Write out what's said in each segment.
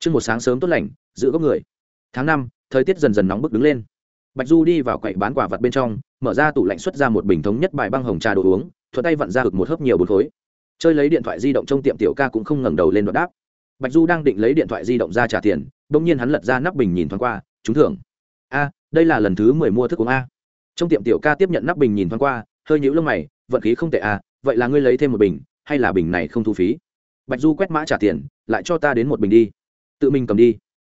trước một sáng sớm tốt lành, giữ gốc người. Tháng năm, thời tiết dần dần nóng bức đứng lên. Bạch du đi vào quầy bán quả vật bên trong, mở ra tủ lạnh xuất ra một bình thống nhất bài băng hồng trà đồ uống, thuận tay vặn ra được một hớp nhiều bột khối. Chơi lấy điện thoại di động trong tiệm tiểu ca cũng không ngẩng đầu lên đột đáp. Bạch du đang định lấy điện thoại di động ra trả tiền đột nhiên hắn lật ra nắp bình nhìn thoáng qua trúng thưởng. A, đây là lần thứ mười mua thức uống a. Trong tiệm tiểu ca tiếp nhận nắp bình nhìn thoáng qua, hơi nhíu lông mày, vận khí không tệ a, vậy là ngươi lấy thêm một bình, hay là bình này không thu phí? Bạch du quét mã trả tiền, lại cho ta đến một bình đi tự mình cầm đi.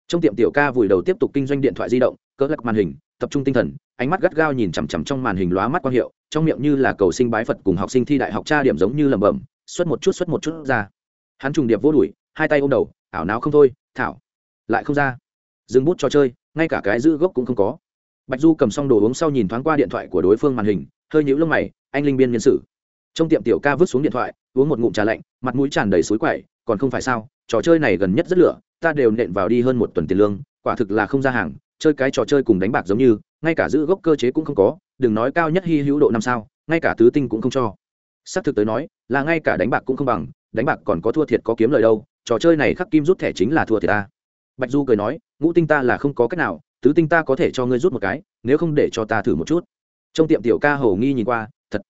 Trong tiệm tiểu ca vùi đầu tiếp tục kinh doanh điện thoại di động, cỡ lắc màn hình, tập trung tinh thần, ánh mắt gắt gao nhìn chằm chằm trong màn hình lóa mắt quang hiệu, trong miệng như là cầu sinh bái phật cùng học sinh thi đại học tra điểm giống như lẩm bẩm, xuất một chút xuất một chút ra. Hắn trùng điệp vô đuổi, hai tay ôm đầu, ảo não không thôi, thảo, lại không ra. Dừng bút cho chơi, ngay cả cái giữ gốc cũng không có. Bạch du cầm xong đồ uống sau nhìn thoáng qua điện thoại của đối phương màn hình, hơi nhũ lông mày, anh linh biên nhân sự. Trong tiệm tiểu ca vứt xuống điện thoại, uống một ngụm trà lạnh, mặt mũi tràn đầy suối quậy, còn không phải sao, trò chơi này gần nhất rất lửa ta đều nện vào đi hơn một tuần tiền lương, quả thực là không ra hàng, chơi cái trò chơi cùng đánh bạc giống như, ngay cả giữ gốc cơ chế cũng không có, đừng nói cao nhất hy hữu độ năm sao, ngay cả tứ tinh cũng không cho. Xác thực tới nói, là ngay cả đánh bạc cũng không bằng, đánh bạc còn có thua thiệt có kiếm lời đâu, trò chơi này khắc kim rút thẻ chính là thua thiệt ta. Bạch du cười nói, ngũ tinh ta là không có cách nào, tứ tinh ta có thể cho ngươi rút một cái, nếu không để cho ta thử một chút. Trong tiệm tiểu ca hầu nghi nhìn qua, thật,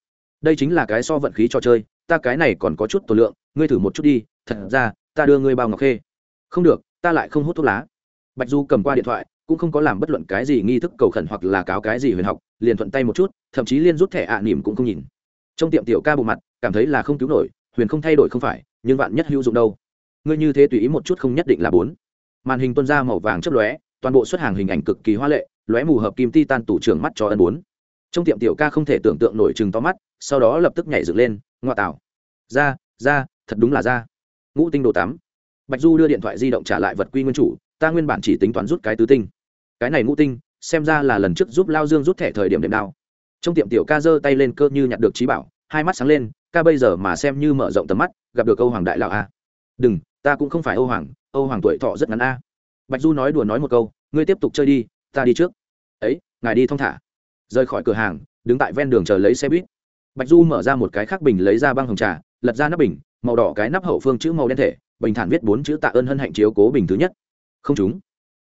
đây chính là cái so vận khí trò chơi, ta cái này còn có chút tổ lượng, ngươi thử một chút đi, thật ra, ta đưa ngươi bao ngọc khê không được, ta lại không hút thuốc lá. Bạch du cầm qua điện thoại, cũng không có làm bất luận cái gì nghi thức cầu khẩn hoặc là cáo cái gì huyền học, liền thuận tay một chút, thậm chí liên rút thẻ ạ à nỉm cũng không nhìn. Trong tiệm tiểu ca bộ mặt, cảm thấy là không cứu nổi, huyền không thay đổi không phải, nhưng vạn nhất hữu dụng đâu. Ngươi như thế tùy ý một chút không nhất định là bốn. Màn hình tuân ra màu vàng chấp lóe, toàn bộ xuất hàng hình ảnh cực kỳ hoa lệ, lóe mù hợp kim ti tan tủ trưởng mắt cho ân bốn. Trong tiệm tiểu ca không thể tưởng tượng nổi chừng to mắt, sau đó lập tức nhảy dựng lên, ngoa tạo ra ra, thật đúng là ra. Ngũ tinh đồ tắm bạch du đưa điện thoại di động trả lại vật quy nguyên chủ, ta nguyên bản chỉ tính toán rút cái tứ tinh. Cái này ngũ tinh, xem ra là lần trước giúp lao dương rút thẻ thời điểm đệm đao. Trong tiệm tiểu ca giơ tay lên cơ như nhặt được trí bảo, hai mắt sáng lên, ca bây giờ mà xem như mở rộng tầm mắt, gặp được âu hoàng đại lão a. Đừng, ta cũng không phải âu hoàng âu hoàng tuổi thọ rất ngắn a. Bạch du nói đùa nói một câu, ngươi tiếp tục chơi đi, ta đi trước. Ấy, ngài đi thong thả. Rời khỏi cửa hàng, đứng tại ven đường chờ lấy xe buýt. Bạch du mở ra một cái khác bình lấy ra băng hồng trà, lật ra nắp bình, màu đỏ cái nắp hậu phương chữ màu đen thể bình thản viết bốn chữ tạ ơn hân hạnh chiếu cố bình thứ nhất. Không chúng.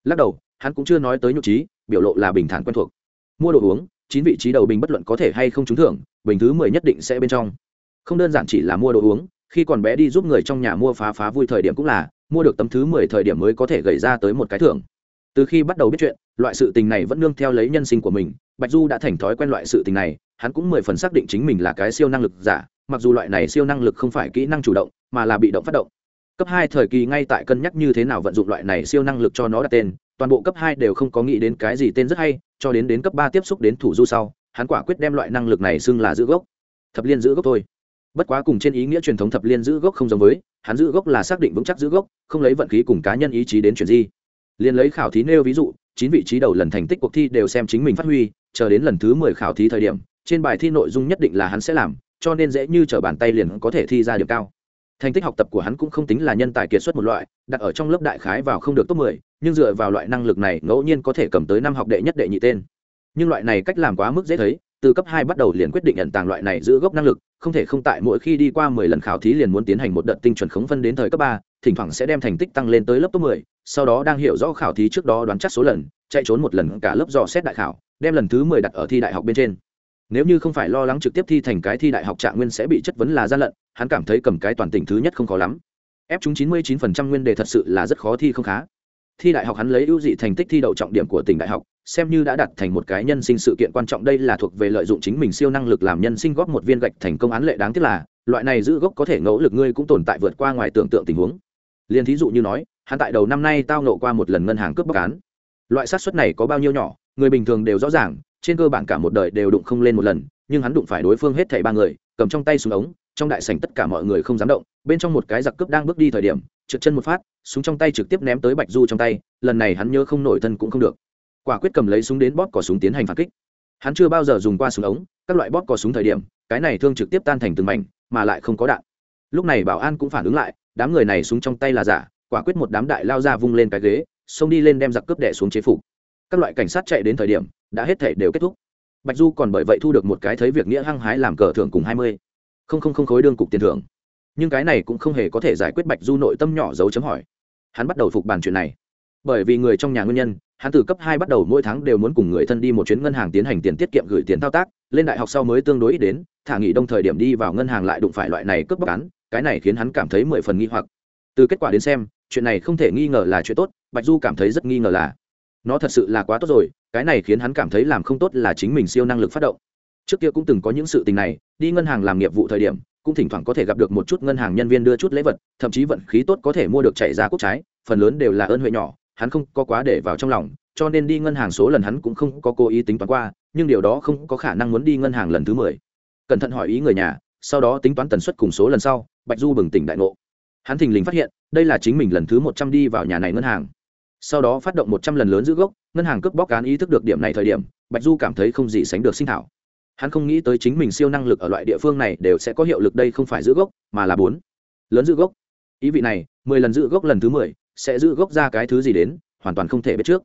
Lắc đầu, hắn cũng chưa nói tới nhục trí, biểu lộ là bình thản quen thuộc. Mua đồ uống, chín vị trí đầu bình bất luận có thể hay không trúng thưởng, bình thứ mười nhất định sẽ bên trong. Không đơn giản chỉ là mua đồ uống, khi còn bé đi giúp người trong nhà mua phá phá vui thời điểm cũng là, mua được tấm thứ mười thời điểm mới có thể gầy ra tới một cái thưởng. Từ khi bắt đầu biết chuyện, loại sự tình này vẫn nương theo lấy nhân sinh của mình, bạch du đã thành thói quen loại sự tình này, hắn cũng mười phần xác định chính mình là cái siêu năng lực giả, mặc dù loại này siêu năng lực không phải kỹ năng chủ động, mà là bị động phát động cấp hai thời kỳ ngay tại cân nhắc như thế nào vận dụng loại này siêu năng lực cho nó đặt tên, toàn bộ cấp hai đều không có nghĩ đến cái gì tên rất hay, cho đến đến cấp ba tiếp xúc đến thủ du sau, hắn quả quyết đem loại năng lực này xưng là giữ gốc. Thập liên giữ gốc thôi. Bất quá cùng trên ý nghĩa truyền thống thập liên giữ gốc không giống với, hắn giữ gốc là xác định vững chắc giữ gốc, không lấy vận khí cùng cá nhân ý chí đến chuyển di. Liền lấy khảo thí nêu ví dụ, chín vị trí đầu lần thành tích cuộc thi đều xem chính mình phát huy, chờ đến lần thứ mười khảo thí thời điểm, trên bài thi nội dung nhất định là hắn sẽ làm, cho nên dễ như t r ở bàn tay liền có thể thi ra điểm cao thành tích học tập của hắn cũng không tính là nhân tài kiệt xuất một loại, đặt ở trong lớp đại khái vào không được top mười, nhưng dựa vào loại năng lực này, ngẫu nhiên có thể cầm tới năm học đệ nhất đệ nhị tên. Nhưng loại này cách làm quá mức dễ thấy, từ cấp hai bắt đầu liền quyết định nhận tàng loại này giữ gốc năng lực, không thể không tại mỗi khi đi qua mười lần khảo thí liền muốn tiến hành một đợt tinh chuẩn khống phân đến thời cấp ba, thỉnh thoảng sẽ đem thành tích tăng lên tới lớp top mười, sau đó đang hiểu rõ khảo thí trước đó đoán chắc số lần, chạy trốn một lần cả lớp dò xét đại khảo, đem lần thứ mười đặt ở thi đại học bên trên. Nếu như không phải lo lắng trực tiếp thi thành cái thi đại học trạng nguyên sẽ bị chất vấn là gian lận hắn cảm thấy cầm cái toàn tỉnh thứ nhất không khó lắm. Ép chúng chín mươi chín phần trăm nguyên đề thật sự là rất khó thi không khá. Thi đại học hắn lấy ưu dị thành tích thi đậu trọng điểm của tỉnh đại học, xem như đã đặt thành một cái nhân sinh sự kiện quan trọng đây là thuộc về lợi dụng chính mình siêu năng lực làm nhân sinh góp một viên gạch thành công án lệ đáng tiếc là, loại này giữ gốc có thể ngẫu lực ngươi cũng tồn tại vượt qua ngoài tưởng tượng tình huống. Liền thí dụ như nói, hắn tại đầu năm nay tao nộ qua một lần ngân hàng cướp bóc án. Loại sát suất này có bao nhiêu nhỏ, người bình thường đều rõ ràng, trên cơ bản cả một đời đều đụng không lên một lần, nhưng hắn đụng phải đối phương hết thảy ba người, cầm trong tay súng ống trong đại sảnh tất cả mọi người không dám động, bên trong một cái giặc cướp đang bước đi thời điểm, trượt chân một phát, súng trong tay trực tiếp ném tới bạch du trong tay, lần này hắn nhớ không nổi thân cũng không được. Quả quyết cầm lấy súng đến bóp cò súng tiến hành phản kích. Hắn chưa bao giờ dùng qua súng ống, các loại bóp cò súng thời điểm, cái này thương trực tiếp tan thành từng mảnh, mà lại không có đạn. Lúc này bảo an cũng phản ứng lại, đám người này súng trong tay là giả, quả quyết một đám đại lao ra vung lên cái ghế, xông đi lên đem giặc cướp đẻ xuống chế phục. Các loại cảnh sát chạy đến thời điểm, đã hết thể đều kết thúc. Bạch du còn bởi vậy thu được một cái thấy việc nghĩa hăng hái làm cờ thưởng cùng hai mươi không không không khối đương cục tiền thưởng. Nhưng cái này cũng không hề có thể giải quyết bạch du nội tâm nhỏ dấu chấm hỏi. Hắn bắt đầu phục bàn chuyện này. Bởi vì người trong nhà nguyên nhân, hắn từ cấp hai bắt đầu mỗi tháng đều muốn cùng người thân đi một chuyến ngân hàng tiến hành tiền tiết kiệm gửi tiền thao tác, lên đại học sau mới tương đối ít đến, thả nghỉ đông thời điểm đi vào ngân hàng lại đụng phải loại này cướp bóc án, cái này khiến hắn cảm thấy mười phần nghi hoặc. Từ kết quả đến xem, chuyện này không thể nghi ngờ là chuyện tốt, bạch du cảm thấy rất nghi ngờ là, nó thật sự là quá tốt rồi, cái này khiến hắn cảm thấy làm không tốt là chính mình siêu năng lực phát động trước kia cũng từng có những sự tình này, đi ngân hàng làm nghiệp vụ thời điểm, cũng thỉnh thoảng có thể gặp được một chút ngân hàng nhân viên đưa chút lễ vật, thậm chí vận khí tốt có thể mua được chạy ra cúc trái, phần lớn đều là ơn huệ nhỏ, hắn không có quá để vào trong lòng, cho nên đi ngân hàng số lần hắn cũng không có cố ý tính toán qua, nhưng điều đó không có khả năng muốn đi ngân hàng lần thứ mười. Cẩn thận hỏi ý người nhà, sau đó tính toán tần suất cùng số lần sau, bạch du bừng tỉnh đại ngộ. Hắn thình lình phát hiện, đây là chính mình lần thứ một trăm đi vào nhà này ngân hàng. Sau đó phát động một trăm lần lớn giữ gốc, ngân hàng cướp bóc cán ý thức được điểm này thời điểm, bạch du cảm thấy không gì sánh được sinh thảo hắn không nghĩ tới chính mình siêu năng lực ở loại địa phương này đều sẽ có hiệu lực đây không phải giữ gốc, mà là bốn. Lớn giữ gốc. Ý vị này, mười lần giữ gốc lần thứ mười, sẽ giữ gốc ra cái thứ gì đến, hoàn toàn không thể biết trước.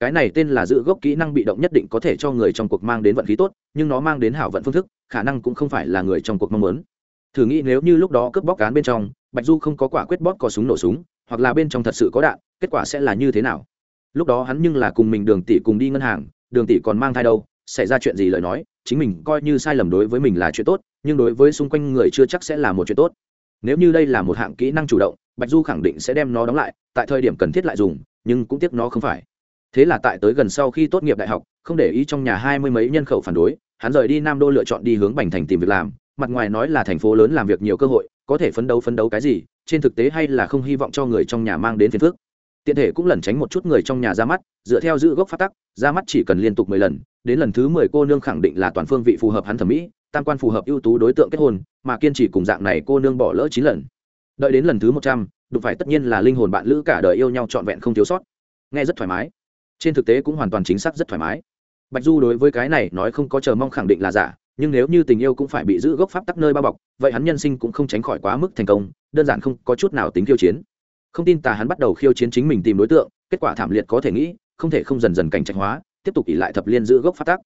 Cái này tên là giữ gốc kỹ năng bị động nhất định có thể cho người trong cuộc mang đến vận khí tốt, nhưng nó mang đến hảo vận phương thức, khả năng cũng không phải là người trong cuộc mong muốn. Thử nghĩ nếu như lúc đó cướp bóc cán bên trong, bạch du không có quả quyết bóp có súng nổ súng, hoặc là bên trong thật sự có đạn, kết quả sẽ là như thế nào? Lúc đó hắn nhưng là cùng mình đường tỷ cùng đi ngân hàng, đường tỷ còn mang thai đâu, xảy ra chuyện gì lời nói? Chính mình coi như sai lầm đối với mình là chuyện tốt, nhưng đối với xung quanh người chưa chắc sẽ là một chuyện tốt. Nếu như đây là một hạng kỹ năng chủ động, bạch du khẳng định sẽ đem nó đóng lại, tại thời điểm cần thiết lại dùng, nhưng cũng tiếc nó không phải. Thế là tại tới gần sau khi tốt nghiệp đại học, không để ý trong nhà hai mươi mấy nhân khẩu phản đối, hắn rời đi nam đô lựa chọn đi hướng bành thành tìm việc làm, mặt ngoài nói là thành phố lớn làm việc nhiều cơ hội, có thể phấn đấu phấn đấu cái gì, trên thực tế hay là không hy vọng cho người trong nhà mang đến phiền phước tiện thể cũng lẩn tránh một chút người trong nhà ra mắt, dựa theo giữ gốc phát tắc, ra mắt chỉ cần liên tục mười lần đến lần thứ mười cô nương khẳng định là toàn phương vị phù hợp hắn thẩm mỹ, tam quan phù hợp ưu tú đối tượng kết hôn, mà kiên trì cùng dạng này cô nương bỏ lỡ chín lần. Đợi đến lần thứ một trăm, đụng phải tất nhiên là linh hồn bạn lữ cả đời yêu nhau trọn vẹn không thiếu sót. Nghe rất thoải mái. Trên thực tế cũng hoàn toàn chính xác rất thoải mái. Bạch du đối với cái này nói không có chờ mong khẳng định là giả, nhưng nếu như tình yêu cũng phải bị giữ gốc pháp tắc nơi bao bọc, vậy hắn nhân sinh cũng không tránh khỏi quá mức thành công, đơn giản không có chút nào tính khiêu chiến. Không tin tà hắn bắt đầu khiêu chiến chính mình tìm đối tượng, kết quả thảm liệt có thể nghĩ, không thể không dần dần cảnh trạch hóa tiếp tục ỉ lại thập liên giữ gốc phát tác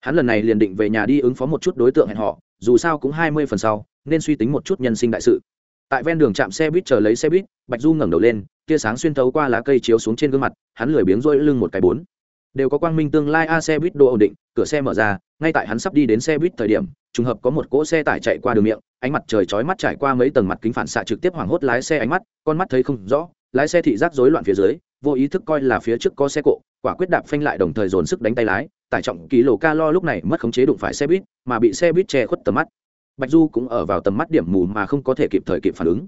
hắn lần này liền định về nhà đi ứng phó một chút đối tượng hẹn họ dù sao cũng hai mươi phần sau, nên suy tính một chút nhân sinh đại sự. Tại ven đường chạm xe buýt chờ lấy xe buýt, bạch du ngẩng đầu lên, tia sáng xuyên thấu qua lá cây chiếu xuống trên gương mặt, hắn lười biếng rỗi lưng một cái bốn. Đều có quang minh tương lai, a, xe buýt độ ổn định, cửa xe mở ra, ngay tại hắn sắp đi đến xe buýt thời điểm, trùng hợp có một cỗ xe tải chạy qua đường miệng, ánh mặt trời chói mắt trải qua mấy tầng mặt kính phản xạ trực tiếp hoảng hốt lái xe ánh mắt, con mắt thấy không rõ, lái xe thị giác rối loạn phía dưới vô ý thức coi là phía trước có xe cộ, quả quyết đạp phanh lại đồng thời dồn sức đánh tay lái, tải trọng ký lô ca lo lúc này mất khống chế đụng phải xe buýt, mà bị xe buýt che khuất tầm mắt. Bạch du cũng ở vào tầm mắt điểm mù mà không có thể kịp thời kịp phản ứng.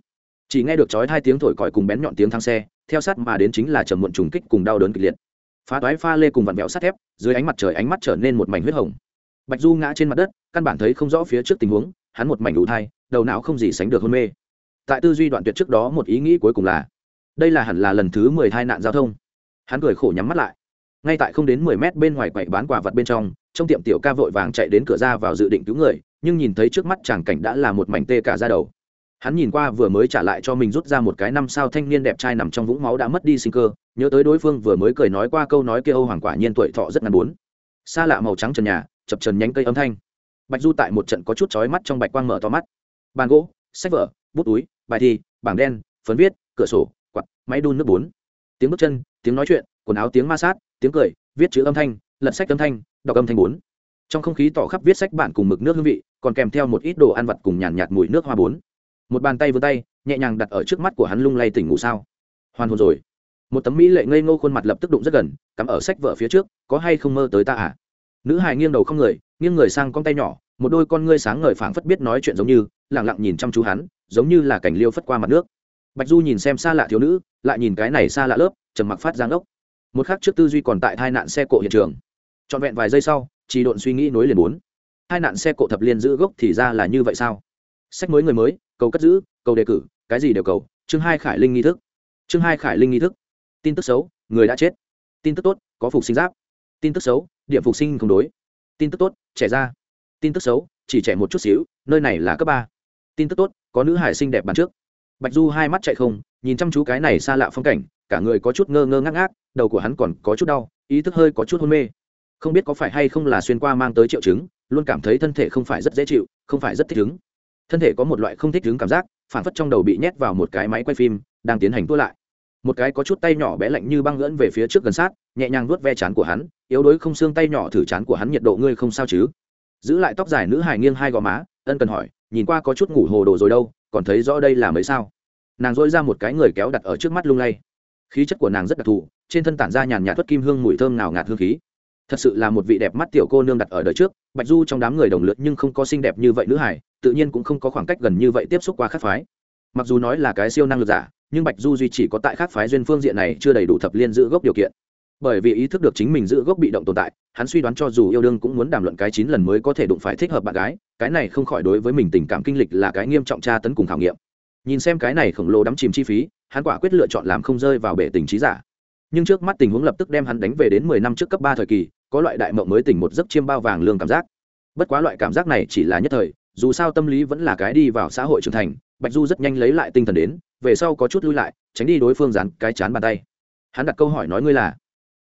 Chỉ nghe được chói hai tiếng thổi còi cùng bén nhọn tiếng thang xe, theo sát mà đến chính là trầm muộn trùng kích cùng đau đớn kịch liệt. Phá toái pha lê cùng vặn vẹo sắt thép, dưới ánh mặt trời ánh mắt trở nên một mảnh huyết hồng. Bạch du ngã trên mặt đất, căn bản thấy không rõ phía trước tình huống, hắn một mảnh đủ thai, đầu não không gì sánh được hôn mê. Tại tư duy đoạn tuyệt trước đó một ý nghĩ cuối cùng là đây là hẳn là lần thứ mười hai nạn giao thông. Hắn cười khổ nhắm mắt lại. Ngay tại không đến mười mét bên ngoài quậy bán quả vật bên trong trong tiệm tiểu ca vội vàng chạy đến cửa ra vào dự định cứu người, nhưng nhìn thấy trước mắt chàng cảnh đã là một mảnh tê cả ra đầu. Hắn nhìn qua vừa mới trả lại cho mình rút ra một cái năm sao thanh niên đẹp trai nằm trong vũng máu đã mất đi sinh cơ, nhớ tới đối phương vừa mới cười nói qua câu nói kia âu hoàng quả nhiên tuổi thọ rất ngắn bốn. Xa lạ màu trắng trần nhà, chập trần nhánh cây âm thanh. Bạch du tại một trận có chút chói mắt trong bạch quang mở to mắt. Bàn gỗ, sách vở, bút túi, bài thi, bảng đen, phấn viết, cửa sổ máy đun nước bốn. Tiếng bước chân, tiếng nói chuyện, quần áo tiếng ma sát, tiếng cười, viết chữ âm thanh, lật sách âm thanh, đọc âm thanh bốn. Trong không khí tỏ khắp viết sách bản cùng mực nước hương vị, còn kèm theo một ít đồ ăn vặt cùng nhàn nhạt mùi nước hoa bốn. Một bàn tay vươn tay, nhẹ nhàng đặt ở trước mắt của hắn lung lay tỉnh ngủ sao. Hoàn hồn rồi. Một tấm mỹ lệ ngây ngô khuôn mặt lập tức đụng rất gần, cắm ở sách vở phía trước, có hay không mơ tới ta à? Nữ hài nghiêng đầu không người, nghiêng người sang con tay nhỏ, một đôi con ngươi sáng ngời phảng phất biết nói chuyện giống như lẳng lặng nhìn chăm chú hắn, giống như là cảnh liêu phất qua mặt nước bạch du nhìn xem xa lạ thiếu nữ, lại nhìn cái này xa lạ lớp, trầm mặc phát giang ốc một khắc trước tư duy còn tại hai nạn xe cộ hiện trường. Trọn vẹn vài giây sau, chỉ độn suy nghĩ nối liền bốn. Hai nạn xe cộ thập liên giữ gốc thì ra là như vậy sao? Sách mới người mới, cầu cất giữ, cầu đề cử, cái gì đều cầu. Chương hai khải linh nghi thức. Chương hai khải linh nghi thức. Tin tức xấu, người đã chết. Tin tức tốt, có phục sinh giáp. Tin tức xấu, điểm phục sinh không đối. Tin tức tốt, trẻ ra tin tức xấu, chỉ trẻ một chút xíu, nơi này là cấp ba. Tin tức tốt, có nữ hải sinh đẹp bàn trước bạch du hai mắt chạy không, nhìn chăm chú cái này xa lạ phong cảnh, cả người có chút ngơ ngơ ngác ngác, đầu của hắn còn có chút đau, ý thức hơi có chút hôn mê. Không biết có phải hay không là xuyên qua mang tới triệu chứng, luôn cảm thấy thân thể không phải rất dễ chịu, không phải rất thích ứng. Thân thể có một loại không thích ứng cảm giác, phản phất trong đầu bị nhét vào một cái máy quay phim, đang tiến hành tua lại. Một cái có chút tay nhỏ bé lạnh như băng ngỡn về phía trước gần sát, nhẹ nhàng vuốt ve chán của hắn, yếu đuối không xương tay nhỏ thử chán của hắn nhiệt độ ngươi không sao chứ? Giữ lại tóc dài nữ hài nghiêng hai gò má, ân cần hỏi nhìn qua có chút ngủ hồ đồ rồi đâu, còn thấy rõ đây là mấy sao. Nàng dội ra một cái người kéo đặt ở trước mắt lung lay. Khí chất của nàng rất đặc thù, trên thân tản ra nhàn nhạt thuất kim hương mùi thơm nào ngạt hương khí. Thật sự là một vị đẹp mắt tiểu cô nương đặt ở đời trước, bạch du trong đám người đồng lượt nhưng không có xinh đẹp như vậy nữ hải tự nhiên cũng không có khoảng cách gần như vậy tiếp xúc qua khắc phái. Mặc dù nói là cái siêu năng lực giả, nhưng bạch du duy chỉ có tại khắc phái duyên phương diện này chưa đầy đủ thập liên giữ gốc điều kiện bởi vì ý thức được chính mình giữ gốc bị động tồn tại, hắn suy đoán cho dù yêu đương cũng muốn đàm luận cái chín lần mới có thể đụng phải thích hợp bạn gái, cái này không khỏi đối với mình tình cảm kinh lịch là cái nghiêm trọng tra tấn cùng khảo nghiệm. Nhìn xem cái này khổng lồ đắm chìm chi phí, hắn quả quyết lựa chọn làm không rơi vào bể tình trí giả. Nhưng trước mắt tình huống lập tức đem hắn đánh về đến mười năm trước cấp ba thời kỳ, có loại đại mộng mới tỉnh một giấc chiêm bao vàng lương cảm giác. Bất quá loại cảm giác này chỉ là nhất thời, dù sao tâm lý vẫn là cái đi vào xã hội trưởng thành, bạch du rất nhanh lấy lại tinh thần đến, về sau có chút lui lại, tránh đi đối phương dán cái chán bàn tay. Hắn đặt câu hỏi nói ngươi là?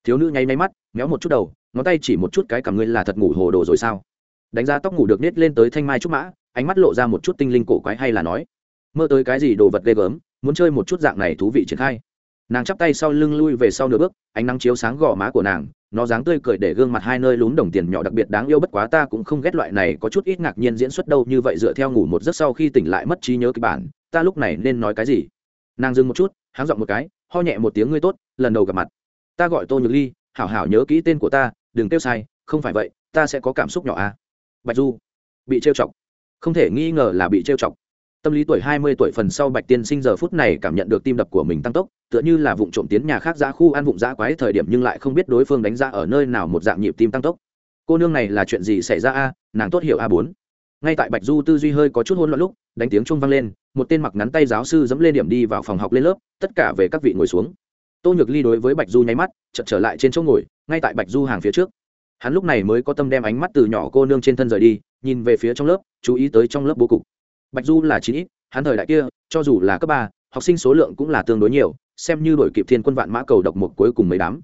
Thiếu nữ nháy máy mắt, méo một chút đầu, ngón tay chỉ một chút cái cảm ngươi là thật ngủ hồ đồ rồi sao? Đánh giá tóc ngủ được nết lên tới thanh mai trúc mã, ánh mắt lộ ra một chút tinh linh cổ quái hay là nói, mơ tới cái gì đồ vật ghê gớm, muốn chơi một chút dạng này thú vị triển khai. Nàng chắp tay sau lưng lui về sau nửa bước, ánh nắng chiếu sáng gò má của nàng, nó dáng tươi cười để gương mặt hai nơi lún đồng tiền nhỏ đặc biệt đáng yêu bất quá ta cũng không ghét loại này có chút ít ngạc nhiên diễn xuất đâu, như vậy dựa theo ngủ một giấc sau khi tỉnh lại mất trí nhớ kịch bản, ta lúc này nên nói cái gì? Nàng dừng một chút, háng giọng một cái, ho nhẹ một tiếng, ngươi tốt, lần đầu gặp mặt ta gọi tô nhược ly, hảo hảo nhớ kỹ tên của ta, đừng kêu sai, không phải vậy, ta sẽ có cảm xúc nhỏ à. Bạch du, bị trêu chọc. Không thể nghi ngờ là bị trêu chọc. Tâm lý tuổi hai mươi tuổi phần sau bạch tiên sinh giờ phút này cảm nhận được tim đập của mình tăng tốc, tựa như là vụ trộm tiến nhà khác ra khu ăn vụng dã quái thời điểm nhưng lại không biết đối phương đánh giá ở nơi nào một dạng nhịp tim tăng tốc. Cô nương này là chuyện gì xảy ra a, nàng tốt hiểu a bốn. Ngay tại bạch du tư duy hơi có chút hôn loạn lúc, đánh tiếng chuông vang lên, một tên mặc ngắn tay giáo sư dẫm lên điểm đi vào phòng học lên lớp, tất cả về các vị ngồi xuống tô nhược ly đối với bạch du nháy mắt, chợt trở lại trên chỗ ngồi, ngay tại bạch du hàng phía trước. Hắn lúc này mới có tâm đem ánh mắt từ nhỏ cô nương trên thân rời đi, nhìn về phía trong lớp, chú ý tới trong lớp bố cục. Bạch du là chín ít, hắn thời đại kia, cho dù là cấp ba, học sinh số lượng cũng là tương đối nhiều, xem như đổi kịp thiên quân vạn mã cầu độc một cuối cùng mấy đám.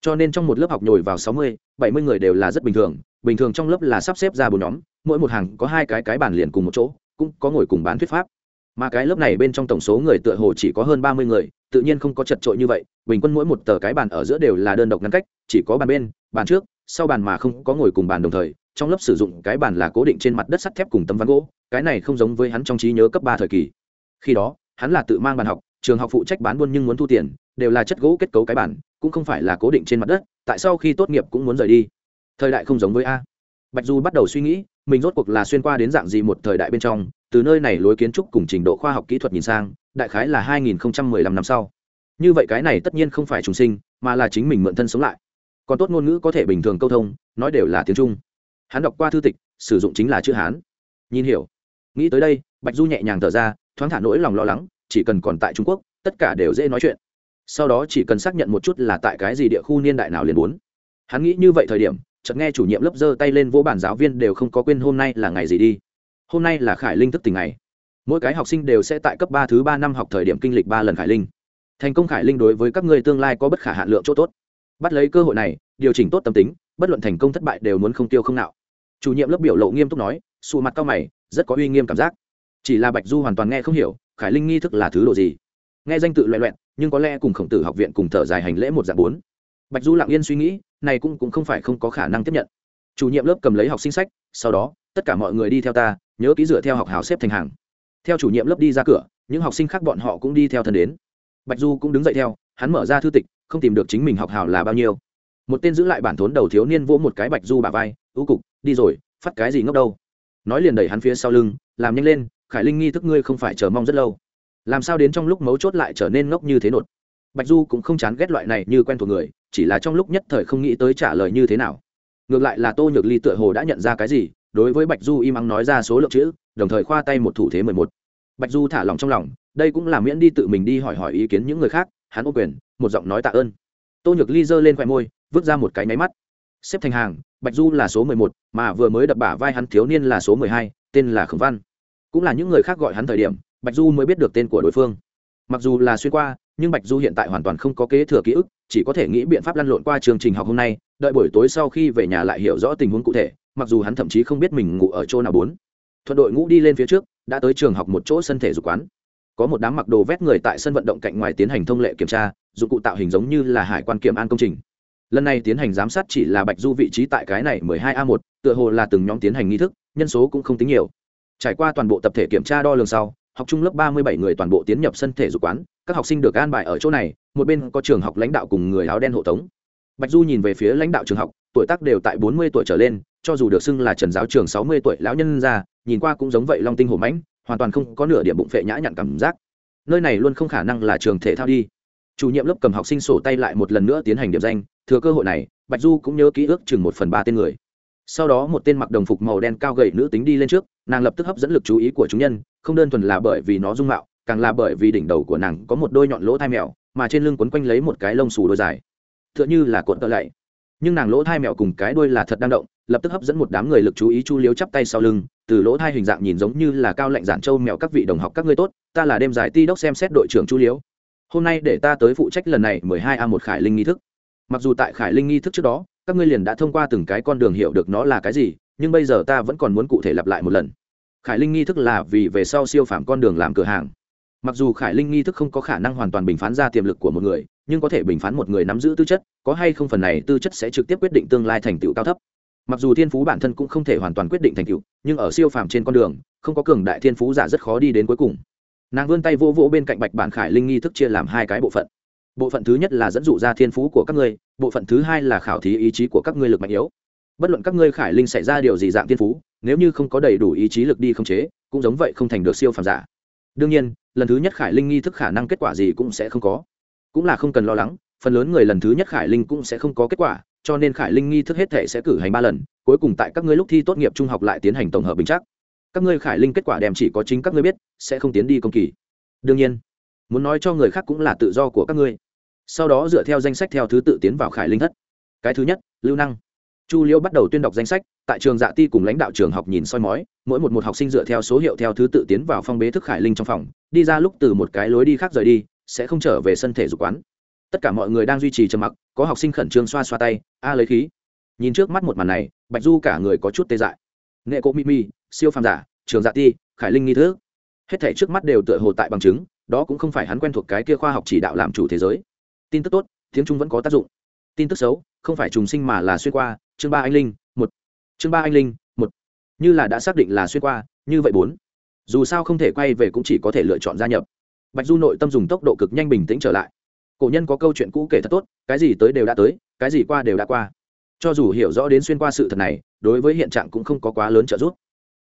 Cho nên trong một lớp học nhồi vào sáu mươi, bảy mươi người đều là rất bình thường bình thường trong lớp là sắp xếp ra bốn nhóm, mỗi một hàng có hai cái cái bàn liền cùng một chỗ, cũng có ngồi cùng bán thuyết pháp mà cái lớp này bên trong tổng số người tựa hồ chỉ có hơn ba mươi người, tự nhiên không có chật trội như vậy, bình quân mỗi một tờ cái bàn ở giữa đều là đơn độc ngăn cách, chỉ có bàn bên, bàn trước, sau bàn mà không có ngồi cùng bàn đồng thời, trong lớp sử dụng cái bàn là cố định trên mặt đất sắt thép cùng tấm ván gỗ, cái này không giống với hắn trong trí nhớ cấp ba thời kỳ. Khi đó, hắn là tự mang bàn học, trường học phụ trách bán buôn nhưng muốn thu tiền, đều là chất gỗ kết cấu cái bản cũng không phải là cố định trên mặt đất, tại sao khi tốt nghiệp cũng muốn rời đi. Thời đại không giống với a. Bạch du bắt đầu suy nghĩ, mình rốt cuộc là xuyên qua đến dạng gì một thời đại bên trong từ nơi này lối kiến trúc cùng trình độ khoa học kỹ thuật nhìn sang, đại khái là 2015 năm sau. Như vậy cái này tất nhiên không phải trùng sinh, mà là chính mình mượn thân sống lại. Còn tốt ngôn ngữ có thể bình thường câu thông, nói đều là tiếng trung. Hắn đọc qua thư tịch, sử dụng chính là chữ hán. Nhìn hiểu. Nghĩ tới đây, bạch du nhẹ nhàng thở ra, thoáng thả nỗi lòng lo lắng, chỉ cần còn tại trung quốc, tất cả đều dễ nói chuyện. Sau đó chỉ cần xác nhận một chút là tại cái gì địa khu niên đại nào liền muốn. Hắn nghĩ như vậy thời điểm, chợt nghe chủ nhiệm lớp giơ tay lên vô bản giáo viên đều không có quên hôm nay là ngày gì đi hôm nay là khải linh thức tỉnh ngày. Mỗi cái học sinh đều sẽ tại cấp ba thứ ba năm học thời điểm kinh lịch ba lần khải linh. Thành công khải linh đối với các ngươi tương lai có bất khả hạn lượng chỗ tốt. Bắt lấy cơ hội này, điều chỉnh tốt tâm tính, bất luận thành công thất bại đều muốn không tiêu không nào chủ nhiệm lớp biểu lộ nghiêm túc nói, xù mặt cao mày, rất có uy nghiêm cảm giác. Chỉ là bạch du hoàn toàn nghe không hiểu, khải linh nghi thức là thứ đồ gì. Nghe danh tự loẹ loẹn nhưng có lẽ cùng khổng tử học viện cùng thở dài hành lễ một dạng bốn. Bạch du lặng yên suy nghĩ, này cũng cũng không phải không có khả năng tiếp nhận. Chủ nhiệm lớp cầm lấy học sinh sách, sau đó, tất cả mọi người đi theo ta nhớ ký dựa theo học hào xếp thành hàng. Theo chủ nhiệm lớp đi ra cửa, những học sinh khác bọn họ cũng đi theo thân đến. Bạch du cũng đứng dậy theo, hắn mở ra thư tịch, không tìm được chính mình học hào là bao nhiêu. Một tên giữ lại bản thốn đầu thiếu niên vỗ một cái bạch du bà vai ưu cục, đi rồi, phát cái gì ngốc đâu? Nói liền đẩy hắn phía sau lưng, làm nhanh lên, khải linh nghi thức ngươi không phải chờ mong rất lâu. Làm sao đến trong lúc mấu chốt lại trở nên ngốc như thế nột? Bạch du cũng không chán ghét loại này như quen thuộc người, chỉ là trong lúc nhất thời không nghĩ tới trả lời như thế nào. Ngược lại là tô nhược ly tựa hồ đã nhận ra cái gì đối với bạch du im ắng nói ra số lượng chữ, đồng thời khoa tay một thủ thế mười một. Bạch du thả lòng trong lòng, đây cũng là miễn đi tự mình đi hỏi hỏi ý kiến những người khác, hắn ô quyền, một giọng nói tạ ơn. Tô nhược ly giơ lên khoe môi, vứt ra một cái máy mắt. Xếp thành hàng, bạch du là số mười một, mà vừa mới đập bả vai hắn thiếu niên là số mười hai, tên là khổng văn. Cũng là những người khác gọi hắn thời điểm, bạch du mới biết được tên của đối phương. Mặc dù là xuyên qua, nhưng bạch du hiện tại hoàn toàn không có kế thừa ký ức, chỉ có thể nghĩ biện pháp lăn lộn qua chương trình học hôm nay, đợi buổi tối sau khi về nhà lại hiểu rõ tình huống cụ thể mặc dù hắn thậm chí không biết mình ngủ ở chỗ nào bốn. Thuận đội ngũ đi lên phía trước đã tới trường học một chỗ sân thể dục quán. Có một đám mặc đồ vét người tại sân vận động cạnh ngoài tiến hành thông lệ kiểm tra dụng cụ tạo hình giống như là hải quan kiểm an công trình. Lần này tiến hành giám sát chỉ là bạch du vị trí tại cái này 12A1, tựa hồ là từng nhóm tiến hành nghi thức nhân số cũng không tính nhiều. Trải qua toàn bộ tập thể kiểm tra đo lường sau học trung lớp ba mươi bảy người toàn bộ tiến nhập sân thể dục quán các học sinh được an bài ở chỗ này một bên có trường học lãnh đạo cùng người áo đen hộ tống. Bạch du nhìn về phía lãnh đạo trường học tuổi tác đều tại bốn mươi tuổi trở lên, cho dù được xưng là trần giáo trường sáu mươi tuổi lão nhân ra, nhìn qua cũng giống vậy long tinh hổ mãnh, hoàn toàn không có nửa điểm bụng phệ nhã nhặn cảm giác. Nơi này luôn không khả năng là trường thể thao đi. Chủ nhiệm lớp cầm học sinh sổ tay lại một lần nữa tiến hành điểm danh, thừa cơ hội này, bạch du cũng nhớ ký ước chừng một phần ba tên người. Sau đó một tên mặc đồng phục màu đen cao gầy nữ tính đi lên trước, nàng lập tức hấp dẫn lực chú ý của chúng nhân, không đơn thuần là bởi vì nó dung mạo, càng là bởi vì đỉnh đầu của nàng có một đôi nhọn lỗ thai mèo, mà trên lưng quấn quanh lấy một cái lông xù đôi dài. T h ư ợ n h ư là cuộn tợ lạy nhưng nàng lỗ thai mèo cùng cái đuôi là thật đang động, lập tức hấp dẫn một đám người lực chú ý chu liếu chắp tay sau lưng, từ lỗ thai hình dạng nhìn giống như là cao lệnh giản trâu mèo các vị đồng học các ngươi tốt, ta là đêm giải ti đốc xem xét đội trưởng chu liếu hôm nay để ta tới phụ trách lần này mười hai a một khải linh nghi thức. Mặc dù tại khải linh nghi thức trước đó, các ngươi liền đã thông qua từng cái con đường hiểu được nó là cái gì, nhưng bây giờ ta vẫn còn muốn cụ thể lặp lại một lần. Khải linh nghi thức là vì về sau siêu phạm con đường làm cửa hàng mặc dù khải linh nghi thức không có khả năng hoàn toàn bình phán ra tiềm lực của một người, nhưng có thể bình phán một người nắm giữ tư chất, có hay không phần này tư chất sẽ trực tiếp quyết định tương lai thành tựu cao thấp. Mặc dù thiên phú bản thân cũng không thể hoàn toàn quyết định thành tựu, nhưng ở siêu phàm trên con đường, không có cường đại thiên phú giả rất khó đi đến cuối cùng. Nàng vươn tay vỗ vỗ bên cạnh bạch bản khải linh nghi thức chia làm hai cái bộ phận. Bộ phận thứ nhất là dẫn dụ ra thiên phú của các ngươi, bộ phận thứ hai là khảo thí ý chí của các ngươi lực mạnh yếu. Bất luận các ngươi khải linh xảy ra điều gì dạng thiên phú, nếu như không có đầy đủ ý chí lực đi không chế, cũng giống vậy không thành được siêu phàm giả. Đương nhiên lần thứ nhất khải linh nghi thức khả năng kết quả gì cũng sẽ không có. Cũng là không cần lo lắng, phần lớn người lần thứ nhất khải linh cũng sẽ không có kết quả, cho nên khải linh nghi thức hết thể sẽ cử hành ba lần, cuối cùng tại các ngươi lúc thi tốt nghiệp trung học lại tiến hành tổng hợp bình chắc. Các ngươi khải linh kết quả đem chỉ có chính các ngươi biết, sẽ không tiến đi công kỳ. Đương nhiên, muốn nói cho người khác cũng là tự do của các ngươi. Sau đó dựa theo danh sách theo thứ tự tiến vào khải linh thất. Cái thứ nhất, lưu năng chu liễu bắt đầu tuyên đọc danh sách, tại trường dạ ti cùng lãnh đạo trường học nhìn soi mói, mỗi một một học sinh dựa theo số hiệu theo thứ tự tiến vào phong bế thức khải linh trong phòng, đi ra lúc từ một cái lối đi khác rời đi, sẽ không trở về sân thể dục quán. Tất cả mọi người đang duy trì trầm mặc, có học sinh khẩn trương xoa xoa tay, a, lấy khí. Nhìn trước mắt một màn này, bạch du cả người có chút tê dại. Nghệ cộ mimi siêu phàm giả, trường dạ ti, khải linh nghi thức. Hết thể trước mắt đều tựa hồ tại bằng chứng, đó cũng không phải hắn quen thuộc cái kia khoa học chỉ đạo làm chủ thế giới. Tin tức tốt, tiếng trung vẫn có tác dụng. Tin tức xấu, không phải trùng sinh mà là xuyên qua chương ba anh linh, một. Chương ba anh linh, một. Như là đã xác định là xuyên qua, như vậy bốn. Dù sao không thể quay về cũng chỉ có thể lựa chọn gia nhập. Bạch du nội tâm dùng tốc độ cực nhanh bình tĩnh trở lại. Cổ nhân có câu chuyện cũ kể thật tốt, cái gì tới đều đã tới, cái gì qua đều đã qua. Cho dù hiểu rõ đến xuyên qua sự thật này, đối với hiện trạng cũng không có quá lớn trợ giúp.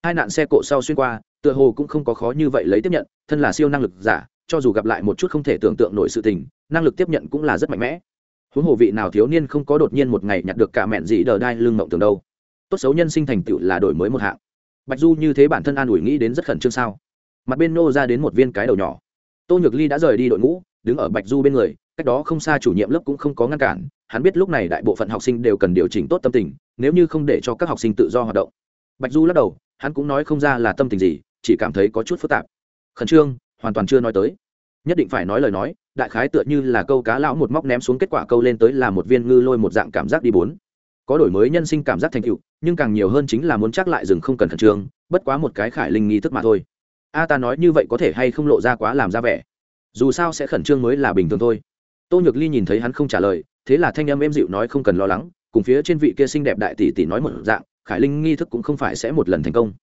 Hai nạn xe cộ sau xuyên qua, tựa hồ cũng không có khó như vậy lấy tiếp nhận, thân là siêu năng lực giả, cho dù gặp lại một chút không thể tưởng tượng nổi sự tình, năng lực tiếp nhận cũng là rất mạnh mẽ huống hồ vị nào thiếu niên không có đột nhiên một ngày nhặt được cả mẹn gì đờ đai lưng mộng tường đâu. Tốt xấu nhân sinh thành tựu là đổi mới một hạng. Bạch du như thế bản thân an ủi nghĩ đến rất khẩn trương sao? Mặt bên nô ra đến một viên cái đầu nhỏ. Tô nhược ly đã rời đi đội ngũ, đứng ở bạch du bên người, cách đó không xa chủ nhiệm lớp cũng không có ngăn cản. Hắn biết lúc này đại bộ phận học sinh đều cần điều chỉnh tốt tâm tình, nếu như không để cho các học sinh tự do hoạt động. Bạch du lắc đầu, hắn cũng nói không ra là tâm tình gì, chỉ cảm thấy có chút phức tạp. Khẩn trương, hoàn toàn chưa nói tới. Nhất định phải nói lời nói đại khái tựa như là câu cá lão một móc ném xuống kết quả câu lên tới là một viên ngư lôi một dạng cảm giác đi bốn. Có đổi mới nhân sinh cảm giác thành tựu, nhưng càng nhiều hơn chính là muốn chắc lại rừng không cần khẩn trương, bất quá một cái khải linh nghi thức mà thôi. A ta nói như vậy có thể hay không lộ ra quá làm ra vẻ? Dù sao sẽ khẩn trương mới là bình thường thôi. Tô nhược ly nhìn thấy hắn không trả lời, thế là thanh âm êm dịu nói không cần lo lắng, cùng phía trên vị kia xinh đẹp đại tỷ tỷ nói một dạng, khải linh nghi thức cũng không phải sẽ một lần thành công.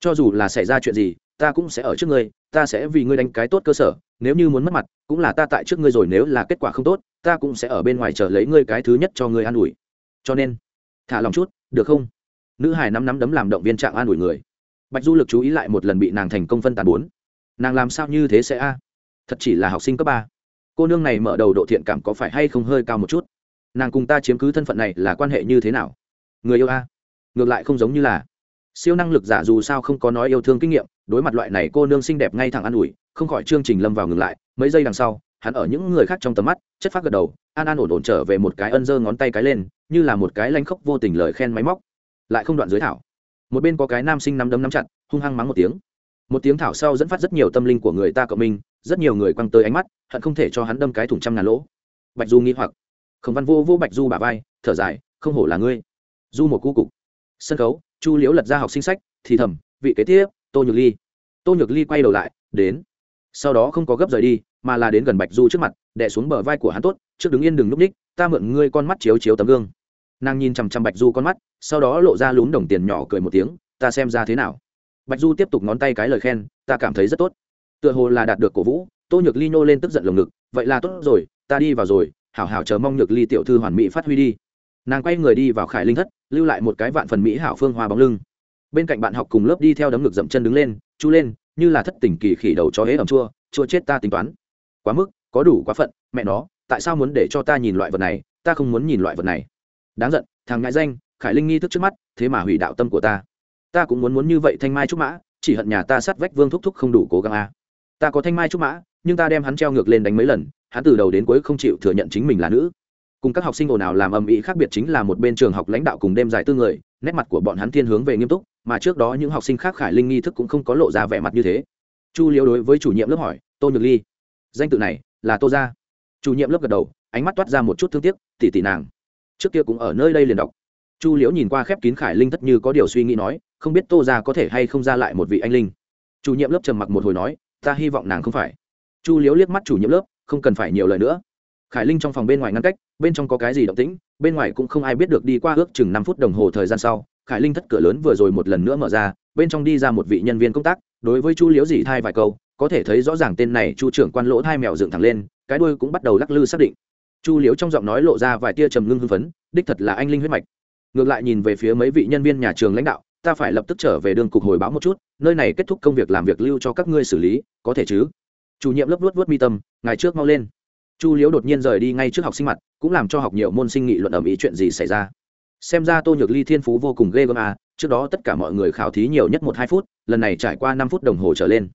Cho dù là xảy ra chuyện gì ta cũng sẽ ở trước ngươi, ta sẽ vì ngươi đánh cái tốt cơ sở, nếu như muốn mất mặt, cũng là ta tại trước ngươi rồi, nếu là kết quả không tốt, ta cũng sẽ ở bên ngoài chờ lấy ngươi cái thứ nhất cho ngươi an ủi. Cho nên, thả lòng chút, được không? Nữ hải nắm nắm đấm làm động viên trạng an ủi người. Bạch du lực chú ý lại một lần bị nàng thành công phân tàn bốn. Nàng làm sao như thế sẽ a? Thật chỉ là học sinh cấp ba. Cô nương này mở đầu độ thiện cảm có phải hay không hơi cao một chút? Nàng cùng ta chiếm cứ thân phận này là quan hệ như thế nào? Người yêu a? Ngược lại không giống như là siêu năng lực giả dù sao không có nói yêu thương kinh nghiệm, đối mặt loại này cô nương xinh đẹp ngay thẳng an ủi, không khỏi chương trình lâm vào ngừng lại, mấy giây đằng sau, hắn ở những người khác trong tầm mắt, chất phát gật đầu, an an ổn ổn trở về một cái ân giơ ngón tay cái lên, như là một cái lanh khóc vô tình lời khen máy móc. Lại không đoạn dưới thảo. Một bên có cái nam sinh nắm đấm nắm chặt, hung hăng mắng một tiếng. Một tiếng thảo sau dẫn phát rất nhiều tâm linh của người ta cộng minh, rất nhiều người quăng tới ánh mắt, hận không thể cho hắn đâm cái thủng trăm ngàn lỗ. Bạch du nghĩ hoặc. Khổng văn vô vô bạch du bà vai, thở dài, không hổ là ngươi. Du một cu cục. Sân khấu chu liễu lật ra học sinh sách, thì thầm, vị kế tiếp, tô nhược ly. Tô nhược ly quay đầu lại, đến. Sau đó không có gấp rời đi, mà là đến gần bạch du trước mặt, đè xuống bờ vai của hắn tốt, trước đứng yên đừng núp ních, ta mượn ngươi con mắt chiếu chiếu tấm gương. Nàng nhìn chằm chằm bạch du con mắt, sau đó lộ ra lún đồng tiền nhỏ cười một tiếng, ta xem ra thế nào. Bạch du tiếp tục ngón tay cái lời khen, ta cảm thấy rất tốt. Tựa hồ là đạt được cổ vũ, tô nhược ly nô lên tức giận lồng ngực, vậy là tốt rồi, ta đi vào rồi, hảo hảo chờ mong nhược ly tiểu thư hoàn mỹ phát huy đi nàng quay người đi vào khải linh thất, lưu lại một cái vạn phần mỹ hảo phương hoa bóng lưng. Bên cạnh bạn học cùng lớp đi theo đấm ngực dậm chân đứng lên, chu lên, như là thất tình kỳ khỉ đầu cho hế ẩm chua chua chết ta tính toán. Quá mức, có đủ quá phận, mẹ nó, tại sao muốn để cho ta nhìn loại vật này, ta không muốn nhìn loại vật này. Đáng giận, thằng ngại danh, khải linh nghi thức trước mắt, thế mà hủy đạo tâm của ta. Ta cũng muốn muốn như vậy thanh mai trúc mã, chỉ hận nhà ta sát vách vương thúc thúc không đủ cố gắng a ta có thanh mai trúc mã, nhưng ta đem hắn treo ngược lên đánh mấy lần, hắn từ đầu đến cuối không chịu thừa nhận chính mình là nữ cùng các học sinh ồn ào làm ầm ĩ khác biệt chính là một bên trường học lãnh đạo cùng đêm dài tư người, nét mặt của bọn hắn thiên hướng về nghiêm túc, mà trước đó những học sinh khác khải linh nghi thức cũng không có lộ ra vẻ mặt như thế. Chu liễu đối với chủ nhiệm lớp hỏi, tô nhược ly, danh tự này là tô gia? Chủ nhiệm lớp gật đầu, ánh mắt toát ra một chút thương tiếc tỉ tỉ nàng, trước kia cũng ở nơi đây liền đọc. Chu liễu nhìn qua khép kín khải linh thất như có điều suy nghĩ nói, không biết tô gia có thể hay không ra lại một vị anh linh? Chủ nhiệm lớp trầm mặc một hồi nói, ta hy vọng nàng không phải. Chu liễu liếc mắt chủ nhiệm lớp, không cần phải nhiều lời nữa khải linh trong phòng bên ngoài ngăn cách, bên trong có cái gì động tĩnh, bên ngoài cũng không ai biết được đi qua ước chừng năm phút đồng hồ thời gian sau, khải linh thất cửa lớn vừa rồi một lần nữa mở ra, bên trong đi ra một vị nhân viên công tác, đối với chu liễu dì thai vài câu, có thể thấy rõ ràng tên này chu trưởng quan lỗ thai mèo dựng thẳng lên, cái đuôi cũng bắt đầu lắc lư xác định. Chu liễu trong giọng nói lộ ra vài tia trầm ngưng hưng phấn, đích thật là anh linh huyết mạch. Ngược lại nhìn về phía mấy vị nhân viên nhà trường lãnh đạo, ta phải lập tức trở về đường cục hồi báo một chút, nơi này kết thúc công việc làm việc lưu cho các ngươi xử lý, có thể chứ? Chủ nhiệm lớp luốt vớt mi tâm ngày trước mau lên chu liễu đột nhiên rời đi ngay trước học sinh mặt, cũng làm cho học nhiều môn sinh nghị luận ầm ĩ chuyện gì xảy ra. Xem ra tô nhược ly thiên phú vô cùng ghê gớm à trước đó tất cả mọi người khảo thí nhiều nhất một hai phút, lần này trải qua năm phút đồng hồ trở lên.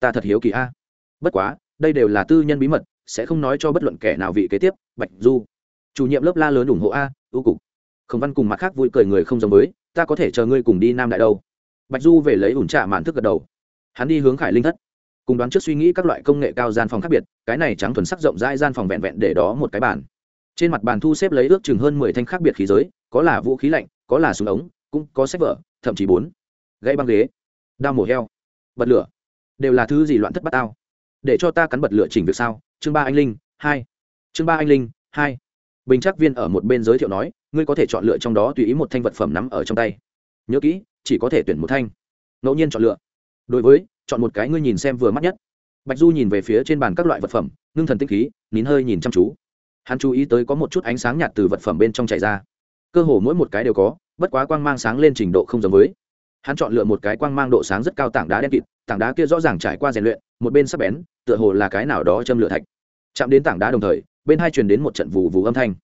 Ta thật hiếu kỳ a bất quá, đây đều là tư nhân bí mật, sẽ không nói cho bất luận kẻ nào vị kế tiếp, bạch du. Chủ nhiệm lớp la lớn ủng hộ a, ưu cục. Khổng văn cùng mặt khác vui cười người không giống với, ta có thể chờ ngươi cùng đi nam đại đâu. Bạch du về lấy ủn trạ màn thức gật đầu. Hắn đi hướng khải linh thất. Cùng đoán trước suy nghĩ các loại công nghệ cao gian phòng khác biệt cái này trắng thuần sắc rộng rãi gian phòng vẹn vẹn để đó một cái bàn. Trên mặt bàn thu xếp lấy ước chừng hơn mười thanh khác biệt khí giới, có là vũ khí lạnh, có là súng ống, cũng có sách vở, thậm chí bốn. Gãy băng ghế, đao mổ heo, bật lửa, đều là thứ gì loạn thất bát tao. Để cho ta cắn bật lửa chỉnh việc sao? Chương ba anh linh, hai. Chương ba anh linh, hai. Bình chắc viên ở một bên giới thiệu nói, ngươi có thể chọn lựa trong đó tùy ý một thanh vật phẩm nắm ở trong tay. Nhớ kỹ, chỉ có thể tuyển một thanh. Ngẫu nhiên chọn lựa. Đối với, chọn một cái ngươi nhìn xem vừa mắt nhất bạch du nhìn về phía trên bàn các loại vật phẩm, ngưng thần tinh khí, nín hơi nhìn chăm chú. Hắn chú ý tới có một chút ánh sáng nhạt từ vật phẩm bên trong chạy ra. Cơ hồ mỗi một cái đều có, bất quá quang mang sáng lên trình độ không giống với. Hắn chọn lựa một cái quang mang độ sáng rất cao tảng đá đen kịt, tảng đá kia rõ ràng trải qua rèn luyện, một bên sắp bén, tựa hồ là cái nào đó châm lửa thạch. Chạm đến tảng đá đồng thời, bên hai truyền đến một trận vù vù âm thanh.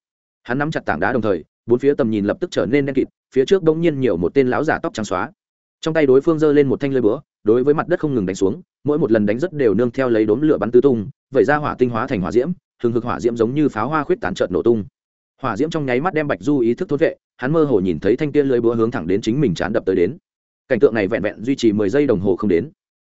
Hắn nắm chặt tảng đá đồng thời, bốn phía tầm nhìn lập tức trở nên đen kịt, phía trước bỗng nhiên nhiều một tên lão giả tóc trắng xóa. Trong tay đối phương giơ lên một thanh lơi búa đối với mặt đất không ngừng đánh xuống, mỗi một lần đánh rất đều nương theo lấy đốm lửa bắn tứ tung, vậy ra hỏa tinh hóa thành hỏa diễm, hừng hực hỏa diễm giống như pháo hoa khuyết tán trợn nổ tung. Hỏa diễm trong nháy mắt đem bạch du ý thức thốt vệ, hắn mơ hồ nhìn thấy thanh tiên lưới búa hướng thẳng đến chính mình chán đập tới đến. Cảnh tượng này vẹn vẹn duy trì mười giây đồng hồ không đến.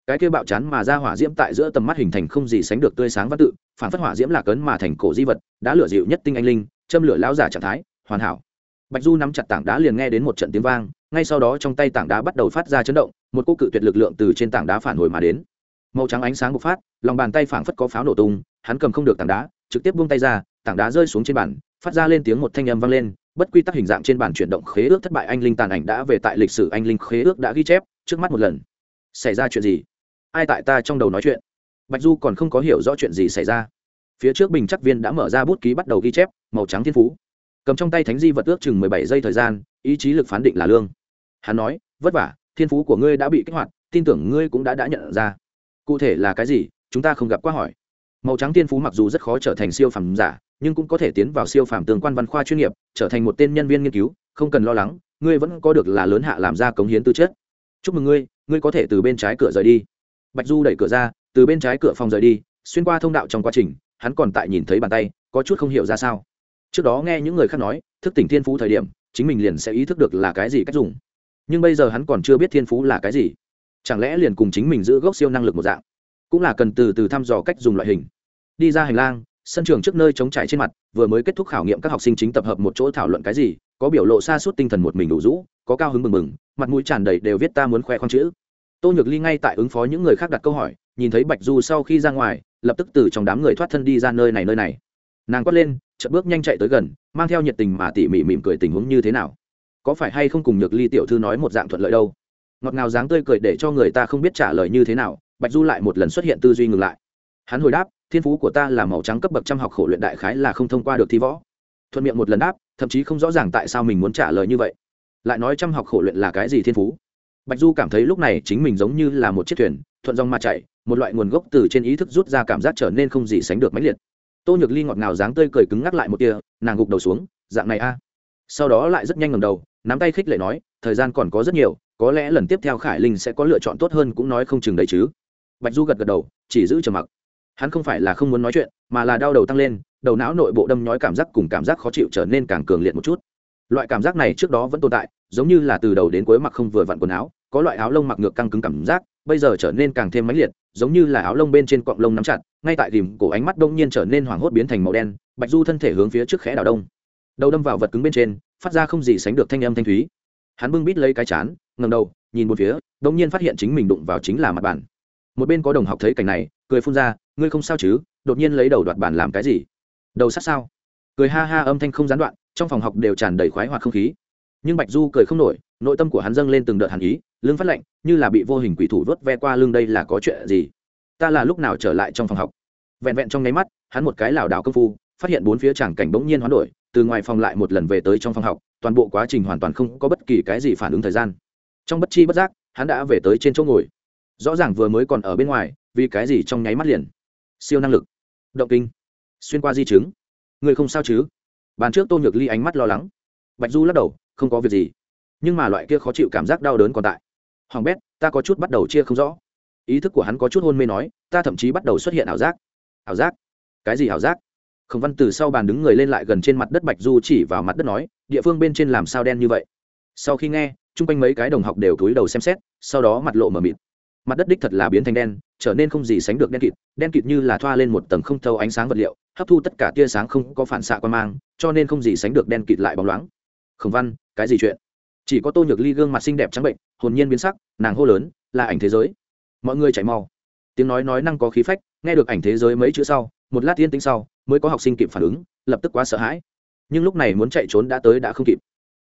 Cái kia bạo chán mà ra hỏa diễm tại giữa tầm mắt hình thành không gì sánh được tươi sáng văn tự, phản phất hỏa diễm là cấn mà thành cổ di vật, đã lửa dịu nhất tinh anh linh, châm lửa lão giả trạng thái, hoàn hảo bạch du nắm chặt tảng đá liền nghe đến một trận tiếng vang, ngay sau đó trong tay tảng đá bắt đầu phát ra chấn động, một cô cự tuyệt lực lượng từ trên tảng đá phản hồi mà đến. Màu trắng ánh sáng bộc phát, lòng bàn tay phảng phất có pháo nổ tung, hắn cầm không được tảng đá, trực tiếp buông tay ra, tảng đá rơi xuống trên bàn, phát ra lên tiếng một thanh âm vang lên, bất quy tắc hình dạng trên bàn chuyển động khế ước thất bại anh linh tàn ảnh đã về tại lịch sử anh linh khế ước đã ghi chép, trước mắt một lần. Xảy ra chuyện gì? Ai tại ta trong đầu nói chuyện? Bạch du còn không có hiểu rõ chuyện gì xảy ra. Phía trước bình chắc viên đã mở ra bút ký bắt đầu ghi chép, màu trắng thiên phú cầm trong tay thánh di vật ước chừng mười bảy giây thời gian, ý chí lực phán định là lương. Hắn nói, vất vả, thiên phú của ngươi đã bị kích hoạt, tin tưởng ngươi cũng đã đã nhận ra. Cụ thể là cái gì, chúng ta không gặp quá hỏi. Màu trắng thiên phú mặc dù rất khó trở thành siêu phẩm giả, nhưng cũng có thể tiến vào siêu phàm tương quan văn khoa chuyên nghiệp, trở thành một tên nhân viên nghiên cứu, không cần lo lắng, ngươi vẫn có được là lớn hạ làm ra cống hiến tư chất. Chúc mừng ngươi ngươi có thể từ bên trái cửa rời đi. Bạch du đẩy cửa ra, từ bên trái cửa phòng rời đi, xuyên qua thông đạo trong quá trình, hắn còn tại nhìn thấy bàn tay, có chút không hiểu ra sao trước đó nghe những người khác nói, thức tỉnh thiên phú thời điểm, chính mình liền sẽ ý thức được là cái gì cách dùng. Nhưng bây giờ hắn còn chưa biết thiên phú là cái gì. Chẳng lẽ liền cùng chính mình giữ gốc siêu năng lực một dạng? Cũng là cần từ từ thăm dò cách dùng loại hình. Đi ra hành lang, sân trường trước nơi chống trải trên mặt, vừa mới kết thúc khảo nghiệm các học sinh chính tập hợp một chỗ thảo luận cái gì, có biểu lộ xa suốt tinh thần một mình đủ rũ, có cao hứng mừng mừng mặt mũi tràn đầy đều viết ta muốn khoe khoang chữ. Tô nhược ly ngay tại ứng phó những người khác đặt câu hỏi, nhìn thấy bạch du sau khi ra ngoài, lập tức từ trong đám người thoát thân đi ra nơi này nơi này. Nàng quát lên chợt bước nhanh chạy tới gần, mang theo nhiệt tình mà tỉ mỉ mỉm cười tình huống như thế nào? Có phải hay không cùng nhược ly tiểu thư nói một dạng thuận lợi đâu? Ngọt ngào dáng tươi cười để cho người ta không biết trả lời như thế nào, bạch du lại một lần xuất hiện tư duy ngừng lại. Hắn hồi đáp, thiên phú của ta là màu trắng cấp bậc trăm học khổ luyện đại khái là không thông qua được thi võ. Thuận miệng một lần đáp, thậm chí không rõ ràng tại sao mình muốn trả lời như vậy. Lại nói trăm học khổ luyện là cái gì thiên phú? Bạch du cảm thấy lúc này chính mình giống như là một chiếc thuyền, thuận dòng mà chạy, một loại nguồn gốc từ trên ý thức rút ra cảm giác trở nên không gì sánh được mãnh liệt tô nhược ly ngọt ngào dáng tươi cười cứng ngắc lại một tia, nàng gục đầu xuống, dạng này a. Sau đó lại rất nhanh ngầm đầu, nắm tay khích lệ nói, thời gian còn có rất nhiều, có lẽ lần tiếp theo khải linh sẽ có lựa chọn tốt hơn cũng nói không chừng đấy chứ. Bạch du gật gật đầu, chỉ giữ trầm mặc. Hắn không phải là không muốn nói chuyện, mà là đau đầu tăng lên, đầu não nội bộ đâm nhói cảm giác cùng cảm giác khó chịu trở nên càng cường liệt một chút. Loại cảm giác này trước đó vẫn tồn tại, giống như là từ đầu đến cuối mặc không vừa vặn quần áo, có loại áo lông mặc ngược căng cứng cảm giác, bây giờ trở nên càng thêm mãnh liệt, giống như là áo lông bên trên cọng lông nắm chặt ngay tại tìm cổ ánh mắt đông nhiên trở nên hoảng hốt biến thành màu đen, bạch du thân thể hướng phía trước khẽ đảo đông. Đầu đâm vào vật cứng bên trên, phát ra không gì sánh được thanh âm thanh thúy. Hắn bưng bít lấy cái chán ngầm đầu, nhìn một phía, đông nhiên phát hiện chính mình đụng vào chính là mặt bàn. Một bên có đồng học thấy cảnh này, cười phun ra, ngươi không sao chứ? Đột nhiên lấy đầu đoạt bàn làm cái gì? Đầu sát sao? Cười ha ha âm thanh không gián đoạn, trong phòng học đều tràn đầy khoái hoặc không khí. Nhưng bạch du cười không nổi, nội tâm của hắn dâng lên từng đợt hàn ý, lưng phát lạnh, như là bị vô hình quỷ thủ vớt ve qua lưng đây là có chuyện gì? Ta là lúc nào trở lại trong phòng học? Vẹn vẹn trong nháy mắt, hắn một cái lảo đảo công phu, phát hiện bốn phía tràng cảnh bỗng nhiên hoán đổi, từ ngoài phòng lại một lần về tới trong phòng học, toàn bộ quá trình hoàn toàn không có bất kỳ cái gì phản ứng thời gian. Trong bất chi bất giác, hắn đã về tới trên chỗ ngồi. Rõ ràng vừa mới còn ở bên ngoài, vì cái gì trong nháy mắt liền? Siêu năng lực. Động kinh. Xuyên qua di chứng. Người không sao chứ? Bàn trước tô nhược ly ánh mắt lo lắng. Bạch du lắc đầu, không có việc gì. Nhưng mà loại kia khó chịu cảm giác đau đớn còn tại. Hoàng bét, ta có chút bắt đầu chia không rõ. Ý thức của hắn có chút hôn mê nói, ta thậm chí bắt đầu xuất hiện ảo giác ảo giác. Cái gì ảo giác? Khổng văn từ sau bàn đứng người lên lại gần trên mặt đất bạch du chỉ vào mặt đất nói, địa phương bên trên làm sao đen như vậy? Sau khi nghe, chung quanh mấy cái đồng học đều cúi đầu xem xét, sau đó mặt lộ mờ mịt. Mặt đất đích thật là biến thành đen, trở nên không gì sánh được đen kịt đen kịt như là thoa lên một tầng không thâu ánh sáng vật liệu, hấp thu tất cả tia sáng không có phản xạ qua mang, cho nên không gì sánh được đen kịt lại bóng loáng. Khổng văn, cái gì chuyện? Chỉ có tô nhược ly gương mặt xinh đẹp trắng bệnh, hồn nhiên biến sắc, nàng hô lớn, là ảnh thế giới. Mọi người chạy mau tiếng nói nói năng có khí phách, nghe được ảnh thế giới mấy chữ sau, một lát tiên tính sau, mới có học sinh kịp phản ứng, lập tức quá sợ hãi. Nhưng lúc này muốn chạy trốn đã tới đã không kịp.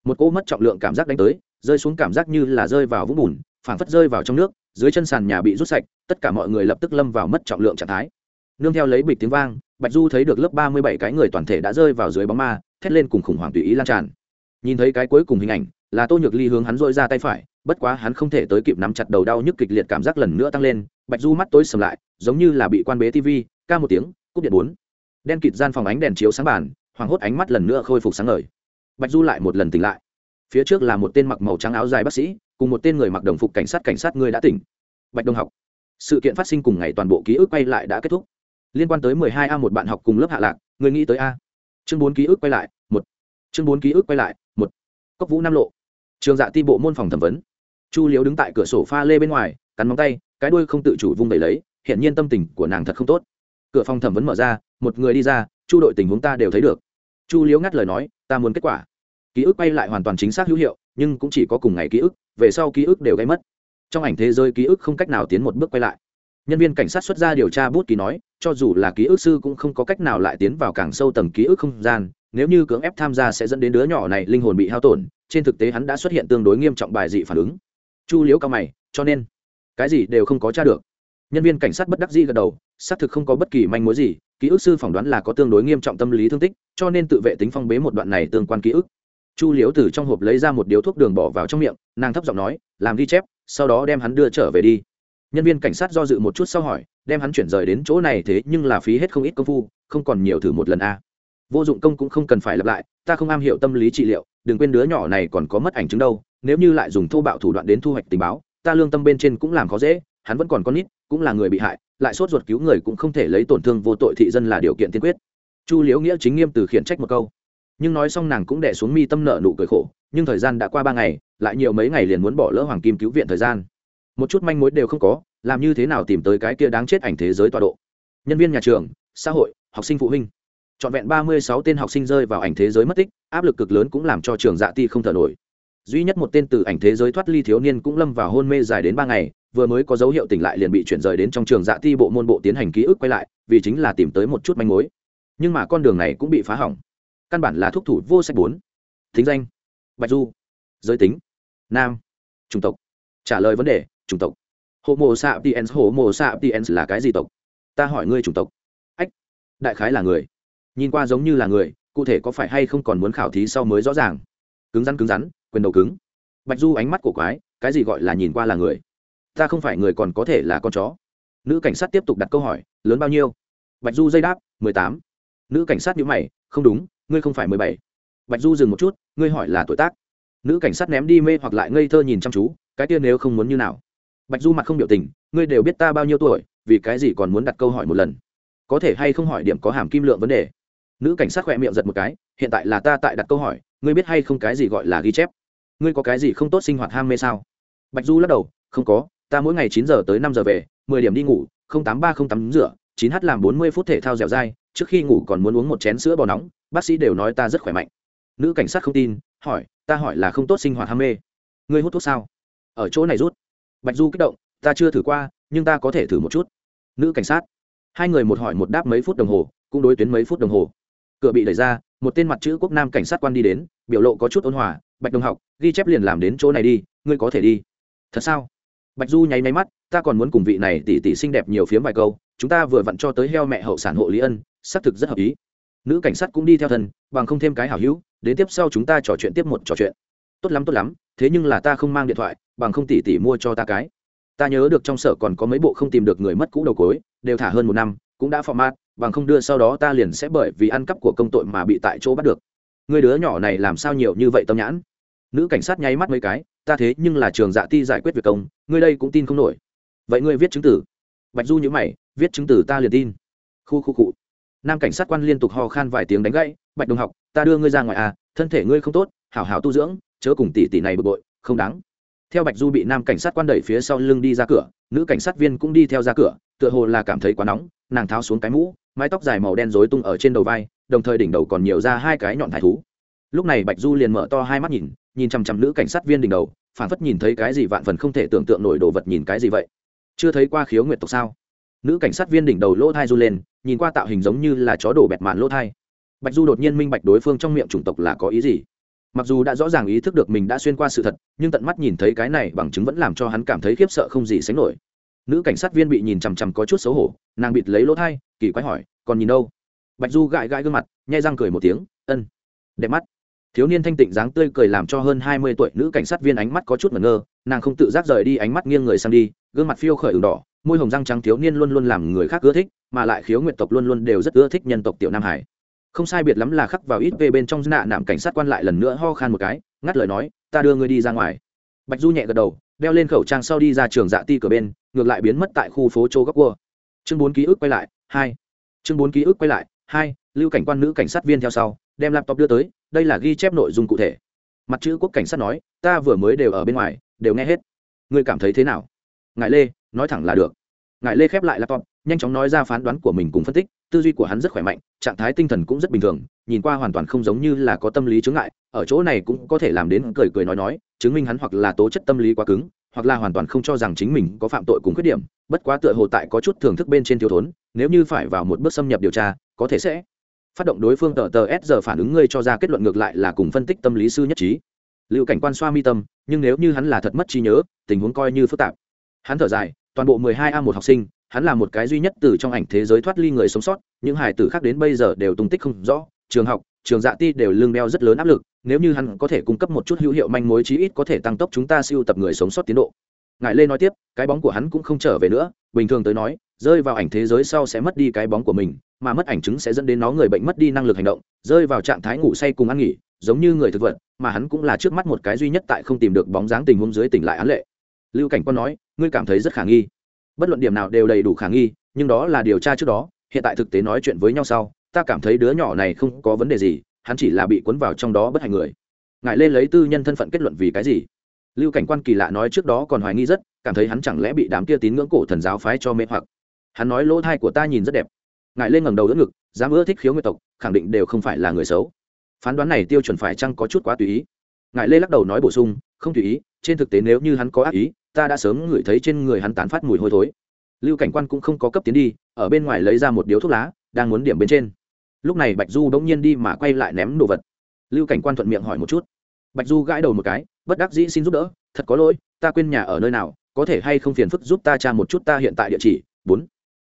Một cỗ mất trọng lượng cảm giác đánh tới, rơi xuống cảm giác như là rơi vào vũng bùn, phảng phất rơi vào trong nước, dưới chân sàn nhà bị rút sạch, tất cả mọi người lập tức lâm vào mất trọng lượng trạng thái. Nương theo lấy bịch tiếng vang, bạch du thấy được lớp ba mươi bảy cái người toàn thể đã rơi vào dưới bóng ma, thét lên cùng khủng hoảng tùy ý lan tràn. Nhìn thấy cái cuối cùng hình ảnh, là tô nhược ly hướng hắn dội ra tay phải bất quá hắn không thể tới kịp nắm chặt đầu đau nhức kịch liệt cảm giác lần nữa tăng lên, bạch du mắt tối sầm lại, giống như là bị quan bế tv ca một tiếng, cúp điện bốn. Đen kịt gian phòng ánh đèn chiếu sáng bàn hoảng hốt ánh mắt lần nữa khôi phục sáng ngời. Bạch du lại một lần tỉnh lại. Phía trước là một tên mặc màu trắng áo dài bác sĩ, cùng một tên người mặc đồng phục cảnh sát cảnh sát người đã tỉnh. Bạch đông học. Sự kiện phát sinh cùng ngày toàn bộ ký ức quay lại đã kết thúc. Liên quan tới mười hai a một bạn học cùng lớp hạ lạc, người nghĩ tới a. Chương 4 ký ức quay lại, một. Chương 4 ký ức quay lại, một. Cốc vũ nam lộ. Trường dạ ti bộ môn phòng thẩm vấn chu liếu đứng tại cửa sổ pha lê bên ngoài, cắn móng tay, cái đuôi không tự chủ vung đầy lấy hiện nhiên tâm tình của nàng thật không tốt. Cửa phòng thẩm vấn mở ra, một người đi ra, chu đội tình huống ta đều thấy được. Chu liếu ngắt lời nói, ta muốn kết quả. Ký ức quay lại hoàn toàn chính xác hữu hiệu, nhưng cũng chỉ có cùng ngày ký ức, về sau ký ức đều gây mất. Trong ảnh thế giới ký ức không cách nào tiến một bước quay lại. Nhân viên cảnh sát xuất ra điều tra bút ký nói, cho dù là ký ức sư cũng không có cách nào lại tiến vào càng sâu tầng ký ức không gian, nếu như cưỡng ép tham gia sẽ dẫn đến đứa nhỏ này linh hồn bị hao tổn, trên thực tế hắn đã xuất hiện tương đối nghiêm trọng bài dị phản ứng chu liễu cao mày, cho nên, cái gì đều không có t r a được. Nhân viên cảnh sát bất đắc dĩ gật đầu, xác thực không có bất kỳ manh mối gì, ký ức sư phỏng đoán là có tương đối nghiêm trọng tâm lý thương tích, cho nên tự vệ tính phong bế một đoạn này tương quan ký ức. Chu liễu từ trong hộp lấy ra một điếu thuốc đường bỏ vào trong miệng, nàng thấp giọng nói, làm ghi chép, sau đó đem hắn đưa trở về đi. Nhân viên cảnh sát do dự một chút sau hỏi, đem hắn chuyển rời đến chỗ này thế nhưng là phí hết không ít công phu, không còn nhiều thử một lần a vô dụng công cũng không cần phải lặp lại, ta không am hiểu tâm lý trị liệu, đừng quên đứa nhỏ này còn có mất ảnh chứng đâu, nếu như lại dùng thô bạo thủ đoạn đến thu hoạch tình báo, ta lương tâm bên trên cũng làm khó dễ, hắn vẫn còn con nít, cũng là người bị hại, lại sốt ruột cứu người cũng không thể lấy tổn thương vô tội thị dân là điều kiện tiên quyết. Chu liễu nghĩa chính nghiêm từ khiển trách một câu. Nhưng nói xong nàng cũng đẻ xuống mi tâm nợ nụ cười khổ, nhưng thời gian đã qua ba ngày, lại nhiều mấy ngày liền muốn bỏ lỡ hoàng kim cứu viện thời gian. Một chút manh mối đều không có, làm như thế nào tìm tới cái kia đáng chết ảnh thế giới tọa độ? Nhân viên nhà trường, xã hội, học sinh phụ huynh trọn vẹn ba mươi sáu tên học sinh rơi vào ảnh thế giới mất tích, áp lực cực lớn cũng làm cho trường dạ ti không thở nổi. Duy nhất một tên từ ảnh thế giới thoát ly thiếu niên cũng lâm vào hôn mê dài đến ba ngày, vừa mới có dấu hiệu tỉnh lại liền bị chuyển rời đến trong trường dạ ti bộ môn bộ tiến hành ký ức quay lại, vì chính là tìm tới một chút manh mối. Nhưng mà con đường này cũng bị phá hỏng. Căn bản là thúc thủ vô sách bốn. Thính danh, bạch du. Giới tính, nam. Chủng tộc. Trả lời vấn đề, chủng tộc. Homo sapiens homo sapiens là cái gì tộc? Ta hỏi ngươi chủng tộc. Ách, đại khái là người nhìn qua giống như là người, cụ thể có phải hay không còn muốn khảo thí sau mới rõ ràng. Cứng rắn cứng rắn, quyền đầu cứng. Bạch du ánh mắt của quái, cái gì gọi là nhìn qua là người? Ta không phải người còn có thể là con chó. Nữ cảnh sát tiếp tục đặt câu hỏi, lớn bao nhiêu? Bạch du dây đáp, mười tám. Nữ cảnh sát nhữ mày, không đúng, ngươi không phải mười bảy. Bạch du dừng một chút, ngươi hỏi là tuổi tác. Nữ cảnh sát ném đi mê hoặc lại ngây thơ nhìn chăm chú, cái tiên nếu không muốn như nào? Bạch du mặt không biểu tình, ngươi đều biết ta bao nhiêu tuổi, vì cái gì còn muốn đặt câu hỏi một lần? Có thể hay không hỏi điểm có hàm kim lượng vấn đề? Nữ cảnh sát khỏe miệng giật một cái, hiện tại là ta tại đặt câu hỏi, ngươi biết hay không cái gì gọi là ghi chép? Ngươi có cái gì không tốt sinh hoạt ham mê sao? Bạch du lắc đầu, không có, ta mỗi ngày chín giờ tới năm giờ về, mười điểm đi ngủ, không tám ba, không tắm rửa, chín h làm bốn mươi phút thể thao dẻo dai, trước khi ngủ còn muốn uống một chén sữa bò nóng, bác sĩ đều nói ta rất khỏe mạnh. Nữ cảnh sát không tin, hỏi, ta hỏi là không tốt sinh hoạt ham mê. Ngươi hút thuốc sao? Ở chỗ này rút. Bạch du kích động, ta chưa thử qua, nhưng ta có thể thử một chút. Nữ cảnh sát. Hai người một hỏi một đáp mấy phút đồng hồ, cũng đối tuyến mấy phút đồng hồ cửa bị đẩy ra, một tên mặt chữ quốc nam cảnh sát quan đi đến, biểu lộ có chút ôn hòa, bạch đồng học, ghi chép liền làm đến chỗ này đi, ngươi có thể đi. Thật sao? Bạch du nháy máy mắt, ta còn muốn cùng vị này tỷ tỷ xinh đẹp nhiều phiếm vài câu, chúng ta vừa vặn cho tới heo mẹ hậu sản hộ lý ân, xác thực rất hợp ý. Nữ cảnh sát cũng đi theo thân, bằng không thêm cái hảo hữu, đến tiếp sau chúng ta trò chuyện tiếp một trò chuyện. Tốt lắm tốt lắm, thế nhưng là ta không mang điện thoại, bằng không tỷ tỷ mua cho ta cái. Ta nhớ được trong sở còn có mấy bộ không tìm được người mất cũ đầu cối đều thả hơn một năm cũng đã phò mát bằng không đưa sau đó ta liền sẽ bởi vì ăn cắp của công tội mà bị tại chỗ bắt được. Người đứa nhỏ này làm sao nhiều như vậy tâm nhãn? Nữ cảnh sát nháy mắt mấy cái, ta thế nhưng là trường dạ ti giải quyết việc công ngươi đây cũng tin không nổi. Vậy ngươi viết chứng tử? Bạch du nhữ mày, viết chứng tử ta liền tin. Khu khu cụ nam cảnh sát quan liên tục ho khan vài tiếng đánh gãy, bạch đồng học, ta đưa ngươi ra ngoài à thân thể ngươi không tốt, hảo hảo tu dưỡng, chớ cùng tỷ tỷ này bực bội, không đáng. Theo bạch du bị nam cảnh sát quan đẩy phía sau lưng đi ra cửa, nữ cảnh sát viên cũng đi theo ra cửa tựa hồ là cảm thấy quá nóng, nàng tháo xuống cái mũ, mái tóc dài màu đen rối tung ở trên đầu vai, đồng thời đỉnh đầu còn nhiều ra hai cái nhọn thải thú. Lúc này bạch du liền mở to hai mắt nhìn nhìn chằm chằm nữ cảnh sát viên đỉnh đầu, phản phất nhìn thấy cái gì vạn phần không thể tưởng tượng nổi đồ vật nhìn cái gì vậy. Chưa thấy qua khiếu nguyệt tộc sao? Nữ cảnh sát viên đỉnh đầu lỗ thai du lên, nhìn qua tạo hình giống như là chó đổ bẹt màn lỗ thai. Bạch du đột nhiên minh bạch đối phương trong miệng chủng tộc là có ý gì. Mặc dù đã rõ ràng ý thức được mình đã xuyên qua sự thật, nhưng tận mắt nhìn thấy cái này bằng chứng vẫn làm cho hắn cảm thấy khiếp sợ không gì sánh nổi nữ cảnh sát viên bị nhìn chằm chằm có chút xấu hổ, nàng bịt lấy lỗ thai, kỳ quái hỏi, còn nhìn đâu? Bạch du gãi gãi gương mặt, nhai răng cười một tiếng, ân, đẹp mắt. Thiếu niên thanh tịnh dáng tươi cười làm cho hơn hai mươi tuổi nữ cảnh sát viên ánh mắt có chút ngẩn ngơ, nàng không tự giác rời đi ánh mắt nghiêng người sang đi, gương mặt phiêu khởi ửng đỏ, môi hồng răng trắng thiếu niên luôn luôn làm người khác ưa thích, mà lại khiếu nguyện tộc luôn luôn đều rất ưa thích nhân tộc tiểu nam hải. Không sai biệt lắm là khắc vào ít về bên trong nạ nạm cảnh sát quan lại lần nữa ho khan một cái, ngắt lời nói, ta đưa ngươi đi ra ngoài. Bạch du nhẹ gật đầu đeo lên khẩu trang sau đi ra trường dạ ti cửa bên, ngược lại biến mất tại khu phố châu góc cua. Chương bốn ký ức quay lại, hai. Chương bốn ký ức quay lại, hai, lưu cảnh quan nữ cảnh sát viên theo sau, đem laptop đưa tới, đây là ghi chép nội dung cụ thể. Mặt chữ quốc cảnh sát nói, ta vừa mới đều ở bên ngoài, đều nghe hết. Ngươi cảm thấy thế nào? Ngại lê, nói thẳng là được. Ngại lê khép lại laptop, nhanh chóng nói ra phán đoán của mình cùng phân tích, tư duy của hắn rất khỏe mạnh, trạng thái tinh thần cũng rất bình thường, nhìn qua hoàn toàn không giống như là có tâm lý chướng ngại, ở chỗ này cũng có thể làm đến cười cười nói nói chứng minh hắn hoặc là tố chất tâm lý quá cứng, hoặc là hoàn toàn không cho rằng chính mình có phạm tội cùng khuyết điểm, bất quá tựa hồ tại có chút thưởng thức bên trên thiếu thốn, nếu như phải vào một bước xâm nhập điều tra, có thể sẽ phát động đối phương tờ tờ s giờ phản ứng ngươi cho ra kết luận ngược lại là cùng phân tích tâm lý sư nhất trí. Liệu cảnh quan xoa mi tâm, nhưng nếu như hắn là thật mất trí nhớ, tình huống coi như phức tạp. Hắn thở dài, toàn bộ mười hai a một học sinh, hắn là một cái duy nhất từ trong ảnh thế giới thoát ly người sống sót, những hải tử khác đến bây giờ đều tung tích không rõ, trường học trường dạ ti đều lương đeo rất lớn áp lực, nếu như hắn có thể cung cấp một chút hữu hiệu manh mối chí ít có thể tăng tốc chúng ta siêu tập người sống sót tiến độ. Ngài lê nói tiếp, cái bóng của hắn cũng không trở về nữa, bình thường tới nói, rơi vào ảnh thế giới sau sẽ mất đi cái bóng của mình, mà mất ảnh chứng sẽ dẫn đến nó người bệnh mất đi năng lực hành động, rơi vào trạng thái ngủ say cùng ăn nghỉ, giống như người thực vật, mà hắn cũng là trước mắt một cái duy nhất tại không tìm được bóng dáng tình huống dưới tỉnh lại án lệ. Lưu cảnh quân nói, ngươi cảm thấy rất khả nghi. Bất luận điểm nào đều đầy đủ khả nghi, nhưng đó là điều tra trước đó, hiện tại thực tế nói chuyện với nhau sau ta cảm thấy đứa nhỏ này không có vấn đề gì, hắn chỉ là bị cuốn vào trong đó bất hạnh người. Ngài lên lấy tư nhân thân phận kết luận vì cái gì? Lưu cảnh quan kỳ lạ nói trước đó còn hoài nghi rất, cảm thấy hắn chẳng lẽ bị đám kia tín ngưỡng cổ thần giáo phái cho mê hoặc. Hắn nói lỗ thai của ta nhìn rất đẹp. Ngài lên ngẩng đầu đỡ ngực, dám ưa thích khiếu nguyệt tộc, khẳng định đều không phải là người xấu. Phán đoán này tiêu chuẩn phải chăng có chút quá tùy ý? Ngài lê lắc đầu nói bổ sung, không tùy ý, trên thực tế nếu như hắn có ác ý, ta đã sớm ngửi thấy trên người hắn tán phát mùi hôi thối. Lưu cảnh quan cũng không có cấp tiến đi, ở bên ngoài lấy ra một điếu thuốc lá, đang muốn điểm bên trên lúc này bạch du đống nhiên đi mà quay lại ném đồ vật. Lưu cảnh quan thuận miệng hỏi một chút. Bạch du gãi đầu một cái, bất đắc dĩ xin giúp đỡ, thật có lỗi, ta quên nhà ở nơi nào, có thể hay không phiền phức giúp ta tra một chút ta hiện tại địa chỉ, bốn.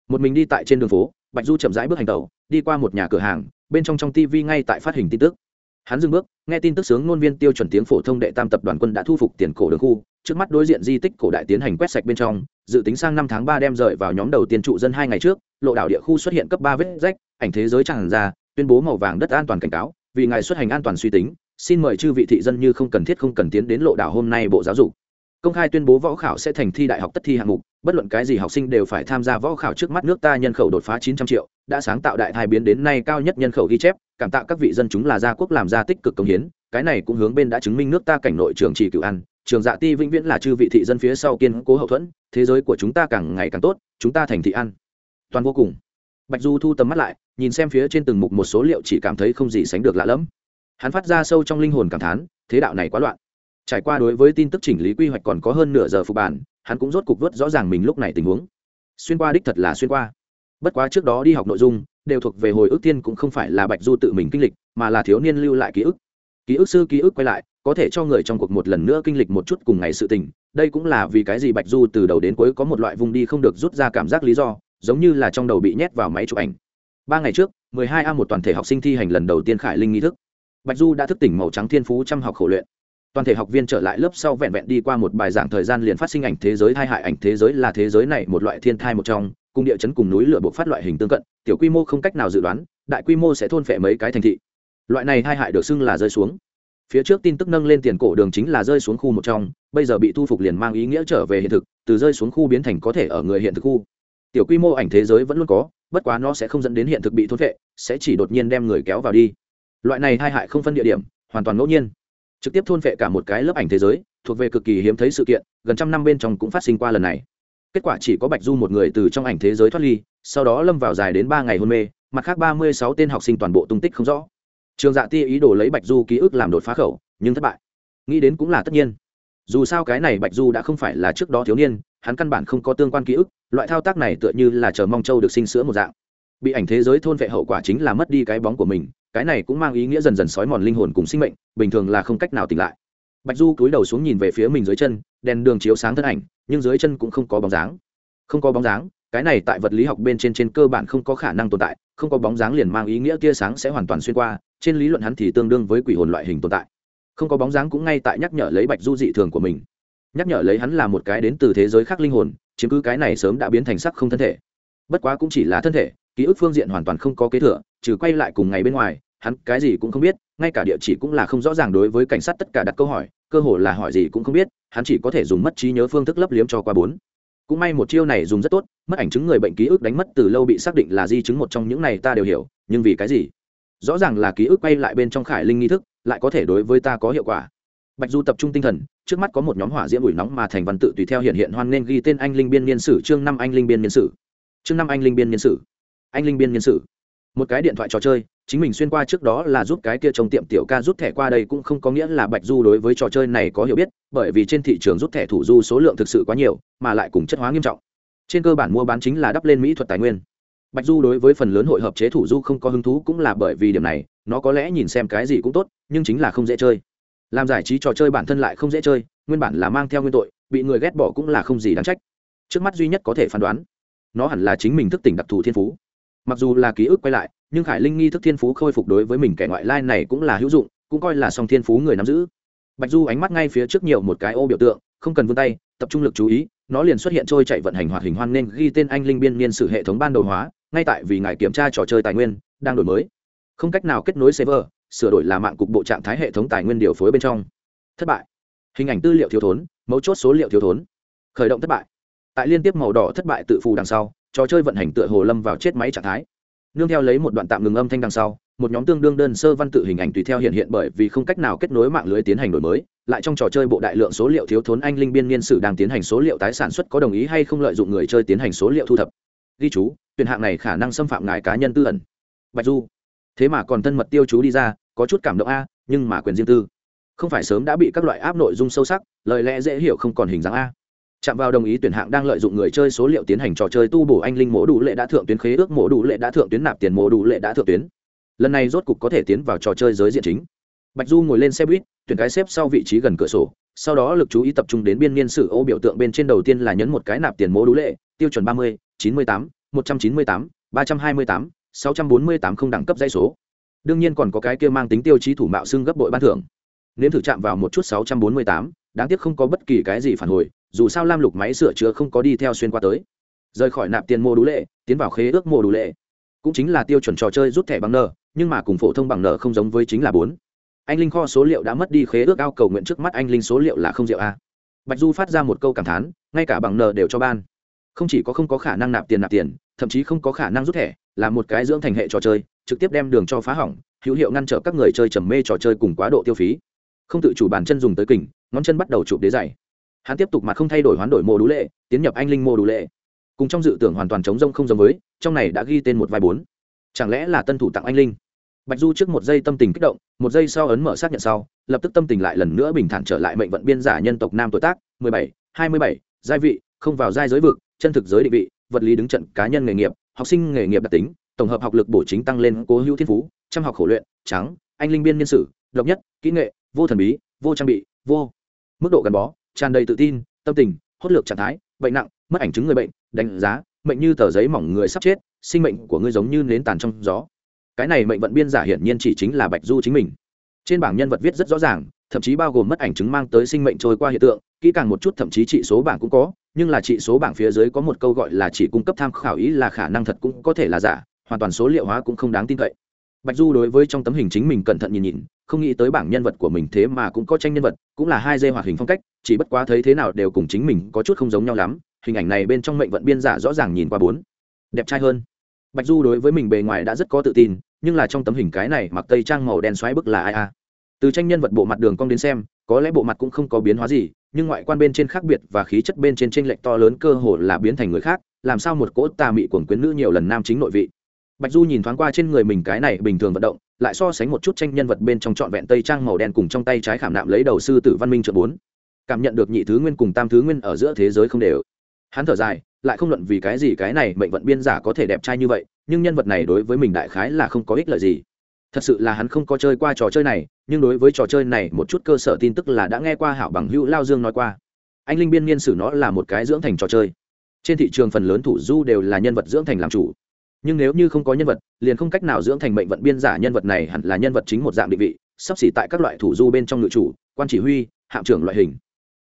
Một mình đi tại trên đường phố, bạch du chậm rãi bước hành tàu, đi qua một nhà cửa hàng, bên trong trong tv ngay tại phát hình tin tức. Hắn dừng bước, nghe tin tức sướng ngôn viên tiêu chuẩn tiếng phổ thông đệ tam tập đoàn quân đã thu phục tiền cổ đường khu, trước mắt đối diện di tích cổ đại tiến hành quét sạch bên trong, dự tính sang năm tháng ba đem rời vào nhóm đầu tiên trụ dân hai ngày trước, lộ đảo địa khu xuất hiện cấp ba vết rách ảnh thế giới tràn ra, tuyên bố màu vàng đất an toàn cảnh cáo, vì ngài xuất hành an toàn suy tính, xin mời chư vị thị dân như không cần thiết không cần tiến đến lộ đảo hôm nay bộ giáo dục. Công khai tuyên bố võ khảo sẽ thành thi đại học tất thi hạng mục, bất luận cái gì học sinh đều phải tham gia võ khảo trước mắt nước ta nhân khẩu đột phá 900 triệu, đã sáng tạo đại thai biến đến nay cao nhất nhân khẩu ghi chép, cảm tạ các vị dân chúng là gia quốc làm ra tích cực công hiến, cái này cũng hướng bên đã chứng minh nước ta cảnh nội trường trì cựu ăn trường dạ ti vĩnh viễn là chư vị thị dân phía sau kiên cố hậu thuẫn, thế giới của chúng ta càng ngày càng tốt, chúng ta thành thị ăn toàn vô cùng bạch du thu tầm mắt lại, nhìn xem phía trên từng mục một số liệu chỉ cảm thấy không gì sánh được lạ lẫm. Hắn phát ra sâu trong linh hồn cảm thán, thế đạo này quá loạn. Trải qua đối với tin tức chỉnh lý quy hoạch còn có hơn nửa giờ phục bản, hắn cũng rốt cục vớt rõ ràng mình lúc này tình huống. Xuyên qua đích thật là xuyên qua. Bất quá trước đó đi học nội dung, đều thuộc về hồi ức tiên cũng không phải là bạch du tự mình kinh lịch, mà là thiếu niên lưu lại ký ức. Ký ức sư ký ức quay lại, có thể cho người trong cuộc một lần nữa kinh lịch một chút cùng ngày sự tình, đây cũng là vì cái gì bạch du từ đầu đến cuối có một loại vùng đi không được rút ra cảm giác lý do giống như là trong đầu bị nhét vào máy chụp ảnh. Ba ngày trước 12 a một toàn thể học sinh thi hành lần đầu tiên khải linh nghi thức. Bạch du đã thức tỉnh màu trắng thiên phú chăm học khổ luyện. Toàn thể học viên trở lại lớp sau vẹn vẹn đi qua một bài giảng thời gian liền phát sinh ảnh thế giới thai hại, ảnh thế giới là thế giới này một loại thiên thai một trong, cùng địa chấn cùng núi lửa buộc phát loại hình tương cận, tiểu quy mô không cách nào dự đoán, đại quy mô sẽ thôn phệ mấy cái thành thị. Loại này thai hại được xưng là rơi xuống. Phía trước tin tức nâng lên tiền cổ đường chính là rơi xuống khu một trong, bây giờ bị thu phục liền mang ý nghĩa trở về hiện thực, từ rơi xuống khu biến thành có thể ở người hiện thực khu tiểu quy mô ảnh thế giới vẫn luôn có, bất quá nó sẽ không dẫn đến hiện thực bị thốt vệ sẽ chỉ đột nhiên đem người kéo vào đi. Loại này hai hại không phân địa điểm, hoàn toàn ngẫu nhiên. Trực tiếp thôn vệ cả một cái lớp ảnh thế giới, thuộc về cực kỳ hiếm thấy sự kiện, gần trăm năm bên trong cũng phát sinh qua lần này. Kết quả chỉ có bạch du một người từ trong ảnh thế giới thoát ly, sau đó lâm vào dài đến ba ngày hôn mê, mặt khác ba mươi sáu tên học sinh toàn bộ tung tích không rõ. Trường dạ ti ý đồ lấy bạch du ký ức làm đột phá khẩu, nhưng thất bại. Nghĩ đến cũng là tất nhiên. Dù sao cái này bạch du đã không phải là trước đó thiếu niên hắn căn bản không có tương quan ký ức, loại thao tác này tựa như là chờ mong châu được sinh sữa một dạng. Bị ảnh thế giới thôn vệ hậu quả chính là mất đi cái bóng của mình, cái này cũng mang ý nghĩa dần dần sói mòn linh hồn cùng sinh mệnh, bình thường là không cách nào tỉnh lại. Bạch du cúi đầu xuống nhìn về phía mình dưới chân, đèn đường chiếu sáng thân ảnh, nhưng dưới chân cũng không có bóng dáng. Không có bóng dáng, cái này tại vật lý học bên trên trên cơ bản không có khả năng tồn tại, không có bóng dáng liền mang ý nghĩa tia sáng sẽ hoàn toàn xuyên qua, trên lý luận hắn thì tương đương với quỷ hồn loại hình tồn tại. Không có bóng dáng cũng ngay tại nhắc nhở lấy bạch du dị thường của mình nhắc nhở lấy hắn là một cái đến từ thế giới khác linh hồn, chiếm cứ cái này sớm đã biến thành sắc không thân thể. Bất quá cũng chỉ là thân thể, ký ức phương diện hoàn toàn không có kế thừa, trừ quay lại cùng ngày bên ngoài, hắn cái gì cũng không biết, ngay cả địa chỉ cũng là không rõ ràng đối với cảnh sát tất cả đặt câu hỏi, cơ hồ là hỏi gì cũng không biết, hắn chỉ có thể dùng mất trí nhớ phương thức lấp liếm cho qua bốn. Cũng may một chiêu này dùng rất tốt, mất ảnh chứng người bệnh ký ức đánh mất từ lâu bị xác định là di chứng một trong những này ta đều hiểu, nhưng vì cái gì? Rõ ràng là ký ức quay lại bên trong khải linh nghi thức, lại có thể đối với ta có hiệu quả bạch du tập trung tinh thần, trước mắt có một nhóm hỏa diễm ủi nóng mà thành văn tự tùy theo hiện hiện hoan nên ghi tên anh linh biên niên sử, chương năm anh linh biên niên sử. Chương năm anh linh biên niên sử. Anh linh biên niên sử. Một cái điện thoại trò chơi, chính mình xuyên qua trước đó là giúp cái kia trong tiệm tiểu ca rút thẻ qua đây cũng không có nghĩa là bạch du đối với trò chơi này có hiểu biết, bởi vì trên thị trường rút thẻ thủ du số lượng thực sự quá nhiều, mà lại cùng chất hóa nghiêm trọng. Trên cơ bản mua bán chính là đắp lên mỹ thuật tài nguyên. Bạch du đối với phần lớn hội hợp chế thủ du không có hứng thú cũng là bởi vì điểm này, nó có lẽ nhìn xem cái gì cũng tốt, nhưng chính là không dễ chơi làm giải trí trò chơi bản thân lại không dễ chơi, nguyên bản là mang theo nguyên tội, bị người ghét bỏ cũng là không gì đáng trách. Trước mắt duy nhất có thể phán đoán, nó hẳn là chính mình thức tỉnh đặc thù thiên phú. Mặc dù là ký ức quay lại, nhưng khải linh nghi thức thiên phú khôi phục đối với mình kẻ ngoại lai này cũng là hữu dụng, cũng coi là song thiên phú người nắm giữ. Bạch du ánh mắt ngay phía trước nhiều một cái ô biểu tượng, không cần vươn tay, tập trung lực chú ý, nó liền xuất hiện trôi chạy vận hành hoạt hình hoan nên ghi tên anh linh biên niên sử hệ thống ban đầu hóa, ngay tại vì ngài kiểm tra trò chơi tài nguyên đang đổi mới. Không cách nào kết nối server sửa đổi là mạng cục bộ trạng thái hệ thống tài nguyên điều phối bên trong. Thất bại. Hình ảnh tư liệu thiếu thốn, mấu chốt số liệu thiếu thốn. Khởi động thất bại. Tại liên tiếp màu đỏ thất bại tự phù đằng sau, trò chơi vận hành tựa hồ lâm vào chết máy trạng thái. Nương theo lấy một đoạn tạm ngừng âm thanh đằng sau, một nhóm tương đương đơn sơ văn tự hình ảnh tùy theo hiện hiện bởi vì không cách nào kết nối mạng lưới tiến hành đổi mới, lại trong trò chơi bộ đại lượng số liệu thiếu thốn anh linh biên niên sử đang tiến hành số liệu tái sản xuất có đồng ý hay không lợi dụng người chơi tiến hành số liệu thu thập. Ghi chú, tuyển hạng này khả năng xâm phạm ngài cá nhân tư ẩn. Bạch du. Thế mà còn thân mật tiêu chú đi ra có chút cảm động a, nhưng mà quyền riêng tư. Không phải sớm đã bị các loại áp nội dung sâu sắc, lời lẽ dễ hiểu không còn hình dáng a. Chạm vào đồng ý tuyển hạng đang lợi dụng người chơi số liệu tiến hành trò chơi tu bổ anh linh mổ đủ lệ đã thượng tuyến khế ước, mổ đủ lệ đã thượng tuyến nạp tiền, mổ đủ lệ đã thượng tuyến. Lần này rốt cục có thể tiến vào trò chơi giới diện chính. Bạch du ngồi lên xe buýt, tuyển cái xếp sau vị trí gần cửa sổ, sau đó lực chú ý tập trung đến biên niên sử ô biểu tượng bên trên đầu tiên là nhấn một cái nạp tiền mổ đủ lệ, tiêu chuẩn ba mươi, chín mươi tám, một trăm chín mươi tám, ba trăm hai mươi tám, sáu trăm bốn mươi tám không đẳng cấp dây số đương nhiên còn có cái kia mang tính tiêu chí thủ mạo xưng gấp bội ban thưởng. Nếm thử chạm vào một chút sáu trăm bốn mươi tám, đáng tiếc không có bất kỳ cái gì phản hồi, dù sao lam lục máy sửa chữa không có đi theo xuyên qua tới. Rời khỏi nạp tiền mô đủ lệ, tiến vào khế ước mô đủ lệ. Cũng chính là tiêu chuẩn trò chơi rút thẻ bằng nợ nhưng mà cùng phổ thông bằng nợ không giống với chính là bốn. Anh linh kho số liệu đã mất đi khế ước ao cầu nguyện trước mắt anh linh số liệu là không rượu a. Bạch du phát ra một câu cảm thán, ngay cả bằng nợ đều cho ban. Không chỉ có không có khả năng nạp tiền nạp tiền, thậm chí không có khả năng rút thẻ, là một cái dưỡng thành hệ trò chơi trực tiếp đem đường cho phá hỏng, hữu hiệu ngăn trở các người chơi trầm mê trò chơi cùng quá độ tiêu phí. Không tự chủ bàn chân dùng tới kình, ngón chân bắt đầu chụp đế dày hắn tiếp tục mà không thay đổi hoán đổi mô đũ lệ, tiến nhập anh linh mô đũ lệ. Cùng trong dự tưởng hoàn toàn chống rông không giống với, trong này đã ghi tên một vài bốn. Chẳng lẽ là tân thủ tặng anh linh? Bạch du trước một giây tâm tình kích động, một giây sau ấn mở xác nhận sau, lập tức tâm tình lại lần nữa bình thản trở lại mệnh vận biên giả nhân tộc nam tuổi tác, mười bảy, hai mươi bảy, giai vị, không vào giai giới vực, chân thực giới định vị, vật lý đứng trận cá nhân nghề nghiệp, học sinh nghề nghiệp đặc tính tổng hợp học lực bổ chính tăng lên cố hữu thiên phú chăm học khổ luyện, trắng, anh linh biên niên sử, độc nhất, kỹ nghệ, vô thần bí, vô trang bị, vô. Mức độ gắn bó, tràn đầy tự tin, tâm tình, hốt lược trạng thái, bệnh nặng, mất ảnh chứng người bệnh, đánh giá, mệnh như tờ giấy mỏng người sắp chết, sinh mệnh của ngươi giống như nến tàn trong gió. Cái này mệnh vận biên giả hiển nhiên chỉ chính là bạch du chính mình. Trên bảng nhân vật viết rất rõ ràng, thậm chí bao gồm mất ảnh chứng mang tới sinh mệnh trôi qua hiện tượng, kỹ càng một chút thậm chí trị số bảng cũng có, nhưng là trị số bảng phía dưới có một câu gọi là chỉ cung cấp tham khảo ý là khả năng thật cũng có thể là giả hoàn toàn số liệu hóa cũng không đáng tin cậy. Bạch du đối với trong tấm hình chính mình cẩn thận nhìn nhìn, không nghĩ tới bảng nhân vật của mình thế mà cũng có tranh nhân vật, cũng là hai dê hoạt hình phong cách, chỉ bất quá thấy thế nào đều cùng chính mình có chút không giống nhau lắm, hình ảnh này bên trong mệnh vận biên giả rõ ràng nhìn qua bốn. Đẹp trai hơn. Bạch du đối với mình bề ngoài đã rất có tự tin, nhưng là trong tấm hình cái này mặc tây trang màu đen xoáy bức là ai a? Từ tranh nhân vật bộ mặt đường cong đến xem, có lẽ bộ mặt cũng không có biến hóa gì, nhưng ngoại quan bên trên khác biệt và khí chất bên trên tranh lệch to lớn cơ hồ là biến thành người khác, làm sao một cỗ tà mị quần quyến nữ nhiều lần nam chính nội vị bạch du nhìn thoáng qua trên người mình cái này bình thường vận động, lại so sánh một chút tranh nhân vật bên trong trọn vẹn tây trang màu đen cùng trong tay trái khảm nạm lấy đầu sư tử văn minh trợ bốn. Cảm nhận được nhị thứ nguyên cùng tam thứ nguyên ở giữa thế giới không đều. Hắn thở dài, lại không luận vì cái gì cái này mệnh vận biên giả có thể đẹp trai như vậy, nhưng nhân vật này đối với mình đại khái là không có ích lợi gì. Thật sự là hắn không có chơi qua trò chơi này, nhưng đối với trò chơi này một chút cơ sở tin tức là đã nghe qua hảo bằng hữu lao dương nói qua. Anh linh biên niên sử nó là một cái dưỡng thành trò chơi. Trên thị trường phần lớn thủ du đều là nhân vật dưỡng thành làm chủ nhưng nếu như không có nhân vật, liền không cách nào dưỡng thành mệnh vận biên giả nhân vật này hẳn là nhân vật chính một dạng định vị, sắp xỉ tại các loại thủ du bên trong ngự chủ, quan chỉ huy, hạm trưởng loại hình.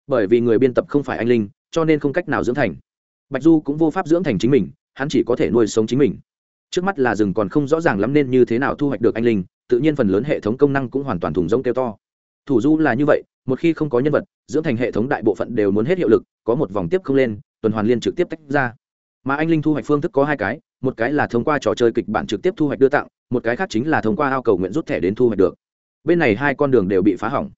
Bởi vì người biên tập không phải anh linh, cho nên không cách nào dưỡng thành. Bạch du cũng vô pháp dưỡng thành chính mình, hắn chỉ có thể nuôi sống chính mình. Trước mắt là rừng còn không rõ ràng lắm nên như thế nào thu hoạch được anh linh, tự nhiên phần lớn hệ thống công năng cũng hoàn toàn thùng rông kêu to. Thủ du là như vậy, một khi không có nhân vật, dưỡng thành hệ thống đại bộ phận đều muốn hết hiệu lực, có một vòng tiếp không lên, tuần hoàn liên trực tiếp tách ra. Mà anh linh thu hoạch phương thức có hai cái một cái là thông qua trò chơi kịch bản trực tiếp thu hoạch đưa tặng, một cái khác chính là thông qua ao cầu nguyện rút thẻ đến thu hoạch được. Bên này hai con đường đều bị phá hỏng.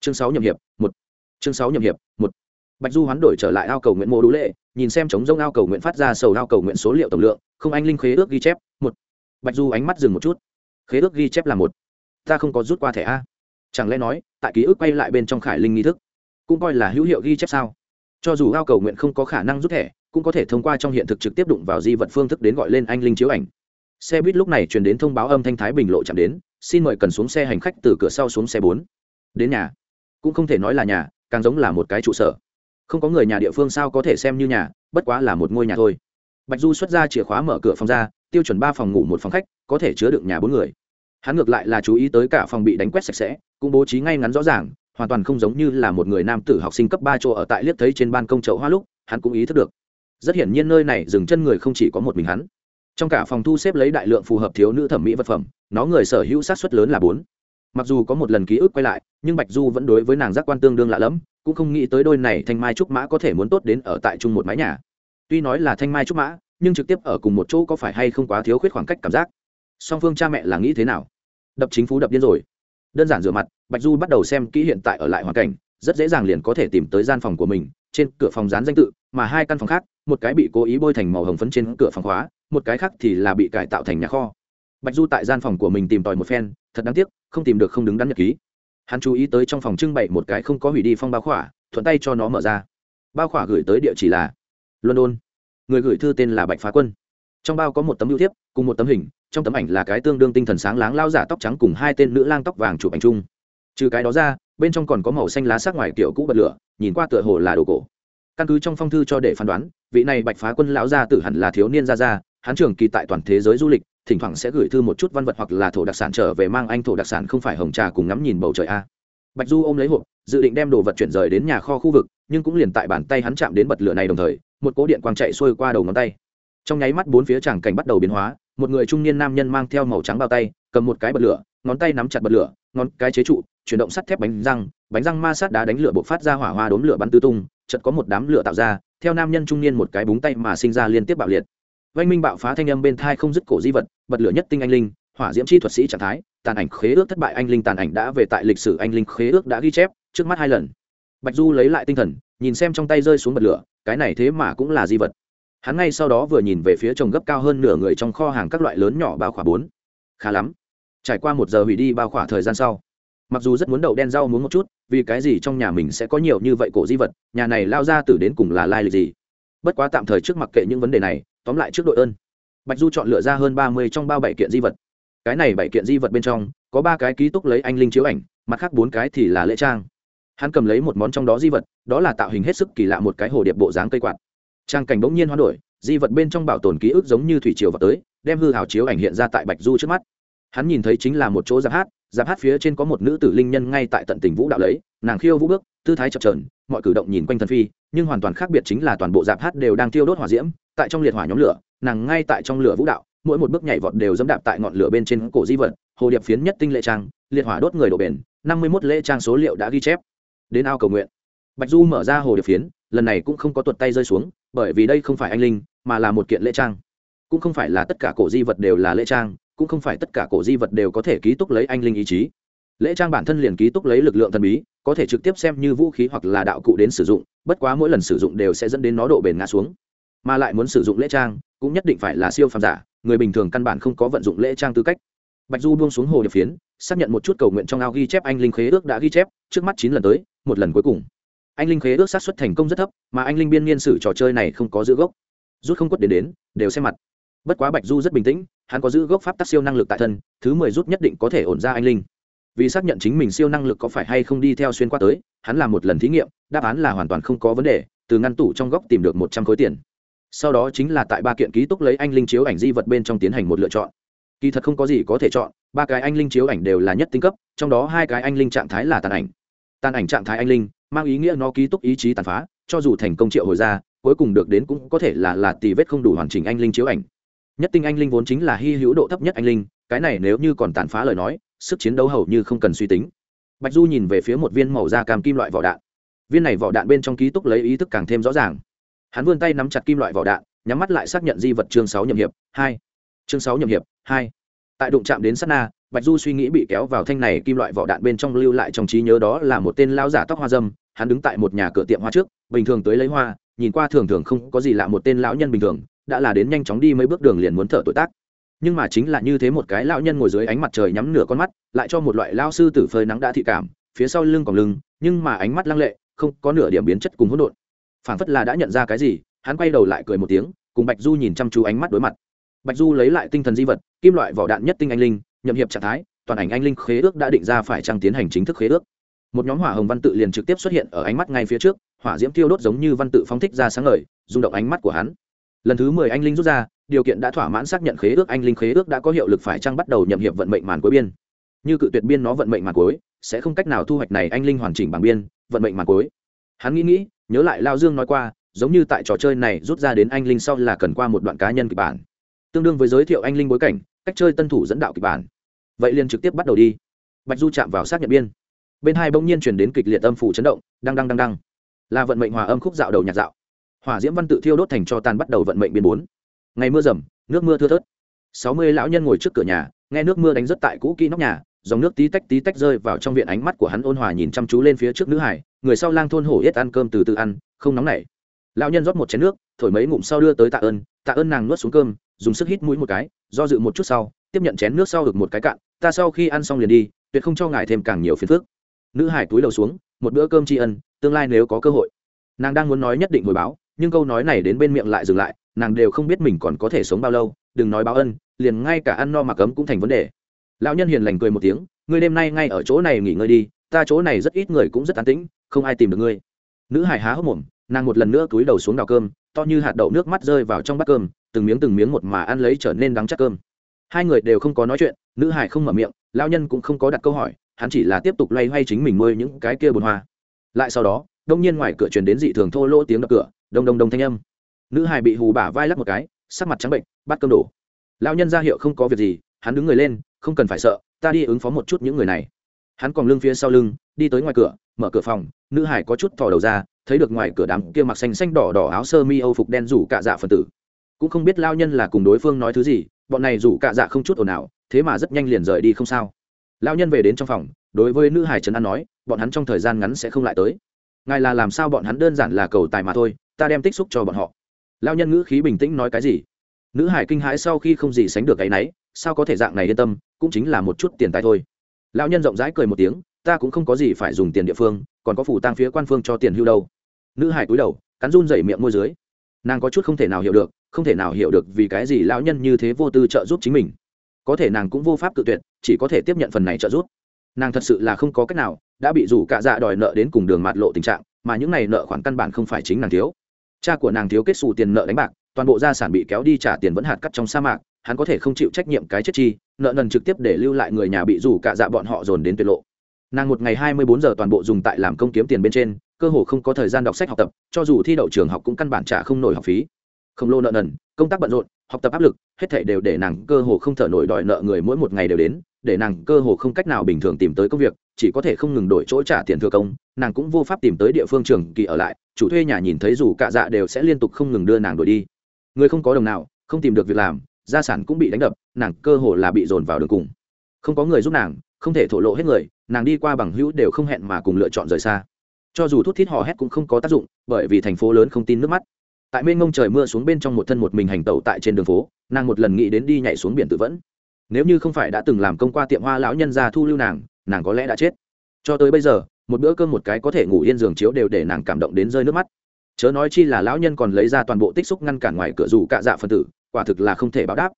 Chương sáu nhậm hiệp, một. Chương sáu nhậm hiệp, một. Bạch du hoán đổi trở lại ao cầu nguyện mô đũ lệ, nhìn xem chống rông ao cầu nguyện phát ra sầu ao cầu nguyện số liệu tổng lượng, không anh linh khế ước ghi chép, một. Bạch du ánh mắt dừng một chút. Khế ước ghi chép là một. Ta không có rút qua thẻ a. Chẳng lẽ nói, tại ký ức quay lại bên trong khải linh nghi thức, cũng coi là hữu hiệu ghi chép sao? Cho dù ao cầu nguyện không có khả năng rút thẻ cũng có thể thông qua trong hiện thực trực tiếp đụng vào di vật phương thức đến gọi lên anh linh chiếu ảnh. Xe buýt lúc này truyền đến thông báo âm thanh thái bình lộ chạm đến, xin mời cần xuống xe hành khách từ cửa sau xuống xe bốn. Đến nhà. Cũng không thể nói là nhà, càng giống là một cái trụ sở. Không có người nhà địa phương sao có thể xem như nhà, bất quá là một ngôi nhà thôi. Bạch du xuất ra chìa khóa mở cửa phòng ra, tiêu chuẩn ba phòng ngủ một phòng khách, có thể chứa được nhà bốn người. Hắn ngược lại là chú ý tới cả phòng bị đánh quét sạch sẽ, cũng bố trí ngay ngắn rõ ràng, hoàn toàn không giống như là một người nam tử học sinh cấp ba chỗ ở tại liếc thấy trên ban công chậu hoa lúc, hắn cũng ý thức được rất hiển nhiên nơi này dừng chân người không chỉ có một mình hắn. Trong cả phòng thu xếp lấy đại lượng phù hợp thiếu nữ thẩm mỹ vật phẩm, nó người sở hữu sát xuất lớn là bốn. Mặc dù có một lần ký ức quay lại, nhưng bạch du vẫn đối với nàng giác quan tương đương lạ lẫm, cũng không nghĩ tới đôi này thanh mai trúc mã có thể muốn tốt đến ở tại chung một mái nhà. Tuy nói là thanh mai trúc mã, nhưng trực tiếp ở cùng một chỗ có phải hay không quá thiếu khuyết khoảng cách cảm giác. Song phương cha mẹ là nghĩ thế nào? Đập chính phủ đập điên rồi. Đơn giản rửa mặt, bạch du bắt đầu xem kỹ hiện tại ở lại hoàn cảnh, rất dễ dàng liền có thể tìm tới gian phòng của mình, trên cửa phòng dán danh tự, mà hai căn phòng khác một cái bị cố ý bôi thành màu hồng phấn trên cửa phòng khóa, một cái khác thì là bị cải tạo thành nhà kho. Bạch du tại gian phòng của mình tìm tòi một phen, thật đáng tiếc, không tìm được không đứng đắn nhật ký. Hắn chú ý tới trong phòng trưng bày một cái không có hủy đi phong bao khỏa, thuận tay cho nó mở ra. Bao khỏa gửi tới địa chỉ là london. Người gửi thư tên là bạch phá quân. Trong bao có một tấm ưu thiếp, cùng một tấm hình, trong tấm ảnh là cái tương đương tinh thần sáng láng lao giả tóc trắng cùng hai tên nữ lang tóc vàng chụp ảnh chung. Trừ cái đó ra, bên trong còn có màu xanh lá sắc ngoài kiểu cũ bật lửa, nhìn qua tựa hồ là đồ cổ. Căn cứ trong phong thư cho để phán đoán vị này bạch phá quân lão gia tử hẳn là thiếu niên gia gia hán trường kỳ tại toàn thế giới du lịch, thỉnh thoảng sẽ gửi thư một chút văn vật hoặc là thổ đặc sản trở về mang anh thổ đặc sản không phải hồng trà cùng ngắm nhìn bầu trời a. Bạch du ôm lấy hộp, dự định đem đồ vật chuyển rời đến nhà kho khu vực, nhưng cũng liền tại bàn tay hắn chạm đến bật lửa này đồng thời, một cố điện quang chạy xuôi qua đầu ngón tay. Trong nháy mắt bốn phía tràng cảnh bắt đầu biến hóa, một người trung niên nam nhân mang theo màu trắng bao tay, cầm một cái bật lửa, ngón tay nắm chặt bật lửa, ngón cái chế trụ, chuyển động sắt thép bánh răng bánh răng ma sát đá đánh lửa bộc phát ra hỏa hoa đốm lửa bắn tứ tung, chợt có một đám lửa tạo ra theo nam nhân trung niên một cái búng tay mà sinh ra liên tiếp bạo liệt. Vanh minh bạo phá thanh âm bên thai không dứt cổ di vật bật lửa nhất tinh anh linh, hỏa diễm chi thuật sĩ trạng thái, tàn ảnh khế ước thất bại anh linh tàn ảnh đã về tại lịch sử anh linh khế ước đã ghi chép, trước mắt hai lần. Bạch du lấy lại tinh thần, nhìn xem trong tay rơi xuống bật lửa, cái này thế mà cũng là di vật. Hắn ngay sau đó vừa nhìn về phía chồng gấp cao hơn nửa người trong kho hàng các loại lớn nhỏ bao khỏa bốn. Khá lắm. Trải qua một giờ hủy đi bao khỏa thời gian sau, mặc dù rất muốn đậu đen rau muốn một chút vì cái gì trong nhà mình sẽ có nhiều như vậy cổ di vật, nhà này lao ra từ đến cùng là lai lịch gì? Bất quá tạm thời trước mặc kệ những vấn đề này, tóm lại trước đội ơn. Bạch du chọn lựa ra hơn ba mươi trong bao bảy kiện di vật. Cái này bảy kiện di vật bên trong, có ba cái ký túc lấy anh linh chiếu ảnh, mặt khác bốn cái thì là lễ trang. Hắn cầm lấy một món trong đó di vật, đó là tạo hình hết sức kỳ lạ một cái hồ điệp bộ dáng cây quạt. Trang cảnh bỗng nhiên hoán đổi, di vật bên trong bảo tồn ký ức giống như thủy triều vào tới, đem hư hào chiếu ảnh hiện ra tại bạch du trước mắt. Hắn nhìn thấy chính là một chỗ giáp hát giáp hát phía trên có một nữ tử linh nhân ngay tại tận tình vũ đạo lấy, nàng khiêu vũ bước, tư thái chập trờn mọi cử động nhìn quanh thần phi, nhưng hoàn toàn khác biệt chính là toàn bộ giáp hát đều đang tiêu đốt hỏa diễm, tại trong liệt hỏa nhóm lửa, nàng ngay tại trong lửa vũ đạo, mỗi một bước nhảy vọt đều dẫm đạp tại ngọn lửa bên trên cổ di vật, hồ điệp phiến nhất tinh lệ trang, liệt hỏa đốt người độ bền, năm mươi mốt lễ trang số liệu đã ghi chép. Đến ao cầu nguyện. Bạch du mở ra hồ điệp phiến, lần này cũng không có tuột tay rơi xuống, bởi vì đây không phải anh linh, mà là một kiện lễ trang. Cũng không phải là tất cả cổ di vật đều là lễ trang cũng không phải tất cả cổ di vật đều có thể ký túc lấy anh linh ý chí. Lễ trang bản thân liền ký túc lấy lực lượng thần bí, có thể trực tiếp xem như vũ khí hoặc là đạo cụ đến sử dụng, bất quá mỗi lần sử dụng đều sẽ dẫn đến nó độ bền ngã xuống. Mà lại muốn sử dụng lễ trang, cũng nhất định phải là siêu phàm giả, người bình thường căn bản không có vận dụng lễ trang tư cách. Bạch du buông xuống hồ điệp phiến, xác nhận một chút cầu nguyện trong ao ghi chép anh linh khế ước đã ghi chép, trước mắt chín lần tới, một lần cuối cùng. Anh linh khế ước sát xuất thành công rất thấp, mà anh linh biên niên sử trò chơi này không có giữ gốc. Rút không quất đến đến, đều xem mặt bất quá bạch du rất bình tĩnh, hắn có giữ gốc pháp tắc siêu năng lực tại thân, thứ mười rút nhất định có thể ổn ra anh linh. Vì xác nhận chính mình siêu năng lực có phải hay không đi theo xuyên qua tới, hắn làm một lần thí nghiệm, đáp án là hoàn toàn không có vấn đề, từ ngăn tủ trong góc tìm được một trăm khối tiền. Sau đó chính là tại ba kiện ký túc lấy anh linh chiếu ảnh di vật bên trong tiến hành một lựa chọn. Kỳ thật không có gì có thể chọn, ba cái anh linh chiếu ảnh đều là nhất tinh cấp, trong đó hai cái anh linh trạng thái là tàn ảnh. Tàn ảnh trạng thái anh linh, mang ý nghĩa nó ký túc ý chí tàn phá, cho dù thành công triệu hồi ra, cuối cùng được đến cũng có thể là là tì vết không đủ hoàn chỉnh anh linh chiếu ảnh nhất tinh anh linh vốn chính là hy hữu độ thấp nhất anh linh, cái này nếu như còn tàn phá lời nói, sức chiến đấu hầu như không cần suy tính. Bạch du nhìn về phía một viên màu da cam kim loại vỏ đạn. Viên này vỏ đạn bên trong ký túc lấy ý thức càng thêm rõ ràng. Hắn vươn tay nắm chặt kim loại vỏ đạn, nhắm mắt lại xác nhận di vật chương sáu nhậm hiệp, hai. Chương sáu nhậm hiệp, hai. Tại đụng chạm đến sát na, bạch du suy nghĩ bị kéo vào thanh này kim loại vỏ đạn bên trong lưu lại trong trí nhớ đó là một tên lao giả tóc hoa dâm, hắn đứng tại một nhà cửa tiệm hoa trước, bình thường tới lấy hoa, nhìn qua thường thường không có gì lạ một tên lão nhân bình thường đã là đến nhanh chóng đi mấy bước đường liền muốn thở tuổi tác. Nhưng mà chính là như thế một cái lão nhân ngồi dưới ánh mặt trời nhắm nửa con mắt, lại cho một loại lao sư tử phơi nắng đã thị cảm, phía sau lưng còn lưng, nhưng mà ánh mắt lăng lệ, không có nửa điểm biến chất cùng hỗn độn. Phản phất là đã nhận ra cái gì, hắn quay đầu lại cười một tiếng, cùng bạch du nhìn chăm chú ánh mắt đối mặt. Bạch du lấy lại tinh thần di vật, kim loại vỏ đạn nhất tinh anh linh, nhậm hiệp trạng thái, toàn ảnh anh linh khế ước đã định ra phải trang tiến hành chính thức khế ước. Một nhóm hỏa hồng văn tự liền trực tiếp xuất hiện ở ánh mắt ngay phía trước, hỏa diễm tiêu đốt giống như văn tự phóng thích ra sáng ngời, rung động ánh mắt của hắn lần thứ mười anh linh rút ra, điều kiện đã thỏa mãn xác nhận khế ước, anh linh khế ước đã có hiệu lực phải chăng bắt đầu nhậm hiệp vận mệnh màn cuối biên. Như cự tuyệt biên nó vận mệnh màn cuối, sẽ không cách nào thu hoạch này anh linh hoàn chỉnh bằng biên, vận mệnh màn cuối. Hắn nghĩ nghĩ, nhớ lại lao dương nói qua, giống như tại trò chơi này rút ra đến anh linh sau là cần qua một đoạn cá nhân kịch bản. Tương đương với giới thiệu anh linh bối cảnh, cách chơi tân thủ dẫn đạo kịch bản. Vậy liền trực tiếp bắt đầu đi. Bạch du chạm vào xác nhận biên. Bên hai bỗng nhiên chuyển đến kịch liệt âm phủ chấn động, đăng đăng đăng đăng. Là vận mệnh hòa âm khúc dạo đầu nhạc dạo hỏa diễm văn tự thiêu đốt thành cho tàn bắt đầu vận mệnh biến bốn. Ngày mưa rầm, nước mưa thưa thớt. Sáu mươi lão nhân ngồi trước cửa nhà, nghe nước mưa đánh rất tại cũ kỹ nóc nhà, dòng nước tí tách tí tách rơi vào trong viện ánh mắt của hắn ôn hòa nhìn chăm chú lên phía trước nữ hải, người sau lang thôn hổ yết ăn cơm từ từ ăn, không nóng nảy. Lão nhân rót một chén nước, thổi mấy ngụm sau đưa tới tạ ơn tạ ơn nàng nuốt xuống cơm, dùng sức hít mũi một cái, do dự một chút sau, tiếp nhận chén nước sau được một cái cạn, ta sau khi ăn xong liền đi, tuyệt không cho ngài thêm càng nhiều phiền phức. Nữ hải túi đầu xuống, một bữa cơm tri ân, tương lai nếu có cơ hội. Nàng đang muốn nói nhất định hồi báo nhưng câu nói này đến bên miệng lại dừng lại, nàng đều không biết mình còn có thể sống bao lâu, đừng nói báo ân, liền ngay cả ăn no mà cấm cũng thành vấn đề. Lão nhân hiền lành cười một tiếng, ngươi đêm nay ngay ở chỗ này nghỉ ngơi đi, ta chỗ này rất ít người cũng rất an tĩnh, không ai tìm được ngươi. Nữ hải há hốc mồm, nàng một lần nữa túi đầu xuống đào cơm, to như hạt đậu nước mắt rơi vào trong bát cơm, từng miếng từng miếng một mà ăn lấy trở nên đắng chắc cơm. Hai người đều không có nói chuyện, nữ hải không mở miệng lao nhân cũng không có đặt câu hỏi, hắn chỉ là tiếp tục loay hoay chính mình nuôi những cái kia bồn hoa. Lại sau đó, đông nhiên ngoài cửa truyền đến dị thường thô lỗ tiếng đập cửa đông đông đông thanh âm. Nữ hải bị hù bả vai lắc một cái, sắc mặt trắng bệnh, bắt cơm đổ. Lao nhân ra hiệu không có việc gì, hắn đứng người lên, không cần phải sợ, ta đi ứng phó một chút những người này. Hắn còn lưng phía sau lưng, đi tới ngoài cửa, mở cửa phòng, nữ hải có chút thò đầu ra, thấy được ngoài cửa đám kia mặc xanh xanh đỏ đỏ áo sơ mi âu phục đen rủ cạ dạ phần tử. Cũng không biết lao nhân là cùng đối phương nói thứ gì, bọn này rủ cạ dạ không chút ồn ào, thế mà rất nhanh liền rời đi không sao. Lao nhân về đến trong phòng, đối với nữ hải trấn an nói, bọn hắn trong thời gian ngắn sẽ không lại tới. Ngài là làm sao bọn hắn đơn giản là cầu tài mà thôi ta đem tích xúc cho bọn họ. Lao nhân ngữ khí bình tĩnh nói cái gì? Nữ hải kinh hãi sau khi không gì sánh được cái náy, sao có thể dạng này yên tâm, cũng chính là một chút tiền tài thôi. Lão nhân rộng rãi cười một tiếng, ta cũng không có gì phải dùng tiền địa phương, còn có phủ tăng phía quan phương cho tiền hưu đâu. Nữ hải cúi đầu, cắn run dày miệng môi dưới. Nàng có chút không thể nào hiểu được, không thể nào hiểu được vì cái gì lão nhân như thế vô tư trợ giúp chính mình. Có thể nàng cũng vô pháp tự tuyệt, chỉ có thể tiếp nhận phần này trợ giúp. Nàng thật sự là không có cách nào, đã bị rủ cạ dạ đòi nợ đến cùng đường mạt lộ tình trạng, mà những này nợ khoản căn bản không phải chính nàng thiếu cha của nàng thiếu kết xù tiền nợ đánh bạc, toàn bộ gia sản bị kéo đi trả tiền vẫn hạt cắt trong sa mạc, hắn có thể không chịu trách nhiệm cái chết chi, nợ nần trực tiếp để lưu lại người nhà bị rủ cạ dạ bọn họ dồn đến tuyệt lộ. Nàng một ngày hai mươi bốn giờ toàn bộ dùng tại làm công kiếm tiền bên trên, cơ hồ không có thời gian đọc sách học tập, cho dù thi đậu trường học cũng căn bản trả không nổi học phí. Không lô nợ nần, công tác bận rộn, học tập áp lực, hết thể đều để nàng cơ hồ không thở nổi đòi nợ người mỗi một ngày đều đến để nàng cơ hồ không cách nào bình thường tìm tới công việc, chỉ có thể không ngừng đổi chỗ trả tiền thừa công, nàng cũng vô pháp tìm tới địa phương trường kỳ ở lại, chủ thuê nhà nhìn thấy dù cạ dạ đều sẽ liên tục không ngừng đưa nàng đổi đi. Người không có đồng nào, không tìm được việc làm, gia sản cũng bị đánh đập, nàng cơ hồ là bị dồn vào đường cùng. Không có người giúp nàng, không thể thổ lộ hết người, nàng đi qua bằng hữu đều không hẹn mà cùng lựa chọn rời xa. Cho dù thút thít hò hét cũng không có tác dụng, bởi vì thành phố lớn không tin nước mắt. Tại mênh ngông trời mưa xuống bên trong một thân một mình hành tẩu tại trên đường phố, nàng một lần nghĩ đến đi nhảy xuống biển tự vẫn nếu như không phải đã từng làm công qua tiệm hoa lão nhân ra thu lưu nàng nàng có lẽ đã chết. Cho tới bây giờ, một bữa cơm một cái có thể ngủ yên giường chiếu đều để nàng cảm động đến rơi nước mắt. Chớ nói chi là lão nhân còn lấy ra toàn bộ tích xúc ngăn cản ngoài cửa dù cạ dạ phân tử, quả thực là không thể báo đáp.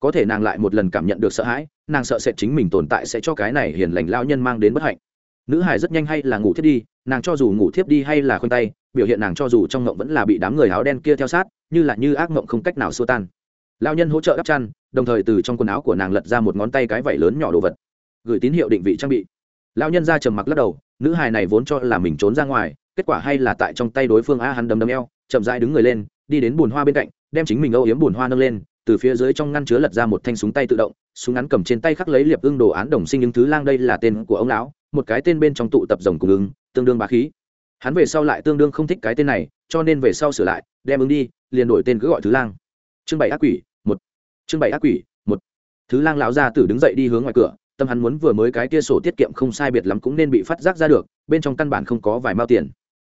Có thể nàng lại một lần cảm nhận được sợ hãi, nàng sợ sẽ chính mình tồn tại sẽ cho cái này hiền lành lão nhân mang đến bất hạnh. Nữ hải rất nhanh hay là ngủ thiếp đi, nàng cho dù ngủ thiếp đi hay là khoanh tay, biểu hiện nàng cho dù trong ngộng vẫn là bị đám người áo đen kia theo sát, như là như ác ngộng không cách nào xua tan. Lão nhân hỗ trợ đắp chăn đồng thời từ trong quần áo của nàng lật ra một ngón tay cái vảy lớn nhỏ đồ vật. Gửi tín hiệu định vị trang bị. Lão nhân ra trầm mặc lắc đầu, nữ hài này vốn cho là mình trốn ra ngoài, kết quả hay là tại trong tay đối phương a hắn đấm đấm eo, chậm rãi đứng người lên, đi đến bùn hoa bên cạnh, đem chính mình âu yếm bùn hoa nâng lên, từ phía dưới trong ngăn chứa lật ra một thanh súng tay tự động, súng ngắn cầm trên tay khắc lấy liệp ưng đồ án đồng sinh những thứ lang đây là tên của ông lão, một cái tên bên trong tụ tập rồng cùng ứng tương đương bá khí. Hắn về sau lại tương đương không thích cái tên này, cho nên về sau sửa lại, đem ứng đi, liền đổi tên cứ gọi thứ lang. Chương bảy ác quỷ chương bảy ác quỷ, một. Thứ lang lão gia tử đứng dậy đi hướng ngoài cửa, tâm hắn muốn vừa mới cái kia sổ tiết kiệm không sai biệt lắm cũng nên bị phát giác ra được, bên trong căn bản không có vài mao tiền.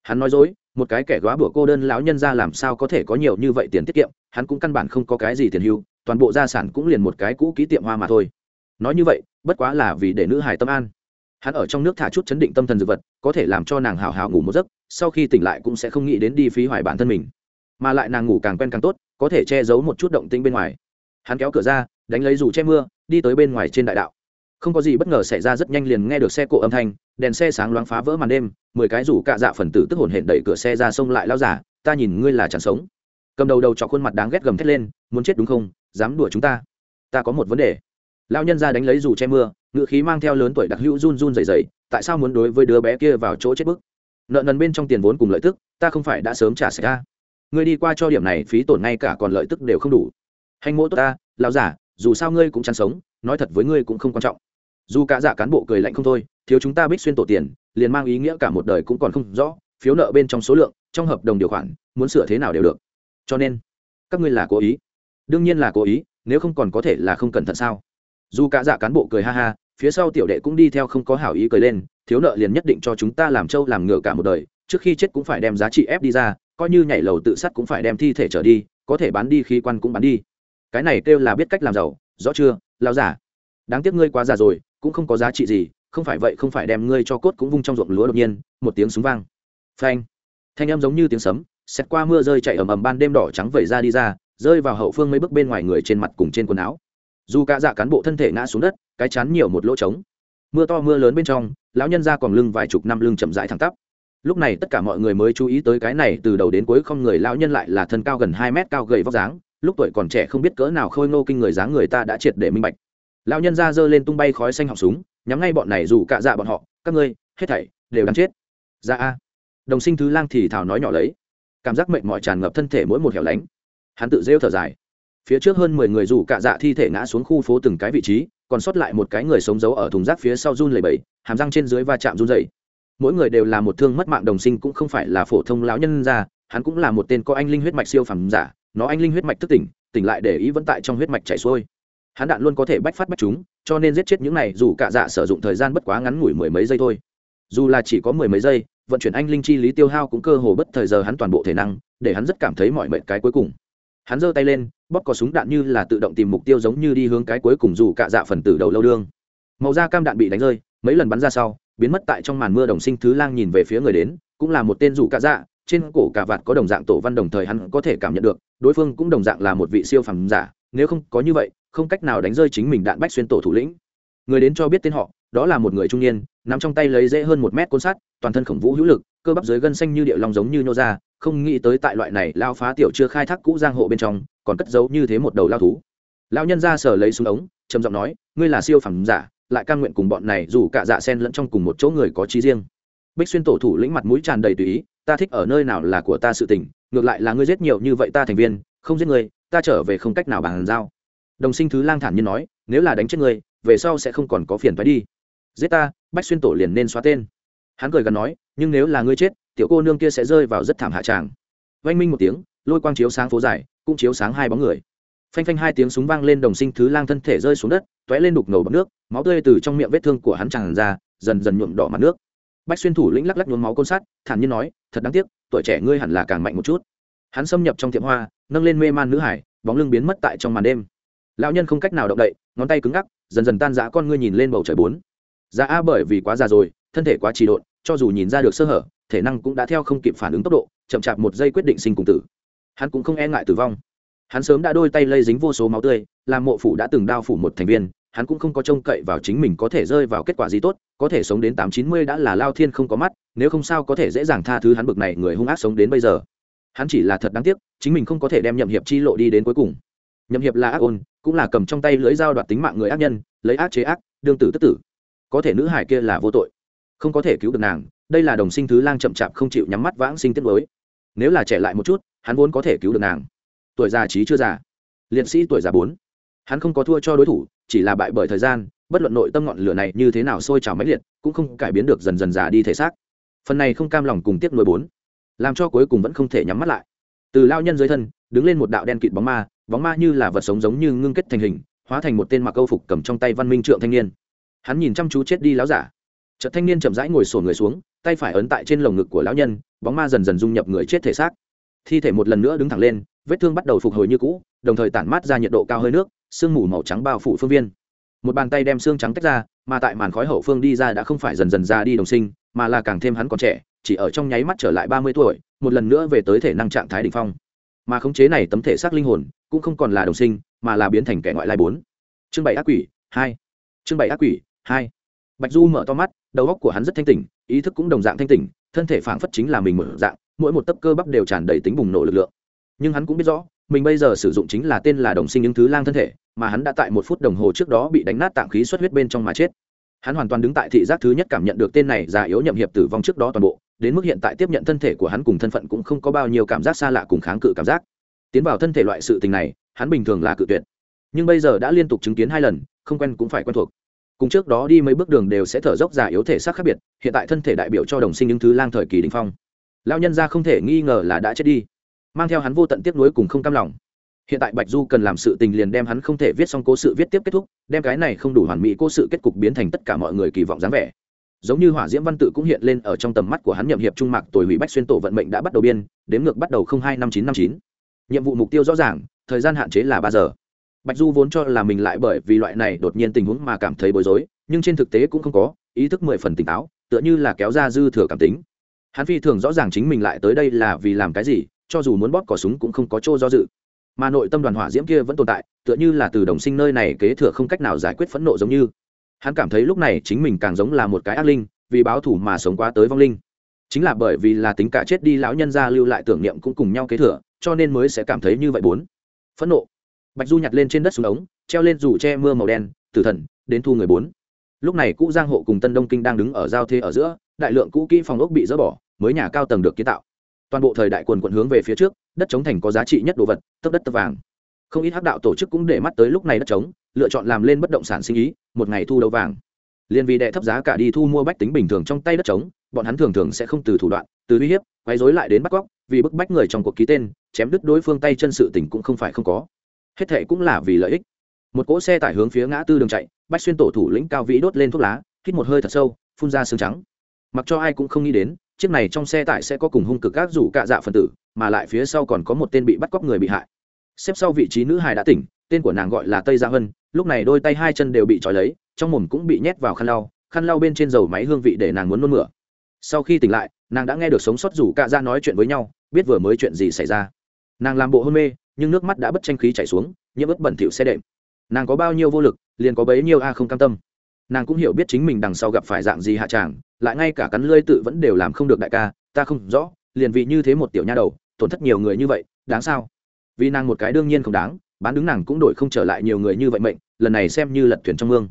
Hắn nói dối, một cái kẻ góa bữa cô đơn lão nhân ra làm sao có thể có nhiều như vậy tiền tiết kiệm, hắn cũng căn bản không có cái gì tiền hưu, toàn bộ gia sản cũng liền một cái cũ ký tiệm hoa mà thôi. Nói như vậy, bất quá là vì để nữ hải tâm an. Hắn ở trong nước thả chút chấn định tâm thần dược vật, có thể làm cho nàng hào hào ngủ một giấc, sau khi tỉnh lại cũng sẽ không nghĩ đến đi phí hoài bản thân mình. Mà lại nàng ngủ càng quen càng tốt, có thể che giấu một chút động tĩnh bên ngoài hắn kéo cửa ra, đánh lấy dù che mưa, đi tới bên ngoài trên đại đạo. Không có gì bất ngờ xảy ra, rất nhanh liền nghe được xe cộ âm thanh, đèn xe sáng loáng phá vỡ màn đêm, mười cái rủ cạ dạ phần tử tức hồn hển đẩy cửa xe ra sông lại lao giả, ta nhìn ngươi là chẳng sống. Cầm đầu đầu trọc khuôn mặt đáng ghét gầm thét lên, muốn chết đúng không? Dám đùa chúng ta. Ta có một vấn đề. Lao nhân ra đánh lấy dù che mưa, ngựa khí mang theo lớn tuổi đặc hữu run run dày dày tại sao muốn đối với đứa bé kia vào chỗ chết bức? Nợ nần bên trong tiền vốn cùng lợi tức, ta không phải đã sớm trả xảy ra ngươi đi qua cho điểm này, phí tổn ngay cả còn lợi tức đều không đủ hành mộ tốt ta lao giả, dù sao ngươi cũng chăn sống, nói thật với ngươi cũng không quan trọng. Dù cả giả cán bộ cười lạnh không thôi, thiếu chúng ta bích xuyên tổ tiền, liền mang ý nghĩa cả một đời cũng còn không rõ, phiếu nợ bên trong số lượng, trong hợp đồng điều khoản, muốn sửa thế nào đều được. Cho nên, các ngươi là cố ý. Đương nhiên là cố ý, nếu không còn có thể là không cẩn thận sao? Dù cả giả cán bộ cười ha ha, phía sau tiểu đệ cũng đi theo không có hảo ý cười lên, thiếu nợ liền nhất định cho chúng ta làm trâu làm ngựa cả một đời, trước khi chết cũng phải đem giá trị ép đi ra, coi như nhảy lầu tự sát cũng phải đem thi thể trở đi, có thể bán đi khí quan cũng bán đi cái này kêu là biết cách làm giàu, rõ chưa lao giả đáng tiếc ngươi quá già rồi, cũng không có giá trị gì, không phải vậy không phải đem ngươi cho cốt cũng vung trong ruộng lúa đột nhiên, một tiếng súng vang. Phanh. Thanh âm giống như tiếng sấm xét qua mưa rơi chạy ầm ầm ban đêm đỏ trắng vẩy ra đi ra, rơi vào hậu phương mấy bước bên ngoài người trên mặt cùng trên quần áo. Dù cả dạ cán bộ thân thể ngã xuống đất, cái chán nhiều một lỗ trống. Mưa to mưa lớn bên trong, lão nhân ra còn lưng vài chục năm lưng chậm rãi thẳng tắp. Lúc này tất cả mọi người mới chú ý tới cái này từ đầu đến cuối không người lão nhân lại là thân cao gần hai mét cao gầy vóc dáng lúc tuổi còn trẻ không biết cỡ nào khôi ngô kinh người dáng người ta đã triệt để minh bạch. Lão nhân ra giơ lên tung bay khói xanh họng súng, nhắm ngay bọn này dù cạ dạ bọn họ, các ngươi, hết thảy đều đáng chết. Ra a. Đồng sinh thứ lang thì thảo nói nhỏ lấy. Cảm giác mệnh mọi tràn ngập thân thể mỗi một hẻo lánh. Hắn tự rêu thở dài. Phía trước hơn mười người rủ cạ dạ thi thể ngã xuống khu phố từng cái vị trí, còn sót lại một cái người sống giấu ở thùng rác phía sau run lầy bẫy hàm răng trên dưới va chạm run dày mỗi người đều là một thương mất mạng, đồng sinh cũng không phải là phổ thông lão nhân ra, hắn cũng là một tên có anh linh huyết mạch siêu phẩm giả nó anh linh huyết mạch thức tỉnh tỉnh lại để ý vẫn tại trong huyết mạch chảy xuôi. Hắn đạn luôn có thể bách phát bách chúng, cho nên giết chết những này, dù cả dạ sử dụng thời gian bất quá ngắn ngủi mười mấy giây thôi. Dù là chỉ có mười mấy giây, vận chuyển anh linh chi lý tiêu hao cũng cơ hồ bất thời giờ hắn toàn bộ thể năng, để hắn rất cảm thấy mọi mệnh cái cuối cùng. Hắn giơ tay lên, bóp có súng đạn như là tự động tìm mục tiêu giống như đi hướng cái cuối cùng dù cả dạ phần tử đầu lâu đương. Màu da cam đạn bị đánh rơi, mấy lần bắn ra sau, biến mất tại trong màn mưa đồng sinh thứ lang nhìn về phía người đến, cũng là một tên dù cả dạ trên cổ cà vạt có đồng dạng tổ văn đồng thời hắn có thể cảm nhận được, đối phương cũng đồng dạng là một vị siêu phẩm giả, nếu không có như vậy, không cách nào đánh rơi chính mình đạn bách xuyên tổ thủ lĩnh. Người đến cho biết tên họ, đó là một người trung niên nằm trong tay lấy dễ hơn một mét côn sắt, toàn thân khổng vũ hữu lực, cơ bắp dưới gân xanh như địa long giống như nhô ra, không nghĩ tới tại loại này lao phá tiểu chưa khai thác cũ giang hộ bên trong, còn cất giấu như thế một đầu lao thú. Lao nhân ra sở lấy xuống ống, trầm giọng nói, ngươi là siêu phẩm giả, lại căn nguyện cùng bọn này dù cả dạ sen lẫn trong cùng một chỗ người có trí riêng bích xuyên tổ thủ lĩnh mặt mũi tràn đầy tùy ý, ta thích ở nơi nào là của ta sự tình, ngược lại là ngươi giết nhiều như vậy ta thành viên, không giết ngươi, ta trở về không cách nào bàn giao. Đồng sinh thứ lang thản nhiên nói, nếu là đánh chết ngươi, về sau sẽ không còn có phiền phải đi. Giết ta bách xuyên tổ liền nên xóa tên. Hắn cười gần nói, nhưng nếu là ngươi chết, tiểu cô nương kia sẽ rơi vào rất thảm hạ tràng. Vanh minh một tiếng, lôi quang chiếu sáng phố dài, cũng chiếu sáng hai bóng người. Phanh phanh hai tiếng súng vang lên, đồng sinh thứ lang thân thể rơi xuống đất t ó é lên đục ngầu bọc nước, máu tươi từ trong miệng vết thương của hắn tràn ra, dần dần nhuộm đỏ mặt nước bách xuyên thủ lĩnh lắc lắc nhuốm máu côn sát, thản nhiên nói, thật đáng tiếc, tuổi trẻ ngươi hẳn là càng mạnh một chút. Hắn xâm nhập trong tiệm hoa, nâng lên mê man nữ hải, bóng lưng biến mất tại trong màn đêm. Lão nhân không cách nào động đậy, ngón tay cứng ngắc, dần dần tan rã con ngươi nhìn lên bầu trời bốn. Giá a bởi vì quá già rồi, thân thể quá trì độn, cho dù nhìn ra được sơ hở, thể năng cũng đã theo không kịp phản ứng tốc độ, chậm chạp một giây quyết định sinh cùng tử. Hắn cũng không e ngại tử vong. Hắn sớm đã đôi tay lây dính vô số máu tươi, làm mộ phủ đã từng đao phủ một thành viên hắn cũng không có trông cậy vào chính mình có thể rơi vào kết quả gì tốt, có thể sống đến tám chín mươi đã là lao thiên không có mắt, nếu không sao có thể dễ dàng tha thứ hắn bực này người hung ác sống đến bây giờ. Hắn chỉ là thật đáng tiếc, chính mình không có thể đem nhậm hiệp chi lộ đi đến cuối cùng. Nhậm hiệp là ác ôn, cũng là cầm trong tay lưỡi dao đoạt tính mạng người ác nhân, lấy ác chế ác, đương tử tức tử. Có thể nữ hải kia là vô tội, không có thể cứu được nàng, đây là đồng sinh thứ lang chậm chạp không chịu nhắm mắt vãng sinh tiết mới nếu là trẻ lại một chút, hắn vốn có thể cứu được nàng. Tuổi già trí chưa già. Liệt sĩ tuổi già bốn hắn không có thua cho đối thủ, chỉ là bại bởi thời gian, bất luận nội tâm ngọn lửa này như thế nào sôi trào mãnh liệt, cũng không cải biến được dần dần già đi thể xác. Phần này không cam lòng cùng tiếp nối bốn. Làm cho cuối cùng vẫn không thể nhắm mắt lại. Từ lao nhân dưới thân, đứng lên một đạo đen kịt bóng ma bóng ma như là vật sống giống như ngưng kết thành hình, hóa thành một tên mặc câu phục cầm trong tay văn minh trượng thanh niên. Hắn nhìn chăm chú chết đi láo giả. Trận thanh niên chậm rãi ngồi sổ người xuống, tay phải ấn tại trên lồng ngực của lão nhân, bóng ma dần dần dung nhập người chết thể xác. Thi thể một lần nữa đứng thẳng lên, vết thương bắt đầu phục hồi như cũ, đồng thời tản mát ra nhiệt độ cao hơi nước sương mù màu trắng bao phủ phương viên. Một bàn tay đem xương trắng tách ra, mà tại màn khói hậu phương đi ra đã không phải dần dần ra đi đồng sinh, mà là càng thêm hắn còn trẻ, chỉ ở trong nháy mắt trở lại ba mươi tuổi, một lần nữa về tới thể năng trạng thái đ ỉ n h phong. Mà khống chế này tấm thể xác linh hồn, cũng không còn là đồng sinh, mà là biến thành kẻ ngoại lai bốn. Chương bảy ác quỷ, hai. Chương bảy ác quỷ, hai. Bạch du mở to mắt, đầu óc của hắn rất thanh tỉnh, ý thức cũng đồng dạng thanh tỉnh, thân thể phảng phất chính là mình mở dạng, mỗi một tấc cơ bắp đều tràn đầy tính bùng nổ lực lượng. Nhưng hắn cũng biết rõ, mình bây giờ sử dụng chính là tên là đồng sinh những thứ lang thân thể mà hắn đã tại một phút đồng hồ trước đó bị đánh nát tạng khí xuất huyết bên trong mà chết. Hắn hoàn toàn đứng tại thị giác thứ nhất cảm nhận được tên này già yếu nhậm hiệp tử vong trước đó toàn bộ, đến mức hiện tại tiếp nhận thân thể của hắn cùng thân phận cũng không có bao nhiêu cảm giác xa lạ cùng kháng cự cảm giác. Tiến vào thân thể loại sự tình này, hắn bình thường là cự tuyệt. Nhưng bây giờ đã liên tục chứng kiến hai lần, không quen cũng phải quen thuộc. Cùng trước đó đi mấy bước đường đều sẽ thở dốc già yếu thể xác khác biệt, hiện tại thân thể đại biểu cho đồng sinh những thứ lang thời kỳ đình phong. Lao nhân ra không thể nghi ngờ là đã chết đi, mang theo hắn vô tận tiếp nối cùng không cam lòng hiện tại bạch du cần làm sự tình liền đem hắn không thể viết xong cố sự viết tiếp kết thúc, đem cái này không đủ hoàn mỹ cố sự kết cục biến thành tất cả mọi người kỳ vọng dáng vẻ. Giống như hỏa diễm văn tự cũng hiện lên ở trong tầm mắt của hắn nhậm hiệp trung mạc tuổi hủy bách xuyên tổ vận mệnh đã bắt đầu biên đếm ngược bắt đầu không hai năm chín năm chín. Nhiệm vụ mục tiêu rõ ràng, thời gian hạn chế là ba giờ. Bạch du vốn cho là mình lại bởi vì loại này đột nhiên tình huống mà cảm thấy bối rối, nhưng trên thực tế cũng không có, ý thức mười phần tỉnh táo, tựa như là kéo ra dư thừa cảm tính. Hắn phi thường rõ ràng chính mình lại tới đây là vì làm cái gì, cho dù muốn bóp cỏ súng cũng không có chỗ do dự mà nội tâm đoàn hỏa diễm kia vẫn tồn tại, tựa như là từ đồng sinh nơi này kế thừa không cách nào giải quyết phẫn nộ giống như. Hắn cảm thấy lúc này chính mình càng giống là một cái ác linh, vì báo thủ mà sống quá tới vong linh. Chính là bởi vì là tính cả chết đi lão nhân gia lưu lại tưởng niệm cũng cùng nhau kế thừa, cho nên mới sẽ cảm thấy như vậy bốn. Phẫn nộ. Bạch du nhặt lên trên đất xuống ống, treo lên dù che mưa màu đen, tử thần, đến thu người bốn. Lúc này cũ giang hộ cùng tân đông kinh đang đứng ở giao thế ở giữa, đại lượng cũ kỹ phòng ốc bị dỡ bỏ, mới nhà cao tầng được kiến tạo toàn bộ thời đại quần quận hướng về phía trước, đất chống thành có giá trị nhất đồ vật, tấp đất tấp vàng. Không ít hắc đạo tổ chức cũng để mắt tới lúc này đất chống, lựa chọn làm lên bất động sản sinh ý, một ngày thu đầu vàng. Liên vì đệ thấp giá cả đi thu mua bách tính bình thường trong tay đất trống bọn hắn thường thường sẽ không từ thủ đoạn, từ uy hiếp, quấy rối lại đến bắt cóc, vì bức bách người trong cuộc ký tên, chém đứt đối phương tay chân sự tình cũng không phải không có. Hết thệ cũng là vì lợi ích. Một cỗ xe tải hướng phía ngã tư đường chạy, bách xuyên tổ thủ lĩnh cao vĩ đốt lên thuốc lá, hít một hơi thật sâu, phun ra xương trắng. Mặc cho ai cũng không nghĩ đến chiếc này trong xe tải sẽ có cùng hung cực các rủ cạ dạ phần tử, mà lại phía sau còn có một tên bị bắt cóc người bị hại. Xếp sau vị trí nữ hài đã tỉnh, tên của nàng gọi là tây gia hân, lúc này đôi tay hai chân đều bị trói lấy, trong mồm cũng bị nhét vào khăn lau khăn lau bên trên dầu máy hương vị để nàng muốn nôn mửa. Sau khi tỉnh lại, nàng đã nghe được sống sót rủ cạ ra nói chuyện với nhau, biết vừa mới chuyện gì xảy ra. Nàng làm bộ hôn mê, nhưng nước mắt đã bất tranh khí chảy xuống, nhiễm ướt bẩn thỉu xe đệm. Nàng có bao nhiêu vô lực, liền có bấy nhiêu a không cam tâm. Nàng cũng hiểu biết chính mình đằng sau gặp phải dạng gì hạ tràng lại ngay cả cắn lưỡi tự vẫn đều làm không được đại ca, ta không rõ, liền vì như thế một tiểu nha đầu, tổn thất nhiều người như vậy, đáng sao? Vì nàng một cái đương nhiên không đáng, bán đứng nàng cũng đổi không trở lại nhiều người như vậy mệnh, lần này xem như lật thuyền trong mương.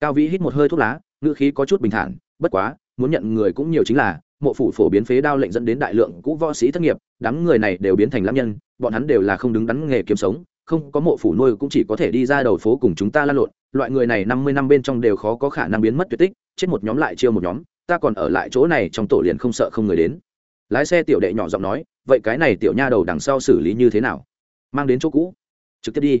Cao vĩ hít một hơi thuốc lá, ngữ khí có chút bình thản, bất quá, muốn nhận người cũng nhiều chính là, mộ phủ phổ biến phế đao lệnh dẫn đến đại lượng cũ võ sĩ thất nghiệp, đám người này đều biến thành lãm nhân, bọn hắn đều là không đứng đắn nghề kiếm sống, không có mộ phủ nuôi cũng chỉ có thể đi ra đầu phố cùng chúng ta lan lộn, loại người này năm mươi năm bên trong đều khó có khả năng biến mất tuyệt tích, chết một nhóm lại chiêu một nhóm ta còn ở lại chỗ này trong tổ liền không sợ không người đến. Lái xe tiểu đệ nhỏ giọng nói, vậy cái này tiểu nha đầu đằng sau xử lý như thế nào? Mang đến chỗ cũ. Trực tiếp đi.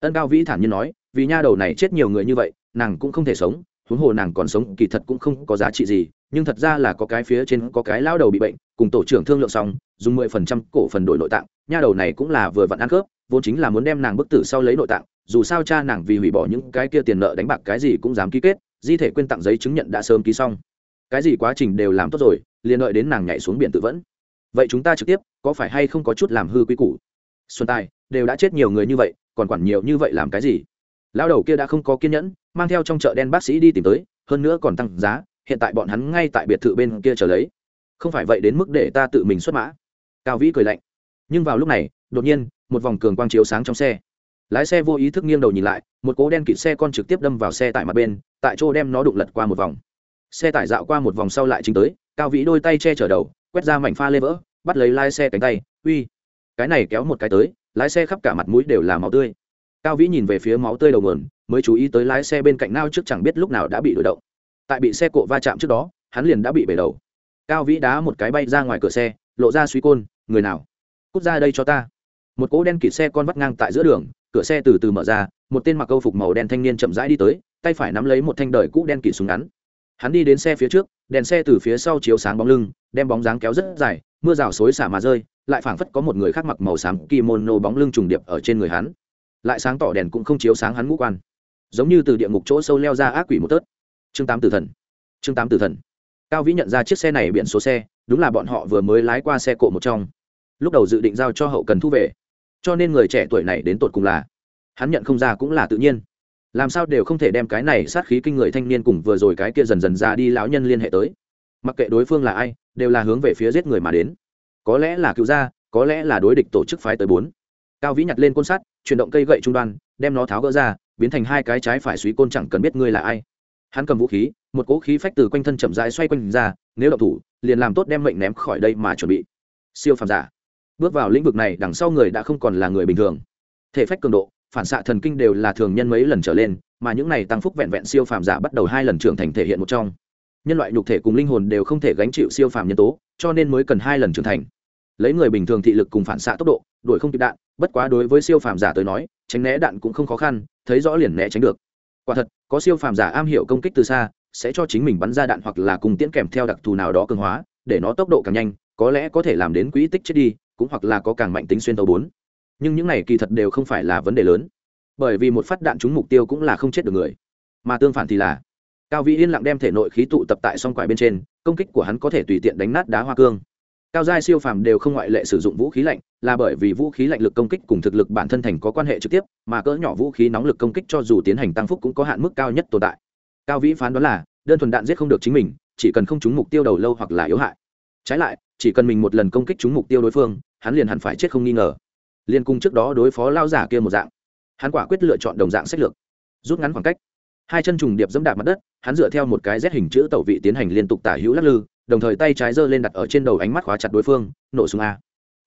Ân cao vĩ thản nhiên nói, vì nha đầu này chết nhiều người như vậy, nàng cũng không thể sống. Huống hồ nàng còn sống, kỳ thật cũng không có giá trị gì, nhưng thật ra là có cái phía trên có cái lao đầu bị bệnh, cùng tổ trưởng thương lượng xong, dùng mười phần trăm cổ phần đổi nội tạng. Nha đầu này cũng là vừa vặn ăn khớp, vốn chính là muốn đem nàng bức tử sau lấy nội tạng. Dù sao cha nàng vì hủy bỏ những cái kia tiền nợ đánh bạc cái gì cũng dám ký kết, di thể quên tặng giấy chứng nhận đã sớm ký xong cái gì quá trình đều làm tốt rồi, liền đợi đến nàng nhảy xuống biển tự vẫn. Vậy chúng ta trực tiếp, có phải hay không có chút làm hư quy củ? Xuân tài, đều đã chết nhiều người như vậy, còn quản nhiều như vậy làm cái gì? Lao đầu kia đã không có kiên nhẫn, mang theo trong chợ đen bác sĩ đi tìm tới, hơn nữa còn tăng giá, hiện tại bọn hắn ngay tại biệt thự bên kia trở lấy. Không phải vậy đến mức để ta tự mình xuất mã. Cao vĩ cười lạnh. Nhưng vào lúc này, đột nhiên, một vòng cường quang chiếu sáng trong xe. Lái xe vô ý thức nghiêng đầu nhìn lại, một cố đen kịt xe con trực tiếp đâm vào xe tại mặt bên, tại chỗ đem nó đụng lật qua một vòng xe tải dạo qua một vòng sau lại chính tới, cao vĩ đôi tay che chở đầu, quét ra mảnh pha lê vỡ, bắt lấy lái xe cánh tay, uy, cái này kéo một cái tới, lái xe khắp cả mặt mũi đều là máu tươi. Cao vĩ nhìn về phía máu tươi đầu mườn mới chú ý tới lái xe bên cạnh nao trước chẳng biết lúc nào đã bị đổi động. Tại bị xe cộ va chạm trước đó, hắn liền đã bị bể đầu. Cao vĩ đá một cái bay ra ngoài cửa xe, lộ ra suy côn, người nào? Cút ra đây cho ta. Một cỗ đen kịt xe con vắt ngang tại giữa đường, cửa xe từ từ mở ra, một tên mặc câu phục màu đen thanh niên chậm rãi đi tới, tay phải nắm lấy một thanh đời cũ đen kịt súng ngắn hắn đi đến xe phía trước, đèn xe từ phía sau chiếu sáng bóng lưng, đem bóng dáng kéo rất dài, mưa rào xối xả mà rơi, lại phảng phất có một người khác mặc màu xám kimono bóng lưng trùng điệp ở trên người hắn. Lại sáng tỏ đèn cũng không chiếu sáng hắn ngũ quan. Giống như từ địa ngục chỗ sâu leo ra ác quỷ một tớt. Chương tám tử thần. Chương tám tử thần. Cao vĩ nhận ra chiếc xe này biển số xe, đúng là bọn họ vừa mới lái qua xe cộ một trong. Lúc đầu dự định giao cho hậu cần thu về. Cho nên người trẻ tuổi này đến tột cùng là. Hắn nhận không ra cũng là tự nhiên làm sao đều không thể đem cái này sát khí kinh người thanh niên cùng vừa rồi cái kia dần dần ra đi lão nhân liên hệ tới. Mặc kệ đối phương là ai, đều là hướng về phía giết người mà đến. Có lẽ là cựu gia, có lẽ là đối địch tổ chức phái tới bốn. Cao vĩ nhặt lên côn sắt, chuyển động cây gậy trung đoan, đem nó tháo gỡ ra, biến thành hai cái trái phải suý côn chẳng cần biết ngươi là ai. Hắn cầm vũ khí, một cỗ khí phách từ quanh thân chậm rãi xoay quanh ra, nếu động thủ, liền làm tốt đem mệnh ném khỏi đây mà chuẩn bị. Siêu phàm giả. Bước vào lĩnh vực này, đằng sau người đã không còn là người bình thường. Thể phách cường độ phản xạ thần kinh đều là thường nhân mấy lần trở lên, mà những này tăng phúc vẹn vẹn siêu phàm giả bắt đầu hai lần trưởng thành thể hiện một trong. Nhân loại nhục thể cùng linh hồn đều không thể gánh chịu siêu phàm nhân tố, cho nên mới cần hai lần trưởng thành. Lấy người bình thường thị lực cùng phản xạ tốc độ, đuổi không kịp đạn, bất quá đối với siêu phàm giả tới nói, tránh né đạn cũng không khó khăn, thấy rõ liền né tránh được. Quả thật, có siêu phàm giả am hiểu công kích từ xa, sẽ cho chính mình bắn ra đạn hoặc là cùng tiễn kèm theo đặc thù nào đó cường hóa, để nó tốc độ càng nhanh, có lẽ có thể làm đến quỹ tích chết đi, cũng hoặc là có càng mạnh tính xuyên tàu bốn nhưng những này kỳ thật đều không phải là vấn đề lớn. Bởi vì một phát đạn trúng mục tiêu cũng là không chết được người. Mà tương phản thì là, cao vĩ yên lặng đem thể nội khí tụ tập tại song quải bên trên, công kích của hắn có thể tùy tiện đánh nát đá hoa cương. Cao giai siêu phàm đều không ngoại lệ sử dụng vũ khí lạnh, là bởi vì vũ khí lạnh lực công kích cùng thực lực bản thân thành có quan hệ trực tiếp, mà cỡ nhỏ vũ khí nóng lực công kích cho dù tiến hành tăng phúc cũng có hạn mức cao nhất tồn tại. Cao vĩ phán đoán là, đơn thuần đạn giết không được chính mình, chỉ cần không trúng mục tiêu đầu lâu hoặc là yếu hại. Trái lại, chỉ cần mình một lần công kích trúng mục tiêu đối phương, hắn liền hẳn phải chết không nghi ngờ liên cung trước đó đối phó lao giả kia một dạng. Hắn quả quyết lựa chọn đồng dạng sách lược, rút ngắn khoảng cách. Hai chân trùng điệp dẫm đạp mặt đất, hắn dựa theo một cái rét hình chữ tẩu vị tiến hành liên tục tả hữu lắc lư, đồng thời tay trái giơ lên đặt ở trên đầu ánh mắt khóa chặt đối phương, nổ súng a,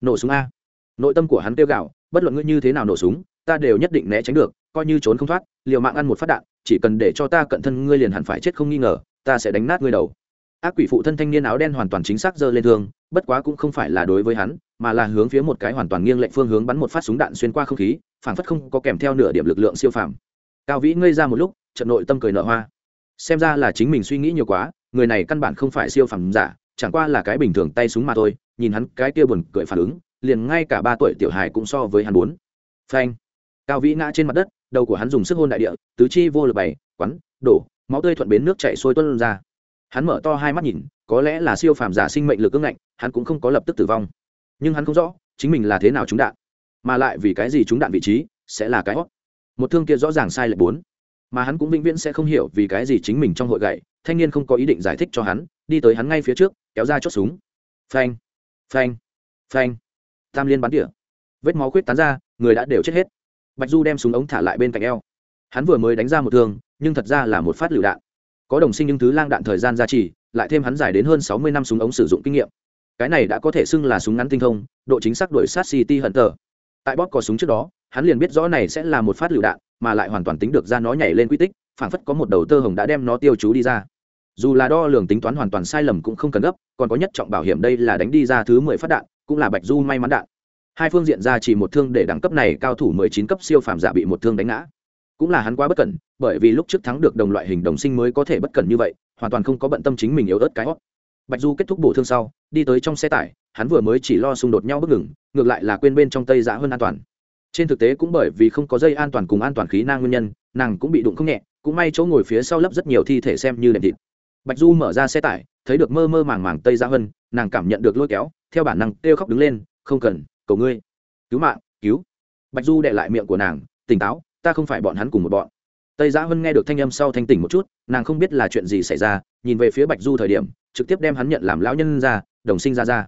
nổ súng a. Nội tâm của hắn kêu gạo bất luận ngươi như thế nào nổ súng, ta đều nhất định né tránh được, coi như trốn không thoát, liều mạng ăn một phát đạn, chỉ cần để cho ta cận thân ngươi liền hẳn phải chết không nghi ngờ, ta sẽ đánh nát ngươi đầu. Ác quỷ phụ thân thanh niên áo đen hoàn toàn chính xác giơ lên thương, bất quá cũng không phải là đối với hắn mà là hướng phía một cái hoàn toàn nghiêng lệnh phương hướng bắn một phát súng đạn xuyên qua không khí, phảng phất không có kèm theo nửa điểm lực lượng siêu phàm. Cao vĩ ngây ra một lúc, trận nội tâm cười nở hoa. Xem ra là chính mình suy nghĩ nhiều quá, người này căn bản không phải siêu phàm giả, chẳng qua là cái bình thường tay súng mà thôi, nhìn hắn cái kia buồn cười phản ứng, liền ngay cả ba tuổi tiểu hài cũng so với hắn bốn. Phanh. Cao vĩ ngã trên mặt đất, đầu của hắn dùng sức hôn đại địa, tứ chi vô lực bày, quắn, đổ, máu tươi thuận bến nước chảy xuôi tuân ra. Hắn mở to hai mắt nhìn, có lẽ là siêu phàm giả sinh mệnh lực ưng ngạnh, hắn cũng không có lập tức tử vong nhưng hắn không rõ chính mình là thế nào trúng đạn, mà lại vì cái gì trúng đạn vị trí sẽ là cái hót một thương kia rõ ràng sai lệch bốn, mà hắn cũng vĩnh viễn sẽ không hiểu vì cái gì chính mình trong hội gậy, thanh niên không có ý định giải thích cho hắn, đi tới hắn ngay phía trước, kéo ra chốt súng. Phanh phanh phanh. Tam liên bắn tỉa. Vết máu khuyết tán ra, người đã đều chết hết. Bạch du đem súng ống thả lại bên cạnh eo. Hắn vừa mới đánh ra một thương, nhưng thật ra là một phát lựu đạn. Có đồng sinh những thứ lang đạn thời gian gia trì, lại thêm hắn giải đến hơn sáu mươi năm súng ống sử dụng kinh nghiệm cái này đã có thể xưng là súng ngắn tinh thông, độ chính xác đuổi sát city hận tờ tại bóp có súng trước đó, hắn liền biết rõ này sẽ là một phát lựu đạn, mà lại hoàn toàn tính được ra nó nhảy lên quy tích, phảng phất có một đầu tơ hồng đã đem nó tiêu chú đi ra. Dù là đo lường tính toán hoàn toàn sai lầm cũng không cần gấp, còn có nhất trọng bảo hiểm đây là đánh đi ra thứ mười phát đạn, cũng là bạch du may mắn đạn. Hai phương diện ra chỉ một thương để đẳng cấp này cao thủ mười chín cấp siêu phàm giả bị một thương đánh ngã. Cũng là hắn quá bất cẩn, bởi vì lúc trước thắng được đồng loại hình đồng sinh mới có thể bất cẩn như vậy, hoàn toàn không có bận tâm chính mình yếu ớt cái hót bạch du kết thúc bổ thương sau đi tới trong xe tải, hắn vừa mới chỉ lo xung đột nhau bất ngừng, ngược lại là quên bên trong tây giã hơn an toàn. Trên thực tế cũng bởi vì không có dây an toàn cùng an toàn khí nang nguyên nhân, nàng cũng bị đụng không nhẹ, cũng may chỗ ngồi phía sau lấp rất nhiều thi thể xem như đệm thịt. Bạch du mở ra xe tải, thấy được mơ mơ màng màng tây giã hơn, nàng cảm nhận được lôi kéo, theo bản năng kêu khóc đứng lên, không cần, cầu ngươi, cứu mạng, cứu. Bạch du đệ lại miệng của nàng, tỉnh táo, ta không phải bọn hắn cùng một bọn. Tây giã hân nghe được thanh âm sau thanh tỉnh một chút, nàng không biết là chuyện gì xảy ra, nhìn về phía bạch du thời điểm, trực tiếp đem hắn nhận làm lão nhân ra đồng sinh ra ra.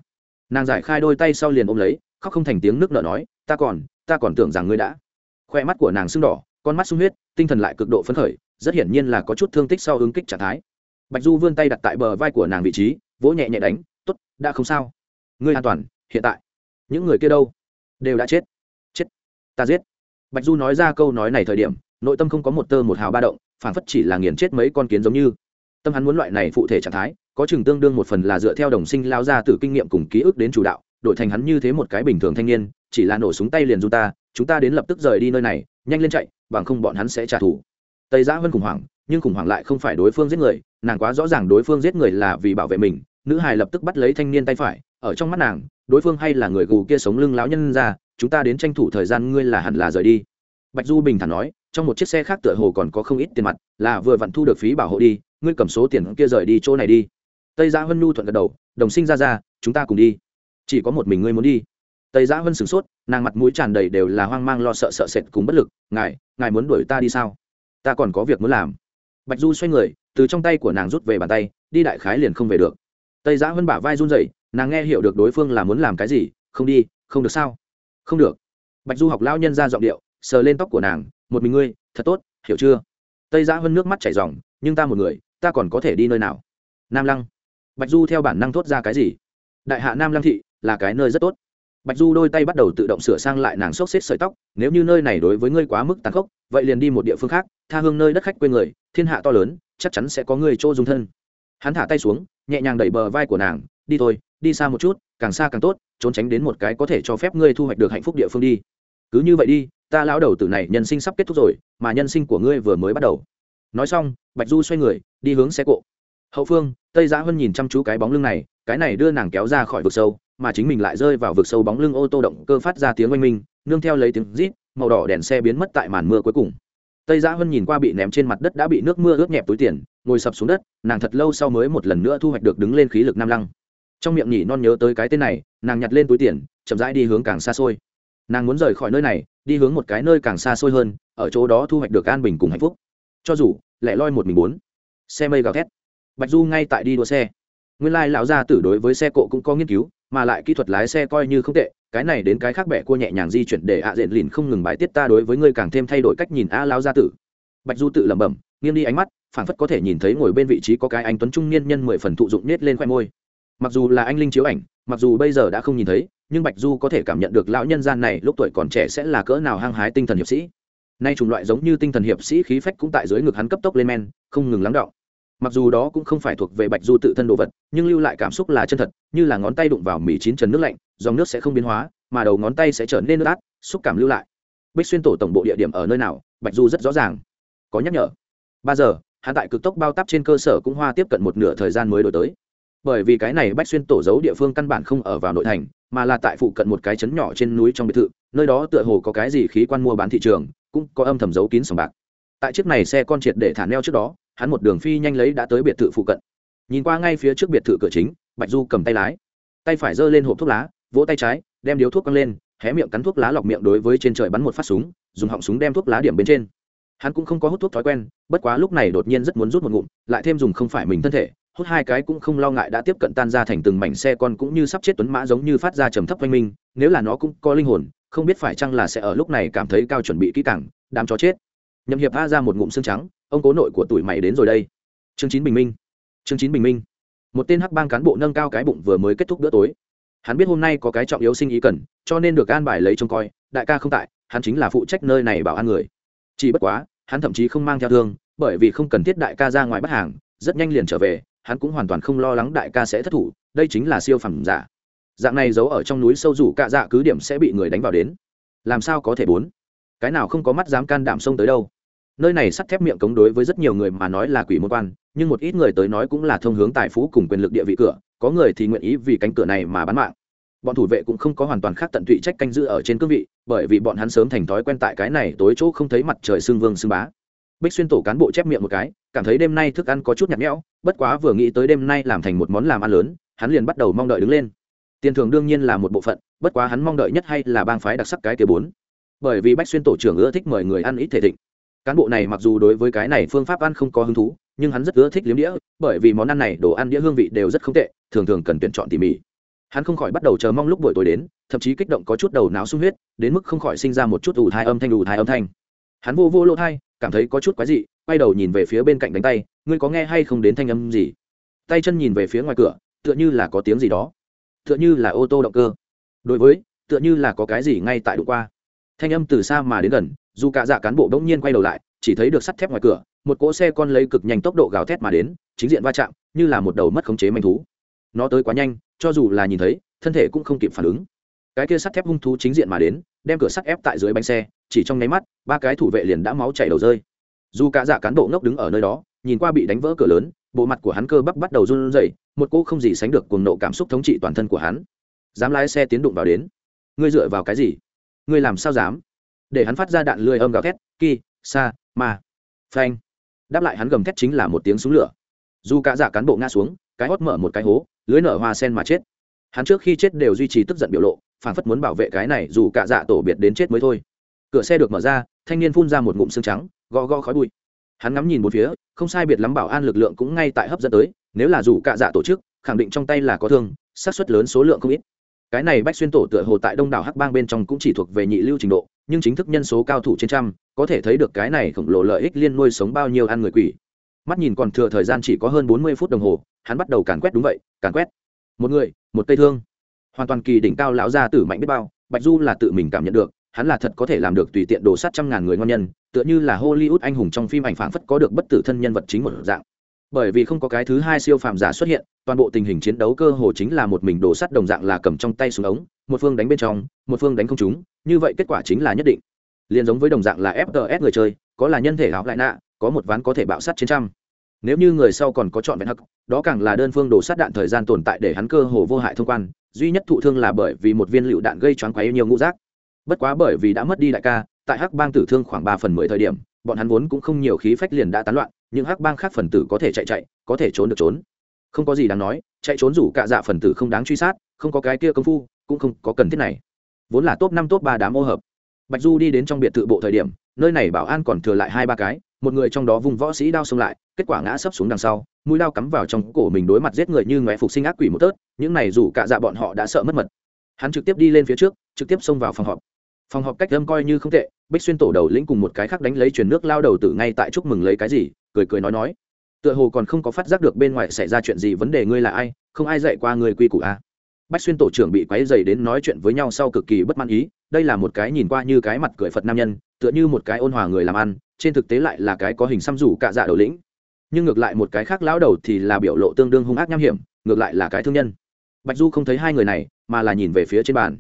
Nàng giải khai đôi tay sau liền ôm lấy, khóc không thành tiếng nước nợ nói, ta còn ta còn tưởng rằng ngươi đã. Khoe mắt của nàng sưng đỏ, con mắt sung huyết, tinh thần lại cực độ phấn khởi, rất hiển nhiên là có chút thương tích sau ứng kích trạng thái. Bạch du vươn tay đặt tại bờ vai của nàng vị trí, vỗ nhẹ nhẹ đánh t ố t đã không sao. Ngươi an toàn, hiện tại. Những người kia đâu? Đều đã chết. Chết. Ta giết. Bạch du nói ra câu nói này thời điểm, nội tâm không có một tơ một hào ba động phản phất chỉ là nghiền chết mấy con kiến giống như. Tâm hắn muốn loại này phụ thể trạng thái có chừng tương đương một phần là dựa theo đồng sinh lao ra từ kinh nghiệm cùng ký ức đến chủ đạo, đổi thành hắn như thế một cái bình thường thanh niên, chỉ là nổ súng tay liền du ta, chúng ta đến lập tức rời đi nơi này, nhanh lên chạy, bằng không bọn hắn sẽ trả thù. Tây giã vân khủng hoảng, nhưng khủng hoảng lại không phải đối phương giết người, nàng quá rõ ràng đối phương giết người là vì bảo vệ mình, nữ hài lập tức bắt lấy thanh niên tay phải, ở trong mắt nàng, đối phương hay là người gù kia sống lưng lão nhân ra, chúng ta đến tranh thủ thời gian ngươi là hẳn là rời đi. Bạch du bình thản nói, trong một chiếc xe khác tựa hồ còn có không ít tiền mặt, là vừa vặn thu được phí bảo hộ đi, ngươi cầm số tiền kia rời đi chỗ này đi tây giã hân nhu thuận gật đầu, đồng sinh ra ra, chúng ta cùng đi. chỉ có một mình ngươi muốn đi. tây giã hân sửng sốt, nàng mặt mũi tràn đầy đều là hoang mang lo sợ sợ sệt cùng bất lực, ngài ngài muốn đuổi ta đi sao? ta còn có việc muốn làm. bạch du xoay người, từ trong tay của nàng rút về bàn tay, đi đại khái liền không về được. tây giã hân bả vai run rẩy, nàng nghe hiểu được đối phương là muốn làm cái gì, không đi, không được sao? không được. bạch du học lao nhân ra giọng điệu, sờ lên tóc của nàng, một mình ngươi, thật tốt, hiểu chưa? tây giã hơn nước mắt chảy r nhưng ta một người, ta còn có thể đi nơi nào? nam lăng bạch du theo bản năng thốt ra cái gì? Đại hạ nam lăng thị là cái nơi rất tốt. Bạch du đôi tay bắt đầu tự động sửa sang lại nàng xốc xếp sợi tóc, nếu như nơi này đối với ngươi quá mức tàn khốc, vậy liền đi một địa phương khác, tha hương nơi đất khách quê người, thiên hạ to lớn, chắc chắn sẽ có người chỗ dung thân. Hắn thả tay xuống, nhẹ nhàng đẩy bờ vai của nàng, đi thôi, đi xa một chút, càng xa càng tốt, trốn tránh đến một cái có thể cho phép ngươi thu hoạch được hạnh phúc địa phương đi. Cứ như vậy đi, ta lão đầu tử này nhân sinh sắp kết thúc rồi, mà nhân sinh của ngươi vừa mới bắt đầu. Nói xong, bạch du xoay người, đi hướng xe cộ hậu phương, tây giã hân nhìn chăm chú cái bóng lưng này, cái này đưa nàng kéo ra khỏi vực sâu, mà chính mình lại rơi vào vực sâu bóng lưng ô tô động cơ phát ra tiếng oanh minh, nương theo lấy tiếng rít, màu đỏ đèn xe biến mất tại màn mưa cuối cùng. Tây giã hân nhìn qua bị ném trên mặt đất đã bị nước mưa ướt nhẹp túi tiền, ngồi sập xuống đất, nàng thật lâu sau mới một lần nữa thu hoạch được đứng lên khí lực nam lăng. Trong miệng nhỉ non nhớ tới cái tên này, nàng nhặt lên túi tiền, chậm rãi đi hướng càng xa xôi. Nàng muốn rời khỏi nơi này, đi hướng một cái nơi càng xa xôi hơn, ở chỗ đó thu hoạch được an bình cùng hạnh phúc. Cho dù, lẻ loi một mình muốn xe mây gào thét bạch du ngay tại đi đua xe. Nguyên lai lão gia tử đối với xe cộ cũng có nghiên cứu, mà lại kỹ thuật lái xe coi như không tệ, cái này đến cái khác bẻ cua nhẹ nhàng di chuyển để ạ diện lìn không ngừng bài tiết ta đối với ngươi càng thêm thay đổi cách nhìn a lão gia tử. Bạch du tự lẩm bẩm, nghiêng đi ánh mắt, phảng phất có thể nhìn thấy ngồi bên vị trí có cái anh tuấn trung niên nhân mười phần thụ dụng nết lên khoe môi. Mặc dù là anh linh chiếu ảnh, mặc dù bây giờ đã không nhìn thấy, nhưng bạch du có thể cảm nhận được lão nhân gian này lúc tuổi còn trẻ sẽ là cỡ nào hăng hái tinh thần hiệp sĩ. Nay chủng loại giống như tinh thần hiệp sĩ khí phách cũng tại dưới ngực hắn cấp tốc lên men, không ngừng lắng động mặc dù đó cũng không phải thuộc về bạch du tự thân đồ vật, nhưng lưu lại cảm xúc là chân thật, như là ngón tay đụng vào mì chín trần nước lạnh, dòng nước sẽ không biến hóa, mà đầu ngón tay sẽ trở nên nước át, xúc cảm lưu lại. Bích xuyên tổ tổng bộ địa điểm ở nơi nào? Bạch du rất rõ ràng. Có nhắc nhở. Ba giờ, hắn tại cực tốc bao tắp trên cơ sở cũng hoa tiếp cận một nửa thời gian mới đổi tới. Bởi vì cái này bách xuyên tổ giấu địa phương căn bản không ở vào nội thành, mà là tại phụ cận một cái trấn nhỏ trên núi trong biệt thự, nơi đó tựa hồ có cái gì khí quan mua bán thị trường, cũng có âm thầm giấu kín sòng bạc. Tại chiếc này xe con triệt để thả neo trước đó hắn một đường phi nhanh lấy đã tới biệt thự phụ cận. Nhìn qua ngay phía trước biệt thự cửa chính, bạch du cầm tay lái. Tay phải giơ lên hộp thuốc lá, vỗ tay trái, đem điếu thuốc căng lên, hé miệng cắn thuốc lá lọc miệng đối với trên trời bắn một phát súng, dùng họng súng đem thuốc lá điểm bên trên. Hắn cũng không có hút thuốc thói quen, bất quá lúc này đột nhiên rất muốn rút một ngụm, lại thêm dùng không phải mình thân thể, hút hai cái cũng không lo ngại đã tiếp cận tan ra thành từng mảnh xe con cũng như sắp chết tuấn mã giống như phát ra trầm thấp quanh minh, nếu là nó cũng có linh hồn, không biết phải chăng là sẽ ở lúc này cảm thấy cao chuẩn bị kỹ càng, đám chó chết. Nhậm hiệp tha ra một ngụm xương trắng ông cố nội của tuổi mày đến rồi đây. Chương chín bình minh. Chương chín bình minh. Một tên hắc bang cán bộ nâng cao cái bụng vừa mới kết thúc bữa tối. Hắn biết hôm nay có cái trọng yếu sinh ý cần, cho nên được an bài lấy trông coi, đại ca không tại, hắn chính là phụ trách nơi này bảo an người. Chỉ bất quá, hắn thậm chí không mang theo thương, bởi vì không cần thiết đại ca ra ngoài bắt hàng, rất nhanh liền trở về, hắn cũng hoàn toàn không lo lắng đại ca sẽ thất thủ, đây chính là siêu phẩm giả. Dạng này giấu ở trong núi sâu rủ cạ dạ cứ điểm sẽ bị người đánh vào đến. Làm sao có thể bốn? Cái nào không có mắt dám can đảm xông tới đâu? Nơi này sắt thép miệng cống đối với rất nhiều người mà nói là quỷ môn quan, nhưng một ít người tới nói cũng là thông hướng tài phú cùng quyền lực địa vị cửa, có người thì nguyện ý vì cánh cửa này mà bán mạng. Bọn thủ vệ cũng không có hoàn toàn khác tận tụy trách canh giữ ở trên cương vị, bởi vì bọn hắn sớm thành thói quen tại cái này tối chỗ không thấy mặt trời xương vương xương bá. Bích xuyên tổ cán bộ chép miệng một cái, cảm thấy đêm nay thức ăn có chút nhạt nhẽo, bất quá vừa nghĩ tới đêm nay làm thành một món làm ăn lớn, hắn liền bắt đầu mong đợi đứng lên. Tiền thưởng đương nhiên là một bộ phận, bất quá hắn mong đợi nhất hay là bang phái đặc sắc cái kia bốn. Bởi vì bách xuyên tổ trưởng ưa thích mời người ăn ít thể thịnh cán bộ này mặc dù đối với cái này phương pháp ăn không có hứng thú, nhưng hắn rất ưa thích liếm đĩa, bởi vì món ăn này đồ ăn đĩa hương vị đều rất không tệ, thường thường cần tuyển chọn tỉ mỉ. Hắn không khỏi bắt đầu chờ mong lúc buổi tối đến, thậm chí kích động có chút đầu não sung huyết, đến mức không khỏi sinh ra một chút ủ thai âm thanh ủ thai âm thanh. Hắn vô vô lỗ thai, cảm thấy có chút quái dị, quay đầu nhìn về phía bên cạnh đánh tay, ngươi có nghe hay không đến thanh âm gì? Tay chân nhìn về phía ngoài cửa, tựa như là có tiếng gì đó. Tựa như là ô tô động cơ. Đối với, tựa như là có cái gì ngay tại đụng qua. Thanh âm từ xa mà đến gần dù cả dạ cán bộ bỗng nhiên quay đầu lại, chỉ thấy được sắt thép ngoài cửa, một cỗ xe con lấy cực nhanh tốc độ gào thét mà đến, chính diện va chạm, như là một đầu mất khống chế manh thú. Nó tới quá nhanh, cho dù là nhìn thấy, thân thể cũng không kịp phản ứng. Cái kia sắt thép hung thú chính diện mà đến, đem cửa sắt ép tại dưới bánh xe, chỉ trong nháy mắt, ba cái thủ vệ liền đã máu chảy đầu rơi. Dù cả dạ cán bộ ngốc đứng ở nơi đó, nhìn qua bị đánh vỡ cửa lớn, bộ mặt của hắn cơ bắp bắt đầu run rẩy, một cô không gì sánh được cuồng nộ cảm xúc thống trị toàn thân của hắn. Dám lái xe tiến đụng vào đến. Ngươi dựa vào cái gì? Ngươi làm sao dám? Để hắn phát ra đạn lười âm gào thét, ki, sa, ma. Phanh. Đáp lại hắn gầm thét chính là một tiếng súng lửa. Dù cả dạ cán bộ ngã xuống, cái hót mở một cái hố, lưới nở hoa sen mà chết. Hắn trước khi chết đều duy trì tức giận biểu lộ phản phất muốn bảo vệ cái này dù cả dạ tổ biệt đến chết mới thôi. Cửa xe được mở ra, thanh niên phun ra một ngụm xương trắng, gõ gõ khói bụi. Hắn ngắm nhìn một phía, không sai biệt lắm bảo an lực lượng cũng ngay tại hấp dẫn tới, nếu là dù cả dạ tổ chức, khẳng định trong tay là có thương sát xuất lớn số lượng không ít. Cái này bách xuyên tổ tựa hồ tại đông đảo hắc bang bên trong cũng chỉ thuộc về nhị lưu trình độ nhưng chính thức nhân số cao thủ trên trăm, có thể thấy được cái này khổng lồ lợi ích liên nuôi sống bao nhiêu ăn người quỷ. Mắt nhìn còn thừa thời gian chỉ có hơn bốn mươi phút đồng hồ, hắn bắt đầu càn quét đúng vậy, càn quét. Một người, một cây thương. Hoàn toàn kỳ đỉnh cao lão gia tử mạnh biết bao, bạch du là tự mình cảm nhận được, hắn là thật có thể làm được tùy tiện đổ sát trăm ngàn người ngon nhân, tựa như là hollywood anh hùng trong phim ảnh phảng phất có được bất tử thân nhân vật chính một dạng. Bởi vì không có cái thứ hai siêu phàm giả xuất hiện, toàn bộ tình hình chiến đấu cơ hồ chính là một mình đổ sắt đồng dạng là cầm trong tay xuống ống một phương đánh bên trong, một phương đánh không chúng như vậy kết quả chính là nhất định. Liền giống với đồng dạng là fts người chơi, có là nhân thể áo lại nạ, có một ván có thể bạo sát trên trăm. Nếu như người sau còn có chọn vẹn hắc, đó càng là đơn phương đổ sát đạn thời gian tồn tại để hắn cơ hồ vô hại thông quan, duy nhất thụ thương là bởi vì một viên lựu đạn gây choáng quấy nhiều ngũ rác. Bất quá bởi vì đã mất đi đại ca, tại hắc bang tử thương khoảng ba phần mười thời điểm, bọn hắn vốn cũng không nhiều khí phách liền đã tán loạn những hắc bang khác phần tử có thể chạy chạy, có thể trốn được trốn. Không có gì đáng nói, chạy trốn rủ cạ dạ phần tử không đáng truy sát, không có cái kia công phu cũng không có cần thiết này. Vốn là top năm, top ba đám ô hợp. Bạch du đi đến trong biệt thự bộ thời điểm, nơi này bảo an còn thừa lại hai, ba cái, một người trong đó vùng võ sĩ đao xông lại, kết quả ngã sấp xuống đằng sau, mũi đao cắm vào trong cổ mình đối mặt giết người như ngoại phục sinh ác quỷ một tớt, những này dù cả dạ bọn họ đã sợ mất mật. Hắn trực tiếp đi lên phía trước, trực tiếp xông vào phòng họp. Phòng họp cách âm coi như không tệ, bích xuyên tổ đầu lĩnh cùng một cái khác đánh lấy truyền nước lao đầu tử ngay tại chúc mừng lấy cái gì, cười cười nói nói. Tựa hồ còn không có phát giác được bên ngoài xảy ra chuyện gì vấn đề ngươi là ai, không ai dạy qua người quy củ a à bách xuyên tổ trưởng bị quáy dày đến nói chuyện với nhau sau cực kỳ bất mãn ý, đây là một cái nhìn qua như cái mặt cười phật nam nhân, tựa như một cái ôn hòa người làm ăn, trên thực tế lại là cái có hình xăm rủ cạ dạ đầu lĩnh. Nhưng ngược lại một cái khác lão đầu thì là biểu lộ tương đương hung ác nham hiểm, ngược lại là cái thương nhân. Bạch du không thấy hai người này, mà là nhìn về phía trên bàn.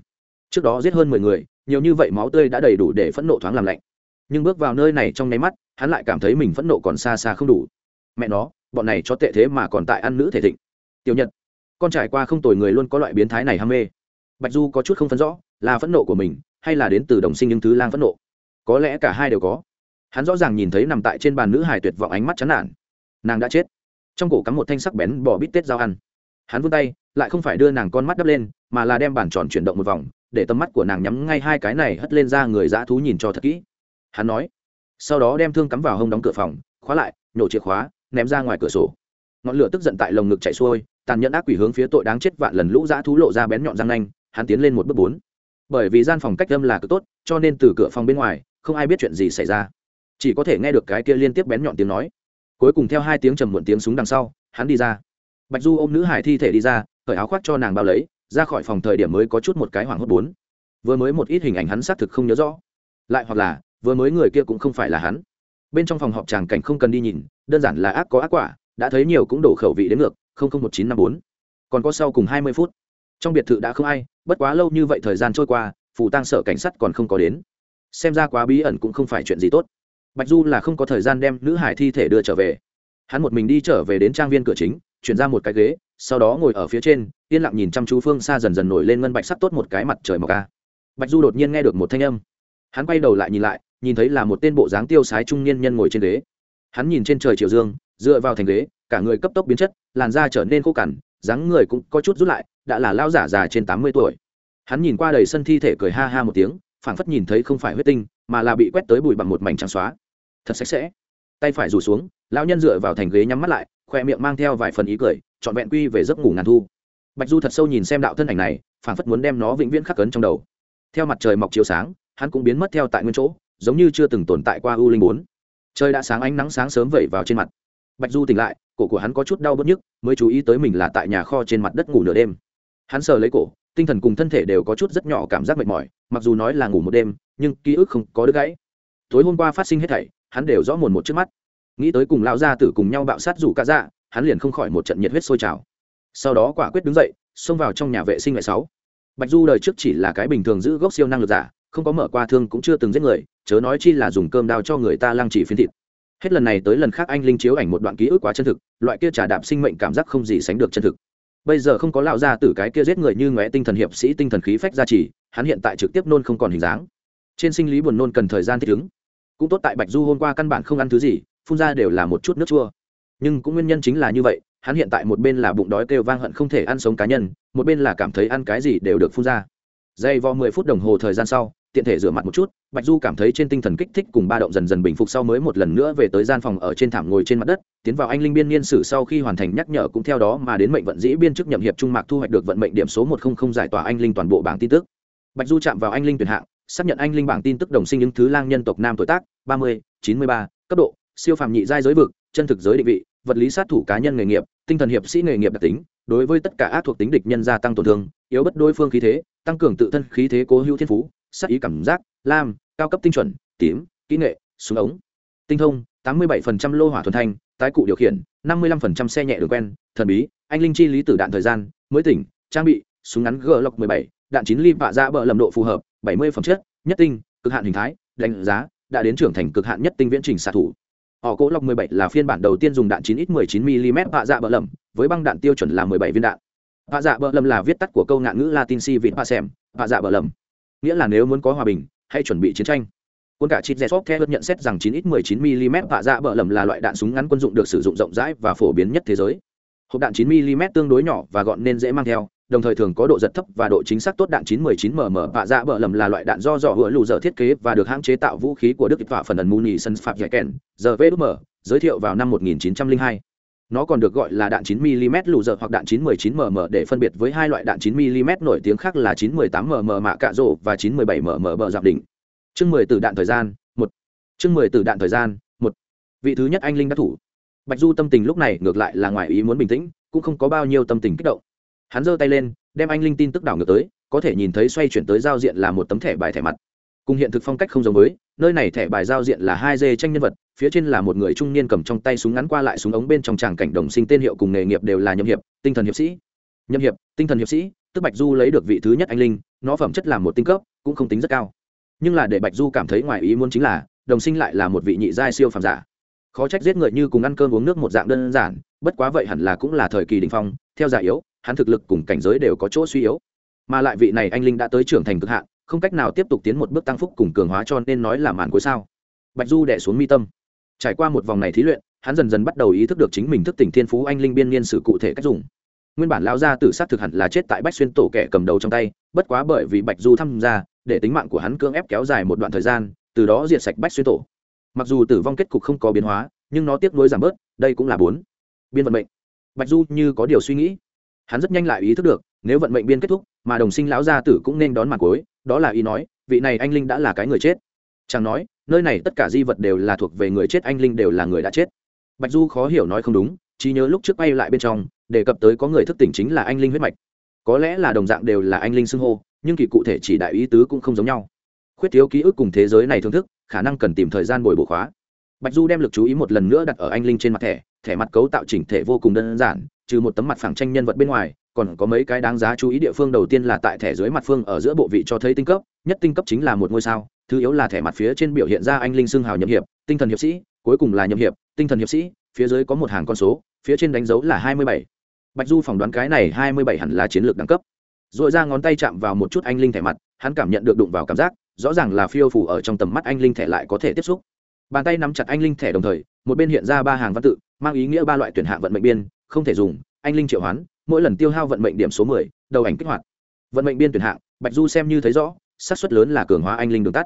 Trước đó giết hơn mười người, nhiều như vậy máu tươi đã đầy đủ để phẫn nộ thoáng làm lạnh. Nhưng bước vào nơi này trong nháy mắt, hắn lại cảm thấy mình phẫn nộ còn xa xa không đủ. Mẹ nó, bọn này cho tệ thế mà còn tại ăn nữ thể thịnh. Tiểu nhật con trải qua không tồi người luôn có loại biến thái này ham mê. Bạch du có chút không phân rõ, là phẫn nộ của mình, hay là đến từ đồng sinh những thứ lang phẫn nộ. Có lẽ cả hai đều có. Hắn rõ ràng nhìn thấy nằm tại trên bàn nữ hài tuyệt vọng ánh mắt chán nản. Nàng đã chết. Trong cổ cắm một thanh sắc bén bỏ bít tết dao ăn. Hắn vươn tay, lại không phải đưa nàng con mắt đắp lên, mà là đem bàn tròn chuyển động một vòng, để tầm mắt của nàng nhắm ngay hai cái này hất lên ra người dã thú nhìn cho thật kỹ. Hắn nói, sau đó đem thương cắm vào hông đóng cửa phòng, khóa lại, nhổ chìa khóa, ném ra ngoài cửa sổ. Ngọn lửa tức giận tại lồng ngực chạy xuôi tàn nhẫn ác quỷ hướng phía tội đáng chết vạn lần lũ dã thú lộ ra bén nhọn răng nanh, hắn tiến lên một bước bốn. Bởi vì gian phòng cách âm là cực tốt, cho nên từ cửa phòng bên ngoài, không ai biết chuyện gì xảy ra. Chỉ có thể nghe được cái kia liên tiếp bén nhọn tiếng nói. Cuối cùng theo hai tiếng trầm muộn tiếng súng đằng sau, hắn đi ra. Bạch du ôm nữ hải thi thể đi ra, cởi áo khoác cho nàng bao lấy, ra khỏi phòng thời điểm mới có chút một cái hoảng hốt bốn. Vừa mới một ít hình ảnh hắn xác thực không nhớ rõ. Lại hoặc là, vừa mới người kia cũng không phải là hắn. Bên trong phòng họp tràng cảnh không cần đi nhìn, đơn giản là ác có ác quả, đã thấy nhiều cũng đổ khẩu vị đến ngược không không một chín năm bốn. Còn có sau cùng hai mươi phút. Trong biệt thự đã không ai, bất quá lâu như vậy thời gian trôi qua phủ tang sở cảnh sát còn không có đến. Xem ra quá bí ẩn cũng không phải chuyện gì tốt. Bạch du là không có thời gian đem nữ hải thi thể đưa trở về. Hắn một mình đi trở về đến trang viên cửa chính, chuyển ra một cái ghế, sau đó ngồi ở phía trên, yên lặng nhìn chăm chú phương xa dần dần nổi lên ngân bạch sắc tốt một cái mặt trời mọc ca. Bạch du đột nhiên nghe được một thanh âm. Hắn quay đầu lại nhìn lại, nhìn thấy là một tên bộ dáng tiêu sái trung niên nhân ngồi trên ghế. Hắn nhìn trên trời chiều dương, dựa vào thành ghế cả người cấp tốc biến chất, làn da trở nên khô cằn, dáng người cũng có chút rút lại, đã là lao giả già trên tám mươi tuổi. Hắn nhìn qua đầy sân thi thể cười ha ha một tiếng, phảng phất nhìn thấy không phải huyết tinh, mà là bị quét tới bụi bằng một mảnh trắng xóa. Thật sạch sẽ. Tay phải rủ xuống, lão nhân dựa vào thành ghế nhắm mắt lại, khoe miệng mang theo vài phần ý cười, trọn vẹn quy về giấc ngủ ngàn thu. Bạch du thật sâu nhìn xem đạo thân ảnh này, phảng phất muốn đem nó vĩnh viễn khắc cấn trong đầu. Theo mặt trời mọc chiếu sáng, hắn cũng biến mất theo tại nguyên chỗ, giống như chưa từng tồn tại qua u linh bốn. Trời đã sáng, ánh nắng sáng sớm vẩy vào trên mặt. Bạch du tỉnh lại cổ của hắn có chút đau bớt nhức, mới chú ý tới mình là tại nhà kho trên mặt đất ngủ nửa đêm. Hắn sờ lấy cổ, tinh thần cùng thân thể đều có chút rất nhỏ cảm giác mệt mỏi, mặc dù nói là ngủ một đêm, nhưng ký ức không có đứt gãy. Tối hôm qua phát sinh hết thảy, hắn đều rõ mồn một trước mắt. Nghĩ tới cùng lão gia tử cùng nhau bạo sát rủ cả dạ hắn liền không khỏi một trận nhiệt huyết sôi trào. Sau đó quả quyết đứng dậy, xông vào trong nhà vệ sinh ngày sáu. Bạch du đời trước chỉ là cái bình thường giữ gốc siêu năng lực giả, không có mở qua thương cũng chưa từng giết người, chớ nói chi là dùng cơm đao cho người ta lăng chỉ phiến thịt hết lần này tới lần khác anh linh chiếu ảnh một đoạn ký ức quá chân thực, loại kia trà đạp sinh mệnh cảm giác không gì sánh được chân thực. Bây giờ không có lão gia tử cái kia giết người như ngóe tinh thần hiệp sĩ tinh thần khí phách gia trì, hắn hiện tại trực tiếp nôn không còn hình dáng. Trên sinh lý buồn nôn cần thời gian thích ứng. Cũng tốt tại bạch du hôm qua căn bản không ăn thứ gì, phun ra đều là một chút nước chua. Nhưng cũng nguyên nhân chính là như vậy, hắn hiện tại một bên là bụng đói kêu vang hận không thể ăn sống cá nhân, một bên là cảm thấy ăn cái gì đều được phun ra. Dây vo mười phút đồng hồ thời gian sau, tiện thể rửa mặt một chút bạch du cảm thấy trên tinh thần kích thích cùng ba động dần dần bình phục sau mới một lần nữa về tới gian phòng ở trên thảm ngồi trên mặt đất, tiến vào anh linh biên niên sử sau khi hoàn thành nhắc nhở cũng theo đó mà đến mệnh vận dĩ biên chức nhậm hiệp trung mạc thu hoạch được vận mệnh điểm số một không không giải tỏa anh linh toàn bộ bảng tin tức. Bạch du chạm vào anh linh tuyển hạng, xác nhận anh linh bảng tin tức đồng sinh những thứ lang nhân tộc nam tuổi tác, ba mươi, chín mươi ba, cấp độ, siêu phàm nhị giai giới vực, chân thực giới định vị, vật lý sát thủ cá nhân nghề nghiệp, tinh thần hiệp sĩ nghề nghiệp đặc tính, đối với tất cả ác thuộc tính địch nhân gia tăng tổn thương, yếu bất đối phương khí thế, tăng cường tự thân khí thế cố hữu thiên phú, sát ý cảm giác, lam cao cấp tinh chuẩn, tím, kỹ nghệ, súng ống. Tinh thông, tám mươi 87% lô hỏa thuần thanh, tái cụ điều khiển, năm mươi 55% xe nhẹ đường quen, thần bí, anh linh chi lý tử đạn thời gian, mới tỉnh, trang bị, súng ngắn g lọc bảy, đạn chín ly vạ ra bờ lầm độ phù hợp, bảy mươi phẩm chất, nhất tinh, cực hạn hình thái, đánh giá, đã đến trưởng thành cực hạn nhất tinh viễn trình xạ thủ. Họ cỗ lọc 17 là phiên bản đầu tiên dùng đạn 9 ít 19 mm vạ dạ bờ lầm, với băng đạn tiêu chuẩn là 17 viên đạn. Vạ dạ bờ lầm là viết tắt của câu ngạn ngữ latin si vịt vạ xem vạ dạ bờ lầm. Nghĩa là nếu muốn có hòa bình hãy chuẩn bị chiến tranh quân cả chít Zsop theo nhận xét rằng 9 ít 19 mm vạ dạ bờ lầm là loại đạn súng ngắn quân dụng được sử dụng rộng rãi và phổ biến nhất thế giới. Hộp đạn 9 mm tương đối nhỏ và gọn nên dễ mang theo, đồng thời thường có độ giật thấp và độ chính xác tốt đạn 919 mm vạ dạ bờ lầm là loại đạn do dò hựa lù dở thiết kế và được hãng chế tạo vũ khí của Đức và phần ẩn Muni sân Phạm Giải Kèn, giờ VDM, giới thiệu vào năm 1902. Nó còn được gọi là đạn 9mm lù dở hoặc đạn 919mm để phân biệt với hai loại đạn 9mm nổi tiếng khác là 918mm mạ cạ rổ và 917mm bờ giảm đỉnh. Chương 10 từ đạn thời gian, chương mười từ đạn thời gian một. Vị thứ nhất anh linh đã thủ. Bạch du tâm tình lúc này ngược lại là ngoài ý muốn bình tĩnh cũng không có bao nhiêu tâm tình kích động. Hắn giơ tay lên đem anh linh tin tức đảo ngược tới có thể nhìn thấy xoay chuyển tới giao diện là một tấm thẻ bài thẻ mặt cùng hiện thực phong cách không giống với, nơi này thẻ bài giao diện là hai dê tranh nhân vật, phía trên là một người trung niên cầm trong tay súng ngắn qua lại súng ống bên trong tràng cảnh đồng sinh tên hiệu cùng nghề nghiệp đều là nhậm hiệp, tinh thần hiệp sĩ. Nhậm hiệp, tinh thần hiệp sĩ, tức bạch du lấy được vị thứ nhất anh linh, nó phẩm chất là một tinh cấp, cũng không tính rất cao. Nhưng là để bạch du cảm thấy ngoài ý muốn chính là, đồng sinh lại là một vị nhị giai siêu phàm giả. Khó trách giết người như cùng ăn cơm uống nước một dạng đơn giản, bất quá vậy hẳn là cũng là thời kỳ đình phong, theo giả yếu, hắn thực lực cùng cảnh giới đều có chỗ suy yếu. Mà lại vị này anh linh đã tới trưởng thành cực hạn không cách nào tiếp tục tiến một bước tăng phúc cùng cường hóa cho nên nói là màn cuối sao. Bạch du đẻ xuống mi tâm. Trải qua một vòng này thí luyện, hắn dần dần bắt đầu ý thức được chính mình thức tỉnh thiên phú anh linh biên niên sử cụ thể cách dùng. Nguyên bản lao ra tử sát thực hẳn là chết tại bách xuyên tổ kẻ cầm đầu trong tay, bất quá bởi vì bạch du tham gia, để tính mạng của hắn cưỡng ép kéo dài một đoạn thời gian, từ đó diệt sạch bách xuyên tổ. Mặc dù tử vong kết cục không có biến hóa, nhưng nó tiếp nối giảm bớt, đây cũng là bốn. Biên vận mệnh. Bạch du như có điều suy nghĩ. Hắn rất nhanh lại ý thức được, nếu vận mệnh biên kết thúc, mà đồng sinh lão gia tử cũng nên đón mặt cuối đó là ý nói, vị này anh linh đã là cái người chết. Chàng nói, nơi này tất cả di vật đều là thuộc về người chết, anh linh đều là người đã chết. Bạch du khó hiểu nói không đúng chỉ nhớ lúc trước bay lại bên trong, đề cập tới có người thức tỉnh chính là anh linh huyết mạch. Có lẽ là đồng dạng đều là anh linh xưng hô, nhưng kỳ cụ thể chỉ đại ý tứ cũng không giống nhau. Khuyết thiếu ký ức cùng thế giới này thưởng thức, khả năng cần tìm thời gian bồi bổ khóa. Bạch du đem lực chú ý một lần nữa đặt ở anh linh trên mặt thẻ thẻ mặt cấu tạo chỉnh thể vô cùng đơn giản, trừ một tấm mặt phẳng tranh nhân vật bên ngoài còn có mấy cái đáng giá chú ý địa phương đầu tiên là tại thẻ dưới mặt phương ở giữa bộ vị cho thấy tinh cấp, nhất tinh cấp chính là một ngôi sao, thứ yếu là thẻ mặt phía trên biểu hiện ra anh linh xưng hào nhậm hiệp, tinh thần hiệp sĩ, cuối cùng là nhậm hiệp, tinh thần hiệp sĩ, phía dưới có một hàng con số, phía trên đánh dấu là hai mươi bảy. Bạch du phỏng đoán cái này hai mươi bảy hẳn là chiến lược đẳng cấp. R ồ i ra ngón tay chạm vào một chút anh linh thẻ mặt, hắn cảm nhận được đụng vào cảm giác, rõ ràng là phiêu phủ ở trong tầm mắt anh linh thẻ lại có thể tiếp xúc. Bàn tay nắm chặt anh linh thẻ đồng thời, một bên hiện ra ba hàng văn tự, mang ý nghĩa ba loại tuyển hạ vận mệnh biên, không thể dùng, anh linh triệu hoán mỗi lần tiêu hao vận mệnh điểm số mười, đầu ảnh kích hoạt. Vận mệnh biên tuyển hạng, bạch du xem như thấy rõ, xác suất lớn là cường hóa anh linh đường tắt.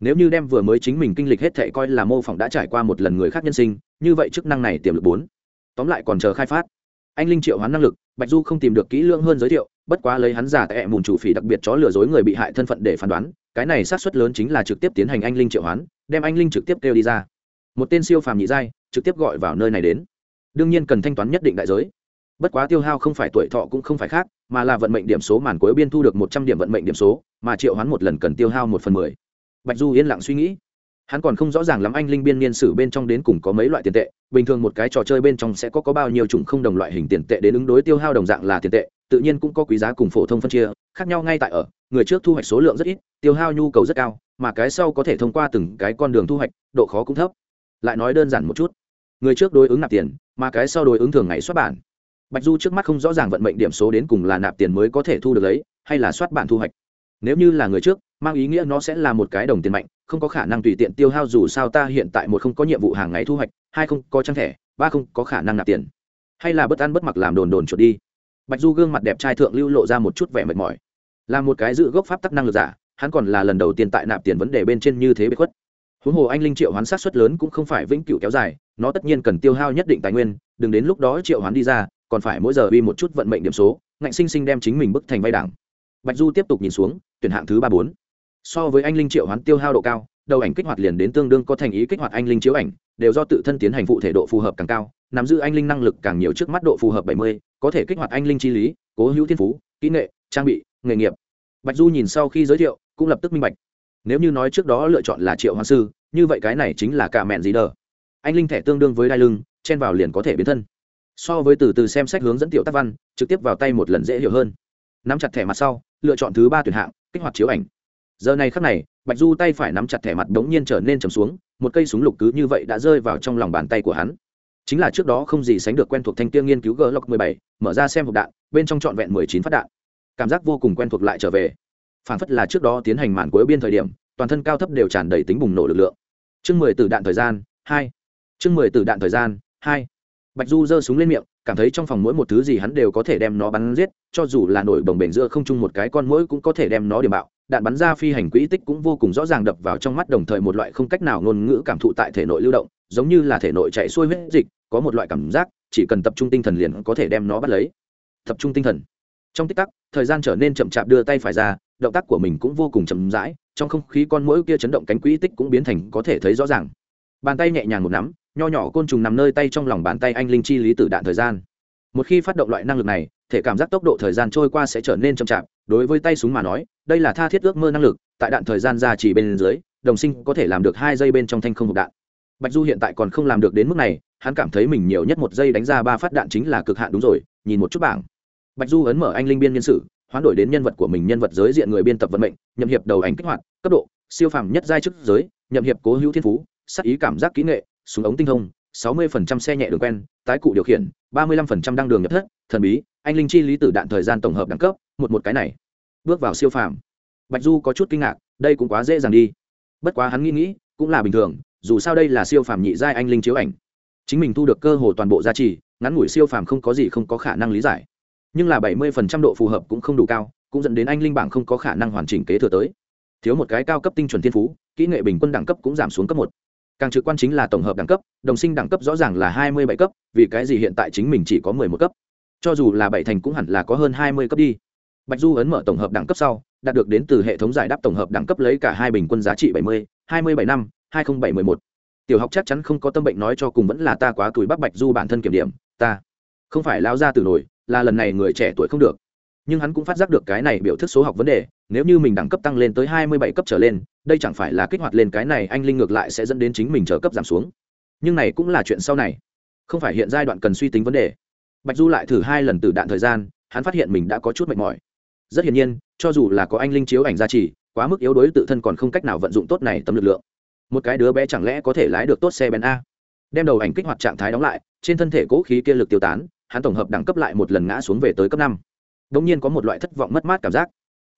Nếu như đem vừa mới chính mình kinh lịch hết thệ coi là mô phỏng đã trải qua một lần người khác nhân sinh, như vậy chức năng này tiềm lực bốn. Tóm lại còn chờ khai phát. Anh linh triệu hoán năng lực, bạch du không tìm được kỹ lưỡng hơn giới thiệu, bất quá lấy hắn giả tại mùn chủ phỉ đặc biệt chó lừa dối người bị hại thân phận để phán đoán, cái này xác suất lớn chính là trực tiếp tiến hành anh linh triệu hoán, đem anh linh trực tiếp kêu đi ra. Một tên siêu phàm nhị giai, trực tiếp gọi vào nơi này đến. Đương nhiên cần thanh toán nhất định đại giới bất quá tiêu hao không phải tuổi thọ cũng không phải khác, mà là vận mệnh điểm số màn cuối biên thu được một trăm điểm vận mệnh điểm số, mà triệu hoán một lần cần tiêu hao một phần mười. Bạch du yên lặng suy nghĩ. Hắn còn không rõ ràng lắm anh linh biên niên sử bên trong đến cùng có mấy loại tiền tệ, bình thường một cái trò chơi bên trong sẽ có có bao nhiêu chủng không đồng loại hình tiền tệ đến ứng đối tiêu hao đồng dạng là tiền tệ, tự nhiên cũng có quý giá cùng phổ thông phân chia, khác nhau ngay tại ở, người trước thu hoạch số lượng rất ít, tiêu hao nhu cầu rất cao, mà cái sau có thể thông qua từng cái con đường thu hoạch, độ khó cũng thấp. Lại nói đơn giản một chút, người trước đối ứng nạp tiền, mà cái sau đối ứng thường ngày xuất bản bạch du trước mắt không rõ ràng vận mệnh điểm số đến cùng là nạp tiền mới có thể thu được lấy, hay là soát bản thu hoạch. Nếu như là người trước, mang ý nghĩa nó sẽ là một cái đồng tiền mạnh, không có khả năng tùy tiện tiêu hao dù sao ta hiện tại một không có nhiệm vụ hàng ngày thu hoạch, hai không có trang thẻ, ba không có khả năng nạp tiền. Hay là bất ăn bất mặc làm đồn đồn chuột đi. Bạch du gương mặt đẹp trai thượng lưu lộ ra một chút vẻ mệt mỏi. Là một cái giữ gốc pháp tắc năng lực giả, hắn còn là lần đầu tiên tại nạp tiền vấn đề bên trên như thế bị khuất. Huống hồ anh linh triệu hoán sát xuất lớn cũng không phải vĩnh cửu kéo dài, nó tất nhiên cần tiêu hao nhất định tài nguyên, đừng đến lúc đó triệu hoán đi ra còn phải mỗi giờ uy một chút vận mệnh điểm số, ngạnh sinh sinh đem chính mình bức thành vay đảng. Bạch du tiếp tục nhìn xuống, tuyển hạng thứ ba bốn. So với anh linh triệu hoán tiêu hao độ cao, đầu ảnh kích hoạt liền đến tương đương có thành ý kích hoạt anh linh chiếu ảnh, đều do tự thân tiến hành phụ thể độ phù hợp càng cao, nắm giữ anh linh năng lực càng nhiều trước mắt độ phù hợp bảy mươi, có thể kích hoạt anh linh chi lý, cố hữu thiên phú, kỹ nghệ, trang bị, nghề nghiệp. Bạch du nhìn sau khi giới thiệu, cũng lập tức minh bạch. Nếu như nói trước đó lựa chọn là triệu hoàng sư, như vậy cái này chính là cả mẹn gì đờ. Anh linh thẻ tương đương với đai lưng, chen vào liền có thể biến thân so với từ từ xem sách hướng dẫn tiểu tác văn, trực tiếp vào tay một lần dễ hiểu hơn. Nắm chặt thẻ mặt sau, lựa chọn thứ ba tuyển hạng, kích hoạt chiếu ảnh. Giờ này khắc này, bạch du tay phải nắm chặt thẻ mặt đống nhiên trở nên trầm xuống, một cây súng lục cứ như vậy đã rơi vào trong lòng bàn tay của hắn. Chính là trước đó không gì sánh được quen thuộc thanh tiêu nghiên cứu glock lọc mười bảy, mở ra xem hộp đạn, bên trong trọn vẹn mười chín phát đạn. Cảm giác vô cùng quen thuộc lại trở về. Phản phất là trước đó tiến hành màn cuối biên thời điểm, toàn thân cao thấp đều tràn đầy tính bùng nổ lực lượng. Chương mười từ đạn thời gian, hai. Chương mười từ đạn thời gian, hai bạch du giơ súng lên miệng, cảm thấy trong phòng mỗi một thứ gì hắn đều có thể đem nó bắn giết, cho dù là nổi bồng bềnh giữa không chung một cái con mũi cũng có thể đem nó điểm bạo. Đạn bắn ra phi hành quỹ tích cũng vô cùng rõ ràng đập vào trong mắt đồng thời một loại không cách nào ngôn ngữ cảm thụ tại thể nội lưu động, giống như là thể nội chạy xuôi huyết dịch, có một loại cảm giác, chỉ cần tập trung tinh thần liền có thể đem nó bắt lấy. Tập trung tinh thần. Trong tích tắc, thời gian trở nên chậm chạp đưa tay phải ra, động tác của mình cũng vô cùng chậm rãi, trong không khí con mũi kia chấn động cánh quỹ tích cũng biến thành có thể thấy rõ ràng. Bàn tay nhẹ nhàng một nắm nho nhỏ côn trùng nằm nơi tay trong lòng bàn tay anh linh chi lý tử đạn thời gian. Một khi phát động loại năng lực này, thể cảm giác tốc độ thời gian trôi qua sẽ trở nên chậm chạp. Đối với tay súng mà nói, đây là tha thiết ước mơ năng lực, tại đạn thời gian ra chỉ bên dưới, đồng sinh có thể làm được hai giây bên trong thanh không hộp đạn. Bạch du hiện tại còn không làm được đến mức này, hắn cảm thấy mình nhiều nhất một giây đánh ra ba phát đạn chính là cực hạn đúng rồi, nhìn một chút bảng. Bạch du ấn mở anh linh biên nhân sự hoán đổi đến nhân vật của mình nhân vật giới diện người biên tập vận mệnh, nhậm hiệp đầu ảnh kích hoạt, cấp độ, siêu phàm nhất giai chức giới, nhậm hiệp cố hữu thiên phú, sắc ý cảm giác kỹ nghệ súng ống tinh thông, sáu mươi phần trăm xe nhẹ đường quen, tái cụ điều khiển, ba mươi lăm phần trăm đăng đường nhập thất, thần bí, anh linh chi lý tử đạn thời gian tổng hợp đẳng cấp, một một cái này. Bước vào siêu phàm. Bạch du có chút kinh ngạc, đây cũng quá dễ dàng đi. Bất quá hắn nghĩ nghĩ, cũng là bình thường, dù sao đây là siêu phàm nhị giai anh linh chiếu ảnh. Chính mình thu được cơ hồ toàn bộ giá trị ngắn ngủi siêu phàm không có gì không có khả năng lý giải. Nhưng là bảy mươi phần trăm độ phù hợp cũng không đủ cao, cũng dẫn đến anh linh bảng không có khả năng hoàn chỉnh kế thừa tới. Thiếu một cái cao cấp tinh chuẩn thiên phú, kỹ nghệ bình quân đẳng cấp cũng giảm xuống cấp một càng trực quan chính là tổng hợp đẳng cấp, đồng sinh đẳng cấp rõ ràng là hai mươi bảy cấp, vì cái gì hiện tại chính mình chỉ có mười một cấp? Cho dù là bảy thành cũng hẳn là có hơn hai mươi cấp đi. Bạch du ấn mở tổng hợp đẳng cấp sau, đạt được đến từ hệ thống giải đáp tổng hợp đẳng cấp lấy cả hai bình quân giá trị bảy mươi, hai mươi bảy năm, hai nghìn bảy mươi một. Tiểu học chắc chắn không có tâm bệnh nói cho cùng vẫn là ta quá tuổi bắc bạch du bản thân kiểm điểm, ta không phải lao ra từ nổi, là lần này người trẻ tuổi không được nhưng hắn cũng phát giác được cái này biểu thức số học vấn đề, nếu như mình đẳng cấp tăng lên tới hai mươi bảy cấp trở lên, đây chẳng phải là kích hoạt lên cái này, anh linh ngược lại sẽ dẫn đến chính mình trở cấp giảm xuống. Nhưng này cũng là chuyện sau này, không phải hiện giai đoạn cần suy tính vấn đề. Bạch du lại thử hai lần từ đạn thời gian, hắn phát hiện mình đã có chút mệt mỏi. Rất hiển nhiên, cho dù là có anh linh chiếu ảnh gia trì, quá mức yếu đuối tự thân còn không cách nào vận dụng tốt này tấm lực lượng. Một cái đứa bé chẳng lẽ có thể lái được tốt xe ben a? Đem đầu ảnh kích hoạt trạng thái đóng lại, trên thân thể cố khí kia lực tiêu tán, hắn tổng hợp đẳng cấp lại một lần ngã xuống về tới cấp năm đột nhiên có một loại thất vọng mất mát cảm giác.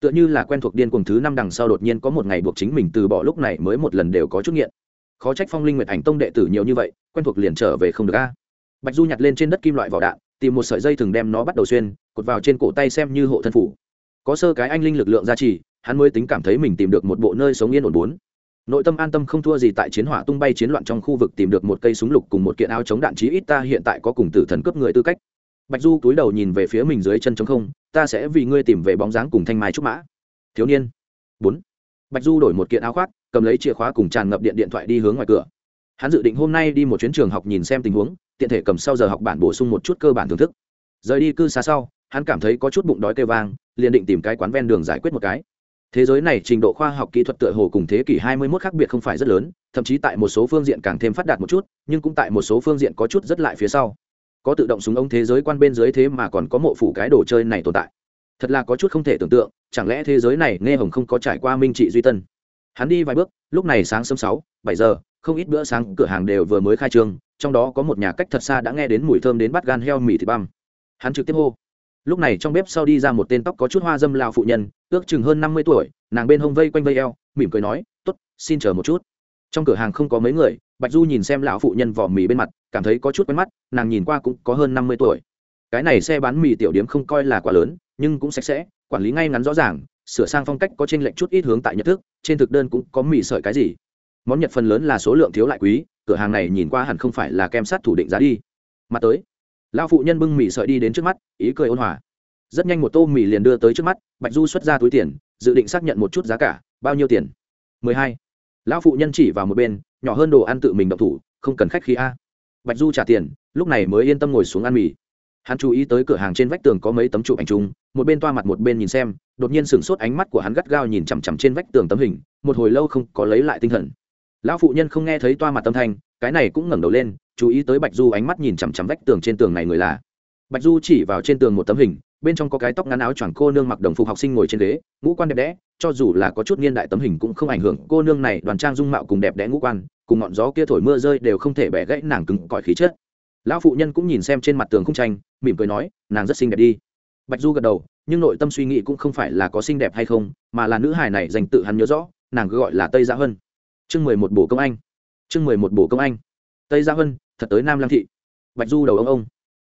Tựa như là quen thuộc điên cuồng thứ năm đằng sau đột nhiên có một ngày buộc chính mình từ bỏ lúc này mới một lần đều có chút nghiện. Khó trách phong linh nguyệt ảnh tông đệ tử nhiều như vậy, quen thuộc liền trở về không được a. Bạch du nhặt lên trên đất kim loại vỏ đạn, tìm một sợi dây thường đem nó bắt đầu xuyên, cột vào trên cổ tay xem như hộ thân phủ. Có sơ cái anh linh lực lượng gia trì, hắn mới tính cảm thấy mình tìm được một bộ nơi sống yên ổn bốn. Nội tâm an tâm không thua gì tại chiến hỏa tung bay chiến loạn trong khu vực tìm được một cây súng lục cùng một kiện áo chống đạn chí ít ta hiện tại có cùng tử thần cướp người tư cách. Bạch du cúi đầu nhìn về phía mình dưới chân trống không ta sẽ vì ngươi tìm về bóng dáng cùng thanh mai trúc mã. Thiếu niên. Bốn. Bạch du đổi một kiện áo khoác, cầm lấy chìa khóa cùng tràn ngập điện điện thoại đi hướng ngoài cửa. Hắn dự định hôm nay đi một chuyến trường học nhìn xem tình huống, tiện thể cầm sau giờ học bản bổ sung một chút cơ bản thưởng thức. Rời đi cư xa sau, hắn cảm thấy có chút bụng đói kêu vang, liền định tìm cái quán ven đường giải quyết một cái. Thế giới này trình độ khoa học kỹ thuật tựa hồ cùng thế kỷ 21 khác biệt không phải rất lớn, thậm chí tại một số phương diện càng thêm phát đạt một chút, nhưng cũng tại một số phương diện có chút rất lại phía sau có tự động súng ống thế giới quan bên dưới thế mà còn có mộ phủ cái đồ chơi này tồn tại. Thật là có chút không thể tưởng tượng, chẳng lẽ thế giới này nghe hồng không có trải qua minh trị duy tân? Hắn đi vài bước, lúc này sáng sớm sáu, bảy giờ, không ít bữa sáng cửa hàng đều vừa mới khai trương, trong đó có một nhà cách thật xa đã nghe đến mùi thơm đến bắt gan heo mì thịt băm. Hắn trực tiếp hô. Lúc này trong bếp sau đi ra một tên tóc có chút hoa dâm lao phụ nhân, ước chừng hơn năm mươi tuổi, nàng bên hông vây quanh vây eo, mỉm cười nói t ố t xin chờ một chút. Trong cửa hàng không có mấy người, bạch du nhìn xem lão phụ nhân vỏ mì bên mặt cảm thấy có chút quen mắt, nàng nhìn qua cũng có hơn năm mươi tuổi. Cái này xe bán mì tiểu điếm không coi là quá lớn, nhưng cũng sạch sẽ, quản lý ngay ngắn rõ ràng, sửa sang phong cách có trên lệnh chút ít hướng tại nhật thức, trên thực đơn cũng có mì sợi cái gì. Món nhật phần lớn là số lượng thiếu lại quý, cửa hàng này nhìn qua hẳn không phải là kem sát thủ định giá đi. Mặt tới, lão phụ nhân bưng mì sợi đi đến trước mắt, ý cười ôn hòa. Rất nhanh một tô mì liền đưa tới trước mắt, bạch du xuất ra túi tiền, dự định xác nhận một chút giá cả, bao nhiêu tiền? Mười hai. Lão phụ nhân chỉ vào một bên, nhỏ hơn đồ ăn tự mình động thủ, không cần khách khí a bạch du trả tiền, lúc này mới yên tâm ngồi xuống ăn mì. Hắn chú ý tới cửa hàng trên vách tường có mấy tấm chụp ảnh chung, một bên toa mặt một bên nhìn xem, đột nhiên sửng sốt ánh mắt của hắn gắt gao nhìn chằm chằm trên vách tường tấm hình, một hồi lâu không có lấy lại tinh thần. Lão phụ nhân không nghe thấy toa mặt tâm thanh, cái này cũng ngẩng đầu lên, chú ý tới bạch du ánh mắt nhìn chằm chằm vách tường trên tường này người là. Bạch du chỉ vào trên tường một tấm hình, bên trong có cái tóc ngắn áo choàng cô nương mặc đồng phục học sinh ngồi trên ghế, ngũ quan đẹp đẽ, cho dù là có chút niên đại tấm hình cũng không ảnh hưởng, cô nương này đoàn trang dung mạo cùng đẹp đẽ ngũ quan cùng ngọn gió kia thổi mưa rơi đều không thể bẻ gãy nàng cứng cỏi khí chất. Lão phụ nhân cũng nhìn xem trên mặt tường khung tranh, mỉm cười nói, nàng rất xinh đẹp đi. Bạch du gật đầu, nhưng nội tâm suy nghĩ cũng không phải là có xinh đẹp hay không, mà là nữ hài này dành tự hắn nhớ rõ, nàng cứ gọi là tây dạ gia hân chương mười một bổ công anh. Chương mười một bổ công anh. Tây dạ gia hân thật tới nam lăng thị. Bạch du đầu ông ông.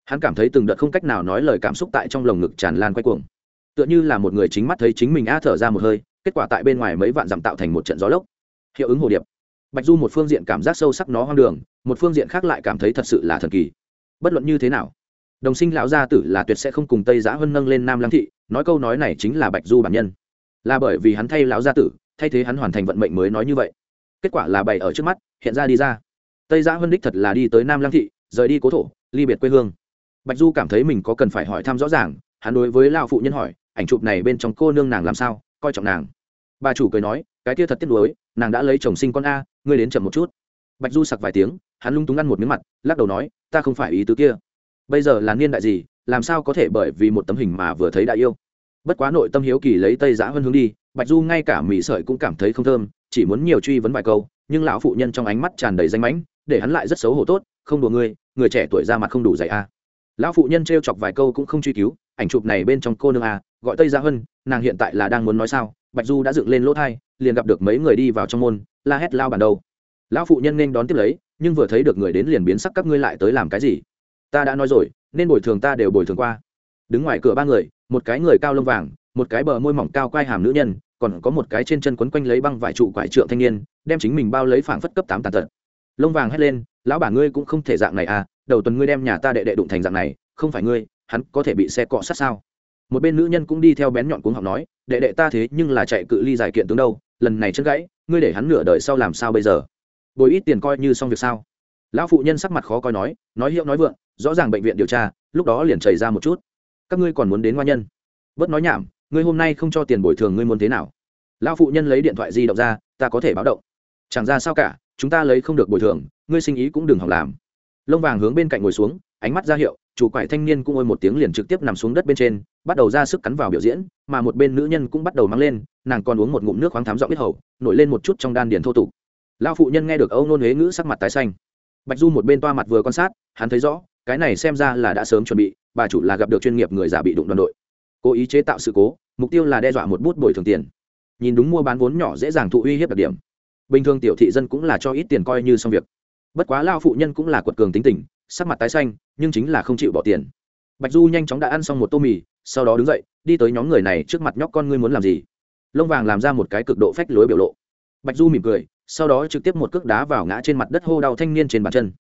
Hắn cảm thấy từng đợt không cách nào nói lời cảm xúc tại trong lồng ngực tràn lan quay cuồng. Tựa như là một người chính mắt thấy chính mình a thở ra một hơi, kết quả tại bên ngoài mấy vạn dặm tạo thành một trận gió lốc. Hiệu ứng hồ điệp bạch du một phương diện cảm giác sâu sắc nó hoang đường, một phương diện khác lại cảm thấy thật sự là thần kỳ. Bất luận như thế nào, đồng sinh lão gia tử là tuyệt sẽ không cùng tây giã hân nâng lên nam lăng thị, nói câu nói này chính là bạch du bản nhân. Là bởi vì hắn thay lão gia tử, thay thế hắn hoàn thành vận mệnh mới nói như vậy. Kết quả là bày ở trước mắt, hiện ra đi ra. Tây giã hân đích thật là đi tới nam lăng thị, rời đi cố thổ, ly biệt quê hương. Bạch du cảm thấy mình có cần phải hỏi thăm rõ ràng, hắn đối với lao phụ nhân hỏi, ảnh chụp này bên trong cô nương nàng làm sao? Coi trọng nàng. Bà chủ cười nói cái kia thật tiếc nuối, nàng đã lấy chồng sinh con a, ngươi đến chậm một chút. Bạch du sặc vài tiếng, hắn lung túng ăn một miếng mặt, lắc đầu nói, ta không phải ý tứ kia. Bây giờ là niên đại gì, làm sao có thể bởi vì một tấm hình mà vừa thấy đại yêu? Bất quá nội tâm hiếu kỳ lấy tây giã hơn hướng đi, bạch du ngay cả mì sợi cũng cảm thấy không thơm, chỉ muốn nhiều truy vấn vài câu, nhưng lão phụ nhân trong ánh mắt tràn đầy danh mãnh, để hắn lại rất xấu hổ tốt, không đùa ngươi, người trẻ tuổi ra mặt không đủ dày a. Lão phụ nhân t chọc vài câu cũng không truy cứu, ảnh chụp này bên trong cô nương a, gọi tây Giã hân nàng hiện tại là đang muốn nói sao, bạch du đã dựng lên lỗ thai liền gặp được mấy người đi vào trong môn, la hét lao bàn đầu lão phụ nhân nên đón tiếp lấy, nhưng vừa thấy được người đến liền biến sắc, các ngươi lại tới làm cái gì? Ta đã nói rồi, nên bồi thường ta đều bồi thường qua. Đứng ngoài cửa ba người, một cái người cao lông vàng, một cái bờ môi mỏng cao quai hàm nữ nhân, còn có một cái trên chân quấn quanh lấy băng vải trụ quải trượng thanh niên, đem chính mình bao lấy phảng phất cấp tám tàn tật. Lông vàng hét lên, lão bà ngươi cũng không thể dạng này à đầu tuần ngươi đem nhà ta đệ đệ đụng thành dạng này, không phải ngươi, hắn có thể bị xe cọ sát sao? Một bên nữ nhân cũng đi theo bén nhọn cuống học nói, đệ đệ ta thế nhưng là chạy cự ly giải kiện tướng đâu lần này chân gãy, ngươi để hắn nửa đời sau làm sao bây giờ? Bồi ít tiền coi như xong việc sao? Lão phụ nhân sắc mặt khó coi nói nói hiệu nói vượng, rõ ràng bệnh viện điều tra, lúc đó liền chảy ra một chút. Các ngươi còn muốn đến ngoa nhân? Bớt nói nhảm, ngươi hôm nay không cho tiền bồi thường ngươi muốn thế nào? Lão phụ nhân lấy điện thoại di động ra, ta có thể báo động. Chẳng ra sao cả, chúng ta lấy không được bồi thường, ngươi sinh ý cũng đừng hỏng làm. Lông vàng hướng bên cạnh ngồi xuống, ánh mắt ra hiệu chủ quải thanh niên cũng ôi một tiếng liền trực tiếp nằm xuống đất bên trên, bắt đầu ra sức cắn vào biểu diễn, mà một bên nữ nhân cũng bắt đầu mang lên, nàng còn uống một ngụm nước khoáng thám giọng biết hầu, nổi lên một chút trong đan điền thô tục. Lao phụ nhân nghe được âu nôn huế ngữ sắc mặt tái xanh. Bạch du một bên toa mặt vừa quan sát, hắn thấy rõ, cái này xem ra là đã sớm chuẩn bị, bà chủ là gặp được chuyên nghiệp người giả bị đụng đoàn đội. Cố ý chế tạo sự cố, mục tiêu là đe dọa một bút bồi thường tiền. Nhìn đúng mua bán vốn nhỏ dễ dàng thụ uy hiếp đặc điểm. Bình thường tiểu thị dân cũng là cho ít tiền coi như xong việc. Bất quá lao phụ nhân cũng là quật cường tính tình sắc mặt tái xanh, nhưng chính là không chịu bỏ tiền. Bạch du nhanh chóng đã ăn xong một tô mì, sau đó đứng dậy, đi tới nhóm người này trước mặt nhóc con ngươi muốn làm gì. Lông vàng làm ra một cái cực độ phách lối biểu lộ. Bạch du mỉm cười, sau đó trực tiếp một cước đá vào ngã trên mặt đất hô đau thanh niên trên bàn chân.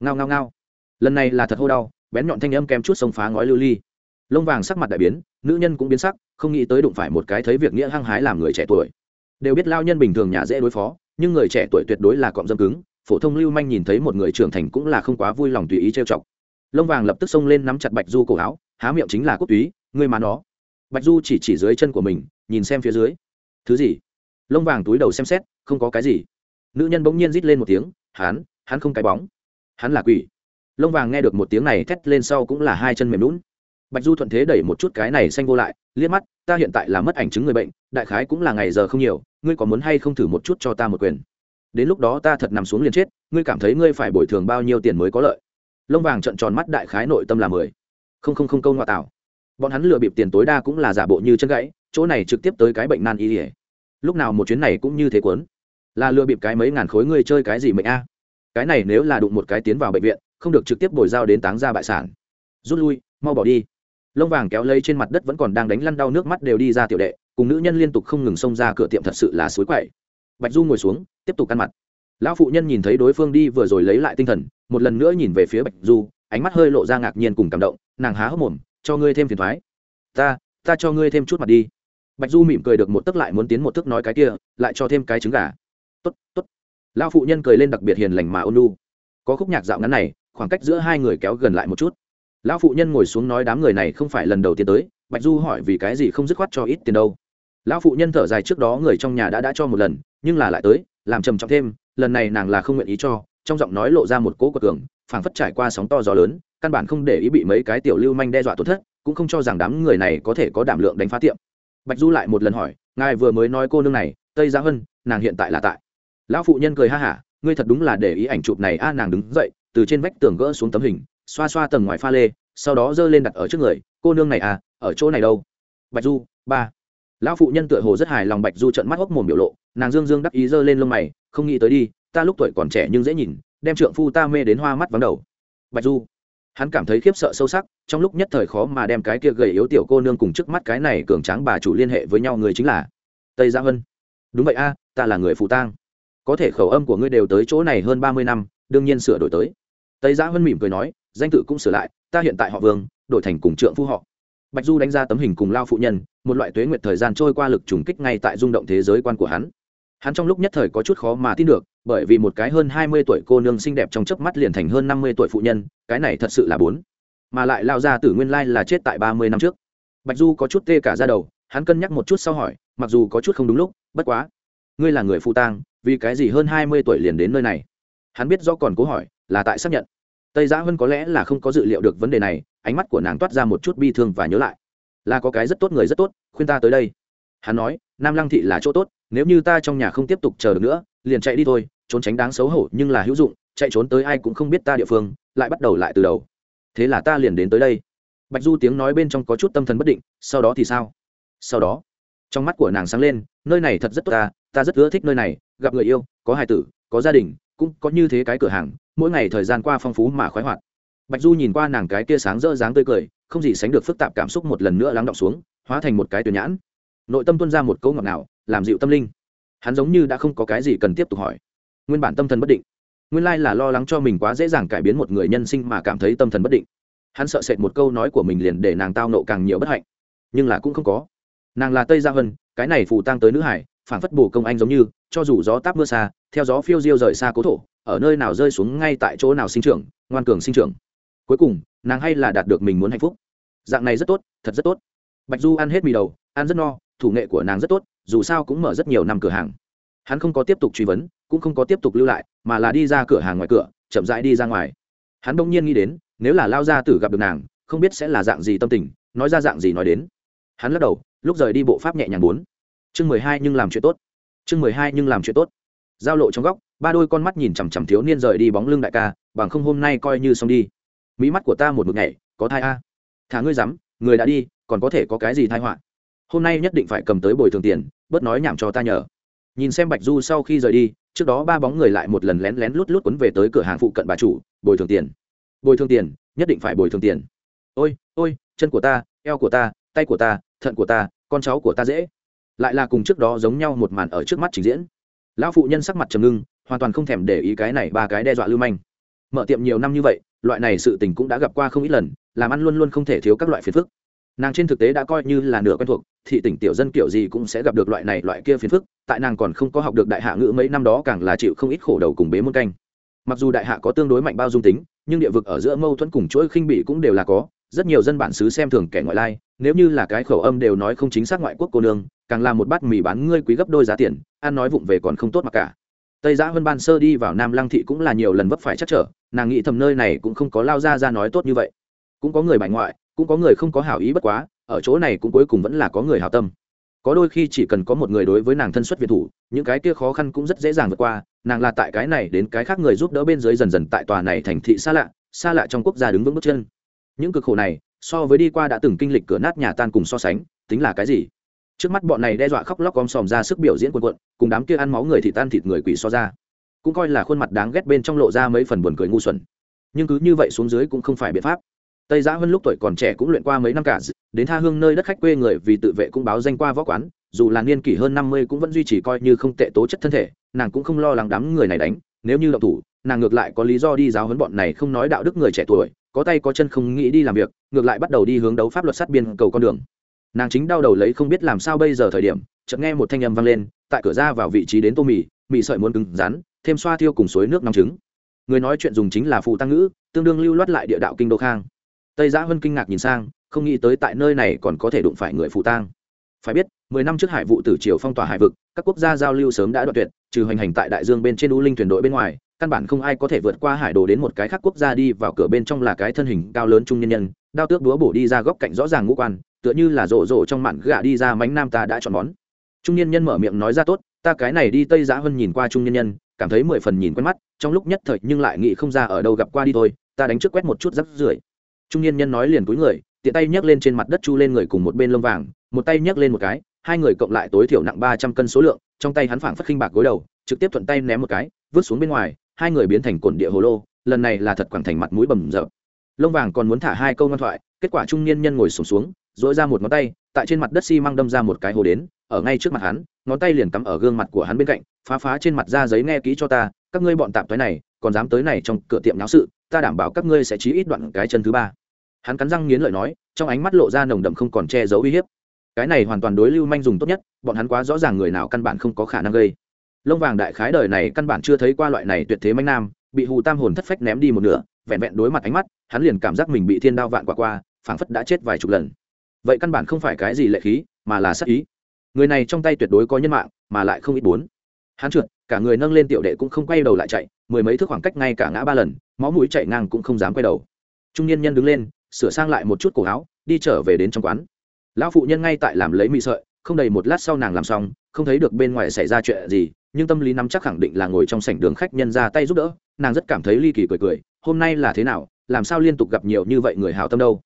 Ngao ngao ngao. Lần này là thật hô đau, bén nhọn thanh âm kèm chút sông phá ngói lưu ly. Lông vàng sắc mặt đại biến, nữ nhân cũng biến sắc, không nghĩ tới đụng phải một cái thấy việc nghĩa hăng hái làm người trẻ tuổi. Đều biết lao nhân bình thường nhà dễ đối phó, nhưng người trẻ tuổi tuyệt đối là cọm dâm cứng phổ thông lưu manh nhìn thấy một người trưởng thành cũng là không quá vui lòng tùy ý trêu chọc. Lông vàng lập tức xông lên nắm chặt bạch du cổ áo, há miệng chính là cốt túy, ngươi mà nó. Bạch du chỉ chỉ dưới chân của mình, nhìn xem phía dưới. Thứ gì? Lông vàng túi đầu xem xét, không có cái gì. Nữ nhân bỗng nhiên rít lên một tiếng, hắn hắn không cái bóng. Hắn là quỷ. Lông vàng nghe được một tiếng này thét lên sau cũng là hai chân mềm lún bạch du thuận thế đẩy một chút cái này xanh vô lại, liếc mắt, ta hiện tại là mất ảnh chứng người bệnh, đại khái cũng là ngày giờ không nhiều, ngươi có muốn hay không thử một chút cho ta một quyền? Đến lúc đó ta thật nằm xuống liền chết, ngươi cảm thấy ngươi phải bồi thường bao nhiêu tiền mới có lợi? Lông vàng trận tròn mắt đại khái nội tâm là mười. Không không không câu ngoại tảo. Bọn hắn lừa bịp tiền tối đa cũng là giả bộ như chân gãy, chỗ này trực tiếp tới cái bệnh nan y ỉa lúc nào một chuyến này cũng như thế quấn là lừa bịp cái mấy ngàn khối ngươi chơi cái gì mệnh a? Cái này nếu là đụng một cái tiến vào bệnh viện, không được trực tiếp bồi giao đến táng ra bại sản. Rút lui, mau bỏ đi. Lông vàng kéo lấy trên mặt đất vẫn còn đang đánh lăn đau nước mắt đều đi ra tiểu đệ, cùng nữ nhân liên tục không ngừng xông ra cửa tiệm thật sự là suối quậy bạch du ngồi xuống, tiếp tục căn mặt. Lão phụ nhân nhìn thấy đối phương đi vừa rồi lấy lại tinh thần, một lần nữa nhìn về phía bạch du, ánh mắt hơi lộ ra ngạc nhiên cùng cảm động, nàng há hốc mồm, cho ngươi thêm phiền thoái. Ta ta cho ngươi thêm chút mặt đi. Bạch du mỉm cười được một tức lại muốn tiến một tức nói cái kia, lại cho thêm cái trứng gà. Tốt tốt. Lão phụ nhân cười lên đặc biệt hiền lành mà ôn lu có khúc nhạc dạo ngắn này, khoảng cách giữa hai người kéo gần lại một chút. Lão phụ nhân ngồi xuống nói đám người này không phải lần đầu tiên tới, bạch du hỏi vì cái gì không dứt khoát cho ít tiền đâu. Lão phụ nhân thở dài trước đó người trong nhà đã đã cho một lần nhưng là lại tới, làm trầm trọng thêm, lần này nàng là không nguyện ý cho, trong giọng nói lộ ra một cỗ của cường, phảng phất trải qua sóng to gió lớn, căn bản không để ý bị mấy cái tiểu lưu manh đe dọa tổn thất, cũng không cho rằng đám người này có thể có đảm lượng đánh phá tiệm. Bạch du lại một lần hỏi, ngài vừa mới nói cô nương này, tây gia hân, nàng hiện tại là tại? Lão phụ nhân cười ha hả, ngươi thật đúng là để ý ảnh chụp này a, nàng đứng dậy, từ trên vách tường gỡ xuống tấm hình, xoa xoa tầng ngoài pha lê, sau đó giơ lên đặt ở trước người, cô nương này à ở chỗ này đâu? Bạch du, ba lão phụ nhân tựa hồ rất hài lòng bạch du trận mắt hốc mồm biểu lộ, nàng dương dương đắc ý giơ lên lông mày, không nghĩ tới đi, ta lúc tuổi còn trẻ nhưng dễ nhìn, đem trượng phu ta mê đến hoa mắt vắng đầu. Bạch du, hắn cảm thấy khiếp sợ sâu sắc, trong lúc nhất thời khó mà đem cái kia gầy yếu tiểu cô nương cùng trước mắt cái này cường tráng bà chủ liên hệ với nhau người chính là tây gia hân đúng vậy a, ta là người phụ tang. Có thể khẩu âm của ngươi đều tới chỗ này hơn ba mươi năm, đương nhiên sửa đổi tới. Tây gia hân mỉm cười nói, danh tự cũng sửa lại, ta hiện tại họ vương, đổi thành cùng trượng phu họ bạch du đánh ra tấm hình cùng lao phụ nhân, một loại tuế nguyệt thời gian trôi qua lực trùng kích ngay tại rung động thế giới quan của hắn. Hắn trong lúc nhất thời có chút khó mà tin được, bởi vì một cái hơn hai mươi tuổi cô nương xinh đẹp trong chớp mắt liền thành hơn năm mươi tuổi phụ nhân, cái này thật sự là bốn. Mà lại lao ra từ nguyên lai là chết tại ba mươi năm trước. Bạch du có chút tê cả ra đầu, hắn cân nhắc một chút sau hỏi, mặc dù có chút không đúng lúc, bất quá. Ngươi là người phụ tang, vì cái gì hơn hai mươi tuổi liền đến nơi này? Hắn biết do còn cố hỏi, là tại xác nhận. Tây giã vân có lẽ là không có dự liệu được vấn đề này ánh mắt của nàng toát ra một chút bi thương và nhớ lại. Là có cái rất tốt người rất tốt, khuyên ta tới đây. Hắn nói, nam lăng thị là chỗ tốt, nếu như ta trong nhà không tiếp tục chờ được nữa, liền chạy đi thôi, trốn tránh đáng xấu hổ nhưng là hữu dụng, chạy trốn tới ai cũng không biết ta địa phương, lại bắt đầu lại từ đầu. Thế là ta liền đến tới đây. Bạch du tiếng nói bên trong có chút tâm thần bất định, sau đó thì sao? Sau đó, trong mắt của nàng sáng lên, nơi này thật rất tốt ta ta rất ưa thích nơi này, gặp người yêu, có hài tử, có gia đình, cũng có như thế cái cửa hàng, mỗi ngày thời gian qua phong phú mà khoái hoạt bạch du nhìn qua nàng cái kia sáng rỡ dáng tươi cười, không gì sánh được phức tạp cảm xúc một lần nữa lắng động xuống, hóa thành một cái tuyển nhãn. Nội tâm tuân ra một câu ngọt ngào, làm dịu tâm linh. Hắn giống như đã không có cái gì cần tiếp tục hỏi. Nguyên bản tâm thần bất định. Nguyên lai là lo lắng cho mình quá dễ dàng cải biến một người nhân sinh mà cảm thấy tâm thần bất định. Hắn sợ sệt một câu nói của mình liền để nàng tao nộ càng nhiều bất hạnh. Nhưng là cũng không có. Nàng là tây gia vân, cái này phù tang tới nữ hải phản phất bù công anh giống như, cho dù gió táp mưa xa, theo gió phiêu diêu rời xa cố thổ, ở nơi nào rơi xuống ngay tại chỗ nào sinh trưởng, ngoan cường sinh trưởng cuối cùng, nàng hay là đạt được mình muốn hạnh phúc. Dạng này rất tốt, thật rất tốt. Bạch du ăn hết mì đầu, ăn rất no, thủ nghệ của nàng rất tốt, dù sao cũng mở rất nhiều năm cửa hàng. Hắn không có tiếp tục truy vấn, cũng không có tiếp tục lưu lại, mà là đi ra cửa hàng ngoài cửa, chậm rãi đi ra ngoài. Hắn bỗng nhiên nghĩ đến, nếu là lao gia tử gặp được nàng, không biết sẽ là dạng gì tâm tình, nói ra dạng gì nói đến. Hắn lắc đầu, lúc rời đi bộ pháp nhẹ nhàng bốn. Chương mười hai nhưng làm chuyện tốt. Chương mười hai nhưng làm chuyện tốt. Giao lộ trong góc, ba đôi con mắt nhìn chằm chằm thiếu niên rời đi bóng lưng đại ca, bằng không hôm nay coi như xong đi mỹ mắt của ta một mực nhảy, có thai a. Thả ngươi dám, người đã đi, còn có thể có cái gì thai họa? Hôm nay nhất định phải cầm tới bồi thường tiền, bớt nói nhảm cho ta nhờ. Nhìn xem bạch du sau khi rời đi, trước đó ba bóng người lại một lần lén lén lút lút quấn về tới cửa hàng phụ cận bà chủ, bồi thường tiền. Bồi thường tiền, nhất định phải bồi thường tiền. Ôi ôi, chân của ta, eo của ta, tay của ta, thận của ta, con cháu của ta dễ. Lại là cùng trước đó giống nhau một màn ở trước mắt trình diễn. Lão phụ nhân sắc mặt trầm ngưng, hoàn toàn không thèm để ý cái này ba cái đe dọa lưu manh. Mở tiệm nhiều năm như vậy loại này sự tình cũng đã gặp qua không ít lần, làm ăn luôn luôn không thể thiếu các loại phiền phức. Nàng trên thực tế đã coi như là nửa quen thuộc, thị tỉnh tiểu dân kiểu gì cũng sẽ gặp được loại này loại kia phiền phức, tại nàng còn không có học được đại hạ ngữ mấy năm đó càng là chịu không ít khổ đầu cùng bế môn canh. Mặc dù đại hạ có tương đối mạnh bao dung tính, nhưng địa vực ở giữa mâu thuẫn cùng chuỗi khinh bị cũng đều là có, rất nhiều dân bản xứ xem thường kẻ ngoại lai, nếu như là cái khẩu âm đều nói không chính xác ngoại quốc cô nương, càng là một bát mì bán ngươi quý gấp đôi giá tiền, ăn nói vụng về còn không tốt mà cả. Tây giã vân ban sơ đi vào nam lăng thị cũng là nhiều lần vấp phải chắc trở nàng nghĩ thầm nơi này cũng không có lao ra ra nói tốt như vậy. Cũng có người bài ngoại, cũng có người không có hảo ý bất quá, ở chỗ này cũng cuối cùng vẫn là có người hảo tâm. Có đôi khi chỉ cần có một người đối với nàng thân xuất việt thủ, những cái kia khó khăn cũng rất dễ dàng vượt qua, nàng là tại cái này đến cái khác người giúp đỡ bên dưới dần dần tại tòa này thành thị xa lạ xa lạ trong quốc gia đứng vững bước chân. Những cực khổ này, so với đi qua đã từng kinh lịch cửa nát nhà tan cùng so sánh, tính là cái gì? Trước mắt bọn này đe dọa khóc lóc om sòm ra sức biểu diễn quần quận cùng đám kia ăn máu người thì tan thịt người quỷ so ra cũng coi là khuôn mặt đáng ghét bên trong lộ ra mấy phần buồn cười ngu xuẩn. Nhưng cứ như vậy xuống dưới cũng không phải biện pháp. Tây giã hơn lúc tuổi còn trẻ cũng luyện qua mấy năm cả, đến tha hương nơi đất khách quê người vì tự vệ cũng báo danh qua võ quán, dù là niên kỷ hơn năm mươi cũng vẫn duy trì coi như không tệ tố chất thân thể, nàng cũng không lo lắng đám người này đánh, nếu như động thủ, nàng ngược lại có lý do đi giáo huấn bọn này không nói đạo đức người trẻ tuổi, có tay có chân không nghĩ đi làm việc, ngược lại bắt đầu đi hướng đấu pháp luật sát biên cầu con đường. Nàng chính đau đầu lấy không biết làm sao bây giờ thời điểm, chợt nghe một thanh âm vang lên, tại cửa ra vào vị trí đến tô mì mì sợi muốn cứng rắn thêm xoa thiêu cùng suối nước nóng trứng. Người nói chuyện dùng chính là phụ tăng ngữ, tương đương lưu loát lại địa đạo kinh đô khang. Tây giã vân kinh ngạc nhìn sang, không nghĩ tới tại nơi này còn có thể đụng phải người phụ tang phải biết, mười năm trước hải vụ tử triều phong tỏa hải vực, các quốc gia giao lưu sớm đã đoạn tuyệt, trừ hoành hành tại đại dương bên trên u linh thuyền đội bên ngoài, căn bản không ai có thể vượt qua hải đồ đến một cái khác quốc gia đi vào cửa bên trong là cái thân hình cao lớn trung nhân nhân, đao tước đúa bổ đi ra góc cạnh rõ ràng ngũ quan, tựa như là rộ rộ trong mạn gạ đi ra mánh nam ta đã chọn món. Trung nhân nhân mở miệng nói ra tốt, ta cái này đi tây giã hơn nhìn qua trung nhân nhân cảm thấy mười phần nhìn quen mắt trong lúc nhất thời nhưng lại nghĩ không ra ở đâu gặp qua đi thôi ta đánh trước quét một chút rắc rưởi. Trung niên nhân nói liền cúi người tiện tay nhấc lên trên mặt đất chu lên người cùng một bên lông vàng một tay nhấc lên một cái hai người cộng lại tối thiểu nặng ba trăm cân số lượng trong tay hắn phảng phất khinh bạc gối đầu trực tiếp thuận tay ném một cái vứt xuống bên ngoài hai người biến thành cồn địa hồ lô lần này là thật quẳng thành mặt mũi bầm rợp lông vàng còn muốn thả hai câu ngoan thoại kết quả trung niên nhân ngồi sùng xuống, xuống dỗi ra một ngón tay tại trên mặt đất xi măng đâm ra một cái hồ đến ở ngay trước mặt hắn, ngón tay liền cắm ở gương mặt của hắn bên cạnh, phá phá trên mặt ra giấy nghe kỹ cho ta, các ngươi bọn tạp tới này, còn dám tới này trong cửa tiệm náo sự, ta đảm bảo các ngươi sẽ chí ít đoạn cái chân thứ ba. Hắn cắn răng nghiến lợi nói, trong ánh mắt lộ ra nồng đậm không còn che giấu uy hiếp. Cái này hoàn toàn đối lưu manh dùng tốt nhất, bọn hắn quá rõ ràng người nào căn bản không có khả năng gây. Lông vàng đại khái đời này căn bản chưa thấy qua loại này tuyệt thế manh nam, bị hù tam hồn thất phách ném đi một nửa, vẹn vẹn đối mặt ánh mắt, hắn liền cảm giác mình bị thiên đao vạn quả qua, phảng phất đã chết vài chục lần. Vậy căn bản không phải cái gì lệ khí, mà là sắc ý người này trong tay tuyệt đối có nhân mạng, mà lại không ít bốn. Hắn trượt, cả người nâng lên tiểu đệ cũng không quay đầu lại chạy, mười mấy thước khoảng cách ngay cả ngã ba lần, máu mũi chạy ngang cũng không dám quay đầu. Trung niên nhân đứng lên, sửa sang lại một chút cổ áo, đi trở về đến trong quán. Lão phụ nhân ngay tại làm lấy mị sợi, không đầy một lát sau nàng làm xong, không thấy được bên ngoài xảy ra chuyện gì, nhưng tâm lý nắm chắc khẳng định là ngồi trong sảnh đường khách nhân ra tay giúp đỡ, nàng rất cảm thấy ly kỳ cười cười, hôm nay là thế nào, làm sao liên tục gặp nhiều như vậy người hào tâm đâu.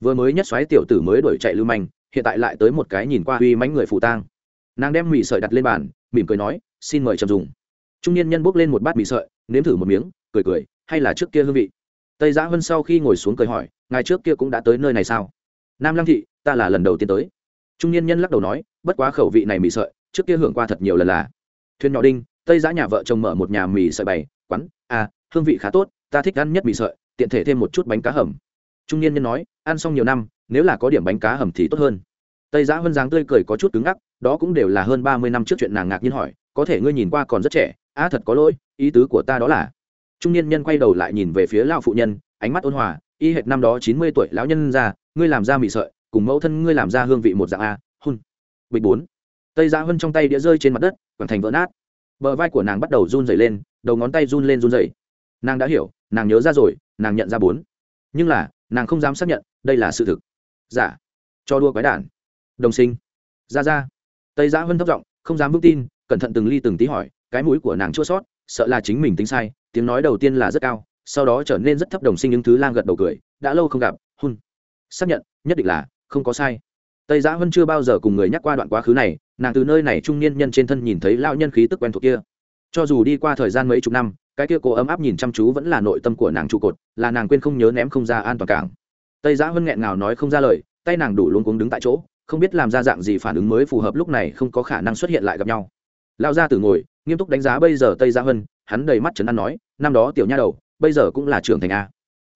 Vừa mới nhất xoáy tiểu tử mới đuổi chạy lưu manh hiện tại lại tới một cái nhìn qua uy mánh người phụ tang. Nàng đem mì sợi đặt lên bàn, mỉm cười nói, xin mời trầm dùng. Trung niên nhân bốc lên một bát mì sợi, nếm thử một miếng, cười cười, hay là trước kia hương vị? Tây giã hơn sau khi ngồi xuống cười hỏi, ngài trước kia cũng đã tới nơi này sao? Nam lăng thị, ta là lần đầu tiên tới. Trung niên nhân lắc đầu nói, bất quá khẩu vị này mì sợi, trước kia hưởng qua thật nhiều lần là. Thuyền nhỏ đinh, tây giã nhà vợ chồng mở một nhà mì sợi bày, quán à hương vị khá tốt, ta thích ăn nhất mì sợi, tiện thể thêm một chút bánh cá hầm. Trung niên nhân nói, ăn xong nhiều năm nếu là có điểm bánh cá hầm thì tốt hơn. Tây giã vân dáng tươi cười có chút cứng ngắc, đó cũng đều là hơn ba mươi năm trước chuyện nàng ngạc nhiên hỏi, có thể ngươi nhìn qua còn rất trẻ a thật có lỗi, ý tứ của ta đó là. Trung niên nhân quay đầu lại nhìn về phía lao phụ nhân, ánh mắt ôn hòa, y hệt năm đó chín mươi tuổi lão nhân ra, ngươi làm ra mì sợi, cùng mẫu thân ngươi làm ra hương vị một dạng a, hun. Bịch bốn. Tây giã vân trong tay đĩa rơi trên mặt đất, quẳng thành vỡ nát. Bờ vai của nàng bắt đầu run dày lên, đầu ngón tay run lên run dày nàng đã hiểu, nàng nhớ ra rồi, nàng nhận ra bốn. Nhưng là, nàng không dám xác nhận, đây là sự thực giả. Dạ. cho đua quái đản. Đồng sinh. Ra ra. Tây giã vân thấp giọng, không dám vững tin, cẩn thận từng ly từng tí hỏi, cái mũi của nàng chua sót, sợ là chính mình tính sai, tiếng nói đầu tiên là rất cao, sau đó trở nên rất thấp đồng sinh những thứ lang gật đầu cười, đã lâu không gặp, hun. Xác nhận, nhất định là, không có sai. Tây giã vân chưa bao giờ cùng người nhắc qua đoạn quá khứ này, nàng từ nơi này trung niên nhân trên thân nhìn thấy lao nhân khí tức quen thuộc kia. Cho dù đi qua thời gian mấy chục năm, cái kia cô ấm áp nhìn chăm chú vẫn là nội tâm của nàng trụ cột, là nàng quên không nhớ ném không ra an toàn cảng tây giã Hân nghẹn ngào nói không ra lời tay nàng đủ luôn cuống đứng tại chỗ không biết làm ra dạng gì phản ứng mới phù hợp lúc này không có khả năng xuất hiện lại gặp nhau. Lao ra từ ngồi nghiêm túc đánh giá bây giờ tây giã Hân, hắn đầy mắt trấn an nói năm đó tiểu nha đầu bây giờ cũng là trưởng thành a.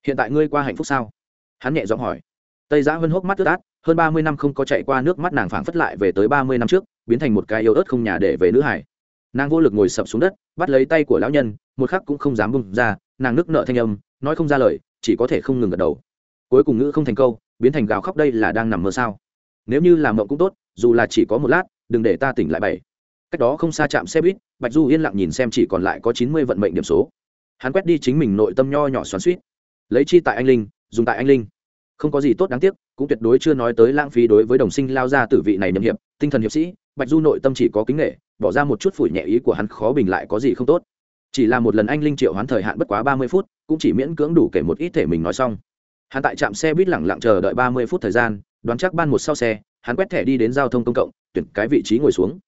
Hiện tại ngươi qua hạnh phúc sao? Hắn nhẹ giọng hỏi. Tây giã Hân hốc mắt ướt át hơn ba mươi năm không có chạy qua nước mắt nàng phảng phất lại về tới ba mươi năm trước biến thành một cái yêu ớt không nhà để về nữ hải nàng vô lực ngồi sập xuống đất bắt lấy tay của lão nhân một khắc cũng không dám bung ra nàng nước nợ thanh âm nói không ra lời chỉ có thể không ngừng gật đầu cuối cùng ngữ không thành câu, biến thành gào khóc đây là đang nằm mơ sao? Nếu như làm mộng cũng tốt, dù là chỉ có một lát, đừng để ta tỉnh lại bảy. Cách đó không xa chạm xe buýt, bạch du yên lặng nhìn xem chỉ còn lại có chín mươi vận mệnh điểm số. Hắn quét đi chính mình nội tâm nho nhỏ xoắn suýt lấy chi tại anh linh, dùng tại anh linh. Không có gì tốt đáng tiếc, cũng tuyệt đối chưa nói tới lãng phí đối với đồng sinh lao ra tử vị này nhậm hiệp, tinh thần hiệp sĩ, bạch du nội tâm chỉ có kính nghệ, bỏ ra một chút phủi nhẹ ý của hắn khó bình lại có gì không tốt. Chỉ là một lần anh linh triệu hoán thời hạn bất quá ba mươi phút, cũng chỉ miễn cưỡng đủ kể một ít thể mình nói xong hắn tại trạm xe buýt lẳng lặng chờ đợi ba mươi phút thời gian, đoán chắc ban một sau xe, hắn quét thẻ đi đến giao thông công cộng, tuyển cái vị trí ngồi xuống.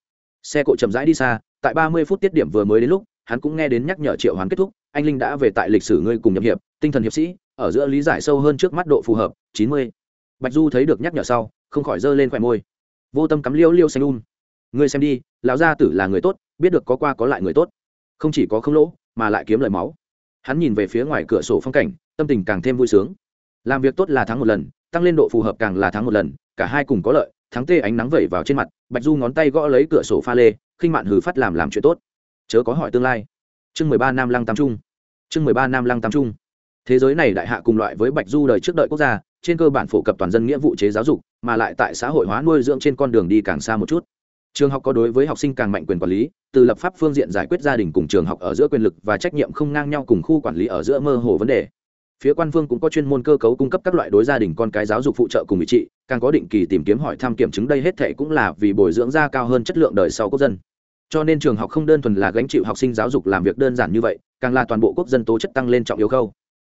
Xe cộ chậm rãi đi xa, tại ba mươi phút tiết điểm vừa mới đến lúc, hắn cũng nghe đến nhắc nhở triệu hoán kết thúc, anh linh đã về tại lịch sử ngươi cùng nhập hiệp, tinh thần hiệp sĩ, ở giữa lý giải sâu hơn trước mắt độ phù hợp, chín mươi. Bạch du thấy được nhắc nhở sau, không khỏi giơ lên khỏe môi. Vô tâm cắm liêu liêu xanh un ngươi xem đi, lão gia tử là người tốt, biết được có qua có lại người tốt. Không chỉ có không lỗ, mà lại kiếm lời máu. Hắn nhìn về phía ngoài cửa sổ phong cảnh, tâm tình càng thêm vui sướng làm việc tốt là thắng một lần, tăng lên độ phù hợp càng là thắng một lần, cả hai cùng có lợi, thắng tê ánh nắng vẩy vào trên mặt, bạch du ngón tay gõ lấy cửa sổ pha lê, khinh mạn hừ phát làm làm chuyện tốt. Chớ có hỏi tương lai. Chương mười ba nam lăng tam trung. Chương mười ba nam lăng tam trung. Thế giới này đại hạ cùng loại với bạch du đời trước đợi quốc gia, trên cơ bản phổ cập toàn dân nghĩa vụ chế giáo dục, mà lại tại xã hội hóa nuôi dưỡng trên con đường đi càng xa một chút. Trường học có đối với học sinh càng mạnh quyền quản lý, từ lập pháp phương diện giải quyết gia đình cùng trường học ở giữa quyền lực và trách nhiệm không ngang nhau cùng khu quản lý ở giữa mơ hồ vấn đề phía quan phương cũng có chuyên môn cơ cấu cung cấp các loại đối gia đình con cái giáo dục phụ trợ cùng vị trị, càng có định kỳ tìm kiếm hỏi thăm kiểm chứng đây hết thể cũng là vì bồi dưỡng ra cao hơn chất lượng đời sau quốc dân. Cho nên trường học không đơn thuần là gánh chịu học sinh giáo dục làm việc đơn giản như vậy, càng là toàn bộ quốc dân tố chất tăng lên trọng yếu khâu.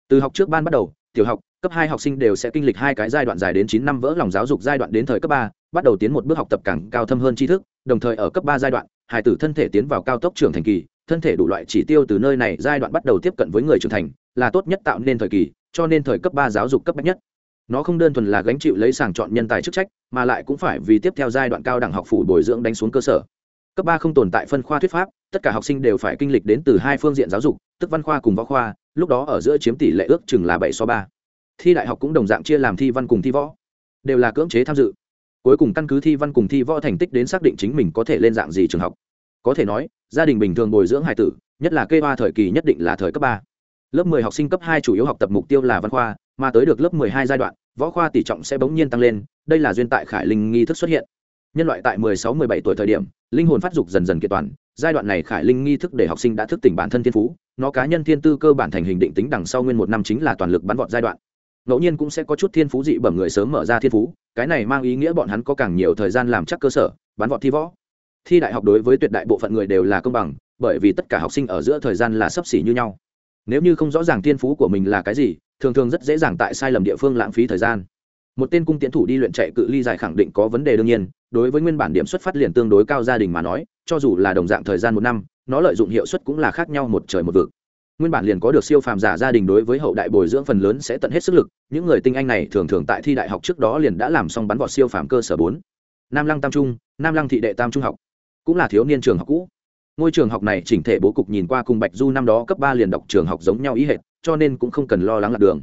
Từ học trước ban bắt đầu, tiểu học, cấp hai học sinh đều sẽ kinh lịch hai cái giai đoạn dài đến chín năm vỡ lòng giáo dục giai đoạn đến thời cấp ba, bắt đầu tiến một bước học tập càng cao thâm hơn tri thức, đồng thời ở cấp ba giai đoạn hải tử thân thể tiến vào cao tốc trưởng thành kỳ, thân thể đủ loại chỉ tiêu từ nơi này giai đoạn bắt đầu tiếp cận với người trưởng thành là tốt nhất tạo nên thời kỳ, cho nên thời cấp ba giáo dục cấp bách nhất. Nó không đơn thuần là gánh chịu lấy sàng chọn nhân tài chức trách, mà lại cũng phải vì tiếp theo giai đoạn cao đẳng học phủ bồi dưỡng đánh xuống cơ sở. Cấp ba không tồn tại phân khoa thuyết pháp, tất cả học sinh đều phải kinh lịch đến từ hai phương diện giáo dục, tức văn khoa cùng võ khoa, lúc đó ở giữa chiếm tỷ lệ ước chừng là bảy so ba. Thi đại học cũng đồng dạng chia làm thi văn cùng thi võ, đều là cưỡng chế tham dự. Cuối cùng căn cứ thi văn cùng thi võ thành tích đến xác định chính mình có thể lên dạng gì trường học. Có thể nói, gia đình bình thường bồi dưỡng hải tử, nhất là kê ba thời kỳ nhất định là thời cấp ba lớp 10 học sinh cấp hai chủ yếu học tập mục tiêu là văn khoa, mà tới được lớp 12 giai đoạn, võ khoa tỷ trọng sẽ bỗng nhiên tăng lên, đây là duyên tại khải linh nghi thức xuất hiện. Nhân loại tại 16-17 tuổi thời điểm, linh hồn phát dục dần dần kiện toàn, giai đoạn này khải linh nghi thức để học sinh đã thức tỉnh bản thân thiên phú, nó cá nhân thiên tư cơ bản thành hình định tính đằng sau nguyên một năm chính là toàn lực bắn vọt giai đoạn. Ngẫu nhiên cũng sẽ có chút thiên phú dị bẩm người sớm mở ra thiên phú, cái này mang ý nghĩa bọn hắn có càng nhiều thời gian làm chắc cơ sở, bắn vọt thi võ. Thi đại học đối với tuyệt đại bộ phận người đều là công bằng, bởi vì tất cả học sinh ở giữa thời gian là sấp xỉ như nhau nếu như không rõ ràng thiên phú của mình là cái gì, thường thường rất dễ dàng tại sai lầm địa phương lãng phí thời gian. Một tên cung tiến thủ đi luyện chạy cự ly dài khẳng định có vấn đề đương nhiên, đối với nguyên bản điểm xuất phát liền tương đối cao gia đình mà nói, cho dù là đồng dạng thời gian một năm, nó lợi dụng hiệu suất cũng là khác nhau một trời một vực. Nguyên bản liền có được siêu phàm giả gia đình đối với hậu đại bồi dưỡng phần lớn sẽ tận hết sức lực, những người tinh anh này thường thường tại thi đại học trước đó liền đã làm xong bắn vọt siêu phàm cơ sở bốn. Nam lăng tam trung, nam lăng thị đệ tam trung học, cũng là thiếu niên trường học cũ ngôi trường học này chỉnh thể bố cục nhìn qua cùng bạch du năm đó cấp ba liền đọc trường học giống nhau ý hệt, cho nên cũng không cần lo lắng lạc đường.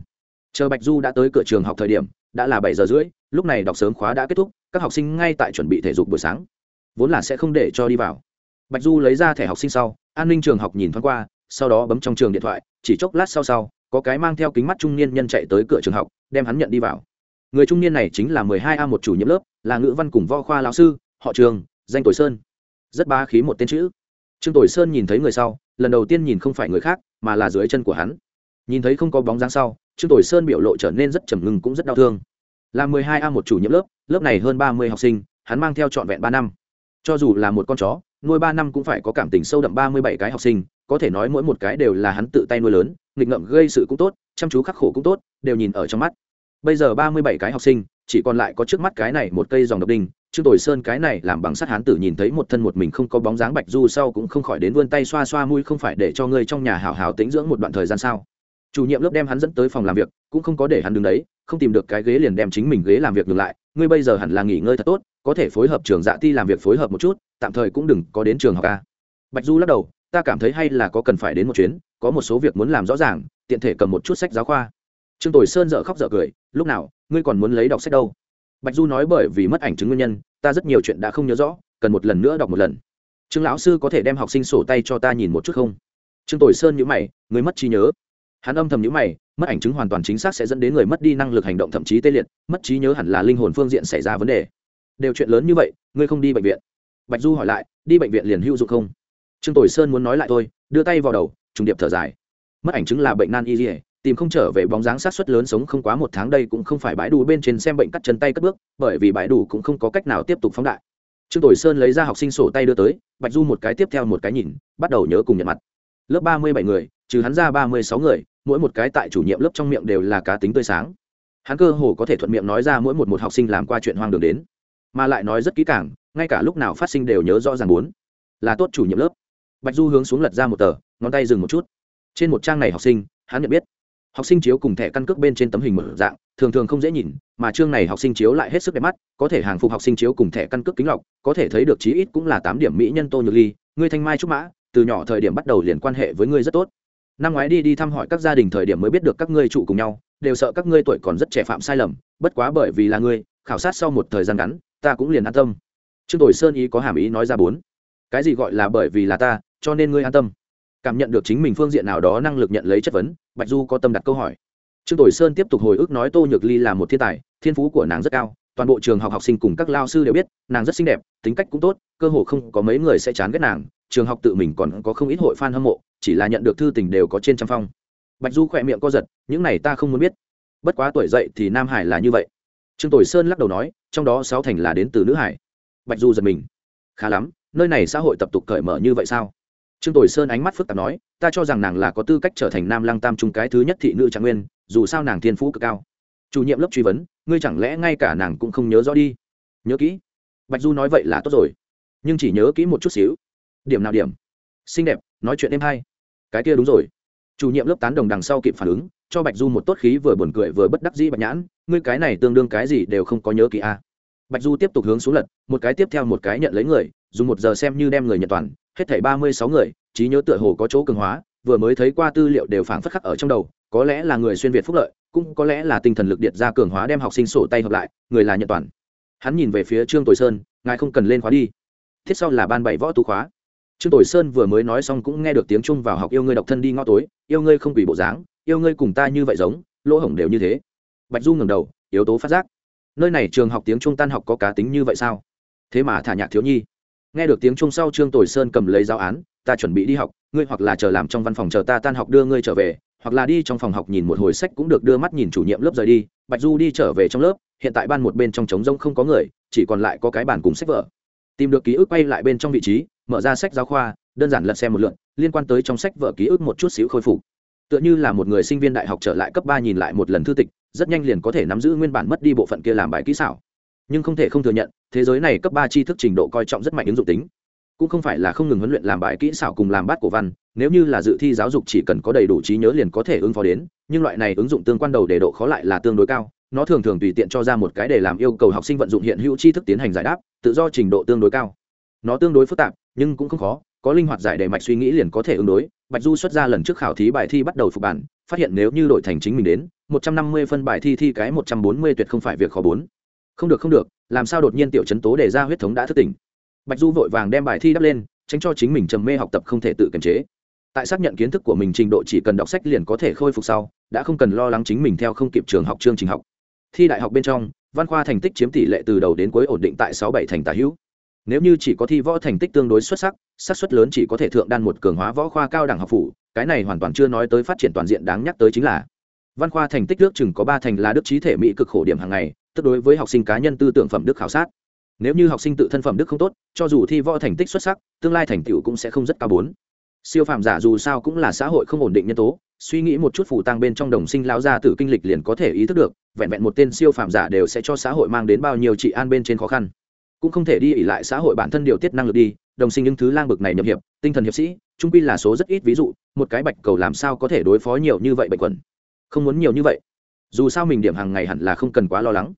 Chờ bạch du đã tới cửa trường học thời điểm, đã là bảy giờ rưỡi, lúc này đọc sớm khóa đã kết thúc, các học sinh ngay tại chuẩn bị thể dục buổi sáng. Vốn là sẽ không để cho đi vào. Bạch du lấy ra thẻ học sinh sau, an ninh trường học nhìn thoáng qua, sau đó bấm trong trường điện thoại, chỉ chốc lát sau sau, có cái mang theo kính mắt trung niên nhân chạy tới cửa trường học, đem hắn nhận đi vào. Người trung niên này chính là mười hai a một chủ nhiệm lớp, là ngữ văn cùng vo khoa lão sư, họ trường, danh tuổi sơn. Rất ba khí một tên chữ trương tuổi sơn nhìn thấy người sau, lần đầu tiên nhìn không phải người khác, mà là dưới chân của hắn. Nhìn thấy không có bóng dáng sau, trương tuổi sơn biểu lộ trở nên rất trầm ngưng cũng rất đau thương. Là mười hai a một chủ nhiệm lớp lớp này hơn ba mươi học sinh, hắn mang theo trọn vẹn ba năm. Cho dù là một con chó, nuôi ba năm cũng phải có cảm tình sâu đậm ba mươi bảy cái học sinh, có thể nói mỗi một cái đều là hắn tự tay nuôi lớn, nghịch ngợm gây sự cũng tốt, chăm chú khắc khổ cũng tốt, đều nhìn ở trong mắt. Bây giờ ba mươi bảy cái học sinh, chỉ còn lại có trước mắt cái này một cây dòng độc đinh trương tồi sơn cái này làm bằng sắt hán tử nhìn thấy một thân một mình không có bóng dáng bạch du sau cũng không khỏi đến vươn tay xoa xoa mũi, không phải để cho ngươi trong nhà hào hào tĩnh dưỡng một đoạn thời gian sao? Chủ nhiệm lớp đem hắn dẫn tới phòng làm việc, cũng không có để hắn đứng đấy, không tìm được cái ghế liền đem chính mình ghế làm việc ngược lại. Ngươi bây giờ hẳn là nghỉ ngơi thật tốt, có thể phối hợp trường dạ ti làm việc phối hợp một chút, tạm thời cũng đừng có đến trường học ca bạch du lắc đầu, ta cảm thấy hay là có cần phải đến một chuyến, có một số việc muốn làm rõ ràng, tiện thể cầm một chút sách giáo khoa. Trương tồi sơn dợ khóc dợ cười, lúc nào, ngươi còn muốn lấy đọc sách đâu? Bạch du nói bởi vì mất ảnh chứng nguyên nhân, ta rất nhiều chuyện đã không nhớ rõ, cần một lần nữa đọc một lần. Trương lão sư có thể đem học sinh sổ tay cho ta nhìn một chút không? Trương tồi sơn nhữ mày, người mất trí nhớ. Hắn âm thầm nhữ mày, mất ảnh chứng hoàn toàn chính xác sẽ dẫn đến người mất đi năng lực hành động thậm chí tê liệt, mất trí nhớ hẳn là linh hồn phương diện xảy ra vấn đề. Đều chuyện lớn như vậy, ngươi không đi bệnh viện. Bạch du hỏi lại, đi bệnh viện liền hữu dụng không? Trương tồi sơn muốn nói lại thôi, đưa tay vào đầu, trùng điệp thở dài. Mất ảnh chứng là bệnh nan y dỉa tìm không trở về bóng dáng sát xuất lớn sống không quá một tháng đây cũng không phải bãi đủ bên trên xem bệnh cắt chân tay cất bước, bởi vì bãi đủ cũng không có cách nào tiếp tục phóng đại. Trương tồi sơn lấy ra học sinh sổ tay đưa tới, bạch du một cái tiếp theo một cái nhìn, bắt đầu nhớ cùng nhận mặt. Lớp ba mươi bảy người, trừ hắn ra ba mươi sáu người, mỗi một cái tại chủ nhiệm lớp trong miệng đều là cá tính tươi sáng. Hắn cơ hồ có thể thuận miệng nói ra mỗi một một học sinh làm qua chuyện hoang đường đến, mà lại nói rất kỹ càng, ngay cả lúc nào phát sinh đều nhớ rõ ràng muốn. Là tốt chủ nhiệm lớp. Bạch du hướng xuống lật ra một tờ, ngón tay dừng một chút. Trên một trang này học sinh, hắn nhận biết học sinh chiếu cùng thẻ căn cước bên trên tấm hình mở dạng, thường thường không dễ nhìn, mà chương này học sinh chiếu lại hết sức đẹp mắt, có thể hàng phục học sinh chiếu cùng thẻ căn cước kính lọc, có thể thấy được chí ít cũng là tám điểm mỹ nhân tô nhược ly, ngươi thanh mai trúc mã, từ nhỏ thời điểm bắt đầu liền quan hệ với ngươi rất tốt. Năm ngoái đi đi thăm hỏi các gia đình thời điểm mới biết được các ngươi trụ cùng nhau, đều sợ các ngươi tuổi còn rất trẻ phạm sai lầm, bất quá bởi vì là ngươi, khảo sát sau một thời gian ngắn, ta cũng liền an tâm. Trương tuổi sơn ý có hàm ý nói ra bốn. Cái gì gọi là bởi vì là ta, cho nên ngươi an tâm cảm nhận được chính mình phương diện nào đó năng lực nhận lấy chất vấn, bạch du có tâm đặt câu hỏi. Trương tuổi sơn tiếp tục hồi ức nói tô nhược ly là một thiên tài, thiên phú của nàng rất cao, toàn bộ trường học học sinh cùng các lao sư đều biết, nàng rất xinh đẹp, tính cách cũng tốt, cơ hồ không có mấy người sẽ chán ghét nàng, trường học tự mình còn có không ít hội fan hâm mộ, chỉ là nhận được thư tình đều có trên trăm phong. Bạch du khỏe miệng co giật, những này ta không muốn biết. Bất quá tuổi dậy thì nam hải là như vậy. Trương tuổi sơn lắc đầu nói, trong đó sáu thành là đến từ nữ hải. Bạch du giật mình. Khá lắm, nơi này xã hội tập tục cởi mở như vậy sao? Trương tồi sơn ánh mắt phức tạp nói, ta cho rằng nàng là có tư cách trở thành nam lăng tam trung cái thứ nhất thị nữ trạng nguyên, dù sao nàng thiên phú cực cao. Chủ nhiệm lớp truy vấn, ngươi chẳng lẽ ngay cả nàng cũng không nhớ rõ đi? Nhớ kỹ. Bạch du nói vậy là tốt rồi, nhưng chỉ nhớ kỹ một chút xíu. Điểm nào điểm? Xinh đẹp, nói chuyện êm hay. Cái kia đúng rồi. Chủ nhiệm lớp tán đồng đằng sau kịp phản ứng, cho bạch du một tốt khí vừa buồn cười vừa bất đắc dĩ bạch nhãn, ngươi cái này tương đương cái gì đều không có nhớ kỹ a à bạch du tiếp tục hướng xuống lật, một cái tiếp theo một cái nhận lấy người, dùng một giờ xem như đem người nhận toàn, hết thảy ba mươi sáu người, trí nhớ tựa hồ có chỗ cường hóa, vừa mới thấy qua tư liệu đều phảng phất khắc ở trong đầu, có lẽ là người xuyên việt phúc lợi, cũng có lẽ là tinh thần lực điện ra cường hóa đem học sinh sổ tay hợp lại, người là nhận toàn. Hắn nhìn về phía trương tồi sơn, ngài không cần lên khóa đi. Thiết sau là ban bảy võ tú khóa. Trương tồi sơn vừa mới nói xong cũng nghe được tiếng trung vào học, yêu ngươi độc thân đi ngõ tối, yêu ngươi không quỷ bộ dáng, yêu ngươi cùng ta như vậy giống, lỗ hổng đều như thế. Bạch du ngẩng đầu, yếu tố phát giác nơi này trường học tiếng trung tan học có cá tính như vậy sao? Thế mà thả nhạc thiếu nhi. Nghe được tiếng trung sau trương tồi sơn cầm lấy giáo án, ta chuẩn bị đi học, ngươi hoặc là chờ làm trong văn phòng chờ ta tan học đưa ngươi trở về, hoặc là đi trong phòng học nhìn một hồi sách cũng được đưa mắt nhìn chủ nhiệm lớp rời đi. Bạch du đi trở về trong lớp, hiện tại ban một bên trong trống rông không có người, chỉ còn lại có cái bàn cùng sách vở. Tìm được ký ức quay lại bên trong vị trí, mở ra sách giáo khoa, đơn giản lật xem một lượn liên quan tới trong sách vở ký ức một chút xíu khôi phục. Tựa như là một người sinh viên đại học trở lại cấp ba nhìn lại một lần thư tịch rất nhanh liền có thể nắm giữ nguyên bản mất đi bộ phận kia làm bài kỹ xảo. Nhưng không thể không thừa nhận, thế giới này cấp ba tri thức trình độ coi trọng rất mạnh ứng dụng tính. Cũng không phải là không ngừng huấn luyện làm bài kỹ xảo cùng làm bát cổ văn, nếu như là dự thi giáo dục chỉ cần có đầy đủ trí nhớ liền có thể ứng phó đến, nhưng loại này ứng dụng tương quan đầu để độ khó lại là tương đối cao, nó thường thường tùy tiện cho ra một cái để làm yêu cầu học sinh vận dụng hiện hữu tri thức tiến hành giải đáp, tự do trình độ tương đối cao. Nó tương đối phức tạp, nhưng cũng không khó, có linh hoạt giải đề mạch suy nghĩ liền có thể ứng đối. Bạch du xuất ra lần trước khảo thí bài thi bắt đầu phục bản, phát hiện nếu như đổi thành chính mình đến một trăm năm mươi phân bài thi thi cái một trăm bốn mươi tuyệt không phải việc khó bốn. Không được không được, làm sao đột nhiên tiểu chấn tố đề ra huyết thống đã thức tỉnh. Bạch du vội vàng đem bài thi đắp lên, tránh cho chính mình trầm mê học tập không thể tự kiềm chế. Tại xác nhận kiến thức của mình trình độ chỉ cần đọc sách liền có thể khôi phục sau, đã không cần lo lắng chính mình theo không kịp trường học chương trình học. Thi đại học bên trong, văn khoa thành tích chiếm tỷ lệ từ đầu đến cuối ổn định tại sáu bảy thành tả hữu. Nếu như chỉ có thi võ thành tích tương đối xuất sắc, xác suất lớn chỉ có thể thượng đan một cường hóa võ khoa cao đẳng học phủ, cái này hoàn toàn chưa nói tới phát triển toàn diện đáng nhắc tới chính là văn khoa thành tích nước chừng có ba thành là đức trí thể mỹ cực khổ điểm hàng ngày, tức đối với học sinh cá nhân tư tưởng phẩm đức khảo sát. Nếu như học sinh tự thân phẩm đức không tốt, cho dù thi võ thành tích xuất sắc, tương lai thành tựu cũng sẽ không rất cao bốn. Siêu phàm giả dù sao cũng là xã hội không ổn định nhân tố, suy nghĩ một chút phủ tăng bên trong đồng sinh lão gia tử kinh lịch liền có thể ý thức được, vẹn vẹn một tên siêu phàm giả đều sẽ cho xã hội mang đến bao nhiêu trị an bên trên khó khăn. Cũng không thể đi ỉ lại xã hội bản thân điều tiết năng lực đi, đồng sinh những thứ lang bực này nhập hiệp, tinh thần hiệp sĩ, trung quy là số rất ít ví dụ, một cái bạch cầu làm sao có thể đối phó nhiều như vậy bệnh quẩn không muốn nhiều như vậy. Dù sao mình điểm hàng ngày hẳn là không cần quá lo lắng.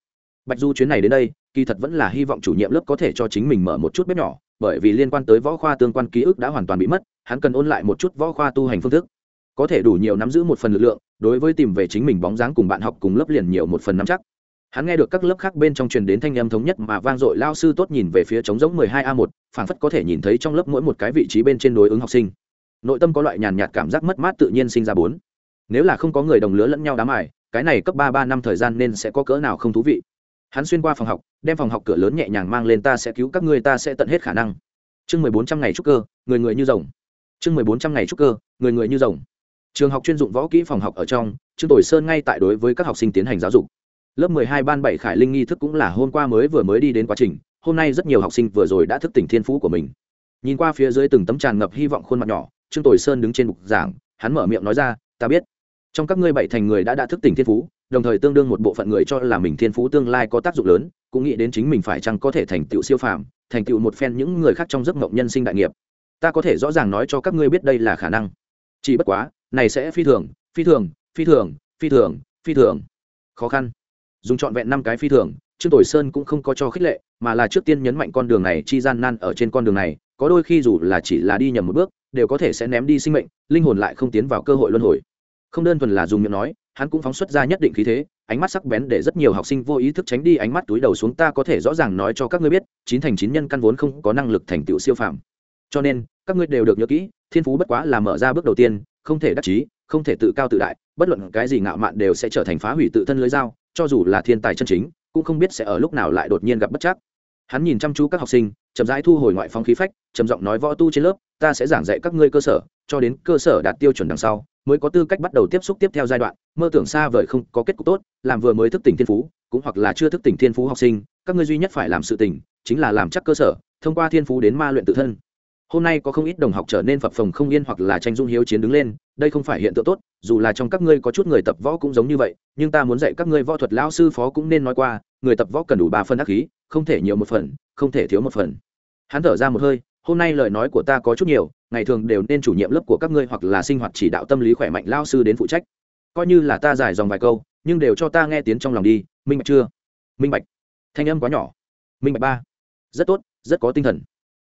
Bạch du chuyến này đến đây, kỳ thật vẫn là hy vọng chủ nhiệm lớp có thể cho chính mình mở một chút bếp nhỏ, bởi vì liên quan tới võ khoa tương quan ký ức đã hoàn toàn bị mất, hắn cần ôn lại một chút võ khoa tu hành phương thức. Có thể đủ nhiều nắm giữ một phần lực lượng, đối với tìm về chính mình bóng dáng cùng bạn học cùng lớp liền nhiều một phần nắm chắc. Hắn nghe được các lớp khác bên trong truyền đến thanh âm thống nhất mà vang dội lao sư tốt nhìn về phía trống giống mười hai a một, phảng phất có thể nhìn thấy trong lớp mỗi một cái vị trí bên trên đối ứng học sinh. Nội tâm có loại nhàn nhạt cảm giác mất mát tự nhiên sinh ra bốn nếu là không có người đồng lứa lẫn nhau đám ải cái này cấp ba ba năm thời gian nên sẽ có cỡ nào không thú vị? Hắn xuyên qua phòng học, đem phòng học cửa lớn nhẹ nhàng mang lên ta sẽ cứu các ngươi, ta sẽ tận hết khả năng. Chương mười bốn trăm ngày trúc cơ, người người như rồng. Chương mười bốn trăm ngày trúc cơ, người người như rồng. Trường học chuyên dụng võ kỹ phòng học ở trong, trương tồi sơn ngay tại đối với các học sinh tiến hành giáo dục. Lớp mười hai ban bảy khải linh nghi thức cũng là hôm qua mới vừa mới đi đến quá trình, hôm nay rất nhiều học sinh vừa rồi đã thức tỉnh thiên phú của mình. Nhìn qua phía dưới từng tấm tràn ngập hy vọng khuôn mặt nhỏ, trương tồi sơn đứng trên bục giảng, hắn mở miệng nói ra, ta biết trong các ngươi bảy thành người đã đã thức tỉnh thiên phú, đồng thời tương đương một bộ phận người cho là mình thiên phú tương lai có tác dụng lớn, cũng nghĩ đến chính mình phải chăng có thể thành tựu siêu phàm, thành tựu một phen những người khác trong giấc mộng nhân sinh đại nghiệp. Ta có thể rõ ràng nói cho các ngươi biết đây là khả năng. Chỉ bất quá, này sẽ phi thường phi thường phi thường phi thường phi thường. Khó khăn. Dùng trọn vẹn năm cái phi thường, trương tồi sơn cũng không có cho khích lệ, mà là trước tiên nhấn mạnh con đường này chi gian nan ở trên con đường này, có đôi khi dù là chỉ là đi nhầm một bước, đều có thể sẽ ném đi sinh mệnh, linh hồn lại không tiến vào cơ hội luân hồi không đơn thuần là dùng miệng nói, hắn cũng phóng xuất ra nhất định khí thế, ánh mắt sắc bén để rất nhiều học sinh vô ý thức tránh đi ánh mắt túi đầu xuống, ta có thể rõ ràng nói cho các ngươi biết, chín thành chín nhân căn vốn không có năng lực thành tựu siêu phàm. Cho nên, các ngươi đều được nhớ kỹ, thiên phú bất quá là mở ra bước đầu tiên, không thể đắc chí, không thể tự cao tự đại, bất luận cái gì ngạo mạn đều sẽ trở thành phá hủy tự thân lưới dao, cho dù là thiên tài chân chính, cũng không biết sẽ ở lúc nào lại đột nhiên gặp bất chắc. Hắn nhìn chăm chú các học sinh, chậm rãi thu hồi ngoại phong khí phách, trầm giọng nói võ tu trên lớp ta sẽ giảng dạy các ngươi cơ sở, cho đến cơ sở đạt tiêu chuẩn đằng sau, mới có tư cách bắt đầu tiếp xúc tiếp theo giai đoạn. Mơ tưởng xa vời không có kết cục tốt, làm vừa mới thức tỉnh thiên phú, cũng hoặc là chưa thức tỉnh thiên phú học sinh, các ngươi duy nhất phải làm sự tỉnh, chính là làm chắc cơ sở, thông qua thiên phú đến ma luyện tự thân. Hôm nay có không ít đồng học trở nên phập phồng không yên hoặc là tranh dung hiếu chiến đứng lên, đây không phải hiện tượng tốt, dù là trong các ngươi có chút người tập võ cũng giống như vậy, nhưng ta muốn dạy các ngươi võ thuật lão sư phó cũng nên nói qua, người tập võ cần đủ ba phân ác khí, không thể nhiều một phần, không thể thiếu một phần. Hắn thở ra một hơi hôm nay lời nói của ta có chút nhiều, ngày thường đều nên chủ nhiệm lớp của các ngươi hoặc là sinh hoạt chỉ đạo tâm lý khỏe mạnh lao sư đến phụ trách. Coi như là ta giải dòng vài câu, nhưng đều cho ta nghe tiếng trong lòng đi, minh bạch chưa? Minh bạch. Thanh âm quá nhỏ. Minh bạch ba. Rất tốt, rất có tinh thần.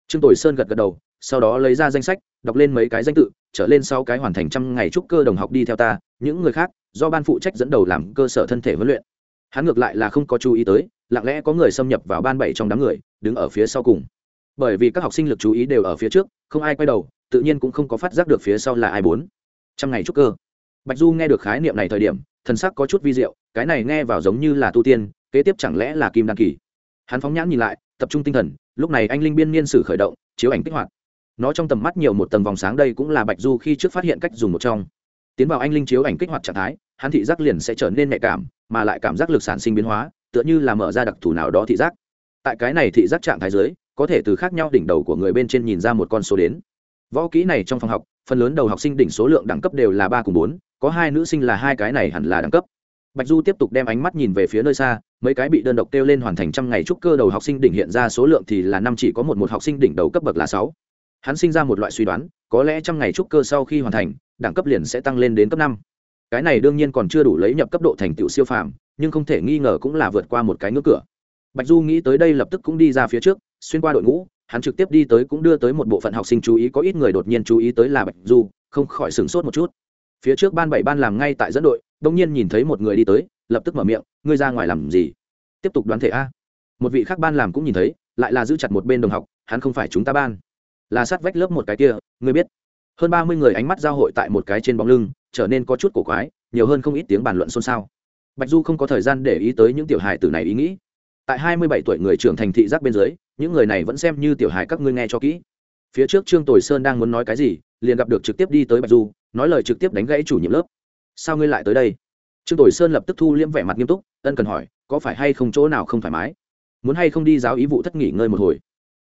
Trương tồi sơn gật gật đầu, sau đó lấy ra danh sách, đọc lên mấy cái danh tự, trở lên sau cái hoàn thành trăm ngày chúc cơ đồng học đi theo ta, những người khác, do ban phụ trách dẫn đầu làm cơ sở thân thể huấn luyện. Hắn ngược lại là không có chú ý tới, lặng lẽ có người xâm nhập vào ban bảy trong đám người, đứng ở phía sau cùng bởi vì các học sinh lực chú ý đều ở phía trước, không ai quay đầu, tự nhiên cũng không có phát giác được phía sau là ai bốn. Trăm ngày trúc cơ. Bạch du nghe được khái niệm này thời điểm, thần sắc có chút vi diệu, cái này nghe vào giống như là tu tiên, kế tiếp chẳng lẽ là kim đăng kỳ. Hắn phóng nhãn nhìn lại, tập trung tinh thần, lúc này anh linh biên niên sử khởi động, chiếu ảnh kích hoạt. Nó trong tầm mắt nhiều một tầng vòng sáng đây cũng là bạch du khi trước phát hiện cách dùng một trong. Tiến vào anh linh chiếu ảnh kích hoạt trạng thái, hắn thị giác liền sẽ trở nên nhạy cảm, mà lại cảm giác lực sản sinh biến hóa, tựa như là mở ra đặc thù nào đó thị giác. Tại cái này thị giác trạng thái dưới có thể từ khác nhau đỉnh đầu của người bên trên nhìn ra một con số đến. Võ kỹ này trong phòng học, phần lớn đầu học sinh đỉnh số lượng đẳng cấp đều là ba cùng bốn, có hai nữ sinh là hai cái này hẳn là đẳng cấp. Bạch du tiếp tục đem ánh mắt nhìn về phía nơi xa, mấy cái bị đơn độc kêu lên hoàn thành trăm ngày trúc cơ đầu học sinh đỉnh hiện ra số lượng thì là năm chỉ có một một học sinh đỉnh đầu cấp bậc là sáu. Hắn sinh ra một loại suy đoán, có lẽ trăm ngày trúc cơ sau khi hoàn thành, đẳng cấp liền sẽ tăng lên đến cấp năm. Cái này đương nhiên còn chưa đủ lấy nhập cấp độ thành tựu siêu phàm, nhưng không thể nghi ngờ cũng là vượt qua một cái ngưỡng cửa. Bạch du nghĩ tới đây lập tức cũng đi ra phía trước xuyên qua đội ngũ, hắn trực tiếp đi tới cũng đưa tới một bộ phận học sinh chú ý, có ít người đột nhiên chú ý tới là bạch du, không khỏi sửng sốt một chút. Phía trước ban bảy ban làm ngay tại dẫn đội, đông nhiên nhìn thấy một người đi tới, lập tức mở miệng, ngươi ra ngoài làm gì? Tiếp tục đoán thể a. Một vị khác ban làm cũng nhìn thấy, lại là giữ chặt một bên đồng học, hắn không phải chúng ta ban. Là sát vách lớp một cái kia, ngươi biết. Hơn ba mươi người ánh mắt giao hội tại một cái trên bóng lưng, trở nên có chút cổ quái, nhiều hơn không ít tiếng bàn luận xôn xao. Bạch du không có thời gian để ý tới những tiểu hài tử này ý nghĩ. Tại hai mươi bảy tuổi người trưởng thành thị giác bên dưới những người này vẫn xem như tiểu hài các ngươi nghe cho kỹ. Phía trước trương tồi sơn đang muốn nói cái gì, liền gặp được trực tiếp đi tới bạch du, nói lời trực tiếp đánh gãy chủ nhiệm lớp. Sao ngươi lại tới đây? Trương tồi sơn lập tức thu liễm vẻ mặt nghiêm túc, ân cần hỏi, có phải hay không chỗ nào không thoải mái? Muốn hay không đi giáo ý vụ thất nghỉ ngơi một hồi?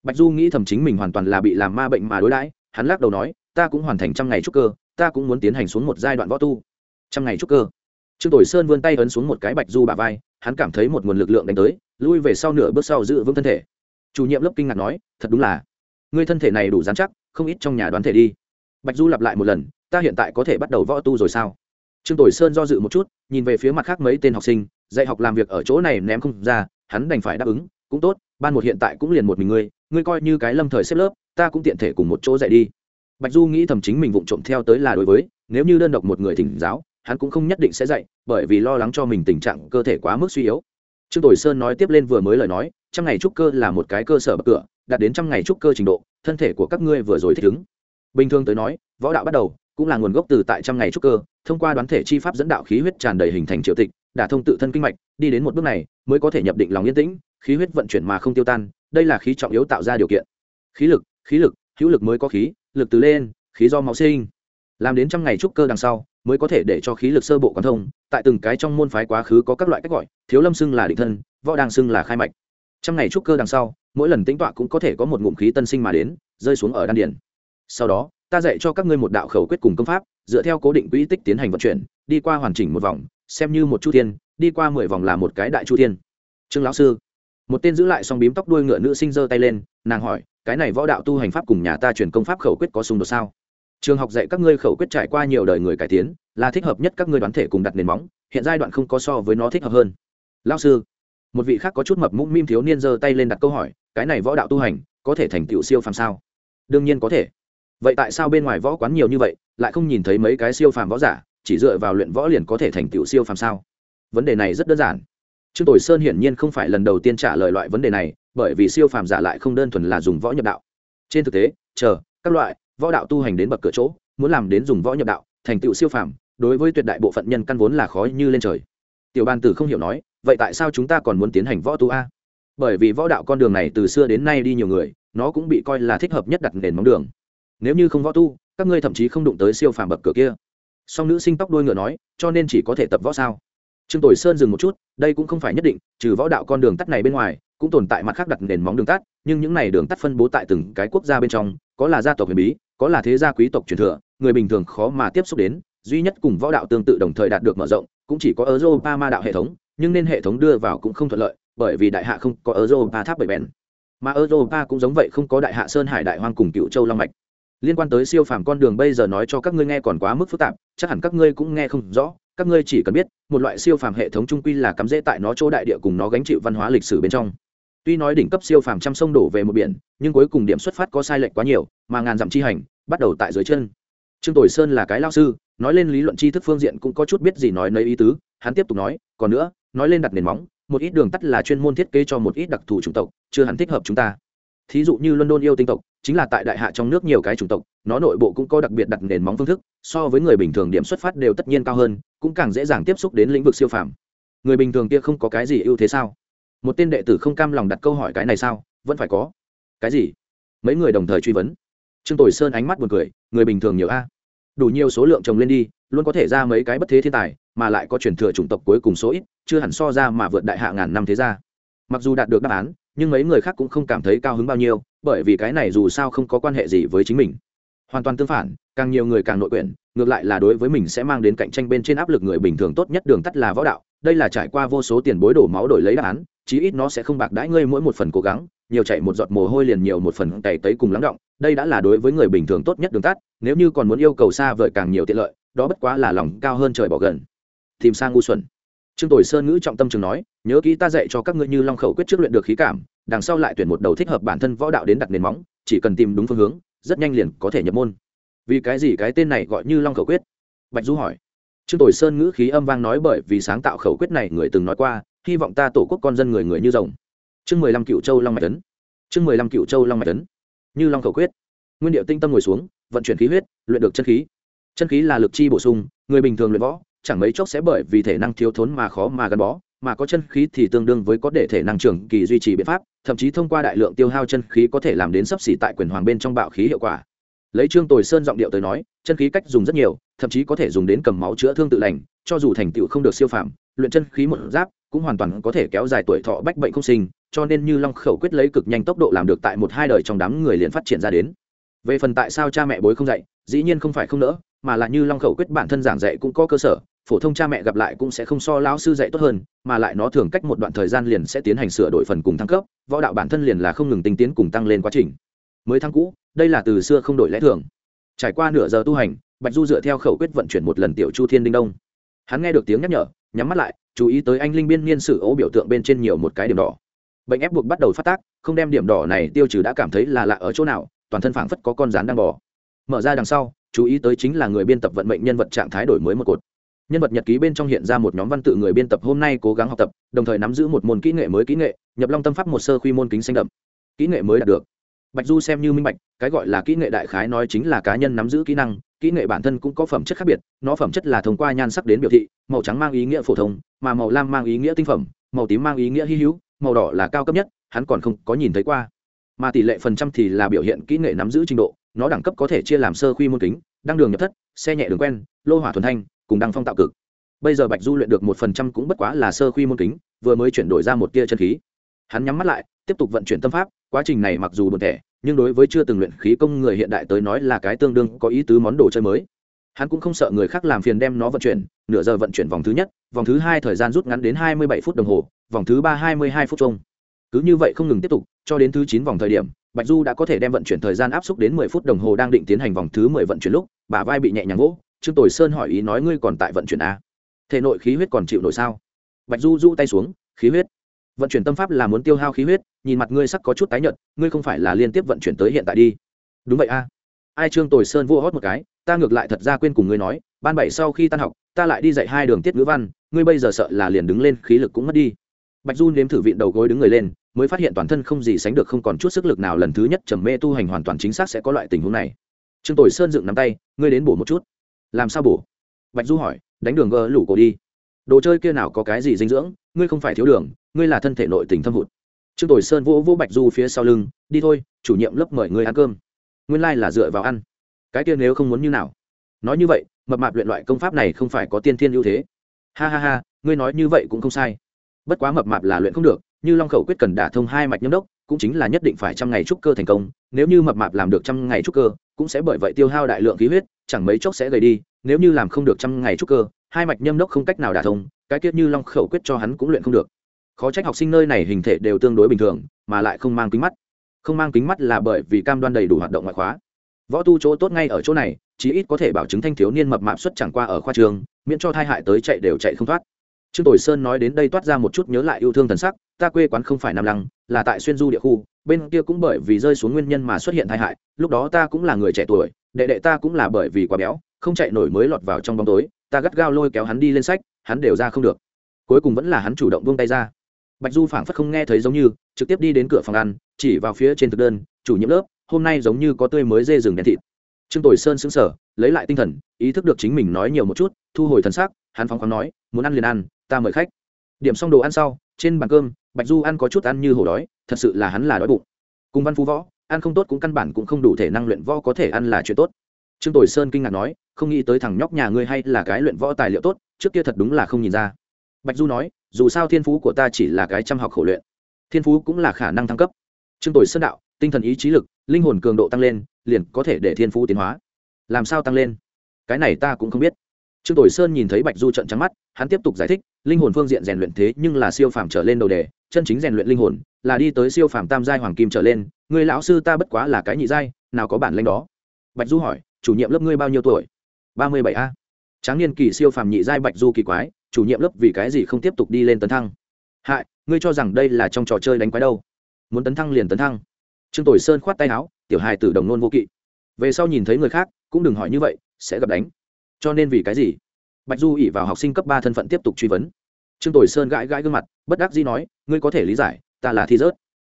Bạch du nghĩ thầm chính mình hoàn toàn là bị làm ma bệnh mà đối đãi, hắn lắc đầu nói, ta cũng hoàn thành trăm ngày trúc cơ, ta cũng muốn tiến hành xuống một giai đoạn võ tu. Trăm ngày trúc cơ. Trương tồi sơn vươn tay ấn xuống một cái bạch du bả vai, hắn cảm thấy một nguồn lực lượng đánh tới, lui về sau nửa bước sau giữ vững thân thể chủ nhiệm lớp kinh ngạc nói, thật đúng là, ngươi thân thể này đủ dán chắc, không ít trong nhà đoán thể đi. Bạch du lặp lại một lần, ta hiện tại có thể bắt đầu võ tu rồi sao? Trương tồi sơn do dự một chút, nhìn về phía mặt khác mấy tên học sinh, dạy học làm việc ở chỗ này ném không ra, hắn đành phải đáp ứng, cũng tốt, ban một hiện tại cũng liền một mình ngươi ngươi coi như cái lâm thời xếp lớp, ta cũng tiện thể cùng một chỗ dạy đi. Bạch du nghĩ thầm chính mình vụng trộm theo tới là đối với, nếu như đơn độc một người thỉnh giáo, hắn cũng không nhất định sẽ dạy, bởi vì lo lắng cho mình tình trạng cơ thể quá mức suy yếu. Trương tồi sơn nói tiếp lên vừa mới lời nói trăm ngày trúc cơ là một cái cơ sở bậc cửa, đạt đến trăm ngày trúc cơ trình độ, thân thể của các ngươi vừa rồi thích ứng. Bình thường tới nói, võ đạo bắt đầu cũng là nguồn gốc từ tại trăm ngày trúc cơ, thông qua đoán thể chi pháp dẫn đạo khí huyết tràn đầy hình thành triệu tịch, đả thông tự thân kinh mạch, đi đến một bước này mới có thể nhập định lòng yên tĩnh, khí huyết vận chuyển mà không tiêu tan, đây là khí trọng yếu tạo ra điều kiện. Khí lực khí lực, hữu lực mới có khí, lực từ lên, khí do máu sinh. Làm đến trăm ngày trúc cơ đằng sau mới có thể để cho khí lực sơ bộ quán thông, tại từng cái trong môn phái quá khứ có các loại cách gọi, thiếu lâm xưng là định thân, võ đàng xưng là khai mạch trăm ngày trúc cơ đằng sau, mỗi lần tính tọa cũng có thể có một ngụm khí tân sinh mà đến, rơi xuống ở đan điển sau đó, ta dạy cho các ngươi một đạo khẩu quyết cùng công pháp, dựa theo cố định quỹ tích tiến hành vận chuyển, đi qua hoàn chỉnh một vòng, xem như một chu thiên, đi qua mười vòng là một cái đại chu thiên. Trương lão sư, một tên giữ lại song bím tóc đuôi ngựa nữ sinh giơ tay lên, nàng hỏi, cái này võ đạo tu hành pháp cùng nhà ta truyền công pháp khẩu quyết có xung đột sao? Trường học dạy các ngươi khẩu quyết trải qua nhiều đời người cải tiến, là thích hợp nhất các ngươi đoán thể cùng đặt nền móng, hiện giai đoạn không có so với nó thích hợp hơn. Lao sư một vị khác có chút mập mũm mim thiếu niên giơ tay lên đặt câu hỏi, cái này võ đạo tu hành, có thể thành tựu siêu phàm sao? Đương nhiên có thể. Vậy tại sao bên ngoài võ quán nhiều như vậy, lại không nhìn thấy mấy cái siêu phàm võ giả, chỉ dựa vào luyện võ liền có thể thành tựu siêu phàm sao? Vấn đề này rất đơn giản. Trương tồi sơn hiển nhiên không phải lần đầu tiên trả lời loại vấn đề này, bởi vì siêu phàm giả lại không đơn thuần là dùng võ nhập đạo. Trên thực tế, chờ, các loại võ đạo tu hành đến bậc cửa chỗ, muốn làm đến dùng võ nhập đạo, thành tựu siêu phàm, đối với tuyệt đại bộ phận nhân căn vốn là khó như lên trời. Tiểu ban tử không hiểu nói vậy tại sao chúng ta còn muốn tiến hành võ tu a? Bởi vì võ đạo con đường này từ xưa đến nay đi nhiều người, nó cũng bị coi là thích hợp nhất đặt nền móng đường. Nếu như không võ tu, các ngươi thậm chí không đụng tới siêu phàm bậc cửa kia. Song nữ sinh tóc đôi ngựa nói, cho nên chỉ có thể tập võ sao? Trương tồi sơn dừng một chút, đây cũng không phải nhất định, trừ võ đạo con đường tắt này bên ngoài, cũng tồn tại mặt khác đặt nền móng đường tắt, nhưng những này đường tắt phân bố tại từng cái quốc gia bên trong, có là gia tộc huyền bí, có là thế gia quý tộc truyền thừa, người bình thường khó mà tiếp xúc đến, duy nhất cùng võ đạo tương tự đồng thời đạt được mở rộng, cũng chỉ có europa ma đạo hệ thống nhưng nên hệ thống đưa vào cũng không thuận lợi, bởi vì đại hạ không có europa tháp bảy bèn. Mà europa cũng giống vậy không có đại hạ sơn hải đại hoang cùng cựu châu long mạch. Liên quan tới siêu phàm con đường bây giờ nói cho các ngươi nghe còn quá mức phức tạp, chắc hẳn các ngươi cũng nghe không rõ, các ngươi chỉ cần biết, một loại siêu phàm hệ thống trung quy là cắm rễ tại nó chỗ đại địa cùng nó gánh chịu văn hóa lịch sử bên trong. Tuy nói đỉnh cấp siêu phàm trăm sông đổ về một biển, nhưng cuối cùng điểm xuất phát có sai lệch quá nhiều, mà ngàn dặm chi hành, bắt đầu tại dưới chân. Trương tồi sơn là cái lao sư, nói lên lý luận tri thức phương diện cũng có chút biết gì nói nấy ý tứ hắn tiếp tục nói, còn nữa, nói lên đặt nền móng, một ít đường tắt là chuyên môn thiết kế cho một ít đặc thù chủng tộc, chưa hẳn thích hợp chúng ta. Thí dụ như london yêu tinh tộc, chính là tại đại hạ trong nước nhiều cái chủng tộc, nó nội bộ cũng có đặc biệt đặt nền móng phương thức, so với người bình thường điểm xuất phát đều tất nhiên cao hơn, cũng càng dễ dàng tiếp xúc đến lĩnh vực siêu phàm. Người bình thường kia không có cái gì ưu thế sao? Một tên đệ tử không cam lòng đặt câu hỏi cái này sao? Vẫn phải có. Cái gì? Mấy người đồng thời truy vấn. Trương tồi sơn ánh mắt buồn cười, người bình thường nhiều a đủ nhiều số lượng trồng lên đi, luôn có thể ra mấy cái bất thế thiên tài, mà lại có truyền thừa chủng tộc cuối cùng số ít, chưa hẳn so ra mà vượt đại hạ ngàn năm thế ra mặc dù đạt được đáp án, nhưng mấy người khác cũng không cảm thấy cao hứng bao nhiêu, bởi vì cái này dù sao không có quan hệ gì với chính mình. Hoàn toàn tương phản, càng nhiều người càng nội quyển, ngược lại là đối với mình sẽ mang đến cạnh tranh bên trên áp lực người bình thường tốt nhất đường tắt là võ đạo, đây là trải qua vô số tiền bối đổ máu đổi lấy đáp án, chí ít nó sẽ không bạc đãi ngươi mỗi một phần cố gắng, nhiều chạy một giọt mồ hôi liền nhiều một phần cày tấy cùng lắng động đây đã là đối với người bình thường tốt nhất đường tắt, nếu như còn muốn yêu cầu xa vời càng nhiều tiện lợi, đó bất quá là lòng cao hơn trời bỏ gần. Tìm sang ngu xuẩn. Trương tồi sơn ngữ trọng tâm trường nói, nhớ kỹ ta dạy cho các ngươi như long khẩu quyết trước luyện được khí cảm, đằng sau lại tuyển một đầu thích hợp bản thân võ đạo đến đặt nền móng, chỉ cần tìm đúng phương hướng, rất nhanh liền có thể nhập môn. Vì cái gì cái tên này gọi như long khẩu quyết? Bạch du hỏi. Trương tồi sơn ngữ khí âm vang nói bởi vì sáng tạo khẩu quyết này người từng nói qua, hy vọng ta tổ quốc con dân người người như rồng. Chương mười lăm cựu châu long mạch tấn chương mười lăm cựu châu long mạch tấn như long khẩu quyết. Nguyên điệu tinh tâm ngồi xuống, vận chuyển khí huyết, luyện được chân khí. Chân khí là lực chi bổ sung, người bình thường luyện võ, chẳng mấy chốc sẽ bởi vì thể năng thiếu thốn mà khó mà gắn bó, mà có chân khí thì tương đương với có để thể năng trưởng kỳ duy trì biện pháp, thậm chí thông qua đại lượng tiêu hao chân khí có thể làm đến sấp xỉ tại quyền hoàng bên trong bạo khí hiệu quả. Lấy trương tồi sơn giọng điệu tới nói, chân khí cách dùng rất nhiều, thậm chí có thể dùng đến cầm máu chữa thương tự lành, cho dù thành tựu không được siêu phạm luyện chân khí một giáp cũng hoàn toàn có thể kéo dài tuổi thọ bách bệnh không sinh, cho nên như long khẩu quyết lấy cực nhanh tốc độ làm được tại một hai đời trong đám người liền phát triển ra đến. Về phần tại sao cha mẹ bối không dạy, dĩ nhiên không phải không nỡ, mà là như long khẩu quyết bản thân giảng dạy cũng có cơ sở, phổ thông cha mẹ gặp lại cũng sẽ không so lão sư dạy tốt hơn, mà lại nó thường cách một đoạn thời gian liền sẽ tiến hành sửa đổi phần cùng thăng cấp, võ đạo bản thân liền là không ngừng tinh tiến cùng tăng lên quá trình. Mới thăng cũ, đây là từ xưa không đổi lẽ thường. Trải qua nửa giờ tu hành, bạch du dựa theo khẩu quyết vận chuyển một lần tiểu chu thiên đinh đông. Hắn nghe được tiếng nhắc nhở, nhắm mắt lại chú ý tới anh linh biên niên sử ấu biểu tượng bên trên nhiều một cái điểm đỏ. Bệnh ép buộc bắt đầu phát tác, không đem điểm đỏ này tiêu trừ đã cảm thấy là lạ ở chỗ nào, toàn thân phảng phất có con rán đang bò. Mở ra đằng sau, chú ý tới chính là người biên tập vận mệnh nhân vật trạng thái đổi mới một cột. Nhân vật nhật ký bên trong hiện ra một nhóm văn tự người biên tập hôm nay cố gắng học tập, đồng thời nắm giữ một môn kỹ nghệ mới kỹ nghệ, nhập long tâm pháp một sơ quy môn kính xanh đậm. Kỹ nghệ mới đạt được. Bạch du xem như minh bạch, cái gọi là kỹ nghệ đại khái nói chính là cá nhân nắm giữ kỹ năng kỹ nghệ bản thân cũng có phẩm chất khác biệt, nó phẩm chất là thông qua nhan sắc đến biểu thị, màu trắng mang ý nghĩa phổ thông, mà màu lam mang ý nghĩa tinh phẩm, màu tím mang ý nghĩa hy hữu, màu đỏ là cao cấp nhất, hắn còn không có nhìn thấy qua. Mà tỷ lệ phần trăm thì là biểu hiện kỹ nghệ nắm giữ trình độ, nó đẳng cấp có thể chia làm sơ quy môn kính, đăng đường nhập thất, xe nhẹ đường quen, lô hỏa thuần thanh, cùng đăng phong tạo cực. Bây giờ bạch du luyện được một phần trăm cũng bất quá là sơ quy môn kính, vừa mới chuyển đổi ra một tia chân khí. Hắn nhắm mắt lại, tiếp tục vận chuyển tâm pháp, quá trình này mặc dù buồn thẻ nhưng đối với chưa từng luyện khí công người hiện đại tới nói là cái tương đương có ý tứ món đồ chơi mới. Hắn cũng không sợ người khác làm phiền đem nó vận chuyển, nửa giờ vận chuyển vòng thứ nhất, vòng thứ hai thời gian rút ngắn đến hai mươi bảy phút đồng hồ, vòng thứ ba hai mươi hai phút chung. Cứ như vậy không ngừng tiếp tục, cho đến thứ chín vòng thời điểm, bạch du đã có thể đem vận chuyển thời gian áp suất đến mười phút đồng hồ đang định tiến hành vòng thứ mười vận chuyển lúc bà vai bị nhẹ nhàng gỗ trương tồi sơn hỏi ý nói ngươi còn tại vận chuyển a thể nội khí huyết còn chịu nổi sao? Bạch du du tay xuống, khí huyết. Vận chuyển tâm pháp là muốn tiêu hao khí huyết nhìn mặt ngươi sắc có chút tái nhợt, ngươi không phải là liên tiếp vận chuyển tới hiện tại đi. Đúng vậy a. Ai trương tồi sơn vua hót một cái, ta ngược lại thật ra quên cùng ngươi nói, ban bảy sau khi tan học, ta lại đi dạy hai đường tiết ngữ văn, ngươi bây giờ sợ là liền đứng lên khí lực cũng mất đi. Bạch du nếm thử vịn đầu gối đứng người lên, mới phát hiện toàn thân không gì sánh được không còn chút sức lực nào lần thứ nhất trầm mê tu hành hoàn toàn chính xác sẽ có loại tình huống này. Trương tồi sơn dựng nắm tay, ngươi đến bổ một chút. Làm sao bổ? Bạch du hỏi, đánh đường gờ lủ cổ đi. Đồ chơi kia nào có cái gì dinh dưỡng, ngươi không phải thiếu đường, ngươi là thân thể nội tình thâm hụt trương tồi sơn vỗ vỗ bạch du phía sau lưng, đi thôi, chủ nhiệm lớp mời người ăn cơm. Nguyên lai、like、là dựa vào ăn. Cái kia nếu không muốn như nào? Nói như vậy, mập mạp luyện loại công pháp này không phải có tiên thiên ưu thế. Ha ha ha, ngươi nói như vậy cũng không sai. Bất quá mập mạp là luyện không được, như long khẩu quyết cần đả thông hai mạch nhâm đốc, cũng chính là nhất định phải trăm ngày trúc cơ thành công. Nếu như mập mạp làm được trăm ngày trúc cơ, cũng sẽ bởi vậy tiêu hao đại lượng khí huyết, chẳng mấy chốc sẽ gầy đi. Nếu như làm không được trăm ngày trúc cơ, hai mạch nhâm đốc không cách nào đả thông, cái tiết như long khẩu quyết cho hắn cũng luyện không được khó trách học sinh nơi này hình thể đều tương đối bình thường, mà lại không mang kính mắt. Không mang kính mắt là bởi vì cam đoan đầy đủ hoạt động ngoại khóa. Võ tu chỗ tốt ngay ở chỗ này, chí ít có thể bảo chứng thanh thiếu niên mập mạp xuất chẳng qua ở khoa trường, miễn cho thai hại tới chạy đều chạy không thoát. Trương tồi sơn nói đến đây toát ra một chút nhớ lại yêu thương thần sắc, ta quê quán không phải nam lăng, là tại xuyên du địa khu, bên kia cũng bởi vì rơi xuống nguyên nhân mà xuất hiện thai hại, lúc đó ta cũng là người trẻ tuổi, đệ đệ ta cũng là bởi vì quá béo, không chạy nổi mới lọt vào trong bóng tối, ta gắt gao lôi kéo hắn đi lên sách, hắn đều ra không được. Cuối cùng vẫn là hắn chủ động buông tay ra bạch du phảng phất không nghe thấy giống như, trực tiếp đi đến cửa phòng ăn, chỉ vào phía trên thực đơn, chủ nhiệm lớp, hôm nay giống như có tươi mới dê rừng đen thịt. Trương tồi sơn sững sờ, lấy lại tinh thần, ý thức được chính mình nói nhiều một chút, thu hồi thần sắc, hắn phóng khoáng nói, muốn ăn liền ăn, ta mời khách. Điểm xong đồ ăn sau, trên bàn cơm, bạch du ăn có chút ăn như hổ đói, thật sự là hắn là đói bụng. Cùng văn phú võ, ăn không tốt cũng căn bản cũng không đủ thể năng luyện võ có thể ăn là chuyện tốt. Trương tồi sơn kinh ngạc nói, không nghĩ tới thằng nhóc nhà ngươi hay là cái luyện võ tài liệu tốt, trước kia thật đúng là không nhìn ra. Bạch du nói dù sao thiên phú của ta chỉ là cái chăm học khổ luyện. Thiên phú cũng là khả năng thăng cấp. Trương tồi sơn đạo, tinh thần ý chí lực, linh hồn cường độ tăng lên, liền có thể để thiên phú tiến hóa. Làm sao tăng lên? Cái này ta cũng không biết. Trương tồi sơn nhìn thấy bạch du trận trắng mắt, hắn tiếp tục giải thích, linh hồn phương diện rèn luyện thế nhưng là siêu phàm trở lên đầu đề, chân chính rèn luyện linh hồn là đi tới siêu phàm tam giai hoàng kim trở lên, người lão sư ta bất quá là cái nhị giai, nào có bản lanh đó. Bạch du hỏi, chủ nhiệm lớp ngươi bao nhiêu tuổi? Ba mươi bảy a tráng niên kỳ siêu phàm nhị giai bạch du kỳ quái, chủ nhiệm lớp vì cái gì không tiếp tục đi lên tấn thăng? Hại, ngươi cho rằng đây là trong trò chơi đánh quái đâu? Muốn tấn thăng liền tấn thăng. Trương tồi sơn khoát tay áo, tiểu hài tử đồng nôn vô kỵ. Về sau nhìn thấy người khác, cũng đừng hỏi như vậy, sẽ gặp đánh. Cho nên vì cái gì? Bạch du ỉ vào học sinh cấp ba thân phận tiếp tục truy vấn. Trương tồi sơn gãi gãi gương mặt, bất đắc dĩ nói, ngươi có thể lý giải, ta là thi rớt.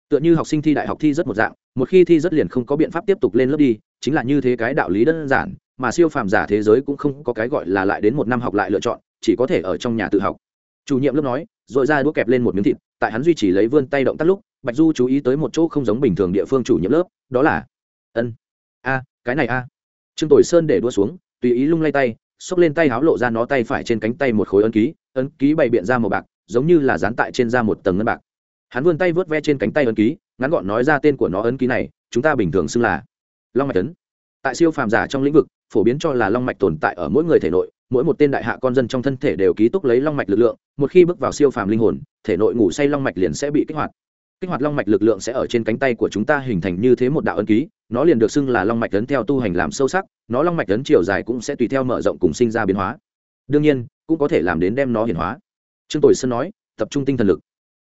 Tựa như học sinh thi đại học thi rất một dạng, một khi thi rất liền không có biện pháp tiếp tục lên lớp đi, chính là như thế cái đạo lý đơn giản mà siêu phàm giả thế giới cũng không có cái gọi là lại đến một năm học lại lựa chọn, chỉ có thể ở trong nhà tự học. Chủ nhiệm lớp nói r ồ i ra đũa kẹp lên một miếng thịt, tại hắn duy trì lấy vươn tay động tác lúc, bạch du chú ý tới một chỗ không giống bình thường địa phương chủ nhiệm lớp, đó là, ân, a, cái này a. Trương tồi sơn để đua xuống, tùy ý lung lay tay, xốc lên tay háo lộ ra nó tay phải trên cánh tay một khối ấn ký ấn ký bày biện ra màu bạc, giống như là dán tại trên da một tầng ngân bạc. Hắn vươn tay vớt ve trên cánh tay ấn ký, ngắn gọn nói ra tên của nó ấn ký này, chúng ta bình thường xưng là long mạch ấn tại siêu phàm giả trong lĩnh vực phổ biến cho là long mạch tồn tại ở mỗi người thể nội, mỗi một tên đại hạ con dân trong thân thể đều ký túc lấy long mạch lực lượng, một khi bước vào siêu phàm linh hồn, thể nội ngủ say long mạch liền sẽ bị kích hoạt. Kích hoạt long mạch lực lượng sẽ ở trên cánh tay của chúng ta hình thành như thế một đạo ấn ký, nó liền được xưng là long mạch ấn theo tu hành làm sâu sắc, nó long mạch ấn chiều dài cũng sẽ tùy theo mở rộng cùng sinh ra biến hóa. Đương nhiên, cũng có thể làm đến đem nó hiển hóa. Trương tồi sơn nói, tập trung tinh thần lực.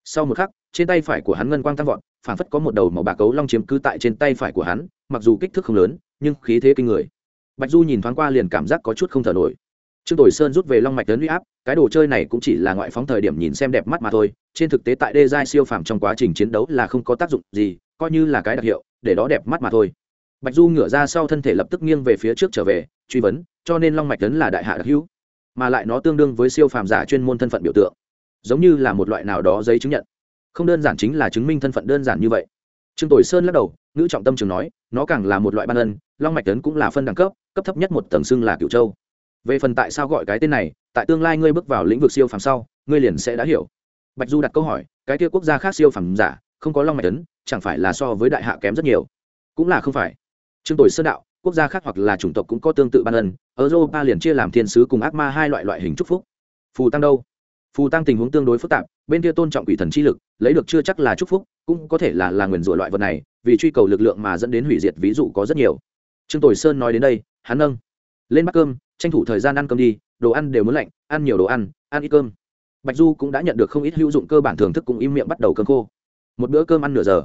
Sau một khắc, trên tay phải của hắn ngân quang tăng vọt phản phất có một đầu màu bạc cấu long chiếm cư tại trên tay phải của hắn, mặc dù kích thước không lớn, nhưng khí thế kinh người bạch du nhìn thoáng qua liền cảm giác có chút không thở nổi. Trương tồi sơn rút về long mạch tấn huy áp, cái đồ chơi này cũng chỉ là ngoại phóng thời điểm nhìn xem đẹp mắt mà thôi, trên thực tế tại đê giai siêu phàm trong quá trình chiến đấu là không có tác dụng gì, coi như là cái đặc hiệu, để đó đẹp mắt mà thôi. Bạch du ngửa ra sau thân thể lập tức nghiêng về phía trước trở về, truy vấn, cho nên long mạch tấn là đại hạ đặc hữu, mà lại nó tương đương với siêu phàm giả chuyên môn thân phận biểu tượng, giống như là một loại nào đó giấy chứng nhận. Không đơn giản chính là chứng minh thân phận đơn giản như vậy. Trương tồi sơn lắc đầu, ngữ trọng tâm trường nói, nó càng là một loại ban ân, long mạch tấn cũng là phân đẳng cấp cấp thấp nhất một tầng xưng là cựu châu. Về phần tại sao gọi cái tên này, tại tương lai ngươi bước vào lĩnh vực siêu phàm sau, ngươi liền sẽ đã hiểu. Bạch du đặt câu hỏi, cái kia quốc gia khác siêu phàm giả, không có long mạch tấn chẳng phải là so với đại hạ kém rất nhiều? Cũng là không phải. Trương tồi sơn đạo, quốc gia khác hoặc là chủng tộc cũng có tương tự ban ân, europa liền chia làm thiên sứ cùng ác ma hai loại loại hình chúc phúc. Phù tăng đâu? Phù tăng tình huống tương đối phức tạp, bên kia tôn trọng quỷ thần chi lực, lấy được chưa chắc là chúc phúc, cũng có thể là là nguyền rủa loại vật này, vì truy cầu lực lượng mà dẫn đến hủy diệt ví dụ có rất nhiều. Trương tồi sơn nói đến đây hắn nâng. Lên bắt cơm, tranh thủ thời gian ăn cơm đi, đồ ăn đều muốn lạnh, ăn nhiều đồ ăn ăn ít cơm. Bạch du cũng đã nhận được không ít hữu dụng cơ bản thưởng thức cùng im miệng bắt đầu cơm khô. Một bữa cơm ăn nửa giờ.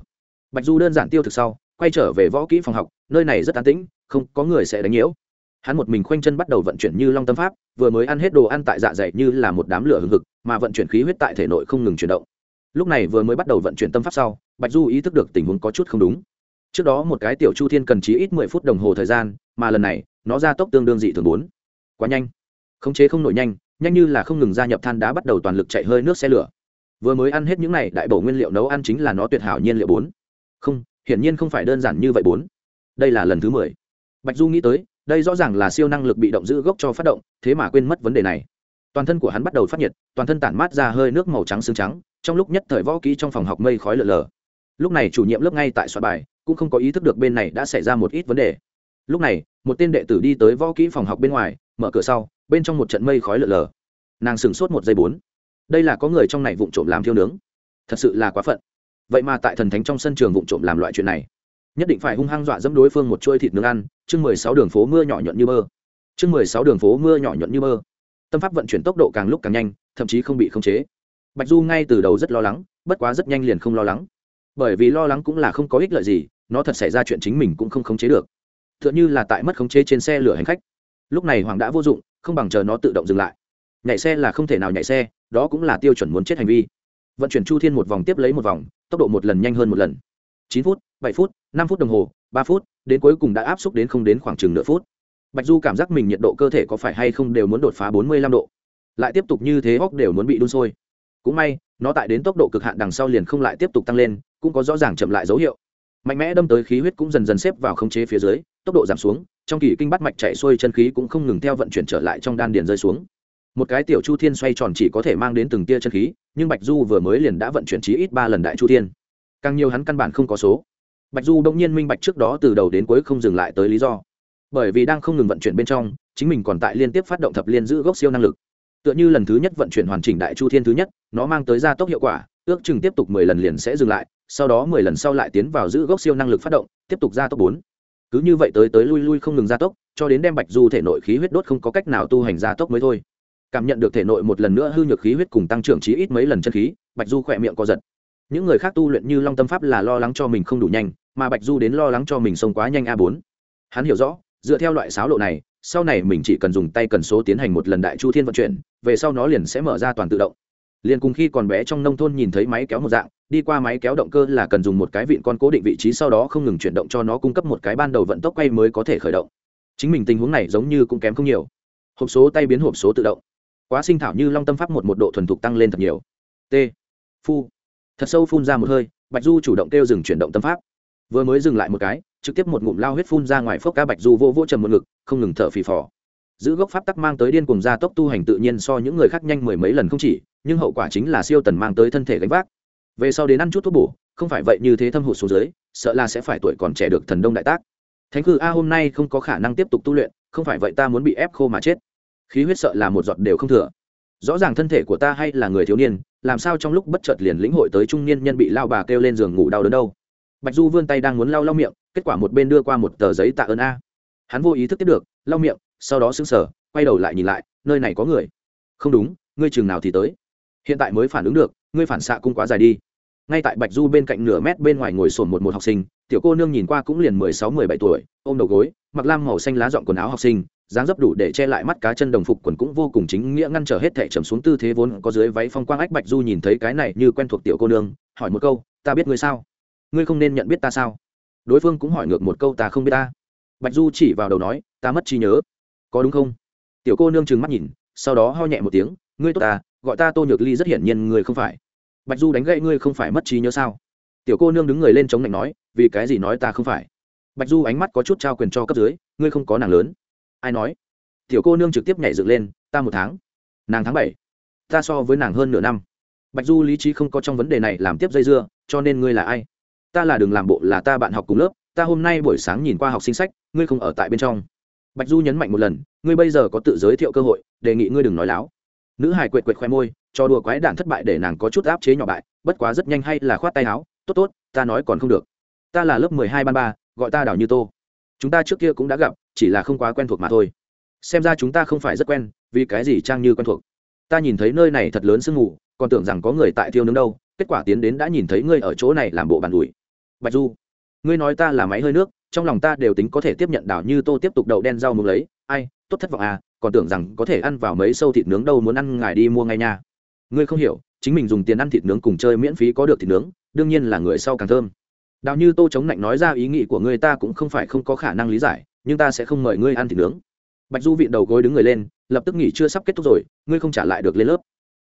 Bạch du đơn giản tiêu thực sau, quay trở về võ kỹ phòng học, nơi này rất an tĩnh, không có người sẽ đánh nhiễu. Hắn một mình khoanh chân bắt đầu vận chuyển như long tâm pháp, vừa mới ăn hết đồ ăn tại dạ dày như là một đám lửa hừng hực, mà vận chuyển khí huyết tại thể nội không ngừng chuyển động. Lúc này vừa mới bắt đầu vận chuyển tâm pháp sau, bạch du ý thức được tình huống có chút không đúng. Trước đó một cái tiểu chu thiên cần chí ít mười phút đồng hồ thời gian, mà lần này nó ra tốc tương đương dị thường bốn. Quá nhanh. Khống chế không nổi nhanh nhanh như là không ngừng gia nhập than đá bắt đầu toàn lực chạy hơi nước xe lửa. Vừa mới ăn hết những này, đại bổ nguyên liệu nấu ăn chính là nó tuyệt hảo nhiên liệu bốn. Không, hiển nhiên không phải đơn giản như vậy bốn. Đây là lần thứ mười. Bạch du nghĩ tới, đây rõ ràng là siêu năng lực bị động giữ gốc cho phát động, thế mà quên mất vấn đề này. Toàn thân của hắn bắt đầu phát nhiệt, toàn thân tản mát ra hơi nước màu trắng xương trắng, trong lúc nhất thời võ kỹ trong phòng học mây khói lở lờ lúc này chủ nhiệm lớp ngay tại soạn bài, cũng không có ý thức được bên này đã xảy ra một ít vấn đề lúc này, một tên đệ tử đi tới võ kỹ phòng học bên ngoài, mở cửa sau, bên trong một trận mây khói lở lờ nàng sửng sốt một giây bốn. Đây là có người trong này vụng trộm làm thiêu nướng. Thật sự là quá phận. Vậy mà tại thần thánh trong sân trường vụng trộm làm loại chuyện này. Nhất định phải hung hăng dọa dẫm đối phương một chuôi thịt nướng ăn. Chương mười sáu đường phố mưa nhỏ nhuận như mơ. Chương mười sáu đường phố mưa nhỏ nhuận như mơ. Tâm pháp vận chuyển tốc độ càng lúc càng nhanh, thậm chí không bị khống chế. Bạch du ngay từ đầu rất lo lắng, bất quá rất nhanh liền không lo lắng. Bởi vì lo lắng cũng là không có ích lợi gì, nó thật xảy ra chuyện chính mình cũng không khống chế được t h ư ợ n là tại mất khống chế trên xe lửa hành khách. Lúc này hoàng đã vô dụng, không bằng chờ nó tự động dừng lại. Nhảy xe là không thể nào nhảy xe, đó cũng là tiêu chuẩn muốn chết hành vi. Vận chuyển chu thiên một vòng tiếp lấy một vòng, tốc độ một lần nhanh hơn một lần. Chín phút, bảy phút, năm phút đồng hồ, ba phút, đến cuối cùng đã áp xúc đến không đến khoảng chừng nửa phút. Bạch du cảm giác mình nhiệt độ cơ thể có phải hay không đều muốn đột phá bốn mươi lăm độ. Lại tiếp tục như thế hóc đều muốn bị đun sôi. Cũng may, nó tại đến tốc độ cực hạn đằng sau liền không lại tiếp tục tăng lên, cũng có rõ ràng chậm lại dấu hiệu. Mạnh mẽ đâm tới khí huyết cũng dần dần xếp vào khống chế phía dưới tốc độ giảm xuống, trong kỳ kinh bắt mạch chạy xuôi chân khí cũng không ngừng theo vận chuyển trở lại trong đan điền rơi xuống. Một cái tiểu chu thiên xoay tròn chỉ có thể mang đến từng tia chân khí, nhưng bạch du vừa mới liền đã vận chuyển chí ít ba lần đại chu thiên. Càng nhiều hắn căn bản không có số. Bạch du đông nhiên minh bạch trước đó từ đầu đến cuối không dừng lại tới lý do. Bởi vì đang không ngừng vận chuyển bên trong, chính mình còn tại liên tiếp phát động thập liên giữ gốc siêu năng lực. Tựa như lần thứ nhất vận chuyển hoàn chỉnh đại chu thiên thứ nhất, nó mang tới gia tốc hiệu quả, ước chừng tiếp tục mười lần liền sẽ dừng lại, sau đó mười lần sau lại tiến vào giữ gốc siêu năng lực phát động, tiếp tục gia tốc bốn cứ như vậy tới tới lui lui không ngừng gia tốc, cho đến đem bạch du thể nội khí huyết đốt không có cách nào tu hành gia tốc mới thôi. Cảm nhận được thể nội một lần nữa hư nhược khí huyết cùng tăng trưởng trí ít mấy lần chân khí, bạch du khỏe miệng co giật. Những người khác tu luyện như long tâm pháp là lo lắng cho mình không đủ nhanh, mà bạch du đến lo lắng cho mình sông quá nhanh a bốn. Hắn hiểu rõ, dựa theo loại sáo lộ này, sau này mình chỉ cần dùng tay cần số tiến hành một lần đại chu thiên vận chuyển, về sau nó liền sẽ mở ra toàn tự động. Liền cùng khi còn bé trong nông thôn nhìn thấy máy kéo một dạng đi qua máy kéo động cơ là cần dùng một cái vịn con cố định vị trí sau đó không ngừng chuyển động cho nó cung cấp một cái ban đầu vận tốc quay mới có thể khởi động. Chính mình tình huống này giống như cũng kém không nhiều. Hộp số tay biến hộp số tự động. Quá sinh thảo như long tâm pháp một một độ thuần thục tăng lên thật nhiều. T. Phu. Thật sâu phun ra một hơi, bạch du chủ động kêu dừng chuyển động tâm pháp. Vừa mới dừng lại một cái, trực tiếp một ngụm lao huyết phun ra ngoài phốc ca bạch du vô vô trầm một ngực, không ngừng thở phì phò. Giữ gốc pháp tắc mang tới điên cùng gia tốc tu hành tự nhiên so những người khác nhanh mười mấy lần không chỉ, nhưng hậu quả chính là siêu tần mang tới thân thể gánh vác về sau đến ăn chút thuốc bổ, không phải vậy như thế thâm hụt xuống dưới, sợ là sẽ phải tuổi còn trẻ được thần đông đại tác. Thánh cư a, hôm nay không có khả năng tiếp tục tu luyện, không phải vậy ta muốn bị ép khô mà chết. Khí huyết sợ là một giọt đều không thừa. Rõ ràng thân thể của ta hay là người thiếu niên, làm sao trong lúc bất chợt liền lĩnh hội tới trung niên nhân bị lao bà kêu lên giường ngủ đau đớn đâu. Bạch du vươn tay đang muốn lau lau miệng, kết quả một bên đưa qua một tờ giấy tạ ơn a. Hắn vô ý thức tiếp được, lau miệng, sau đó sững sờ, quay đầu lại nhìn lại, nơi này có người. Không đúng, ngươi chừng nào thì tới. Hiện tại mới phản ứng được, ngươi phản xạ cũng quá dài đi ngay tại bạch du bên cạnh nửa mét bên ngoài ngồi sồn một một học sinh, tiểu cô nương nhìn qua cũng liền mười sáu, mười bảy tuổi, ôm đầu gối, mặc lam màu xanh lá dọn quần áo học sinh, dáng dấp đủ để che lại mắt cá chân đồng phục quần cũng vô cùng chính nghĩa ngăn trở hết thẻ trầm xuống tư thế vốn có dưới váy phong quang ách bạch du nhìn thấy cái này như quen thuộc tiểu cô nương, hỏi một câu, ta biết ngươi sao? Ngươi không nên nhận biết ta sao? Đối phương cũng hỏi ngược một câu, ta không biết ta. Bạch du chỉ vào đầu nói, ta mất trí nhớ. Có đúng không? Tiểu cô nương trừng mắt nhìn, sau đó ho nhẹ một tiếng, ngươi tốt ta gọi ta tô nhược ly rất hiển nhiên người không phải bạch du đánh gậy ngươi không phải mất trí nhớ sao? Tiểu cô nương đứng người lên chống lạnh nói, vì cái gì nói ta không phải? Bạch du ánh mắt có chút trao quyền cho cấp dưới, ngươi không có nàng lớn. Ai nói? Tiểu cô nương trực tiếp nhảy dựng lên, ta một tháng. Nàng tháng bảy. Ta so với nàng hơn nửa năm. Bạch du lý trí không có trong vấn đề này làm tiếp dây dưa, cho nên ngươi là ai? Ta là đường làm bộ là ta bạn học cùng lớp, ta hôm nay buổi sáng nhìn qua học sinh sách, ngươi không ở tại bên trong. Bạch du nhấn mạnh một lần, ngươi bây giờ có tự giới thiệu cơ hội, đề nghị ngươi đừng nói láo nữ hải quệt quệt khoe môi cho đùa quái đản thất bại để nàng có chút áp chế nhỏ bại, bất quá rất nhanh hay là khoát tay áo, tốt tốt, ta nói còn không được. Ta là lớp mười hai ban ba, gọi ta đảo như tô. Chúng ta trước kia cũng đã gặp, chỉ là không quá quen thuộc mà thôi. Xem ra chúng ta không phải rất quen, vì cái gì trang như quen thuộc? Ta nhìn thấy nơi này thật lớn sương mù, còn tưởng rằng có người tại thiêu nướng đâu, kết quả tiến đến đã nhìn thấy ngươi ở chỗ này làm bộ bàn ủi. Bạch du, ngươi nói ta là máy hơi nước, trong lòng ta đều tính có thể tiếp nhận đảo như tô tiếp tục đậu đen rau mùng lấy. Ai, tốt thất vọng à còn tưởng rằng có thể ăn vào mấy sâu thịt nướng đâu muốn ăn ngài đi mua ngay nha. Ngươi không hiểu, chính mình dùng tiền ăn thịt nướng cùng chơi miễn phí có được thịt nướng, đương nhiên là người sau càng thơm. Đào như tô chống lạnh nói ra ý nghĩ của ngươi ta cũng không phải không có khả năng lý giải, nhưng ta sẽ không mời ngươi ăn thịt nướng. Bạch du vịn đầu gối đứng người lên, lập tức nghỉ chưa sắp kết thúc rồi, ngươi không trả lại được lên lớp.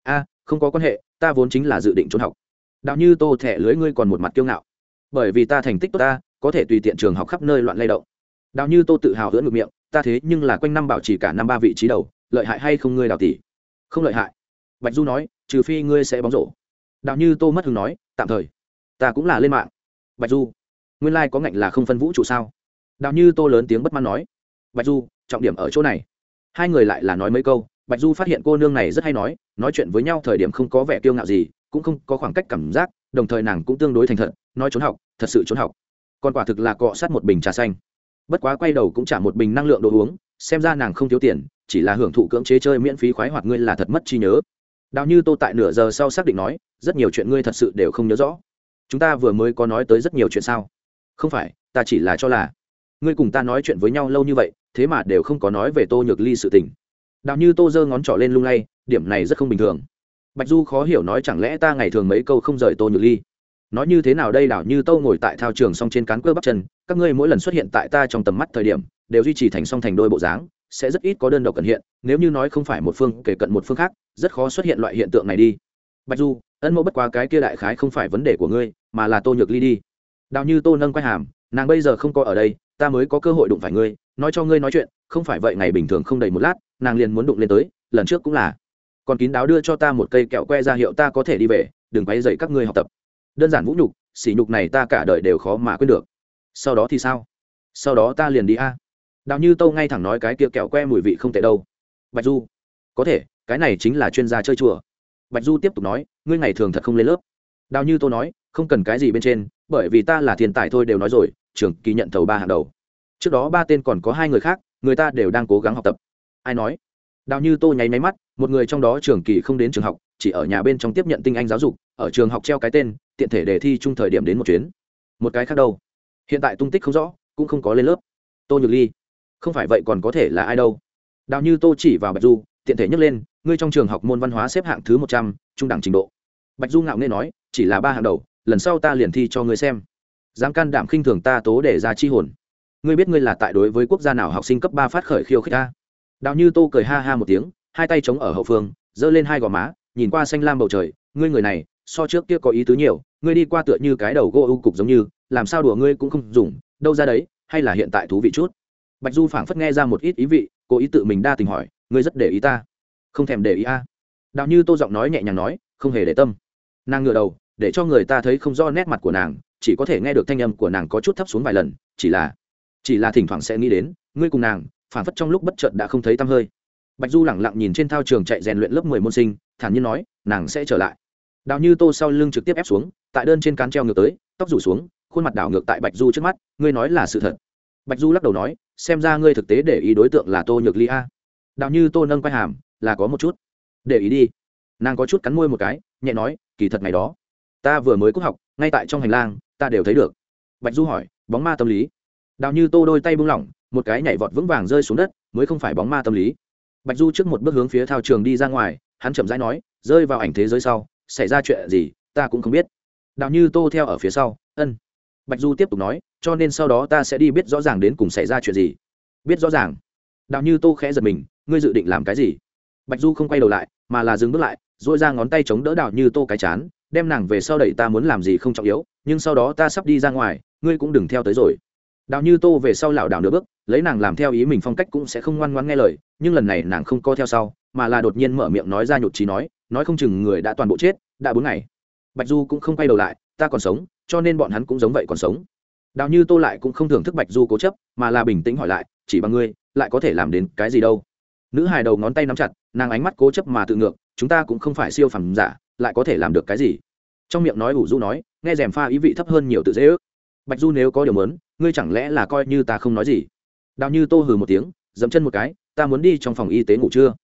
A, không có quan hệ, ta vốn chính là dự định trốn học. Đạo như tô thẻ lưới ngươi còn một mặt kiêu ngạo. Bởi vì ta thành tích tốt ta, có thể tùy tiện trường học khắp nơi loạn lay động. Đạo như tô tự hào hưỡn ngược miệng ta thế nhưng là quanh năm bảo trì cả năm ba vị trí đầu, lợi hại hay không ngươi đào tỷ? Không lợi hại. Bạch du nói, trừ phi ngươi sẽ bóng rổ. Đạo như tô mất hứng nói, tạm thời. Ta cũng là lên mạng. Bạch du, nguyên lai、like、có ngạnh là không phân vũ trụ sao? Đào như tô lớn tiếng bất mãn nói. Bạch du, trọng điểm ở chỗ này. Hai người lại là nói mấy câu, bạch du phát hiện cô nương này rất hay nói nói chuyện với nhau thời điểm không có vẻ kiêu ngạo gì, cũng không có khoảng cách cảm giác, đồng thời nàng cũng tương đối thành thật, nói trốn học, thật sự trốn học. Còn quả thực là cọ sát một bình trà xanh bất quá quay đầu cũng trả một bình năng lượng đồ uống, xem ra nàng không thiếu tiền, chỉ là hưởng thụ cưỡng chế chơi miễn phí khoái hoạt ngươi là thật mất trí nhớ. Đào như tô tại nửa giờ sau xác định nói, rất nhiều chuyện ngươi thật sự đều không nhớ rõ. Chúng ta vừa mới có nói tới rất nhiều chuyện sao? Không phải, ta chỉ là cho là, ngươi cùng ta nói chuyện với nhau lâu như vậy, thế mà đều không có nói về tô nhược ly sự tình. Đào như tô giơ ngón trỏ lên lung lay, điểm này rất không bình thường. Bạch du khó hiểu nói chẳng lẽ ta ngày thường mấy câu không rời tô nhược ly? Nói như thế nào đây đảo như tô ngồi tại thao trường song trên cán cơ bắp chân các ngươi mỗi lần xuất hiện tại ta trong tầm mắt thời điểm, đều duy trì thành song thành đôi bộ dáng, sẽ rất ít có đơn độc cận hiện, nếu như nói không phải một phương, kể cận một phương khác, rất khó xuất hiện loại hiện tượng này đi. Bạch du, ân mẫu bất quá cái kia đại khái không phải vấn đề của ngươi, mà là tô nhược ly đi. Đào như tô nâng quay hàm, nàng bây giờ không có ở đây, ta mới có cơ hội đụng phải ngươi, nói cho ngươi nói chuyện, không phải vậy ngày bình thường không đầy một lát, nàng liền muốn đụng lên tới, lần trước cũng là. Còn kín đáo đưa cho ta một cây kẹo que ra hiệu ta có thể đi về, đừng quay dậy các ngươi học tập. Đơn giản vũ nhục, sỉ nhục này ta cả đời đều khó mà quên được sau đó thì sao? Sau đó ta liền đi a. Đào như tâu ngay thẳng nói cái kia kẹo que mùi vị không tệ đâu. Bạch du, có thể, cái này chính là chuyên gia chơi chùa. Bạch du tiếp tục nói, ngươi ngày thường thật không lên lớp. Đào như tô nói, không cần cái gì bên trên, bởi vì ta là thiên tài thôi đều nói rồi trường kỳ nhận thầu ba hàng đầu. Trước đó ba tên còn có hai người khác, người ta đều đang cố gắng học tập. Ai nói? Đào như tô nháy máy mắt, một người trong đó trường kỳ không đến trường học, chỉ ở nhà bên trong tiếp nhận tinh anh giáo dục, ở trường học treo cái tên, tiện thể đề thi chung thời điểm đến một chuyến. Một cái khác đâu? Hiện tại tung tích không rõ, cũng không có lên lớp. Tô nhược ly, không phải vậy còn có thể là ai đâu. Đào như tô chỉ vào bạch du, tiện thể nhắc lên, ngươi trong trường học môn văn hóa xếp hạng thứ một trăm, trung đẳng trình độ. Bạch du ngạo nghê nói, chỉ là ba hạng đầu, lần sau ta liền thi cho ngươi xem. Dám can đảm khinh thường ta tố để ra chi hồn. Ngươi biết ngươi là tại đối với quốc gia nào học sinh cấp ba phát khởi khiêu khích ta? Đào như tô cười ha ha một tiếng, hai tay chống ở hậu phương, giơ lên hai gò má, nhìn qua xanh lam bầu trời, ngươi người này, so trước kia có ý tứ nhiều, ngươi đi qua tựa như cái đầu gỗ ưu cục giống như làm sao đùa ngươi cũng không dùng, đâu ra đấy, hay là hiện tại thú vị chút. Bạch du phảng phất nghe ra một ít ý vị, cố ý tự mình đa tình hỏi, ngươi rất để ý ta. Không thèm để ý a. À. đạo như tô giọng nói nhẹ nhàng nói, không hề để tâm. Nàng ngửa đầu, để cho người ta thấy không rõ nét mặt của nàng, chỉ có thể nghe được thanh âm của nàng có chút thấp xuống vài lần, chỉ là chỉ là thỉnh thoảng sẽ nghĩ đến, ngươi cùng nàng, phảng phất trong lúc bất chợt đã không thấy tăm hơi. Bạch du lẳng lặng nhìn trên thao trường chạy rèn luyện lớp mười môn sinh, thản nhiên nói, nàng sẽ trở lại. Đào như tô sau lưng trực tiếp ép xuống, tại đơn trên cán treo ngược tới, tóc rủ xuống khuôn mặt đảo ngược tại bạch du trước mắt, ngươi nói là sự thật. Bạch du lắc đầu nói, xem ra ngươi thực tế để ý đối tượng là tô nhược ly a. Đạo như tô nâng quay hàm, là có một chút. Để ý đi. Nàng có chút cắn môi một cái, nhẹ nói, kỳ thật ngày đó, ta vừa mới cúc học, ngay tại trong hành lang, ta đều thấy được. Bạch du hỏi, bóng ma tâm lý. Đào như tô đôi tay buông lỏng, một cái nhảy vọt vững vàng rơi xuống đất, mới không phải bóng ma tâm lý. Bạch du trước một bước hướng phía thao trường đi ra ngoài, hắn chậm rãi nói, rơi vào ảnh thế giới sau, xảy ra chuyện gì, ta cũng không biết. Đào như tô theo ở phía sau, ân bạch du tiếp tục nói, cho nên sau đó ta sẽ đi biết rõ ràng đến cùng xảy ra chuyện gì. Biết rõ ràng. Đạo như tô khẽ giật mình, ngươi dự định làm cái gì? Bạch du không quay đầu lại, mà là dừng bước lại dội ra ngón tay chống đỡ Đạo như tô cái chán, đem nàng về sau đẩy ta muốn làm gì không trọng yếu, nhưng sau đó ta sắp đi ra ngoài, ngươi cũng đừng theo tới rồi. Đạo như tô về sau lảo đảo nửa bước, lấy nàng làm theo ý mình phong cách cũng sẽ không ngoan ngoan nghe lời, nhưng lần này nàng không co theo sau, mà là đột nhiên mở miệng nói ra nhụt trí nói nói không chừng người đã toàn bộ chết, đã bốn ngày. Bạch du cũng không quay đầu lại ta còn sống, cho nên bọn hắn cũng giống vậy còn sống. Đào như tô lại cũng không thưởng thức bạch du cố chấp, mà là bình tĩnh hỏi lại, chỉ bằng ngươi, lại có thể làm đến cái gì đâu? Nữ hài đầu ngón tay nắm chặt, nàng ánh mắt cố chấp mà tự ngược, chúng ta cũng không phải siêu phẩm giả, lại có thể làm được cái gì? Trong miệng nói ủ du nói, nghe rèm pha ý vị thấp hơn nhiều tự dễ ước. Bạch du nếu có điều mớn ngươi chẳng lẽ là coi như ta không nói gì? Đào như tô hừ một tiếng, dẫm chân một cái, ta muốn đi trong phòng y tế ngủ trưa.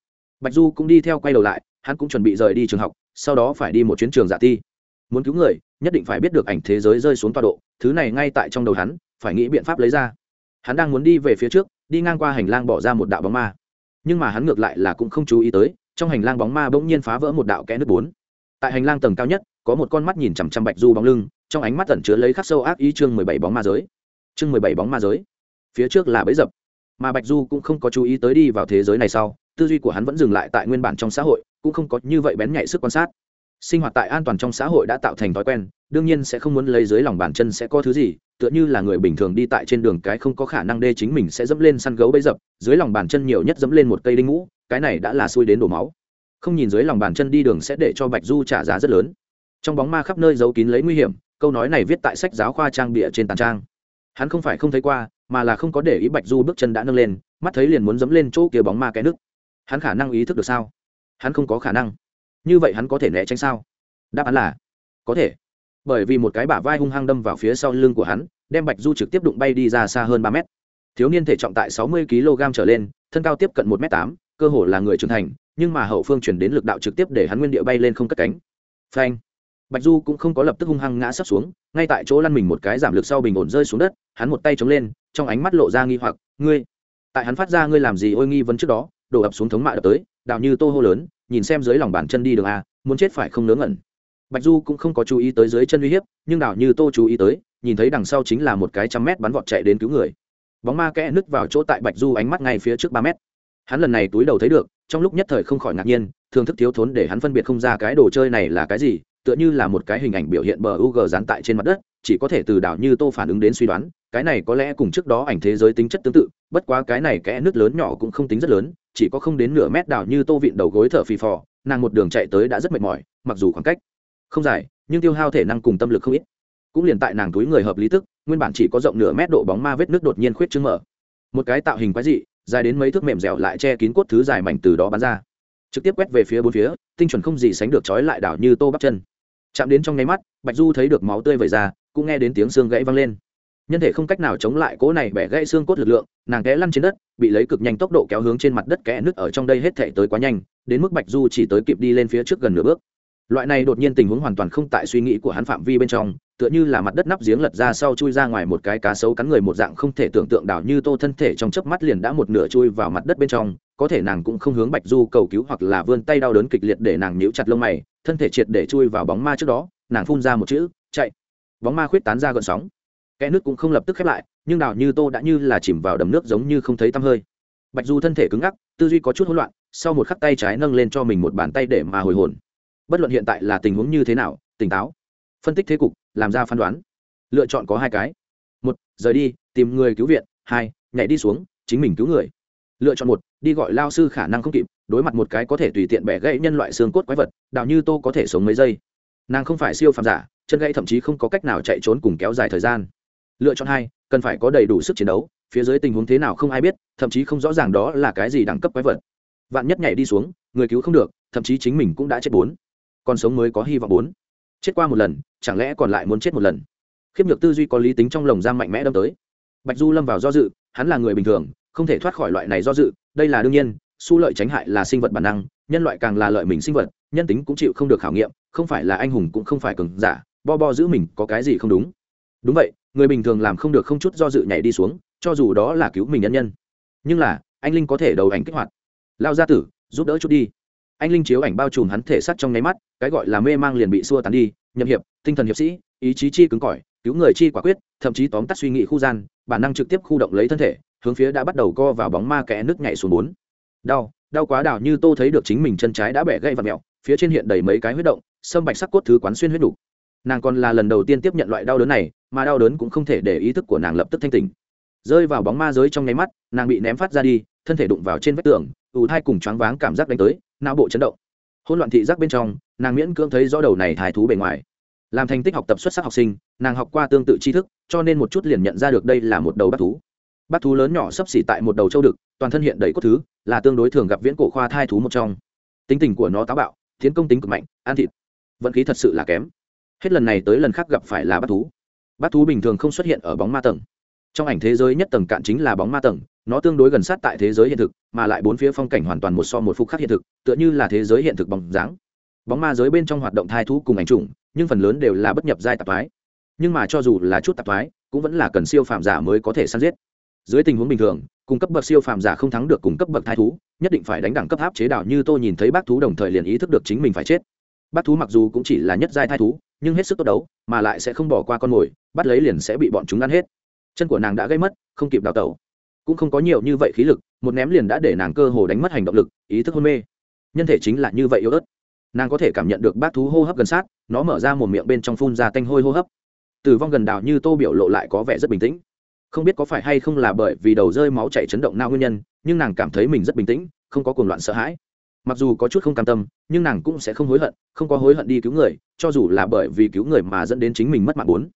Bạch du cũng đi theo quay đầu lại, hắn cũng chuẩn bị rời đi trường học, sau đó phải đi một chuyến trường dạ ti muốn cứu người, nhất định phải biết được ảnh thế giới rơi xuống tọa độ, thứ này ngay tại trong đầu hắn, phải nghĩ biện pháp lấy ra. Hắn đang muốn đi về phía trước, đi ngang qua hành lang bỏ ra một đạo bóng ma. Nhưng mà hắn ngược lại là cũng không chú ý tới, trong hành lang bóng ma bỗng nhiên phá vỡ một đạo kẽ nước bốn. Tại hành lang tầng cao nhất, có một con mắt nhìn chằm chằm bạch du bóng lưng, trong ánh mắt tẩn chứa lấy khắc sâu ác ý chương mười bảy bóng ma giới. Chương mười bảy bóng ma giới. Phía trước là bẫy dập. Mà bạch du cũng không có chú ý tới đi vào thế giới này sau, tư duy của hắn vẫn dừng lại tại nguyên bản trong xã hội, cũng không có như vậy bén nhạy sức quan sát sinh hoạt tại an toàn trong xã hội đã tạo thành thói quen, đương nhiên sẽ không muốn lấy dưới lòng bàn chân sẽ có thứ gì, tựa như là người bình thường đi tại trên đường cái không có khả năng đê chính mình sẽ dẫm lên săn gấu bấy dập, dưới lòng bàn chân nhiều nhất dẫm lên một cây đinh ngũ, cái này đã là xui đến đổ máu. Không nhìn dưới lòng bàn chân đi đường sẽ để cho bạch du trả giá rất lớn. Trong bóng ma khắp nơi giấu kín lấy nguy hiểm, câu nói này viết tại sách giáo khoa trang bịa trên tàn trang. Hắn không phải không thấy qua, mà là không có để ý bạch du bước chân đã nâng lên, mắt thấy liền muốn dẫm lên chỗ kia bóng ma cái nước hắn khả năng ý thức được sao? Hắn không có khả năng như vậy hắn có thể né tránh sao? Đáp án là, có thể. Bởi vì một cái bả vai hung hăng đâm vào phía sau lưng của hắn, đem bạch du trực tiếp đụng bay đi ra xa hơn ba mét. Thiếu niên thể trọng tại sáu mươi kg trở lên, thân cao tiếp cận một m tám, cơ hồ là người trưởng thành, nhưng mà hậu phương chuyển đến lực đạo trực tiếp để hắn nguyên địa bay lên không cất cánh. Phanh. Bạch du cũng không có lập tức hung hăng ngã sấp xuống, ngay tại chỗ lăn mình một cái giảm lực sau bình ổn rơi xuống đất, hắn một tay chống lên, trong ánh mắt lộ ra nghi hoặc, ngươi, tại hắn phát ra ngươi làm gì? Ôi nghi vấn trước đó, đổ ập xuống thống mạ đập tới đạo như tô hô lớn nhìn xem dưới lòng bàn chân đi đường a, muốn chết phải không nướng ngẩn. Bạch du cũng không có chú ý tới dưới chân uy hiếp, nhưng đảo như tô chú ý tới, nhìn thấy đằng sau chính là một cái trăm mét bắn vọt chạy đến cứu người. Bóng ma kẽ nứt vào chỗ tại bạch du ánh mắt ngay phía trước ba mét. Hắn lần này túi đầu thấy được, trong lúc nhất thời không khỏi ngạc nhiên thường thức thiếu thốn để hắn phân biệt không ra cái đồ chơi này là cái gì, tựa như là một cái hình ảnh biểu hiện bờ u g dán tại trên mặt đất, chỉ có thể từ đảo như tô phản ứng đến suy đoán, cái này có lẽ cùng trước đó ảnh thế giới tính chất tương tự, bất quá cái này kẽ nứt lớn nhỏ cũng không tính rất lớn chỉ có không đến nửa mét đảo như tô vịn đầu gối thở phì phò, nàng một đường chạy tới đã rất mệt mỏi, mặc dù khoảng cách không dài, nhưng tiêu hao thể năng cùng tâm lực không ít. Cũng liền tại nàng túi người hợp lý tức, nguyên bản chỉ có rộng nửa mét độ bóng ma vết nước đột nhiên khuyết chứng mở. Một cái tạo hình quái dị, dài đến mấy thước mềm dẻo lại che kín cốt thứ dài mảnh từ đó bắn ra. Trực tiếp quét về phía bốn phía, tinh chuẩn không gì sánh được trói lại đảo như tô bắp chân. Chạm đến trong nháy mắt, bạch du thấy được máu tươi vẩy ra, cũng nghe đến tiếng xương gãy văng lên nhân thể không cách nào chống lại cỗ này bẻ gãy xương cốt lực lượng, nàng té lăn trên đất, bị lấy cực nhanh tốc độ kéo hướng trên mặt đất kẽ nứt ở trong đây hết thể tới quá nhanh, đến mức bạch du chỉ tới kịp đi lên phía trước gần nửa bước. Loại này đột nhiên tình huống hoàn toàn không tại suy nghĩ của hắn phạm vi bên trong, tựa như là mặt đất nắp giếng lật ra sau chui ra ngoài một cái cá sấu cắn người một dạng không thể tưởng tượng đảo như tô thân thể trong chớp mắt liền đã một nửa chui vào mặt đất bên trong, có thể nàng cũng không hướng bạch du cầu cứu hoặc là vươn tay đau đớn kịch liệt để nàng nhíu chặt lông mày, thân thể triệt để chui vào bóng ma trước đó, nàng phun ra một chữ, chạy. Bóng ma khuyết tán ra gợn sóng kẽ nước cũng không lập tức khép lại, nhưng đào như tô đã như là chìm vào đầm nước giống như không thấy tăm hơi. Bạch du thân thể cứng ngắc, tư duy có chút hỗn loạn, sau một khắc tay trái nâng lên cho mình một bàn tay để mà hồi hồn. Bất luận hiện tại là tình huống như thế nào, tỉnh táo. Phân tích thế cục, làm ra phán đoán. Lựa chọn có hai cái. Một, rời đi, tìm người cứu viện. Hai, nhảy đi xuống, chính mình cứu người. Lựa chọn một, đi gọi lao sư khả năng không kịp, đối mặt một cái có thể tùy tiện bẻ gãy nhân loại xương cốt quái vật, đào như tô có thể sống mấy giây. Nàng không phải siêu phàm giả, chân gãy thậm chí không có cách nào chạy trốn cùng kéo dài thời gian lựa chọn hai, cần phải có đầy đủ sức chiến đấu, phía dưới tình huống thế nào không ai biết, thậm chí không rõ ràng đó là cái gì đẳng cấp quái vật. Vạn nhất nhảy đi xuống, người cứu không được, thậm chí chính mình cũng đã chết bốn. Còn sống mới có hy vọng bốn. Chết qua một lần, chẳng lẽ còn lại muốn chết một lần? Khiếp nhược tư duy có lý tính trong lồng giam mạnh mẽ đâm tới. Bạch du lâm vào do dự, hắn là người bình thường, không thể thoát khỏi loại này do dự, đây là đương nhiên su lợi tránh hại là sinh vật bản năng, nhân loại càng là lợi mình sinh vật, nhân tính cũng chịu không được khảo nghiệm, không phải là anh hùng cũng không phải cường giả, bo bo giữ mình có cái gì không đúng? Đúng vậy người bình thường làm không được không chút do dự nhảy đi xuống, cho dù đó là cứu mình nhân nhân. Nhưng là, anh linh có thể đầu ảnh kích hoạt. Lao gia tử, giúp đỡ chút đi. Anh linh chiếu ảnh bao trùm hắn thể xác trong nháy mắt, cái gọi là mê mang liền bị xua tán đi, nhậm hiệp, tinh thần hiệp sĩ, ý chí chi cứng cỏi, cứu người chi quả quyết, thậm chí tóm tắt suy nghĩ khu gian, bản năng trực tiếp khu động lấy thân thể, hướng phía đã bắt đầu co vào bóng ma kẽ nước nhảy xuống bốn. Đau đau quá đảo như tô thấy được chính mình chân trái đã bẻ gãy và mẹo, phía trên hiện đầy mấy cái huyết động, sâm bạch sắc cốt thứ quán xuyên huyết đủ nàng còn là lần đầu tiên tiếp nhận loại đau đớn này, mà đau đớn cũng không thể để ý thức của nàng lập tức thanh tỉnh. Rơi vào bóng ma giới trong nháy mắt, nàng bị ném phát ra đi, thân thể đụng vào trên vách tường, ù thai cùng choáng váng cảm giác đánh tới, não bộ chấn động. Hỗn loạn thị giác bên trong, nàng miễn cưỡng thấy rõ đầu này thái thú bề ngoài. Làm thành tích học tập xuất sắc học sinh, nàng học qua tương tự tri thức, cho nên một chút liền nhận ra được đây là một đầu bát thú. Bát thú lớn nhỏ sấp xỉ tại một đầu châu đực, toàn thân hiện đầy cốt thứ, là tương đối thường gặp viễn cổ khoa thai thú một trong. Tính tình của nó táo bạo, tiến công tính cực mạnh, ăn thịt. Vận khí thật sự là kém hết lần này tới lần khác gặp phải là bát thú. Bát thú bình thường không xuất hiện ở bóng ma tầng. Trong ảnh thế giới nhất tầng cạn chính là bóng ma tầng, nó tương đối gần sát tại thế giới hiện thực, mà lại bốn phía phong cảnh hoàn toàn một so một phục khác hiện thực, tựa như là thế giới hiện thực bóng dáng. Bóng ma giới bên trong hoạt động thai thú cùng ảnh trùng nhưng phần lớn đều là bất nhập giai tạp thái nhưng mà cho dù là chút tạp thái cũng vẫn là cần siêu phàm giả mới có thể săn giết. Dưới tình huống bình thường, cung cấp bậc siêu phàm giả không thắng được cung cấp bậc thai thú, nhất định phải đánh đẳng cấp áp chế đạo như tôi nhìn thấy bác thú đồng thời liền ý thức được chính mình phải chết. Bác thú mặc dù cũng chỉ là nhất giai thai thú nhưng hết sức tốt đấu, mà lại sẽ không bỏ qua con mồi, bắt lấy liền sẽ bị bọn chúng ăn hết. Chân của nàng đã gây mất, không kịp đào tẩu. Cũng không có nhiều như vậy khí lực, một ném liền đã để nàng cơ hồ đánh mất hành động lực, ý thức hôn mê. Nhân thể chính là như vậy yếu ớt. Nàng có thể cảm nhận được bác thú hô hấp gần sát, nó mở ra một miệng bên trong phun ra tanh hôi hô hấp. Tử vong gần đào như tô biểu lộ lại có vẻ rất bình tĩnh. Không biết có phải hay không là bởi vì đầu rơi máu chảy chấn động nao nguyên nhân, nhưng nàng cảm thấy mình rất bình tĩnh, không có cuồng loạn sợ hãi mặc dù có chút không cam tâm, nhưng nàng cũng sẽ không hối hận, không có hối hận đi cứu người, cho dù là bởi vì cứu người mà dẫn đến chính mình mất mạng bốn.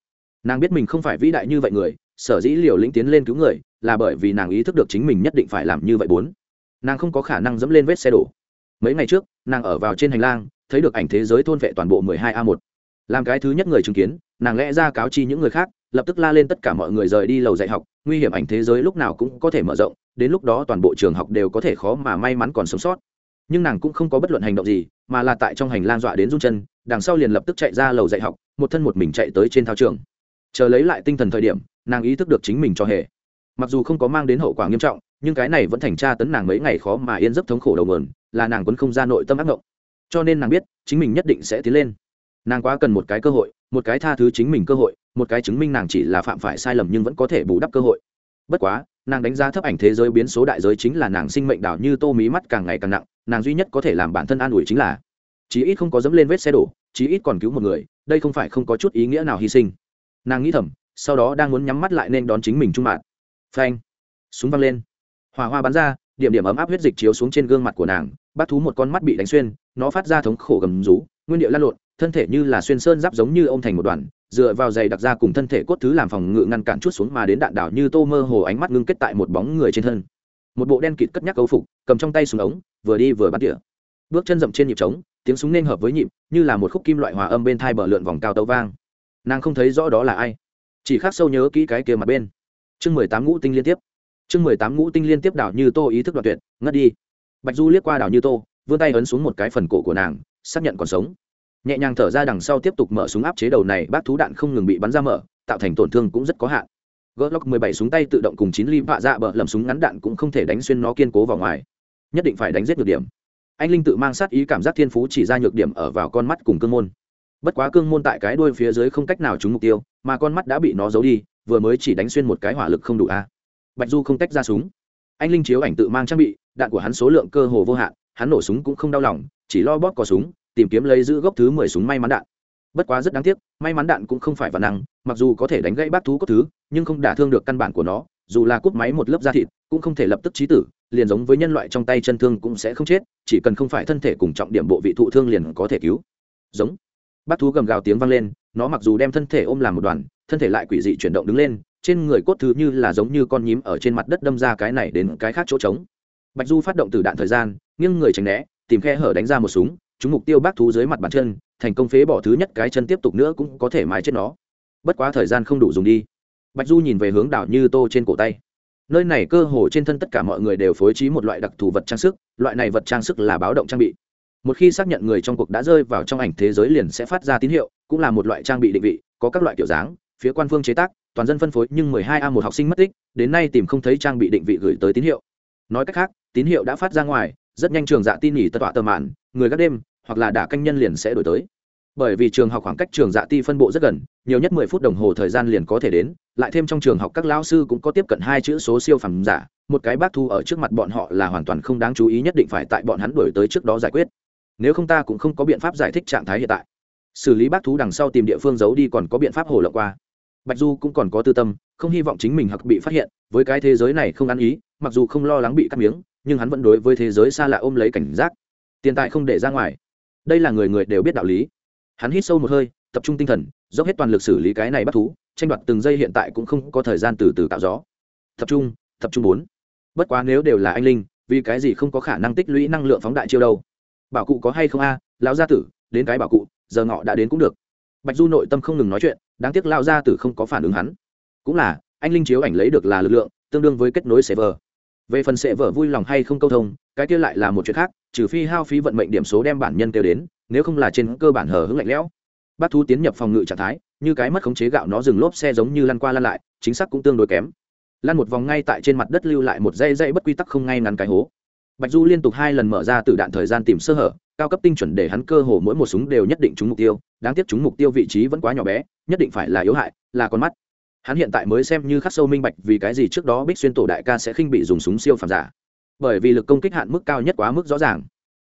Nàng biết mình không phải vĩ đại như vậy người, sở dĩ liều lĩnh tiến lên cứu người, là bởi vì nàng ý thức được chính mình nhất định phải làm như vậy bốn. Nàng không có khả năng dẫm lên vết xe đổ. Mấy ngày trước, nàng ở vào trên hành lang, thấy được ảnh thế giới thôn vệ toàn bộ 12A1. làm cái thứ nhất người chứng kiến, nàng lẽ ra cáo chi những người khác, lập tức la lên tất cả mọi người rời đi lầu dạy học, nguy hiểm ảnh thế giới lúc nào cũng có thể mở rộng, đến lúc đó toàn bộ trường học đều có thể khó mà may mắn còn sống sót nhưng nàng cũng không có bất luận hành động gì, mà là tại trong hành lang dọa đến run chân, đằng sau liền lập tức chạy ra lầu dạy học, một thân một mình chạy tới trên thao trường. Chờ lấy lại tinh thần thời điểm, nàng ý thức được chính mình cho hề. Mặc dù không có mang đến hậu quả nghiêm trọng, nhưng cái này vẫn thành tra tấn nàng mấy ngày khó mà yên giấc thống khổ đầu mườn là nàng quấn không ra nội tâm ác ngộng cho nên nàng biết, chính mình nhất định sẽ tiến lên. Nàng quá cần một cái cơ hội, một cái tha thứ chính mình cơ hội, một cái chứng minh nàng chỉ là phạm phải sai lầm nhưng vẫn có thể bù đắp cơ hội. Bất quá, nàng đánh giá thấp ảnh thế giới biến số đại giới chính là nàng sinh mệnh đảo như tô mí mắt càng ngày càng nặng nàng duy nhất có thể làm bản thân an ủi chính là, chí ít không có dẫm lên vết xe đổ, chí ít còn cứu một người, đây không phải không có chút ý nghĩa nào hy sinh. Nàng nghĩ thầm, sau đó đang muốn nhắm mắt lại nên đón chính mình trung mạng. Phanh, súng văng lên. Hỏa hoa bắn ra, điểm điểm ấm áp huyết dịch chiếu xuống trên gương mặt của nàng, bác thú một con mắt bị đánh xuyên, nó phát ra thống khổ gầm rú, nguyên điệu lan lộn, thân thể như là xuyên sơn giáp giống như ông thành một đoàn, dựa vào giày đặc ra cùng thân thể cốt thứ làm phòng ngự ngăn cản chút xuống mà đến đạn đảo như tô mơ hồ ánh mắt ngưng kết tại một bóng người trên thân một bộ đen kịt cất nhắc cấu phục, cầm trong tay súng ống, vừa đi vừa bắn tỉa. Bước chân rậm trên nhịp trống, tiếng súng nên hợp với nhịp, như là một khúc kim loại hòa âm bên thai bờ lượn vòng cao tấu vang. Nàng không thấy rõ đó là ai, chỉ khác sâu nhớ kỹ cái kia mặt bên. Chương mười tám ngũ tinh liên tiếp. Chương mười tám ngũ tinh liên tiếp đảo như tô ý thức đoạn tuyệt, ngất đi. Bạch du liếc qua đảo như tô, vươn tay ấn xuống một cái phần cổ của nàng, xác nhận còn sống. Nhẹ nhàng thở ra đằng sau tiếp tục mở súng áp chế đầu này, bác thú đạn không ngừng bị bắn ra mở, tạo thành tổn thương cũng rất có hạn. Glock 17 súng tay tự động cùng 9 ly vạ dạ bờ lầm súng ngắn đạn cũng không thể đánh xuyên nó kiên cố vào ngoài. Nhất định phải đánh giết nhược điểm. Anh Linh tự mang sát ý cảm giác thiên phú chỉ ra nhược điểm ở vào con mắt cùng cương môn. Bất quá cương môn tại cái đuôi phía dưới không cách nào trúng mục tiêu, mà con mắt đã bị nó giấu đi, vừa mới chỉ đánh xuyên một cái hỏa lực không đủ a. Bạch Du không tách ra súng. Anh Linh chiếu ảnh tự mang trang bị, đạn của hắn số lượng cơ hồ vô hạn, hắn nổ súng cũng không đau lòng, chỉ lo bóp cò súng, tìm kiếm lấy giữ gốc thứ 10 súng may mắn đạn bất quá rất đáng tiếc, may mắn đạn cũng không phải vật năng, mặc dù có thể đánh gãy bác thú cốt thứ, nhưng không đả thương được căn bản của nó, dù là cúp máy một lớp da thịt, cũng không thể lập tức trí tử, liền giống với nhân loại trong tay chân thương cũng sẽ không chết, chỉ cần không phải thân thể cùng trọng điểm bộ vị thụ thương liền có thể cứu. Giống. Bác thú gầm gào tiếng vang lên, nó mặc dù đem thân thể ôm làm một đoàn, thân thể lại quỷ dị chuyển động đứng lên, trên người cốt thứ như là giống như con nhím ở trên mặt đất đâm ra cái này đến cái khác chỗ trống. Bạch du phát động từ đạn thời gian, nghiêng người tránh né, tìm khe hở đánh ra một súng chúng mục tiêu bác thú dưới mặt bàn chân thành công phế bỏ thứ nhất cái chân tiếp tục nữa cũng có thể mái chết nó. Bất quá thời gian không đủ dùng đi. Bạch du nhìn về hướng đảo như tô trên cổ tay. Nơi này cơ hồ trên thân tất cả mọi người đều phối trí một loại đặc thù vật trang sức, loại này vật trang sức là báo động trang bị. Một khi xác nhận người trong cuộc đã rơi vào trong ảnh thế giới liền sẽ phát ra tín hiệu, cũng là một loại trang bị định vị, có các loại kiểu dáng, phía quan phương chế tác, toàn dân phân phối nhưng 12 a một học sinh mất tích, đến nay tìm không thấy trang bị định vị gửi tới tín hiệu. Nói cách khác, tín hiệu đã phát ra ngoài, rất nhanh trường dạ tin nghỉ tật tọa tờ mạn, người gác đêm hoặc là đả canh nhân liền sẽ đổi tới. Bởi vì trường học khoảng cách trường dạ ti phân bộ rất gần, nhiều nhất mười phút đồng hồ thời gian liền có thể đến, lại thêm trong trường học các lão sư cũng có tiếp cận hai chữ số siêu phẩm giả, một cái bác thu ở trước mặt bọn họ là hoàn toàn không đáng chú ý nhất định phải tại bọn hắn đổi tới trước đó giải quyết. Nếu không ta cũng không có biện pháp giải thích trạng thái hiện tại. Xử lý bác thú đằng sau tìm địa phương giấu đi còn có biện pháp hồ lộ qua. Bạch du cũng còn có tư tâm, không hy vọng chính mình hoặc bị phát hiện, với cái thế giới này không ăn ý, mặc dù không lo lắng bị cắt miếng, nhưng hắn vẫn đối với thế giới xa lạ ôm lấy cảnh giác. Tiền tài không để ra ngoài đây là người người đều biết đạo lý. Hắn hít sâu một hơi, tập trung tinh thần, dốc hết toàn lực xử lý cái này bắt thú, tranh đoạt từng giây hiện tại cũng không có thời gian từ từ tạo gió. Tập trung tập trung bốn. Bất quá nếu đều là anh linh, vì cái gì không có khả năng tích lũy năng lượng phóng đại chiêu đâu? Bảo cụ có hay không a? Lão gia tử, đến cái bảo cụ, giờ ngọ đã đến cũng được. Bạch du nội tâm không ngừng nói chuyện, đáng tiếc lão gia tử không có phản ứng hắn. Cũng là, anh linh chiếu ảnh lấy được là lực lượng, tương đương với kết nối server về phần sẽ vở vui lòng hay không câu thông, cái kia lại là một chuyện khác, trừ phi hao phí vận mệnh điểm số đem bản nhân kêu đến, nếu không là trên cơ bản hờ hững lạnh lẽo. Bác thú tiến nhập phòng ngự trạng thái, như cái mất khống chế gạo nó dừng lốp xe giống như lăn qua lăn lại, chính xác cũng tương đối kém. Lăn một vòng ngay tại trên mặt đất lưu lại một dây dây bất quy tắc không ngay ngắn cái hố. Bạch du liên tục hai lần mở ra từ đạn thời gian tìm sơ hở, cao cấp tinh chuẩn để hắn cơ hồ mỗi một súng đều nhất định trúng mục tiêu, đáng tiếc trúng mục tiêu vị trí vẫn quá nhỏ bé, nhất định phải là yếu hại, là con mắt hắn hiện tại mới xem như khắc sâu minh bạch vì cái gì trước đó bích xuyên tổ đại ca sẽ khinh bị dùng súng siêu phàm giả. Bởi vì lực công kích hạn mức cao nhất quá mức rõ ràng.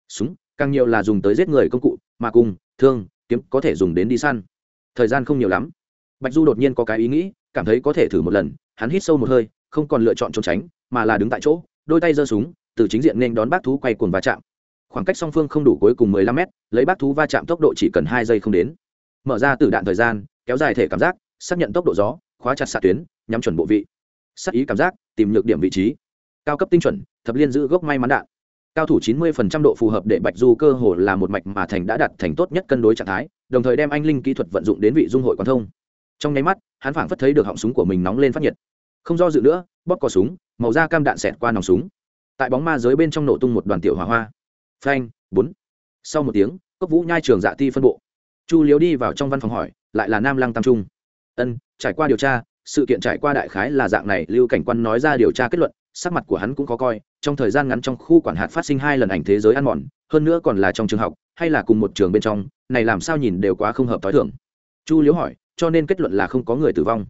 Súng, càng nhiều là dùng tới giết người công cụ, mà cùng, thương, kiếm có thể dùng đến đi săn. Thời gian không nhiều lắm. Bạch du đột nhiên có cái ý nghĩ, cảm thấy có thể thử một lần, hắn hít sâu một hơi, không còn lựa chọn trốn tránh, mà là đứng tại chỗ, đôi tay giơ súng, từ chính diện nên đón bác thú quay cuồng va chạm. Khoảng cách song phương không đủ cuối cùng 15 mét, lấy bác thú va chạm tốc độ chỉ cần hai giây không đến. Mở ra từ đạn thời gian, kéo dài thể cảm giác, xác nhận tốc độ gió khóa chặt xạ tuyến, nhắm chuẩn bộ vị. Sắc ý cảm giác, tìm nhược điểm vị trí. Cao cấp tinh chuẩn, thập liên giữ gốc may mắn đạn. Cao thủ 90% độ phù hợp để bạch du cơ hồ là một mạch mà thành đã đạt thành tốt nhất cân đối trạng thái, đồng thời đem anh linh kỹ thuật vận dụng đến vị dung hội quan thông. Trong nháy mắt, hắn phảng phất thấy được họng súng của mình nóng lên phát nhiệt. Không do dự nữa, bóp cò súng, màu da cam đạn xẹt qua nòng súng. Tại bóng ma giới bên trong nổ tung một đoàn tiểu hỏa hoa. Phanh, bốn. Sau một tiếng, cốc vũ nhai trường dạ ti phân bộ. Chu liếu đi vào trong văn phòng hỏi, lại là nam lăng tam trung. Ân trải qua điều tra, sự kiện trải qua đại khái là dạng này, lưu cảnh quan nói ra điều tra kết luận, sắc mặt của hắn cũng có coi. Trong thời gian ngắn trong khu quản hạt phát sinh hai lần ảnh thế giới ăn mòn, hơn nữa còn là trong trường học, hay là cùng một trường bên trong, này làm sao nhìn đều quá không hợp t h o i thưởng chu liếu hỏi, cho nên kết luận là không có người tử vong.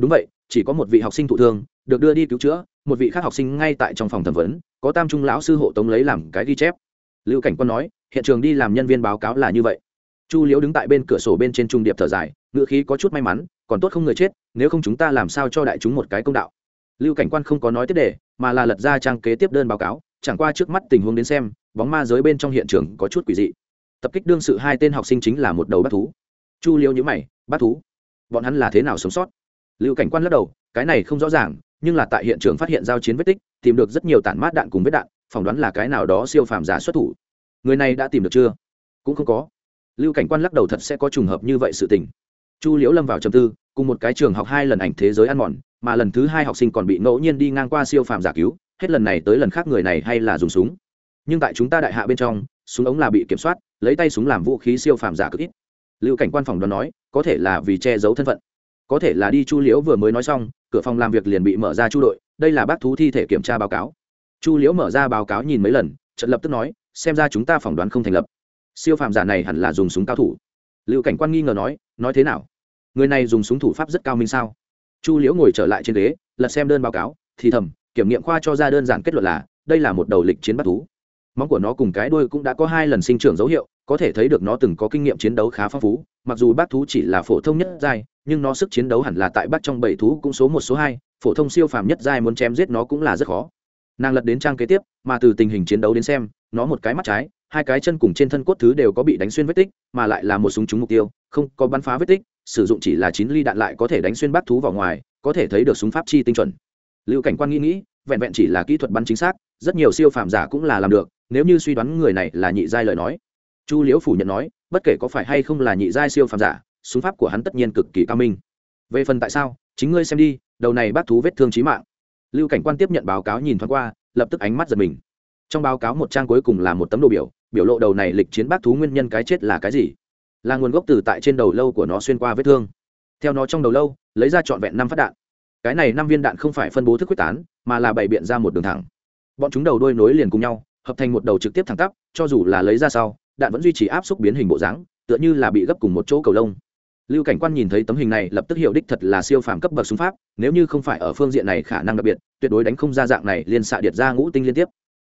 Đúng vậy, chỉ có một vị học sinh thụ thương, được đưa đi cứu chữa, một vị khác học sinh ngay tại trong phòng thẩm vấn, có tam trung lão sư hộ tống lấy làm cái ghi chép. Lưu cảnh quân nói, hiện trường đi làm nhân viên báo cáo là như vậy. Chu liễu đứng tại bên cửa sổ bên trên trung điệp thở dài ngựa khí có chút may mắn còn tốt không người chết, nếu không chúng ta làm sao cho đại chúng một cái công đạo. Lưu cảnh quan không có nói tiếp đề, mà là lật ra trang kế tiếp đơn báo cáo, chẳng qua trước mắt tình huống đến xem, bóng ma giới bên trong hiện trường có chút quỷ dị. Tập kích đương sự hai tên học sinh chính là một đầu bắt thú. Chu liêu nhữ mày bắt thú? Bọn hắn là thế nào sống sót? Lưu cảnh quan lắc đầu, cái này không rõ ràng, nhưng là tại hiện trường phát hiện giao chiến vết tích, tìm được rất nhiều tản mát đạn cùng vết đạn, phỏng đoán là cái nào đó siêu phàm giả xuất thủ. Người này đã tìm được chưa? Cũng không có. Lưu cảnh quan lắc đầu thật sẽ có trùng hợp như vậy sự tình chu liễu lâm vào trầm tư, cùng một cái trường học hai lần ảnh thế giới ăn mòn, mà lần thứ hai học sinh còn bị ngẫu nhiên đi ngang qua siêu phàm giả cứu, hết lần này tới lần khác người này hay là dùng súng. Nhưng tại chúng ta đại hạ bên trong, súng ống là bị kiểm soát, lấy tay súng làm vũ khí siêu phàm giả cực ít. Lưu cảnh quan phòng đoán nói, có thể là vì che giấu thân phận. Có thể là đi chu liễu vừa mới nói xong, cửa phòng làm việc liền bị mở ra chu đội, đây là bác thú thi thể kiểm tra báo cáo. Chu liễu mở ra báo cáo nhìn mấy lần trận lập tức nói, xem ra chúng ta phỏng đoán không thành lập. Siêu phàm giả này hẳn là dùng súng cao thủ lưu cảnh quan nghi ngờ nói nói thế nào? Người này dùng súng thủ pháp rất cao minh sao? Chu liễu ngồi trở lại trên ghế, lật xem đơn báo cáo, thì thầm, kiểm nghiệm khoa cho ra đơn giản kết luận là, đây là một đầu lịch chiến bắt thú. Móng của nó cùng cái đuôi cũng đã có hai lần sinh trưởng dấu hiệu, có thể thấy được nó từng có kinh nghiệm chiến đấu khá phong phú. Mặc dù bác thú chỉ là phổ thông nhất giai, nhưng nó sức chiến đấu hẳn là tại bắc trong bảy thú cũng số một, số hai, phổ thông siêu phàm nhất giai muốn chém giết nó cũng là rất khó. Nàng lật đến trang kế tiếp, mà từ tình hình chiến đấu đến xem, nó một cái mắt trái hai cái chân cùng trên thân cốt thứ đều có bị đánh xuyên vết tích, mà lại là một súng trúng mục tiêu, không có bắn phá vết tích, sử dụng chỉ là chín ly đạn lại có thể đánh xuyên bác thú vào ngoài, có thể thấy được súng pháp chi tinh chuẩn. Lưu cảnh quan nghĩ nghĩ, vẹn vẹn chỉ là kỹ thuật bắn chính xác, rất nhiều siêu phàm giả cũng là làm được, nếu như suy đoán người này là nhị giai lời nói. Chu liễu phủ nhận nói, bất kể có phải hay không là nhị giai siêu phàm giả, súng pháp của hắn tất nhiên cực kỳ cao minh. Về phần tại sao, chính ngươi xem đi, đầu này bác thú vết thương trí mạng. Lưu cảnh quan tiếp nhận báo cáo nhìn thoáng qua, lập tức ánh mắt giật mình. Trong báo cáo một trang cuối cùng là một tấm đồ biểu biểu lộ đầu này lịch chiến bác thú nguyên nhân cái chết là cái gì? Là nguồn gốc từ tại trên đầu lâu của nó xuyên qua vết thương. Theo nó trong đầu lâu, lấy ra trọn vẹn năm phát đạn. Cái này năm viên đạn không phải phân bố thức quyết tán, mà là bày biện ra một đường thẳng. Bọn chúng đầu đôi nối liền cùng nhau, hợp thành một đầu trực tiếp thẳng tắp, cho dù là lấy ra sau, đạn vẫn duy trì áp xúc biến hình bộ dáng, tựa như là bị gấp cùng một chỗ cầu lông. Lưu cảnh quan nhìn thấy tấm hình này, lập tức hiểu đích thật là siêu phàm cấp bậc súng pháp, nếu như không phải ở phương diện này khả năng đặc biệt, tuyệt đối đánh không ra dạng này liên xạ điệt ra ngũ tinh liên tiếp.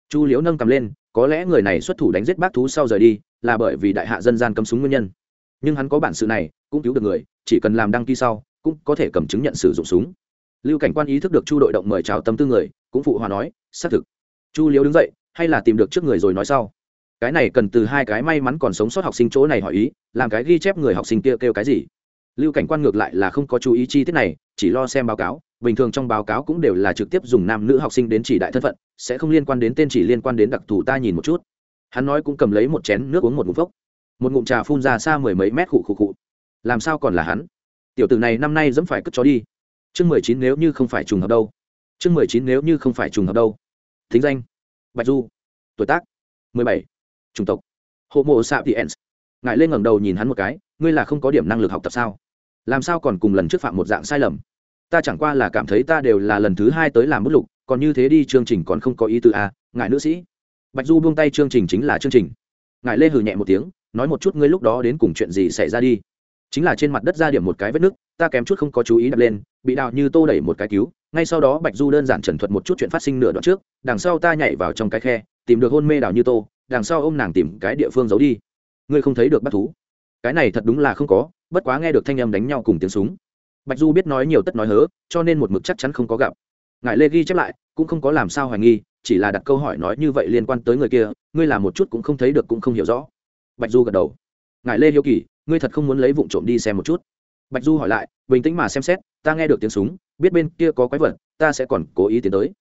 Chu liễu nâng cầm lên có lẽ người này xuất thủ đánh giết bác thú sau rời đi là bởi vì đại hạ dân gian cấm súng nguyên nhân. Nhưng hắn có bản sự này cũng cứu được người chỉ cần làm đăng ký sau cũng có thể cầm chứng nhận sử dụng súng. Lưu cảnh quan ý thức được chu đội động mời chào tâm tư người cũng phụ hòa nói xác thực. Chu liễu đứng dậy hay là tìm được trước người rồi nói sau. Cái này cần từ hai cái may mắn còn sống sót học sinh chỗ này hỏi ý làm cái ghi chép người học sinh kia kêu, kêu cái gì. Lưu cảnh quan ngược lại là không có chú ý chi tiết này chỉ lo xem báo cáo bình thường trong báo cáo cũng đều là trực tiếp dùng nam nữ học sinh đến chỉ đại thân phận, sẽ không liên quan đến tên chỉ liên quan đến đặc thù ta nhìn một chút. Hắn nói cũng cầm lấy một chén nước uống một ngụm phốc. Một ngụm trà phun ra xa mười mấy mét khụ khụ khụ. Làm sao còn là hắn? Tiểu tử này năm nay dẫm phải cất chó đi. Chương mười chín nếu như không phải trùng hợp đâu. Chương mười chín nếu như không phải trùng hợp đâu. Thính danh. Bạch du. Tuổi tác. Mười bảy. Chủng tộc. Hộ mộ ens. Ngải lên ngẩng đầu nhìn hắn một cái, ngươi là không có điểm năng lực học tập sao? Làm sao còn cùng lần trước phạm một dạng sai lầm? Ta chẳng qua là cảm thấy ta đều là lần thứ hai tới làm bút lục còn như thế đi chương trình còn không có ý tư à, Ngại nữ sĩ. Bạch du buông tay chương trình chính là chương trình. Ngại lê hừ nhẹ một tiếng nói một chút ngươi lúc đó đến cùng chuyện gì xảy ra đi. Chính là trên mặt đất ra điểm một cái vết nứt ta kém chút không có chú ý đập lên bị đào như tô đẩy một cái cứu ngay sau đó bạch du đơn giản trần thuật một chút chuyện phát sinh nửa đoạn trước đằng sau ta nhảy vào trong cái khe tìm được hôn mê đào như tô đằng sau ô m nàng tìm cái địa phương giấu đi. Ngươi không thấy được bắt thú. Cái này thật đúng là không có bất quá nghe được thanh âm đánh nhau cùng tiếng súng bạch du biết nói nhiều tất nói hớ, cho nên một mực chắc chắn không có gặp. Ngài lê ghi chép lại, cũng không có làm sao hoài nghi, chỉ là đặt câu hỏi nói như vậy liên quan tới người kia, ngươi làm một chút cũng không thấy được cũng không hiểu rõ. Bạch du gật đầu. Ngài lê hiếu kỳ, ngươi thật không muốn lấy vụ trộm đi xem một chút. Bạch du hỏi lại, bình tĩnh mà xem xét, ta nghe được tiếng súng, biết bên kia có quái vật, ta sẽ còn cố ý tiến tới.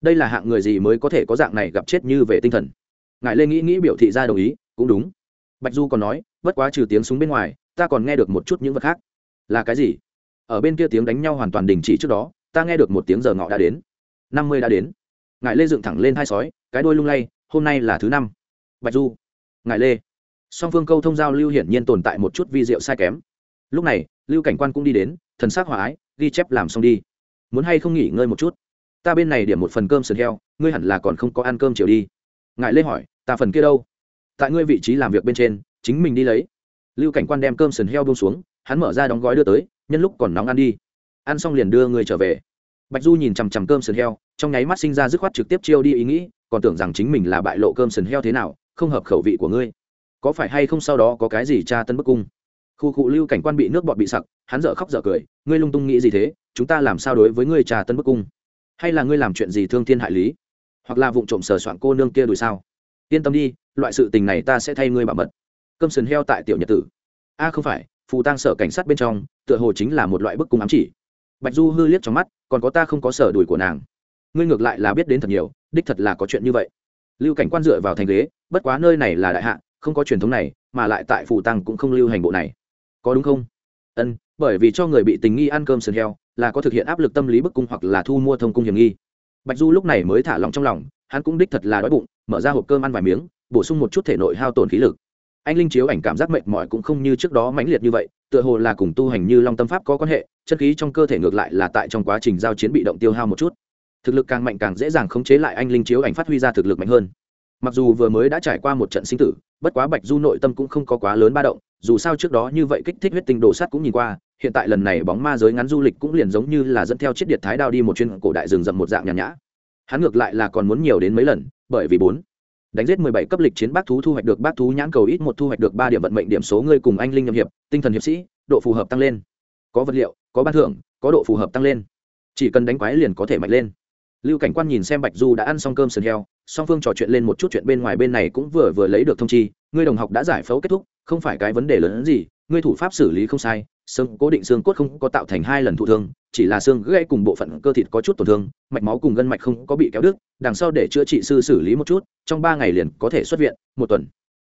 Đây là hạng người gì mới có thể có dạng này gặp chết như về tinh thần? Ngài lê nghĩ nghĩ biểu thị ra đồng ý, cũng đúng. Bạch du còn nói, bất quá trừ tiếng súng bên ngoài, ta còn nghe được một chút những vật khác. Là cái gì? Ở bên kia tiếng đánh nhau hoàn toàn đình chỉ trước đó, ta nghe được một tiếng giờ ngọ đã đến. Năm mươi đã đến. Ngài lê dựng thẳng lên hai sói, cái đôi lung lay, hôm nay là thứ năm. Bạch du. Ngài lê. Song phương câu thông giao lưu hiển nhiên tồn tại một chút vi diệu sai kém. Lúc này, lưu cảnh quan cũng đi đến, thần s á c hòa ái, ghi chép làm xong đi. Muốn hay không nghỉ ngơi một chút? Ta bên này điểm một phần cơm sườn heo, ngươi hẳn là còn không có ăn cơm chiều đi. Ngài lê hỏi, ta phần kia đâu? Tại ngươi vị trí làm việc bên trên, chính mình đi lấy. Lưu cảnh quan đem cơm sườn heo bông xuống, hắn mở ra đóng gói đưa tới nhân lúc còn nóng ăn đi. Ăn xong liền đưa người trở về. Bạch du nhìn chằm chằm cơm sườn heo, trong nháy mắt sinh ra dứt khoát trực tiếp chiêu đi ý nghĩ, còn tưởng rằng chính mình là bại lộ cơm sườn heo thế nào, không hợp khẩu vị của ngươi. Có phải hay không sau đó có cái gì tra tân bức cung? Khu cụ lưu cảnh quan bị nước bọt bị sặc, hắn dở khóc dở cười, ngươi lung tung nghĩ gì thế, chúng ta làm sao đối với ngươi trà tân bức cung? Hay là ngươi làm chuyện gì thương thiên hại lý? Hoặc là vụ trộm sờ soạn cô nương kia đùi sao? Yên tâm đi, loại sự tình này ta sẽ thay ngươi bảo mật. Cơm sườn heo tại tiểu nhật tử. A, không phải phù tang sở cảnh sát bên trong, tựa hồ chính là một loại bức cung ám chỉ. Bạch du hư liếc trong mắt, còn có ta không có sở đùi của nàng. Ngươi ngược lại là biết đến thật nhiều, đích thật là có chuyện như vậy. Lưu cảnh quan dựa vào thành ghế, bất quá nơi này là đại hạ, không có truyền thống này, mà lại tại phù tăng cũng không lưu hành bộ này. Có đúng không? Ân, bởi vì cho người bị tình nghi ăn cơm sườn heo, là có thực hiện áp lực tâm lý bức cung hoặc là thu mua thông cung hiểm nghi. Bạch du lúc này mới thả lòng trong lòng, hắn cũng đích thật là đói bụng, mở ra hộp cơm ăn vài miếng, bổ sung một chút thể nội hao tổn khí lực anh linh chiếu ảnh cảm giác mệt mỏi cũng không như trước đó mãnh liệt như vậy, tựa hồ là cùng tu hành như long tâm pháp có quan hệ, chân khí trong cơ thể ngược lại là tại trong quá trình giao chiến bị động tiêu hao một chút. Thực lực càng mạnh càng dễ dàng khống chế lại anh linh chiếu ảnh phát huy ra thực lực mạnh hơn. Mặc dù vừa mới đã trải qua một trận sinh tử, bất quá bạch du nội tâm cũng không có quá lớn ba động, dù sao trước đó như vậy kích thích huyết tinh đồ sắt cũng nhìn qua, hiện tại lần này bóng ma giới ngắn du lịch cũng liền giống như là dẫn theo chiếc điện thái đao đi một chuyên cổ đại rừng rậm một dạng nhàn nhã. Hắn ngược lại là còn muốn nhiều đến mấy lần, bởi vì bốn đánh giết mười bảy cấp lịch chiến bác thú thu hoạch được bác thú nhãn cầu ít một thu hoạch được ba điểm vận mệnh điểm số ngươi cùng anh linh nhậm hiệp, tinh thần hiệp sĩ, độ phù hợp tăng lên. Có vật liệu, có ban thưởng, có độ phù hợp tăng lên. Chỉ cần đánh quái liền có thể mạnh lên. Lưu cảnh quan nhìn xem bạch du đã ăn xong cơm sườn heo, song phương trò chuyện lên một chút chuyện bên ngoài bên này cũng vừa vừa lấy được thông chi, ngươi đồng học đã giải phẫu kết thúc, không phải cái vấn đề lớn hơn gì, ngươi thủ pháp xử lý không sai, xương cố định xương cốt không có tạo thành hai lần thụ thương, chỉ là xương gãy cùng bộ phận cơ thịt có chút tổn thương, mạch máu cùng gân mạch không có bị kéo đứt, đằng sau để chữa trị sư xử lý một chút trong ba ngày liền có thể xuất viện, một tuần.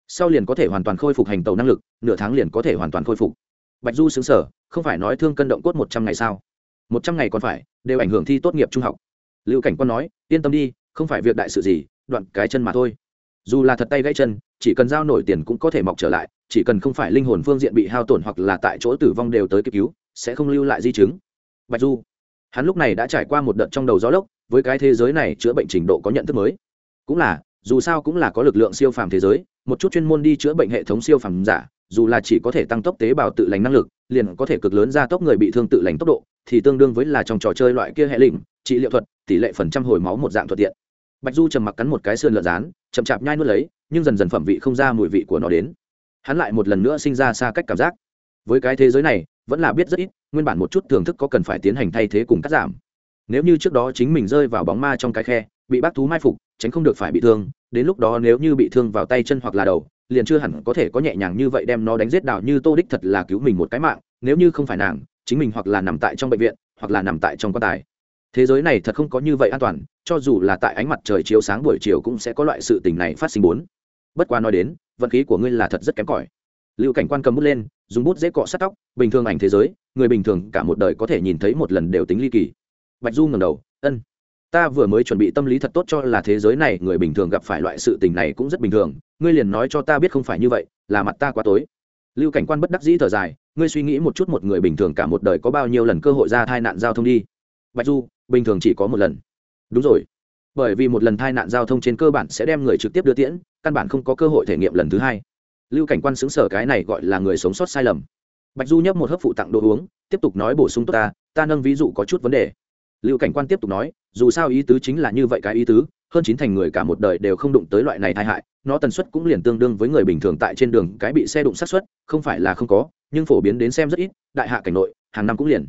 Sau liền có thể hoàn toàn khôi phục hành tàu năng lực, nửa tháng liền có thể hoàn toàn khôi phục. Bạch du xứng sở không phải nói thương cân động cốt một trăm ngày sao? Một trăm ngày còn phải, đều ảnh hưởng thi tốt nghiệp trung học. Lưu cảnh quân nói, yên tâm đi, không phải việc đại sự gì, đoạn cái chân mà thôi. Dù là thật tay gãy chân, chỉ cần giao nổi tiền cũng có thể mọc trở lại, chỉ cần không phải linh hồn phương diện bị hao tổn hoặc là tại chỗ tử vong đều tới cấp cứu, sẽ không lưu lại di chứng. Bạch du, hắn lúc này đã trải qua một đợt trong đầu gió lốc, với cái thế giới này chữa bệnh trình độ có nhận thức mới. Cũng là dù sao cũng là có lực lượng siêu phàm thế giới, một chút chuyên môn đi chữa bệnh hệ thống siêu phàm giả, dù là chỉ có thể tăng tốc tế bào tự lành năng lực, liền có thể cực lớn gia tốc người bị thương tự lành tốc độ, thì tương đương với là trong trò chơi loại kia hệ lĩnh, trị liệu thuật, tỷ lệ phần trăm hồi máu một dạng thuận tiện. Bạch du trầm mặc cắn một cái sườn lợn rán, chậm chạp nhai nuốt lấy, nhưng dần dần phẩm vị không ra mùi vị của nó đến. Hắn lại một lần nữa sinh ra xa cách cảm giác. Với cái thế giới này, vẫn là biết rất ít, nguyên bản một chút thưởng thức có cần phải tiến hành thay thế cùng cắt giảm. Nếu như trước đó chính mình rơi vào bóng ma trong cái khe, bị bác thú mai phục tránh không được phải bị thương, đến lúc đó nếu như bị thương vào tay chân hoặc là đầu, liền chưa hẳn có thể có nhẹ nhàng như vậy đem nó đánh giết đảo như tô đích thật là cứu mình một cái mạng, nếu như không phải nàng, chính mình hoặc là nằm tại trong bệnh viện, hoặc là nằm tại trong quan tài. Thế giới này thật không có như vậy an toàn, cho dù là tại ánh mặt trời chiếu sáng buổi chiều cũng sẽ có loại sự tình này phát sinh bốn. Bất qua nói đến, vận khí của ngươi là thật rất kém cỏi. Lưu cảnh quan cầm bút lên, dùng bút dễ cọ sát tóc, bình thường ảnh thế giới, người bình thường cả một đời có thể nhìn thấy một lần đều tính ly kỳ. Bạch du ngầm đầu, ân ta vừa mới chuẩn bị tâm lý thật tốt cho là thế giới này người bình thường gặp phải loại sự tình này cũng rất bình thường, ngươi liền nói cho ta biết không phải như vậy, là mặt ta quá tối. Lưu cảnh quan bất đắc dĩ thở dài, ngươi suy nghĩ một chút một người bình thường cả một đời có bao nhiêu lần cơ hội ra tai nạn giao thông đi. Bạch du, bình thường chỉ có một lần. Đúng rồi. Bởi vì một lần tai nạn giao thông trên cơ bản sẽ đem người trực tiếp đưa tiễn, căn bản không có cơ hội thể nghiệm lần thứ hai. Lưu cảnh quan xứng sở cái này gọi là người sống sót sai lầm. Bạch du nhấp một hớp phụ tặng đồ uống, tiếp tục nói bổ sung tốt ta ta nâng ví dụ có chút vấn đề lưu cảnh quan tiếp tục nói, dù sao ý tứ chính là như vậy cái ý tứ, hơn chín thành người cả một đời đều không đụng tới loại này tai hại, nó tần suất cũng liền tương đương với người bình thường tại trên đường, cái bị xe đụng sát suất, không phải là không có, nhưng phổ biến đến xem rất ít, đại hạ cảnh nội, hàng năm cũng liền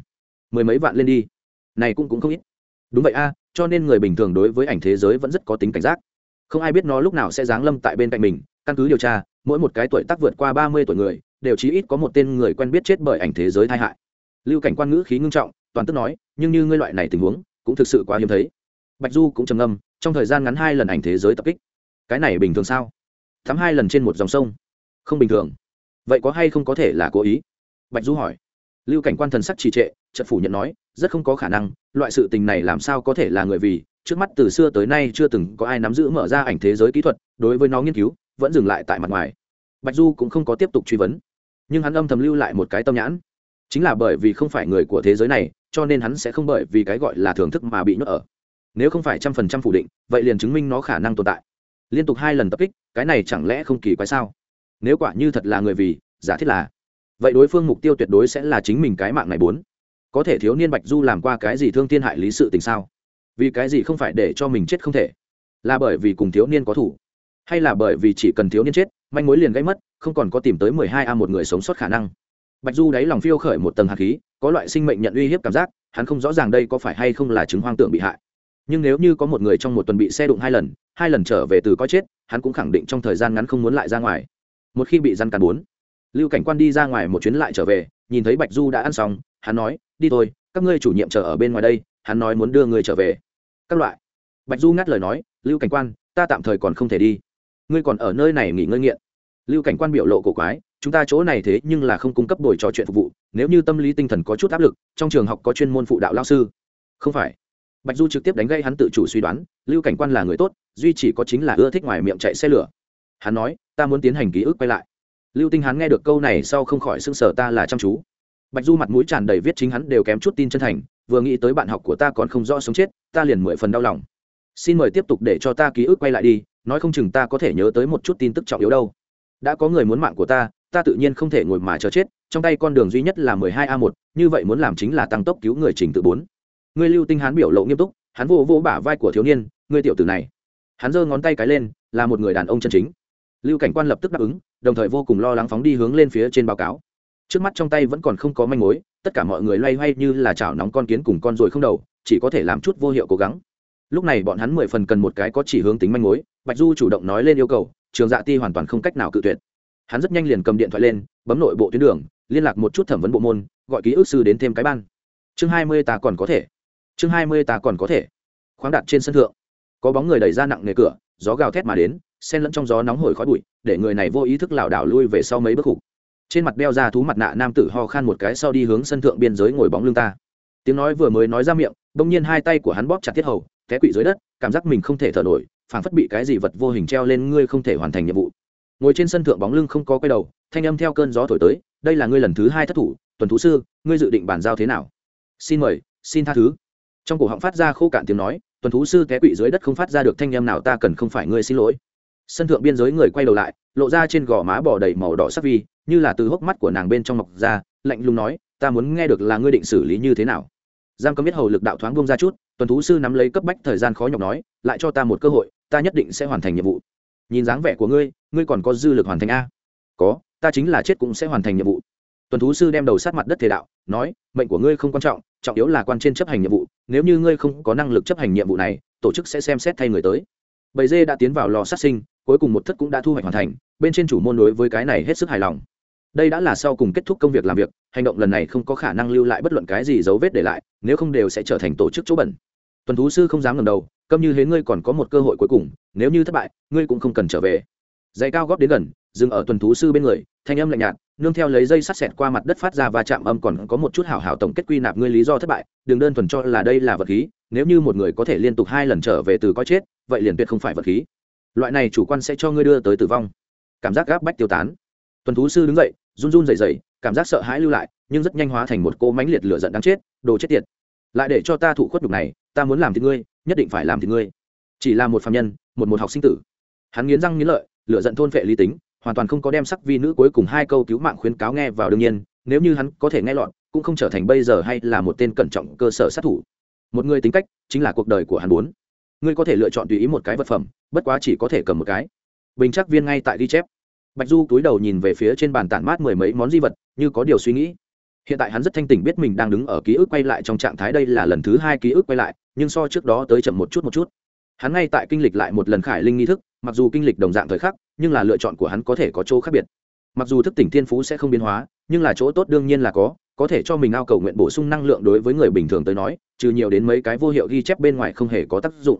mười mấy vạn lên đi. Này cũng cũng không ít. Đúng vậy a, cho nên người bình thường đối với ảnh thế giới vẫn rất có tính cảnh giác. Không ai biết nó lúc nào sẽ giáng lâm tại bên cạnh mình. Căn cứ điều tra, mỗi một cái tuổi tác vượt qua ba mươi tuổi người, đều chí ít có một tên người quen biết chết bởi ảnh thế giới tai hại. Lưu cảnh quan ngữ khí ngưng trọng, toàn tức nói nhưng như ngươi loại này tình huống, cũng thực sự quá hiếm thấy. Bạch du cũng trầm ngâm, trong thời gian ngắn hai lần ảnh thế giới tập kích. Cái này bình thường sao? Thắm hai lần trên một dòng sông. Không bình thường. Vậy có hay không có thể là cố ý? Bạch du hỏi. Lưu cảnh quan thần sắc trì trệ trận phủ nhận nói, rất không có khả năng, loại sự tình này làm sao có thể là người vì, trước mắt từ xưa tới nay chưa từng có ai nắm giữ mở ra ảnh thế giới kỹ thuật, đối với nó nghiên cứu, vẫn dừng lại tại mặt ngoài. Bạch du cũng không có tiếp tục truy vấn. Nhưng hắn âm thầm lưu lại một cái tâm nhãn. Chính là bởi vì không phải người của thế giới này cho nên hắn sẽ không bởi vì cái gọi là thưởng thức mà bị nhốt ở. Nếu không phải trăm phần trăm phủ định, vậy liền chứng minh nó khả năng tồn tại. Liên tục hai lần tập kích, cái này chẳng lẽ không kỳ quái sao? Nếu quả như thật là người vì, giả thiết là. Vậy đối phương mục tiêu tuyệt đối sẽ là chính mình cái mạng này bốn. Có thể thiếu niên bạch du làm qua cái gì thương thiên hại lý sự tình sao? Vì cái gì không phải để cho mình chết không thể? Là bởi vì cùng thiếu niên có thủ? Hay là bởi vì chỉ cần thiếu niên chết, manh mối liền gây mất, không còn có tìm tới mười hai a một người sống sót khả năng? Bạch du đáy lòng phiêu khởi một tầng hạt khí, có loại sinh mệnh nhận uy hiếp cảm giác, hắn không rõ ràng đây có phải hay không là chứng hoang tưởng bị hại. Nhưng nếu như có một người trong một tuần bị xe đụng hai lần hai lần trở về từ có chết, hắn cũng khẳng định trong thời gian ngắn không muốn lại ra ngoài. Một khi bị răn càn bốn, lưu cảnh quan đi ra ngoài một chuyến lại trở về, nhìn thấy bạch du đã ăn xong, hắn nói, đi thôi, các ngươi chủ nhiệm chờ ở bên ngoài đây, hắn nói muốn đưa người trở về. Các loại. Bạch du ngắt lời nói, lưu cảnh quan, ta tạm thời còn không thể đi. Ngươi còn ở nơi này nghỉ ngơi nghiện. Lưu cảnh quan biểu lộ cổ quái chúng ta chỗ này thế nhưng là không cung cấp buổi trò chuyện phục vụ, nếu như tâm lý tinh thần có chút áp lực, trong trường học có chuyên môn phụ đạo lao sư. Không phải. Bạch du trực tiếp đánh gây hắn tự chủ suy đoán, lưu cảnh quan là người tốt, duy chỉ có chính là ưa thích ngoài miệng chạy xe lửa. Hắn nói, ta muốn tiến hành ký ức quay lại. Lưu tinh hắn nghe được câu này sau không khỏi xưng sở ta là chăm chú. Bạch du mặt mũi tràn đầy viết chính hắn đều kém chút tin chân thành, vừa nghĩ tới bạn học của ta còn không rõ sống chết, ta liền mười phần đau lòng. Xin mời tiếp tục để cho ta ký ức quay lại đi, nói không chừng ta có thể nhớ tới một chút tin tức trọng yếu đâu. Đã có người muốn mạng của ta ta tự nhiên không thể ngồi mà chờ chết, trong tay con đường duy nhất là mười hai a một, như vậy muốn làm chính là tăng tốc cứu người trình tự bốn. Người lưu tinh hán biểu lộ nghiêm túc, hắn vô vô bả vai của thiếu niên, người tiểu tử này. Hắn giơ ngón tay cái lên, là một người đàn ông chân chính. Lưu cảnh quan lập tức đáp ứng, đồng thời vô cùng lo lắng phóng đi hướng lên phía trên báo cáo. Trước mắt trong tay vẫn còn không có manh mối, tất cả mọi người loay hoay như là chảo nóng con kiến cùng con ruồi không đầu, chỉ có thể làm chút vô hiệu cố gắng. Lúc này bọn hắn mười phần cần một cái có chỉ hướng tính manh mối, bạch du chủ động nói lên yêu cầu, trường dạ ti hoàn toàn không cách nào cự tuyệt hắn rất nhanh liền cầm điện thoại lên, bấm nội bộ tuyến đường, liên lạc một chút thẩm vấn bộ môn, gọi ký ức sư đến thêm cái ban. Chương hai mươi ta còn có thể. Chương hai mươi ta còn có thể. Khoáng đặt trên sân thượng. Có bóng người đẩy ra nặng nghề cửa, gió gào thét mà đến, xen lẫn trong gió nóng hổi khói bụi, để người này vô ý thức lảo đảo lui về sau mấy bước khục trên mặt đeo ra thú mặt nạ nam tử ho khan một cái sau đi hướng sân thượng biên giới ngồi bóng lưng ta. Tiếng nói vừa mới nói ra miệng, bỗng nhiên hai tay của hắn bóp chặt tiết hầu, té quỵ dưới đất, cảm giác mình không thể thở nổi, phảng phất bị cái gì vật vô hình treo lên, ngươi không thể hoàn thành nhiệm vụ ngồi trên sân thượng bóng lưng không có quay đầu, thanh âm theo cơn gió thổi tới, đây là ngươi lần thứ hai thất thủ, tuần thú sư, ngươi dự định bàn giao thế nào? Xin mời, xin tha thứ. Trong cổ họng phát ra khô cạn tiếng nói, tuần thú sư té quỵ dưới đất không phát ra được thanh âm nào, ta cần không phải ngươi xin lỗi. Sân thượng biên giới người quay đầu lại, lộ ra trên gò má bỏ đầy màu đỏ sắc vi, như là từ hốc mắt của nàng bên trong mọc ra, lạnh lùng nói, ta muốn nghe được là ngươi định xử lý như thế nào? Giang cấm biết hầu lực đạo thoáng bông ra chút, tuần thú sư nắm lấy cấp bách thời gian khó nhọc nói, lại cho ta một cơ hội, ta nhất định sẽ hoàn thành nhiệm vụ nhìn dáng vẻ của ngươi ngươi còn có dư lực hoàn thành a? Có, ta chính là chết cũng sẽ hoàn thành nhiệm vụ. Tuần thú sư đem đầu sát mặt đất thể đạo, nói, mệnh của ngươi không quan trọng trọng yếu là quan trên chấp hành nhiệm vụ, nếu như ngươi không có năng lực chấp hành nhiệm vụ này, tổ chức sẽ xem xét thay người tới. Bầy dê đã tiến vào lò sát sinh, cuối cùng một thất cũng đã thu hoạch hoàn thành, bên trên chủ môn đối với cái này hết sức hài lòng. Đây đã là sau cùng kết thúc công việc làm việc, hành động lần này không có khả năng lưu lại bất luận cái gì dấu vết để lại, nếu không đều sẽ trở thành tổ chức chỗ bẩn. Tuần thú sư không dám ngầm đầu câm như hến ngươi còn có một cơ hội cuối cùng, nếu như thất bại, ngươi cũng không cần trở về. Dây cao góp đến gần, dừng ở tuần thú sư bên người, thanh âm lạnh nhạt, nương theo lấy dây sắt sẹt qua mặt đất phát ra và chạm âm còn có một chút hảo hảo tổng kết quy nạp ngươi lý do thất bại, đừng đơn thuần cho là đây là vật khí, nếu như một người có thể liên tục hai lần trở về từ coi chết, vậy liền tuyệt không phải vật khí. Loại này chủ quan sẽ cho ngươi đưa tới tử vong. Cảm giác gáp bách tiêu tán. Tuần thú sư đứng dậy, run run dày dày cảm giác sợ hãi lưu lại, nhưng rất nhanh hóa thành một cô mánh liệt lửa giận đáng chết, đồ chết tiệt. Lại để cho ta thụ khuất nhục này, ta muốn làm thì ngươi nhất định phải làm thì ngươi. Chỉ là một phạm nhân, một một học sinh tử. Hắn nghiến răng nghiến lợi lựa giận thôn phệ lý tính, hoàn toàn không có đem sắc vi nữ cuối cùng hai câu cứu mạng khuyến cáo nghe vào đương nhiên, nếu như hắn có thể nghe lọt, cũng không trở thành bây giờ hay là một tên cẩn trọng cơ sở sát thủ. Một người tính cách, chính là cuộc đời của hắn muốn ngươi có thể lựa chọn tùy ý một cái vật phẩm, bất quá chỉ có thể cầm một cái. Bình chắc viên ngay tại ghi chép. Bạch du túi đầu nhìn về phía trên bàn tản mát mười mấy món di vật, như có điều suy nghĩ hiện tại hắn rất thanh tỉnh biết mình đang đứng ở ký ức quay lại trong trạng thái đây là lần thứ hai ký ức quay lại, nhưng so trước đó tới chậm một chút một chút. Hắn ngay tại kinh lịch lại một lần khải linh nghi thức, mặc dù kinh lịch đồng dạng thời khắc, nhưng là lựa chọn của hắn có thể có chỗ khác biệt. Mặc dù thức tỉnh thiên phú sẽ không biến hóa, nhưng là chỗ tốt đương nhiên là có có thể cho mình ao cầu nguyện bổ sung năng lượng đối với người bình thường tới nói, trừ nhiều đến mấy cái vô hiệu ghi chép bên ngoài không hề có tác dụng.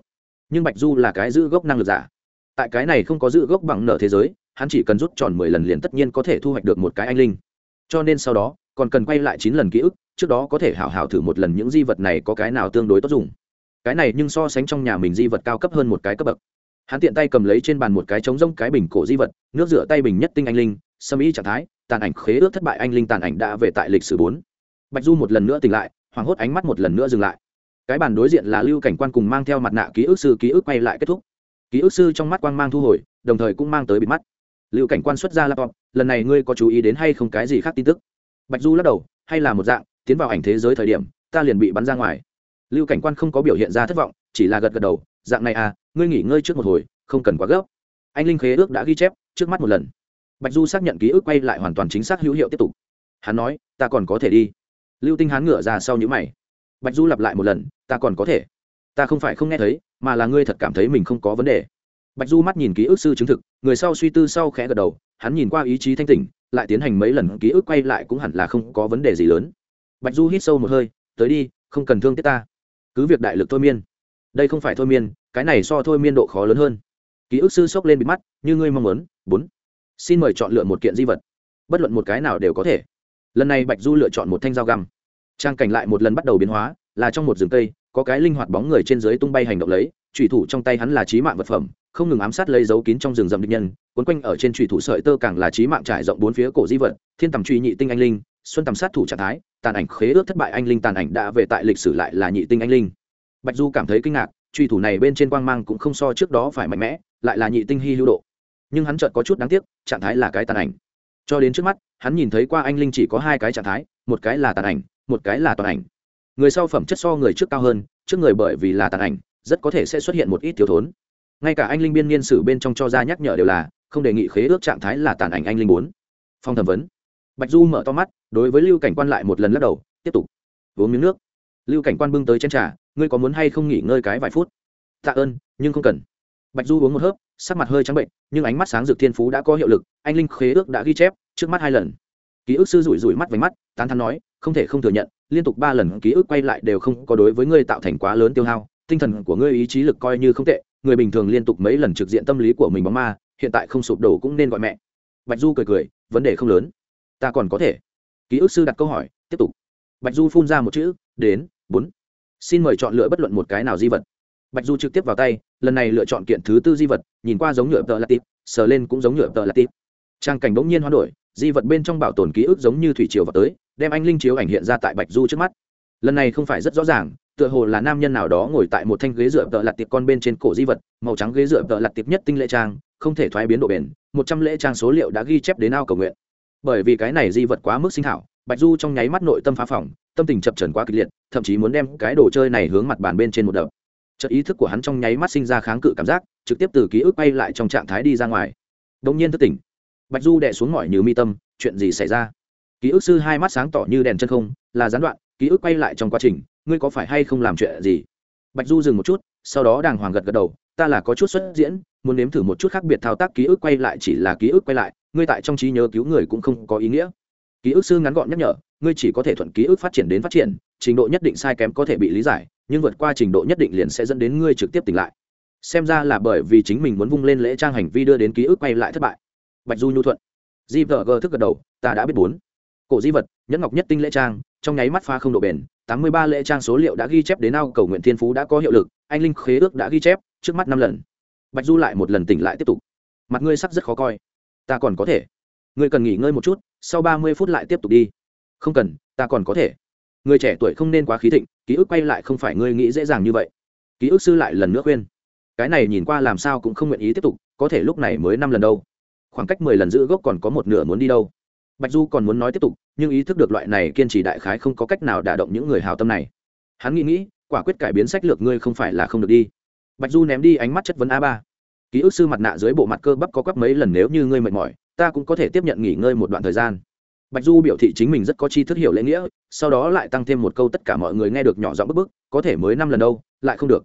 Nhưng bạch du là cái giữ gốc năng lực giả. Tại cái này không có giữ gốc bằng nợ thế giới, hắn chỉ cần rút tròn mười lần liền tất nhiên có thể thu hoạch được một cái anh linh. Cho nên sau đó còn cần quay lại chín lần ký ức, trước đó có thể hảo hảo thử một lần những di vật này có cái nào tương đối tốt dùng. Cái này nhưng so sánh trong nhà mình di vật cao cấp hơn một cái cấp bậc. Hắn tiện tay cầm lấy trên bàn một cái trống rông cái bình cổ di vật, nước rửa tay bình nhất tinh anh linh xâm ý trạng thái, tàn ảnh khế ước thất bại anh linh tàn ảnh đã về tại lịch sử bốn. Bạch du một lần nữa tỉnh lại, hoảng hốt ánh mắt một lần nữa dừng lại. Cái bàn đối diện là lưu cảnh quan cùng mang theo mặt nạ ký ức sư ký ức quay lại kết thúc. Ký ức sư trong mắt quang mang thu hồi, đồng thời cũng mang tới bịt mắt. Lưu cảnh quan xuất ra laptop, lần này ngươi có chú ý đến hay không cái gì khác tin tức? Bạch du lắc đầu, hay là một dạng, tiến vào ảnh thế giới thời điểm, ta liền bị bắn ra ngoài. Lưu cảnh quan không có biểu hiện ra thất vọng, chỉ là gật gật đầu, dạng này à ngươi nghỉ ngơi trước một hồi, không cần quá gấp. Anh linh khế ước đã ghi chép, trước mắt một lần. Bạch du xác nhận ký ức quay lại hoàn toàn chính xác hữu hiệu tiếp tục. Hắn nói, ta còn có thể đi. Lưu tinh hán ngửa ra sau những mày. Bạch du lặp lại một lần, ta còn có thể. Ta không phải không nghe thấy, mà là ngươi thật cảm thấy mình không có vấn đề. Bạch du mắt nhìn ký ức sư chứng thực, người sau suy tư sau khẽ gật đầu, hắn nhìn qua ý chí thanh tỉnh lại tiến hành mấy lần ký ức quay lại cũng hẳn là không có vấn đề gì lớn. Bạch du hít sâu một hơi, tới đi, không cần thương tiếc ta. Cứ việc đại lực thôi miên. Đây không phải thôi miên, cái này so thôi miên độ khó lớn hơn. Ký ức sư sốc lên bị mắt, như ngươi mong muốn, bốn. Xin mời chọn lựa một kiện di vật. Bất luận một cái nào đều có thể. Lần này bạch du lựa chọn một thanh dao găm. Trang cảnh lại một lần bắt đầu biến hóa, là trong một rừng cây, có cái linh hoạt bóng người trên dưới tung bay hành động lấy thủy thủ trong tay hắn là trí mạng vật phẩm không ngừng ám sát lấy dấu kín trong rừng rậm địch nhân quấn quanh ở trên trùy thủ sợi tơ càng là trí mạng trải rộng bốn phía cổ di vật, thiên tầm truy nhị tinh anh linh, xuân tầm sát thủ trạng thái, tàn ảnh khế ước thất bại anh linh tàn ảnh đã về tại lịch sử lại là nhị tinh anh linh. Bạch du cảm thấy kinh ngạc, truy thủ này bên trên quang mang cũng không so trước đó phải mạnh mẽ, lại là nhị tinh hy lưu độ. Nhưng hắn chợt có chút đáng tiếc, trạng thái là cái tàn ảnh. Cho đến trước mắt, hắn nhìn thấy qua anh linh chỉ có hai cái trạng thái, một cái là tàn ảnh, một cái là toàn ảnh. Người sau phẩm chất so người trước cao hơn, trước người bởi vì là tàn ảnh, rất có thể sẽ xuất hiện một ít thiếu thốn ngay cả anh linh biên niên sử bên trong cho ra nhắc nhở đều là, không đề nghị khế ước trạng thái là tàn ảnh anh linh bốn. Phong thẩm vấn. Bạch du mở to mắt, đối với lưu cảnh quan lại một lần lắc đầu, tiếp tục. Uống miếng nước. Lưu cảnh quan bưng tới chén trà, ngươi có muốn hay không nghỉ ngơi cái vài phút? Tạ ơn, nhưng không cần. Bạch du uống một hớp, sắc mặt hơi trắng bệnh, nhưng ánh mắt sáng rực thiên phú đã có hiệu lực, anh linh khế ước đã ghi chép, trước mắt hai lần. Ký ức sư rủi rủi mắt vánh mắt, tán thắn nói, không thể không thừa nhận, liên tục ba lần ký ức quay lại đều không có đối với ngươi tạo thành quá lớn tiêu hao, tinh thần của ngươi ý chí lực coi như không tệ người bình thường liên tục mấy lần trực diện tâm lý của mình bóng ma hiện tại không sụp đổ cũng nên gọi mẹ. Bạch du cười cười vấn đề không lớn. Ta còn có thể. Ký ức sư đặt câu hỏi tiếp tục. Bạch du phun ra một chữ đến bốn. Xin mời chọn lựa bất luận một cái nào di vật. Bạch du trực tiếp vào tay lần này lựa chọn kiện thứ tư di vật nhìn qua giống nhựa tờ là tít, sờ lên cũng giống nhựa tờ là tít. trang cảnh bỗng nhiên hoán đổi di vật bên trong bảo tồn ký ức giống như thủy triều vào tới đem anh linh chiếu ảnh hiện ra tại bạch du trước mắt. Lần này không phải rất rõ ràng tựa hồ là nam nhân nào đó ngồi tại một thanh ghế dựa tợ lặt tiệp con bên trên cổ di vật, màu trắng ghế dựa tợ lặt tiệp nhất tinh lệ trang, không thể thoái biến độ bền, một trăm lễ trang số liệu đã ghi chép đến ao cầu nguyện. Bởi vì cái này di vật quá mức sinh thảo, bạch du trong nháy mắt nội tâm phá phỏng, tâm tình chập trần quá kịch liệt, thậm chí muốn đem cái đồ chơi này hướng mặt bàn bên trên một đợt chợt ý thức của hắn trong nháy mắt sinh ra kháng cự cảm giác, trực tiếp từ ký ức bay lại trong trạng thái đi ra ngoài. Đông nhiên thức tỉnh. Bạch du đẻ xuống mỏi như mi tâm, chuyện gì xảy ra? Ký ức sư hai mắt sáng tỏ như đèn chân không, là gián đoạn, ký ức quay lại trong quá trình ngươi có phải hay không làm chuyện gì? Bạch du dừng một chút, sau đó đàng hoàng gật gật đầu, ta là có chút xuất diễn, muốn nếm thử một chút khác biệt thao tác ký ức quay lại chỉ là ký ức quay lại, ngươi tại trong trí nhớ cứu người cũng không có ý nghĩa. Ký ức sư ngắn gọn nhắc nhở, ngươi chỉ có thể thuận ký ức phát triển đến phát triển, trình độ nhất định sai kém có thể bị lý giải, nhưng vượt qua trình độ nhất định liền sẽ dẫn đến ngươi trực tiếp tỉnh lại. Xem ra là bởi vì chính mình muốn vung lên lễ trang hành vi đưa đến ký ức quay lại thất bại. Bạch du nhu thuận. Di vợ gờ thức gật đầu, ta đã biết bốn. Cổ di vật, nhẫn ngọc nhất tinh lễ trang, trong nháy mắt pha không độ bền tám mươi ba lễ trang số liệu đã ghi chép đến ao cầu nguyện thiên phú đã có hiệu lực, anh linh khế ước đã ghi chép, trước mắt năm lần. Bạch du lại một lần tỉnh lại tiếp tục. Mặt ngươi sắc rất khó coi. Ta còn có thể. Ngươi cần nghỉ ngơi một chút, sau ba mươi phút lại tiếp tục đi. Không cần, ta còn có thể. Người trẻ tuổi không nên quá khí thịnh, ký ức quay lại không phải ngươi nghĩ dễ dàng như vậy. Ký ức sư lại lần nữa khuyên. Cái này nhìn qua làm sao cũng không nguyện ý tiếp tục, có thể lúc này mới năm lần đâu. Khoảng cách mười lần giữ gốc còn có một nửa muốn đi đâu bạch du còn muốn nói tiếp tục, nhưng ý thức được loại này kiên trì đại khái không có cách nào đả động những người hào tâm này. Hắn nghĩ nghĩ, quả quyết cải biến sách lược ngươi không phải là không được đi. Bạch du ném đi ánh mắt chất vấn a ba. Ký ức sư mặt nạ dưới bộ mặt cơ bắp có quắp mấy lần nếu như ngươi mệt mỏi, ta cũng có thể tiếp nhận nghỉ ngơi một đoạn thời gian. Bạch du biểu thị chính mình rất có chi thức hiểu lễ nghĩa, sau đó lại tăng thêm một câu tất cả mọi người nghe được nhỏ giọng bức bức, có thể mới năm lần đâu, lại không được.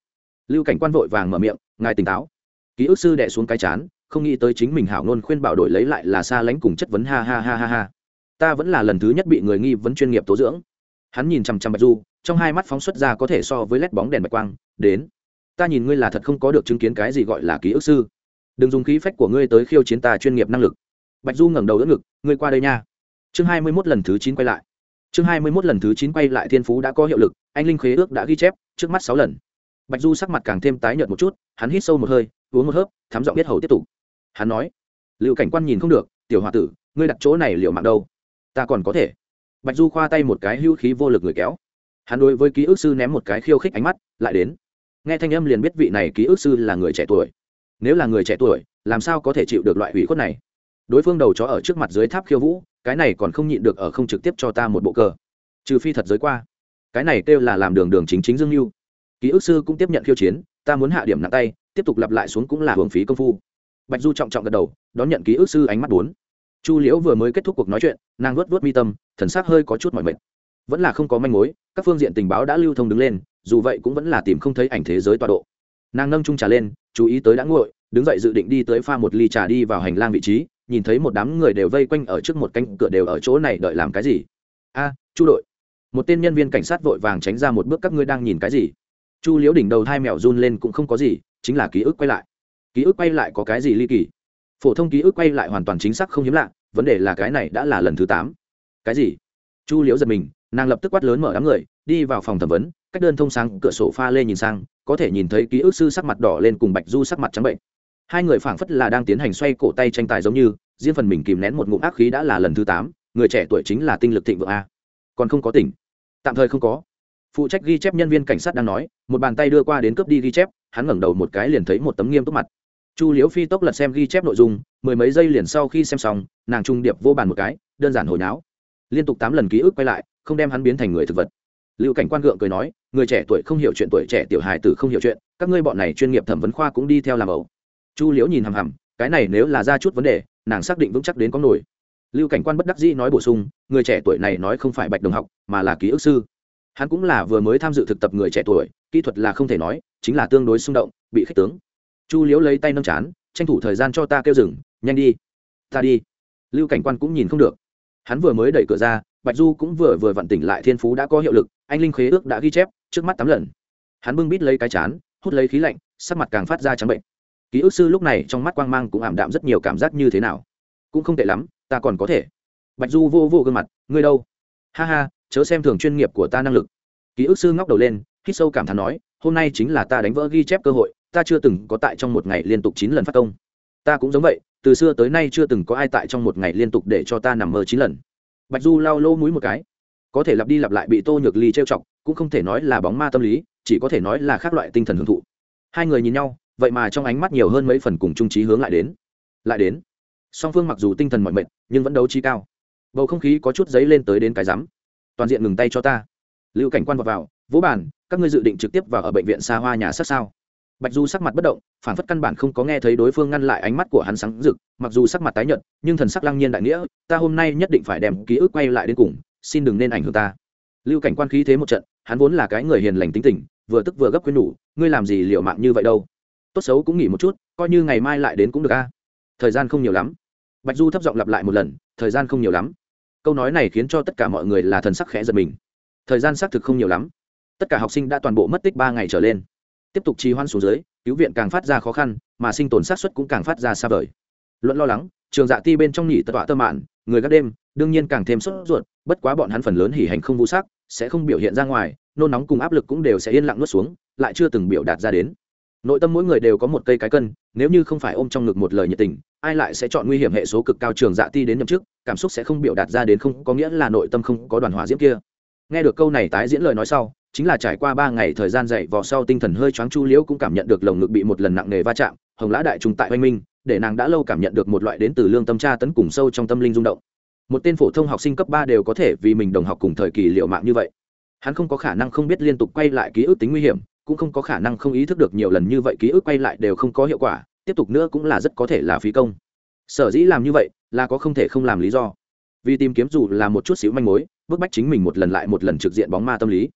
Lưu cảnh quan vội vàng mở miệng, ngài tỉnh táo. Ký ức sư đẻ xuống cái chán không nghĩ tới chính mình hảo ngôn khuyên bảo đổi lấy lại là xa lánh cùng chất vấn ha ha ha ha ha. Ta vẫn là lần thứ nhất bị người nghi vấn chuyên nghiệp tố dưỡng. Hắn nhìn chằm chằm bạch du, trong hai mắt phóng xuất ra có thể so với lét bóng đèn bạch quang, đến. Ta nhìn ngươi là thật không có được chứng kiến cái gì gọi là ký ức sư. Đừng dùng khí phách của ngươi tới khiêu chiến ta chuyên nghiệp năng lực. Bạch du ngẩng đầu đỡ ngực, ngươi qua đây nha. Chương hai mươi mốt lần thứ chín quay lại. Chương hai mươi mốt lần thứ chín quay lại thiên phú đã có hiệu lực, anh linh khế ước đã ghi chép, trước mắt sáu lần. Bạch du sắc mặt càng thêm tái nhợt một chút, hắn hít sâu một hơi, uống một hớp thám giọng biết hầu tiếp tục hắn nói liệu cảnh quan nhìn không được, tiểu h o a tử, ngươi đặt chỗ này liệu mạng đâu? Ta còn có thể. Bạch du khoa tay một cái hữu khí vô lực người kéo. Hắn đối với ký ức sư ném một cái khiêu khích ánh mắt, lại đến. Nghe thanh âm liền biết vị này ký ức sư là người trẻ tuổi. Nếu là người trẻ tuổi, làm sao có thể chịu được loại hủy khuất này? Đối phương đầu chó ở trước mặt dưới tháp khiêu vũ, cái này còn không nhịn được ở không trực tiếp cho ta một bộ cờ. Trừ phi thật giới qua. Cái này kêu là làm đường đường chính chính dương mưu ký ức sư cũng tiếp nhận khiêu chiến, ta muốn hạ điểm nặng tay, tiếp tục lặp lại xuống cũng là hưởng phí công phu bạch du trọng trọng gật đầu, đón nhận ký ức sư ánh mắt bốn. Chu liễu vừa mới kết thúc cuộc nói chuyện, nàng vớt vớt mi tâm, thần s ắ c hơi có chút mỏi mệt. Vẫn là không có manh mối, các phương diện tình báo đã lưu thông đứng lên, dù vậy cũng vẫn là tìm không thấy ảnh thế giới tọa độ. Nàng nâng trung trà lên, chú ý tới đã nguội, đứng dậy dự định đi tới pha một ly trà đi vào hành lang vị trí, nhìn thấy một đám người đều vây quanh ở trước một cánh cửa đều ở chỗ này đợi làm cái gì. A, chu đội. Một tên nhân viên cảnh sát vội vàng tránh ra một bước, các ngươi đang nhìn cái gì? Chu liễu đỉnh đầu hai mèo run lên cũng không có gì, chính là ký ức quay lại ký ức quay lại có cái gì ly kỳ? Phổ thông ký ức quay lại hoàn toàn chính xác không hiếm lạ, vấn đề là cái này đã là lần thứ tám. Cái gì? Chu liễu giật mình, nàng lập tức quát lớn mở đám người, đi vào phòng thẩm vấn, cách đơn thông sáng cửa sổ pha lê nhìn sang, có thể nhìn thấy ký ức sư sắc mặt đỏ lên cùng bạch du sắc mặt trắng bệnh. Hai người phảng phất là đang tiến hành xoay cổ tay tranh tài giống như, riêng phần mình kìm nén một ngụm ác khí đã là lần thứ tám, người trẻ tuổi chính là tinh lực thịnh vượng a. Còn không có tỉnh. Tạm thời không có. Phụ trách ghi chép nhân viên cảnh sát đang nói, một bàn tay đưa qua đến cướp đi ghi chép, hắn ngẩng đầu một cái liền thấy một tấm nghiêm túc mặt chu liễu phi tốc lật xem ghi chép nội dung, mười mấy giây liền sau khi xem xong, nàng trung điệp vô bàn một cái, đơn giản hồi náo. Liên tục tám lần ký ức quay lại, không đem hắn biến thành người thực vật. Lưu cảnh quan gượng cười nói, người trẻ tuổi không hiểu chuyện tuổi trẻ tiểu hài tử không hiểu chuyện, các ngươi bọn này chuyên nghiệp thẩm vấn khoa cũng đi theo làm ẩu. Chu liễu nhìn hằm hằm, cái này nếu là ra chút vấn đề, nàng xác định vững chắc đến có nổi. Lưu cảnh quan bất đắc dĩ nói bổ sung, người trẻ tuổi này nói không phải bạch đồng học, mà là ký ức sư. Hắn cũng là vừa mới tham dự thực tập người trẻ tuổi, kỹ thuật là không thể nói, chính là tương đối xung động, bị khích tướng chu liễu lấy tay nâng chán, tranh thủ thời gian cho ta kêu dừng, nhanh đi. Ta đi. Lưu cảnh quan cũng nhìn không được. Hắn vừa mới đẩy cửa ra, bạch du cũng vừa vừa vặn tỉnh lại thiên phú đã có hiệu lực, anh linh khế ước đã ghi chép, trước mắt tám lần. Hắn bưng bít lấy cái chán, hút lấy khí lạnh, sắc mặt càng phát ra trắng bệnh. Ký ức sư lúc này trong mắt quang mang cũng ảm đạm rất nhiều cảm giác như thế nào. Cũng không tệ lắm, ta còn có thể. Bạch du vô vô gương mặt, ngươi đâu? Ha ha, chớ xem thường chuyên nghiệp của ta năng lực. Ký ức sư ngóc đầu lên, hít sâu cảm thán nói, hôm nay chính là ta đánh vỡ ghi chép cơ hội ta chưa từng có tại trong một ngày liên tục chín lần phát công. Ta cũng giống vậy, từ xưa tới nay chưa từng có ai tại trong một ngày liên tục để cho ta nằm mơ chín lần. Bạch du lau lô mũi một cái. Có thể lặp đi lặp lại bị tô nhược ly trêu chọc, cũng không thể nói là bóng ma tâm lý, chỉ có thể nói là khác loại tinh thần hưởng thụ. Hai người nhìn nhau, vậy mà trong ánh mắt nhiều hơn mấy phần cùng trung trí hướng lại đến. Lại đến. Song phương mặc dù tinh thần mọi mệt, nhưng vẫn đấu trí cao. Bầu không khí có chút giấy lên tới đến cái rắm. Toàn diện ngừng tay cho ta. Lưu cảnh quan vào vào vỗ bàn các ngươi dự định trực tiếp vào ở bệnh viện xa hoa nhà sát sao? Bạch du sắc mặt bất động, phản phất căn bản không có nghe thấy đối phương ngăn lại ánh mắt của hắn sáng rực, mặc dù sắc mặt tái nhợt, nhưng thần sắc lăng nhiên đại nghĩa, ta hôm nay nhất định phải đem ký ức quay lại đến cùng, xin đừng nên ảnh hưởng ta. Lưu cảnh quan khí thế một trận, hắn vốn là cái người hiền lành tính tình, vừa tức vừa gấp quên nhủ, ngươi làm gì liều mạng như vậy đâu? Tốt xấu cũng nghỉ một chút, coi như ngày mai lại đến cũng được a. Thời gian không nhiều lắm. Bạch du thấp giọng lặp lại một lần, thời gian không nhiều lắm. Câu nói này khiến cho tất cả mọi người là thần sắc khẽ giật mình. Thời gian xác thực không nhiều lắm. Tất cả học sinh đã toàn bộ mất tích ba ngày trở lên tiếp tục trì hoãn xuống dưới, cứu viện càng phát ra khó khăn, mà sinh tồn sát xuất cũng càng phát ra xa vời. Luận lo lắng, trường dạ ti bên trong nhị tật tọa tơ mạn, người gác đêm, đương nhiên càng thêm sốt ruột, bất quá bọn hắn phần lớn hỉ hành không vũ sắc, sẽ không biểu hiện ra ngoài, nôn nóng cùng áp lực cũng đều sẽ yên lặng nuốt xuống, lại chưa từng biểu đạt ra đến. Nội tâm mỗi người đều có một cây cái cân, nếu như không phải ôm trong ngực một lời nhiệt tình, ai lại sẽ chọn nguy hiểm hệ số cực cao trường dạ ti đến nhậm chức, cảm xúc sẽ không biểu đạt ra đến không có nghĩa là nội tâm không có đoàn hòa diễm kia nghe được câu này tái diễn lời nói sau, chính là trải qua ba ngày thời gian dậy vò sau tinh thần hơi choáng chu liễu cũng cảm nhận được lồng ngực bị một lần nặng nề va chạm, hồng lã đại trung tại oanh minh, để nàng đã lâu cảm nhận được một loại đến từ lương tâm tra tấn cùng sâu trong tâm linh rung động. Một tên phổ thông học sinh cấp ba đều có thể vì mình đồng học cùng thời kỳ liệu mạng như vậy. Hắn không có khả năng không biết liên tục quay lại ký ức tính nguy hiểm, cũng không có khả năng không ý thức được nhiều lần như vậy ký ức quay lại đều không có hiệu quả, tiếp tục nữa cũng là rất có thể là phí công. Sở dĩ làm như vậy là có không thể không làm lý do. Vì tìm kiếm dù là một chút xíu manh mối bức bách chính mình một lần lại một lần trực diện bóng ma tâm lý.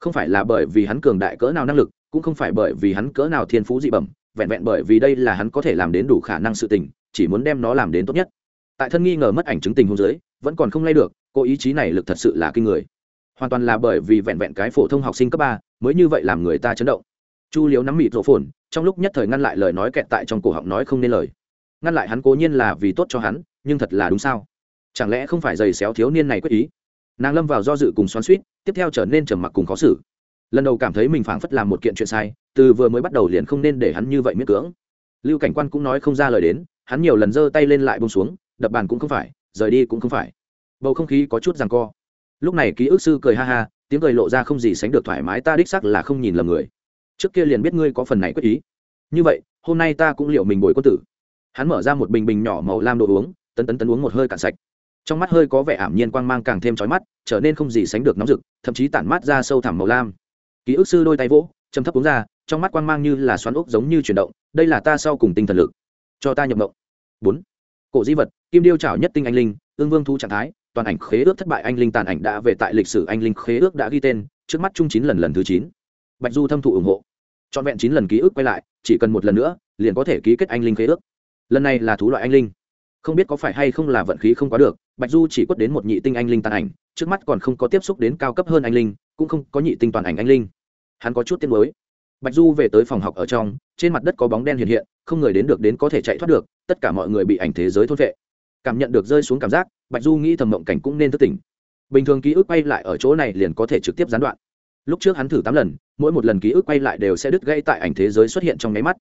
Không phải là bởi vì hắn cường đại cỡ nào năng lực, cũng không phải bởi vì hắn cỡ nào thiên phú dị bẩm, vẹn vẹn bởi vì đây là hắn có thể làm đến đủ khả năng sự tình, chỉ muốn đem nó làm đến tốt nhất. Tại thân nghi ngờ mất ảnh chứng tình hôn giới vẫn còn không lay được, cô ý chí này lực thật sự là kinh người. Hoàn toàn là bởi vì vẹn vẹn cái phổ thông học sinh cấp ba mới như vậy làm người ta chấn động. Chu liếu nắm mịt rỗ phồn, trong lúc nhất thời ngăn lại lời nói kẹt tại trong cổ họng nói không nên lời. Ngăn lại hắn cố nhiên là vì tốt cho hắn, nhưng thật là đúng sao? Chẳng lẽ không phải giày xéo thiếu niên này quyết ý? Nàng lâm vào do dự cùng xoắn suýt, tiếp theo trở nên trầm mặc cùng khó xử. Lần đầu cảm thấy mình phảng phất làm một kiện chuyện sai, từ vừa mới bắt đầu liền không nên để hắn như vậy miễn cưỡng. Lưu cảnh quan cũng nói không ra lời đến, hắn nhiều lần giơ tay lên lại bông xuống, đập bàn cũng không phải, rời đi cũng không phải. Bầu không khí có chút rằng co. Lúc này ký ức sư cười ha ha, tiếng cười lộ ra không gì sánh được thoải mái, ta đích sắc là không nhìn lầm người. Trước kia liền biết ngươi có phần này quyết ý. Như vậy, hôm nay ta cũng liệu mình bồi quân tử. Hắn mở ra một bình bình nhỏ màu lam đồ uống, tấn tấn tấn uống một hơi cạn sạch trong mắt hơi có vẻ ảm nhiên quang mang càng thêm trói mắt, trở nên không gì sánh được nóng rực, thậm chí tản mát ra sâu thẳm màu lam. Ký ức sư đôi tay vỗ châm thấp uống ra, trong mắt quang mang như là xoắn ốc giống như chuyển động, đây là ta sau cùng tinh thần lực. Cho ta nhập mộng. Bốn. Cổ di vật, kim điêu trảo nhất tinh anh linh, ương vương thu trạng thái, toàn ảnh khế ước thất bại anh linh tàn ảnh đã về tại lịch sử anh linh khế ước đã ghi tên, trước mắt chung chín lần lần thứ chín. Bạch du thâm thụ ủng hộ. Trọn vẹn chín lần ký ức quay lại, chỉ cần một lần nữa, liền có thể ký kết anh linh khế ước. Lần này là thú loại anh linh. Không biết có phải hay không là vận khí không quá được bạch du chỉ quất đến một nhị tinh anh linh tàn ảnh, trước mắt còn không có tiếp xúc đến cao cấp hơn anh linh, cũng không có nhị tinh toàn ảnh anh linh. Hắn có chút tiên mới bạch du về tới phòng học ở trong, trên mặt đất có bóng đen hiện hiện, không người đến được đến có thể chạy thoát được, tất cả mọi người bị ảnh thế giới thốt vệ. Cảm nhận được rơi xuống cảm giác, bạch du nghĩ thầm mộng cảnh cũng nên thức tỉnh. Bình thường ký ức quay lại ở chỗ này liền có thể trực tiếp gián đoạn. Lúc trước hắn thử tám lần, mỗi một lần ký ức quay lại đều sẽ đứt gãy tại ảnh thế giới xuất hiện trong nháy mắt.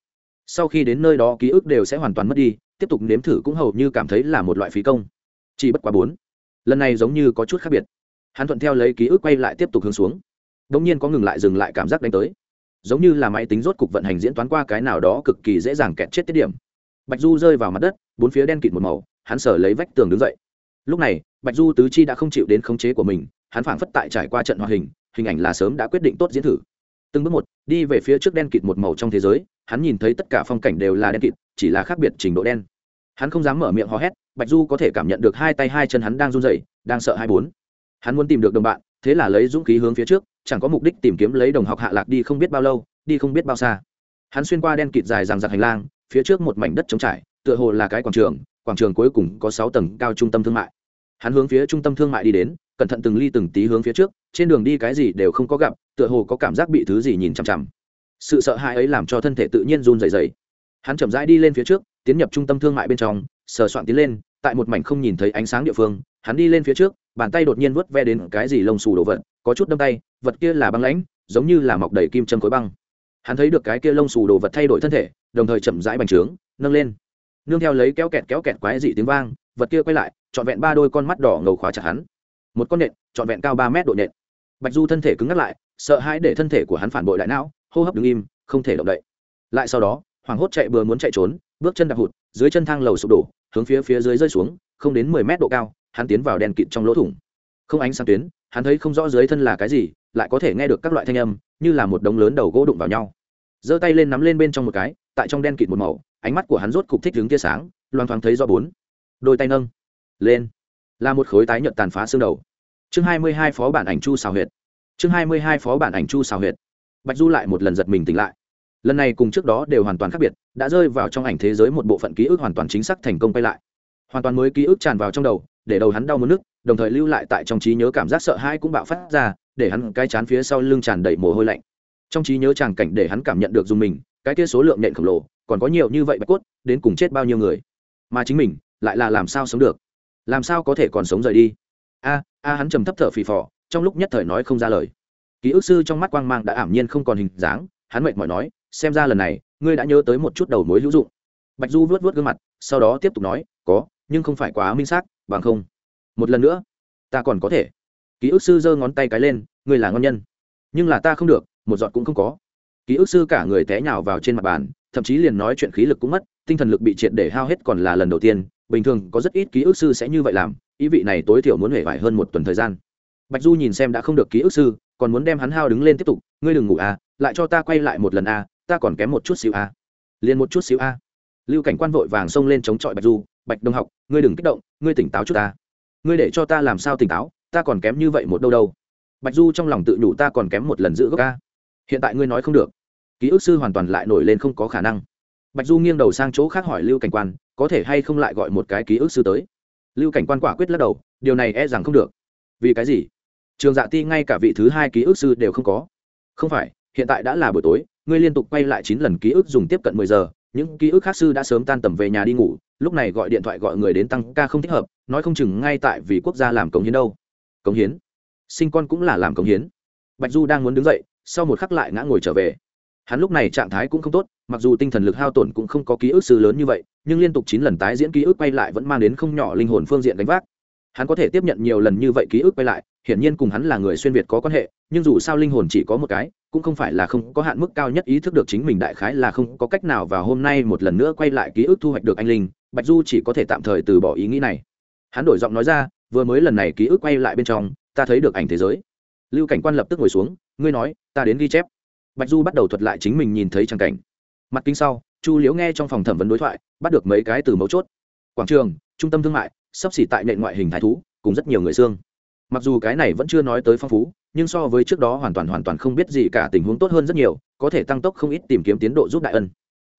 Sau khi đến nơi đó ký ức đều sẽ hoàn toàn mất đi, tiếp tục nếm thử cũng hầu như cảm thấy là một loại phí công chỉ bất quá bốn. Lần này giống như có chút khác biệt. Hắn thuận theo lấy ký ức quay lại tiếp tục hướng xuống. Đ ỗ n g nhiên có ngừng lại dừng lại cảm giác đánh tới. Giống như là máy tính rốt cục vận hành diễn toán qua cái nào đó cực kỳ dễ dàng kẹt chết tiết điểm. Bạch du rơi vào mặt đất, bốn phía đen kịt một màu, hắn sở lấy vách tường đứng dậy. Lúc này, bạch du tứ chi đã không chịu đến khống chế của mình, hắn phảng phất tại trải qua trận hoạt hình hình ảnh là sớm đã quyết định tốt diễn thử. Từng bước một, đi về phía trước đen kịt một màu trong thế giới, hắn nhìn thấy tất cả phong cảnh đều là đen kịt, chỉ là khác biệt trình độ đen. Hắn không dám mở miệng hò hét bạch du có thể cảm nhận được hai tay hai chân hắn đang run rẩy, đang sợ hai bốn. Hắn muốn tìm được đồng bạn, thế là lấy dũng khí hướng phía trước, chẳng có mục đích tìm kiếm lấy đồng học hạ lạc đi không biết bao lâu, đi không biết bao xa. Hắn xuyên qua đen kịt dài dằng giặc hành lang, phía trước một mảnh đất trống trải, tựa hồ là cái quảng trường quảng trường cuối cùng có sáu tầng cao trung tâm thương mại. Hắn hướng phía trung tâm thương mại đi đến, cẩn thận từng ly từng tí hướng phía trước, trên đường đi cái gì đều không có gặp, tựa hồ có cảm giác bị thứ gì nhìn chằm chằm. Sự sợ hãi ấy làm cho thân thể tự nhiên run rẩy rẩy. Hắn chậm rãi đi lên phía trước, tiến nhập trung tâm thương mại bên trong, sờ soạn tiến lên tại một mảnh không nhìn thấy ánh sáng địa phương, hắn đi lên phía trước, bàn tay đột nhiên vớt ve đến cái gì lông xù đồ vật, có chút đâm tay, vật kia là băng lãnh, giống như là mọc đầy kim châm khối băng. Hắn thấy được cái kia lông xù đồ vật thay đổi thân thể, đồng thời chậm rãi bành trướng, nâng lên. Nương theo lấy kéo kẹt kéo kẹt quái dị tiếng vang, vật kia quay lại, trọn vẹn ba đôi con mắt đỏ ngầu khóa chặt hắn. Một con nện, trọn vẹn cao ba mét độ nện. Bạch du thân thể cứng ngắt lại, sợ hãi để thân thể của hắn phản bội đại não, hô hấp đứng im, không thể động đậy. Lại sau đó, hoảng hốt chạy bừa muốn chạy trốn, bước chân đạp hụt, dưới chân thang lầu sụp đổ hướng phía phía dưới rơi xuống, không đến mười mét độ cao, hắn tiến vào đèn kịt trong lỗ thủng. Không ánh sáng tuyến, hắn thấy không rõ dưới thân là cái gì, lại có thể nghe được các loại thanh âm, như là một đống lớn đầu gỗ đụng vào nhau. Giơ tay lên nắm lên bên trong một cái, tại trong đen kịt một màu, ánh mắt của hắn rốt cục thích đứng tia sáng, loang thoáng thấy do bốn. Đôi tay nâng lên, là một khối tái nhợt tàn phá xương đầu. Chương hai mươi hai phó bản ảnh chu xào huyệt. Chương hai mươi hai phó bản ảnh chu xào huyệt. Bạch du lại một lần giật mình tỉnh lại lần này cùng trước đó đều hoàn toàn khác biệt, đã rơi vào trong ảnh thế giới một bộ phận ký ức hoàn toàn chính xác thành công quay lại. Hoàn toàn mới ký ức tràn vào trong đầu, để đầu hắn đau mất nước đồng thời lưu lại tại trong trí nhớ cảm giác sợ hãi cũng bạo phát ra, để hắn cái chán phía sau lưng tràn đầy mồ hôi lạnh. Trong trí nhớ tràng cảnh để hắn cảm nhận được dùng mình, cái kia số lượng nện khổng lồ, còn có nhiều như vậy bạch cốt, đến cùng chết bao nhiêu người? Mà chính mình, lại là làm sao sống được? Làm sao có thể còn sống rời đi? A a, hắn trầm thấp thở phì phò, trong lúc nhất thời nói không ra lời. Ký ức sư trong mắt quang mang đã ảm nhiên không còn hình dáng, hắn mệt mỏi nói xem ra lần này, ngươi đã nhớ tới một chút đầu mối hữu dụng. Bạch du vớt vớt gương mặt, sau đó tiếp tục nói, có, nhưng không phải quá minh xác, bằng không. Một lần nữa, ta còn có thể. Ký ức sư giơ ngón tay cái lên, ngươi là ngon nhân. Nhưng là ta không được, một giọt cũng không có. Ký ức sư cả người té nhào vào trên mặt bàn, thậm chí liền nói chuyện khí lực cũng mất, tinh thần lực bị triệt để hao hết còn là lần đầu tiên. Bình thường, có rất ít ký ức sư sẽ như vậy làm, ý vị này tối thiểu muốn hể vải hơn một tuần thời gian. Bạch du nhìn xem đã không được ký ức sư, còn muốn đem hắn hao đứng lên tiếp tục, ngươi đừng ngủ à lại cho ta quay lại một lần à ta còn kém một chút xíu a. Liền một chút xíu a. Lưu cảnh quan vội vàng xông lên chống chọi bạch du, bạch đông học, ngươi đừng kích động, ngươi tỉnh táo chút ta. Ngươi để cho ta làm sao tỉnh táo, ta còn kém như vậy một đâu đâu. Bạch du trong lòng tự nhủ, ta còn kém một lần giữ gốc a. Hiện tại ngươi nói không được. Ký ức sư hoàn toàn lại nổi lên không có khả năng. Bạch du nghiêng đầu sang chỗ khác hỏi lưu cảnh quan, có thể hay không lại gọi một cái ký ức sư tới? Lưu cảnh quan quả quyết lắc đầu, điều này e rằng không được. Vì cái gì? Trường dạ ti ngay cả vị thứ hai ký ức sư đều không có. Không phải hiện tại đã là buổi tối, ngươi liên tục quay lại chín lần ký ức dùng tiếp cận mười giờ, những ký ức khác sư đã sớm tan tầm về nhà đi ngủ, lúc này gọi điện thoại gọi người đến tăng ca không thích hợp, nói không chừng ngay tại vì quốc gia làm cống hiến đâu. Cống hiến? Sinh con cũng là làm cống hiến. Bạch du đang muốn đứng dậy, sau một khắc lại ngã ngồi trở về. Hắn lúc này trạng thái cũng không tốt, mặc dù tinh thần lực hao tổn cũng không có ký ức sư lớn như vậy, nhưng liên tục chín lần tái diễn ký ức quay lại vẫn mang đến không nhỏ linh hồn phương diện đánh vác. Hắn có thể tiếp nhận nhiều lần như vậy ký ức quay lại, hiển nhiên cùng hắn là người xuyên việt có quan hệ, nhưng dù sao linh hồn chỉ có một cái cũng không phải là không có hạn mức cao nhất ý thức được chính mình đại khái là không có cách nào và hôm nay một lần nữa quay lại ký ức thu hoạch được anh linh, bạch du chỉ có thể tạm thời từ bỏ ý nghĩ này. Hắn đổi giọng nói ra, vừa mới lần này ký ức quay lại bên trong, ta thấy được ảnh thế giới. Lưu cảnh quan lập tức ngồi xuống, ngươi nói, ta đến ghi chép. Bạch du bắt đầu thuật lại chính mình nhìn thấy trang cảnh. Mặt kính sau, chu liễu nghe trong phòng thẩm vấn đối thoại, bắt được mấy cái từ mấu chốt. Quảng trường, trung tâm thương mại, sắp xỉ tại nệ ngoại hình thái thú, cùng rất nhiều người xương. Mặc dù cái này vẫn chưa nói tới phong phú nhưng so với trước đó hoàn toàn hoàn toàn không biết gì cả, tình huống tốt hơn rất nhiều, có thể tăng tốc không ít tìm kiếm tiến độ giúp đại ân.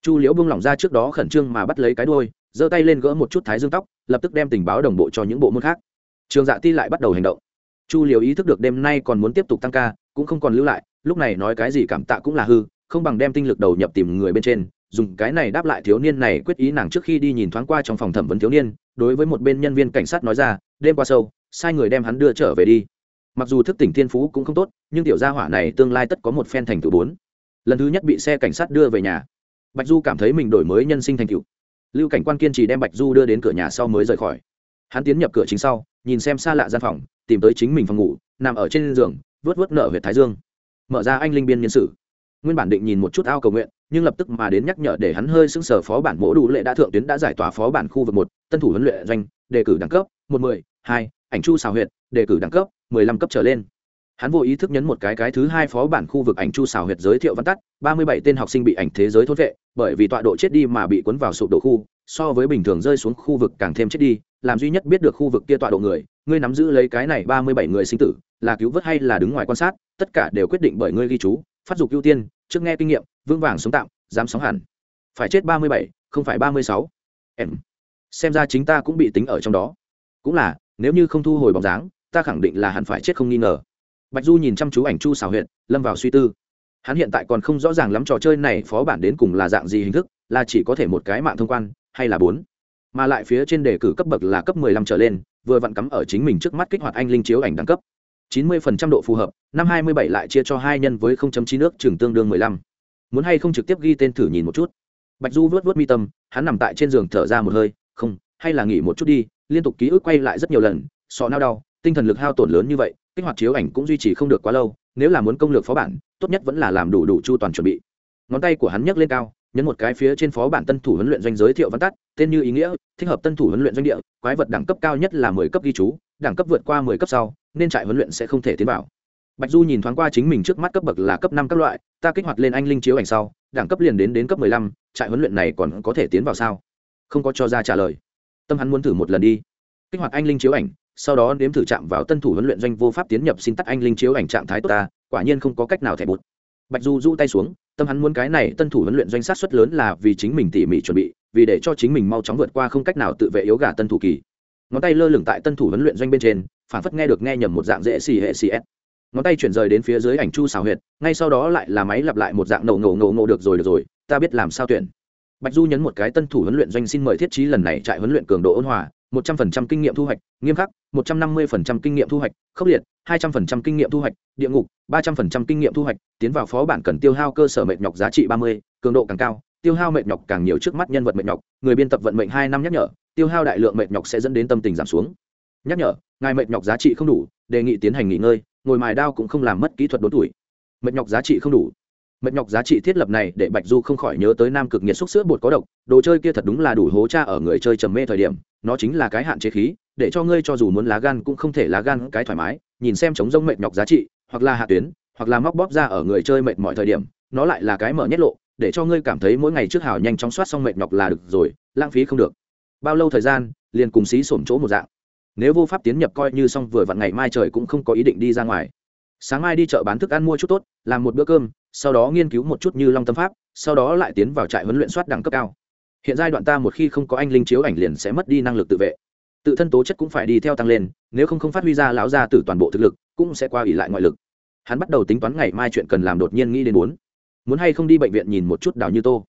Chu liễu buông lỏng ra trước đó khẩn trương mà bắt lấy cái đôi giơ tay lên gỡ một chút thái dương tóc, lập tức đem tình báo đồng bộ cho những bộ môn khác. Trường dạ ti lại bắt đầu hành động. Chu liễu ý thức được đêm nay còn muốn tiếp tục tăng ca, cũng không còn lưu lại, lúc này nói cái gì cảm tạ cũng là hư, không bằng đem tinh lực đầu nhập tìm người bên trên, dùng cái này đáp lại thiếu niên này quyết ý nàng trước khi đi nhìn thoáng qua trong phòng thẩm vấn thiếu niên, đối với một bên nhân viên cảnh sát nói ra, đêm qua sâu, sai người đem hắn đưa trở về đi mặc dù thức tỉnh thiên phú cũng không tốt, nhưng tiểu gia hỏa này tương lai tất có một phen thành tựu bốn. Lần thứ nhất bị xe cảnh sát đưa về nhà. Bạch du cảm thấy mình đổi mới nhân sinh thành tựu. Lưu cảnh quan kiên trì đem bạch du đưa đến cửa nhà sau mới rời khỏi. Hắn tiến nhập cửa chính sau, nhìn xem xa lạ gian phòng, tìm tới chính mình phòng ngủ, nằm ở trên giường vớt vớt nợ huyện thái dương. Mở ra anh linh biên nhân sự nguyên bản định nhìn một chút ao cầu nguyện, nhưng lập tức mà đến nhắc nhở để hắn hơi sững sờ phó bản mỗ đủ lệ đã thượng tuyến đã giải tỏa phó bản khu vực một, tân thủ huấn luyện doanh, đề cử đẳng cấp, một mười, hai, ảnh chu xào huyệt đề cử đẳng cấp, mười lăm cấp trở lên. Hắn vô ý thức nhấn một cái cái thứ hai phó bản khu vực ảnh chu xào huyệt giới thiệu văn tắt, ba mươi bảy tên học sinh bị ảnh thế giới thốt vệ, bởi vì tọa độ chết đi mà bị cuốn vào sụp đổ khu, so với bình thường rơi xuống khu vực càng thêm chết đi, làm duy nhất biết được khu vực kia tọa độ người, ngươi nắm giữ lấy cái này ba mươi bảy người sinh tử, là cứu vớt hay là đứng ngoài quan sát, tất cả đều quyết định bởi ngươi ghi chú, phát dục ưu tiên, trước nghe kinh nghiệm, vững vàng sống tạm, dám sóng hẳn. Phải chết ba mươi bảy, không phải ba mươi sáu. Em. Xem ra chính ta cũng bị tính ở trong đó. Cũng là, nếu như không thu hồi bóng dáng ta khẳng định là hẳn phải chết không nghi ngờ. Bạch du nhìn chăm chú ảnh chu xảo huyện lâm vào suy tư. Hắn hiện tại còn không rõ ràng lắm trò chơi này phó bản đến cùng là dạng gì hình thức, là chỉ có thể một cái mạng thông quan, hay là bốn. Mà lại phía trên đề cử cấp bậc là cấp mười lăm trở lên, vừa vặn cắm ở chính mình trước mắt kích hoạt anh linh chiếu ảnh đẳng cấp. chín mươi phần trăm độ phù hợp, năm hai mươi bảy lại chia cho hai nhân với không chấm chín nước trường tương đương mười lăm. Muốn hay không trực tiếp ghi tên thử nhìn một chút. Bạch du vớt vớt mi tâm, hắn nằm tại trên giường thở ra một hơi, không, hay là nghỉ một chút đi, liên tục ký ức quay lại rất nhiều lần, sọ nao đau tinh thần lực hao tổn lớn như vậy, kích hoạt chiếu ảnh cũng duy trì không được quá lâu, nếu là muốn công lược phó bản, tốt nhất vẫn là làm đủ đủ chu toàn chuẩn bị. Ngón tay của hắn nhấc lên cao, nhấn một cái phía trên phó bản tân thủ huấn luyện doanh giới thiệu văn tắt, tên như ý nghĩa, thích hợp tân thủ huấn luyện doanh địa, quái vật đẳng cấp cao nhất là mười cấp ghi chú, đẳng cấp vượt qua mười cấp sau, nên trại huấn luyện sẽ không thể tiến vào. Bạch du nhìn thoáng qua chính mình trước mắt cấp bậc là cấp năm các loại, ta kích hoạt lên anh linh chiếu ảnh sau, đẳng cấp liền đến đến cấp mười lăm, trại huấn luyện này còn có thể tiến vào sao? Không có cho ra trả lời. Tâm hắn muốn thử một lần đi. Kích hoạt anh linh chiếu ảnh sau đó nếm thử chạm vào tân thủ huấn luyện doanh vô pháp tiến nhập xin tắt anh linh chiếu ảnh trạng thái tốt ta, quả nhiên không có cách nào thẻ bụt. Bạch du du tay xuống, tâm hắn muốn cái này tân thủ huấn luyện doanh sát xuất lớn là vì chính mình tỉ mỉ chuẩn bị, vì để cho chính mình mau chóng vượt qua không cách nào tự vệ yếu gà tân thủ kỳ. Ngón tay lơ lửng tại tân thủ huấn luyện doanh bên trên, phản phất nghe được nghe nhầm một dạng dễ xì hệ xì s ngón tay chuyển rời đến phía dưới ảnh chu xào huyệt, ngay sau đó lại là máy lặp lại một dạng nổ ngổ ngổ ngổ được rồi được rồi, ta biết làm sao tuyển. Bạch du nhấn một cái tân thủ huấn luyện doanh xin mời thiết trí lần này trại huấn luyện cường độ ôn hòa một trăm phần trăm kinh nghiệm thu hoạch, nghiêm khắc, một trăm năm mươi phần trăm kinh nghiệm thu hoạch, khốc liệt, hai trăm phần trăm kinh nghiệm thu hoạch, địa ngục, ba trăm phần trăm kinh nghiệm thu hoạch, tiến vào phó bản cần tiêu hao cơ sở mệt nhọc giá trị ba mươi, cường độ càng cao, tiêu hao mệt nhọc càng nhiều trước mắt nhân vật mệt nhọc, người biên tập vận mệnh hai năm nhắc nhở, tiêu hao đại lượng mệt nhọc sẽ dẫn đến tâm tình giảm xuống. Nhắc nhở, ngài mệt nhọc giá trị không đủ, đề nghị tiến hành nghỉ ngơi, ngồi mài đao cũng không làm mất kỹ thuật đốn tuổi. Mệt nhọc giá trị không đủ mệt nhọc giá trị thiết lập này để bạch du không khỏi nhớ tới nam cực nhiệt xúc sữa bột có độc. Đồ chơi kia thật đúng là đủ hố cha ở người chơi trầm mê thời điểm, nó chính là cái hạn chế khí, để cho ngươi cho dù muốn lá gan cũng không thể lá gan cái thoải mái, nhìn xem chống rông mệt nhọc giá trị, hoặc là hạ tuyến, hoặc là móc bóp ra ở người chơi mệt mọi thời điểm, nó lại là cái mở nhất lộ, để cho ngươi cảm thấy mỗi ngày trước hào nhanh chóng soát xong mệt nhọc là được rồi, lãng phí không được. Bao lâu thời gian, liền cùng xí sổm chỗ một dạng. Nếu vô pháp tiến nhập coi như xong vừa vặn ngày mai trời cũng không có ý định đi ra ngoài. Sáng mai đi chợ bán thức ăn mua chút tốt, làm một bữa cơm sau đó nghiên cứu một chút như long tâm pháp, sau đó lại tiến vào trại huấn luyện soát đẳng cấp cao. Hiện giai đoạn ta một khi không có anh linh chiếu ảnh liền sẽ mất đi năng lực tự vệ. Tự thân tố chất cũng phải đi theo tăng lên, nếu không không phát huy ra lão ra từ toàn bộ thực lực, cũng sẽ qua ỉ lại ngoại lực. Hắn bắt đầu tính toán ngày mai chuyện cần làm đột nhiên nghĩ đến bốn muốn hay không đi bệnh viện nhìn một chút đào như tô.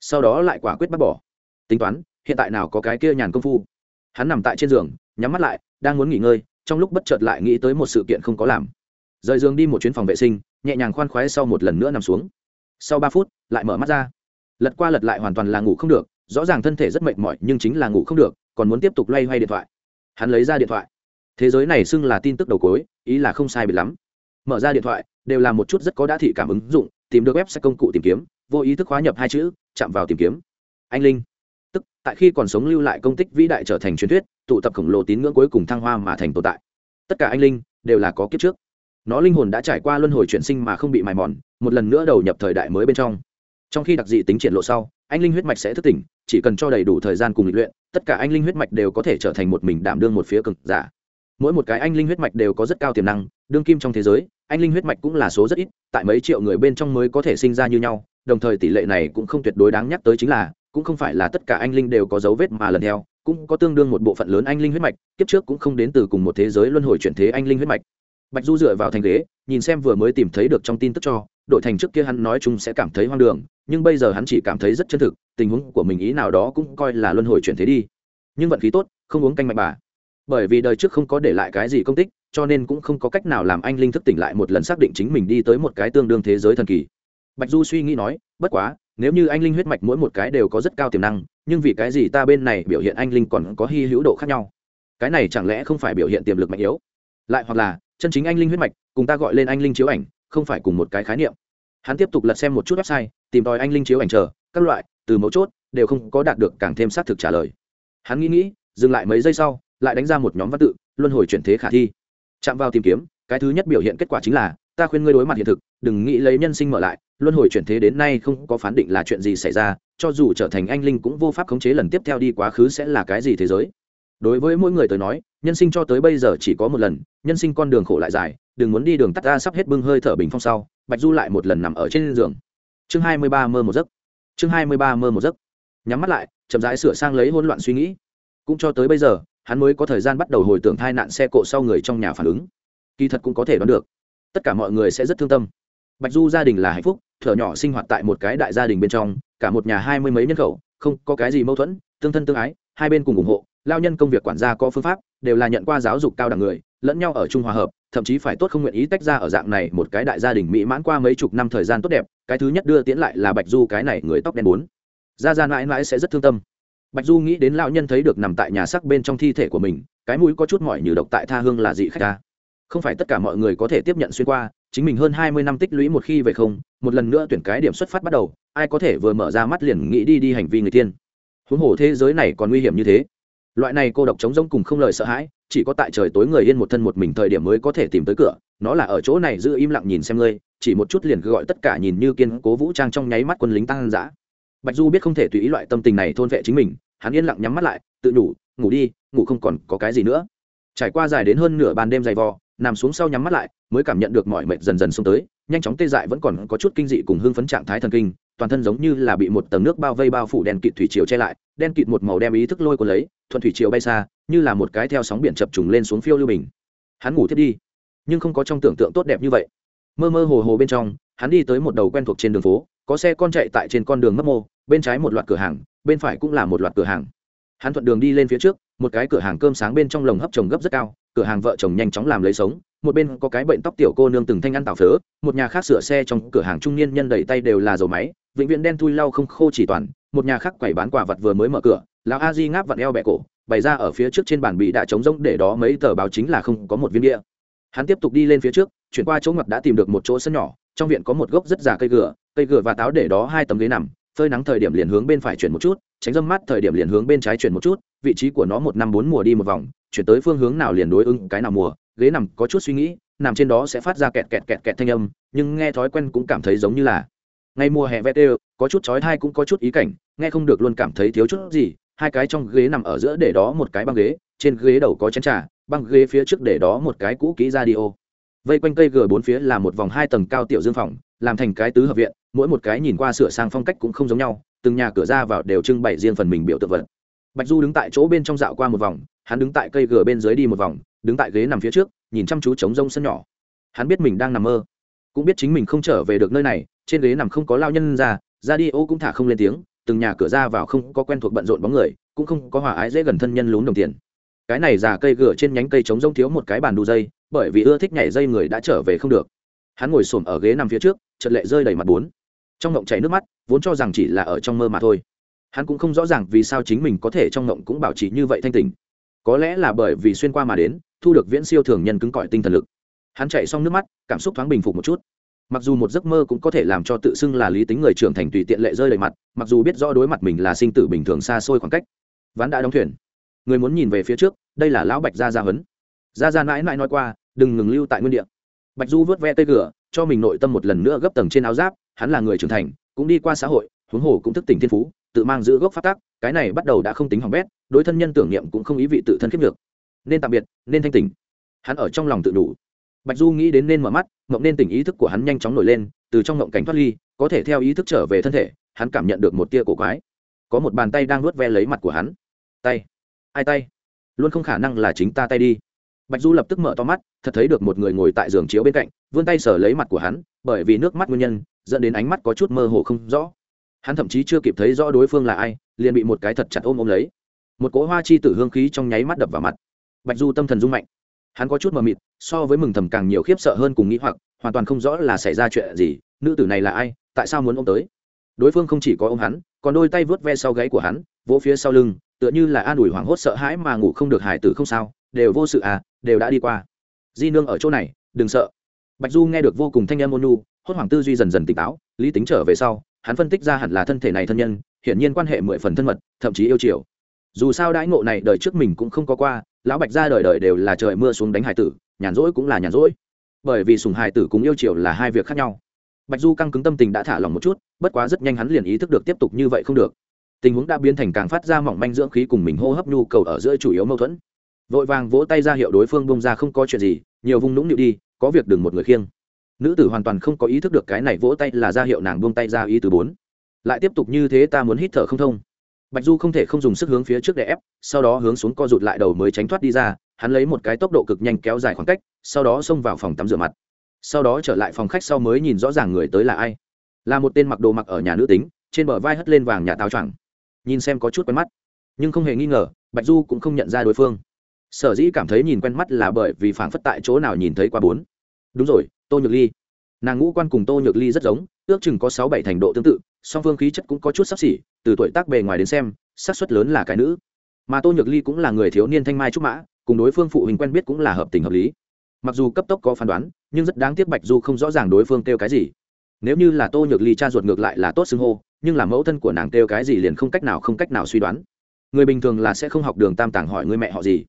Sau đó lại quả quyết bắt bỏ. Tính toán, hiện tại nào có cái kia nhàn công phu. Hắn nằm tại trên giường, nhắm mắt lại, đang muốn nghỉ ngơi, trong lúc bất chợt lại nghĩ tới một sự kiện không có làm rời giường đi một chuyến phòng vệ sinh, nhẹ nhàng khoan khoái sau một lần nữa nằm xuống. Sau ba phút, lại mở mắt ra. Lật qua lật lại hoàn toàn là ngủ không được, rõ ràng thân thể rất mệt mỏi nhưng chính là ngủ không được, còn muốn tiếp tục loay hoay điện thoại. Hắn lấy ra điện thoại. Thế giới này xưng là tin tức đầu cối ý là không sai bị lắm. Mở ra điện thoại, đều là một chút rất có đã thị cảm ứng dụng, tìm được web sẽ công cụ tìm kiếm, vô ý thức hóa nhập hai chữ, chạm vào tìm kiếm. Anh linh. Tức, tại khi còn sống lưu lại công tích vĩ đại trở thành truyền thuyết, tụ tập khổng lồ tín ngưỡng cuối cùng thăng hoa mà thành tồn tại. Tất cả anh linh đều là có kiếp trước nó linh hồn đã trải qua luân hồi chuyển sinh mà không bị mài mòn, một lần nữa đầu nhập thời đại mới bên trong. Trong khi đặc dị tính triển lộ sau, anh linh huyết mạch sẽ thức tỉnh, chỉ cần cho đầy đủ thời gian cùng lịch luyện, tất cả anh linh huyết mạch đều có thể trở thành một mình đảm đương một phía cực giả. Mỗi một cái anh linh huyết mạch đều có rất cao tiềm năng, đương kim trong thế giới, anh linh huyết mạch cũng là số rất ít, tại mấy triệu người bên trong mới có thể sinh ra như nhau, đồng thời tỷ lệ này cũng không tuyệt đối đáng nhắc tới chính là, cũng không phải là tất cả anh linh đều có dấu vết mà lần theo, cũng có tương đương một bộ phận lớn anh linh huyết mạch, kiếp trước cũng không đến từ cùng một thế giới luân hồi chuyển thế anh linh huyết mạch bạch du dựa vào thành ghế, nhìn xem vừa mới tìm thấy được trong tin tức cho, đội thành trước kia hắn nói chung sẽ cảm thấy hoang đường, nhưng bây giờ hắn chỉ cảm thấy rất chân thực, tình huống của mình ý nào đó cũng coi là luân hồi chuyển thế đi. Nhưng vận khí tốt, không uống canh mạnh bà. Bởi vì đời trước không có để lại cái gì công tích, cho nên cũng không có cách nào làm anh linh thức tỉnh lại một lần xác định chính mình đi tới một cái tương đương thế giới thần kỳ. Bạch du suy nghĩ nói, bất quá, nếu như anh linh huyết mạch mỗi một cái đều có rất cao tiềm năng, nhưng vì cái gì ta bên này biểu hiện anh linh còn có hy hữu độ khác nhau? Cái này chẳng lẽ không phải biểu hiện tiềm lực mạnh yếu? Lại hoặc là chân chính anh linh huyết mạch, cùng ta gọi lên anh linh chiếu ảnh, không phải cùng một cái khái niệm. Hắn tiếp tục lật xem một chút website, tìm tòi anh linh chiếu ảnh chờ, các loại, từ mấu chốt, đều không có đạt được càng thêm xác thực trả lời. Hắn nghĩ nghĩ, dừng lại mấy giây sau, lại đánh ra một nhóm văn tự, luân hồi chuyển thế khả thi. Chạm vào tìm kiếm, cái thứ nhất biểu hiện kết quả chính là, ta khuyên ngươi đối mặt hiện thực, đừng nghĩ lấy nhân sinh mở lại, luân hồi chuyển thế đến nay không có phán định là chuyện gì xảy ra, cho dù trở thành anh linh cũng vô pháp khống chế lần tiếp theo đi quá khứ sẽ là cái gì thế giới. Đối với mỗi người tới nói nhân sinh cho tới bây giờ chỉ có một lần, nhân sinh con đường khổ lại dài, đừng muốn đi đường tắt ta sắp hết bưng hơi thở bình phong sau, bạch du lại một lần nằm ở trên giường. Chương hai mươi ba mơ một giấc. Chương hai mươi ba mơ một giấc. Nhắm mắt lại, chậm rãi sửa sang lấy hỗn loạn suy nghĩ. Cũng cho tới bây giờ, hắn mới có thời gian bắt đầu hồi tưởng thai nạn xe cộ sau người trong nhà phản ứng. Kỳ thật cũng có thể đoán được, tất cả mọi người sẽ rất thương tâm. Bạch du gia đình là hạnh phúc, thở nhỏ sinh hoạt tại một cái đại gia đình bên trong, cả một nhà hai mươi mấy nhân khẩu, không có cái gì mâu thuẫn, tương thân tương ái, hai bên cùng ủng hộ, lao nhân công việc quản gia có phương pháp đều là nhận qua giáo dục cao đẳng người, lẫn nhau ở chung hòa hợp, thậm chí phải tốt không nguyện ý tách ra ở dạng này một cái đại gia đình mỹ mãn qua mấy chục năm thời gian tốt đẹp, cái thứ nhất đưa tiễn lại là bạch du cái này người tóc đen bốn. Gia gia mãi mãi sẽ rất thương tâm. Bạch du nghĩ đến lão nhân thấy được nằm tại nhà sắc bên trong thi thể của mình, cái mũi có chút mỏi như độc tại tha hương là dị khách ta. Không phải tất cả mọi người có thể tiếp nhận xuyên qua, chính mình hơn hai mươi năm tích lũy một khi về không, một lần nữa tuyển cái điểm xuất phát bắt đầu, ai có thể vừa mở ra mắt liền nghĩ đi đi hành vi người tiên. Huống hồ thế giới này còn nguy hiểm như thế loại này cô độc chống giống cùng không lời sợ hãi, chỉ có tại trời tối người yên một thân một mình thời điểm mới có thể tìm tới cửa. Nó là ở chỗ này giữ im lặng nhìn xem ngươi, chỉ một chút liền gọi tất cả nhìn như kiên cố vũ trang trong nháy mắt quân lính tăng dã. Bạch du biết không thể tùy ý loại tâm tình này thôn vệ chính mình, hắn yên lặng nhắm mắt lại, tự nhủ, ngủ đi, ngủ không còn có cái gì nữa. Trải qua dài đến hơn nửa ban đêm dày vò, nằm xuống sau nhắm mắt lại, mới cảm nhận được mọi mệt dần dần xuống tới, nhanh chóng tê dại vẫn còn có chút kinh dị cùng hưng phấn trạng thái thần kinh toàn thân giống như là bị một tầng nước bao vây bao phủ đen kịt thủy chiều che lại, đen kịt một màu đem ý thức lôi cuốn lấy, thuận thủy chiều bay xa, như là một cái theo sóng biển chập trùng lên xuống phiêu lưu bình. Hắn ngủ thiết đi, nhưng không có trong tưởng tượng tốt đẹp như vậy. Mơ mơ hồ hồ bên trong, hắn đi tới một đầu quen thuộc trên đường phố, có xe con chạy tại trên con đường mấp mô, bên trái một loạt cửa hàng, bên phải cũng là một loạt cửa hàng. Hắn thuận đường đi lên phía trước, một cái cửa hàng cơm sáng bên trong lồng hấp trồng gấp rất cao, cửa hàng vợ chồng nhanh chóng làm lấy sống, một bên có cái bệnh tóc tiểu cô nương từng thanh ăn tảo phớ, một nhà khác sửa xe trong cửa hàng trung niên nhân đầy tay đều là dầu máy vĩnh viễn đen thui lau không khô chỉ toàn một nhà khác quẩy bán quả vật vừa mới mở cửa lão a di ngáp vặn eo bẹ cổ bày ra ở phía trước trên bàn bị đã trống rỗng để đó mấy tờ báo chính là không có một viên đĩa. hắn tiếp tục đi lên phía trước chuyển qua chỗ ngặt đã tìm được một chỗ sân nhỏ trong viện có một gốc rất già cây gừa, cây gừa và táo để đó hai tấm ghế nằm phơi nắng thời điểm liền hướng bên phải chuyển một chút tránh dâm mát thời điểm liền hướng bên trái chuyển một chút vị trí của nó một năm bốn mùa đi một vòng chuyển tới phương hướng nào liền đối ứng cái nào mùa ghế nằm có chút suy nghĩ nằm trên đó sẽ phát ra kẹt kẹt kẹt kẹt thanh âm nhưng nghe thói quen cũng cảm thấy giống như là ngay mùa hè vét đều có chút chói thai cũng có chút ý cảnh, nghe không được luôn cảm thấy thiếu chút gì, hai cái trong ghế nằm ở giữa để đó một cái băng ghế, trên ghế đầu có chén trà, băng ghế phía trước để đó một cái cũ kỹ ra đi ô vây quanh cây gờ bốn phía là một vòng hai tầng cao tiểu dương phòng, làm thành cái tứ hợp viện, mỗi một cái nhìn qua sửa sang phong cách cũng không giống nhau, từng nhà cửa ra vào đều trưng bày riêng phần mình biểu tượng vật. Bạch du đứng tại chỗ bên trong dạo qua một vòng, hắn đứng tại cây gờ bên dưới đi một vòng, đứng tại ghế nằm phía trước, nhìn chăm chú trống rông sân nhỏ. Hắn biết mình đang nằm mơ cũng biết chính mình không trở về được nơi này, trên ghế nằm không có lao nhân ra ra đi ô cũng thả không lên tiếng, từng nhà cửa ra vào không có quen thuộc bận rộn bóng người, cũng không có hòa ái dễ gần thân nhân lún đồng tiền. Cái này già cây gửa trên nhánh cây trống rông thiếu một cái bàn đu dây, bởi vì ưa thích nhảy dây người đã trở về không được. Hắn ngồi xổm ở ghế nằm phía trước chật lệ rơi đầy mặt bốn. Trong ngộng chảy nước mắt, vốn cho rằng chỉ là ở trong mơ mà thôi. Hắn cũng không rõ ràng vì sao chính mình có thể trong ngộng cũng bảo trì như vậy thanh tình có lẽ là bởi vì xuyên qua mà đến, thu được viễn siêu thường nhân cứng cỏi tinh thần lực hắn chạy xong nước mắt, cảm xúc thoáng bình phục một chút. Mặc dù một giấc mơ cũng có thể làm cho tự xưng là lý tính người trưởng thành tùy tiện lệ rơi đầy mặt, mặc dù biết rõ đối mặt mình là sinh tử bình thường xa xôi khoảng cách. Ván đã đóng thuyền. Người muốn nhìn về phía trước, đây là lão bạch gia gia huấn. Gia gia mãi mãi nói qua, đừng ngừng lưu tại nguyên địa. Bạch du vớt ve tay gửa cho mình nội tâm một lần nữa gấp tầng trên áo giáp, hắn là người trưởng thành, cũng đi qua xã hội, huống hồ cũng thức tỉnh thiên phú, tự mang giữ gốc phát tác cái này bắt đầu đã không tính hỏng bét, đối thân nhân tưởng niệm cũng không ý vị tự thân khiếp được nên tạm biệt, nên thanh tỉnh. Hắn ở trong lòng tự đủ bạch du nghĩ đến nên mở mắt mộng nên tỉnh ý thức của hắn nhanh chóng nổi lên, từ trong mộng cảnh thoát ly, có thể theo ý thức trở về thân thể, hắn cảm nhận được một tia cổ quái. Có một bàn tay đang nuốt ve lấy mặt của hắn. Tay. Ai tay? Luôn không khả năng là chính ta tay đi. Bạch du lập tức mở to mắt, thật thấy được một người ngồi tại giường chiếu bên cạnh, vươn tay sờ lấy mặt của hắn, bởi vì nước mắt nguyên nhân, dẫn đến ánh mắt có chút mơ hồ không rõ. Hắn thậm chí chưa kịp thấy rõ đối phương là ai, liền bị một cái thật chặt ôm ôm lấy. Một cỗ hoa chi tử hương khí trong nháy mắt đập vào mặt. Bạch du tâm thần rung mạnh hắn có chút mờ mịt, so với mừng thầm càng nhiều khiếp sợ hơn cùng nghĩ hoặc, hoàn toàn không rõ là xảy ra chuyện gì, nữ tử này là ai, tại sao muốn ôm tới. Đối phương không chỉ có ôm hắn, còn đôi tay vớt ve sau gáy của hắn, vỗ phía sau lưng, tựa như là an ủi hoảng hốt sợ hãi mà ngủ không được hải tử không sao, đều vô sự à đều đã đi qua. Di nương ở chỗ này, đừng sợ. Bạch du nghe được vô cùng thanh em ônu nu hốt hoảng tư duy dần dần tỉnh táo, lý tính trở về sau, hắn phân tích ra hẳn là thân thể này thân nhân, hiển nhiên quan hệ mười phần thân mật, thậm chí yêu chiều. Dù sao đãi ngộ này đời trước mình cũng không có qua lão bạch ra đời đời đều là trời mưa xuống đánh hải tử, nhàn rỗi cũng là nhàn rỗi. Bởi vì sùng hải tử cùng yêu chiều là hai việc khác nhau. Bạch du căng cứng tâm tình đã thả lòng một chút, bất quá rất nhanh hắn liền ý thức được tiếp tục như vậy không được. Tình huống đã biến thành càng phát ra mỏng manh dưỡng khí cùng mình hô hấp nhu cầu ở giữa chủ yếu mâu thuẫn. Vội vàng vỗ tay ra hiệu đối phương bông ra không có chuyện gì, nhiều vùng nũng nịu đi, có việc đừng một người khiêng. Nữ tử hoàn toàn không có ý thức được cái này vỗ tay là ra hiệu nàng buông tay ra ý từ bốn. Lại tiếp tục như thế ta muốn hít thở không thông bạch du không thể không dùng sức hướng phía trước để ép, sau đó hướng xuống co rụt lại đầu mới tránh thoát đi ra, hắn lấy một cái tốc độ cực nhanh kéo dài khoảng cách, sau đó xông vào phòng tắm rửa mặt. Sau đó trở lại phòng khách sau mới nhìn rõ ràng người tới là ai. Là một tên mặc đồ mặc ở nhà nữ tính, trên bờ vai hất lên vàng nhà táo choàng. Nhìn xem có chút quen mắt. Nhưng không hề nghi ngờ, bạch du cũng không nhận ra đối phương. Sở dĩ cảm thấy nhìn quen mắt là bởi vì phảng phất tại chỗ nào nhìn thấy qua bốn. Đúng rồi, tô nhược ly. Nàng ngũ quan cùng tô nhược ly rất giống, ước chừng có sáu bảy thành độ tương tự song phương khí chất cũng có chút sắp xỉ, từ tuổi tác bề ngoài đến xem, xác suất lớn là cái nữ. Mà tô nhược ly cũng là người thiếu niên thanh mai trúc mã, cùng đối phương phụ huynh quen biết cũng là hợp tình hợp lý. Mặc dù cấp tốc có phán đoán, nhưng rất đáng tiếc bạch du không rõ ràng đối phương kêu cái gì. Nếu như là tô nhược ly cha ruột ngược lại là tốt xưng hô, nhưng là mẫu thân của nàng kêu cái gì liền không cách nào không cách nào suy đoán. Người bình thường là sẽ không học đường tam tàng hỏi người mẹ họ gì.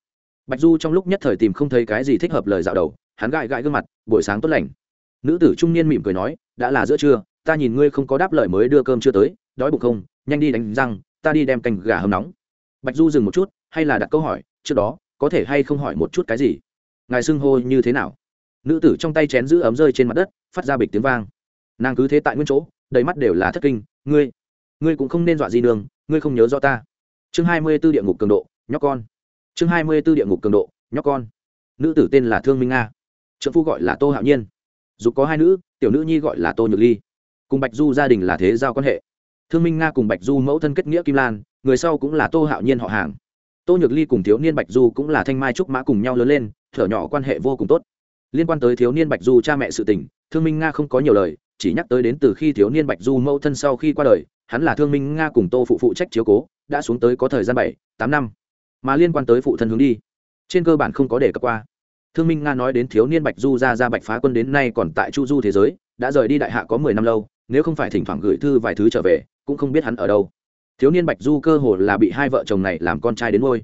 Bạch du trong lúc nhất thời tìm không thấy cái gì thích hợp lời dạo đầu, hắn gãi gãi gương mặt, buổi sáng tốt lành. Nữ tử trung niên mỉm cười nói, đã là giữa trưa ta nhìn ngươi không có đáp lời mới đưa cơm chưa tới, đói bụng không, nhanh đi đánh răng, ta đi đem canh gà hâm nóng. Bạch du dừng một chút, hay là đặt câu hỏi, trước đó, có thể hay không hỏi một chút cái gì? Ngài xưng hô như thế nào? Nữ tử trong tay chén giữ ấm rơi trên mặt đất, phát ra bịch tiếng vang. Nàng cứ thế tại nguyên chỗ, đầy mắt đều là thất kinh, ngươi ngươi cũng không nên dọa gì đường ngươi không nhớ rõ ta. Chương hai mươi b ố địa ngục cường độ, nhóc con. Chương hai mươi b ố địa ngục cường độ, nhóc con. Nữ tử tên là thương minh nga trợ phu gọi là tô hạo nhiên. Dù có hai nữ, tiểu nữ nhi gọi là tô nhược ly cùng bạch du gia đình là thế giao quan hệ. Thương minh nga cùng bạch du mẫu thân kết nghĩa kim lan, người sau cũng là tô hạo nhiên họ hàng. Tô nhược ly cùng thiếu niên bạch du cũng là thanh mai trúc mã cùng nhau lớn lên, thở nhỏ quan hệ vô cùng tốt. Liên quan tới thiếu niên bạch du cha mẹ sự tình, thương minh nga không có nhiều lời, chỉ nhắc tới đến từ khi thiếu niên bạch du mẫu thân sau khi qua đời, hắn là thương minh nga cùng tô phụ phụ trách chiếu cố, đã xuống tới có thời gian bảy, tám năm. Mà liên quan tới phụ thân hướng đi, trên cơ bản không có đề cập qua. Thương minh nga nói đến thiếu niên bạch du ra ra bạch phá quân đến nay còn tại chu du thế giới, đã rời đi đại hạ có mười năm lâu nếu không phải thỉnh thoảng gửi thư vài thứ trở về, cũng không biết hắn ở đâu. Thiếu niên bạch du cơ hồ là bị hai vợ chồng này làm con trai đến ngôi.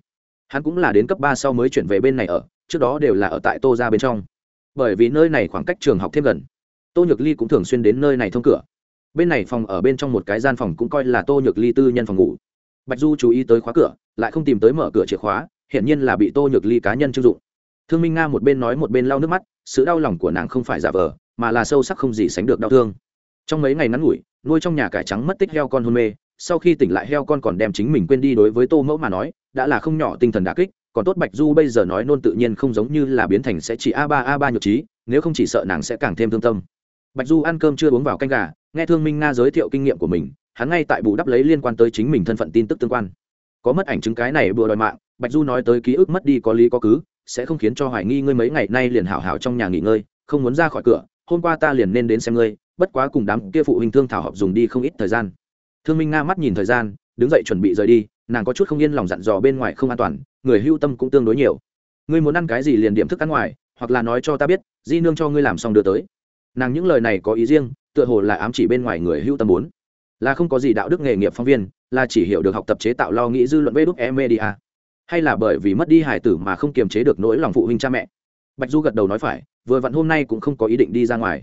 Hắn cũng là đến cấp ba sau mới chuyển về bên này ở, trước đó đều là ở tại tô ra bên trong. Bởi vì nơi này khoảng cách trường học thêm gần. Tô nhược ly cũng thường xuyên đến nơi này thông cửa. Bên này phòng ở bên trong một cái gian phòng cũng coi là tô nhược ly tư nhân phòng ngủ. Bạch du chú ý tới khóa cửa, lại không tìm tới mở cửa chìa khóa, hiển nhiên là bị tô nhược ly cá nhân chưng dụng. Thương minh nga một bên nói một bên lau nước mắt, sự đau lòng của nàng không phải giả vờ, mà là sâu sắc không gì sánh được đau thương trong mấy ngày ngắn ngủi, nuôi trong nhà cải trắng mất tích heo con hôn mê, sau khi tỉnh lại heo con còn đem chính mình quên đi đối với tô mẫu mà nói, đã là không nhỏ tinh thần đà kích, còn tốt bạch du bây giờ nói nôn tự nhiên không giống như là biến thành sẽ chỉ a ba a ba nhược trí, nếu không chỉ sợ nàng sẽ càng thêm thương tâm. Bạch du ăn cơm chưa uống vào canh gà, nghe thương minh nga giới thiệu kinh nghiệm của mình, hắn ngay tại bù đắp lấy liên quan tới chính mình thân phận tin tức tương quan. Có mất ảnh chứng cái này bừa đòi mạng, bạch du nói tới ký ức mất đi có lý có cứ, sẽ không khiến cho hoài nghi ngươi mấy ngày nay liền hảo hảo trong nhà nghỉ ngơi, không muốn ra khỏi cửa, hôm qua ta liền nên đến xem ngươi bất quá cùng đám kia phụ huynh thương thảo họp dùng đi không ít thời gian. Thương minh nga mắt nhìn thời gian, đứng dậy chuẩn bị rời đi, nàng có chút không yên lòng dặn dò bên ngoài không an toàn, người hưu tâm cũng tương đối nhiều. Ngươi muốn ăn cái gì liền điểm thức ăn ngoài, hoặc là nói cho ta biết, di nương cho ngươi làm xong đưa tới. Nàng những lời này có ý riêng, tựa hồ là ám chỉ bên ngoài người hưu tâm bốn là không có gì đạo đức nghề nghiệp phóng viên, là chỉ hiểu được học tập chế tạo lo nghĩ dư luận vê đúc e media. Hay là bởi vì mất đi hải tử mà không kiềm chế được nỗi lòng phụ huynh cha mẹ. Bạch du gật đầu nói phải, vừa vặn hôm nay cũng không có ý định đi ra ngoài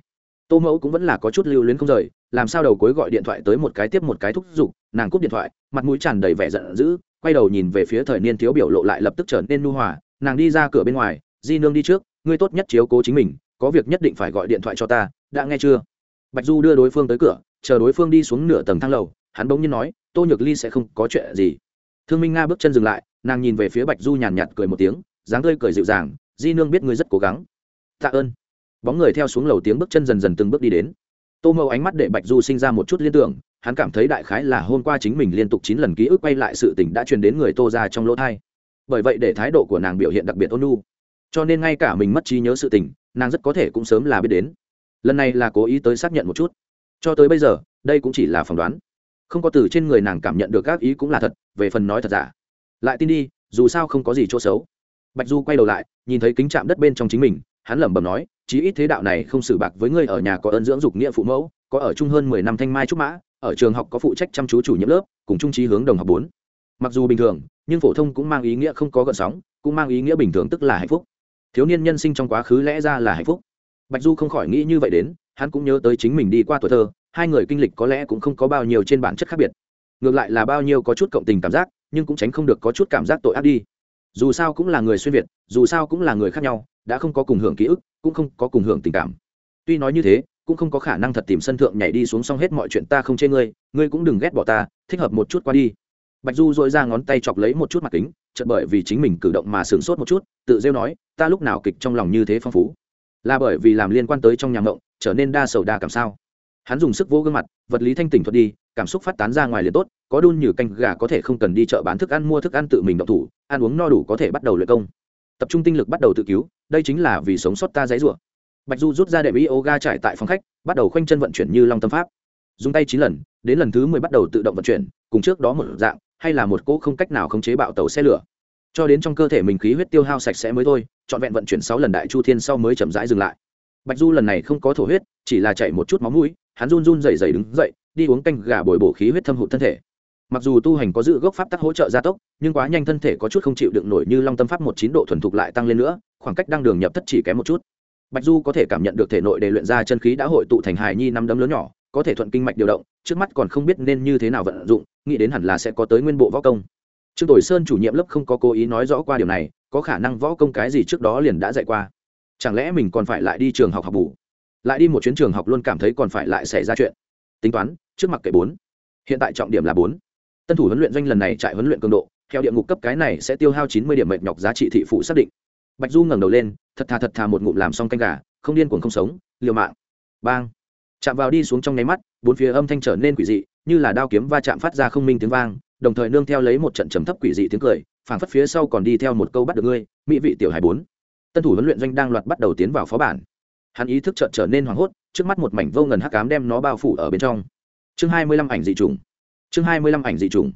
tô mẫu cũng vẫn là có chút lưu luyến không rời, làm sao đầu cuối gọi điện thoại tới một cái tiếp một cái thúc giục, nàng cúp điện thoại, mặt mũi tràn đầy vẻ giận dữ, quay đầu nhìn về phía thời niên thiếu biểu lộ lại lập tức trở nên nu hòa, nàng đi ra cửa bên ngoài, di nương đi trước, ngươi tốt nhất chiếu cố chính mình, có việc nhất định phải gọi điện thoại cho ta, đã nghe chưa? Bạch du đưa đối phương tới cửa, chờ đối phương đi xuống nửa tầng thang lầu, hắn bỗng nhiên nói, tô nhược ly sẽ không có chuyện gì. Thương minh nga bước chân dừng lại, nàng nhìn về phía bạch du nhàn nhạt cười một tiếng, dáng tươi cười dịu dàng, di nương biết ngươi rất cố gắng. Tạ ơn bóng người theo xuống lầu tiếng bước chân dần dần từng bước đi đến. Tô mẫu ánh mắt để bạch du sinh ra một chút liên tưởng, hắn cảm thấy đại khái là hôm qua chính mình liên tục chín lần ký ức quay lại sự tình đã truyền đến người tô ra trong lỗ thai. Bởi vậy để thái độ của nàng biểu hiện đặc biệt ôn nhu. Cho nên ngay cả mình mất trí nhớ sự tình, nàng rất có thể cũng sớm là biết đến. Lần này là cố ý tới xác nhận một chút. Cho tới bây giờ, đây cũng chỉ là phỏng đoán. Không có từ trên người nàng cảm nhận được các ý cũng là thật, về phần nói thật giả. Lại tin đi, dù sao không có gì chỗ xấu. Bạch du quay đầu lại, nhìn thấy kính chạm đất bên trong chính mình hắn lẩm bẩm nói, chí ít thế đạo này không xử bạc với ngươi ở nhà có ơn dưỡng dục nghĩa phụ mẫu, có ở chung hơn mười năm thanh mai trúc mã, ở trường học có phụ trách chăm chú chủ nhiệm lớp, cùng trung trí hướng đồng học bốn. Mặc dù bình thường, nhưng phổ thông cũng mang ý nghĩa không có gợn sóng, cũng mang ý nghĩa bình thường tức là hạnh phúc. Thiếu niên nhân sinh trong quá khứ lẽ ra là hạnh phúc. Bạch du không khỏi nghĩ như vậy đến, hắn cũng nhớ tới chính mình đi qua tuổi thơ, hai người kinh lịch có lẽ cũng không có bao nhiêu trên bản chất khác biệt. Ngược lại là bao nhiêu có chút cộng tình cảm giác, nhưng cũng tránh không được có chút cảm giác tội ác đi dù sao cũng là người xuyên việt, dù sao cũng là người khác nhau, đã không có cùng hưởng ký ức, cũng không có cùng hưởng tình cảm. Tuy nói như thế, cũng không có khả năng thật tìm sân thượng nhảy đi xuống xong hết mọi chuyện ta không chê ngươi ngươi cũng đừng ghét bỏ ta, thích hợp một chút qua đi. Bạch du dội ra ngón tay chọc lấy một chút mặt kính, chợt bởi vì chính mình cử động mà sửng sốt một chút, tự rêu nói, ta lúc nào kịch trong lòng như thế phong phú? Là bởi vì làm liên quan tới trong nhà ngộng trở nên đa sầu đa cảm sao? Hắn dùng sức vô gương mặt, vật lý thanh tỉnh thuật đi cảm xúc phát tán ra ngoài liền tốt, có đun như canh gà có thể không cần đi chợ bán thức ăn mua thức ăn tự mình động thủ, ăn uống no đủ có thể bắt đầu luyện công. Tập trung tinh lực bắt đầu tự cứu, đây chính là vì sống sót ta dãy rủa. Bạch du rút ra đệm yoga trải tại phòng khách, bắt đầu khoanh chân vận chuyển như long tâm pháp. Dùng tay chín lần, đến lần thứ mười bắt đầu tự động vận chuyển, cùng trước đó một dạng, hay là một cỗ không cách nào khống chế bạo tàu xe lửa. Cho đến trong cơ thể mình khí huyết tiêu hao sạch sẽ mới thôi, trọn vẹn vận chuyển sáu lần đại chu thiên sau mới chậm rãi dừng lại. Bạch du lần này không có thổ huyết, chỉ là chạy một chút máu mũi, hắn run run dày dày đứng dậy đi uống canh gà bồi bổ khí huyết thâm hụt thân thể. Mặc dù tu hành có dự gốc pháp tắc hỗ trợ gia tốc, nhưng quá nhanh thân thể có chút không chịu đựng nổi như long tâm pháp một chín độ thuần thục lại tăng lên nữa, khoảng cách đang đường nhập thất chỉ kém một chút. Bạch du có thể cảm nhận được thể nội để luyện ra chân khí đã hội tụ thành hài nhi năm đấm lớn nhỏ, có thể thuận kinh mạch điều động, trước mắt còn không biết nên như thế nào vận dụng, nghĩ đến hẳn là sẽ có tới nguyên bộ võ công. Trương tuổi sơn chủ nhiệm lớp không có cố ý nói rõ qua điều này, có khả năng võ công cái gì trước đó liền đã dạy qua. Chẳng lẽ mình còn phải lại đi trường học học bù? Lại đi một chuyến trường học luôn cảm thấy còn phải lại xảy ra chuyện. Tính toán trước mặt kệ bốn. Hiện tại trọng điểm là bốn. Tân thủ huấn luyện doanh lần này trại huấn luyện cường độ, theo địa ngục cấp cái này sẽ tiêu hao chín mươi điểm mệnh nhọc giá trị thị phụ xác định. Bạch du ngẩng đầu lên, thật thà thật thà một ngụm làm xong canh gà, không điên cuồng không sống, liều mạng. Bang. Chạm vào đi xuống trong nháy mắt, bốn phía âm thanh trở nên quỷ dị, như là đao kiếm va chạm phát ra không minh tiếng vang, đồng thời nương theo lấy một trận trầm thấp quỷ dị tiếng cười, phảng phất phía sau còn đi theo một câu bắt được ngươi, mỹ vị tiểu hải bốn. Tân thủ huấn luyện doanh đang loạt bắt đầu tiến vào phó bản. Hắn ý thức chợt trở nên hoảng hốt, trước mắt một mảnh vô ngần hắc cám đem nó bao phủ ở bên trong chương hai mươi lăm ảnh dị trùng chương hai mươi lăm ảnh dị trùng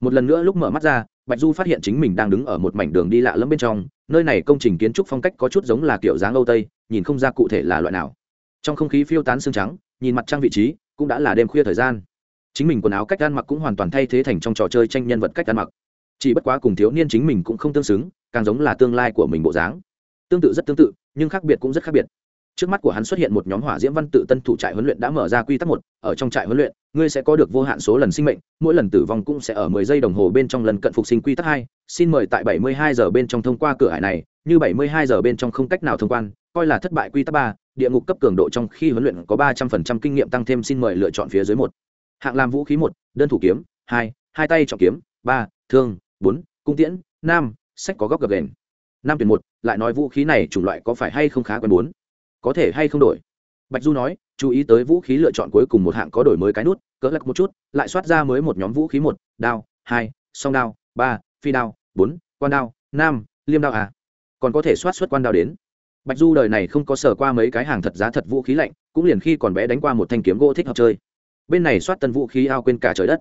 một lần nữa lúc mở mắt ra, bạch du phát hiện chính mình đang đứng ở một mảnh đường đi lạ lẫm bên trong, nơi này công trình kiến trúc phong cách có chút giống là kiểu dáng âu tây, nhìn không ra cụ thể là loại nào. Trong không khí phiêu tán xương trắng, nhìn mặt trăng vị trí, cũng đã là đêm khuya thời gian. Chính mình quần áo cách ăn mặc cũng hoàn toàn thay thế thành trong trò chơi tranh nhân vật cách ăn mặc. Chỉ bất quá cùng thiếu niên chính mình cũng không tương xứng, càng giống là tương lai của mình bộ dáng. Tương tự rất tương tự, nhưng khác biệt cũng rất khác biệt trước mắt của hắn xuất hiện một nhóm hỏa diễm văn tự tân thủ trại huấn luyện đã mở ra quy tắc một, ở trong trại huấn luyện, ngươi sẽ có được vô hạn số lần sinh mệnh, mỗi lần tử vong cũng sẽ ở mười giây đồng hồ bên trong lần cận phục sinh quy tắc hai. Xin mời tại bảy mươi hai giờ bên trong thông qua cửa hải này, như bảy mươi hai giờ bên trong không cách nào thông quan, coi là thất bại quy tắc ba, địa ngục cấp cường độ trong khi huấn luyện có ba trăm phần trăm kinh nghiệm tăng thêm xin mời lựa chọn phía dưới một. Hạng làm vũ khí một, đơn thủ kiếm, hai hai tay trọng kiếm, ba, thương, bốn, cung tiễn, năm, sách có góc gập đền năm tuyển một, lại nói vũ khí này chủng loại có phải hay không khá quen bốn có thể hay không đổi? Bạch du nói, chú ý tới vũ khí lựa chọn cuối cùng một hạng có đổi mới cái nút, cỡ lắc một chút, lại soát ra mới một nhóm vũ khí một, đao, hai, song đao, ba, phi đao, bốn, quan đao, năm, liêm đao à. Còn có thể soát xuất quan đao đến. Bạch du đời này không có sở qua mấy cái hàng thật giá thật vũ khí lạnh, cũng liền khi còn bé đánh qua một thanh kiếm gỗ thích hợp chơi. Bên này soát tân vũ khí ao quên cả trời đất.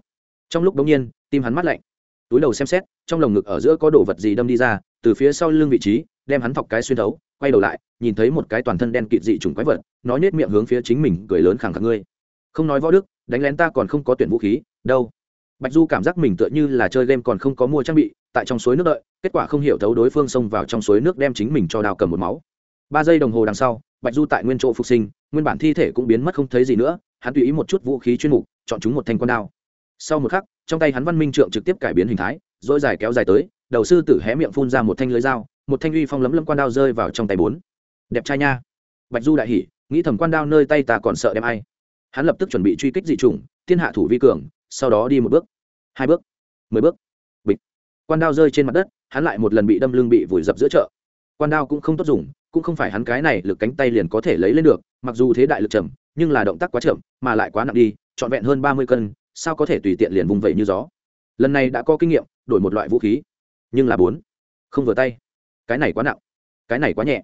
Trong lúc bỗng nhiên, tim hắn mắt lạnh. Túi đầu xem xét, trong lồng ngực ở giữa có đồ vật gì đâm đi ra, từ phía sau lưng vị trí, đem hắn thọc cái xuyên thấu quay đầu lại, nhìn thấy một cái toàn thân đen kịt dị trùng quái vật, nó nhét miệng hướng phía chính mình, cười lớn khẳng khẳng ngươi. Không nói võ đức, đánh lén ta còn không có tuyển vũ khí, đâu. Bạch du cảm giác mình tựa như là chơi game còn không có mua trang bị, tại trong suối nước đợi, kết quả không hiểu thấu đối phương xông vào trong suối nước đem chính mình cho đào cầm một máu. Ba giây đồng hồ đằng sau, bạch du tại nguyên chỗ phục sinh, nguyên bản thi thể cũng biến mất không thấy gì nữa, hắn tùy ý một chút vũ khí chuyên mục, chọn chúng một thanh con đao. Sau một khắc, trong tay hắn văn minh trượng trực tiếp cải biến hình thái dỗi dài kéo dài tới, đầu sư tử hé miệng phun ra một thanh lưới dao một thanh uy phong lấm lấm quan đao rơi vào trong tay bốn. Đẹp trai nha. Bạch du đại hỉ, nghĩ thầm quan đao nơi tay ta còn sợ đem ai. Hắn lập tức chuẩn bị truy kích dị chủng, thiên hạ thủ vi cường, sau đó đi một bước. Hai bước. Mười bước. Bịch. Quan đao rơi trên mặt đất, hắn lại một lần bị đâm lưng bị vùi dập giữa chợ. Quan đao cũng không tốt dùng, cũng không phải hắn cái này lực cánh tay liền có thể lấy lên được, mặc dù thế đại lực chậm, nhưng là động tác quá chậm, mà lại quá nặng đi, trọn vẹn hơn ba mươi cân, sao có thể tùy tiện liền vùng vẩy như gió. Lần này đã có kinh nghiệm, đổi một loại vũ khí. Nhưng là bốn. Không vừa tay cái này quá nặng, cái này quá nhẹ,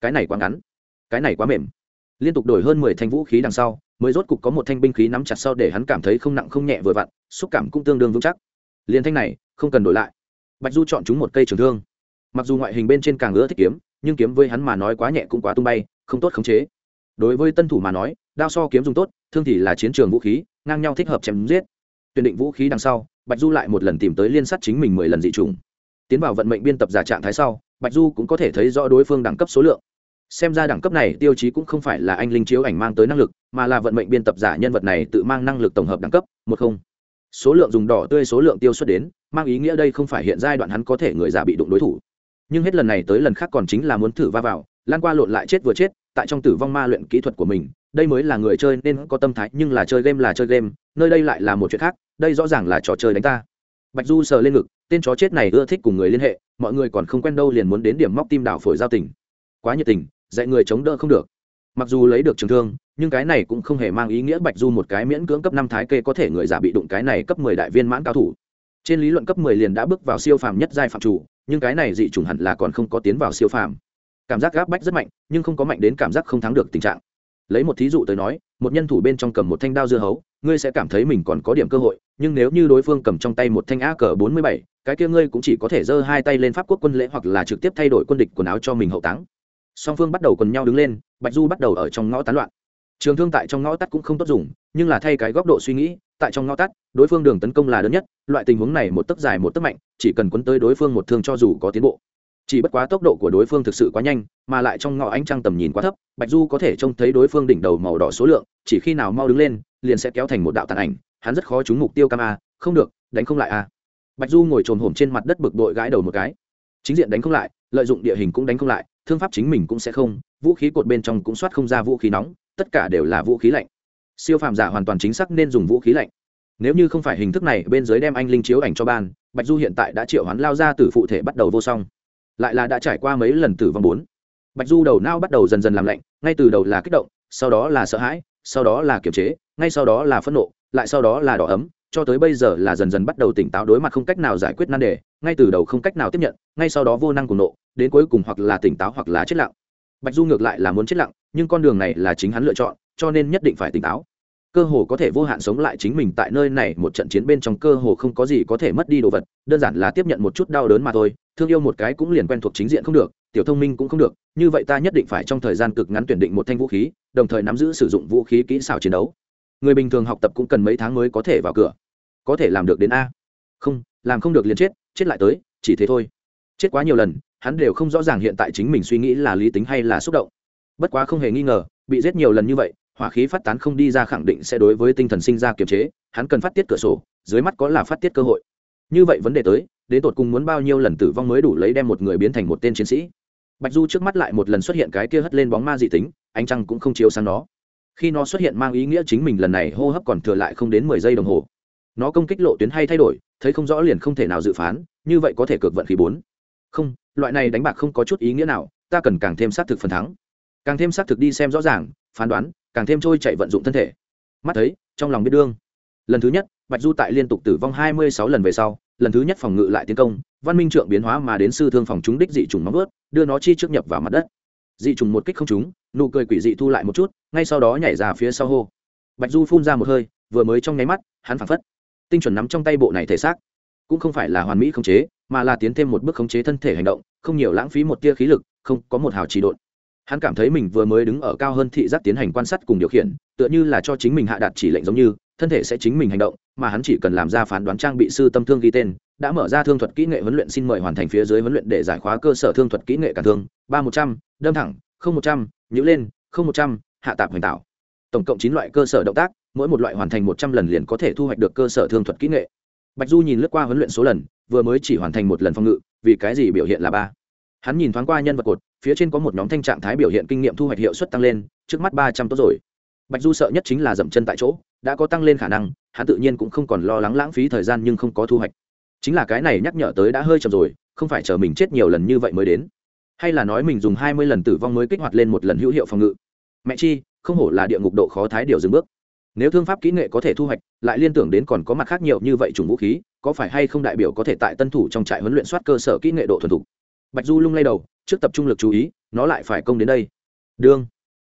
cái này quá ngắn, cái này quá mềm. Liên tục đổi hơn mười thanh vũ khí đằng sau, mới rốt cục có một thanh binh khí nắm chặt sau để hắn cảm thấy không nặng không nhẹ vừa vặn, xúc cảm cũng tương đương vững chắc. Liên thanh này, không cần đổi lại. Bạch du chọn chúng một cây trường thương. Mặc dù ngoại hình bên trên càng ưa thích kiếm, nhưng kiếm với hắn mà nói quá nhẹ cũng quá tung bay, không tốt khống chế. Đối với tân thủ mà nói, đao so kiếm dùng tốt, thương thì là chiến trường vũ khí, ngang nhau thích hợp chém giết. Tuyển định vũ khí đằng sau, bạch du lại một lần tìm tới liên sát chính mình mười lần dị trùng tiến vào vận mệnh biên tập giả trạng thái sau bạch du cũng có thể thấy rõ đối phương đẳng cấp số lượng. Xem ra đẳng cấp này tiêu chí cũng không phải là anh linh chiếu ảnh mang tới năng lực, mà là vận mệnh biên tập giả nhân vật này tự mang năng lực tổng hợp đẳng cấp, một không. Số lượng dùng đỏ tươi số lượng tiêu xuất đến, mang ý nghĩa đây không phải hiện giai đoạn hắn có thể người già bị đụng đối thủ. Nhưng hết lần này tới lần khác còn chính là muốn thử va vào, lan qua lộn lại chết vừa chết, tại trong tử vong ma luyện kỹ thuật của mình, đây mới là người chơi nên có tâm thái, nhưng là chơi game là chơi game, nơi đây lại là một chuyện khác, đây rõ ràng là trò chơi đánh ta. Bạch du sờ lên ngực tên chó chết này ưa thích cùng người liên hệ, mọi người còn không quen đâu liền muốn đến điểm móc tim đảo phổi giao tình. Quá nhiệt tình, dạy người chống đỡ không được. Mặc dù lấy được trường thương, nhưng cái này cũng không hề mang ý nghĩa bạch du một cái miễn cưỡng cấp năm thái kê có thể người giả bị đụng cái này cấp mười đại viên mãn cao thủ. Trên lý luận cấp mười liền đã bước vào siêu phàm nhất giai phạm chủ, nhưng cái này dị chủng hẳn là còn không có tiến vào siêu phàm. Cảm giác gáp bách rất mạnh, nhưng không có mạnh đến cảm giác không thắng được tình trạng. Lấy một thí dụ tới nói, một nhân thủ bên trong cầm một thanh đao dưa hấu, ngươi sẽ cảm thấy mình còn có điểm cơ hội, nhưng nếu như đối phương cầm trong tay một thanh a cờ bốn mươi bảy cái kia ngươi cũng chỉ có thể giơ hai tay lên pháp quốc quân lễ hoặc là trực tiếp thay đổi quân địch quần áo cho mình hậu táng. Song phương bắt đầu quần nhau đứng lên, bạch du bắt đầu ở trong ngõ tán loạn. Trường thương tại trong ngõ tắt cũng không tốt dùng, nhưng là thay cái góc độ suy nghĩ, tại trong ngõ tắt, đối phương đường tấn công là lớn nhất, loại tình huống này một tấc dài một tấc mạnh, chỉ cần quấn tới đối phương một thương cho dù có tiến bộ. Chỉ bất quá tốc độ của đối phương thực sự quá nhanh, mà lại trong ngõ ánh trăng tầm nhìn quá thấp, bạch du có thể trông thấy đối phương đỉnh đầu màu đỏ số lượng, chỉ khi nào mau đứng lên, liền sẽ kéo thành một đạo tàn ảnh, hắn rất khó trúng mục tiêu cam a, không được, đánh không lại a bạch du ngồi trồm hổm trên mặt đất bực bội gãi đầu một cái. Chính diện đánh không lại, lợi dụng địa hình cũng đánh không lại, thương pháp chính mình cũng sẽ không, vũ khí cột bên trong cũng soát không ra vũ khí nóng, tất cả đều là vũ khí lạnh. Siêu phàm giả hoàn toàn chính xác nên dùng vũ khí lạnh. Nếu như không phải hình thức này, bên dưới đem anh linh chiếu ảnh cho ban, bạch du hiện tại đã triệu hắn lao ra từ phụ thể bắt đầu vô song. Lại là đã trải qua mấy lần tử vong bốn. Bạch du đầu não bắt đầu dần dần làm lạnh, ngay từ đầu là kích động, sau đó là sợ hãi, sau đó là kiềm chế, ngay sau đó là phẫn nộ, lại sau đó là đỏ ấm cho tới bây giờ là dần dần bắt đầu tỉnh táo đối mặt không cách nào giải quyết nan đề, ngay từ đầu không cách nào tiếp nhận, ngay sau đó vô năng cùng nộ, đến cuối cùng hoặc là tỉnh táo hoặc là chết lặng. Bạch du ngược lại là muốn chết lặng, nhưng con đường này là chính hắn lựa chọn, cho nên nhất định phải tỉnh táo. Cơ hồ có thể vô hạn sống lại chính mình tại nơi này, một trận chiến bên trong cơ hồ không có gì có thể mất đi đồ vật, đơn giản là tiếp nhận một chút đau đớn mà thôi, thương yêu một cái cũng liền quen thuộc chính diện không được, tiểu thông minh cũng không được, như vậy ta nhất định phải trong thời gian cực ngắn tuyển định một thanh vũ khí, đồng thời nắm giữ sử dụng vũ khí kỹ xảo chiến đấu người bình thường học tập cũng cần mấy tháng mới có thể vào cửa. Có thể làm được đến a. Không, làm không được liền chết chết lại tới, chỉ thế thôi. Chết quá nhiều lần, hắn đều không rõ ràng hiện tại chính mình suy nghĩ là lý tính hay là xúc động. Bất quá không hề nghi ngờ, bị giết nhiều lần như vậy, hỏa khí phát tán không đi ra khẳng định sẽ đối với tinh thần sinh ra kiềm chế, hắn cần phát tiết cửa sổ, dưới mắt có là phát tiết cơ hội. Như vậy vấn đề tới, đến tột cùng muốn bao nhiêu lần tử vong mới đủ lấy đem một người biến thành một tên chiến sĩ? Bạch du trước mắt lại một lần xuất hiện cái kia hất lên bóng ma dị tính, ánh trăng cũng không chiếu sang nó khi nó xuất hiện mang ý nghĩa chính mình lần này hô hấp còn thừa lại không đến mười giây đồng hồ. Nó công kích lộ tuyến hay thay đổi, thấy không rõ liền không thể nào dự phán, như vậy có thể cược vận khí bốn. Không, loại này đánh bạc không có chút ý nghĩa nào, ta cần càng thêm xác thực phần thắng. Càng thêm xác thực đi xem rõ ràng, phán đoán, càng thêm trôi chạy vận dụng thân thể. Mắt thấy, trong lòng biết đương. Lần thứ nhất, bạch du tại liên tục tử vong hai mươi sáu lần về sau, lần thứ nhất phòng ngự lại tiến công, văn minh trượng biến hóa mà đến sư thương phòng chúng đích dị trùng móng ướt đưa nó chi trước nhập vào mặt đất dị trùng một kích không trúng, nụ cười quỷ dị thu lại một chút, ngay sau đó nhảy ra phía sau hô. Bạch du phun ra một hơi, vừa mới trong nháy mắt, hắn phảng phất tinh chuẩn nắm trong tay bộ này thể xác. Cũng không phải là hoàn mỹ khống chế, mà là tiến thêm một bước khống chế thân thể hành động, không nhiều lãng phí một tia khí lực, không có một hào trì độn. Hắn cảm thấy mình vừa mới đứng ở cao hơn thị giác tiến hành quan sát cùng điều khiển tựa như là cho chính mình hạ đạt chỉ lệnh giống như, thân thể sẽ chính mình hành động, mà hắn chỉ cần làm ra phán đoán trang bị sư tâm thương ghi tên, đã mở ra thương thuật kỹ nghệ huấn luyện xin mời hoàn thành phía dưới huấn luyện để giải khóa cơ sở thương thuật kỹ nghệ cả thương, ba một trăm, đâm thẳng, không một trăm, nhữ lên, không một trăm, hạ tạp hoành tạo. Tổng cộng chín loại cơ sở động tác, mỗi một loại hoàn thành một trăm lần liền có thể thu hoạch được cơ sở thương thuật kỹ nghệ. Bạch du nhìn lướt qua huấn luyện số lần, vừa mới chỉ hoàn thành một lần phòng ngự, vì cái gì biểu hiện là ba? Hắn nhìn thoáng qua nhân vật cột, phía trên có một nhóm thanh trạng thái biểu hiện kinh nghiệm thu hoạch hiệu suất tăng lên, trước mắt ba trăm tốt rồi bạch du sợ nhất chính là dậm chân tại chỗ, đã có tăng lên khả năng, hắn tự nhiên cũng không còn lo lắng lãng phí thời gian nhưng không có thu hoạch. Chính là cái này nhắc nhở tới đã hơi chậm rồi, không phải chờ mình chết nhiều lần như vậy mới đến. Hay là nói mình dùng hai mươi lần tử vong mới kích hoạt lên một lần hữu hiệu phòng ngự. Mẹ chi, không hổ là địa ngục độ khó thái điều dừng bước. Nếu thương pháp kỹ nghệ có thể thu hoạch, lại liên tưởng đến còn có mặt khác nhiều như vậy chủng vũ khí, có phải hay không đại biểu có thể tại tân thủ trong trại huấn luyện soát cơ sở kỹ nghệ độ thuần thục? Bạch du lung lay đầu, trước tập trung lực chú ý, nó lại phải công đến đây. Đương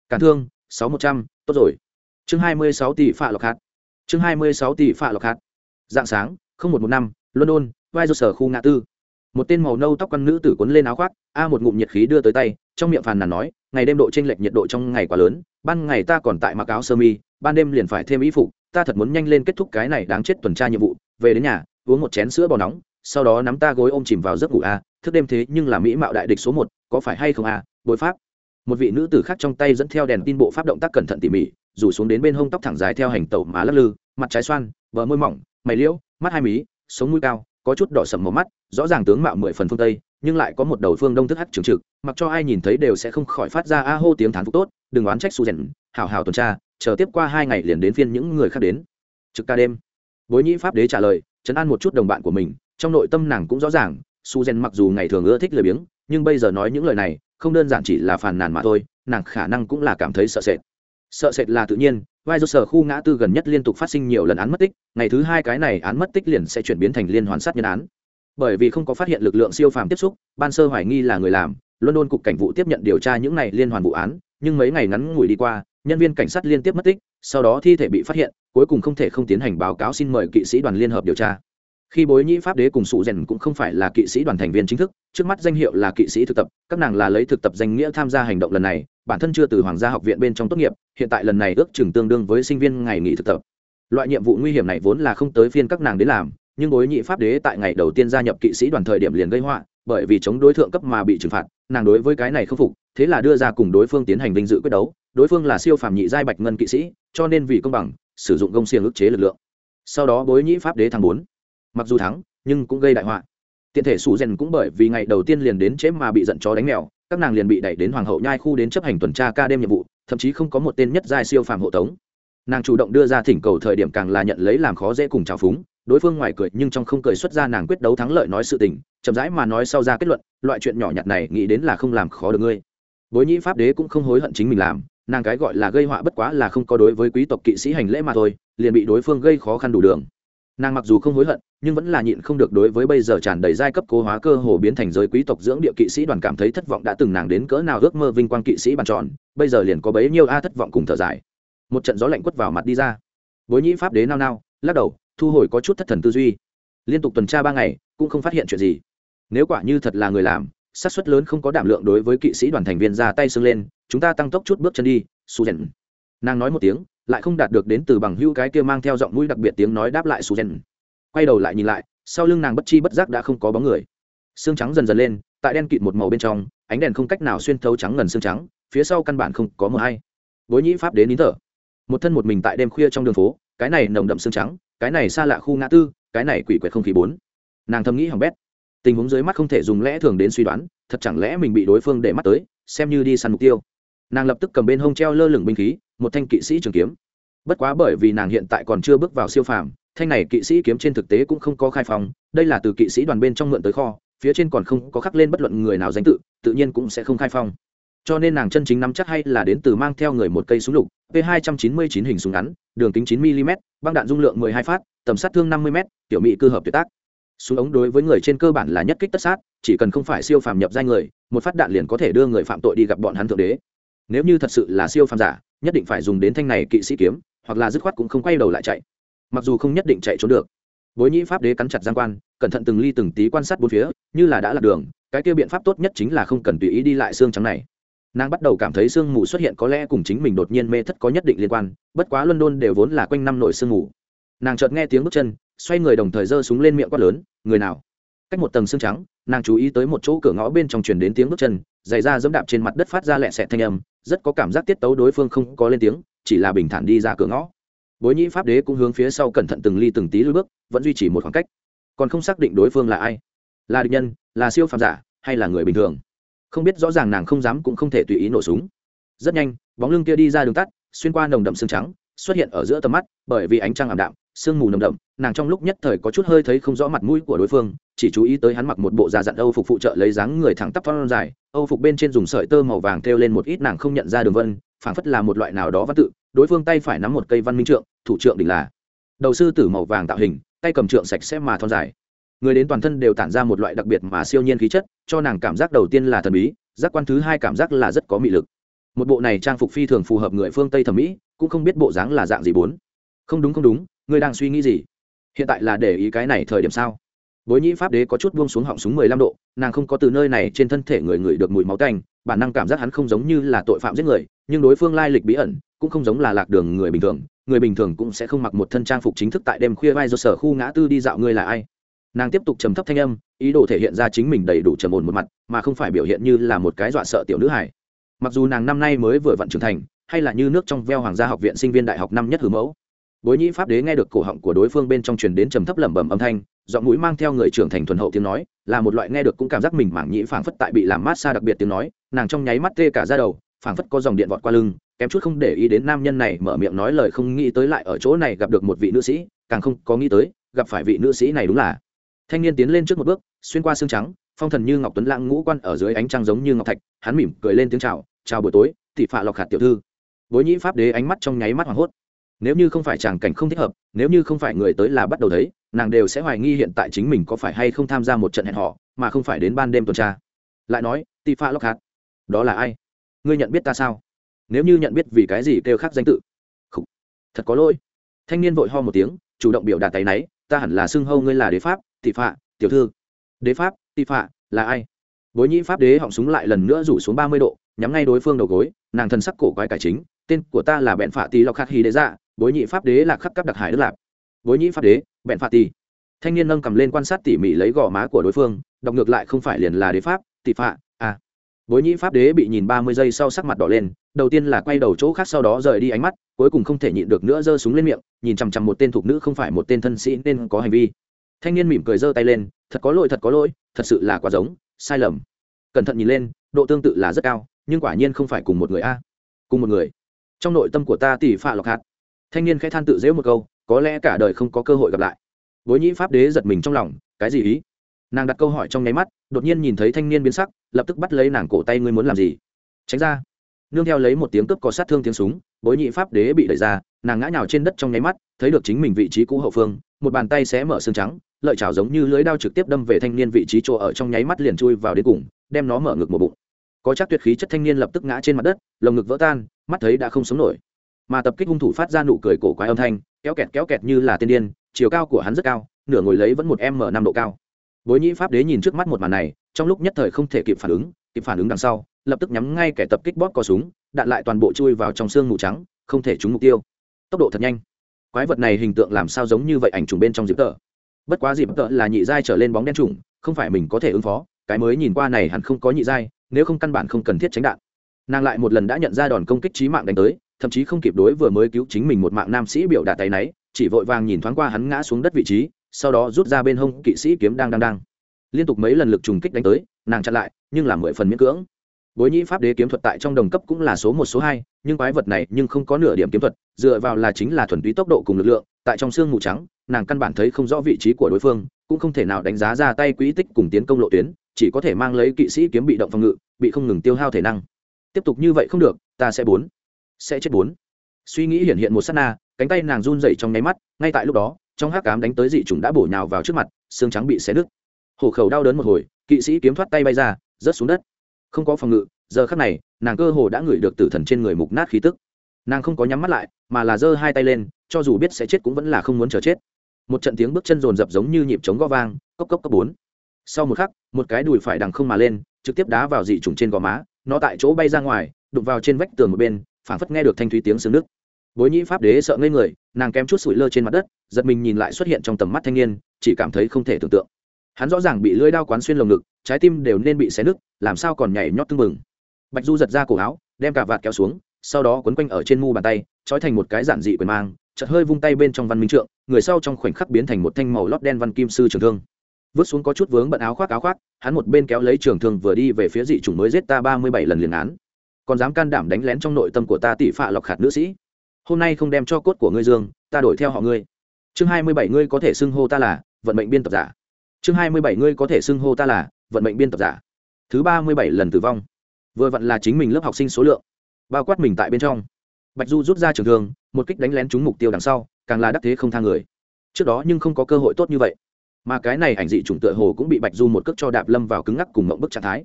cản thương sáu một trăm, tốt rồi. Chương hai mươi sáu tỷ phạ lọc hạt. Chương hai mươi sáu tỷ phạ lọc hạt. Dạng sáng, không một một năm, london vai do sở khu ngã tư. Một tên màu nâu tóc con nữ tử cuốn lên áo khoác, a một ngụm nhiệt khí đưa tới tay, trong miệng phàn nàn nói, ngày đêm độ t r ê n lệch nhiệt độ trong ngày quá lớn, ban ngày ta còn tại mặc áo sơ mi, ban đêm liền phải thêm ý phục, ta thật muốn nhanh lên kết thúc cái này đáng chết tuần tra nhiệm vụ, về đến nhà, uống một chén sữa bò nóng, sau đó nắm ta gối ôm chìm vào giấc ngủ a, thức đêm thế nhưng là mỹ mạo đại địch số một, có phải hay không a, bội pháp một vị nữ tử khác trong tay dẫn theo đèn tin bộ pháp động tác cẩn thận tỉ mỉ, rủ xuống đến bên hông tóc thẳng dài theo hành tẩu má lắc lư, mặt trái xoan, bờ môi mỏng, mày liễu, mắt hai mí, sống mũi cao, có chút đỏ sầm màu mắt, rõ ràng tướng mạo mười phần phương tây, nhưng lại có một đầu phương đông thức hắc trường trực, mặc cho ai nhìn thấy đều sẽ không khỏi phát ra a hô tiếng thán phục tốt, đừng oán trách su rèn hào hào tuần tra, chờ tiếp qua hai ngày liền đến phiên những người khác đến. Trực ca đêm, bối nhĩ pháp đế trả lời, chấn an một chút đồng bạn của mình, trong nội tâm nàng cũng rõ ràng, su rèn mặc dù ngày thường ưa thích lười biếng nhưng bây giờ nói những lời này, không đơn giản chỉ là phàn nàn mà thôi, nàng khả năng cũng là cảm thấy sợ sệt. Sợ sệt là tự nhiên, vai do sở khu ngã tư gần nhất liên tục phát sinh nhiều lần án mất tích, ngày thứ hai cái này án mất tích liền sẽ chuyển biến thành liên hoàn sát nhân án. Bởi vì không có phát hiện lực lượng siêu phàm tiếp xúc, ban sơ hoài nghi là người làm, london cục cảnh vụ tiếp nhận điều tra những này liên hoàn vụ án, nhưng mấy ngày ngắn ngủi đi qua, nhân viên cảnh sát liên tiếp mất tích, sau đó thi thể bị phát hiện, cuối cùng không thể không tiến hành báo cáo xin mời kỵ sĩ đoàn liên hợp điều tra khi bối nhĩ pháp đế cùng sụ rèn cũng không phải là kỵ sĩ đoàn thành viên chính thức, trước mắt danh hiệu là kỵ sĩ thực tập, các nàng là lấy thực tập danh nghĩa tham gia hành động lần này, bản thân chưa từ hoàng gia học viện bên trong tốt nghiệp, hiện tại lần này ước chừng tương đương với sinh viên ngày nghỉ thực tập. Loại nhiệm vụ nguy hiểm này vốn là không tới phiên các nàng đến làm, nhưng bối nhị pháp đế tại ngày đầu tiên gia nhập kỵ sĩ đoàn thời điểm liền gây họa, bởi vì chống đối thượng cấp mà bị trừng phạt, nàng đối với cái này không phục, thế là đưa ra cùng đối phương tiến hành vinh dự quyết đấu, đối phương là siêu phàm nhị giai bạch ngân kỵ sĩ, cho nên vì công bằng, sử dụng công xiềng ức chế lực lượng. Sau đó bối nhị pháp đế thắng bốn mặc dù thắng, nhưng cũng gây đại họa. Tiện thể sủ rèn cũng bởi vì ngày đầu tiên liền đến chế mà bị giận chó đánh mèo, các nàng liền bị đẩy đến hoàng hậu nhai khu đến chấp hành tuần tra ca đêm nhiệm vụ, thậm chí không có một tên nhất giai siêu phàm hộ tống. Nàng chủ động đưa ra thỉnh cầu thời điểm càng là nhận lấy làm khó dễ cùng trào phúng, đối phương ngoài cười nhưng trong không cười xuất ra nàng quyết đấu thắng lợi nói sự tình, chậm rãi mà nói sau ra kết luận, loại chuyện nhỏ nhặt này nghĩ đến là không làm khó được ngươi. Bối nhĩ pháp đế cũng không hối hận chính mình làm, nàng cái gọi là gây họa bất quá là không có đối với quý tộc kỵ sĩ hành lễ mà thôi, liền bị đối phương gây khó khăn đủ đường nàng mặc dù không hối hận, nhưng vẫn là nhịn không được đối với bây giờ tràn đầy giai cấp cố hóa cơ hồ biến thành giới quý tộc dưỡng địa kỵ sĩ đoàn cảm thấy thất vọng đã từng nàng đến cỡ nào ước mơ vinh quang kỵ sĩ bàn tròn, bây giờ liền có bấy nhiêu a thất vọng cùng thở dài. Một trận gió lạnh quất vào mặt đi ra. Bối nhĩ pháp đế nao nao, lắc đầu, thu hồi có chút thất thần tư duy. Liên tục tuần tra ba ngày, cũng không phát hiện chuyện gì. Nếu quả như thật là người làm sát suất lớn không có đảm lượng đối với kỵ sĩ đoàn thành viên ra tay xưng lên, chúng ta tăng tốc chút bước chân đi, su rèn nàng nói một tiếng lại không đạt được đến từ bằng hữu cái kia mang theo giọng mũi đặc biệt tiếng nói đáp lại su quay đầu lại nhìn lại, sau lưng nàng bất chi bất giác đã không có bóng người. Xương trắng dần dần lên, tại đen kịt một màu bên trong, ánh đèn không cách nào xuyên thấu trắng ngần xương trắng, phía sau căn bản không có mờ hay. Bối nhĩ pháp đến nín thở. Một thân một mình tại đêm khuya trong đường phố, cái này nồng đậm xương trắng, cái này xa lạ khu ngã tư, cái này quỷ quyệt không khí bốn. Nàng thầm nghĩ hỏng bét. Tình huống dưới mắt không thể dùng lẽ thường đến suy đoán, thật chẳng lẽ mình bị đối phương để mắt tới, xem như đi săn mục tiêu nàng lập tức cầm bên hông treo lơ lửng binh khí, một thanh kỵ sĩ trường kiếm. Bất quá bởi vì nàng hiện tại còn chưa bước vào siêu phàm, thanh này kỵ sĩ kiếm trên thực tế cũng không có khai phóng đây là từ kỵ sĩ đoàn bên trong mượn tới kho, phía trên còn không có khắc lên bất luận người nào danh tự tự nhiên cũng sẽ không khai phong. Cho nên nàng chân chính nắm chắc hay là đến từ mang theo người một cây súng lục, p 299 hình súng ngắn, đường kính 9 mm băng đạn dung lượng 12 phát, tầm sát thương 50 m tiểu mỹ cơ hợp tuyệt tác. Súng ống đối với người trên cơ bản là nhất kích tất sát, chỉ cần không phải siêu phàm nhập danh người, một phát đạn liền có thể đưa người phạm tội đi gặp bọn hắn thượng đế nếu như thật sự là siêu phàm giả, nhất định phải dùng đến thanh này kỵ sĩ kiếm, hoặc là dứt khoát cũng không quay đầu lại chạy. Mặc dù không nhất định chạy trốn được. Bối nhĩ pháp đế cắn chặt giang quan, cẩn thận từng ly từng tí quan sát bốn phía, như là đã lạc đường, cái kia biện pháp tốt nhất chính là không cần tùy ý đi lại xương trắng này. Nàng bắt đầu cảm thấy sương mù xuất hiện có lẽ cùng chính mình đột nhiên mê thất có nhất định liên quan, bất quá london đều vốn là quanh năm nội sương mù. Nàng chợt nghe tiếng bước chân, xoay người đồng thời giơ súng lên miệng quát lớn, người nào? Cách một tầng xương trắng, nàng chú ý tới một chỗ cửa ngõ bên trong truyền đến tiếng bước chân giày ra dẫm đạp trên mặt đất phát ra lẹ xẹt thanh âm, rất có cảm giác tiết tấu đối phương không có lên tiếng, chỉ là bình thản đi ra cửa ngõ. Bối nhĩ pháp đế cũng hướng phía sau cẩn thận từng ly từng tí lưỡi bước, vẫn duy trì một khoảng cách. Còn không xác định đối phương là ai. Là địch nhân, là siêu phàm giả, hay là người bình thường? Không biết rõ ràng nàng không dám cũng không thể tùy ý nổ súng. Rất nhanh, bóng lưng kia đi ra đường tắt, xuyên qua nồng đậm xương trắng, xuất hiện ở giữa tầm mắt, bởi vì ánh trăng ảm đạm sương mù nồng đậm, nàng trong lúc nhất thời có chút hơi thấy không rõ mặt mũi của đối phương, chỉ chú ý tới hắn mặc một bộ da dặn âu phục phụ trợ lấy dáng người thẳng tắp phong dài, âu phục bên trên dùng sợi tơ màu vàng thêu lên một ít nàng không nhận ra đường vân, phảng phất là một loại nào đó văn tự, đối phương tay phải nắm một cây văn minh trượng, thủ trượng đỉnh là đầu sư tử màu vàng tạo hình, tay cầm trượng sạch sẽ mà thon dài. Người đến toàn thân đều tản ra một loại đặc biệt mà siêu nhiên khí chất, cho nàng cảm giác đầu tiên là thần bí, giác quan thứ hai cảm giác là rất có mị lực. Một bộ này trang phục phi thường phù hợp người phương tây thẩm mỹ, cũng không biết bộ dáng là dạng gì bốn. Không đúng không đúng ngươi đang suy nghĩ gì? Hiện tại là để ý cái này thời điểm sao? Bối nhĩ pháp đế có chút buông xuống họng súng mười lăm độ, nàng không có từ nơi này trên thân thể người người được mùi máu canh bản năng cảm giác hắn không giống như là tội phạm giết người, nhưng đối phương lai lịch bí ẩn, cũng không giống là lạc đường người bình thường, người bình thường cũng sẽ không mặc một thân trang phục chính thức tại đêm khuya vai do sở khu ngã tư đi dạo ngươi là ai? Nàng tiếp tục trầm thấp thanh âm, ý đồ thể hiện ra chính mình đầy đủ trầm ổn một mặt, mà không phải biểu hiện như là một cái dọa sợ tiểu nữ hải mặc dù nàng năm nay mới vừa vận trưởng thành, hay là như nước trong veo hoàng gia học viện sinh viên đại học năm nhất hử mẫu bối nhĩ pháp đế nghe được cổ họng của đối phương bên trong truyền đến trầm thấp lẩm bẩm âm thanh, giọng mũi mang theo người trưởng thành thuần hậu tiếng nói, là một loại nghe được cũng cảm giác mình mảng nhĩ phảng phất tại bị làm mát xa đặc biệt tiếng nói, nàng trong nháy mắt tê cả ra đầu, phảng phất có dòng điện vọt qua lưng, kém chút không để ý đến nam nhân này mở miệng nói lời không nghĩ tới lại ở chỗ này gặp được một vị nữ sĩ, càng không có nghĩ tới, gặp phải vị nữ sĩ này đúng là. Thanh niên tiến lên trước một bước, xuyên qua xương trắng, phong thần như ngọc tuấn lãng ngũ quan ở dưới ánh trăng giống như ngọc thạch, hắn mỉm cười lên tiếng chào chào buổi tối thị phạ lọc hạt tiểu thư. Bối nhĩ pháp đế ánh mắt trong nháy mắt hoảng hốt nếu như không phải tràng cảnh không thích hợp, nếu như không phải người tới là bắt đầu thấy, nàng đều sẽ hoài nghi hiện tại chính mình có phải hay không tham gia một trận hẹn họ mà không phải đến ban đêm tuần tra. Lại nói tỷ pha lóc hạt, đó là ai? Ngươi nhận biết ta sao? Nếu như nhận biết vì cái gì kêu khác danh tự? Khủ. thật có lỗi. Thanh niên vội ho một tiếng, chủ động biểu đạt tay náy, ta hẳn là xưng hâu ngươi là đế pháp tỷ phạ, tiểu thư. Đế pháp tỷ phạ, là ai? Bối nhĩ pháp đế họng súng lại lần nữa rủ xuống ba mươi độ, nhắm ngay đối phương đầu gối, nàng thân sắc cổ quái cải chính, tên của ta là bẹn phạ tì lọc khắc hì đế dạ bối nhị pháp đế là khắc cấp đặc hải đức lạp. Bối nhị pháp đế, bẹn phạt tì thanh niên nâng cầm lên quan sát tỉ mỉ lấy gò má của đối phương, đọc ngược lại không phải liền là đế pháp tị phạ à bối nhị pháp đế bị nhìn ba mươi giây sau sắc mặt đỏ lên, đầu tiên là quay đầu chỗ khác sau đó rời đi ánh mắt, cuối cùng không thể nhịn được nữa giơ súng lên miệng, nhìn chằm chằm một tên thục nữ không phải một tên thân sĩ nên có hành vi. Thanh niên mỉm cười giơ tay lên, thật có lỗi, thật có lỗi, thật sự là quá giống, sai lầm. Cẩn thận nhìn lên, độ tương tự là rất cao, nhưng quả nhiên không phải cùng một người a. Cùng một người. Trong nội tâm của ta tỷ phạ lọc hạt thanh niên khẽ than tự dễ một câu, có lẽ cả đời không có cơ hội gặp lại. Bối nhĩ pháp đế giật mình trong lòng, cái gì ý? Nàng đặt câu hỏi trong nháy mắt, đột nhiên nhìn thấy thanh niên biến sắc, lập tức bắt lấy nàng cổ tay ngươi muốn làm gì? Tránh ra. Nương theo lấy một tiếng cướp có sát thương tiếng súng, bối nhị pháp đế bị đẩy ra, nàng ngã nhào trên đất trong nháy mắt, thấy được chính mình vị trí cũ hậu phương, một bàn tay xé mở xương trắng, lợi chảo giống như lưới đao trực tiếp đâm về thanh niên vị trí chỗ ở trong nháy mắt liền chui vào đến cùng, đem nó mở ngực một bụng. Có chắc tuyệt khí chất thanh niên lập tức ngã trên mặt đất, lồng ngực vỡ tan, mắt thấy đã không sống nổi mà tập kích hung thủ phát ra nụ cười cổ quái âm thanh, kéo kẹt kéo kẹt như là tiên điên, chiều cao của hắn rất cao, nửa ngồi lấy vẫn một m năm độ cao. Bối nhĩ pháp đế nhìn trước mắt một màn này, trong lúc nhất thời không thể kịp phản ứng, kịp phản ứng đằng sau, lập tức nhắm ngay kẻ tập kích bóp cò súng, đạn lại toàn bộ chui vào trong xương mù trắng, không thể trúng mục tiêu. Tốc độ thật nhanh. Quái vật này hình tượng làm sao giống như vậy ảnh trùng bên trong dịp tợ. Bất quá dịp tợ là nhị giai trở lên bóng đen trùng không phải mình có thể ứng phó, cái mới nhìn qua này hẳn không có nhị giai, nếu không căn bản không cần thiết tránh đạn. Nàng lại một lần đã nhận ra đòn công kích trí mạng đánh tới thậm chí không kịp đối vừa mới cứu chính mình một mạng nam sĩ biểu đạt tay náy, chỉ vội vàng nhìn thoáng qua hắn ngã xuống đất vị trí, sau đó rút ra bên hông kỵ sĩ kiếm đang đang đang. Liên tục mấy lần lực trùng kích đánh tới, nàng chặn lại, nhưng là mười phần miễn cưỡng. Bối nhĩ pháp đế kiếm thuật tại trong đồng cấp cũng là số một, số hai, nhưng quái vật này nhưng không có nửa điểm kiếm thuật, dựa vào là chính là thuần túy tốc độ cùng lực lượng, tại trong xương mù trắng, nàng căn bản thấy không rõ vị trí của đối phương, cũng không thể nào đánh giá ra tay quỹ tích cùng tiến công lộ tuyến, chỉ có thể mang lấy kỵ sĩ kiếm bị động phòng ngự, bị không ngừng tiêu hao thể năng. Tiếp tục như vậy không được, ta sẽ bốn sẽ chết bốn. Suy nghĩ hiện hiện một s á t na, cánh tay nàng run dậy trong nháy mắt, ngay tại lúc đó, trong hát cám đánh tới dị t đã bổ nhào vào trước mặt, xương trắng bị xé nứt. Hổ khẩu đau đớn một hồi, kỵ sĩ kiếm thoát tay bay ra, rớt xuống đất. Không có phòng ngự, giờ khắc này, nàng cơ hồ đã ngửi được tử thần trên người mục nát khí tức. Nàng không có nhắm mắt lại, mà là giơ hai tay lên, cho dù biết sẽ chết cũng vẫn là không muốn chờ chết. Một trận tiếng bước chân rồn rập giống như nhịp trống gó vang, cốc cốc cốc bốn. Sau một khắc, một cái đùi phải đằng không mà lên, trực tiếp đá vào dị trùng trên gò má, nó tại chỗ bay ra ngoài, đụng vào trên vách tường một bên phảng phất nghe được thanh thúy tiếng xương nước. Bối nhĩ pháp đế sợ ngây người, nàng kém chút sủi lơ trên mặt đất, giật mình nhìn lại xuất hiện trong tầm mắt thanh niên, chỉ cảm thấy không thể tưởng tượng. Hắn rõ ràng bị lưỡi đao quán xuyên lồng ngực, trái tim đều nên bị xé nứt, làm sao còn nhảy nhót tưng bừng. Bạch du giật ra cổ áo, đem cả vạt kéo xuống, sau đó quấn quanh ở trên mu bàn tay, trói thành một cái giản dị quyền mang, chợt hơi vung tay bên trong văn minh trượng, người sau trong khoảnh khắc biến thành một thanh màu lót đen văn kim sư trường thương. Vứt xuống có chút vướng bận áo khoác áo khoác, hắn một bên kéo lấy trường thương vừa đi về phía dị chủng mới giết ta ba mươi bảy lần liền án còn dám can đảm đánh lén trong nội tâm của ta tỷ phạ lọc khạt nữ sĩ. Hôm nay không đem cho cốt của ngươi dương, ta đổi theo họ ngươi. Chương hai mươi bảy ngươi có thể xưng hô ta là vận mệnh biên tập giả. Chương hai mươi bảy ngươi có thể xưng hô ta là vận mệnh biên tập giả. Thứ ba mươi bảy lần tử vong. Vừa vặn là chính mình lớp học sinh số lượng. Bao quát mình tại bên trong. Bạch du rút ra trường thương, một kích đánh lén trúng mục tiêu đằng sau, càng là đắc thế không thang người. Trước đó nhưng không có cơ hội tốt như vậy. Mà cái này ảnh dị chủng tựa hồ cũng bị bạch du một cước cho đạp lâm vào cứng ngắc cùng mộng bức trạng thái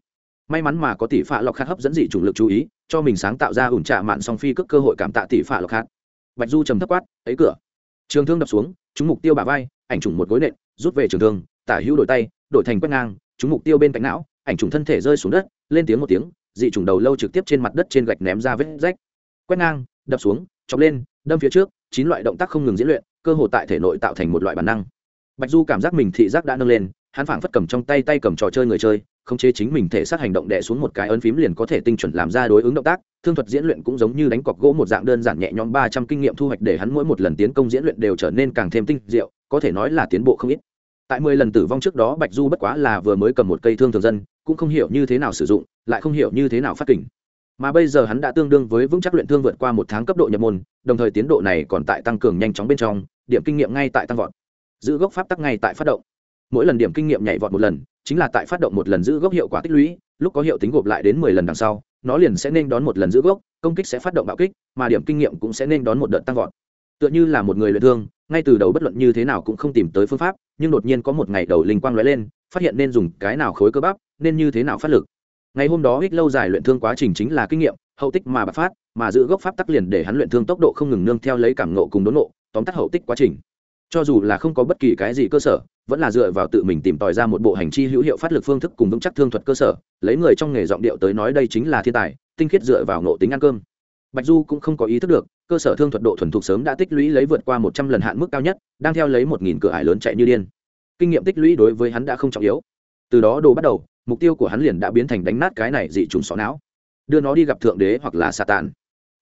may mắn mà có tỷ phạ lọc khát hấp dẫn dị chủng lực chú ý, cho mình sáng tạo ra ủn trạ mạn song phi cước cơ hội cảm tạ tỷ phạ lọc khát. Bạch du trầm thấp quát, ấy cửa. Trường thương đập xuống chúng mục tiêu bả vai, ảnh chủng một gối nện, rút về trường thương, tả hữu đổi tay, đổi thành quét ngang chúng mục tiêu bên cạnh não, ảnh chủng thân thể rơi xuống đất, lên tiếng một tiếng, dị chủng đầu lâu trực tiếp trên mặt đất trên gạch ném ra vết rách. Quét ngang, đập xuống, chọc lên, đâm phía trước, chín loại động tác không ngừng diễn luyện, cơ hồ tại thể nội tạo thành một loại bản năng. Bạch du cảm giác mình thị giác đã nâng lên, hắn phảng phất cầm trong tay tay cầm trò chơi người chơi khống chế chính mình thể xác hành động đè xuống một cái ấn phím liền có thể tinh chuẩn làm ra đối ứng động tác. Thương thuật diễn luyện cũng giống như đánh cọc gỗ một dạng đơn giản nhẹ nhõm ba trăm kinh nghiệm thu hoạch để hắn mỗi một lần tiến công diễn luyện đều trở nên càng thêm tinh diệu, có thể nói là tiến bộ không ít. Tại mười lần tử vong trước đó, bạch du bất quá là vừa mới cầm một cây thương thường dân, cũng không hiểu như thế nào sử dụng, lại không hiểu như thế nào phát kình. mà bây giờ hắn đã tương đương với vững chắc luyện thương vượt qua một tháng cấp độ nhập môn, đồng thời tiến độ này còn tại tăng cường nhanh chóng bên trong, điểm kinh nghiệm ngay tại tăng vọt. Giữ gốc pháp tắc ngay tại phát động mỗi lần điểm kinh nghiệm nhảy vọt một lần, chính là tại phát động một lần giữ gốc hiệu quả tích lũy, lúc có hiệu tính gộp lại đến mười lần đằng sau, nó liền sẽ nên đón một lần giữ gốc, công kích sẽ phát động bạo kích, mà điểm kinh nghiệm cũng sẽ nên đón một đợt tăng vọt. Tựa như là một người luyện thương, ngay từ đầu bất luận như thế nào cũng không tìm tới phương pháp, nhưng đột nhiên có một ngày đầu linh quang lóe lên, phát hiện nên dùng cái nào khối cơ bắp, nên như thế nào phát lực. Ngày hôm đó ít lâu dài luyện thương quá trình chính là kinh nghiệm, hậu tích mà bạc phát, mà giữ gốc pháp tắc liền để hắn luyện thương tốc độ không ngừng nương theo lấy cảm nộ cùng đốn nộ tóm tắt hậu tích quá trình cho dù là không có bất kỳ cái gì cơ sở, vẫn là dựa vào tự mình tìm tòi ra một bộ hành chi hữu hiệu phát lực phương thức cùng vững chắc thương thuật cơ sở, lấy người trong nghề giọng điệu tới nói đây chính là thiên tài, tinh khiết dựa vào nộ tính ăn cơm. Bạch du cũng không có ý thức được, cơ sở thương thuật độ thuần thục sớm đã tích lũy lấy vượt qua một trăm lần hạn mức cao nhất, đang theo lấy một nghìn cửa ải lớn chạy như điên. Kinh nghiệm tích lũy đối với hắn đã không trọng yếu. Từ đó đồ bắt đầu, mục tiêu của hắn liền đã biến thành đánh nát cái này dị trùng sọ não. Đưa nó đi gặp thượng đế hoặc là xà tàn.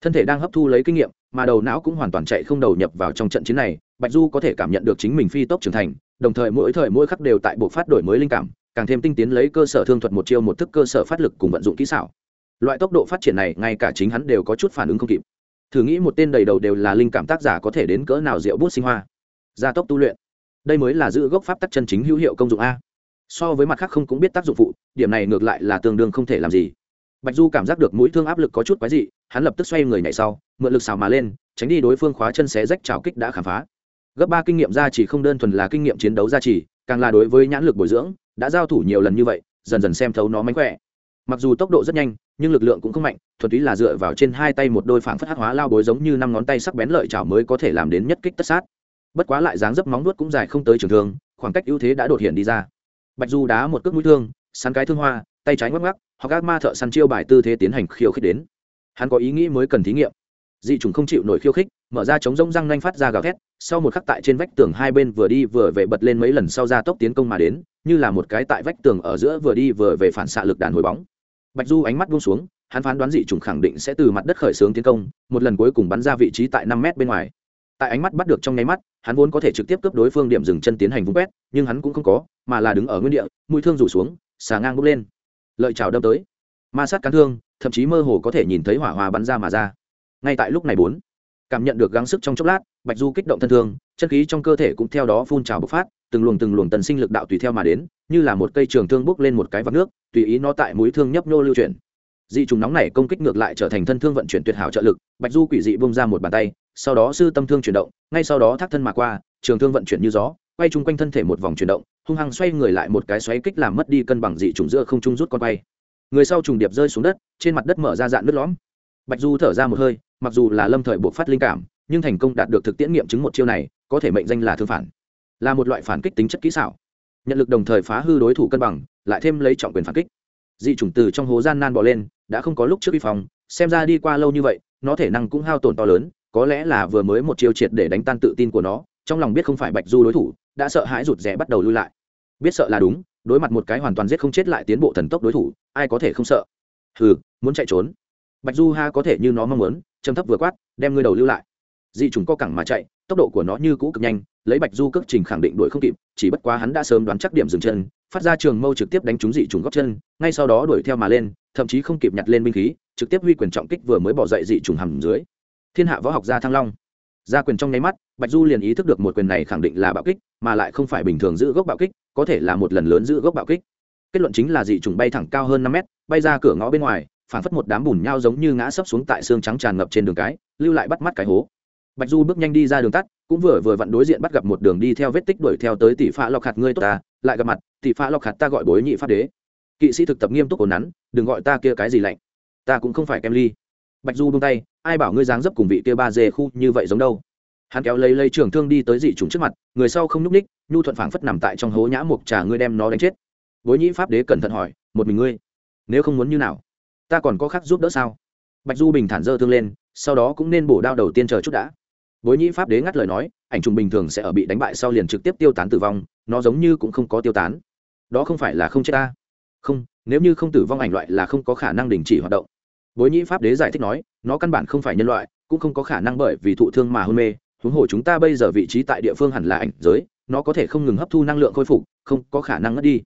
Thân thể đang hấp thu lấy kinh nghiệm, mà đầu não cũng hoàn toàn chạy không đầu nhập vào trong trận chiến này bạch du có thể cảm nhận được chính mình phi tốc trưởng thành, đồng thời mỗi thời mỗi khắc đều tại bộ phát đổi mới linh cảm, càng thêm tinh tiến lấy cơ sở thương thuật một chiêu một thức cơ sở phát lực cùng vận dụng kỹ xảo. Loại tốc độ phát triển này, ngay cả chính hắn đều có chút phản ứng không kịp. Thử nghĩ một tên đầy đầu đều là linh cảm tác giả có thể đến cỡ nào rượu bút sinh hoa. Gia tốc tu luyện. Đây mới là giữ gốc pháp tắc chân chính hữu hiệu công dụng a. So với mặt khác không cũng biết tác dụng phụ, điểm này ngược lại là tương đương không thể làm gì. Bạch du cảm giác được mũi thương áp lực có chút quái dị, hắn lập tức xoay người nhảy sau, mượn lực xào mà lên, tránh đi đối phương khóa chân xé rách trào kích đã khám phá gấp ba kinh nghiệm gia chỉ không đơn thuần là kinh nghiệm chiến đấu gia trì càng là đối với nhãn lực bồi dưỡng, đã giao thủ nhiều lần như vậy, dần dần xem thấu nó mánh khỏe. Mặc dù tốc độ rất nhanh, nhưng lực lượng cũng không mạnh, thuần túy là dựa vào trên hai tay một đôi phảng phất hắc hóa lao bối giống như năm ngón tay sắc bén lợi chảo mới có thể làm đến nhất kích tất sát. Bất quá lại dáng dấp móng nuốt cũng dài không tới trường thương, khoảng cách ưu thế đã đột hiện đi ra. Bạch du đá một cước mũi thương săn cái thương hoa, tay trái ngoắc ngoắc hoặc các ma thợ săn chiêu bài tư thế tiến hành khiêu khích đến. Hắn có ý nghĩ mới cần thí nghiệm dị trùng không chịu nổi khiêu khích, mở ra chống rông răng nanh phát ra gào thét, sau một khắc tại trên vách tường hai bên vừa đi vừa về bật lên mấy lần sau ra tốc tiến công mà đến, như là một cái tại vách tường ở giữa vừa đi vừa về phản xạ lực đàn hồi bóng. Bạch du ánh mắt buông xuống, hắn phán đoán dị trùng khẳng định sẽ từ mặt đất khởi xướng tiến công, một lần cuối cùng bắn ra vị trí tại năm mét bên ngoài. Tại ánh mắt bắt được trong nháy mắt, hắn vốn có thể trực tiếp cướp đối phương điểm dừng chân tiến hành vung quét, nhưng hắn cũng không có, mà là đứng ở nguyên địa, mũi thương rủ xuống, xà ngang bốc lên. Lợi chào đâm tới. Ma sát cán thương, thậm chí mơ hồ có thể nhìn thấy hỏa hoa bắn ra mà ra ngay tại lúc này bốn, cảm nhận được gắng sức trong chốc lát, bạch du kích động thân thương, chân khí trong cơ thể cũng theo đó phun trào bộc phát, từng luồng từng luồng tần sinh lực đạo tùy theo mà đến, như là một cây trường thương bốc lên một cái vạc nước, tùy ý nó tại mũi thương nhấp nhô lưu chuyển. Dị trùng nóng này công kích ngược lại trở thành thân thương vận chuyển tuyệt hảo trợ lực, bạch du quỷ dị bông ra một bàn tay, sau đó sư tâm thương chuyển động, ngay sau đó thác thân mà qua, trường thương vận chuyển như gió, quay chung quanh thân thể một vòng chuyển động, hung hăng xoay người lại một cái xoáy kích làm mất đi cân bằng dị trùng giữa không trung rút con quay. Người sau trùng điệp rơi xuống đất, trên mặt đất mở ra dạn nước lõm bạch du thở ra một hơi, mặc dù là lâm thời buộc phát linh cảm, nhưng thành công đạt được thực tiễn nghiệm chứng một chiêu này, có thể mệnh danh là thương phản. Là một loại phản kích tính chất kỹ xảo. Nhận lực đồng thời phá hư đối thủ cân bằng, lại thêm lấy trọng quyền phản kích. Dị chủng từ trong hố gian nan bỏ lên, đã không có lúc trước vi phòng xem ra đi qua lâu như vậy, nó thể năng cũng hao tổn to lớn, có lẽ là vừa mới một chiêu triệt để đánh tan tự tin của nó, trong lòng biết không phải bạch du đối thủ, đã sợ hãi rụt rè bắt đầu lui lại. Biết sợ là đúng, đối mặt một cái hoàn toàn giết không chết lại tiến bộ thần tốc đối thủ, ai có thể không sợ? Hừ, muốn chạy trốn bạch du ha có thể như nó mong muốn châm thấp vừa quát, đem ngươi đầu lưu lại. Dị chúng co cẳng mà chạy, tốc độ của nó như cũ cực nhanh, lấy bạch du cước trình khẳng định đuổi không kịp, chỉ bất quá hắn đã sớm đoán chắc điểm dừng chân, phát ra trường mâu trực tiếp đánh trúng dị trùng góc chân, ngay sau đó đuổi theo mà lên, thậm chí không kịp nhặt lên binh khí, trực tiếp huy quyền trọng kích vừa mới bỏ dậy dị trùng hầm dưới. Thiên hạ võ học gia thăng long. Ra quyền trong nháy mắt, bạch du liền ý thức được một quyền này khẳng định là bạo kích, mà lại không phải bình thường giữ gốc bạo kích, có thể là một lần lớn giữ gốc bạo kích. Kết luận chính là dị trùng bay thẳng cao hơn năm mét, bay ra cửa ngõ bên ngoài phản phất một đám bùn nhau giống như ngã sấp xuống tại xương trắng tràn ngập trên đường cái, lưu lại bắt mắt cái hố. Bạch du bước nhanh đi ra đường tắt, cũng vừa vừa vặn đối diện bắt gặp một đường đi theo vết tích đuổi theo tới tỷ phá lọc hạt ngươi tốt ta, lại gặp mặt, tỷ phá lọc hạt ta gọi bối nhị pháp đế. Kỵ sĩ thực tập nghiêm túc ổn nắn, đừng gọi ta kia cái gì lạnh. Ta cũng không phải kem ly. Bạch du buông tay, ai bảo ngươi dáng dấp cùng vị kia ba dê khu như vậy giống đâu? Hắn kéo lấy lấy trường thương đi tới dị trùng trước mặt, người sau không nhúc ních nhu thuận phảng phất nằm tại trong hố nhã mục trà ngươi đem nó đánh chết. Bối nhĩ pháp đế cẩn thận hỏi, một mình ngươi, nếu không muốn như nào? Ta còn có khác giúp đỡ sao? Bạch du bình thản dơ thương lên, sau đó cũng nên bổ đao đầu tiên chờ chút đã. Bối nhĩ pháp đế ngắt lời nói, ảnh trùng bình thường sẽ ở bị đánh bại sau liền trực tiếp tiêu tán tử vong, nó giống như cũng không có tiêu tán. Đó không phải là không chết ta. Không, nếu như không tử vong ảnh loại là không có khả năng đình chỉ hoạt động. Bối nhĩ pháp đế giải thích nói, nó căn bản không phải nhân loại, cũng không có khả năng bởi vì thụ thương mà hôn mê. Huống hồ chúng ta bây giờ vị trí tại địa phương hẳn là ảnh giới, nó có thể không ngừng hấp thu năng lượng khôi phục, không có khả năng ngất đi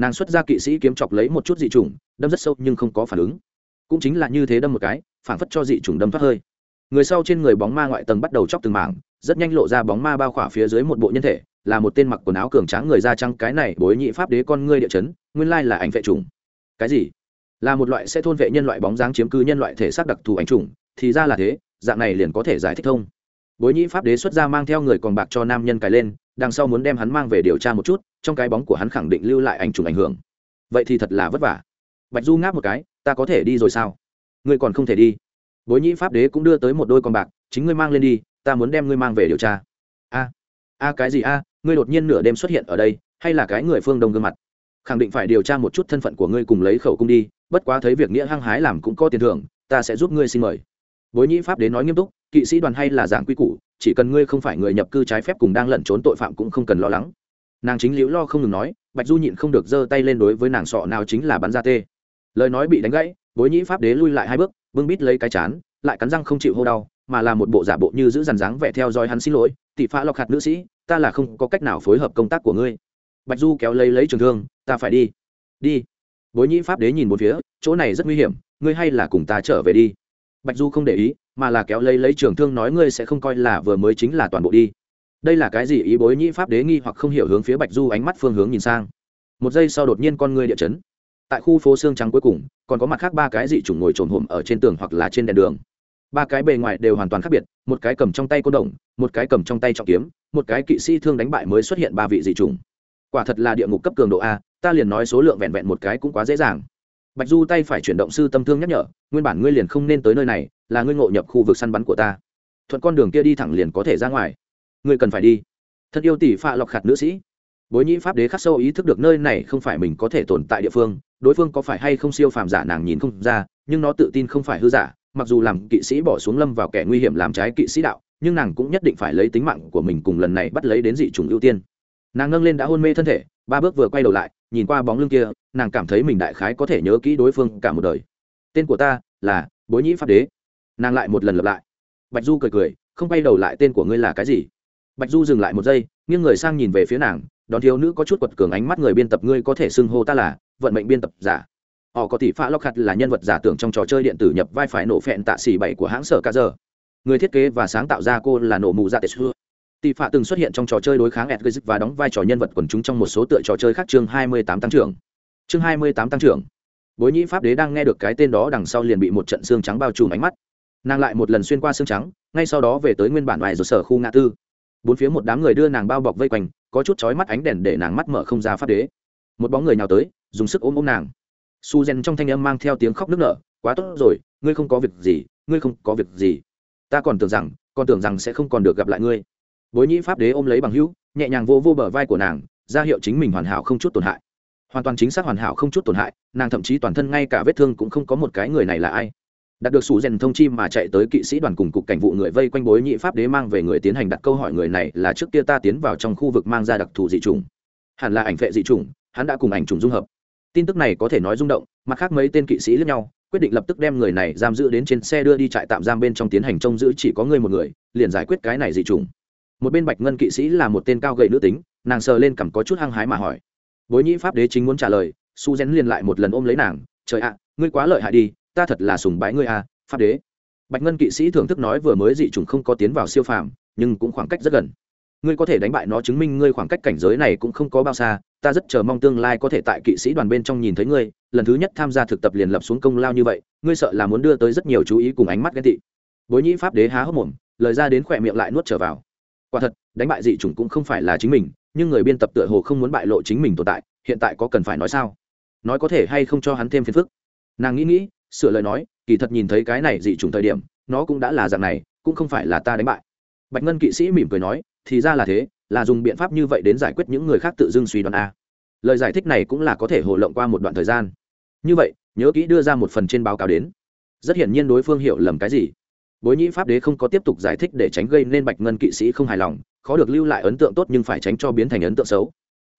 nàng xuất ra kỵ sĩ kiếm chọc lấy một chút dị chủng, đâm rất sâu nhưng không có phản ứng. Cũng chính là như thế đâm một cái, phản phất cho dị chủng đâm thoát hơi. Người sau trên người bóng ma ngoại tầng bắt đầu chóc từng mảng, rất nhanh lộ ra bóng ma bao khỏa phía dưới một bộ nhân thể, là một tên mặc quần áo cường tráng người da trăng cái này bối nhị pháp đế con ngươi địa chấn, nguyên lai là ảnh vệ trùng cái gì? Là một loại sẽ thôn vệ nhân loại bóng dáng chiếm cứ nhân loại thể xác đặc thù ảnh trùng thì ra là thế, dạng này liền có thể giải thích thông. Bối nhị pháp đế xuất ra mang theo người còn bạc cho nam nhân cài lên đằng sau muốn đem hắn mang về điều tra một chút, trong cái bóng của hắn khẳng định lưu lại ảnh trùng ảnh hưởng. Vậy thì thật là vất vả. Bạch du ngáp một cái, ta có thể đi rồi sao? Ngươi còn không thể đi. Bối nhĩ pháp đế cũng đưa tới một đôi con bạc, chính ngươi mang lên đi, ta muốn đem ngươi mang về điều tra. A a cái gì a? Ngươi đột nhiên nửa đêm xuất hiện ở đây, hay là cái người phương đông gương mặt? Khẳng định phải điều tra một chút thân phận của ngươi cùng lấy khẩu cung đi, bất quá thấy việc nghĩa hăng hái làm cũng có tiền thưởng, ta sẽ giúp ngươi xin mời. Bối nhĩ pháp đế nói nghiêm túc, kỵ sĩ đoàn hay là dạng quy củ chỉ cần ngươi không phải người nhập cư trái phép cùng đang lẩn trốn tội phạm cũng không cần lo lắng. Nàng chính liễu lo không ngừng nói, bạch du nhịn không được giơ tay lên đối với nàng sọ nào chính là bắn ra tê. Lời nói bị đánh gãy, bối nhĩ pháp đế lui lại hai bước, bưng bít lấy cái chán, lại cắn răng không chịu hô đau, mà là một bộ giả bộ như giữ dằn dáng vẻ theo dõi hắn xin lỗi, tỷ phá lọc hạt nữ sĩ, ta là không có cách nào phối hợp công tác của ngươi. Bạch du kéo lấy lấy trường thương, ta phải đi. Đi. Bối nhĩ pháp đế nhìn một phía, chỗ này rất nguy hiểm, ngươi hay là cùng ta trở về đi. Bạch du không để ý mà là kéo lấy lấy trường thương nói ngươi sẽ không coi là vừa mới chính là toàn bộ đi. Đây là cái gì ý bối nhĩ pháp đế nghi hoặc không hiểu hướng phía bạch du ánh mắt phương hướng nhìn sang. Một giây sau đột nhiên con ngươi địa chấn. Tại khu phố xương trắng cuối cùng, còn có mặt khác ba cái dị chủng ngồi trồn hùm ở trên tường hoặc là trên đèn đường. Ba cái bề ngoài đều hoàn toàn khác biệt, một cái cầm trong tay côn đồng, một cái cầm trong tay trọng kiếm, một cái kỵ sĩ thương đánh bại mới xuất hiện ba vị dị chủng. Quả thật là địa ngục cấp cường độ a, ta liền nói số lượng vẹn vẹn một cái cũng quá dễ dàng. Bạch du tay phải chuyển động sư tâm thương nhắc nhở, nguyên bản ngươi liền không nên tới nơi này là ngươi ngộ nhập khu vực săn bắn của ta. Thuận con đường kia đi thẳng liền có thể ra ngoài. Ngươi cần phải đi. Thật yêu tỷ phạ lọc khạt nữ sĩ. Bối nhĩ pháp đế khắc sâu ý thức được nơi này không phải mình có thể tồn tại địa phương, đối phương có phải hay không siêu phàm giả nàng nhìn không ra, nhưng nó tự tin không phải hư giả, mặc dù làm kỵ sĩ bỏ xuống lâm vào kẻ nguy hiểm làm trái kỵ sĩ đạo, nhưng nàng cũng nhất định phải lấy tính mạng của mình cùng lần này bắt lấy đến dị t ưu tiên. Nàng nâng lên đã hôn mê thân thể, ba bước vừa quay đầu lại, nhìn qua bóng lưng kia, nàng cảm thấy mình đại khái có thể nhớ kỹ đối phương cả một đời. Tên của ta là bối nhĩ pháp đế nàng lại một lần lặp lại. Bạch du cười cười, không bay đầu lại tên của ngươi là cái gì? Bạch du dừng lại một giây, nghiêng người sang nhìn về phía nàng, đón thiếu nữ có chút quật cường ánh mắt người biên tập ngươi có thể xưng hô ta là vận mệnh biên tập giả. Họ có tỷ pha lóc hạt là nhân vật giả tưởng trong trò chơi điện tử nhập vai phải nổ phẹn tạ xỉ bảy của hãng sở ca giờ. Người thiết kế và sáng tạo ra cô là nổ mù dạ tệ xưa. Tỷ phạ từng xuất hiện trong trò chơi đối kháng edgiz và đóng vai trò nhân vật quần chúng trong một số tựa trò chơi khác chương 28 tăng trưởng. Chương 28 tăng trưởng. Bối nhĩ pháp đế đang nghe được cái tên đó đằng sau liền bị một trận xương trắng bao trùm ánh mắt nàng lại một lần xuyên qua xương trắng, ngay sau đó về tới nguyên bản ngoài rồi sở khu ngã tư. Bốn phía một đám người đưa nàng bao bọc vây quanh, có chút chói mắt ánh đèn để nàng mắt mở không ra pháp đế. Một bóng người nào tới, dùng sức ôm ôm nàng. Su gen trong thanh âm mang theo tiếng khóc nức nở, quá tốt rồi, ngươi không có việc gì, ngươi không có việc gì. Ta còn tưởng rằng, còn tưởng rằng sẽ không còn được gặp lại ngươi. Bối nhĩ pháp đế ôm lấy bằng hữu, nhẹ nhàng vô vô bờ vai của nàng, ra hiệu chính mình hoàn hảo không chút tổn hại. Hoàn toàn chính xác hoàn hảo không chút tổn hại, nàng thậm chí toàn thân ngay cả vết thương cũng không có một cái người này là ai đạt được sủ rèn thông chi mà chạy tới kỵ sĩ đoàn cùng cục cảnh vụ người vây quanh bối nhị pháp đế mang về người tiến hành đặt câu hỏi người này là trước kia ta tiến vào trong khu vực mang ra đặc thù dị chủng. Hẳn là ảnh vệ dị chủng, hắn đã cùng ảnh trùng dung hợp. Tin tức này có thể nói rung động, mặt khác mấy tên kỵ sĩ lẫn nhau, quyết định lập tức đem người này giam giữ đến trên xe đưa đi trại tạm giam bên trong tiến hành trông giữ chỉ có người một người, liền giải quyết cái này dị trùng một bên bạch ngân kỵ sĩ là một tên cao gầy nữ tính, nàng sờ lên cằm có chút hăng hái mà hỏi. Bối nhĩ pháp đế chính muốn trả lời, su rén liền lại một lần ôm lấy nàng, trời ạ, ngươi quá lợi hại đi ta thật là sùng bái ngươi à pháp đế. Bạch ngân kỵ sĩ thưởng thức nói vừa mới dị trùng không có tiến vào siêu phàm, nhưng cũng khoảng cách rất gần. Ngươi có thể đánh bại nó chứng minh ngươi khoảng cách cảnh giới này cũng không có bao xa, ta rất chờ mong tương lai có thể tại kỵ sĩ đoàn bên trong nhìn thấy ngươi, lần thứ nhất tham gia thực tập liền lập xuống công lao như vậy, ngươi sợ là muốn đưa tới rất nhiều chú ý cùng ánh mắt ghen tị. Bối nhĩ pháp đế há hốc mồm, lời ra đến khỏe miệng lại nuốt trở vào. Quả thật, đánh bại dị chủng cũng không phải là chính mình, nhưng người biên tập tựa hồ không muốn bại lộ chính mình tồn tại, hiện tại có cần phải nói sao? Nói có thể hay không cho hắn thêm phiền phức? Nàng nghĩ nghĩ sửa lời nói, kỳ thật nhìn thấy cái này dị trùng thời điểm, nó cũng đã là dạng này, cũng không phải là ta đánh bại. Bạch ngân kỵ sĩ mỉm cười nói, thì ra là thế, là dùng biện pháp như vậy đến giải quyết những người khác tự dưng suy đoán a. Lời giải thích này cũng là có thể hồ lộng qua một đoạn thời gian. Như vậy, nhớ kỹ đưa ra một phần trên báo cáo đến. Rất hiển nhiên đối phương hiểu lầm cái gì. Bối nhĩ pháp đế không có tiếp tục giải thích để tránh gây nên bạch ngân kỵ sĩ không hài lòng, khó được lưu lại ấn tượng tốt nhưng phải tránh cho biến thành ấn tượng xấu.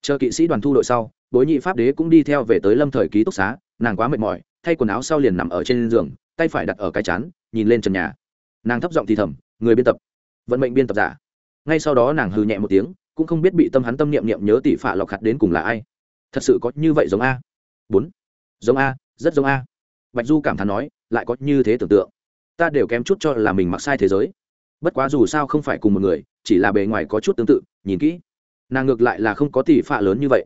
Chờ kỵ sĩ đoàn thu đội sau, bối nhị pháp đế cũng đi theo về tới lâm thời ký túc xá, nàng quá mệt mỏi thay quần áo sau liền nằm ở trên giường, tay phải đặt ở cái chán, nhìn lên trần nhà. Nàng thấp giọng thì thầm, người biên tập. Vận mệnh biên tập giả. Ngay sau đó nàng hừ nhẹ một tiếng, cũng không biết bị tâm hắn tâm niệm niệm nhớ tỷ phạ lọc hạt đến cùng là ai. Thật sự có như vậy giống a? Bốn. Giống a, rất giống a. Bạch du cảm thán nói, lại có như thế tưởng tượng. Ta đều kém chút cho là mình mặc sai thế giới. Bất quá dù sao không phải cùng một người, chỉ là bề ngoài có chút tương tự, nhìn kỹ. Nàng ngược lại là không có tỷ phạ lớn như vậy.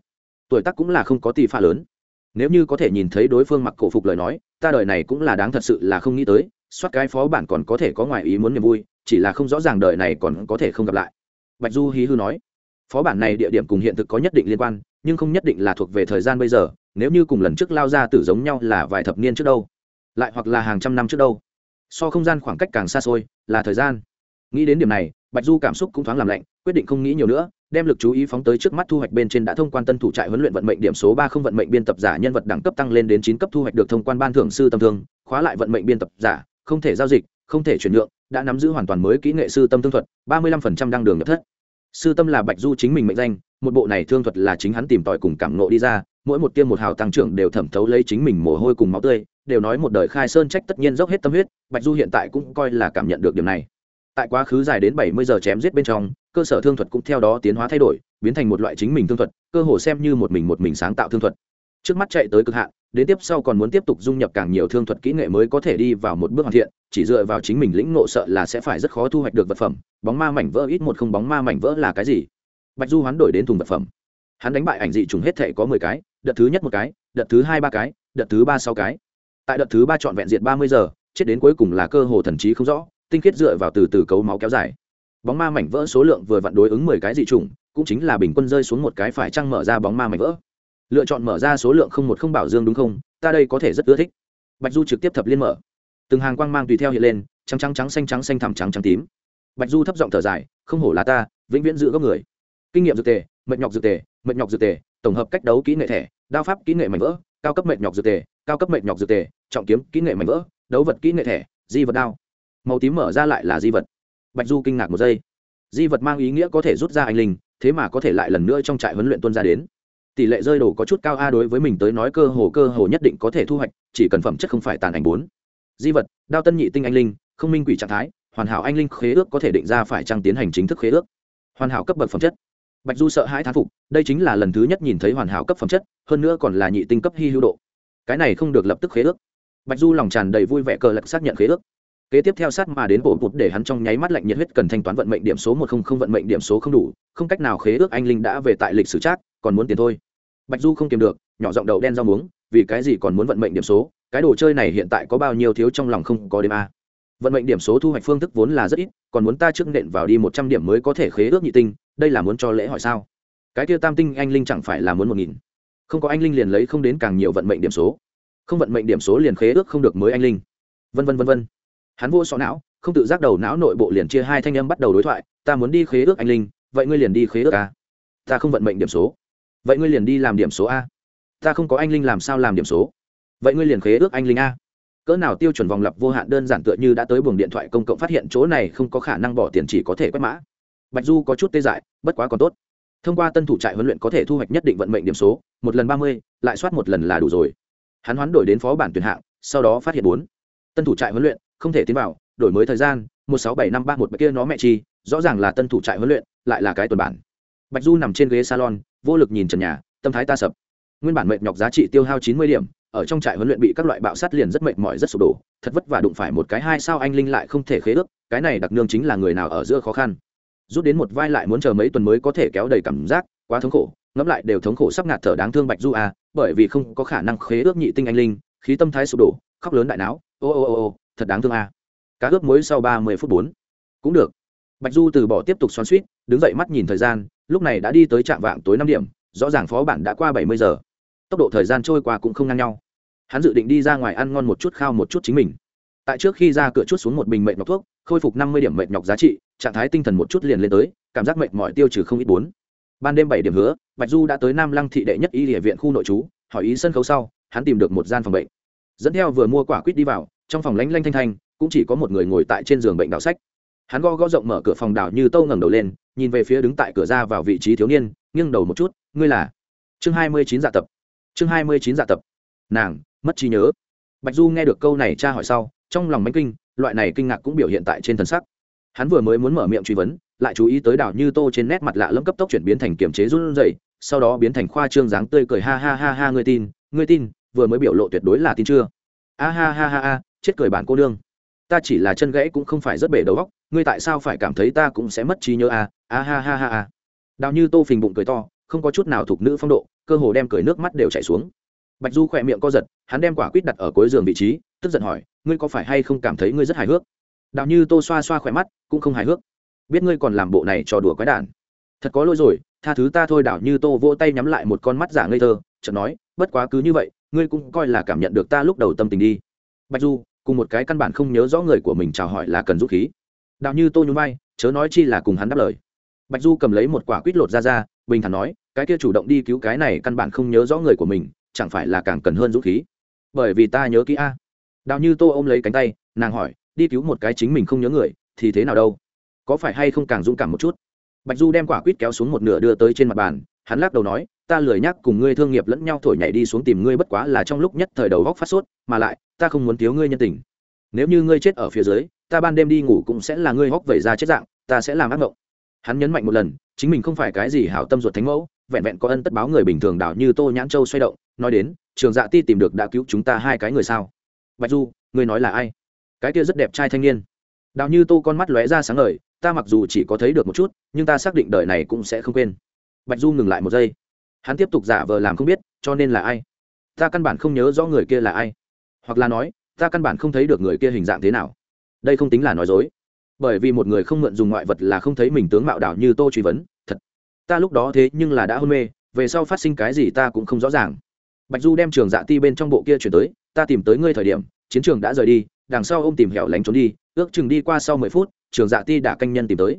Tuổi tác cũng là không có tỷ phạ lớn nếu như có thể nhìn thấy đối phương mặc cổ phục lời nói, ta đời này cũng là đáng thật sự là không nghĩ tới, soát cái phó bản còn có thể có ngoài ý muốn niềm vui, chỉ là không rõ ràng đời này còn có thể không gặp lại. Bạch du hí hư nói, phó bản này địa điểm cùng hiện thực có nhất định liên quan, nhưng không nhất định là thuộc về thời gian bây giờ, nếu như cùng lần trước lao ra tử giống nhau là vài thập niên trước đâu, lại hoặc là hàng trăm năm trước đâu. So không gian khoảng cách càng xa xôi, là thời gian. Nghĩ đến điểm này, bạch du cảm xúc cũng thoáng làm lạnh, quyết định không nghĩ nhiều nữa đem lực chú ý phóng tới trước mắt thu hoạch bên trên đã thông quan tân thủ trại huấn luyện vận mệnh điểm số ba không vận mệnh biên tập giả nhân vật đẳng cấp tăng lên đến chín cấp thu hoạch được thông quan ban thưởng sư tâm thương, khóa lại vận mệnh biên tập giả, không thể giao dịch, không thể chuyển nhượng, đã nắm giữ hoàn toàn mới kỹ nghệ sư tâm thương thuật, ba mươi lăm phần trăm đăng đường nhập thất. Sư tâm là bạch du chính mình mệnh danh, một bộ này thương thuật là chính hắn tìm tòi cùng cảm nộ đi ra, mỗi một tiêm một hào tăng trưởng đều thẩm thấu lấy chính mình mồ hôi cùng máu tươi, đều nói một đời khai sơn trách tất nhiên dốc hết tâm huyết, bạch du hiện tại cũng coi là cảm nhận được điểm này. Tại quá khứ dài đến bảy mươi giờ chém giết bên trong cơ sở thương thuật cũng theo đó tiến hóa thay đổi, biến thành một loại chính mình thương thuật, cơ hồ xem như một mình một mình sáng tạo thương thuật. Trước mắt chạy tới cực hạn, đến tiếp sau còn muốn tiếp tục dung nhập càng nhiều thương thuật kỹ nghệ mới có thể đi vào một bước hoàn thiện, chỉ dựa vào chính mình lĩnh ngộ sợ là sẽ phải rất khó thu hoạch được vật phẩm. Bóng ma mảnh vỡ ít một không bóng ma mảnh vỡ là cái gì? Bạch du hoán đổi đến thùng vật phẩm. Hắn đánh bại ảnh dị trùng hết thể có mười cái, đợt thứ nhất một cái, đợt thứ hai ba cái, đợt thứ ba sáu cái. Tại đợt thứ ba chọn vẹn diện ba mươi giờ, chết đến cuối cùng là cơ hồ thần trí không rõ, tinh khiết dựa vào từ từ cấu máu kéo dài bóng ma mảnh vỡ số lượng vừa vặn đối ứng mười cái dị trùng cũng chính là bình quân rơi xuống một cái phải trăng mở ra bóng ma mảnh vỡ. Lựa chọn mở ra số lượng không một không bảo dương đúng không? Ta đây có thể rất ưa thích. Bạch du trực tiếp thập liên mở. Từng hàng quang mang tùy theo hiện lên, trắng trắng trắng xanh trắng xanh thẳm trắng trắng tím. Bạch du thấp giọng thở dài, không hổ là ta, vĩnh viễn giữ gốc người. Kinh nghiệm dược tề, mệt nhọc dược tề, mệt nhọc dược tề, tổng hợp cách đấu kỹ nghệ thẻ, đao pháp kỹ nghệ mảnh vỡ, cao cấp mệt nhọc dược tề, cao cấp mệt nhọc dược tề, trọng kiếm kỹ nghệ mảnh vỡ, đấu vật kỹ nghệ thẻ, di vật đao. Màu tím mở ra lại là di vật bạch du kinh ngạc một giây. Di vật mang ý nghĩa có thể rút ra anh linh, thế mà có thể lại lần nữa trong trại huấn luyện tuân ra đến. Tỷ lệ rơi đồ có chút cao a đối với mình tới nói cơ hồ cơ hồ nhất định có thể thu hoạch, chỉ cần phẩm chất không phải tàn ảnh bốn. Di vật, đao tân nhị tinh anh linh, không minh quỷ trạng thái, hoàn hảo anh linh khế ước có thể định ra phải trăng tiến hành chính thức khế ước. Hoàn hảo cấp bậc phẩm chất. Bạch du sợ hãi thán phục, đây chính là lần thứ nhất nhìn thấy hoàn hảo cấp phẩm chất, hơn nữa còn là nhị tinh cấp hy hữu độ. Cái này không được lập tức khế ước. Bạch du lòng tràn đầy vui vẻ cờ lạc xác nhận khế ước kế tiếp theo sát mà đến bộ bụt để hắn trong nháy mắt lạnh nhiệt huyết cần thanh toán vận mệnh điểm số một không không vận mệnh điểm số không đủ, không cách nào khế ước anh linh đã về tại lịch sử trác còn muốn tiền thôi. Bạch du không kiềm được, nhỏ giọng đầu đen rau muống, vì cái gì còn muốn vận mệnh điểm số, cái đồ chơi này hiện tại có bao nhiêu thiếu trong lòng không có đêm a. Vận mệnh điểm số thu hoạch phương thức vốn là rất ít, còn muốn ta trước nện vào đi một trăm điểm mới có thể khế ước nhị tinh, đây là muốn cho lễ hỏi sao? Cái kia tam tinh anh linh chẳng phải là muốn một nghìn? Không có anh linh liền lấy không đến càng nhiều vận mệnh điểm số. Không vận mệnh điểm số liền khế ước không được mới anh linh. Vân vân vân vân hắn vô sọ não, không tự giác đầu não nội bộ liền chia hai thanh âm bắt đầu đối thoại, ta muốn đi khế ước anh linh, vậy ngươi liền đi khế ước a. Ta không vận mệnh điểm số. Vậy ngươi liền đi làm điểm số a. Ta không có anh linh làm sao làm điểm số? Vậy ngươi liền khế ước anh linh a. Cỡ nào tiêu chuẩn vòng lặp vô hạn đơn giản tựa như đã tới buồng điện thoại công cộng phát hiện chỗ này không có khả năng bỏ tiền chỉ có thể quét mã. Bạch du có chút tê dại, bất quá còn tốt. Thông qua tân thủ trại huấn luyện có thể thu hoạch nhất định vận mệnh điểm số, một lần ba mươi, lại soát một lần là đủ rồi. Hắn hoán đổi đến phó bản tuyển hạng, sau đó phát hiện bốn. Tân thủ trại huấn luyện không thể tiến vào, đổi mới thời gian, một sáu bảy năm ba một bạch kia nó mẹ chi, rõ ràng là tân thủ trại huấn luyện, lại là cái tuần bản. Bạch du nằm trên ghế salon, vô lực nhìn trần nhà, tâm thái ta sập. Nguyên bản mệnh nhọc giá trị tiêu hao chín mươi điểm, ở trong trại huấn luyện bị các loại bạo sát liền rất mệt mỏi rất sụp đổ, thật vất vả đụng phải một cái hai sao anh linh lại không thể khế ước, cái này đặc nương chính là người nào ở giữa khó khăn. Rút đến một vai lại muốn chờ mấy tuần mới có thể kéo đầy cảm giác, quá thống khổ, ngẫm lại đều thống khổ sắp ngạt thở đáng thương bạch du à bởi vì không có khả năng khế ước nhị tinh anh linh, khí tâm thái sụp đổ, khóc lớn đại não, ô ô ô ô thật đáng thương à cá ướp muối sau ba mươi phút bốn. Cũng được. Bạch du từ bỏ tiếp tục xoắn suýt, đứng dậy mắt nhìn thời gian, lúc này đã đi tới trạm vạng tối năm điểm, rõ ràng phó bản đã qua bảy mươi giờ. Tốc độ thời gian trôi qua cũng không ngang nhau. Hắn dự định đi ra ngoài ăn ngon một chút khao một chút chính mình. Tại trước khi ra cửa chút xuống một bình mệnh nhọc thuốc, khôi phục năm mươi điểm mệnh nhọc giá trị, trạng thái tinh thần một chút liền lên tới, cảm giác mệt mỏi tiêu trừ không ít bốn. Ban đêm bảy điểm hứa, bạch du đã tới nam lăng thị đệ nhất y địa viện khu nội trú, hỏi ý sân khấu sau, hắn tìm được một gian phòng bệnh. Dẫn theo vừa mua quả quýt đi vào trong phòng lánh lanh thanh thanh, cũng chỉ có một người ngồi tại trên giường bệnh đào sách. Hắn go go rộng mở cửa phòng đào như tâu ngẩng đầu lên, nhìn về phía đứng tại cửa ra vào vị trí thiếu niên, nghiêng đầu một chút, ngươi là? Chương hai mươi chín dạ tập. Chương hai mươi chín dạ tập. Nàng, mất trí nhớ. Bạch du nghe được câu này cha hỏi sau, trong lòng mánh kinh, loại này kinh ngạc cũng biểu hiện tại trên thân sắc. Hắn vừa mới muốn mở miệng truy vấn, lại chú ý tới đảo như tô trên nét mặt lạ lẫm cấp tốc chuyển biến thành kiềm chế run rẩy, sau đó biến thành khoa trương dáng tươi cười ha ha ha ha, ngươi tin ngươi tin, vừa mới biểu lộ tuyệt đối là tin chưa? A ha ha ha ha chết cười bản cô nương. Ta chỉ là chân gãy cũng không phải rất bể đầu óc, ngươi tại sao phải cảm thấy ta cũng sẽ mất trí nhớ a a ha ha ha ha. Đào như tô phình bụng cười to, không có chút nào thuộc nữ phong độ, cơ hồ đem cười nước mắt đều chảy xuống. Bạch du khỏe miệng co giật, hắn đem quả quýt đặt ở cuối giường vị trí, tức giận hỏi, ngươi có phải hay không cảm thấy ngươi rất hài hước? Đào như tô xoa xoa khỏe mắt, cũng không hài hước. Biết ngươi còn làm bộ này trò đùa quái đản. Thật có lỗi rồi, tha thứ ta thôi. Đào như tô vỗ tay nhắm lại một con mắt giả ngây thơ, chợt nói, bất quá cứ như vậy, ngươi cũng coi là cảm nhận được ta lúc đầu tâm tình đi. Bạch du cùng một cái căn bản không nhớ rõ người của mình chào hỏi là cần dũng khí. Đào như tô nhún vai, chớ nói chi là cùng hắn đáp lời. Bạch du cầm lấy một quả quýt lột ra ra, bình thản nói, cái kia chủ động đi cứu cái này căn bản không nhớ rõ người của mình, chẳng phải là càng cần hơn dũng khí. Bởi vì ta nhớ kỹ a. Đào như tô ôm lấy cánh tay, nàng hỏi, đi cứu một cái chính mình không nhớ người, thì thế nào đâu? Có phải hay không càng dũng cảm một chút? Bạch du đem quả quýt kéo xuống một nửa đưa tới trên mặt bàn, hắn lắc đầu nói ta lười nhắc cùng ngươi thương nghiệp lẫn nhau thổi nhảy đi xuống tìm ngươi bất quá là trong lúc nhất thời đầu góc phát sốt, mà lại, ta không muốn thiếu ngươi nhân tình. Nếu như ngươi chết ở phía dưới, ta ban đêm đi ngủ cũng sẽ là ngươi hóc vẩy ra chết dạng, ta sẽ làm ác mộng. Hắn nhấn mạnh một lần, chính mình không phải cái gì hảo tâm ruột thánh mẫu, vẹn vẹn có ân tất báo người bình thường đảo như tô nhãn châu xoay động, nói đến, trường dạ ti tìm được đã cứu chúng ta hai cái người sao? Bạch du, ngươi nói là ai? Cái kia rất đẹp trai thanh niên. Đào như tô con mắt lóe ra sáng ngời, ta mặc dù chỉ có thấy được một chút, nhưng ta xác định đời này cũng sẽ không quên. Bạch du ngừng lại một giây hắn tiếp tục giả vờ làm không biết, cho nên là ai? Ta căn bản không nhớ rõ người kia là ai. Hoặc là nói, ta căn bản không thấy được người kia hình dạng thế nào. Đây không tính là nói dối. Bởi vì một người không mượn dùng ngoại vật là không thấy mình tướng mạo đảo như tô truy vấn, thật. Ta lúc đó thế nhưng là đã hôn mê, về sau phát sinh cái gì ta cũng không rõ ràng. Bạch du đem trường dạ ti bên trong bộ kia chuyển tới, ta tìm tới ngươi thời điểm, chiến trường đã rời đi, đằng sau ô m tìm hẻo lánh trốn đi, ước chừng đi qua sau mười phút, trường dạ ti đã canh nhân tìm tới.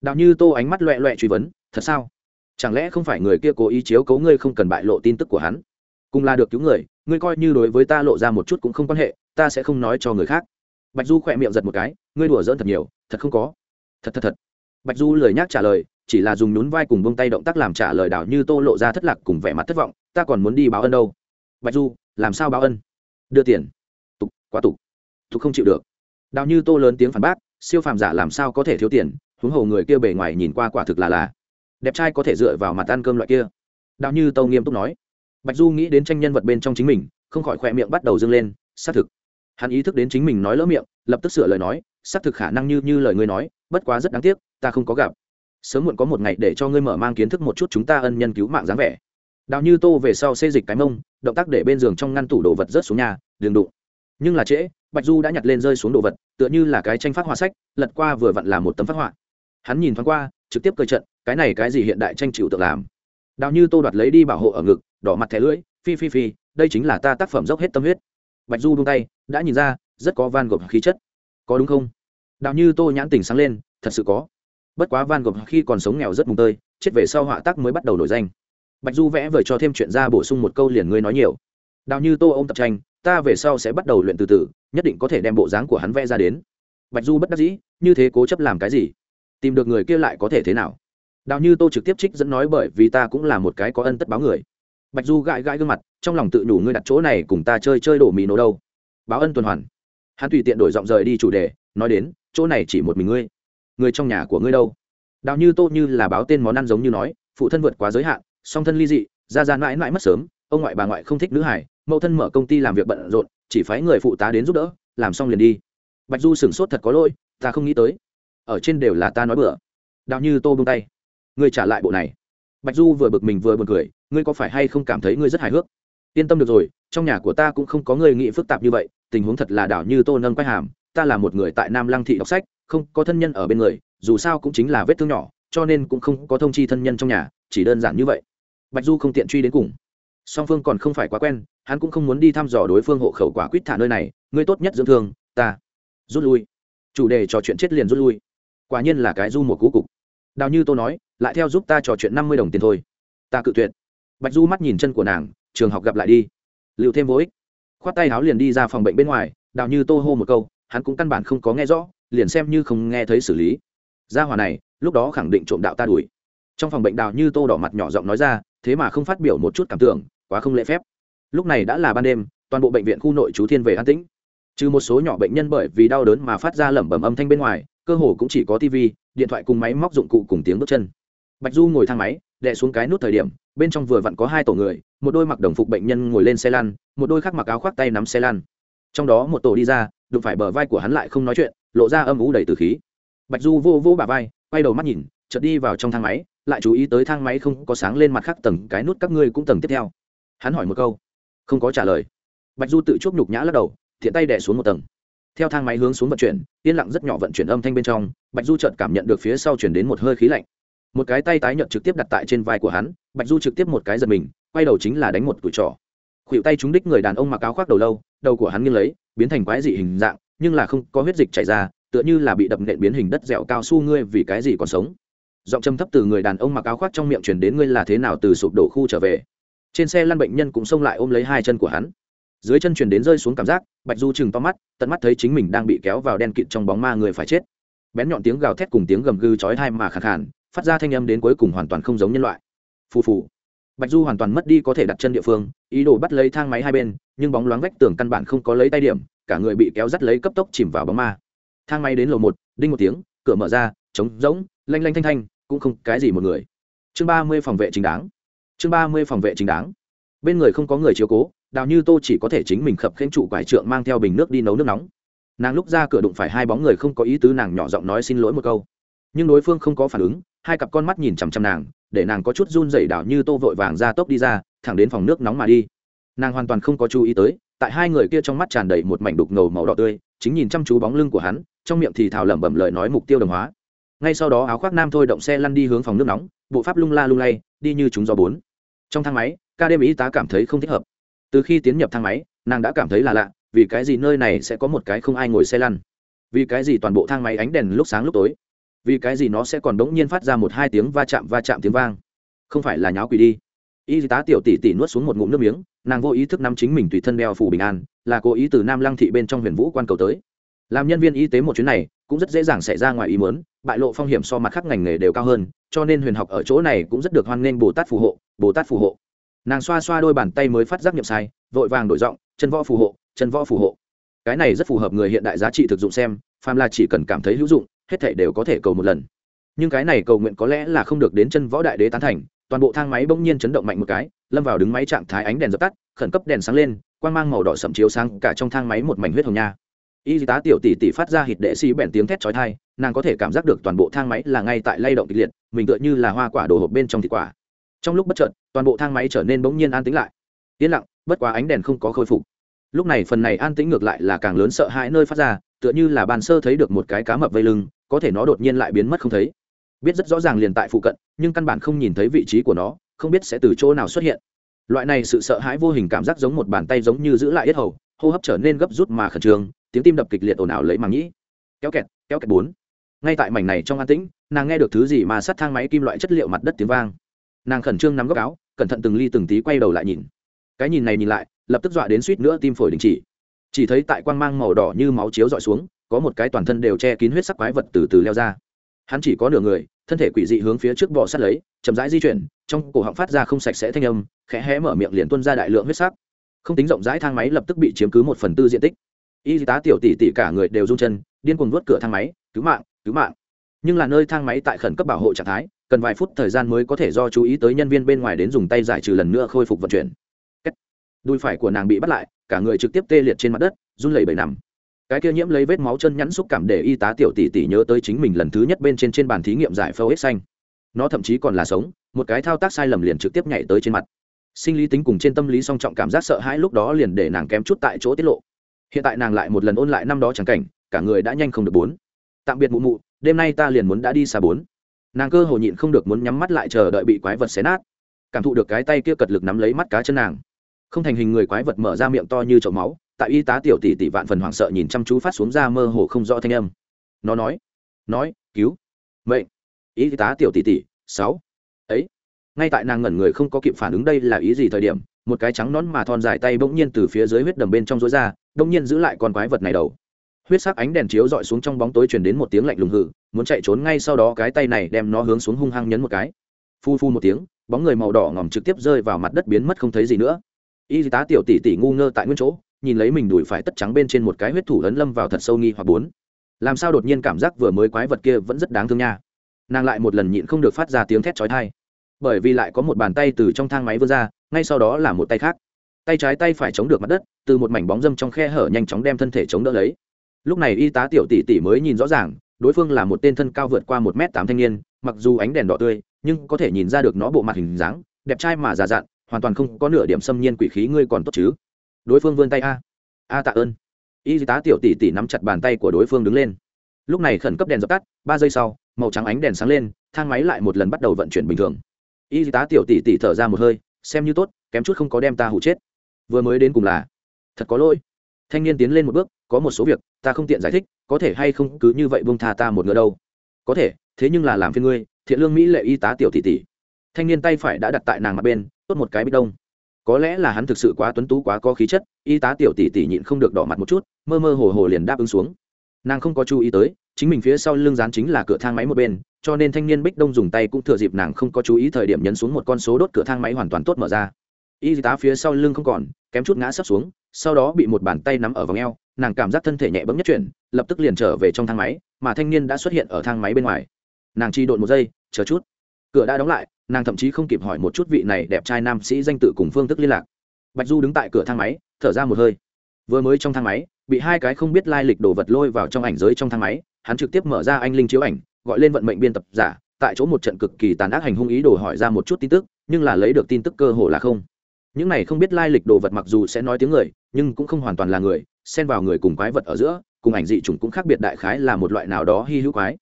Đạo như tô ánh mắt loẹ loẹ truy vấn, thật sao? Chẳng lẽ không phải người kia cố ý chiếu cấu ngươi không cần bại lộ tin tức của hắn? Cùng là được cứu người, ngươi coi như đối với ta lộ ra một chút cũng không quan hệ, ta sẽ không nói cho người khác. Bạch du khỏe miệng giật một cái, ngươi đùa dỡn thật nhiều, thật không có. Thật thật thật. Bạch du lời nhắc trả lời, chỉ là dùng nhún vai cùng bông tay động tác làm trả lời đảo như tô lộ ra thất lạc cùng vẻ mặt thất vọng, ta còn muốn đi báo ân đâu. Bạch du, làm sao báo ân? Đưa tiền. Tục, quá tục. Tục không chịu được. Đào như tô lớn tiếng phản bác, siêu phàm giả làm sao có thể thiếu tiền? Huống hồ người kia bề ngoài nhìn qua quả thực là là đẹp trai có thể dựa vào mặt ăn cơm loại kia. Đào như tô nghiêm túc nói. Bạch du nghĩ đến tranh nhân vật bên trong chính mình, không khỏi khỏe miệng bắt đầu dâng lên, xác thực. Hắn ý thức đến chính mình nói lỡ miệng, lập tức sửa lời nói, xác thực khả năng như như lời ngươi nói, bất quá rất đáng tiếc, ta không có gặp. Sớm muộn có một ngày để cho ngươi mở mang kiến thức một chút chúng ta ân nhân cứu mạng dáng vẻ. Đào như tô về sau xê dịch cái mông, động tác để bên giường trong ngăn tủ đồ vật rớt xuống nhà đường đụng. Nhưng là trễ, bạch du đã nhặt lên rơi xuống đồ vật, tựa như là cái tranh phát họa sách, lật qua vừa vặn là một tấm phát họa. Hắn nhìn thoáng qua, trực tiếp cười trận cái này cái gì hiện đại tranh chịu tự làm? Đào như tô đoạt lấy đi bảo hộ ở ngực, đỏ mặt thẻ lưỡi, phi phi phi, đây chính là ta tác phẩm dốc hết tâm huyết. Bạch du buông tay, đã nhìn ra, rất có van gộp khí chất. Có đúng không? Đào như tô nhãn tình sáng lên, thật sự có. Bất quá van gộp khi còn sống nghèo rất mùng tơi, chết về sau họa tác mới bắt đầu nổi danh. Bạch du vẽ vời cho thêm chuyện ra bổ sung một câu liền ngươi nói nhiều. Đào như tô ô m tập tranh, ta về sau sẽ bắt đầu luyện từ từ, nhất định có thể đem bộ dáng của hắn vẽ ra đến. Bạch du bất đắc dĩ, như thế cố chấp làm cái gì? Tìm được người kia lại có thể thế nào? Đào như tô trực tiếp trích dẫn nói bởi vì ta cũng là một cái có ân tất báo người. Bạch du gãi gãi gương mặt, trong lòng tự nhủ ngươi đặt chỗ này cùng ta chơi chơi đổ mì nổ đâu. Báo ân tuần hoàn. Hắn tùy tiện đổi giọng rời đi chủ đề, nói đến, chỗ này chỉ một mình ngươi. Người trong nhà của ngươi đâu? Đào như tô như là báo tên món ăn giống như nói, phụ thân vượt quá giới hạn, song thân ly dị, ra ra mãi mãi mất sớm, ông ngoại bà ngoại không thích nữ hải, mẫu thân mở công ty làm việc bận rộn, chỉ phái người phụ tá đến giúp đỡ, làm xong liền đi. Bạch du sửng sốt thật có lỗi, ta không nghĩ tới. Ở trên đều là ta nói bừa. Đào như tô bông tay ngươi trả lại bộ này. Bạch du vừa bực mình vừa b u ồ n cười, ngươi có phải hay không cảm thấy ngươi rất hài hước? Yên tâm được rồi, trong nhà của ta cũng không có người nghị phức tạp như vậy, tình huống thật là đảo như tô nâng quay hàm, ta là một người tại nam lăng thị đọc sách, không có thân nhân ở bên người, dù sao cũng chính là vết thương nhỏ, cho nên cũng không có thông chi thân nhân trong nhà, chỉ đơn giản như vậy. Bạch du không tiện truy đến cùng. Song phương còn không phải quá quen, hắn cũng không muốn đi thăm dò đối phương hộ khẩu quả quýt thả nơi này, ngươi tốt nhất dưỡng thương, ta. Rút lui. Chủ đề trò chuyện chết liền rút lui. Quả nhiên là cái du một cú cục đào như tô nói, lại theo giúp ta trò chuyện năm mươi đồng tiền thôi. Ta cự tuyệt. Bạch du mắt nhìn chân của nàng, trường học gặp lại đi. Liệu thêm vô ích. Khoát tay áo liền đi ra phòng bệnh bên ngoài, đào như tô hô một câu, hắn cũng căn bản không có nghe rõ, liền xem như không nghe thấy xử lý. Gia hòa này, lúc đó khẳng định trộm đạo ta đuổi. Trong phòng bệnh đào như tô đỏ mặt nhỏ giọng nói ra, thế mà không phát biểu một chút cảm tưởng, quá không lễ phép. Lúc này đã là ban đêm, toàn bộ bệnh viện khu nội chú thiên về an tĩnh. Trừ một số nhỏ bệnh nhân bởi vì đau đớn mà phát ra lẩm bẩm âm thanh bên ngoài, cơ hồ cũng chỉ có tv điện thoại cùng máy móc dụng cụ cùng tiếng bước chân. Bạch du ngồi thang máy, đè xuống cái nút thời điểm, bên trong vừa vặn có hai tổ người, một đôi mặc đồng phục bệnh nhân ngồi lên xe lăn, một đôi khác mặc áo khoác tay nắm xe lăn. Trong đó một tổ đi ra, đụng phải bờ vai của hắn lại không nói chuyện, lộ ra âm ú đầy từ khí. Bạch du vô vô bà vai, quay đầu mắt nhìn, chợt đi vào trong thang máy, lại chú ý tới thang máy không có sáng lên mặt khác tầng, cái nút các ngươi cũng tầng tiếp theo. Hắn hỏi một câu, không có trả lời. Bạch du tự chuốc nhục nhã lắc đầu thiện tay đẻ xuống một tầng. Theo thang máy hướng xuống vận chuyển, yên lặng rất nhỏ vận chuyển âm thanh bên trong bạch du chợt cảm nhận được phía sau chuyển đến một hơi khí lạnh. Một cái tay tái nhợt trực tiếp đặt tại trên vai của hắn, bạch du trực tiếp một cái giật mình, quay đầu chính là đánh một tuổi trỏ. Khuỵu tay trúng đích người đàn ông mặc áo khoác đầu lâu, đầu của hắn nghiêng lấy, biến thành quái dị hình dạng, nhưng là không, có huyết dịch chảy ra, tựa như là bị đập nện biến hình đất dẻo cao su ngươi vì cái gì còn sống. Giọng châm thấp từ người đàn ông mặc áo khoác trong miệng chuyển đến ngươi là thế nào từ sụp đổ khu trở về. Trên xe lăn bệnh nhân cũng xông lại ôm lấy hai chân của hắn. Dưới chân chuyển đến rơi xuống cảm giác, bạch du chừng to mắt, tận mắt thấy chính mình đang bị kéo vào đen kịt trong bóng ma người phải chết bén nhọn tiếng gào thét cùng tiếng gầm gừ chói tai mà khàn khàn, phát ra thanh âm đến cuối cùng hoàn toàn không giống nhân loại. Phù phù. Bạch du hoàn toàn mất đi có thể đặt chân địa phương, ý đồ bắt lấy thang máy hai bên, nhưng bóng loáng vách tường căn bản không có lấy tay điểm, cả người bị kéo dắt lấy cấp tốc chìm vào bóng ma. Thang máy đến lầu một, đinh một tiếng, cửa mở ra, trống rỗng, lanh lanh thanh thanh, cũng không cái gì một người. Chương ba mươi phòng vệ chính đáng. Chương ba mươi phòng vệ chính đáng. Bên người không có người chiếu cố, đào như tô chỉ có thể chính mình khập khênh trụ quải trượng mang theo bình nước đi nấu nước nóng nàng lúc ra cửa đụng phải hai bóng người không có ý tứ nàng nhỏ giọng nói xin lỗi một câu. Nhưng đối phương không có phản ứng, hai cặp con mắt nhìn chằm chằm nàng, để nàng có chút run dày đảo như tô vội vàng ra tốc đi ra, thẳng đến phòng nước nóng mà đi. Nàng hoàn toàn không có chú ý tới, tại hai người kia trong mắt tràn đầy một mảnh đục ngầu màu đỏ tươi, chính nhìn chăm chú bóng lưng của hắn, trong miệng thì thào lẩm bẩm lời nói mục tiêu đồng hóa. Ngay sau đó áo khoác nam thôi động xe lăn đi hướng phòng nước nóng, bộ pháp lung la lung lay, đi như chúng gió bốn. Trong thang máy, ca đêm y tá cảm thấy không thích hợp. Từ khi tiến nhập thang máy, nàng đã cảm thấy là lạ vì cái gì nơi này sẽ có một cái không ai ngồi xe lăn? Vì cái gì toàn bộ thang máy ánh đèn lúc sáng lúc tối? Vì cái gì nó sẽ còn đống nhiên phát ra một hai tiếng va chạm va chạm tiếng vang? Không phải là nháo quỷ đi. Y tá tiểu tỷ tỷ nuốt xuống một ngụm nước miếng, nàng vô ý thức nắm chính mình tùy thân đeo phủ bình an, là cố ý từ nam lăng thị bên trong huyền vũ quan cầu tới. Làm nhân viên y tế một chuyến này, cũng rất dễ dàng xảy ra ngoài ý mớn bại lộ phong hiểm so mặt khác ngành nghề đều cao hơn, cho nên huyền học ở chỗ này cũng rất được hoan nghênh bồ tát phù hộ, bồ tát phù hộ. Nàng xoa xoa đôi bàn tay mới phát giác nghiệm sai, vội vàng đổi giọng, chân võ phù hộ chân võ phù hộ. Cái này rất phù hợp người hiện đại giá trị thực dụng xem, phàm là chỉ cần cảm thấy hữu dụng, hết thể đều có thể cầu một lần. Nhưng cái này cầu nguyện có lẽ là không được đến chân võ đại đế tán thành, toàn bộ thang máy bỗng nhiên chấn động mạnh một cái, lâm vào đứng máy trạng thái ánh đèn dập tắt, khẩn cấp đèn sáng lên, quang mang màu đỏ sậm chiếu sáng cả trong thang máy một mảnh huyết hồng nha. Y tá tiểu tỷ tỷ phát ra hít đệ xì bèn tiếng thét chói tai, nàng có thể cảm giác được toàn bộ thang máy là ngay tại lay động kịch liệt, mình tựa như là hoa quả đồ hộp bên trong thịt quả. Trong lúc bất chợt, toàn bộ thang máy trở nên bỗng nhiên an tĩnh lại. Yên lặng, bất quá ánh đèn không có khôi phục lúc này phần này an tĩnh ngược lại là càng lớn sợ hãi nơi phát ra, tựa như là bàn sơ thấy được một cái cá mập vây lưng, có thể nó đột nhiên lại biến mất không thấy. Biết rất rõ ràng liền tại phụ cận, nhưng căn bản không nhìn thấy vị trí của nó, không biết sẽ từ chỗ nào xuất hiện. Loại này sự sợ hãi vô hình cảm giác giống một bàn tay giống như giữ lại yết hầu, hô hấp trở nên gấp rút mà khẩn trương, tiếng tim đập kịch liệt ồn ào lấy màng nhĩ. Kéo kẹt kéo kẹt bốn. Ngay tại mảnh này trong an tĩnh, nàng nghe được thứ gì mà sát thang máy kim loại chất liệu mặt đất tiếng vang. Nàng khẩn trương nắm góc áo, cẩn thận từng ly từng tí quay đầu lại nhìn. Cái nhìn này nhìn lại lập tức dọa đến suýt nữa tim phổi đình chỉ. Chỉ thấy tại quang mang màu đỏ như máu chiếu dọi xuống, có một cái toàn thân đều che kín huyết sắc quái vật từ từ leo ra. Hắn chỉ có nửa người, thân thể quỷ dị hướng phía trước bò sát lấy, chậm rãi di chuyển, trong cổ họng phát ra không sạch sẽ thanh âm, khẽ hé mở miệng liền tuôn ra đại lượng huyết sắc. Không tính rộng rãi thang máy lập tức bị chiếm cứ một phần tư diện tích. Y tá tiểu tỷ tỷ cả người đều run chân, điên cuồng vuốt cửa thang máy, cứu mạng cứu mạng. Nhưng là nơi thang máy tại khẩn cấp bảo hộ trạng thái, cần vài phút thời gian mới có thể do chú ý tới nhân viên bên ngoài đến dùng tay giải trừ lần nữa khôi phục vận chuyển đùi phải của nàng bị bắt lại, cả người trực tiếp tê liệt trên mặt đất, run lẩy bẩy nằm. Cái kia nhiễm lấy vết máu chân nhẵn xúc cảm để y tá tiểu tỷ tỷ nhớ tới chính mình lần thứ nhất bên trên trên bàn thí nghiệm giải phẫu hết xanh. Nó thậm chí còn là sống, một cái thao tác sai lầm liền trực tiếp nhảy tới trên mặt. Sinh lý tính cùng trên tâm lý song trọng cảm giác sợ hãi lúc đó liền để nàng kém chút tại chỗ tiết lộ. Hiện tại nàng lại một lần ôn lại năm đó chẳng cảnh, cả người đã nhanh không được bốn. Tạm biệt mụ mụ, đêm nay ta liền muốn đã đi xa bốn. Nàng cơ hồ nhịn không được muốn nhắm mắt lại chờ đợi bị quái vật xé nát. Cảm thụ được cái tay kia cật lực nắm lấy mắt cá chân nàng không thành hình người quái vật mở ra miệng to như chậu máu, tại y tá tiểu tỷ tỷ vạn phần hoảng sợ nhìn chăm chú phát xuống ra mơ hồ không rõ thanh âm. Nó nói nói, cứu, mệnh. Y tá tiểu tỷ tỷ, sáu, ấy. Ngay tại nàng ngẩn người không có kịp phản ứng đây là ý gì thời điểm, một cái trắng nón mà thon dài tay bỗng nhiên từ phía dưới huyết đầm bên trong rối ra, bỗng nhiên giữ lại con quái vật này đầu. Huyết sắc ánh đèn chiếu dọi xuống trong bóng tối truyền đến một tiếng lạnh lùng hự muốn chạy trốn ngay sau đó cái tay này đem nó hướng xuống hung hăng nhấn một cái. Phu phu một tiếng, bóng người màu đỏ ngòm trực tiếp rơi vào mặt đất biến mất không thấy gì nữa y tá tiểu tỷ tỷ ngu ngơ tại nguyên chỗ, nhìn lấy mình đùi phải tất trắng bên trên một cái huyết thủ ấn lâm vào thật sâu nghi hoặc bốn. Làm sao đột nhiên cảm giác vừa mới quái vật kia vẫn rất đáng thương nha. Nàng lại một lần nhịn không được phát ra tiếng thét chói tai. Bởi vì lại có một bàn tay từ trong thang máy vươn ra, ngay sau đó là một tay khác. Tay trái tay phải chống được mặt đất, từ một mảnh bóng dâm trong khe hở nhanh chóng đem thân thể chống đỡ lấy. Lúc này y tá tiểu tỷ tỷ mới nhìn rõ ràng, đối phương là một tên thân cao vượt qua một m tám thanh niên, mặc dù ánh đèn đỏ tươi, nhưng có thể nhìn ra được nó bộ mặt hình dáng, đẹp trai mà già dặn hoàn toàn không có nửa điểm xâm nhiên quỷ khí ngươi còn tốt chứ? Đối phương vươn tay a. A tạ ơn. Y tá tiểu tỷ tỷ nắm chặt bàn tay của đối phương đứng lên. Lúc này khẩn cấp đèn dập tắt, ba giây sau, màu trắng ánh đèn sáng lên, thang máy lại một lần bắt đầu vận chuyển bình thường. Y tá tiểu tỷ tỷ thở ra một hơi, xem như tốt, kém chút không có đem ta hụ chết. Vừa mới đến cùng là, thật có lỗi. Thanh niên tiến lên một bước, có một số việc, ta không tiện giải thích, có thể hay không cứ như vậy bông tha ta một ngựa đâu. Có thể, thế nhưng là làm phiên ngươi, thiện lương mỹ lệ y tá tiểu tỷ tỷ. Thanh niên tay phải đã đặt tại nàng mặt bên tốt một cái bích đông. Có lẽ là hắn thực sự quá tuấn tú, quá có khí chất, y tá tiểu tỷ tỷ nhịn không được đỏ mặt một chút, mơ mơ hồ hồ liền đáp ứng xuống. Nàng không có chú ý tới, chính mình phía sau lưng dán chính là cửa thang máy một bên, cho nên thanh niên bích đông dùng tay cũng thừa dịp nàng không có chú ý thời điểm nhấn xuống một con số đốt cửa thang máy hoàn toàn tốt mở ra. Y tá phía sau lưng không còn, kém chút ngã sấp xuống, sau đó bị một bàn tay nắm ở vòng eo, nàng cảm giác thân thể nhẹ bấm nhất chuyển, lập tức liền trở về trong thang máy, mà thanh niên đã xuất hiện ở thang máy bên ngoài. Nàng chi độn một giây, chờ chút. Cửa đã đóng lại nàng thậm chí không kịp hỏi một chút vị này đẹp trai nam sĩ danh tự cùng phương thức liên lạc. Bạch du đứng tại cửa thang máy, thở ra một hơi. Vừa mới trong thang máy, bị hai cái không biết lai lịch đồ vật lôi vào trong ảnh giới trong thang máy, hắn trực tiếp mở ra anh linh chiếu ảnh, gọi lên vận mệnh biên tập giả, tại chỗ một trận cực kỳ tàn ác hành hung ý đồ hỏi ra một chút tin tức, nhưng là lấy được tin tức cơ hồ là không. Những này không biết lai lịch đồ vật mặc dù sẽ nói tiếng người, nhưng cũng không hoàn toàn là người, xen vào người cùng quái vật ở giữa, cùng ảnh dị chủng cũng khác biệt đại khái là một loại nào đó hy hữu quái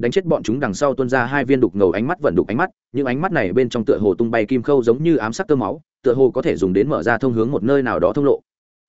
đánh chết bọn chúng đằng sau tuôn ra hai viên đục ngầu ánh mắt vận đục ánh mắt, những ánh mắt này bên trong tựa hồ tung bay kim khâu giống như ám sắc tơ máu, tựa hồ có thể dùng đến mở ra thông hướng một nơi nào đó thông lộ.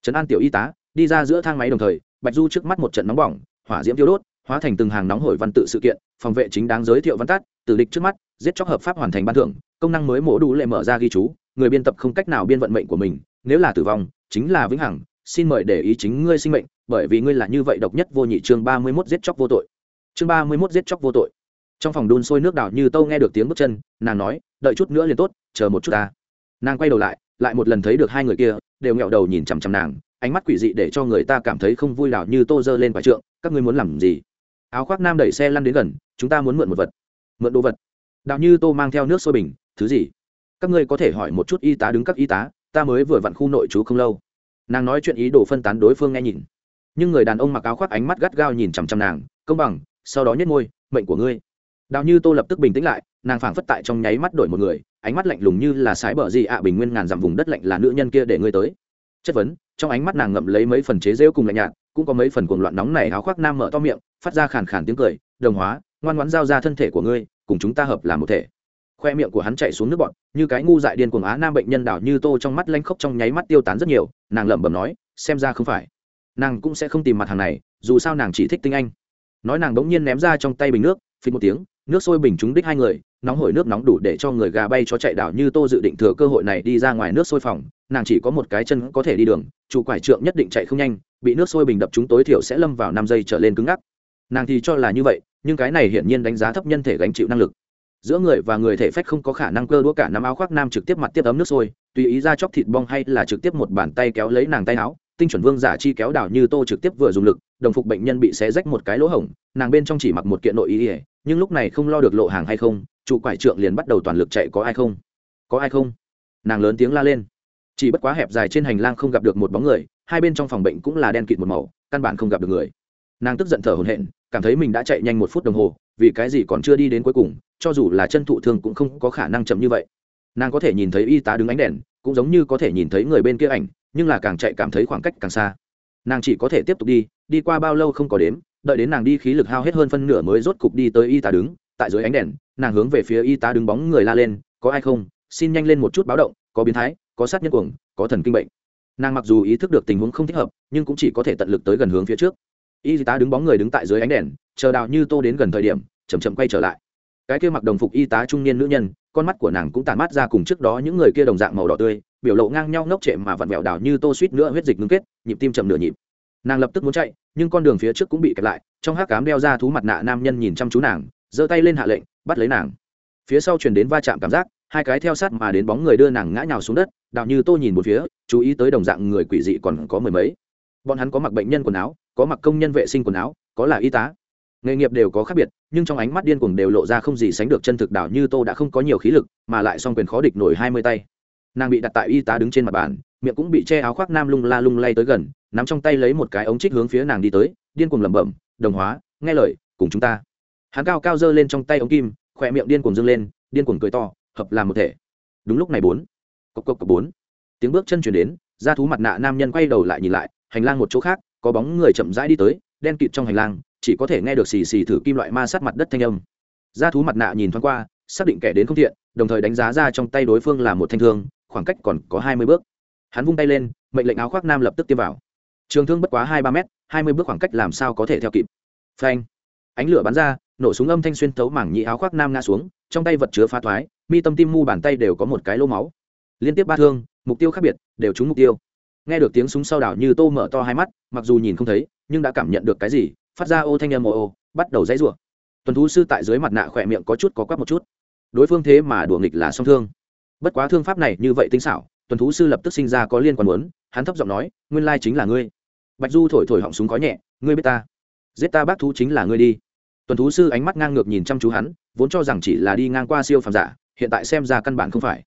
Trấn an tiểu y tá, đi ra giữa thang máy đồng thời, bạch du trước mắt một trận nóng bỏng, hỏa diễm tiêu đốt, hóa thành từng hàng nóng hổi văn tự sự kiện, phòng vệ chính đáng giới thiệu văn tát tử địch trước mắt, giết chóc hợp pháp hoàn thành ban thưởng, công năng mới mổ đủ lệ mở ra ghi chú, người biên tập không cách nào biên vận mệnh của mình, nếu là tử vong, chính là vĩnh hằng, xin mời để ý chính ngươi sinh mệnh, bởi vì ngươi là như vậy độc nhất vô nhị chương ba mươi 31 giết chóc vô tội chương ba mươi mốt giết chóc vô tội. Trong phòng đun sôi nước đảo như tâu nghe được tiếng bước chân, nàng nói, đợi chút nữa liền tốt, chờ một chút ta. Nàng quay đầu lại lại một lần thấy được hai người kia, đều nghẹo đầu nhìn chằm chằm nàng, ánh mắt quỷ dị để cho người ta cảm thấy không vui đảo như tô giơ lên vài trượng, các ngươi muốn làm gì? Áo khoác nam đẩy xe lăn đến gần, chúng ta muốn mượn một vật. Mượn đồ vật? Đào như tô mang theo nước sôi bình, thứ gì? Các ngươi có thể hỏi một chút y tá đứng các y tá, ta mới vừa vặn khu nội trú không lâu. Nàng nói chuyện ý đồ phân tán đối phương nghe nhìn. Nhưng người đàn ông mặc áo khoác ánh mắt gắt gao nhìn chằm chằm nàng, công bằng sau đó nhét môi, mệnh của ngươi. Đào như tô lập tức bình tĩnh lại, nàng phảng phất tại trong nháy mắt đổi một người, ánh mắt lạnh lùng như là sái bờ gì ạ, bình nguyên ngàn dặm vùng đất lạnh là nữ nhân kia để ngươi tới. Chất vấn, trong ánh mắt nàng ngậm lấy mấy phần chế rêu cùng lạnh nhạt, cũng có mấy phần cuồng loạn nóng này áo khoác nam mở to miệng, phát ra khàn khàn tiếng cười, đồng hóa, ngoan ngoãn giao ra thân thể của ngươi, cùng chúng ta hợp làm một thể. Khoe miệng của hắn chạy xuống nước bọt, như cái ngu dại điên cuồng á nam bệnh nhân đảo như tô trong mắt lanh khóc trong nháy mắt tiêu tán rất nhiều, nàng lẩm bẩm nói, xem ra không phải. Nàng cũng sẽ không tìm mặt hàng này, dù sao nàng chỉ thích tinh anh nói nàng bỗng nhiên ném ra trong tay bình nước phí một tiếng, nước sôi bình trúng đích hai người, nóng hổi nước nóng đủ để cho người gà bay cho chạy đảo như tô dự định thừa cơ hội này đi ra ngoài nước sôi phòng, nàng chỉ có một cái chân có thể đi đường, chủ quải trượng nhất định chạy không nhanh, bị nước sôi bình đập chúng tối thiểu sẽ lâm vào năm giây trở lên cứng ngắc. Nàng thì cho là như vậy, nhưng cái này hiển nhiên đánh giá thấp nhân thể gánh chịu năng lực. Giữa người và người thể phách không có khả năng cơ đũa cả nắm áo khoác nam trực tiếp mặt tiếp ấm nước sôi, tùy ý ra chóc thịt bong hay là trực tiếp một bàn tay kéo lấy nàng tay áo, tinh chuẩn vương giả chi kéo đảo như tô trực tiếp vừa dùng lực đồng phục bệnh nhân bị xé rách một cái lỗ hổng, nàng bên trong chỉ mặc một kiện nội y ỉa nhưng lúc này không lo được lộ hàng hay không trụ quải trượng liền bắt đầu toàn lực chạy có ai không? Có ai không? Nàng lớn tiếng la lên. Chỉ bất quá hẹp dài trên hành lang không gặp được một bóng người, hai bên trong phòng bệnh cũng là đen kịt một màu, căn bản không gặp được người. Nàng tức giận thở hổn hển, cảm thấy mình đã chạy nhanh một phút đồng hồ, vì cái gì còn chưa đi đến cuối cùng, cho dù là chân thụ thương cũng không có khả năng chậm như vậy. Nàng có thể nhìn thấy y tá đứng ánh đèn, cũng giống như có thể nhìn thấy người bên kia ảnh, nhưng là càng chạy cảm thấy khoảng cách càng xa nàng chỉ có thể tiếp tục đi đi qua bao lâu không có đếm, đợi đến nàng đi khí lực hao hết hơn phân nửa mới rốt cục đi tới y tá đứng, tại dưới ánh đèn, nàng hướng về phía y tá đứng bóng người la lên, có ai không? Xin nhanh lên một chút báo động, có biến thái, có sát nhân cuồng, có thần kinh bệnh. Nàng mặc dù ý thức được tình huống không thích hợp, nhưng cũng chỉ có thể tận lực tới gần hướng phía trước. Y tá đứng bóng người đứng tại dưới ánh đèn, chờ đào như tô đến gần thời điểm chầm chậm quay trở lại. Cái kia mặc đồng phục y tá trung niên nữ nhân, con mắt của nàng cũng tàn mắt ra cùng trước đó những người kia đồng dạng màu đỏ tươi biểu lộ ngang nhau ngốc trệ mà vặn vẹo đảo như tô suýt nữa huyết dịch ngưng kết, nhịp tim chậm nửa nhịp. Nàng lập tức muốn chạy, nhưng con đường phía trước cũng bị kẹt lại, trong hát cám đeo ra thú mặt nạ nam nhân nhìn chăm chú nàng, giơ tay lên hạ lệnh, bắt lấy nàng. Phía sau truyền đến va chạm cảm giác, hai cái theo sát mà đến bóng người đưa nàng ngã nhào xuống đất đào như tô nhìn một phía, chú ý tới đồng dạng người quỷ dị còn có mười mấy. Bọn hắn có mặc bệnh nhân quần áo, có mặc công nhân vệ sinh quần áo, có là y tá. Nghề nghiệp đều có khác biệt, nhưng trong ánh mắt điên cuồng đều lộ ra không gì sánh được chân thực đảo như tô đã không có nhiều khí lực, mà lại song quyền khó địch nổi hai mươi tay nàng bị đặt tại y tá đứng trên mặt bàn, miệng cũng bị che áo khoác nam lung la lung lay tới gần, nắm trong tay lấy một cái ống trích hướng phía nàng đi tới, điên cuồng lẩm bẩm, đồng hóa, nghe lời, cùng chúng ta. Hắn cao cao giơ lên trong tay ống kim, khỏe miệng điên cuồng dâng lên, điên cuồng cười to, hợp làm một thể. Đúng lúc này bốn, cộc cộc cộc bốn, tiếng bước chân chuyển đến ra thú mặt nạ nam nhân quay đầu lại nhìn lại, hành lang một chỗ khác, có bóng người chậm rãi đi tới, đen kịt trong hành lang, chỉ có thể nghe được xì xì thử kim loại ma sát mặt đất thanh âm. Ra thú mặt nạ nhìn thoáng qua, xác định kẻ đến không thiện đồng thời đánh giá ra trong tay đối phương là một thanh thương, khoảng cách còn có hai mươi bước. Hắn vung tay lên, mệnh lệnh áo khoác nam lập tức tiêm vào. Trường thương bất quá hai ba m hai mươi bước khoảng cách làm sao có thể theo kịp. Phanh. Ánh lửa bắn ra, nổ súng âm thanh xuyên thấu mảng nhị áo khoác nam ngã xuống, trong tay vật chứa phá thoái, mi tâm tim mu bàn tay đều có một cái lỗ máu. Liên tiếp ba thương, mục tiêu khác biệt, đều trúng mục tiêu. Nghe được tiếng súng sau đảo như tô mở to hai mắt, mặc dù nhìn không thấy, nhưng đã cảm nhận được cái gì, phát ra ô thanh âm ô ô, bắt đầu dãy rủa. Tuần thú sư tại dưới mặt nạ khỏe miệng có chút có quắp một chút đối phương thế mà đùa nghịch là song thương. Bất quá thương pháp này như vậy tinh xảo, tuần thú sư lập tức sinh ra có liên quan muốn, hắn thấp giọng nói, nguyên lai chính là ngươi. Bạch du thổi thổi họng súng có nhẹ, ngươi biết ta. Giết ta bác thú chính là ngươi đi. Tuần thú sư ánh mắt ngang ngược nhìn chăm chú hắn, vốn cho rằng chỉ là đi ngang qua siêu phàm giả, hiện tại xem ra căn bản không phải.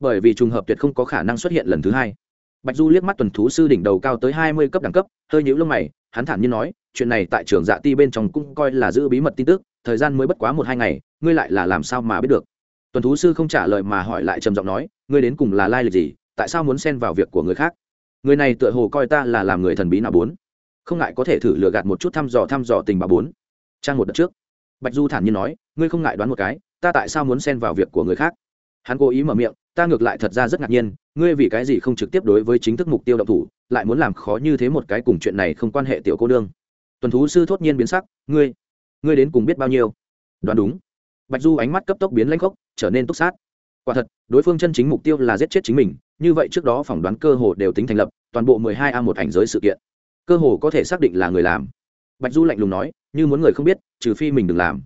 Bởi vì trùng hợp tuyệt không có khả năng xuất hiện lần thứ hai. Bạch du liếc mắt tuần thú sư đỉnh đầu cao tới hai mươi cấp đẳng cấp, hơi nhũ lông mày, hắn thản nhiên nói, chuyện này tại trường dạ ti bên trong cũng coi là giữ bí mật tin tức thời gian mới bất quá một hai ngày, ngươi lại là làm sao mà biết được? Tuần thú sư không trả lời mà hỏi lại trầm giọng nói, ngươi đến cùng là lai lịch gì, tại sao muốn xen vào việc của người khác? Người này tựa hồ coi ta là làm người thần bí nào bốn? Không ngại có thể thử lừa gạt một chút thăm dò thăm dò tình bà bốn. Trang một đợt trước, bạch du thản nhiên nói, ngươi không ngại đoán một cái, ta tại sao muốn xen vào việc của người khác? Hắn cố ý mở miệng, ta ngược lại thật ra rất ngạc nhiên, ngươi vì cái gì không trực tiếp đối với chính thức mục tiêu động thủ, lại muốn làm khó như thế một cái cùng chuyện này không quan hệ tiểu cô nương. Tuần thú sư thốt nhiên biến sắc, ngươi ngươi đến cùng biết bao nhiêu? Đoán đúng. Bạch du ánh mắt cấp tốc biến lãnh khốc, trở nên túc sát. Quả thật, đối phương chân chính mục tiêu là giết chết chính mình, như vậy trước đó phỏng đoán cơ hồ đều tính thành lập, toàn bộ mười hai a một ảnh giới sự kiện. Cơ hồ có thể xác định là người làm. Bạch du lạnh lùng nói, như muốn người không biết, trừ phi mình đừng làm.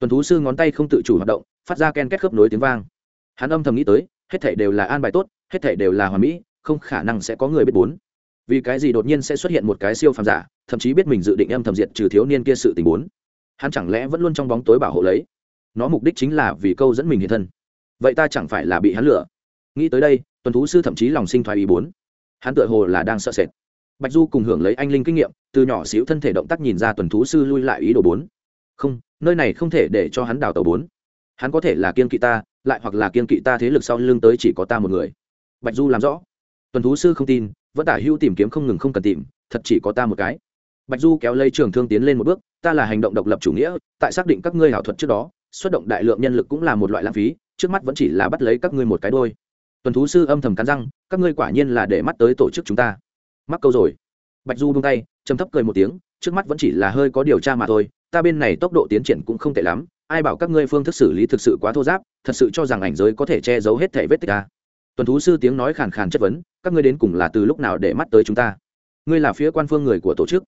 Tuần thú sư ngón tay không tự chủ hoạt động, phát ra ken kết khớp nối tiếng vang. Hắn âm thầm nghĩ tới, hết thảy đều là an bài tốt, hết thảy đều là hoàn mỹ, không khả năng sẽ có người biết bốn. Vì cái gì đột nhiên sẽ xuất hiện một cái siêu phàm giả, thậm chí biết mình dự định âm thầm diệt trừ thiếu niên kia sự tình bốn hắn chẳng lẽ vẫn luôn trong bóng tối bảo hộ lấy? Nó mục đích chính là vì câu dẫn mình hiện thân. Vậy ta chẳng phải là bị hắn lừa? Nghĩ tới đây, tuần thú sư thậm chí lòng sinh thoái ý bốn hắn tựa hồ là đang sợ sệt. Bạch du cùng hưởng lấy anh linh kinh nghiệm, từ nhỏ xíu thân thể động tác nhìn ra tuần thú sư lui lại ý đồ bốn. Không, nơi này không thể để cho hắn đào tàu bốn. Hắn có thể là kiên kỵ ta, lại hoặc là kiên kỵ ta thế lực sau lưng tới chỉ có ta một người. Bạch du làm rõ. Tuần thú sư không tin, vẫn tả hữu tìm kiếm không ngừng không cần tìm, thật chỉ có ta một cái bạch du kéo lây trường thương tiến lên một bước, ta là hành động độc lập chủ nghĩa, tại xác định các ngươi hảo thuật trước đó, xuất động đại lượng nhân lực cũng là một loại lãng phí, trước mắt vẫn chỉ là bắt lấy các ngươi một cái đôi. Tuần thú sư âm thầm cắn răng, các ngươi quả nhiên là để mắt tới tổ chức chúng ta. Mắc câu rồi. Bạch du buông tay châm thấp cười một tiếng, trước mắt vẫn chỉ là hơi có điều tra mà thôi, ta bên này tốc độ tiến triển cũng không tệ lắm, ai bảo các ngươi phương thức xử lý thực sự quá thô giáp, thật sự cho rằng ảnh giới có thể che giấu hết thể vết tích ta. Tuần thú sư tiếng nói khàn khàn chất vấn, các ngươi đến cùng là từ lúc nào để mắt tới chúng ta? Ngươi là phía quan phương người của tổ chức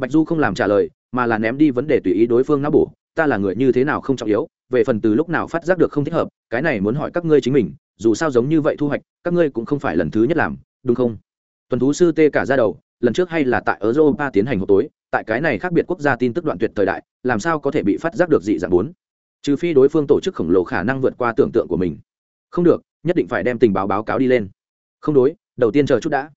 bạch du không làm trả lời, mà là ném đi vấn đề tùy ý đối phương não bổ. Ta là người như thế nào không trọng yếu, về phần từ lúc nào phát giác được không thích hợp, cái này muốn hỏi các ngươi chính mình, dù sao giống như vậy thu hoạch, các ngươi cũng không phải lần thứ nhất làm, đúng không? Tuần thú sư tê cả ra đầu, lần trước hay là tại europa tiến hành hộp tối, tại cái này khác biệt quốc gia tin tức đoạn tuyệt thời đại, làm sao có thể bị phát giác được dị dạng bốn? Trừ phi đối phương tổ chức khổng lồ khả năng vượt qua tưởng tượng của mình. Không được, nhất định phải đem tình báo báo cáo đi lên. Không đối, đầu tiên chờ chút đã.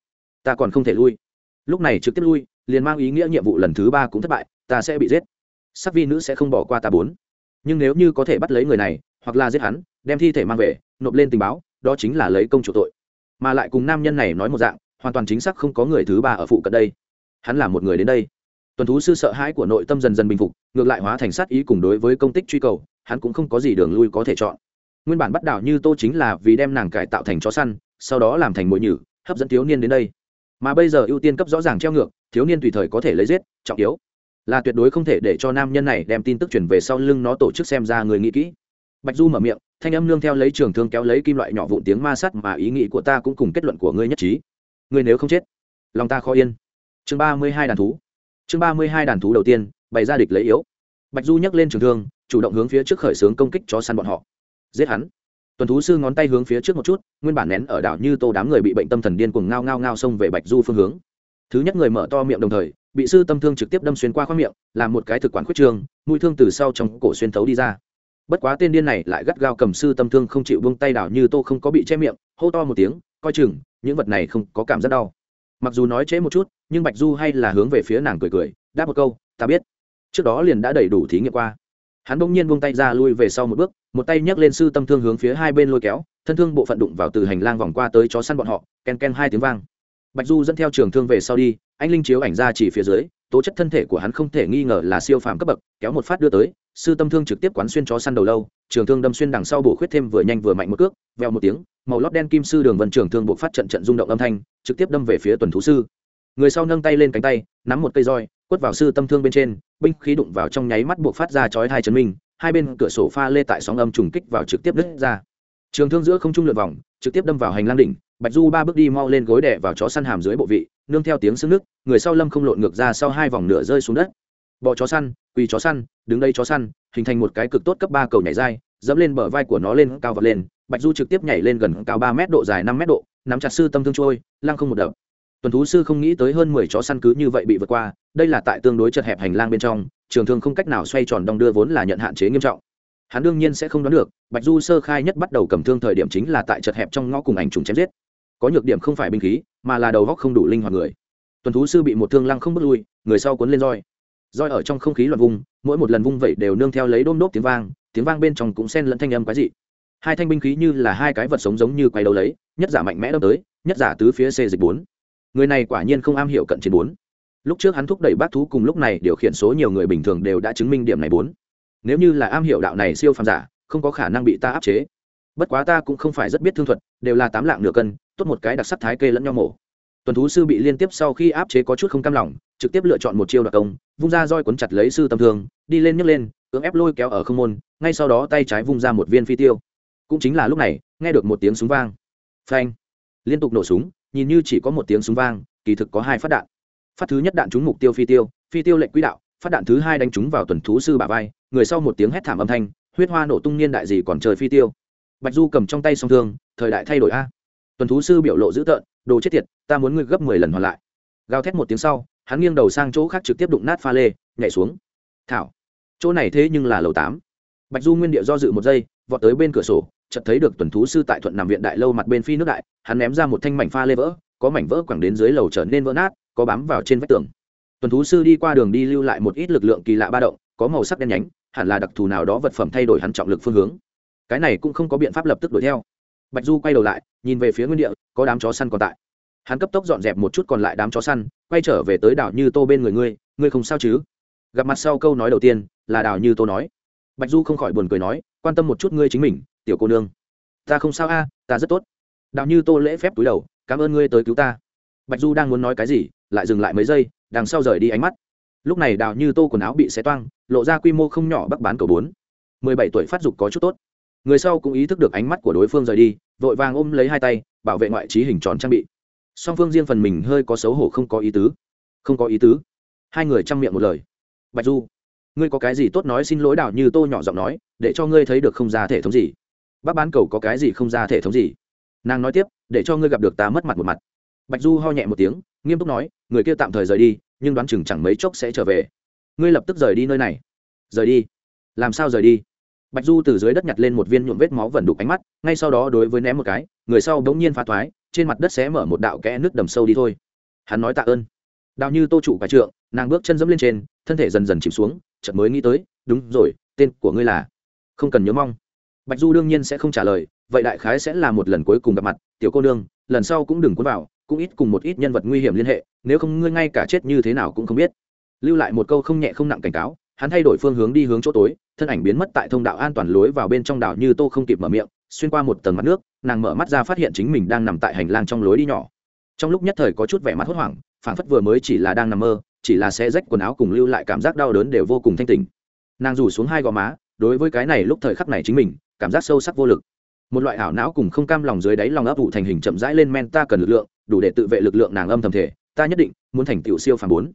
Ta còn không thể lui. Lúc này trực tiếp lui liền mang ý nghĩa nhiệm vụ lần thứ ba cũng thất bại, ta sẽ bị giết. Sắc vi nữ sẽ không bỏ qua ta bốn. Nhưng nếu như có thể bắt lấy người này, hoặc là giết hắn, đem thi thể mang về, nộp lên tình báo, đó chính là lấy công chủ tội. Mà lại cùng nam nhân này nói một dạng, hoàn toàn chính xác không có người thứ ba ở phụ cận đây. Hắn là một người đến đây. Tuần thú sư sợ hãi của nội tâm dần dần bình phục, ngược lại hóa thành sát ý cùng đối với công tích truy cầu, hắn cũng không có gì đường lui có thể chọn. Nguyên bản bắt đảo như tô chính là vì đem nàng cải tạo thành chó săn, sau đó làm thành mội nhử, hấp dẫn thiếu niên đến đây mà bây giờ ưu tiên cấp rõ ràng treo ngược, thiếu niên tùy thời có thể lấy giết, trọng yếu là tuyệt đối không thể để cho nam nhân này đem tin tức chuyển về sau lưng nó tổ chức xem ra người nghĩ kỹ. Bạch du mở miệng, thanh âm nương theo lấy trường thương kéo lấy kim loại nhỏ vụn tiếng ma sắt mà ý nghĩ của ta cũng cùng kết luận của ngươi nhất trí. Ngươi nếu không chết, lòng ta khó yên. Chương ba mươi hai đàn thú. Chương ba mươi hai đàn thú đầu tiên, bày ra địch lấy yếu. Bạch du nhấc lên trường thương, chủ động hướng phía trước khởi xướng công kích chó săn bọn họ. Giết hắn tuần thú sư ngón tay hướng phía trước một chút, nguyên bản nén ở đảo như tô đám người bị bệnh tâm thần điên cuồng ngao ngao ngao xông về bạch du phương hướng. Thứ nhất người mở to miệng đồng thời, bị sư tâm thương trực tiếp đâm xuyên qua khoang miệng làm một cái thực quản khuyết trường, mũi thương từ sau trong cổ xuyên thấu đi ra. Bất quá tên điên này lại gắt gao cầm sư tâm thương không chịu buông tay đảo như tô không có bị che miệng, hô to một tiếng, coi chừng, những vật này không có cảm giác đau. Mặc dù nói trễ một chút, nhưng bạch du hay là hướng về phía nàng cười cười, đáp một câu, ta biết. Trước đó liền đã đầy đủ thí nghiệm qua hắn bỗng nhiên buông tay ra lui về sau một bước, một tay nhấc lên sư tâm thương hướng phía hai bên lôi kéo, thân thương bộ phận đụng vào từ hành lang vòng qua tới chó săn bọn họ, ken ken hai tiếng vang. Bạch du dẫn theo trường thương về sau đi, anh linh chiếu ảnh ra chỉ phía dưới, tố chất thân thể của hắn không thể nghi ngờ là siêu phàm cấp bậc, kéo một phát đưa tới, sư tâm thương trực tiếp quán xuyên chó săn đầu lâu, trường thương đâm xuyên đằng sau bổ khuyết thêm vừa nhanh vừa mạnh một cước veo một tiếng, màu lót đen kim sư đường vân trường thương buộc phát trận trận rung động âm thanh, trực tiếp đâm về phía tuần thú sư. Người sau nâng tay lên cánh tay, nắm một cây roi quất vào sư tâm thương bên trên, binh khí đụng vào trong nháy mắt buộc phát ra chói hai chấn minh, hai bên cửa sổ pha lê tại sóng âm trùng kích vào trực tiếp đứt ra. Trường thương giữa không trung lượn vòng, trực tiếp đâm vào hành lang đỉnh, bạch du ba bước đi mau lên gối đè vào chó săn hàm dưới bộ vị, nương theo tiếng sưng nước, người sau lâm không lộn ngược ra sau hai vòng nửa rơi xuống đất. Bọ chó săn, quỳ chó săn, đứng đây chó săn, hình thành một cái cực tốt cấp ba cầu nhảy dai, dẫm lên bờ vai của nó lên, cao vật lên. Bạch du trực tiếp nhảy lên gần cao ba mét độ, dài năm mét độ, nắm chặt sư tâm thương trôi, lăng không một đập tuần thú sư không nghĩ tới hơn mười chó săn cứ như vậy bị vượt qua, đây là tại tương đối chật hẹp hành lang bên trong, trường thương không cách nào xoay tròn đong đưa vốn là nhận hạn chế nghiêm trọng. Hắn đương nhiên sẽ không đoán được, bạch du sơ khai nhất bắt đầu cầm thương thời điểm chính là tại chật hẹp trong ngõ cùng ảnh trùng chém giết. Có nhược điểm không phải binh khí, mà là đầu góc không đủ linh hoạt người. Tuần thú sư bị một thương lăng không bước lui, người sau cuốn lên roi. Roi ở trong không khí loạn vung, mỗi một lần vung vậy đều nương theo lấy đôm đốp tiếng vang tiếng vang bên trong cũng xen lẫn thanh âm quái dị. Hai thanh binh khí như là hai cái vật sống giống như quay đầu lấy, nhất giả mạnh mẽ đâm tới, nhất giả tứ phía xê dịch bốn người này quả nhiên không am hiểu cận chiến bốn. Lúc trước hắn thúc đẩy bác thú cùng lúc này điều khiển số nhiều người bình thường đều đã chứng minh điểm này bốn. Nếu như là am hiểu đạo này siêu phàm giả, không có khả năng bị ta áp chế. Bất quá ta cũng không phải rất biết thương thuật, đều là tám lạng nửa cân, tốt một cái đặc sắc thái kê lẫn nhau mổ. Tuần thú sư bị liên tiếp sau khi áp chế có chút không cam lòng, trực tiếp lựa chọn một chiêu đặc công, vung ra roi quấn chặt lấy sư tâm thương, đi lên nhấc lên, cưỡng ép lôi kéo ở không môn, ngay sau đó tay trái vung ra một viên phi tiêu. Cũng chính là lúc này, nghe được một tiếng súng vang. Phanh. Liên tục nổ súng nhìn như chỉ có một tiếng súng vang, kỳ thực có hai phát đạn. Phát thứ nhất đạn trúng mục tiêu phi tiêu phi tiêu lệnh quỹ đạo, phát đạn thứ hai đánh trúng vào tuần thú sư bà vai, người sau một tiếng hét thảm âm thanh, huyết hoa nổ tung niên đại gì còn trời phi tiêu. Bạch du cầm trong tay song thương, thời đại thay đổi a. Tuần thú sư biểu lộ dữ tợn, đồ chết tiệt, ta muốn ngươi gấp mười lần hoàn lại. Gào thét một tiếng sau, hắn nghiêng đầu sang chỗ khác trực tiếp đụng nát pha lê, nhảy xuống. Thảo, chỗ này thế nhưng là lầu tám bạch du nguyên địa do dự một giây, vọt tới bên cửa sổ, chợt thấy được tuần thú sư tại thuận nằm viện đại lâu mặt bên phi nước đại, hắn ném ra một thanh mảnh pha lê vỡ, có mảnh vỡ quẳng đến dưới lầu trở nên vỡ nát, có bám vào trên vách tường. Tuần thú sư đi qua đường đi lưu lại một ít lực lượng kỳ lạ ba động, có màu sắc đen nhánh, hẳn là đặc thù nào đó vật phẩm thay đổi hắn trọng lực phương hướng. Cái này cũng không có biện pháp lập tức đuổi theo. Bạch du quay đầu lại, nhìn về phía nguyên địa, có đám chó săn còn tại. Hắn cấp tốc dọn dẹp một chút còn lại đám chó săn, quay trở về tới đảo như tô bên người ngươi ngươi không sao chứ? Gặp mặt sau câu nói đầu tiên là đảo như tô nói bạch du không khỏi buồn cười nói, quan tâm một chút ngươi chính mình, tiểu cô nương. Ta không sao a, ta rất tốt. Đào như tô lễ phép túi đầu, cảm ơn ngươi tới cứu ta. Bạch du đang muốn nói cái gì, lại dừng lại mấy giây, đằng sau rời đi ánh mắt. Lúc này đào như tô quần áo bị xé toang, lộ ra quy mô không nhỏ bắc bán cầu bốn. Mười bảy tuổi phát dục có chút tốt. Người sau cũng ý thức được ánh mắt của đối phương rời đi, vội vàng ôm lấy hai tay, bảo vệ ngoại trí hình tròn trang bị. Song phương riêng phần mình hơi có xấu hổ không có ý tứ. Không có ý tứ. Hai người chăm miệng một lời. Bạch du ngươi có cái gì tốt nói xin lỗi đào như tô nhỏ giọng nói, để cho ngươi thấy được không ra thể thống gì. Bác bán cầu có cái gì không ra thể thống gì? Nàng nói tiếp, để cho ngươi gặp được ta mất mặt một mặt. Bạch du ho nhẹ một tiếng, nghiêm túc nói, người kia tạm thời rời đi, nhưng đoán chừng chẳng mấy chốc sẽ trở về. Ngươi lập tức rời đi nơi này. Rời đi? Làm sao rời đi? Bạch du từ dưới đất nhặt lên một viên nhuộm vết máu vẩn đục ánh mắt, ngay sau đó đối với ném một cái, người sau bỗng nhiên phá thoái, trên mặt đất sẽ mở một đạo kẽ nước đầm sâu đi thôi. Hắn nói tạ ơn. Đào như tô trụ cả trượng, nàng bước chân dẫm lên trên, thân thể dần dần chìm xuống chợt mới nghĩ tới, đúng rồi, tên của ngươi là không cần nhớ mong. Bạch du đương nhiên sẽ không trả lời, vậy đại khái sẽ là một lần cuối cùng gặp mặt, tiểu cô nương, lần sau cũng đừng cuốn vào, cũng ít cùng một ít nhân vật nguy hiểm liên hệ, nếu không ngươi ngay cả chết như thế nào cũng không biết. Lưu lại một câu không nhẹ không nặng cảnh cáo, hắn thay đổi phương hướng đi hướng chỗ tối, thân ảnh biến mất tại thông đạo an toàn lối vào bên trong đảo như tô không kịp mở miệng, xuyên qua một tầng mặt nước, nàng mở mắt ra phát hiện chính mình đang nằm tại hành lang trong lối đi nhỏ. Trong lúc nhất thời có chút vẻ mặt hốt hoảng, phảng phất vừa mới chỉ là đang nằm mơ chỉ là xe rách quần áo cùng lưu lại cảm giác đau đớn đều vô cùng thanh tỉnh. Nàng rủ xuống hai gò má, đối với cái này lúc thời khắc này chính mình, cảm giác sâu sắc vô lực. Một loại ảo não cùng không cam lòng dưới đáy lòng ấp ủ thành hình chậm rãi lên men ta cần lực lượng, đủ để tự vệ lực lượng nàng âm thầm thể, ta nhất định muốn thành tiểu siêu phàm bốn.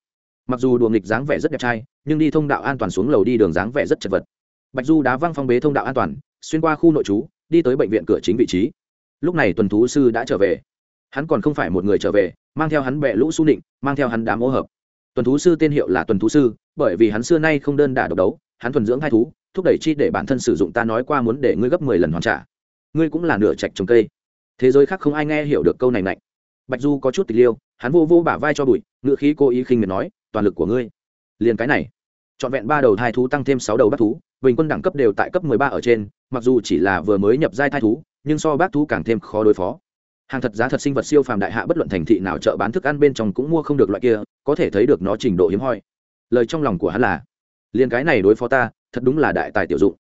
Mặc dù đùa nghịch dáng vẻ rất đẹp trai, nhưng đi thông đạo an toàn xuống lầu đi đường dáng vẻ rất chật vật. Bạch du đá văng phong bế thông đạo an toàn, xuyên qua khu nội trú, đi tới bệnh viện cửa chính vị trí. Lúc này tuần thú sư đã trở về. Hắn còn không phải một người trở về, mang theo hắn bẹ lũ su nịnh, mang theo hắn đám ô hợp tuần thú sư tên hiệu là tuần thú sư, bởi vì hắn xưa nay không đơn đả độc đấu, hắn thuần dưỡng hai thú, thúc đẩy chi để bản thân sử dụng ta nói qua muốn để ngươi gấp mười lần hoàn trả. Ngươi cũng là nửa trạch trồng cây. Thế giới khác không ai nghe hiểu được câu này mạnh. bạch du có chút tịch liêu, hắn vô vô bả vai cho bụi ngựa khí cố ý khinh miệt nói, toàn lực của ngươi. Liền cái này, trọn vẹn ba đầu thai thú tăng thêm sáu đầu bác thú, bình quân đẳng cấp đều tại cấp mười ba ở trên, mặc dù chỉ là vừa mới nhập giai thai thú, nhưng so bác thú càng thêm khó đối phó hàng thật giá thật sinh vật siêu phàm đại hạ bất luận thành thị nào chợ bán thức ăn bên trong cũng mua không được loại kia, có thể thấy được nó trình độ hiếm hoi. Lời trong lòng của hắn là, liền cái này đối phó ta, thật đúng là đại tài tiểu dụng.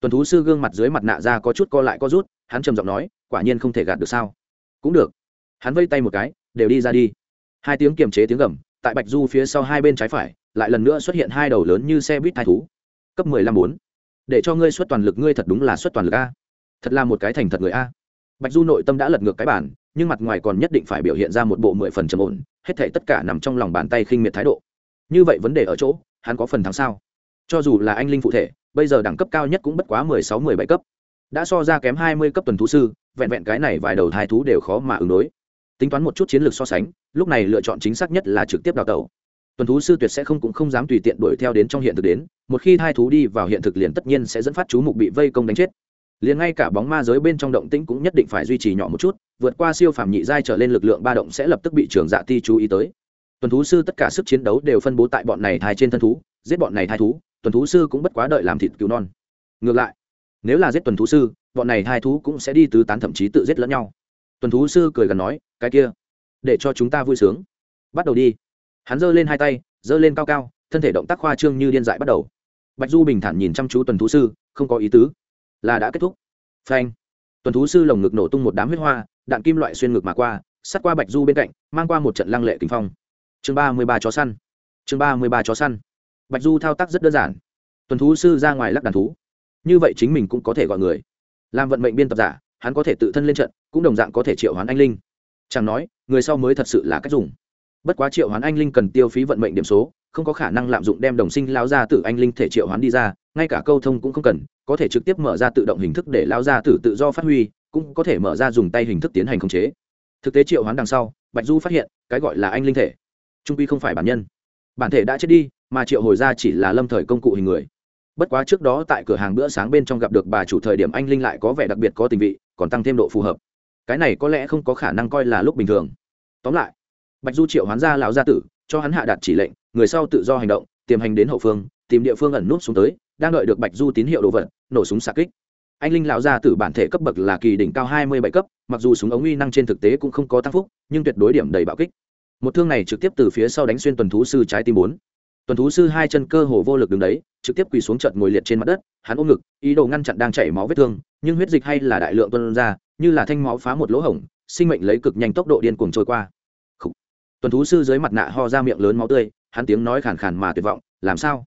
Tuần thú sư gương mặt dưới mặt nạ ra có chút co lại co rút, hắn trầm giọng nói, quả nhiên không thể gạt được sao? Cũng được. Hắn vây tay một cái, đều đi ra đi. Hai tiếng kiềm chế tiếng gầm, tại bạch du phía sau hai bên trái phải, lại lần nữa xuất hiện hai đầu lớn như xe buýt thai thú. Cấp mười lăm bốn. Để cho ngươi xuất toàn lực, ngươi thật đúng là xuất toàn lực a. Thật là một cái thành thật người a bạch du nội tâm đã lật ngược cái bản nhưng mặt ngoài còn nhất định phải biểu hiện ra một bộ mười phần trầm ổn, hết thể tất cả nằm trong lòng bàn tay khinh miệt thái độ. Như vậy vấn đề ở chỗ, hắn có phần thắng sao? Cho dù là anh linh phụ thể, bây giờ đẳng cấp cao nhất cũng bất quá mười sáu, mười bảy cấp. Đã so ra kém hai mươi cấp tuần thú sư, vẹn vẹn cái này vài đầu thai thú đều khó mà ứng đối. Tính toán một chút chiến lược so sánh, lúc này lựa chọn chính xác nhất là trực tiếp đào tẩu. Tuần thú sư tuyệt sẽ không cũng không dám tùy tiện đuổi theo đến trong hiện thực đến, một khi thai thú đi vào hiện thực liền tất nhiên sẽ dẫn phát chú mục bị vây công đánh chết liền ngay cả bóng ma giới bên trong động tĩnh cũng nhất định phải duy trì nhỏ một chút, vượt qua siêu phàm nhị giai trở lên lực lượng ba động sẽ lập tức bị trường dạ ti chú ý tới. Tuần thú sư tất cả sức chiến đấu đều phân bố tại bọn này thai trên thân thú, giết bọn này thai thú, tuần thú sư cũng bất quá đợi làm thịt cứu non. Ngược lại, nếu là giết tuần thú sư, bọn này thai thú cũng sẽ đi tứ tán thậm chí tự giết lẫn nhau. Tuần thú sư cười gần nói, cái kia, để cho chúng ta vui sướng. Bắt đầu đi. Hắn giơ lên hai tay, giơ lên cao cao, thân thể động tác khoa trương như điên dại bắt đầu. Bạch du bình thản nhìn chăm chú tuần thú sư, không có ý tứ là đã kết thúc. Phanh. Tuần thú sư lồng ngực nổ tung một đám huyết hoa, đạn kim loại xuyên ngực mà qua sát qua bạch du bên cạnh, mang qua một trận lăng lệ kinh phong. Chương ba mươi ba chó săn. Chương ba mươi ba chó săn. Bạch du thao tác rất đơn giản. Tuần thú sư ra ngoài lắc đàn thú. Như vậy chính mình cũng có thể gọi người. Làm vận mệnh biên tập giả, hắn có thể tự thân lên trận, cũng đồng dạng có thể triệu hoán anh linh. Chẳng nói, người sau mới thật sự là cách dùng. Bất quá triệu hoán anh linh cần tiêu phí vận mệnh điểm số, không có khả năng lạm dụng đem đồng sinh lao ra từ anh linh thể triệu hoán đi ra ngay cả câu thông cũng không cần, có thể trực tiếp mở ra tự động hình thức để lao ra tử tự do phát huy, cũng có thể mở ra dùng tay hình thức tiến hành khống chế. Thực tế triệu hoán đằng sau, bạch du phát hiện, cái gọi là anh linh thể, trung quy không phải bản nhân. Bản thể đã chết đi, mà triệu hồi ra chỉ là lâm thời công cụ hình người. Bất quá trước đó tại cửa hàng bữa sáng bên trong gặp được bà chủ thời điểm anh linh lại có vẻ đặc biệt có tình vị, còn tăng thêm độ phù hợp. Cái này có lẽ không có khả năng coi là lúc bình thường. Tóm lại, bạch du triệu hoán ra lão gia tử, cho hắn hạ đạt chỉ lệnh, người sau tự do hành động, tiềm hành đến hậu phương, tìm địa phương ẩn nút xuống tới đang đợi được bạch du tín hiệu đồ vật, nổ súng xạ kích. Anh linh lão gia tử bản thể cấp bậc là kỳ đỉnh cao hai mươi bảy cấp, mặc dù súng ống uy năng trên thực tế cũng không có tăng phúc, nhưng tuyệt đối điểm đầy bạo kích. Một thương này trực tiếp từ phía sau đánh xuyên tuần thú sư trái tim bốn. Tuần thú sư hai chân cơ hồ vô lực đứng đấy, trực tiếp quỳ xuống trận ngồi liệt trên mặt đất, hắn ôm ngực, ý đồ ngăn chặn đang chảy máu vết thương, nhưng huyết dịch hay là đại lượng tuân ra, như là thanh máu phá một lỗ hổng, sinh mệnh lấy cực nhanh tốc độ điên cuồng trôi qua. Khủ. tuần thú sư dưới mặt nạ ho ra miệng lớn máu tươi, hắn tiếng nói khàn khàn mà tuyệt vọng, làm sao?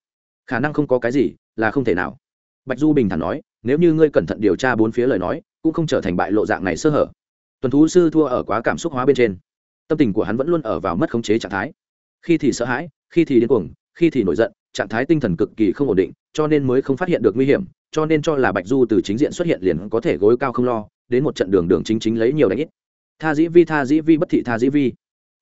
Khả năng không có cái gì là không thể nào. Bạch du bình thản nói, nếu như ngươi cẩn thận điều tra bốn phía lời nói, cũng không trở thành bại lộ dạng này sơ hở. Tuần thú sư thua ở quá cảm xúc hóa bên trên. Tâm tình của hắn vẫn luôn ở vào mất khống chế trạng thái. Khi thì sợ hãi, khi thì điên cuồng, khi thì nổi giận, trạng thái tinh thần cực kỳ không ổn định, cho nên mới không phát hiện được nguy hiểm, cho nên cho là bạch du từ chính diện xuất hiện liền có thể gối cao không lo, đến một trận đường đường chính chính lấy nhiều đánh ít. Tha dĩ vi, tha dĩ vi, bất thị tha dĩ vi.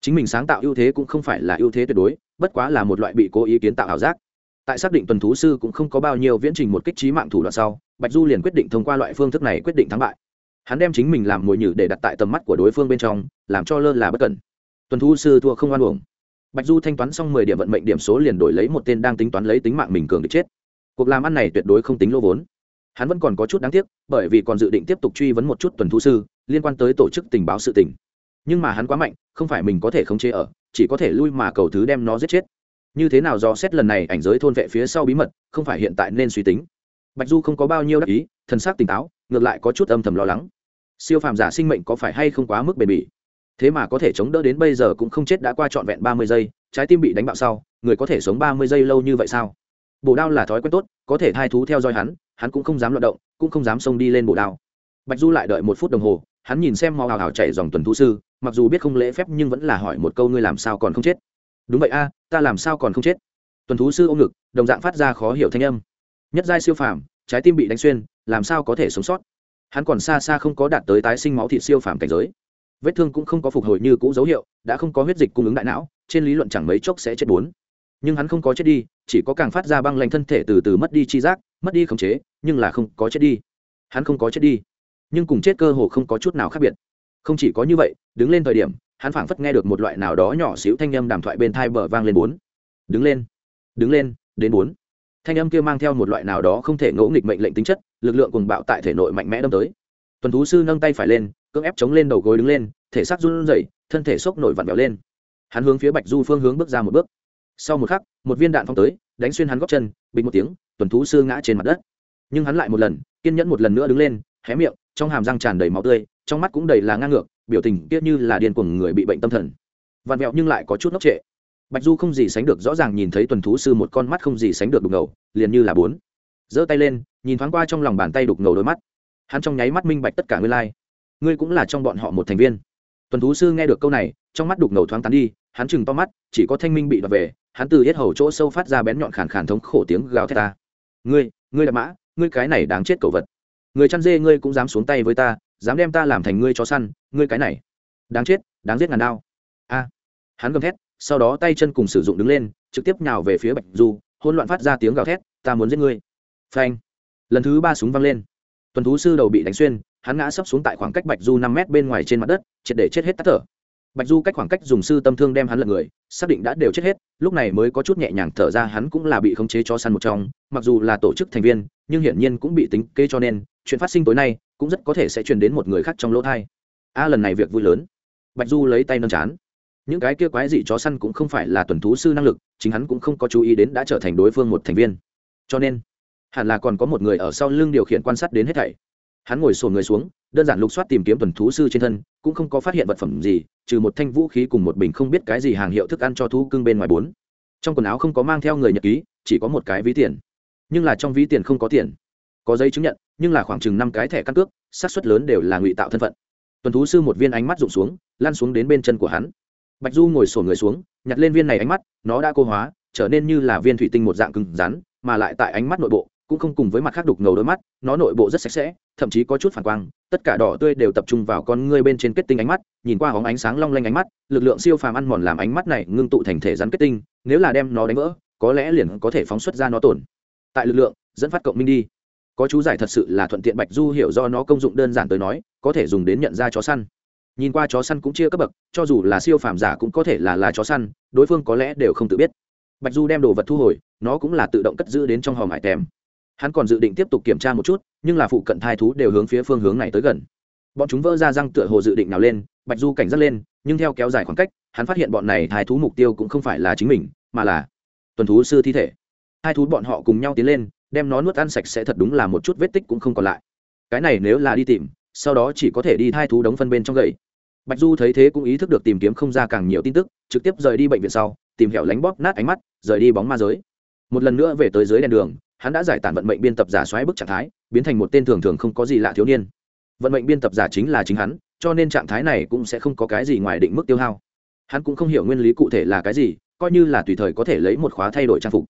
Chính mình sáng tạo ưu thế cũng không phải là ưu thế tuyệt đối, bất quá là một loại bị cố ý kiến tạo ảo giác tại xác định tuần thú sư cũng không có bao nhiêu viễn trình một kích trí mạng thủ đoạn sau, bạch du liền quyết định thông qua loại phương thức này quyết định thắng bại. Hắn đem chính mình làm mồi nhử để đặt tại tầm mắt của đối phương bên trong, làm cho lơ là bất cẩn. Tuần thú sư thua không oan uổng. Bạch du thanh toán xong mười điểm vận mệnh điểm số liền đổi lấy một tên đang tính toán lấy tính mạng mình cường được chết. Cuộc làm ăn này tuyệt đối không tính lô vốn. Hắn vẫn còn có chút đáng tiếc, bởi vì còn dự định tiếp tục truy vấn một chút tuần thú sư, liên quan tới tổ chức tình báo sự tình. Nhưng mà hắn quá mạnh, không phải mình có thể khống chế ở, chỉ có thể lui mà cầu thứ đem nó giết chết như thế nào do xét lần này ảnh giới thôn vệ phía sau bí mật, không phải hiện tại nên suy tính. Bạch du không có bao nhiêu đắc ý, thần sắc tỉnh táo, ngược lại có chút âm thầm lo lắng. Siêu phàm giả sinh mệnh có phải hay không quá mức bền bỉ? Thế mà có thể chống đỡ đến bây giờ cũng không chết đã qua trọn vẹn ba mươi giây, trái tim bị đánh bạo sau, người có thể sống ba mươi giây lâu như vậy sao? Bổ đao là thói quen tốt, có thể thai thú theo dõi hắn hắn cũng không dám loạt động, cũng không dám xông đi lên bổ đao. Bạch du lại đợi một phút đồng hồ, hắn nhìn xem mau hào hào chạy dòng tuần thú sư, mặc dù biết không lễ phép nhưng vẫn là hỏi một câu ngươi làm sao còn không chết đúng vậy a, ta làm sao còn không chết? Tuần thú sư ôm ngực, đồng dạng phát ra khó hiểu thanh âm. Nhất giai siêu phàm, trái tim bị đánh xuyên, làm sao có thể sống sót? Hắn còn xa xa không có đạt tới tái sinh máu thịt siêu phàm cảnh giới. Vết thương cũng không có phục hồi như cũ dấu hiệu, đã không có huyết dịch cung ứng đại não, trên lý luận chẳng mấy chốc sẽ chết bốn. Nhưng hắn không có chết đi, chỉ có càng phát ra băng lanh thân thể từ từ mất đi chi giác, mất đi khống chế, nhưng là không có chết đi. Hắn không có chết đi. Nhưng cùng chết cơ hồ không có chút nào khác biệt. Không chỉ có như vậy, đứng lên thời điểm hắn phảng phất nghe được một loại nào đó nhỏ xíu thanh âm đàm thoại bên thai bờ vang lên bốn. Đứng lên đứng lên, đến bốn. Thanh âm kia mang theo một loại nào đó không thể ngỗ nghịch mệnh lệnh tính chất, lực lượng cùng bạo tại thể nội mạnh mẽ đâm tới. Tuần thú sư nâng tay phải lên, cưỡng ép chống lên đầu gối đứng lên, thể xác run rẩy, thân thể sốc nổi vặn vẹo lên. Hắn hướng phía bạch du phương hướng bước ra một bước. Sau một khắc, một viên đạn phong tới, đánh xuyên hắn góc chân, bình một tiếng, tuần thú sư ngã trên mặt đất. Nhưng hắn lại một lần, kiên nhẫn một lần nữa đứng lên, hé miệng, trong hàm răng tràn đầy máu tươi trong mắt cũng đầy là ngang ngược, biểu tình tiếc như là điên cuồng người bị bệnh tâm thần. Vằn vẹo nhưng lại có chút ngốc trệ. Bạch du không gì sánh được, rõ ràng nhìn thấy tuần thú sư một con mắt không gì sánh được đục ngầu, liền như là bốn. Giơ tay lên, nhìn thoáng qua trong lòng bàn tay đục ngầu đôi mắt. Hắn trong nháy mắt minh bạch tất cả ngươi lai、like. ngươi cũng là trong bọn họ một thành viên. Tuần thú sư nghe được câu này, trong mắt đục ngầu thoáng tán đi, hắn chừng to mắt, chỉ có thanh minh bị đoạt về, hắn từ hết hầu chỗ sâu phát ra bén nhọn khàn khàn thống khổ tiếng gào thét ta. Ngươi ngươi là mã, ngươi cái này đáng chết cẩu vật. Người chăn dê ngươi cũng dám xuống tay với ta dám đem ta làm thành ngươi chó săn, ngươi cái này. Đáng chết, đáng giết ngàn đao. A. Hắn gầm thét, sau đó tay chân cùng sử dụng đứng lên, trực tiếp nhào về phía bạch du hôn loạn phát ra tiếng gào thét, ta muốn giết ngươi. Phanh. Lần thứ ba súng văng lên. Tuần thú sư đầu bị đánh xuyên, hắn ngã sấp xuống tại khoảng cách bạch du năm mét bên ngoài trên mặt đất, triệt để chết hết tắt thở. Bạch du cách khoảng cách dùng sư tâm thương đem hắn lật người, xác định đã đều chết hết, lúc này mới có chút nhẹ nhàng thở ra, hắn cũng là bị khống chế cho săn một trong, mặc dù là tổ chức thành viên nhưng hiển nhiên cũng bị tính kê cho nên, chuyện phát sinh tối nay cũng rất có thể sẽ truyền đến một người khác trong lỗ thai. A, lần này việc vui lớn. Bạch du lấy tay nâng chán. Những cái kia quái dị chó săn cũng không phải là tuần thú sư năng lực, chính hắn cũng không có chú ý đến đã trở thành đối phương một thành viên. Cho nên, hẳn là còn có một người ở sau lưng điều khiển quan sát đến hết thảy. Hắn ngồi sổ người xuống, đơn giản lục soát tìm kiếm tuần thú sư trên thân, cũng không có phát hiện vật phẩm gì, trừ một thanh vũ khí cùng một bình không biết cái gì hàng hiệu thức ăn cho thú cưng bên ngoài bốn. Trong quần áo không có mang theo người nhật ký, chỉ có một cái ví tiền nhưng là trong ví tiền không có tiền. Có giấy chứng nhận, nhưng là khoảng chừng năm cái thẻ căn cước, xác suất lớn đều là ngụy tạo thân phận. Tuần thú sư một viên ánh mắt rụng xuống lan xuống đến bên chân của hắn. Bạch du ngồi sổ người xuống, nhặt lên viên này ánh mắt, nó đã cô hóa, trở nên như là viên thủy tinh một dạng cứng rắn, mà lại tại ánh mắt nội bộ, cũng không cùng với mặt khác đục ngầu đôi mắt, nó nội bộ rất sạch sẽ, thậm chí có chút phản quang, tất cả đỏ tươi đều tập trung vào con ngươi bên trên kết tinh ánh mắt, nhìn qua hóng ánh sáng long lanh ánh mắt, lực lượng siêu phàm ăn mòn làm ánh mắt này ngưng tụ thành thể rắn kết tinh, nếu là đem nó đánh vỡ, có lẽ liền có thể phóng xuất ra nó tổn tại lực lượng, dẫn phát cộng minh đi. Có chú giải thật sự là thuận tiện bạch du hiểu do nó công dụng đơn giản tới nói, có thể dùng đến nhận ra chó săn. Nhìn qua chó săn cũng chia cấp bậc, cho dù là siêu phàm giả cũng có thể là là chó săn, đối phương có lẽ đều không tự biết. Bạch du đem đồ vật thu hồi, nó cũng là tự động cất giữ đến trong hòm hải tèm. Hắn còn dự định tiếp tục kiểm tra một chút, nhưng là phụ cận thai thú đều hướng phía phương hướng này tới gần. Bọn chúng vỡ ra răng tựa hồ dự định nào lên, bạch du cảnh giác lên, nhưng theo kéo dài khoảng cách, hắn phát hiện bọn này thai thú mục tiêu cũng không phải là chính mình, mà là tuần thú sư thi thể hai thú bọn họ cùng nhau tiến lên, đem nó nuốt ăn sạch sẽ thật đúng là một chút vết tích cũng không còn lại. Cái này nếu là đi tìm, sau đó chỉ có thể đi hai thú đóng phân bên trong gậy. Bạch du thấy thế cũng ý thức được tìm kiếm không ra càng nhiều tin tức, trực tiếp rời đi bệnh viện sau, tìm hẻo lánh bóp nát ánh mắt, rời đi bóng ma giới. Một lần nữa về tới dưới đèn đường, hắn đã giải tản vận mệnh biên tập giả xoáy bức trạng thái, biến thành một tên thường thường không có gì lạ thiếu niên. Vận mệnh biên tập giả chính là chính hắn, cho nên trạng thái này cũng sẽ không có cái gì ngoài định mức tiêu hao. Hắn cũng không hiểu nguyên lý cụ thể là cái gì, coi như là tùy thời có thể lấy một khóa thay đổi trang phục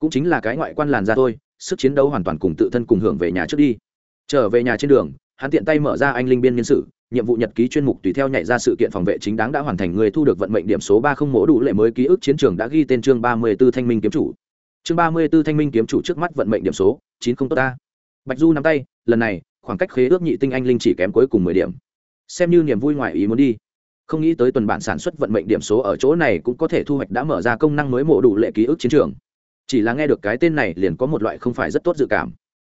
cũng chính là cái ngoại quan làn ra thôi, sức chiến đấu hoàn toàn cùng tự thân cùng hưởng về nhà trước đi. Trở về nhà trên đường, hắn tiện tay mở ra anh linh biên nhân sự, nhiệm vụ nhật ký chuyên mục tùy theo nhảy ra sự kiện phòng vệ chính đáng đã hoàn thành, người thu được vận mệnh điểm số ba không mỗ đủ lệ mới ký ức chiến trường đã ghi tên chương ba mươi b ố thanh minh kiếm chủ. Chương ba mươi b ố thanh minh kiếm chủ trước mắt vận mệnh điểm số chín không tốt ta. Bạch du nắm tay, lần này, khoảng cách khế ước nhị tinh anh linh chỉ kém cuối cùng mười điểm. Xem như niềm vui ngoài ý muốn đi. Không nghĩ tới tuần bản sản xuất vận mệnh điểm số ở chỗ này cũng có thể thu hoạch đã mở ra công năng mới mộ đủ lệ ký ức chiến trường chỉ là nghe được cái tên này liền có một loại không phải rất tốt dự cảm.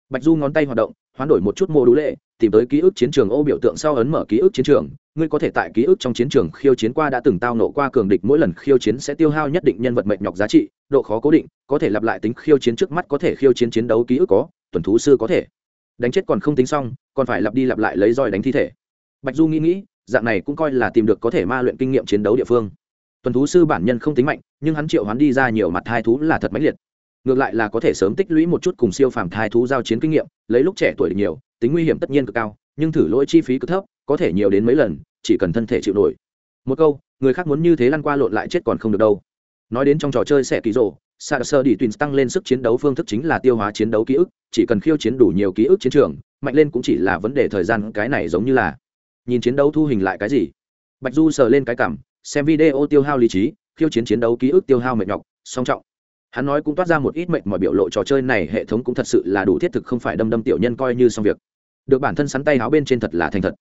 Bạch du ngón tay hoạt động, hoán đổi một chút mô đủ lệ, tìm tới ký ức chiến trường ô biểu tượng sau ấn mở ký ức chiến trường. Ngươi có thể tại ký ức trong chiến trường khiêu chiến qua đã từng tao nộ qua cường địch, mỗi lần khiêu chiến sẽ tiêu hao nhất định nhân vật mệnh nhọc giá trị, độ khó cố định, có thể lặp lại tính khiêu chiến trước mắt có thể khiêu chiến chiến đấu ký ức có, tuần thú sư có thể. Đánh chết còn không tính xong, còn phải lặp đi lặp lại lấy roi đánh thi thể. Bạch du nghĩ nghĩ, dạng này cũng coi là tìm được có thể ma luyện kinh nghiệm chiến đấu địa phương tuần thú sư bản nhân không tính mạnh, nhưng hắn triệu hắn đi ra nhiều mặt thai thú là thật mãnh liệt. Ngược lại là có thể sớm tích lũy một chút cùng siêu phàm thai thú giao chiến kinh nghiệm, lấy lúc trẻ tuổi nhiều, tính nguy hiểm tất nhiên cực cao, nhưng thử lỗi chi phí cực thấp, có thể nhiều đến mấy lần, chỉ cần thân thể chịu nổi. Một câu, người khác muốn như thế lăn qua lộn lại chết còn không được đâu. Nói đến trong trò chơi sẽ ký rộ sạc sơ đi tùy tăng lên sức chiến đấu phương thức chính là tiêu hóa chiến đấu ký ức, chỉ cần khiêu chiến đủ nhiều ký ức chiến trường, mạnh lên cũng chỉ là vấn đề thời gian, cái này giống như là. Nhìn chiến đấu thu hình lại cái gì? Bạch du sờ lên cái cảm xem video tiêu hao lý trí, khiêu chiến chiến đấu ký ức tiêu hao mệt nhọc, song trọng. Hắn nói cũng toát ra một ít mệnh mọi biểu lộ trò chơi này hệ thống cũng thật sự là đủ thiết thực không phải đâm đâm tiểu nhân coi như xong việc. Được bản thân sắn tay áo bên trên thật là thành thật.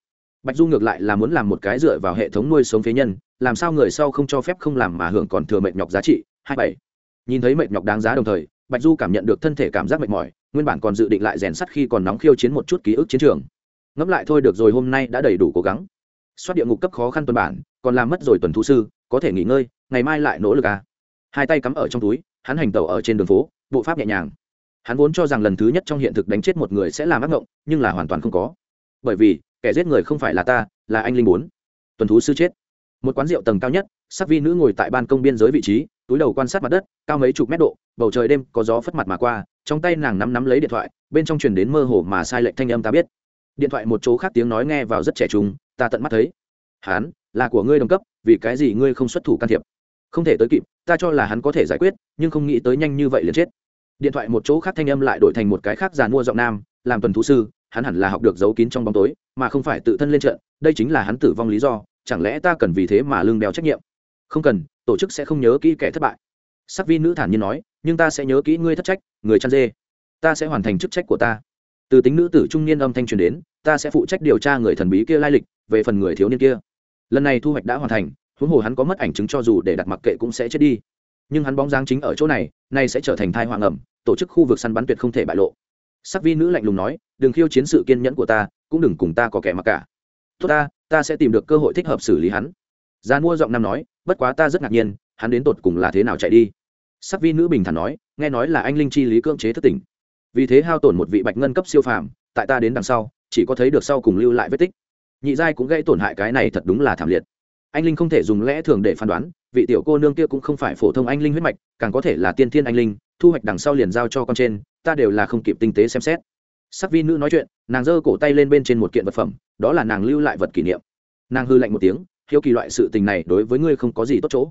Bạch du ngược lại là muốn làm một cái dựa vào hệ thống nuôi sống phế nhân, làm sao người sau không cho phép không làm mà hưởng còn thừa mệnh nhọc giá trị, hai bảy. Nhìn thấy mệnh nhọc đáng giá đồng thời, bạch du cảm nhận được thân thể cảm giác mệt mỏi, nguyên bản còn dự định lại rèn sắt khi còn nóng khiêu chiến một chút ký ức chiến trường. Ngẫm lại thôi được rồi hôm nay đã đầy đủ cố gắng. Xoát địa ngục cấp khó khăn tuần bản còn làm mất rồi tuần thú sư, có thể nghỉ ngơi, ngày mai lại nỗ lực à. Hai tay cắm ở trong túi, hắn hành tẩu ở trên đường phố, bộ pháp nhẹ nhàng. Hắn vốn cho rằng lần thứ nhất trong hiện thực đánh chết một người sẽ làm ác ngộng, nhưng là hoàn toàn không có. Bởi vì, kẻ giết người không phải là ta, là anh linh bốn. Tuần thú sư chết. Một quán rượu tầng cao nhất, sắc vi nữ ngồi tại ban công biên giới vị trí, túi đầu quan sát mặt đất, cao mấy chục mét độ, bầu trời đêm có gió phất mặt mà qua, trong tay nàng nắm nắm lấy điện thoại, bên trong truyền đến mơ hồ mà sai lệch thanh âm ta biết. Điện thoại một chỗ khác tiếng nói nghe vào rất trẻ trung, ta tận mắt thấy. Hán là của ngươi đồng cấp, vì cái gì ngươi không xuất thủ can thiệp? Không thể tới kịp, ta cho là hắn có thể giải quyết, nhưng không nghĩ tới nhanh như vậy liền chết. Điện thoại một chỗ khác thanh âm lại đổi thành một cái khác giàn mua giọng nam, làm tuần thú sư, hắn hẳn là học được giấu kín trong bóng tối, mà không phải tự thân lên trận, đây chính là hắn tử vong lý do, chẳng lẽ ta cần vì thế mà lương đeo trách nhiệm? Không cần, tổ chức sẽ không nhớ kỹ kẻ thất bại. Sắc vi nữ thản nhiên nói, nhưng ta sẽ nhớ kỹ ngươi thất trách, người chăn dê. Ta sẽ hoàn thành chức trách của ta. Từ tính nữ tử trung niên âm thanh truyền đến, ta sẽ phụ trách điều tra người thần bí kia lai lịch, về phần người thiếu niên kia lần này thu hoạch đã hoàn thành, huống hồ hắn có mất ảnh chứng cho dù để đặt mặc kệ cũng sẽ chết đi. Nhưng hắn bóng dáng chính ở chỗ này, nay sẽ trở thành thai hoàng ẩm, tổ chức khu vực săn bắn tuyệt không thể bại lộ. Sắc vi nữ lạnh lùng nói, đừng khiêu chiến sự kiên nhẫn của ta, cũng đừng cùng ta có kẻ mặc cả. Tốt ta ta sẽ tìm được cơ hội thích hợp xử lý hắn. Gian mua giọng nam nói, bất quá ta rất ngạc nhiên, hắn đến tột cùng là thế nào chạy đi? Sắc vi nữ bình thản nói, nghe nói là anh linh chi lý cưỡng chế thất tỉnh. Vì thế hao tổn một vị bạch ngân cấp siêu phàm, tại ta đến đằng sau, chỉ có thấy được sau cùng lưu lại vết tích nhị giai cũng gây tổn hại cái này thật đúng là thảm liệt. Anh linh không thể dùng lẽ thường để phán đoán, vị tiểu cô nương kia cũng không phải phổ thông anh linh huyết mạch, càng có thể là tiên thiên anh linh, thu hoạch đằng sau liền giao cho con trên, ta đều là không kịp tinh tế xem xét. Sắc vi nữ nói chuyện, nàng giơ cổ tay lên bên trên một kiện vật phẩm, đó là nàng lưu lại vật kỷ niệm. Nàng hư lạnh một tiếng, hiếu kỳ loại sự tình này đối với ngươi không có gì tốt chỗ.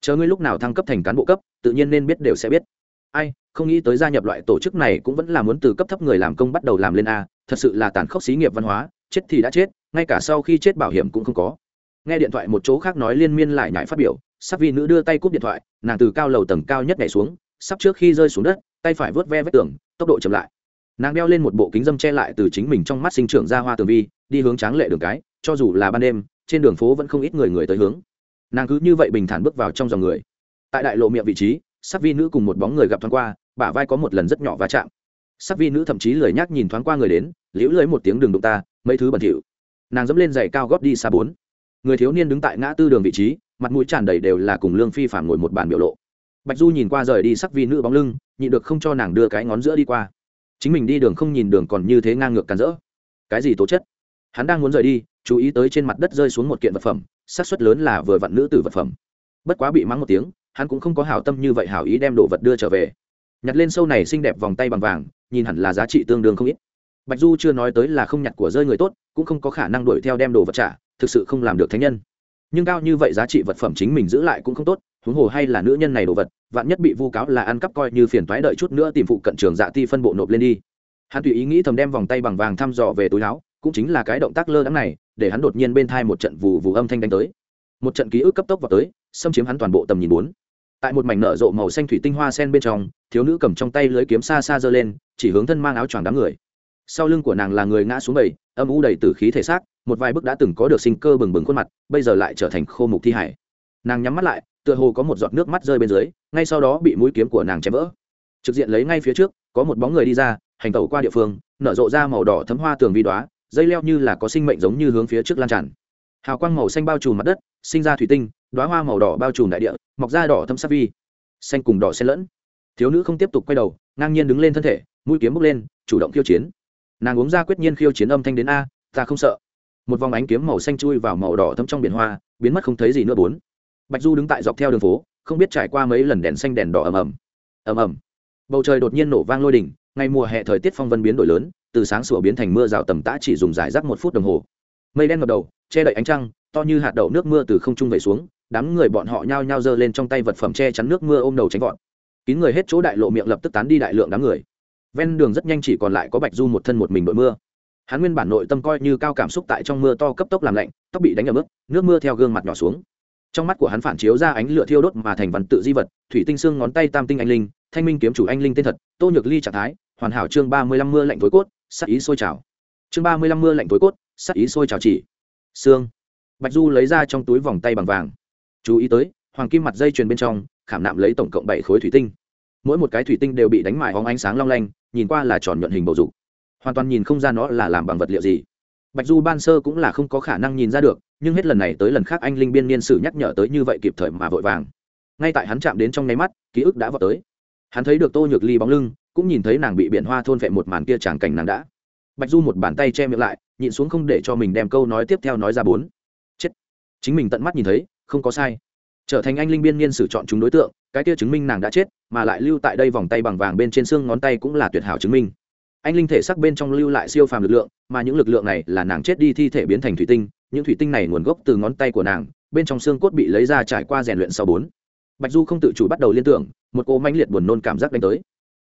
Chờ ngươi lúc nào thăng cấp thành cán bộ cấp, tự nhiên nên biết đều sẽ biết. Ai, không nghĩ tới gia nhập loại tổ chức này cũng vẫn là muốn từ cấp thấp người làm công bắt đầu làm lên a, thật sự là tàn khốc xí nghiệp văn hóa chết thì đã chết, ngay cả sau khi chết bảo hiểm cũng không có. Nghe điện thoại một chỗ khác nói liên miên lại nhải phát biểu, sắc vi nữ đưa tay cúp điện thoại, nàng từ cao lầu tầng cao nhất nhảy xuống, sắp trước khi rơi xuống đất, tay phải vớt ve vết tường, tốc độ chậm lại. Nàng đeo lên một bộ kính dâm che lại từ chính mình trong mắt sinh trưởng ra hoa tường vi, đi hướng tráng lệ đường cái, cho dù là ban đêm, trên đường phố vẫn không ít người người tới hướng. Nàng cứ như vậy bình thản bước vào trong dòng người. Tại đại lộ miệng vị trí, sắc vi nữ cùng một bóng người gặp thoáng qua, bả vai có một lần rất nhỏ va chạm sắc vi nữ thậm chí lười nhác nhìn thoáng qua người đến, liễu lưới một tiếng đường đụng ta, mấy thứ bẩn thỉu. Nàng dẫm lên giày cao gót đi xa bốn. Người thiếu niên đứng tại ngã tư đường vị trí, mặt mũi tràn đầy đều là cùng lương phi phản ngồi một bàn biểu lộ. Bạch du nhìn qua rời đi sắc vi nữ bóng lưng nhị được không cho nàng đưa cái ngón giữa đi qua. Chính mình đi đường không nhìn đường còn như thế ngang ngược càn rỡ. Cái gì tố chất? Hắn đang muốn rời đi, chú ý tới trên mặt đất rơi xuống một kiện vật phẩm, xác suất lớn là vừa vặn nữ tử vật phẩm. Bất quá bị mắng một tiếng, hắn cũng không có hảo tâm như vậy hảo ý đem đồ vật đưa trở về nhặt lên sâu này xinh đẹp vòng tay bằng vàng, nhìn hẳn là giá trị tương đương không ít. Bạch du chưa nói tới là không nhặt của rơi người tốt, cũng không có khả năng đuổi theo đem đồ vật trả, thực sự không làm được thánh nhân. Nhưng cao như vậy giá trị vật phẩm chính mình giữ lại cũng không tốt, huống hồ hay là nữ nhân này đồ vật, vạn nhất bị vu cáo là ăn cắp coi như phiền toái đợi chút nữa tìm phụ cận trường dạ ti phân bộ nộp lên đi. Hắn tùy ý nghĩ thầm đem vòng tay bằng vàng thăm dò về túi áo, cũng chính là cái động tác lơ đắng này, để hắn đột nhiên bên thai một trận vù vù âm thanh đánh tới. Một trận ký ức cấp tốc vào tới, xâm chiếm hắn toàn bộ tầm nhìn bốn tại một mảnh nở rộ màu xanh thủy tinh hoa sen bên trong, thiếu nữ cầm trong tay lưới kiếm xa xa giơ lên, chỉ hướng thân mang áo choàng đám người. Sau lưng của nàng là người ngã xuống bầy, âm u đầy từ khí thể xác, một vài bức đã từng có được sinh cơ bừng bừng khuôn mặt, bây giờ lại trở thành khô mục thi hải. Nàng nhắm mắt lại, tựa hồ có một giọt nước mắt rơi bên dưới, ngay sau đó bị mũi kiếm của nàng chém vỡ. Trực diện lấy ngay phía trước, có một bóng người đi ra, hành tẩu qua địa phương, nở rộ ra màu đỏ thấm hoa tường vi đoá dây leo như là có sinh mệnh giống như hướng phía trước lan tràn. Hào quang màu xanh bao trùm mặt đất, sinh ra thủy tinh đoá hoa màu đỏ bao trùm đại địa, mọc ra đỏ thâm sắc vi. Xanh cùng đỏ xen lẫn. Thiếu nữ không tiếp tục quay đầu, ngang nhiên đứng lên thân thể, mũi kiếm bốc lên, chủ động khiêu chiến. Nàng uống ra quyết nhiên khiêu chiến âm thanh đến a, ta không sợ. Một vòng ánh kiếm màu xanh chui vào màu đỏ thâm trong biển hoa, biến mất không thấy gì nữa bốn. Bạch du đứng tại dọc theo đường phố, không biết trải qua mấy lần đèn xanh đèn đỏ ầm ầm. Ầm ầm. Bầu trời đột nhiên nổ vang lôi đỉnh, ngày mùa hè thời tiết phong vân biến đổi lớn, từ sáng sủa biến thành mưa rào tầm tã chỉ dùng giải rác một phút đồng hồ. Mây đen ngập đầu, che đậy ánh trăng, to như hạt đậu nước mưa từ không trung về xuống đám người bọn họ nhao nhao giơ lên trong tay vật phẩm che chắn nước mưa ôm đầu tránh vọt. Kín người hết chỗ đại lộ miệng lập tức tán đi đại lượng đám người. Ven đường rất nhanh chỉ còn lại có bạch du một thân một mình đội mưa. Hắn nguyên bản nội tâm coi như cao cảm xúc tại trong mưa to cấp tốc làm lạnh, tóc bị đánh ở mức nước mưa theo gương mặt nhỏ xuống. Trong mắt của hắn phản chiếu ra ánh lửa thiêu đốt mà thành văn tự di vật, thủy tinh xương ngón tay tam tinh anh linh, thanh minh kiếm chủ anh linh tên thật, tô nhược ly trạng thái, hoàn hảo chương ba mươi lăm mưa lạnh tối cốt, sắc ý sôi trào. Chương ba mươi lăm mưa lạnh tối cốt, sắc ý sôi trào chỉ. Xương. Bạch du lấy ra trong túi vòng tay bằng vàng chú ý tới, hoàng kim mặt dây chuyền bên trong, khảm nạm lấy tổng cộng bảy khối thủy tinh. Mỗi một cái thủy tinh đều bị đánh mại hóng ánh sáng long lanh, nhìn qua là tròn nhuận hình bầu dục. Hoàn toàn nhìn không ra nó là làm bằng vật liệu gì. Bạch du ban sơ cũng là không có khả năng nhìn ra được, nhưng hết lần này tới lần khác anh linh biên niên sử nhắc nhở tới như vậy kịp thời mà vội vàng. Ngay tại hắn chạm đến trong nháy mắt, ký ức đã vào tới. Hắn thấy được tô nhược ly bóng lưng, cũng nhìn thấy nàng bị biển hoa thôn vệ một màn kia tràng cảnh nàng đã. Bạch du một bàn tay che miệng lại, nhịn xuống không để cho mình đem câu nói tiếp theo nói ra bốn. Chết. Chính mình tận mắt nhìn thấy không có sai. Trở thành anh linh biên niên sử chọn chúng đối tượng, cái kia chứng minh nàng đã chết, mà lại lưu tại đây vòng tay bằng vàng bên trên xương ngón tay cũng là tuyệt hảo chứng minh. Anh linh thể sắc bên trong lưu lại siêu phàm lực lượng, mà những lực lượng này là nàng chết đi thi thể biến thành thủy tinh, những thủy tinh này nguồn gốc từ ngón tay của nàng, bên trong xương cốt bị lấy ra trải qua rèn luyện sau bốn. Bạch du không tự chủ bắt đầu liên tưởng, một cô manh liệt buồn nôn cảm giác đánh tới.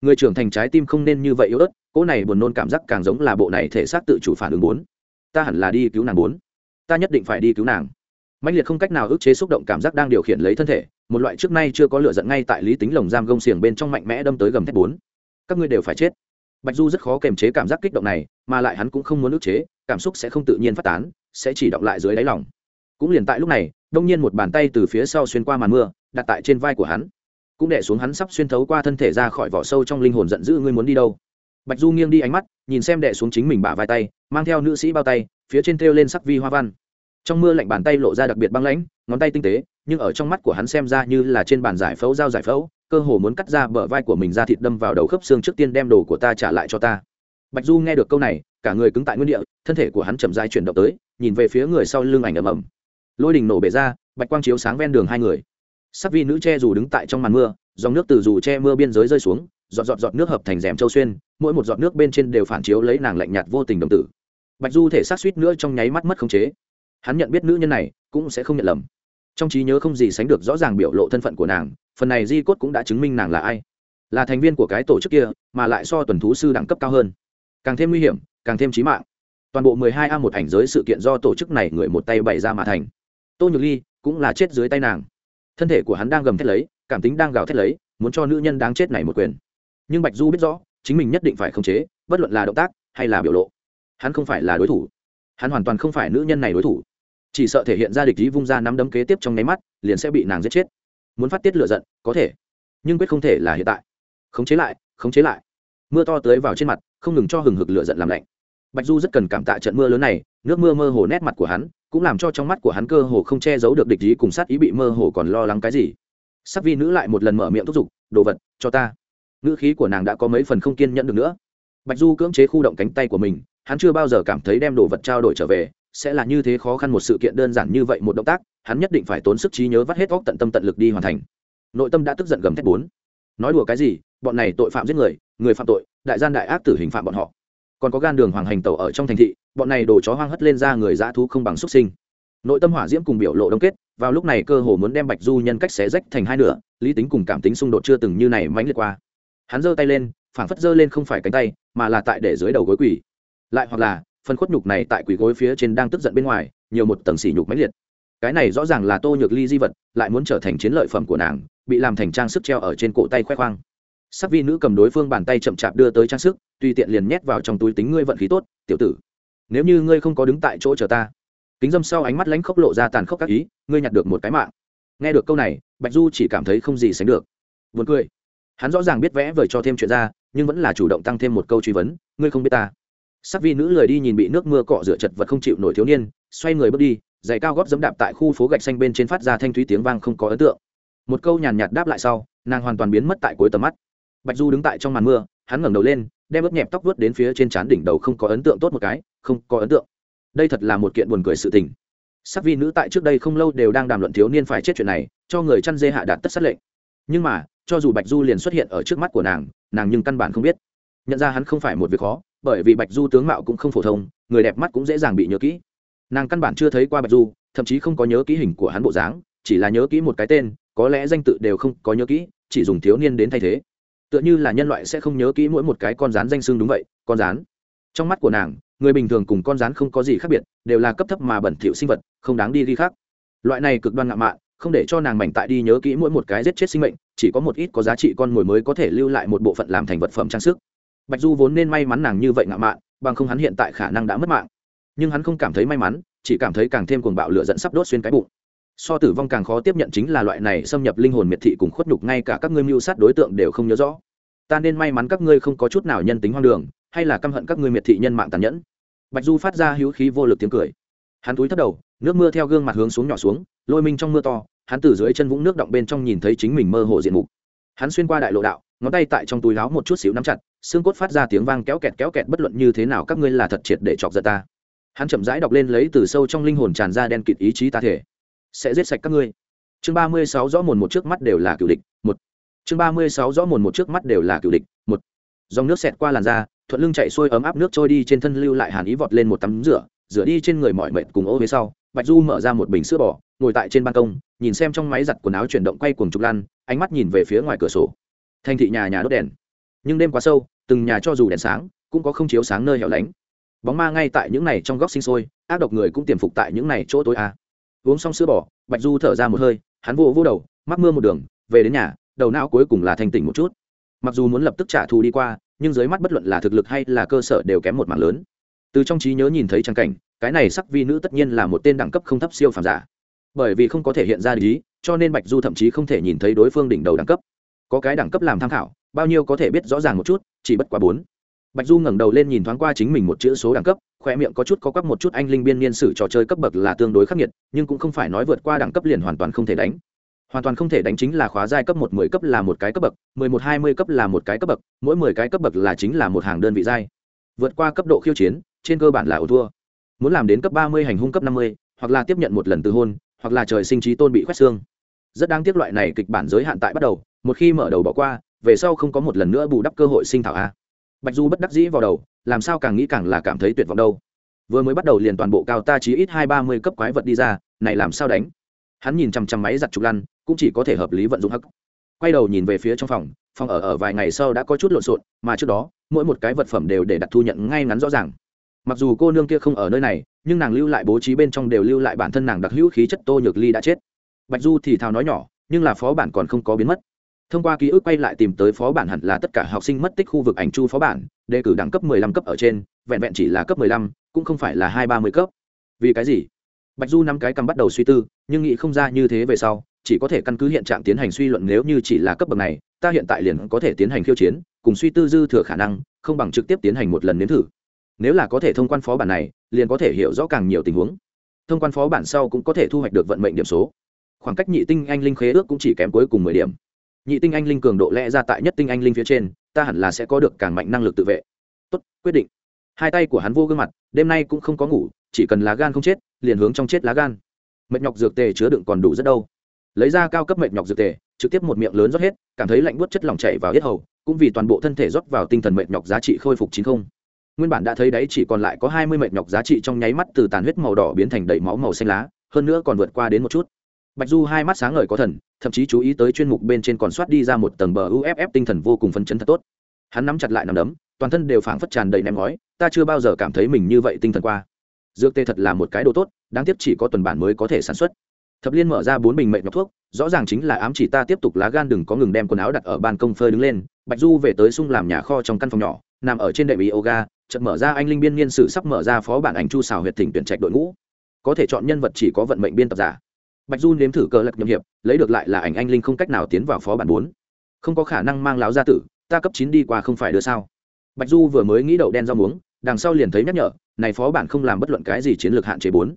Người trưởng thành trái tim không nên như vậy yếu ớt, cỗ này buồn nôn cảm giác càng giống là bộ này thể xác tự chủ phản ứng bốn. Ta hẳn là đi cứu nàng bốn. Ta nhất định phải đi cứu nàng mạnh liệt không cách nào ức chế xúc động cảm giác đang điều khiển lấy thân thể, một loại trước nay chưa có lửa giận ngay tại lý tính lồng giam gông xiềng bên trong mạnh mẽ đâm tới gầm thép bốn. Các ngươi đều phải chết. Bạch du rất khó kềm chế cảm giác kích động này, mà lại hắn cũng không muốn ức chế, cảm xúc sẽ không tự nhiên phát tán, sẽ chỉ động lại dưới đáy lòng. Cũng liền tại lúc này, đông nhiên một bàn tay từ phía sau xuyên qua màn mưa, đặt tại trên vai của hắn. Cũng đẻ xuống hắn sắp xuyên thấu qua thân thể ra khỏi vỏ sâu trong linh hồn giận dữ, ngươi muốn đi đâu? Bạch du nghiêng đi ánh mắt, nhìn xem đẻ xuống chính mình bả vai tay, mang theo nữ sĩ bao tay, phía trên thêu lên sắc vi hoa văn trong mưa lạnh bàn tay lộ ra đặc biệt băng lãnh, ngón tay tinh tế, nhưng ở trong mắt của hắn xem ra như là trên bàn giải phẫu dao giải phẫu, cơ hồ muốn cắt ra bờ vai của mình ra thịt đâm vào đầu khớp xương trước tiên đem đồ của ta trả lại cho ta. Bạch du nghe được câu này, cả người cứng tại nguyên địa, thân thể của hắn chậm dai chuyển động tới, nhìn về phía người sau lưng ảnh ầm ầm. Lôi đình nổ bể ra, bạch quang chiếu sáng ven đường hai người. Sắc vi nữ che dù đứng tại trong màn mưa, dòng nước từ dù che mưa biên giới rơi xuống, giọt giọt giọt nước hợp thành rèm châu xuyên, mỗi một giọt nước bên trên đều phản chiếu lấy nàng lạnh nhạt vô tình đồng tử. Bạch du thể sát suýt nữa trong nháy mắt mất khống chế hắn nhận biết nữ nhân này cũng sẽ không nhận lầm. Trong trí nhớ không gì sánh được rõ ràng biểu lộ thân phận của nàng, phần này di cốt cũng đã chứng minh nàng là ai. Là thành viên của cái tổ chức kia, mà lại so tuần thú sư đẳng cấp cao hơn. Càng thêm nguy hiểm, càng thêm trí mạng. Toàn bộ mười hai a một ảnh giới sự kiện do tổ chức này người một tay bày ra mà thành. Tô nhược ly cũng là chết dưới tay nàng. Thân thể của hắn đang gầm thét lấy, cảm tính đang gào thét lấy, muốn cho nữ nhân đáng chết này một quyền. Nhưng bạch du biết rõ, chính mình nhất định phải khống chế, bất luận là động tác hay là biểu lộ. Hắn không phải là đối thủ. Hắn hoàn toàn không phải nữ nhân này đối thủ chỉ sợ thể hiện ra địch ý vung ra nắm đấm kế tiếp trong nháy mắt, liền sẽ bị nàng giết chết. Muốn phát tiết lựa giận, có thể, nhưng quyết không thể là hiện tại. Khống chế lại, khống chế lại. Mưa to tới vào trên mặt, không ngừng cho hừng hực lựa giận làm lạnh. Bạch du rất cần cảm tạ trận mưa lớn này, nước mưa mơ hồ nét mặt của hắn, cũng làm cho trong mắt của hắn cơ hồ không che giấu được địch ý cùng sát ý bị mơ hồ còn lo lắng cái gì. Sắc vi nữ lại một lần mở miệng thúc giục, đồ vật, cho ta. Ngữ khí của nàng đã có mấy phần không kiên nhẫn được nữa. Bạch du cưỡng chế khu động cánh tay của mình, hắn chưa bao giờ cảm thấy đem đồ vật trao đổi trở về sẽ là như thế khó khăn một sự kiện đơn giản như vậy một động tác, hắn nhất định phải tốn sức trí nhớ vắt hết óc tận tâm tận lực đi hoàn thành. Nội tâm đã tức giận gầm thét bốn. Nói đùa cái gì, bọn này tội phạm giết người người phạm tội, đại gian đại ác tử hình phạm bọn họ. Còn có gan đường hoàng hành tẩu ở trong thành thị, bọn này đồ chó hoang hất lên ra người dã thú không bằng xuất sinh. Nội tâm hỏa diễm cùng biểu lộ đông kết, vào lúc này cơ hồ muốn đem bạch du nhân cách xé rách thành hai nửa, lý tính cùng cảm tính xung đột chưa từng như này mãnh liệt qua. Hắn giơ tay lên, phảng phất giơ lên không phải cánh tay, mà là tại để dưới đầu gối quỳ. Lại hoặc là phần khuất nhục này tại quỷ gối phía trên đang tức giận bên ngoài, nhiều một tầng xỉ nhục mãnh liệt. Cái này rõ ràng là tô nhược ly di vật, lại muốn trở thành chiến lợi phẩm của nàng, bị làm thành trang sức treo ở trên cổ tay khoe khoang. Sắc vi nữ cầm đối phương bàn tay chậm chạp đưa tới trang sức, tùy tiện liền nhét vào trong túi tính ngươi vận khí tốt, tiểu tử. Nếu như ngươi không có đứng tại chỗ chờ ta. Kính dâm sau ánh mắt lánh khốc lộ ra tàn khốc các ý, ngươi nhặt được một cái mạng. Nghe được câu này, bạch du chỉ cảm thấy không gì sánh được. Vượt cười. Hắn rõ ràng biết vẽ vời cho thêm chuyện ra, nhưng vẫn là chủ động tăng thêm một câu truy vấn, ngươi không biết ta sắc vi nữ lười đi nhìn bị nước mưa cọ rửa chật vật không chịu nổi thiếu niên, xoay người bước đi, giày cao góp dẫm đạp tại khu phố gạch xanh bên trên phát ra thanh thúy tiếng vang không có ấn tượng. Một câu nhàn nhạt đáp lại sau, nàng hoàn toàn biến mất tại cuối tầm mắt. Bạch du đứng tại trong màn mưa, hắn ngẩng đầu lên, đem ướt nhẹp tóc vớt đến phía trên trán đỉnh đầu không có ấn tượng tốt một cái, không có ấn tượng. Đây thật là một kiện buồn cười sự tình. Sắc vi nữ tại trước đây không lâu đều đang đàm luận thiếu niên phải chết chuyện này, cho người chăn dê hạ đạt tất sát lệnh. Nhưng mà, cho dù bạch du liền xuất hiện ở trước mắt của nàng nàng nhưng căn bản không biết. Nhận ra hắn không phải một việc khó bởi vì bạch du tướng mạo cũng không phổ thông, người đẹp mắt cũng dễ dàng bị nhớ kỹ. Nàng căn bản chưa thấy qua bạch du, thậm chí không có nhớ kỹ hình của hắn bộ dáng, chỉ là nhớ kỹ một cái tên, có lẽ danh tự đều không có nhớ kỹ, chỉ dùng thiếu niên đến thay thế. Tựa như là nhân loại sẽ không nhớ kỹ mỗi một cái con rán danh xưng đúng vậy, con rán. Trong mắt của nàng, người bình thường cùng con rán không có gì khác biệt, đều là cấp thấp mà bẩn thỉu sinh vật, không đáng đi ghi khác loại này cực đoan ngạo mạn, không để cho nàng mảnh tại đi nhớ kỹ mỗi một cái giết chết sinh mệnh, chỉ có một ít có giá trị con mồi mới có thể lưu lại một bộ phận làm thành vật phẩm trang sức bạch du vốn nên may mắn nàng như vậy ngạo mạn, bằng không hắn hiện tại khả năng đã mất mạng. Nhưng hắn không cảm thấy may mắn, chỉ cảm thấy càng thêm cuồng bạo lửa dẫn sắp đốt xuyên cái bụng. So tử vong càng khó tiếp nhận chính là loại này xâm nhập linh hồn miệt thị cùng khuất nhục, ngay cả các ngươi mưu sát đối tượng đều không nhớ rõ. Ta nên may mắn các ngươi không có chút nào nhân tính hoang đường, hay là căm hận các ngươi miệt thị nhân mạng tàn nhẫn. Bạch du phát ra hữu khí vô lực tiếng cười. Hắn túi thấp đầu, nước mưa theo gương mặt hướng xuống nhỏ xuống, lôi minh trong mưa to, hắn từ dưới chân vũng nước động bên trong nhìn thấy chính mình mơ hồ diện mục. Hắn xuyên qua đại lộ đạo, ngón tay tại trong túi láo một chút xíu nắm chặt xương cốt phát ra tiếng vang kéo kẹt kéo kẹt, bất luận như thế nào các ngươi là thật triệt để chọc giận ta. Hắn chậm rãi đọc lên lấy từ sâu trong linh hồn tràn ra đen kịt ý chí ta thể. Sẽ giết sạch các ngươi. Chương ba mươi sáu rõ mồn một trước mắt đều là cựu địch, một. Chương ba mươi sáu rõ mồn một trước mắt đều là cựu địch, một. Dòng nước xẹt qua làn da, thuận lưng chạy xuôi ấm áp nước trôi đi trên thân lưu lại hàn ý vọt lên một tắm rửa rửa đi trên người mỏi mệt cùng ô phía sau. Bạch du mở ra một bình sữa bò, ngồi tại trên ban công, nhìn xem trong máy giặt quần áo chuyển động quay cuồng trục lăn ánh mắt nhìn về phía ngoài cửa sổ. Thành thị nhà nhà đốt đèn nhưng đêm quá sâu, từng nhà cho dù đèn sáng, cũng có không chiếu sáng nơi hẻo lánh. Bóng ma ngay tại những này trong góc sinh sôi, ác độc người cũng tiềm phục tại những này chỗ tối a uống xong sữa bò, bạch du thở ra một hơi, hắn vô vô đầu, mắc mưa một đường, về đến nhà, đầu não cuối cùng là thành tỉnh một chút. Mặc dù muốn lập tức trả thù đi qua, nhưng dưới mắt bất luận là thực lực hay là cơ sở đều kém một mảng lớn. Từ trong trí nhớ nhìn thấy trang cảnh, cái này sắc vi nữ tất nhiên là một tên đẳng cấp không thấp siêu phàm giả. Bởi vì không có thể hiện ra lý, cho nên bạch du thậm chí không thể nhìn thấy đối phương đỉnh đầu đẳng cấp. Có cái đẳng cấp làm tham khảo bao nhiêu có thể biết rõ ràng một chút, chỉ bất quá bốn. Bạch du ngẩng đầu lên nhìn thoáng qua chính mình một chữ số đẳng cấp, khoe miệng có chút có quắc một chút anh linh biên niên sử trò chơi cấp bậc là tương đối khắc nghiệt, nhưng cũng không phải nói vượt qua đẳng cấp liền hoàn toàn không thể đánh. Hoàn toàn không thể đánh chính là khóa giai cấp một mười cấp là một cái cấp bậc, mười một hai mươi cấp là một cái cấp bậc, mỗi mười cái cấp bậc là chính là một hàng đơn vị giai. Vượt qua cấp độ khiêu chiến, trên cơ bản là ổ thua. Muốn làm đến cấp ba mươi hành hung cấp năm mươi, hoặc là tiếp nhận một lần từ hôn, hoặc là trời sinh trí tôn bị khoét xương. Rất đáng tiếc loại này kịch bản giới hạn tại bắt đầu, một khi mở đầu bỏ qua về sau không có một lần nữa bù đắp cơ hội sinh thảo a. Bạch du bất đắc dĩ vào đầu, làm sao càng nghĩ càng là cảm thấy tuyệt vọng đâu. Vừa mới bắt đầu liền toàn bộ cao ta chí ít hai ba mươi cấp quái vật đi ra, này làm sao đánh? Hắn nhìn chằm chằm máy giặt trục lăn, cũng chỉ có thể hợp lý vận dụng hắc. Quay đầu nhìn về phía trong phòng phòng ở ở vài ngày sau đã có chút lộn xộn, mà trước đó, mỗi một cái vật phẩm đều để đặt thu nhận ngay ngắn rõ ràng. Mặc dù cô nương kia không ở nơi này, nhưng nàng lưu lại bố trí bên trong đều lưu lại bản thân nàng đặc hữu khí chất tô nhược ly đã chết. Bạch du thì thào nói nhỏ, nhưng là phó bản còn không có biến mất thông qua ký ức quay lại tìm tới phó bản hẳn là tất cả học sinh mất tích khu vực ảnh chu phó bản đề cử đẳng cấp 15 cấp ở trên vẹn vẹn chỉ là cấp 15, cũng không phải là hai ba mươi cấp. Vì cái gì? Bạch du năm cái cầm bắt đầu suy tư nhưng nghĩ không ra như thế về sau chỉ có thể căn cứ hiện trạng tiến hành suy luận nếu như chỉ là cấp bậc này ta hiện tại liền có thể tiến hành khiêu chiến cùng suy tư dư thừa khả năng không bằng trực tiếp tiến hành một lần nếm thử. Nếu là có thể thông quan phó bản này liền có thể hiểu rõ càng nhiều tình huống. Thông quan phó bản sau cũng có thể thu hoạch được vận mệnh điểm số. Khoảng cách nhị tinh anh linh khế ước cũng chỉ kém cuối cùng mười điểm nhị tinh anh linh cường độ lẽ ra tại nhất tinh anh linh phía trên, ta hẳn là sẽ có được càng mạnh năng lực tự vệ. Tốt, quyết định. Hai tay của hắn vô gương mặt, đêm nay cũng không có ngủ, chỉ cần lá gan không chết, liền hướng trong chết lá gan. Mệt nhọc dược tề chứa đựng còn đủ rất đâu. Lấy ra cao cấp mệt nhọc dược tề, trực tiếp một miệng lớn rót hết, cảm thấy lạnh buốt chất lỏng chảy vào hết hầu, cũng vì toàn bộ thân thể rót vào tinh thần mệt nhọc giá trị khôi phục chín không. Nguyên bản đã thấy đấy chỉ còn lại có hai mươi mệt nhọc giá trị trong nháy mắt từ tàn huyết màu đỏ biến thành đầy máu màu xanh lá, hơn nữa còn vượt qua đến một chút bạch du hai mắt sáng ngời có thần, thậm chí chú ý tới chuyên mục bên trên còn soát đi ra một tầng bờ uff tinh thần vô cùng phấn chấn thật tốt. Hắn nắm chặt lại nằm đấm, toàn thân đều phảng phất tràn đầy ném ngói, ta chưa bao giờ cảm thấy mình như vậy tinh thần qua. Dược tê thật là một cái đồ tốt, đáng tiếc chỉ có tuần bản mới có thể sản xuất. Thập liên mở ra bốn bình mệnh ngọc thuốc, rõ ràng chính là ám chỉ ta tiếp tục lá gan đừng có ngừng đem quần áo đặt ở ban công phơi đứng lên. Bạch du về tới sung làm nhà kho trong căn phòng nhỏ, nằm ở trên đệm yoga, chợt mở ra anh linh biên niên sử sắp mở ra phó bản ảnh chu xào huyệt thỉnh tuyển trạch đội ngũ. Có thể chọn nhân vật chỉ có vận mệnh biên tập giả bạch du nếm thử cờ lật nhậm hiệp, lấy được lại là ảnh anh linh không cách nào tiến vào phó bản bốn. Không có khả năng mang láo gia tử, ta cấp chín đi qua không phải đưa sao? Bạch du vừa mới nghĩ đậu đen rau muống, đằng sau liền thấy nhắc nhở, này phó bản không làm bất luận cái gì chiến lược hạn chế bốn.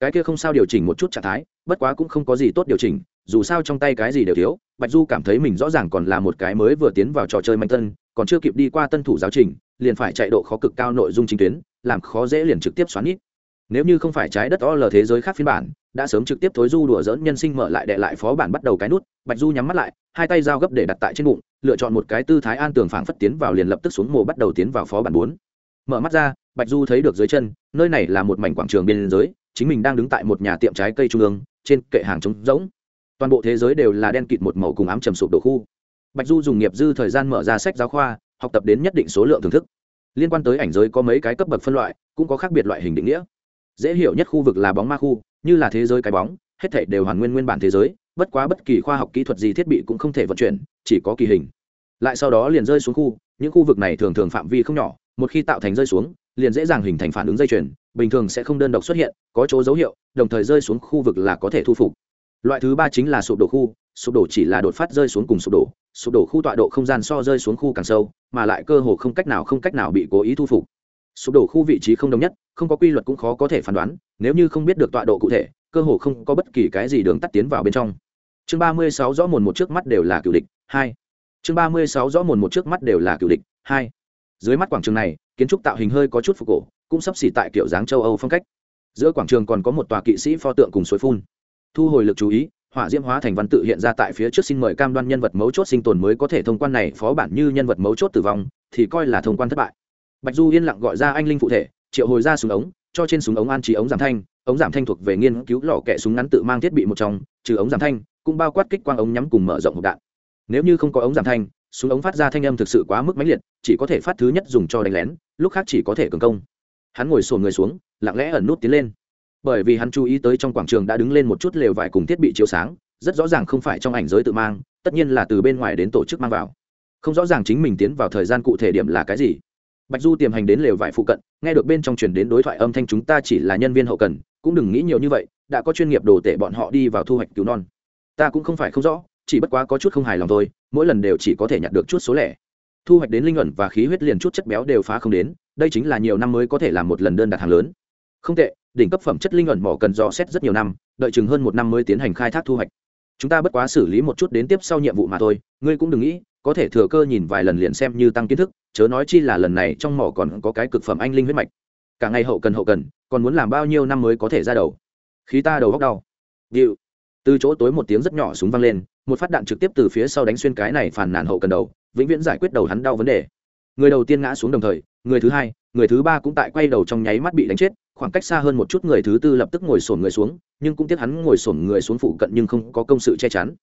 Cái kia không sao điều chỉnh một chút trạng thái, bất quá cũng không có gì tốt điều chỉnh, dù sao trong tay cái gì đều thiếu, bạch du cảm thấy mình rõ ràng còn là một cái mới vừa tiến vào trò chơi manh tân, còn chưa kịp đi qua tân thủ giáo trình, liền phải chạy độ khó cực cao nội dung chính tuyến, làm khó dễ liền trực tiếp xoắn ít nếu như không phải trái đất o lờ thế giới khác phiên bản, đã sớm trực tiếp thối du đùa dỡn nhân sinh mở lại đệ lại phó bản bắt đầu cái nút, bạch du nhắm mắt lại, hai tay dao gấp để đặt tại trên bụng, lựa chọn một cái tư thái an tường phảng phất tiến vào liền lập tức xuống mồ bắt đầu tiến vào phó bản bốn. Mở mắt ra, bạch du thấy được dưới chân, nơi này là một mảnh quảng trường biên giới, chính mình đang đứng tại một nhà tiệm trái cây trung ương, trên kệ hàng trống rỗng. Toàn bộ thế giới đều là đen kịt một màu cùng ám trầm sụp đổ khu. Bạch du dùng nghiệp dư thời gian mở ra sách giáo khoa, học tập đến nhất định số lượng thưởng thức. Liên quan tới ảnh giới có mấy cái cấp bậc phân loại, cũng có khác biệt loại hình định nghĩa dễ hiểu nhất khu vực là bóng ma khu, như là thế giới cái bóng, hết thảy đều hoàn nguyên nguyên bản thế giới, bất quá bất kỳ khoa học kỹ thuật gì thiết bị cũng không thể vận chuyển, chỉ có kỳ hình. Lại sau đó liền rơi xuống khu, những khu vực này thường thường phạm vi không nhỏ, một khi tạo thành rơi xuống, liền dễ dàng hình thành phản ứng dây chuyền, bình thường sẽ không đơn độc xuất hiện, có chỗ dấu hiệu, đồng thời rơi xuống khu vực là có thể thu phục. Loại thứ ba chính là sụp đổ khu, sụp đổ chỉ là đột phát rơi xuống cùng sụp đổ sụp đổ khu tọa độ không gian so rơi xuống khu càng sâu, mà lại cơ hồ không cách nào không cách nào bị cố ý thu phục. Sụp đổ khu vị trí không đồng nhất không có quy luật cũng khó có thể phán đoán, nếu như không biết được tọa độ cụ thể, cơ hồ không có bất kỳ cái gì đường tắt tiến vào bên trong. Chương ba mươi sáu rõ mồn một trước mắt đều là cựu địch, hai. Chương ba mươi sáu rõ mồn một trước mắt đều là cựu địch, hai. Dưới mắt quảng trường này, kiến trúc tạo hình hơi có chút phục cổ, cũng sắp xỉ tại kiểu dáng châu âu phong cách. Giữa quảng trường còn có một tòa kỵ sĩ pho tượng cùng suối phun. Thu hồi lực chú ý, hỏa diễm hóa thành văn tự hiện ra tại phía trước xin mời cam đoan nhân vật mấu chốt sinh tồn mới có thể thông quan này, phó bản như nhân vật mấu chốt tử vong, thì coi là thông quan thất bại. Bạch du yên lặng gọi ra anh linh phụ thể triệu hồi ra súng ống, cho trên súng ống an trí ống giảm thanh, ống giảm thanh thuộc về nghiên cứu lò kẹ súng ngắn tự mang thiết bị một trong, trừ ống giảm thanh, cũng bao quát kích quang ống nhắm cùng mở rộng hộp đạn. Nếu như không có ống giảm thanh, súng ống phát ra thanh âm thực sự quá mức mãnh liệt, chỉ có thể phát thứ nhất dùng cho đánh lén, lúc khác chỉ có thể cường công. Hắn ngồi sổ người xuống, lặng lẽ ẩn nút tiến lên. Bởi vì hắn chú ý tới trong quảng trường đã đứng lên một chút lều vải cùng thiết bị chiếu sáng, rất rõ ràng không phải trong ảnh giới tự mang, tất nhiên là từ bên ngoài đến tổ chức mang vào. Không rõ ràng chính mình tiến vào thời gian cụ thể điểm là cái gì bạch du tiềm hành đến lều vải phụ cận, nghe được bên trong truyền đến đối thoại âm thanh chúng ta chỉ là nhân viên hậu cần, cũng đừng nghĩ nhiều như vậy, đã có chuyên nghiệp đồ tể bọn họ đi vào thu hoạch cứu non. Ta cũng không phải không rõ, chỉ bất quá có chút không hài lòng thôi, mỗi lần đều chỉ có thể nhặt được chút số lẻ. Thu hoạch đến linh luận và khí huyết liền chút chất béo đều phá không đến, đây chính là nhiều năm mới có thể làm một lần đơn đặt hàng lớn. Không tệ, đỉnh cấp phẩm chất linh luận mỏ cần dò xét rất nhiều năm, đợi chừng hơn một năm mới tiến hành khai thác thu hoạch. Chúng ta bất quá xử lý một chút đến tiếp sau nhiệm vụ mà thôi, ngươi cũng đừng nghĩ, có thể thừa cơ nhìn vài lần liền xem như tăng kiến thức chớ nói chi là lần này trong mỏ còn có cái cực phẩm anh linh huyết mạch. Cả ngày hậu cần hậu cần, còn muốn làm bao nhiêu năm mới có thể ra đầu? Khí ta đầu góc đau. Điệu. Từ chỗ tối một tiếng rất nhỏ súng văng lên, một phát đạn trực tiếp từ phía sau đánh xuyên cái này phản nàn hậu cần đầu, vĩnh viễn giải quyết đầu hắn đau vấn đề. Người đầu tiên ngã xuống đồng thời, người thứ hai, người thứ ba cũng tại quay đầu trong nháy mắt bị đánh chết, khoảng cách xa hơn một chút người thứ tư lập tức ngồi sổn người xuống, nhưng cũng tiếc hắn ngồi sổn người xuống phụ cận nhưng không có công sự che chắn.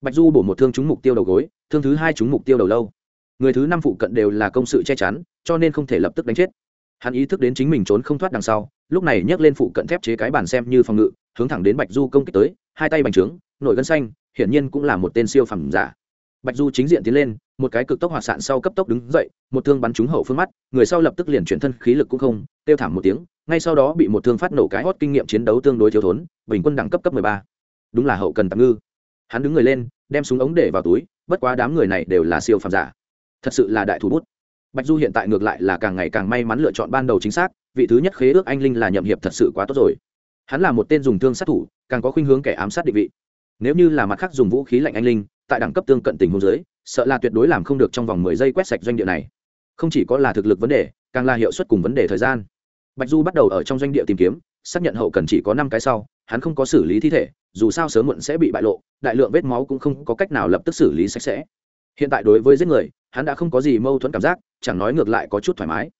Bạch du bổ một thương trúng mục tiêu đầu gối, thương thứ hai trúng mục tiêu đầu lâu người thứ năm phụ cận đều là công sự che chắn, cho nên không thể lập tức đánh chết. Hắn ý thức đến chính mình trốn không thoát đằng sau, lúc này nhấc lên phụ cận thép chế cái bàn xem như phòng ngự, hướng thẳng đến bạch du công kích tới, hai tay bành trướng nổi gân xanh, hiển nhiên cũng là một tên siêu phẩm giả. Bạch du chính diện tiến lên, một cái cực tốc hoạt sạn sau cấp tốc đứng dậy, một thương bắn trúng hậu phương mắt, người sau lập tức liền chuyển thân, khí lực cũng không tiêu thảm một tiếng, ngay sau đó bị một thương phát nổ cái hót kinh nghiệm chiến đấu tương đối thiếu thốn, bình quân đẳng cấp cấp mười ba. Đúng là hậu cần tạm ngư. Hắn đứng người lên, đem súng ống để vào túi, bất quá đám người này đều là siêu phàm giả thật sự là đại thủ bút. Bạch du hiện tại ngược lại là càng ngày càng may mắn lựa chọn ban đầu chính xác, vị thứ nhất khế ước anh linh là nhậm hiệp thật sự quá tốt rồi. Hắn là một tên dùng thương sát thủ, càng có khuynh hướng kẻ ám sát định vị. Nếu như là mặt khác dùng vũ khí lạnh anh linh, tại đẳng cấp tương cận tình huống dưới, sợ là tuyệt đối làm không được trong vòng mười giây quét sạch doanh địa này. Không chỉ có là thực lực vấn đề, càng là hiệu suất cùng vấn đề thời gian. Bạch du bắt đầu ở trong doanh địa tìm kiếm, xác nhận hậu cần chỉ có năm cái sau, hắn không có xử lý thi thể, dù sao sớm muộn sẽ bị bại lộ, đại lượng vết máu cũng không có cách nào lập tức xử lý sạch sẽ. Hiện tại đối với giết người hắn đã không có gì mâu thuẫn cảm giác, chẳng nói ngược lại có chút thoải mái.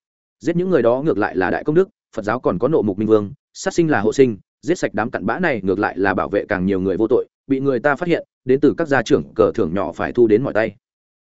Giết những người đó ngược lại là đại công đức, phật giáo còn có nộ mục minh vương, sát sinh là hộ sinh, giết sạch đám cặn bã này ngược lại là bảo vệ càng nhiều người vô tội, bị người ta phát hiện, đến từ các gia trưởng cờ thưởng nhỏ phải thu đến mọi tay.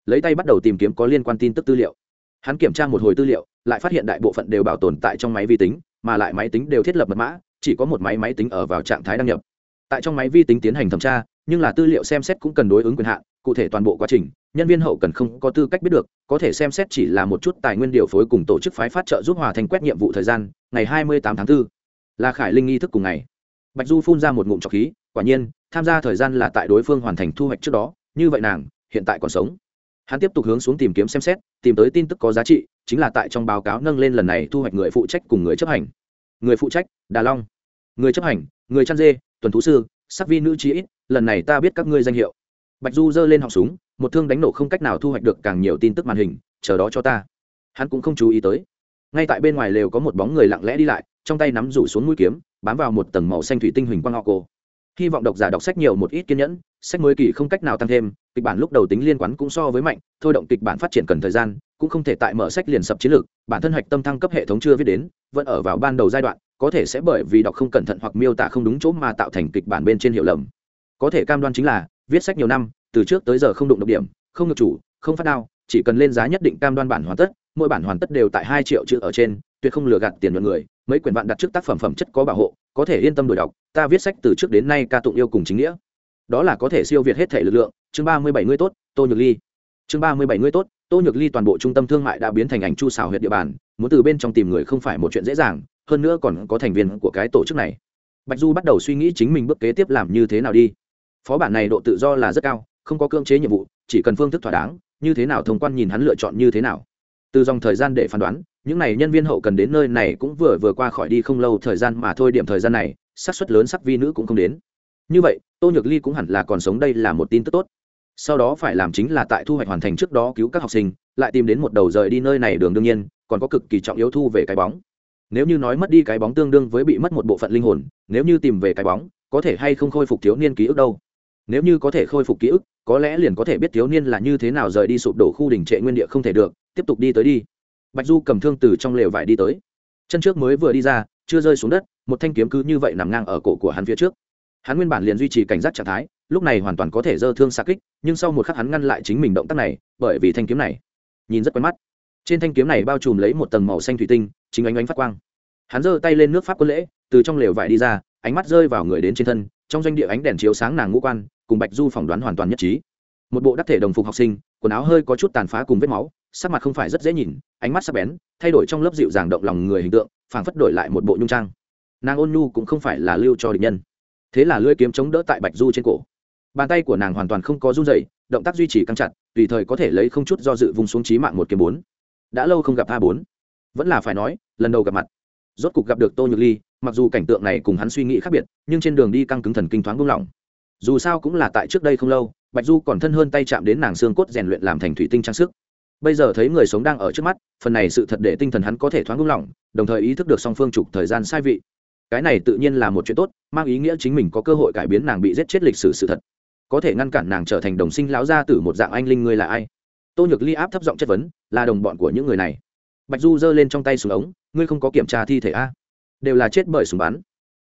Lấy tay bắt đầu tìm kiếm có liên quan tin tức tư liệu. Hắn kiểm tra một hồi tư liệu, lại phát hiện đại bộ phận đều bảo tồn tại trong máy vi tính, mà lại máy tính đều thiết lập mật mã, chỉ có một máy máy tính ở vào trạng thái đăng nhập. Tại trong máy vi tính tiến hành thẩm tra, nhưng là tư liệu xem xét cũng cần đối ứng quyền hạn cụ thể toàn bộ quá trình, nhân viên hậu cần không có tư cách biết được, có thể xem xét chỉ là một chút tài nguyên điều phối cùng tổ chức phái phát trợ giúp hòa thành quét nhiệm vụ thời gian, ngày hai mươi tám tháng 4. là khải linh nghi thức cùng ngày. Bạch du phun ra một ngụm trọc khí, quả nhiên, tham gia thời gian là tại đối phương hoàn thành thu hoạch trước đó, như vậy nàng, hiện tại còn sống. Hắn tiếp tục hướng xuống tìm kiếm xem xét, tìm tới tin tức có giá trị, chính là tại trong báo cáo nâng lên lần này thu hoạch người phụ trách cùng người chấp hành. Người phụ trách, đà long. Người chấp hành, người chăn dê, tuần thú sư, sắc vi nữ trí lần này ta biết các ngươi danh hiệu bạch du giơ lên họng súng, một thương đánh nổ không cách nào thu hoạch được càng nhiều tin tức màn hình, chờ đó cho ta. Hắn cũng không chú ý tới. Ngay tại bên ngoài lều có một bóng người lặng lẽ đi lại, trong tay nắm rủ xuống mũi kiếm, bám vào một tầng màu xanh thủy tinh huỳnh quang họ cổ hy vọng độc giả đọc sách nhiều một ít kiên nhẫn, sách mới kỳ không cách nào tăng thêm, kịch bản lúc đầu tính liên quan cũng so với mạnh, thôi động kịch bản phát triển cần thời gian, cũng không thể tại mở sách liền sập chiến lược, bản thân hạch tâm thăng cấp hệ thống chưa viết đến, vẫn ở vào ban đầu giai đoạn, có thể sẽ bởi vì đọc không cẩn thận hoặc miêu tả không đúng chỗ mà tạo thành kịch bản bên trên hiệu lầm có thể cam đoan chính là, viết sách nhiều năm, từ trước tới giờ không đụng độc điểm, không ngược chủ, không phát đao, chỉ cần lên giá nhất định cam đoan bản hoàn tất, mỗi bản hoàn tất đều tại hai triệu chữ ở trên, tuyệt không lừa gạt tiền nhuận người, mấy quyển bạn đặt trước tác phẩm phẩm chất có bảo hộ, có thể yên tâm đổi đọc, ta viết sách từ trước đến nay ca tụng yêu cùng chính nghĩa. Đó là có thể siêu việt hết thể lực lượng, chương ba mươi bảy ngươi tốt, tô nhược ly. Chương ba mươi bảy ngươi tốt, tô nhược ly toàn bộ trung tâm thương mại đã biến thành ảnh chu xào huyện địa bàn, muốn từ bên trong tìm người không phải một chuyện dễ dàng, hơn nữa còn có thành viên của cái tổ chức này. Bạch du bắt đầu suy nghĩ chính mình bước kế tiếp làm như thế nào đi phó bản này độ tự do là rất cao, không có cưỡng chế nhiệm vụ, chỉ cần phương thức thỏa đáng, như thế nào thông quan nhìn hắn lựa chọn như thế nào. Từ dòng thời gian để phán đoán, những n à y nhân viên hậu cần đến nơi này cũng vừa vừa qua khỏi đi không lâu thời gian mà thôi, điểm thời gian này, xác suất lớn sắc vi nữ cũng không đến. Như vậy, tô nhược ly cũng hẳn là còn sống đây là một tin tức tốt. Sau đó phải làm chính là tại thu hoạch hoàn thành trước đó cứu các học sinh, lại tìm đến một đầu rời đi nơi này đường đương nhiên, còn có cực kỳ trọng yếu thu về cái bóng. Nếu như nói mất đi cái bóng tương đương với bị mất một bộ phận linh hồn, nếu như tìm về cái bóng, có thể hay không khôi phục thiếu niên ký ức đâu? Nếu như có thể khôi phục ký ức, có lẽ liền có thể biết thiếu niên là như thế nào rời đi sụp đổ khu đỉnh trệ nguyên địa không thể được, tiếp tục đi tới đi. Bạch du cầm thương từ trong lều vải đi tới. Chân trước mới vừa đi ra, chưa rơi xuống đất, một thanh kiếm cứ như vậy nằm ngang ở cổ của hắn phía trước. Hắn nguyên bản liền duy trì cảnh giác trạng thái, lúc này hoàn toàn có thể dơ thương xa kích, nhưng sau một khắc hắn ngăn lại chính mình động tác này, bởi vì thanh kiếm này, nhìn rất quen mắt. Trên thanh kiếm này bao trùm lấy một tầng màu xanh thủy tinh, chính ánh ánh phát quang. Hắn giơ tay lên nước pháp quân lễ, từ trong lều vải đi ra, ánh mắt rơi vào người đến trên thân, trong doanh địa ánh đèn chiếu sáng nàng ngũ quan cùng bạch du phỏng đoán hoàn toàn nhất trí. Một bộ đắc thể đồng phục học sinh, quần áo hơi có chút tàn phá cùng vết máu, sắc mặt không phải rất dễ nhìn, ánh mắt sắc bén, thay đổi trong lớp dịu dàng động lòng người hình tượng, phảng phất đổi lại một bộ nhung trang. Nàng ôn nhu cũng không phải là lưu cho địch nhân. Thế là lưỡi kiếm chống đỡ tại bạch du trên cổ. Bàn tay của nàng hoàn toàn không có run dày động tác duy trì căng chặt, tùy thời có thể lấy không chút do dự vùng xuống trí mạng một kiếm bốn. Đã lâu không gặp a bốn. Vẫn là phải nói, lần đầu gặp mặt. Rốt cục gặp được tô nhược ly, mặc dù cảnh tượng này cùng hắn suy nghĩ khác biệt, nhưng trên đường đi căng cứng thần kinh thoáng buông lỏng dù sao cũng là tại trước đây không lâu, bạch du còn thân hơn tay chạm đến nàng xương cốt rèn luyện làm thành thủy tinh trang sức. Bây giờ thấy người sống đang ở trước mắt, phần này sự thật để tinh thần hắn có thể thoáng ngưng lỏng, đồng thời ý thức được song phương trục thời gian sai vị. Cái này tự nhiên là một chuyện tốt, mang ý nghĩa chính mình có cơ hội cải biến nàng bị giết chết lịch sử sự thật. Có thể ngăn cản nàng trở thành đồng sinh lão gia tử một dạng anh linh ngươi là ai? Tô nhược ly áp thấp giọng chất vấn, là đồng bọn của những người này. Bạch du giơ lên trong tay súng ống, ngươi không có kiểm tra thi thể a? Đều là chết bởi súng bắn.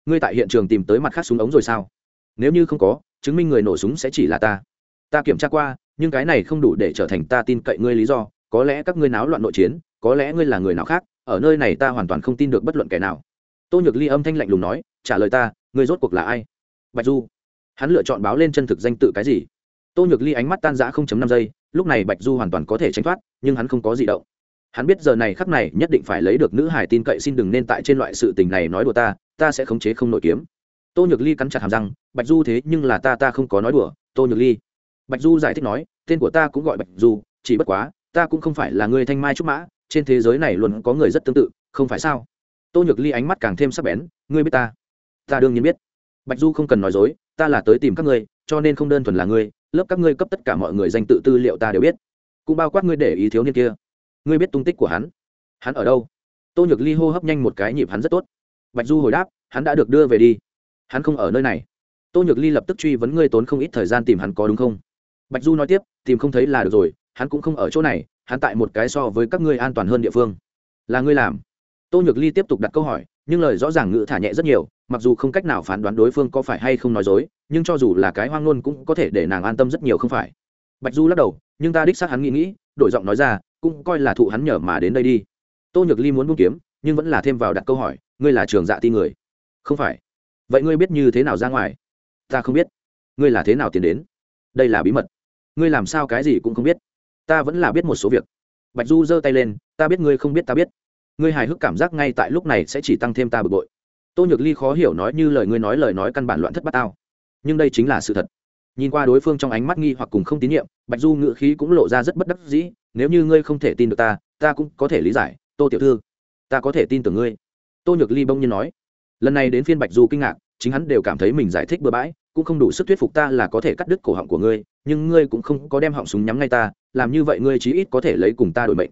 Ngươi tại hiện trường tìm tới mặt khác súng ống rồi sao? Nếu như không có chứng minh người nổ súng sẽ chỉ là ta. Ta kiểm tra qua, nhưng cái này không đủ để trở thành ta tin cậy ngươi lý do. Có lẽ các ngươi náo loạn nội chiến, có lẽ ngươi là người nào khác, ở nơi này ta hoàn toàn không tin được bất luận kẻ nào. Tô nhược ly âm thanh lạnh lùng nói, trả lời ta, ngươi rốt cuộc là ai? Bạch du. Hắn lựa chọn báo lên chân thực danh tự cái gì? Tô nhược ly ánh mắt tan giã năm giây, lúc này bạch du hoàn toàn có thể tránh thoát, nhưng hắn không có gì động. Hắn biết giờ này khắc này nhất định phải lấy được nữ hải tin cậy xin đừng nên tại trên loại sự tình này nói đùa ta ta sẽ khống chế không nội kiếm tô nhược ly cắn chặt hàm răng, bạch du thế nhưng là ta ta không có nói đùa, tô nhược ly. Bạch du giải thích nói, tên của ta cũng gọi bạch du, chỉ bất quá, ta cũng không phải là người thanh mai trúc mã, trên thế giới này luôn có người rất tương tự, không phải sao? Tô nhược ly ánh mắt càng thêm sắc bén, ngươi biết ta? Ta đương nhiên biết. Bạch du không cần nói dối, ta là tới tìm các ngươi, cho nên không đơn thuần là ngươi, lớp các ngươi cấp tất cả mọi người danh tự tư liệu ta đều biết, cũng bao quát ngươi để ý thiếu niên kia. Ngươi biết tung tích của hắn? Hắn ở đâu? Tô nhược ly hô hấp nhanh một cái nhịp hắn rất tốt. Bạch du hồi đáp, hắn đã được đưa về đi hắn không ở nơi này. Tô nhược ly lập tức truy vấn ngươi tốn không ít thời gian tìm hắn có đúng không? Bạch du nói tiếp, tìm không thấy là được rồi, hắn cũng không ở chỗ này, hắn tại một cái so với các ngươi an toàn hơn địa phương. Là ngươi làm? Tô nhược ly tiếp tục đặt câu hỏi, nhưng lời rõ ràng ngữ thả nhẹ rất nhiều, mặc dù không cách nào phán đoán đối phương có phải hay không nói dối, nhưng cho dù là cái hoang ngôn cũng có thể để nàng an tâm rất nhiều không phải? Bạch du lắc đầu, nhưng ta đích xác hắn nghĩ nghĩ, đổi giọng nói ra, cũng coi là thụ hắn nhờ mà đến đây đi. Tô nhược ly muốn buông kiếm, nhưng vẫn là thêm vào đặt câu hỏi, ngươi là trường dạ ti người? Không phải vậy ngươi biết như thế nào ra ngoài? Ta không biết. Ngươi là thế nào tiến đến? Đây là bí mật. Ngươi làm sao cái gì cũng không biết. Ta vẫn là biết một số việc. Bạch du giơ tay lên, ta biết ngươi không biết, ta biết. Ngươi hài hước cảm giác ngay tại lúc này sẽ chỉ tăng thêm ta bực bội. Tô nhược ly khó hiểu nói như lời ngươi nói lời nói căn bản loạn thất bát tao. Nhưng đây chính là sự thật. Nhìn qua đối phương trong ánh mắt nghi hoặc cùng không tín nhiệm, bạch du ngự khí cũng lộ ra rất bất đắc dĩ, nếu như ngươi không thể tin được ta ta cũng có thể lý giải. Tô tiểu thư, ta có thể tin tưởng ngươi. Tô nhược ly bông nhiên nói lần này đến phiên bạch du kinh ngạc, chính hắn đều cảm thấy mình giải thích bừa bãi, cũng không đủ sức thuyết phục ta là có thể cắt đứt cổ họng của ngươi, nhưng ngươi cũng không có đem họng súng nhắm ngay ta, làm như vậy ngươi chí ít có thể lấy cùng ta đổi mệnh.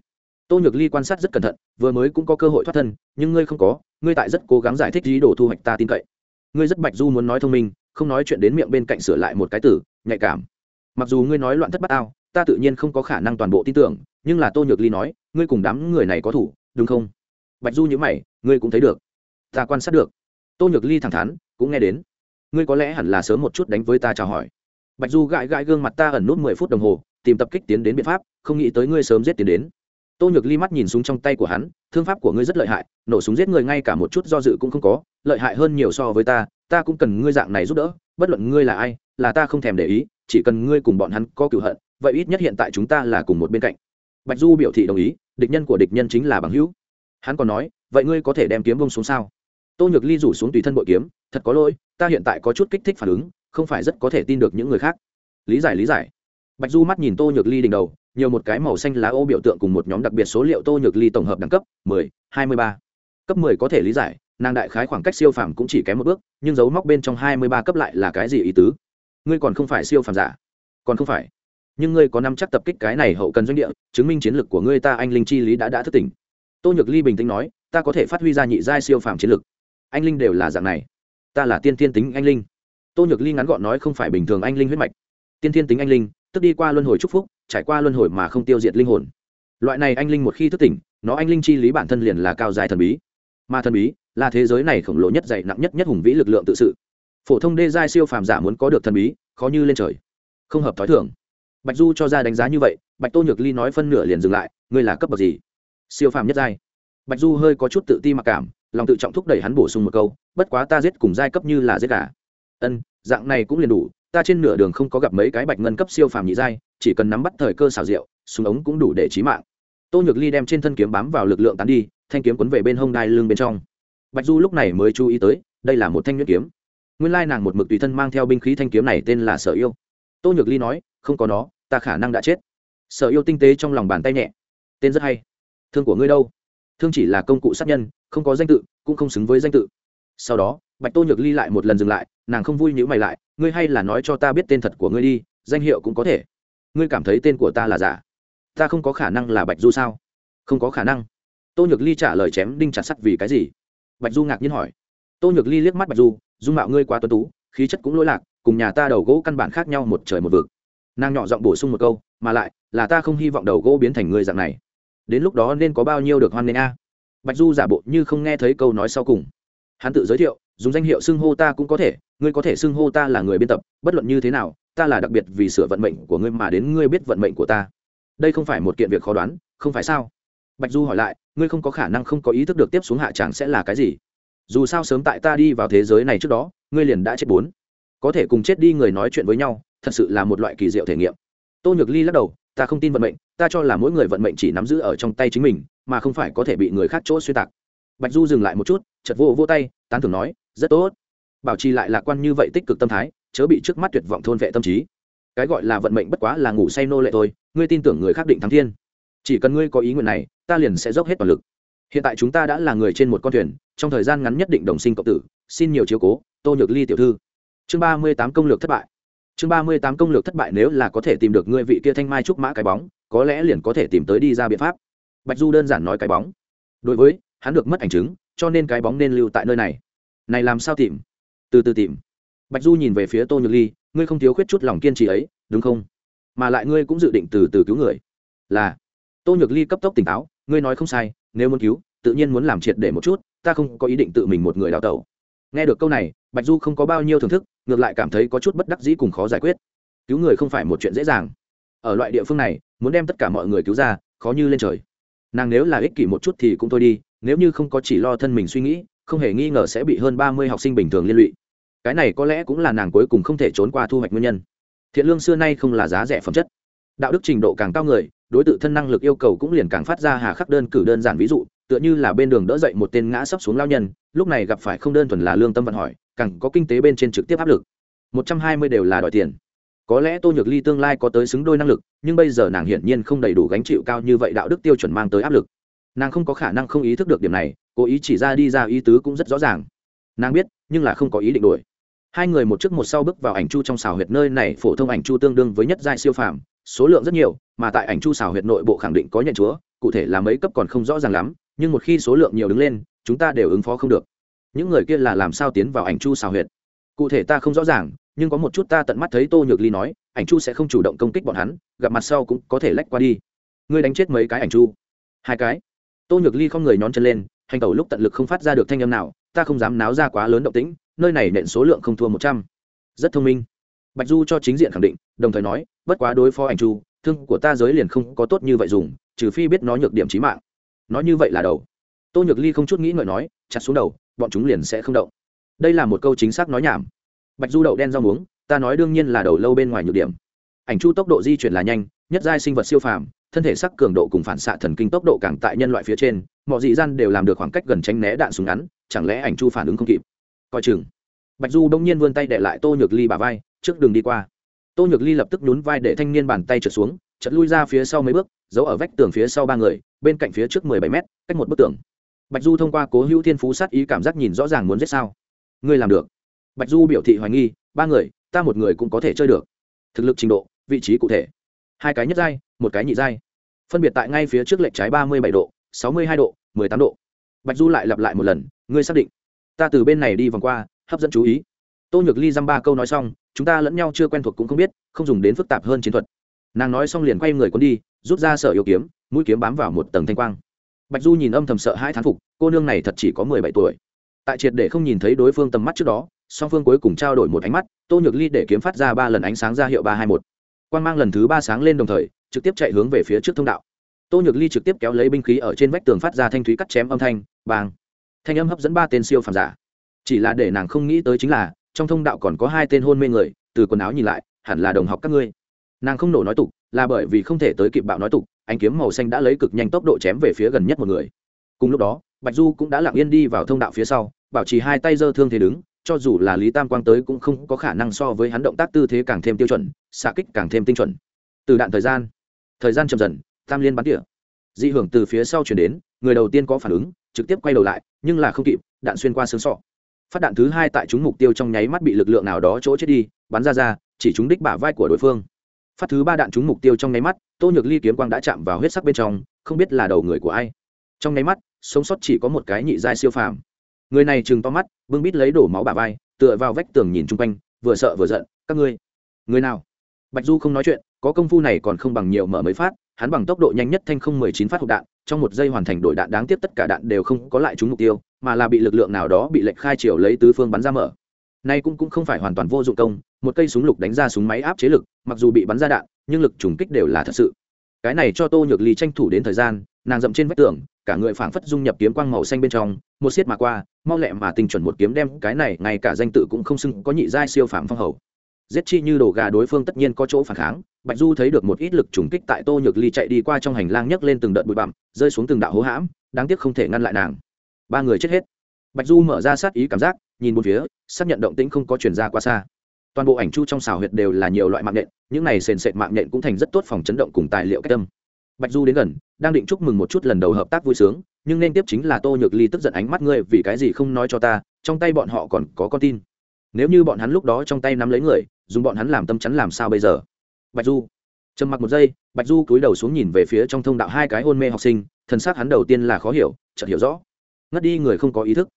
Tô nhược ly quan sát rất cẩn thận, vừa mới cũng có cơ hội thoát thân, nhưng ngươi không có, ngươi tại rất cố gắng giải thích ý đồ thu hoạch ta tin cậy. Ngươi rất bạch du muốn nói thông minh, không nói chuyện đến miệng bên cạnh sửa lại một cái từ nhạy cảm. Mặc dù ngươi nói loạn thất bát ao, ta tự nhiên không có khả năng toàn bộ tin tưởng, nhưng là tô nhược ly nói, ngươi cùng đám người này có thủ, đúng không? Bạch du nhữ mày, ngươi cũng thấy được. Ta quan sát được tô nhược ly thẳng thắn, cũng nghe đến. Ngươi có lẽ hẳn là sớm một chút đánh với ta chào hỏi. Bạch du gãi gãi gương mặt ta ẩn nút mười phút đồng hồ, tìm tập kích tiến đến biện pháp, không nghĩ tới ngươi sớm giết tiến đến. Tô nhược ly mắt nhìn súng trong tay của hắn, thương pháp của ngươi rất lợi hại, nổ súng giết người ngay cả một chút do dự cũng không có, lợi hại hơn nhiều so với ta ta cũng cần ngươi dạng này giúp đỡ, bất luận ngươi là ai, là ta không thèm để ý, chỉ cần ngươi cùng bọn hắn có cựu hận, vậy ít nhất hiện tại chúng ta là cùng một bên cạnh. Bạch du biểu thị đồng ý, địch nhân của địch nhân chính là bằng hữu. Hắn còn nói, vậy ngươi có thể đem kiếm bông xuống sao? Tô nhược ly rủ xuống tùy thân bội kiếm thật có lỗi ta hiện tại có chút kích thích phản ứng không phải rất có thể tin được những người khác. Lý giải lý giải. Bạch du mắt nhìn tô nhược ly đỉnh đầu nhiều một cái màu xanh lá ô biểu tượng cùng một nhóm đặc biệt số liệu tô nhược ly tổng hợp đẳng cấp 10, 23. cấp 10 có thể lý giải nàng đại khái khoảng cách siêu phàm cũng chỉ kém một bước nhưng dấu móc bên trong 23 cấp lại là cái gì ý tứ? Ngươi còn không phải siêu phàm giả. Còn không phải. Nhưng ngươi có năm chắc tập kích cái này hậu cần doanh địa chứng minh chiến lược của ngươi ta anh linh chi lý đã đã thức tỉnh. Tô nhược ly bình tĩnh nói ta có thể phát huy ra nhị giai siêu phàm chiến lược anh linh đều là dạng này. Ta là tiên thiên tính anh linh. Tô nhược ly ngắn gọn nói không phải bình thường anh linh huyết mạch. Tiên thiên tính anh linh, tức đi qua luân hồi chúc phúc, trải qua luân hồi mà không tiêu diệt linh hồn. Loại này anh linh một khi thức tỉnh, nó anh linh chi lý bản thân liền là cao dài thần bí. Mà thần bí là thế giới này khổng lồ nhất dày nặng nhất nhất hùng vĩ lực lượng tự sự. Phổ thông đê giai siêu phàm giả muốn có được thần bí, khó như lên trời. Không hợp t h ó i thưởng bạch du cho ra đánh giá như vậy, bạch tô nhược ly nói phân nửa liền dừng lại, ngươi là cấp bậc gì? Siêu phàm nhất giai. Bạch du hơi có chút tự ti mặc cảm lòng tự trọng thúc đẩy hắn bổ sung một câu, bất quá ta giết cùng giai cấp như là giết cả ân, dạng này cũng liền đủ, ta trên nửa đường không có gặp mấy cái bạch ngân cấp siêu phàm nhị giai, chỉ cần nắm bắt thời cơ xào rượu súng ống cũng đủ để trí mạng. Tô nhược ly đem trên thân kiếm bám vào lực lượng tán đi, thanh kiếm quấn về bên hông đai lưng bên trong. Bạch du lúc này mới chú ý tới, đây là một thanh nhuyễn kiếm. Nguyên lai nàng một mực tùy thân mang theo binh khí thanh kiếm này tên là sở yêu. Tô nhược ly nói, không có nó, ta khả năng đã chết. Sở yêu tinh tế trong lòng bàn tay nhẹ. Tên rất hay. Thương của ngươi đâu? Thương chỉ là công cụ sát nhân không có danh tự, cũng không xứng với danh tự. Sau đó, bạch tô nhược ly lại một lần dừng lại, nàng không vui nhữ mày lại, ngươi hay là nói cho ta biết tên thật của ngươi đi, danh hiệu cũng có thể. Ngươi cảm thấy tên của ta là giả? Ta không có khả năng là bạch du sao? Không có khả năng. Tô nhược ly trả lời chém đinh chặt sắt vì cái gì? Bạch du ngạc nhiên hỏi. Tô nhược ly liếc mắt bạch du, dung mạo ngươi quá tuân tú, khí chất cũng lỗi lạc, cùng nhà ta đầu gỗ căn bản khác nhau một trời một vực. Nàng nhỏ giọng bổ sung một câu, mà lại, là ta không hy vọng đầu gỗ biến thành ngươi dạng này. Đến lúc đó nên có bao nhiêu được hoan nghênh a? Bạch du giả bộ như không nghe thấy câu nói sau cùng. Hắn tự giới thiệu, dùng danh hiệu xưng hô ta cũng có thể, ngươi có thể xưng hô ta là người biên tập, bất luận như thế nào, ta là đặc biệt vì sửa vận mệnh của ngươi mà đến ngươi biết vận mệnh của ta. Đây không phải một kiện việc khó đoán, không phải sao? Bạch du hỏi lại, ngươi không có khả năng không có ý thức được tiếp xuống hạ chẳng sẽ là cái gì. Dù sao sớm tại ta đi vào thế giới này trước đó, ngươi liền đã chết bốn. Có thể cùng chết đi người nói chuyện với nhau, thật sự là một loại kỳ diệu thể nghiệm. Tô nhược ly lắc đầu, ta không tin vận mệnh, ta cho là mỗi người vận mệnh chỉ nắm giữ ở trong tay chính mình mà không phải có thể bị người khác chỗ xuyên tạc. Bạch du dừng lại một chút chật vô vô tay, tán thưởng nói, rất tốt. Bảo trì lại lạc quan như vậy tích cực tâm thái, chớ bị trước mắt tuyệt vọng thôn vệ tâm trí. Cái gọi là vận mệnh bất quá là ngủ say nô lệ thôi, ngươi tin tưởng người khác định thắng thiên. Chỉ cần ngươi có ý nguyện này, ta liền sẽ dốc hết toàn lực. Hiện tại chúng ta đã là người trên một con thuyền, trong thời gian ngắn nhất định đồng sinh cộng tử, xin nhiều chiếu cố, tô nhược ly tiểu thư. Chương ba mươi tám công lược thất bại. Chương ba mươi tám công lược thất bại nếu là có thể tìm được ngươi vị kia thanh mai trúc mã cái bóng, có lẽ liền có thể tìm tới đi ra biện pháp bạch du đơn giản nói cái bóng. Đối với, hắn được mất ảnh chứng, cho nên cái bóng nên lưu tại nơi này. Này làm sao tìm? Từ từ tìm. Bạch du nhìn về phía tô nhược ly, ngươi không thiếu khuyết chút lòng kiên trì ấy, đúng không? Mà lại ngươi cũng dự định từ từ cứu người. Là. Tô nhược ly cấp tốc tỉnh táo, ngươi nói không sai, nếu muốn cứu, tự nhiên muốn làm triệt để một chút, ta không có ý định tự mình một người đào tẩu. Nghe được câu này, bạch du không có bao nhiêu thưởng thức, ngược lại cảm thấy có chút bất đắc dĩ cùng khó giải quyết. Cứu người không phải một chuyện dễ dàng. Ở loại địa phương này, muốn đem tất cả mọi người cứu ra, khó như lên trời nàng nếu là ích kỷ một chút thì cũng thôi đi, nếu như không có chỉ lo thân mình suy nghĩ, không hề nghi ngờ sẽ bị hơn ba mươi học sinh bình thường liên lụy. Cái này có lẽ cũng là nàng cuối cùng không thể trốn qua thu hoạch nguyên nhân. Thiện lương xưa nay không là giá rẻ phẩm chất. Đạo đức trình độ càng cao người, đối t thân năng lực yêu cầu cũng liền càng phát ra hà khắc đơn cử đơn giản ví dụ, tựa như là bên đường đỡ dậy một tên ngã sấp xuống lao nhân, lúc này gặp phải không đơn thuần là lương tâm vận hỏi, càng có kinh tế bên trên trực tiếp áp lực. Một trăm hai mươi đều là đòi tiền có lẽ tô nhược ly tương lai có tới xứng đôi năng lực, nhưng bây giờ nàng hiển nhiên không đầy đủ gánh chịu cao như vậy đạo đức tiêu chuẩn mang tới áp lực. Nàng không có khả năng không ý thức được điểm này, cố ý chỉ ra đi ra ý tứ cũng rất rõ ràng. Nàng biết, nhưng là không có ý định đổi hai người một trước một sau bước vào ảnh chu trong xào huyệt nơi này, phổ thông ảnh chu tương đương với nhất giai siêu phàm, số lượng rất nhiều, mà tại ảnh chu xào huyệt nội bộ khẳng định có nhận chúa, cụ thể là mấy cấp còn không rõ ràng lắm, nhưng một khi số lượng nhiều đứng lên, chúng ta đều ứng phó không được. Những người kia là làm sao tiến vào ảnh chu xào huyệt? Cụ thể ta không rõ ràng nhưng có một chút ta tận mắt thấy tô nhược ly nói, ảnh chu sẽ không chủ động công kích bọn hắn, gặp mặt sau cũng có thể lách qua đi. Ngươi đánh chết mấy cái ảnh chu? Hai cái. Tô nhược ly không người nhón chân lên, hành tẩu lúc tận lực không phát ra được thanh âm nào, ta không dám náo ra quá lớn động tĩnh, nơi này nện số lượng không thua một trăm. Rất thông minh. Bạch du cho chính diện khẳng định, đồng thời nói, bất quá đối phó ảnh chu, thương của ta giới liền không có tốt như vậy dùng, trừ phi biết nó nhược điểm trí mạng. Nói như vậy là đầu. Tô nhược ly không chút nghĩ ngợi nói, chặt xuống đầu, bọn chúng liền sẽ không động. Đây là một câu chính xác nói nhảm bạch du đậu đen rau muống, ta nói đương nhiên là đầu lâu bên ngoài nhược điểm. Ảnh chu tốc độ di chuyển là nhanh, nhất giai sinh vật siêu phàm, thân thể sắc cường độ cùng phản xạ thần kinh tốc độ càng tại nhân loại phía trên, mọi dị gian đều làm được khoảng cách gần tránh né đạn súng ngắn, chẳng lẽ ảnh chu phản ứng không kịp? Coi chừng. Bạch du bỗng nhiên vươn tay để lại tô nhược ly bà vai, trước đường đi qua. Tô nhược ly lập tức nhún vai để thanh niên bàn tay trượt xuống chật lui ra phía sau mấy bước, giấu ở vách tường phía sau ba người, bên cạnh phía trước mười bảy mét, cách một bức tường. Bạch du thông qua cố hữu thiên phú sát ý cảm giác nhìn rõ ràng muốn giết sao. Ngươi làm được bạch du biểu thị hoài nghi, ba người, ta một người cũng có thể chơi được. Thực lực trình độ, vị trí cụ thể. Hai cái nhất giai, một cái nhị giai. Phân biệt tại ngay phía trước lệnh trái ba mươi bảy độ, sáu mươi hai độ, mười tám độ. Bạch du lại lặp lại một lần, ngươi xác định. Ta từ bên này đi vòng qua, hấp dẫn chú ý. Tô nhược ly dăm ba câu nói xong, chúng ta lẫn nhau chưa quen thuộc cũng không biết, không dùng đến phức tạp hơn chiến thuật. Nàng nói xong liền quay người quân đi, rút ra sở yêu kiếm, mũi kiếm bám vào một tầng thanh quang. Bạch du nhìn âm thầm sợ hai thán phục, cô nương này thật chỉ có mười bảy tuổi. Tại triệt để không nhìn thấy đối phương tầm mắt trước đó song phương cuối cùng trao đổi một ánh mắt, tô nhược ly để kiếm phát ra ba lần ánh sáng ra hiệu ba hai một. Quan mang lần thứ ba sáng lên đồng thời, trực tiếp chạy hướng về phía trước thông đạo. Tô nhược ly trực tiếp kéo lấy binh khí ở trên vách tường phát ra thanh thúy cắt chém âm thanh bàng thanh âm hấp dẫn ba tên siêu phàm giả. Chỉ là để nàng không nghĩ tới chính là, trong thông đạo còn có hai tên hôn mê người, từ quần áo nhìn lại, hẳn là đồng học các ngươi. Nàng không nổ nói tục, là bởi vì không thể tới kịp bạo nói tục, ánh kiếm màu xanh đã lấy cực nhanh tốc độ chém về phía gần nhất một người. Cùng lúc đó, bạch du cũng đã lặng yên đi vào thông đạo phía sau, bảo trì hai tay giơ thương thế đứng cho dù là lý tam quang tới cũng không có khả năng so với hắn động tác tư thế càng thêm tiêu chuẩn, xạ kích càng thêm tinh chuẩn. Từ đạn thời gian thời gian chậm dần, tam liên bắn tỉa. Dị hưởng từ phía sau chuyển đến, người đầu tiên có phản ứng, trực tiếp quay đầu lại, nhưng là không kịp, đạn xuyên qua xương sọ. Phát đạn thứ hai tại chúng mục tiêu trong nháy mắt bị lực lượng nào đó chỗ chết đi, bắn ra ra, chỉ trúng đích bả vai của đối phương. Phát thứ ba đạn trúng mục tiêu trong nháy mắt, tô nhược ly kiếm quang đã chạm vào huyết sắc bên trong, không biết là đầu người của ai. Trong nháy mắt, sống sót chỉ có một cái nhị giai siêu phàm người này chừng to mắt, bưng bít lấy đổ máu bà vai, tựa vào vách tường nhìn chung quanh, vừa sợ vừa giận, các ngươi, người nào? Bạch du không nói chuyện, có công phu này còn không bằng nhiều mở mấy phát, hắn bằng tốc độ nhanh nhất thanh không mười chín phát hộp đạn, trong một giây hoàn thành đội đạn đáng tiếc tất cả đạn đều không có lại trúng mục tiêu, mà là bị lực lượng nào đó bị lệnh khai chiều lấy tứ phương bắn ra mở. Nay cũng cũng không phải hoàn toàn vô dụng công, một cây súng lục đánh ra súng máy áp chế lực, mặc dù bị bắn ra đạn, nhưng lực trùng kích đều là thật sự. Cái này cho tô nhược ly tranh thủ đến thời gian, nàng dậm trên vách tường cả người phảng phất dung nhập kiếm quang màu xanh bên trong, một xiết mà qua, mau lẹ mà tinh chuẩn một kiếm đem cái này, ngay cả danh tự cũng không xưng có nhị giai siêu phạm phong hầu. Giết chi như đồ gà đối phương tất nhiên có chỗ phản kháng, bạch du thấy được một ít lực trùng kích tại tô nhược ly chạy đi qua trong hành lang nhấc lên từng đợt bụi bặm, rơi xuống từng đạo hố hãm, đáng tiếc không thể ngăn lại nàng. Ba người chết hết. Bạch du mở ra sát ý cảm giác, nhìn một phía, xác nhận động tĩnh không có chuyển ra quá xa. Toàn bộ ảnh chu trong xào huyệt đều là nhiều loại mạng nhện, những này sền sệt mạng nhện cũng thành rất tốt phòng chấn động cùng tài liệu cách tâm bạch du đến gần, đang định chúc mừng một chút lần đầu hợp tác vui sướng, nhưng nên tiếp chính là tô nhược ly tức giận ánh mắt ngươi vì cái gì không nói cho ta, trong tay bọn họ còn có con tin. Nếu như bọn hắn lúc đó trong tay nắm lấy người, dùng bọn hắn làm tâm chắn làm sao bây giờ? Bạch du. Trầm mặc một giây, bạch du cúi đầu xuống nhìn về phía trong thông đạo hai cái hôn mê học sinh, thần xác hắn đầu tiên là khó hiểu, chợt hiểu rõ. Ngất đi người không có ý thức.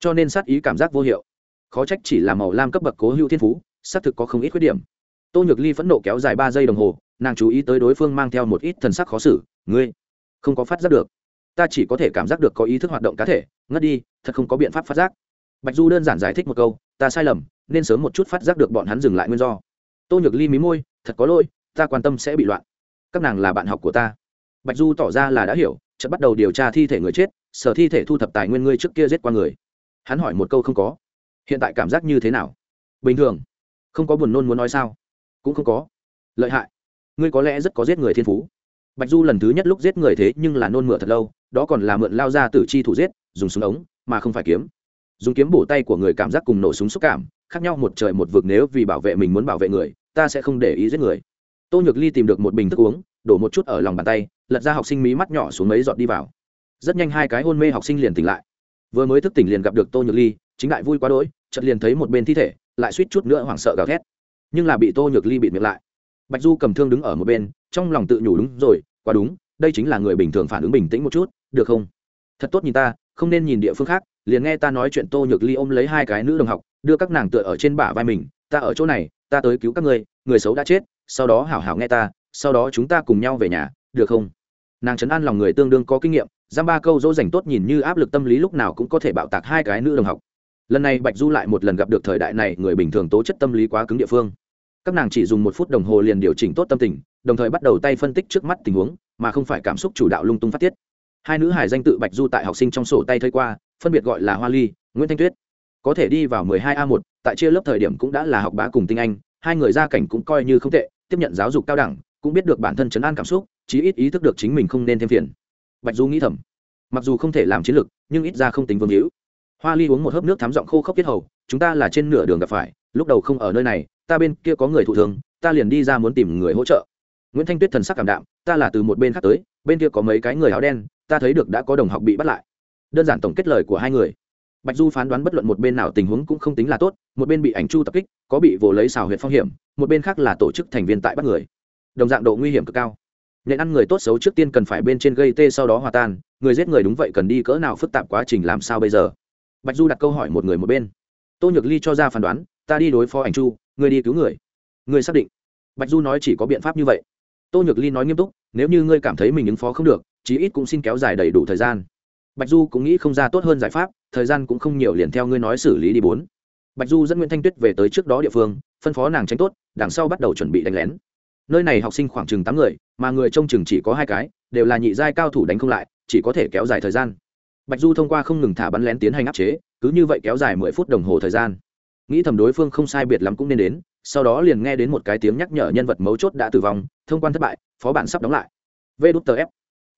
Cho nên sát ý cảm giác vô hiệu. Khó trách chỉ là màu lam cấp bậc cố hữu thiên phú, xác thực có không ít khuyết điểm. Tô nhược ly phẫn nộ kéo dài ba giây đồng hồ nàng chú ý tới đối phương mang theo một ít thần sắc khó xử, ngươi, không có phát giác được. Ta chỉ có thể cảm giác được có ý thức hoạt động cá thể. Ngất đi, thật không có biện pháp phát giác. Bạch du đơn giản giải thích một câu, ta sai lầm, nên sớm một chút phát giác được bọn hắn dừng lại nguyên do. Tô nhược ly mí môi, thật có lỗi, ta quan tâm sẽ bị loạn. Các nàng là bạn học của ta. Bạch du tỏ ra là đã hiểu, chợt bắt đầu điều tra thi thể người chết, sở thi thể thu thập tài nguyên ngươi trước kia giết qua người. Hắn hỏi một câu không có. Hiện tại cảm giác như thế nào? Bình thường. Không có buồn nôn muốn nói sao? Cũng không có. Lợi hại ngươi có lẽ rất có giết người thiên phú. Bạch du lần thứ nhất lúc giết người thế nhưng là nôn mửa thật lâu, đó còn là mượn lao ra từ chi thủ giết, dùng súng ống, mà không phải kiếm. Dùng kiếm bổ tay của người cảm giác cùng nổ súng xúc cảm, khác nhau một trời một vực nếu vì bảo vệ mình muốn bảo vệ người, ta sẽ không để ý giết người. Tô nhược ly tìm được một bình thức uống, đổ một chút ở lòng bàn tay, lật ra học sinh mí mắt nhỏ xuống mấy giọt đi vào. Rất nhanh hai cái hôn mê học sinh liền tỉnh lại. Vừa mới thức tỉnh liền gặp được tô nhược ly, chính đại vui quá đỗi, chợt liền thấy một bên thi thể, lại suýt chút nữa hoảng sợ gào thét. Nhưng là bị tô nhược ly bị miệng lại bạch du cầm thương đứng ở một bên, trong lòng tự nhủ đúng rồi quá đúng, đây chính là người bình thường phản ứng bình tĩnh một chút, được không? Thật tốt nhìn ta, không nên nhìn địa phương khác, liền nghe ta nói chuyện tô nhược ly ôm lấy hai cái nữ đồng học, đưa các nàng tựa ở trên bả vai mình, ta ở chỗ này, ta tới cứu các ngươi, người xấu đã chết, sau đó hảo hảo nghe ta, sau đó chúng ta cùng nhau về nhà, được không? Nàng trấn an lòng người tương đương có kinh nghiệm, giam ba câu dỗ dành tốt nhìn như áp lực tâm lý lúc nào cũng có thể bạo tạc hai cái nữ đồng học. Lần này bạch du lại một lần gặp được thời đại này người bình thường tố chất tâm lý quá cứng địa phương các nàng chỉ dùng một phút đồng hồ liền điều chỉnh tốt tâm tình, đồng thời bắt đầu tay phân tích trước mắt tình huống, mà không phải cảm xúc chủ đạo lung tung phát tiết. Hai nữ hải danh tự bạch du tại học sinh trong sổ tay thấy qua, phân biệt gọi là hoa ly, nguyễn thanh tuyết. Có thể đi vào 12 a 1 tại chia lớp thời điểm cũng đã là học bá cùng tinh anh, hai người gia cảnh cũng coi như không tệ, tiếp nhận giáo dục cao đẳng, cũng biết được bản thân chấn an cảm xúc, chí ít ý thức được chính mình không nên thêm phiền. Bạch du nghĩ thầm, mặc dù không thể làm chiến lược, nhưng ít ra không tính vương hữu. Hoa ly uống một hớp nước thám giọng khô khốc tiết hầu, chúng ta là trên nửa đường gặp phải, lúc đầu không ở nơi này ta bên kia có người thụ thường ta liền đi ra muốn tìm người hỗ trợ. Nguyễn thanh tuyết thần sắc cảm đạm, ta là từ một bên khác tới, bên kia có mấy cái người áo đen, ta thấy được đã có đồng học bị bắt lại. Đơn giản tổng kết lời của hai người. Bạch du phán đoán bất luận một bên nào tình huống cũng không tính là tốt, một bên bị ảnh chu tập kích, có bị vồ lấy xào huyện phong hiểm, một bên khác là tổ chức thành viên tại bắt người. Đồng dạng độ nguy hiểm cực cao. Nên ăn người tốt xấu trước tiên cần phải bên trên gây tê sau đó hòa tan, người giết người đúng vậy cần đi cỡ nào phức tạp quá trình làm sao bây giờ? Bạch du đặt câu hỏi một người một bên. Tô nhược ly cho ra phán đoán, ta đi đối phó ảnh chu ngươi đi cứu người. Ngươi xác định. Bạch du nói chỉ có biện pháp như vậy. Tô nhược ly nói nghiêm túc, nếu như ngươi cảm thấy mình ứng phó không được, chí ít cũng xin kéo dài đầy đủ thời gian. Bạch du cũng nghĩ không ra tốt hơn giải pháp, thời gian cũng không nhiều liền theo ngươi nói xử lý đi bốn. Bạch du dẫn nguyễn thanh tuyết về tới trước đó địa phương, phân phó nàng tránh tốt, đằng sau bắt đầu chuẩn bị đánh lén. Nơi này học sinh khoảng chừng tám người, mà người trông chừng chỉ có hai cái, đều là nhị giai cao thủ đánh không lại, chỉ có thể kéo dài thời gian. Bạch du thông qua không ngừng thả bắn lén tiến hành áp chế, cứ như vậy kéo dài mười phút đồng hồ thời gian nghĩ thầm đối phương không sai biệt lắm cũng nên đến, sau đó liền nghe đến một cái tiếng nhắc nhở nhân vật mấu chốt đã tử vong, thông quan thất bại, phó bản sắp đóng lại. Vê đút tờ ép.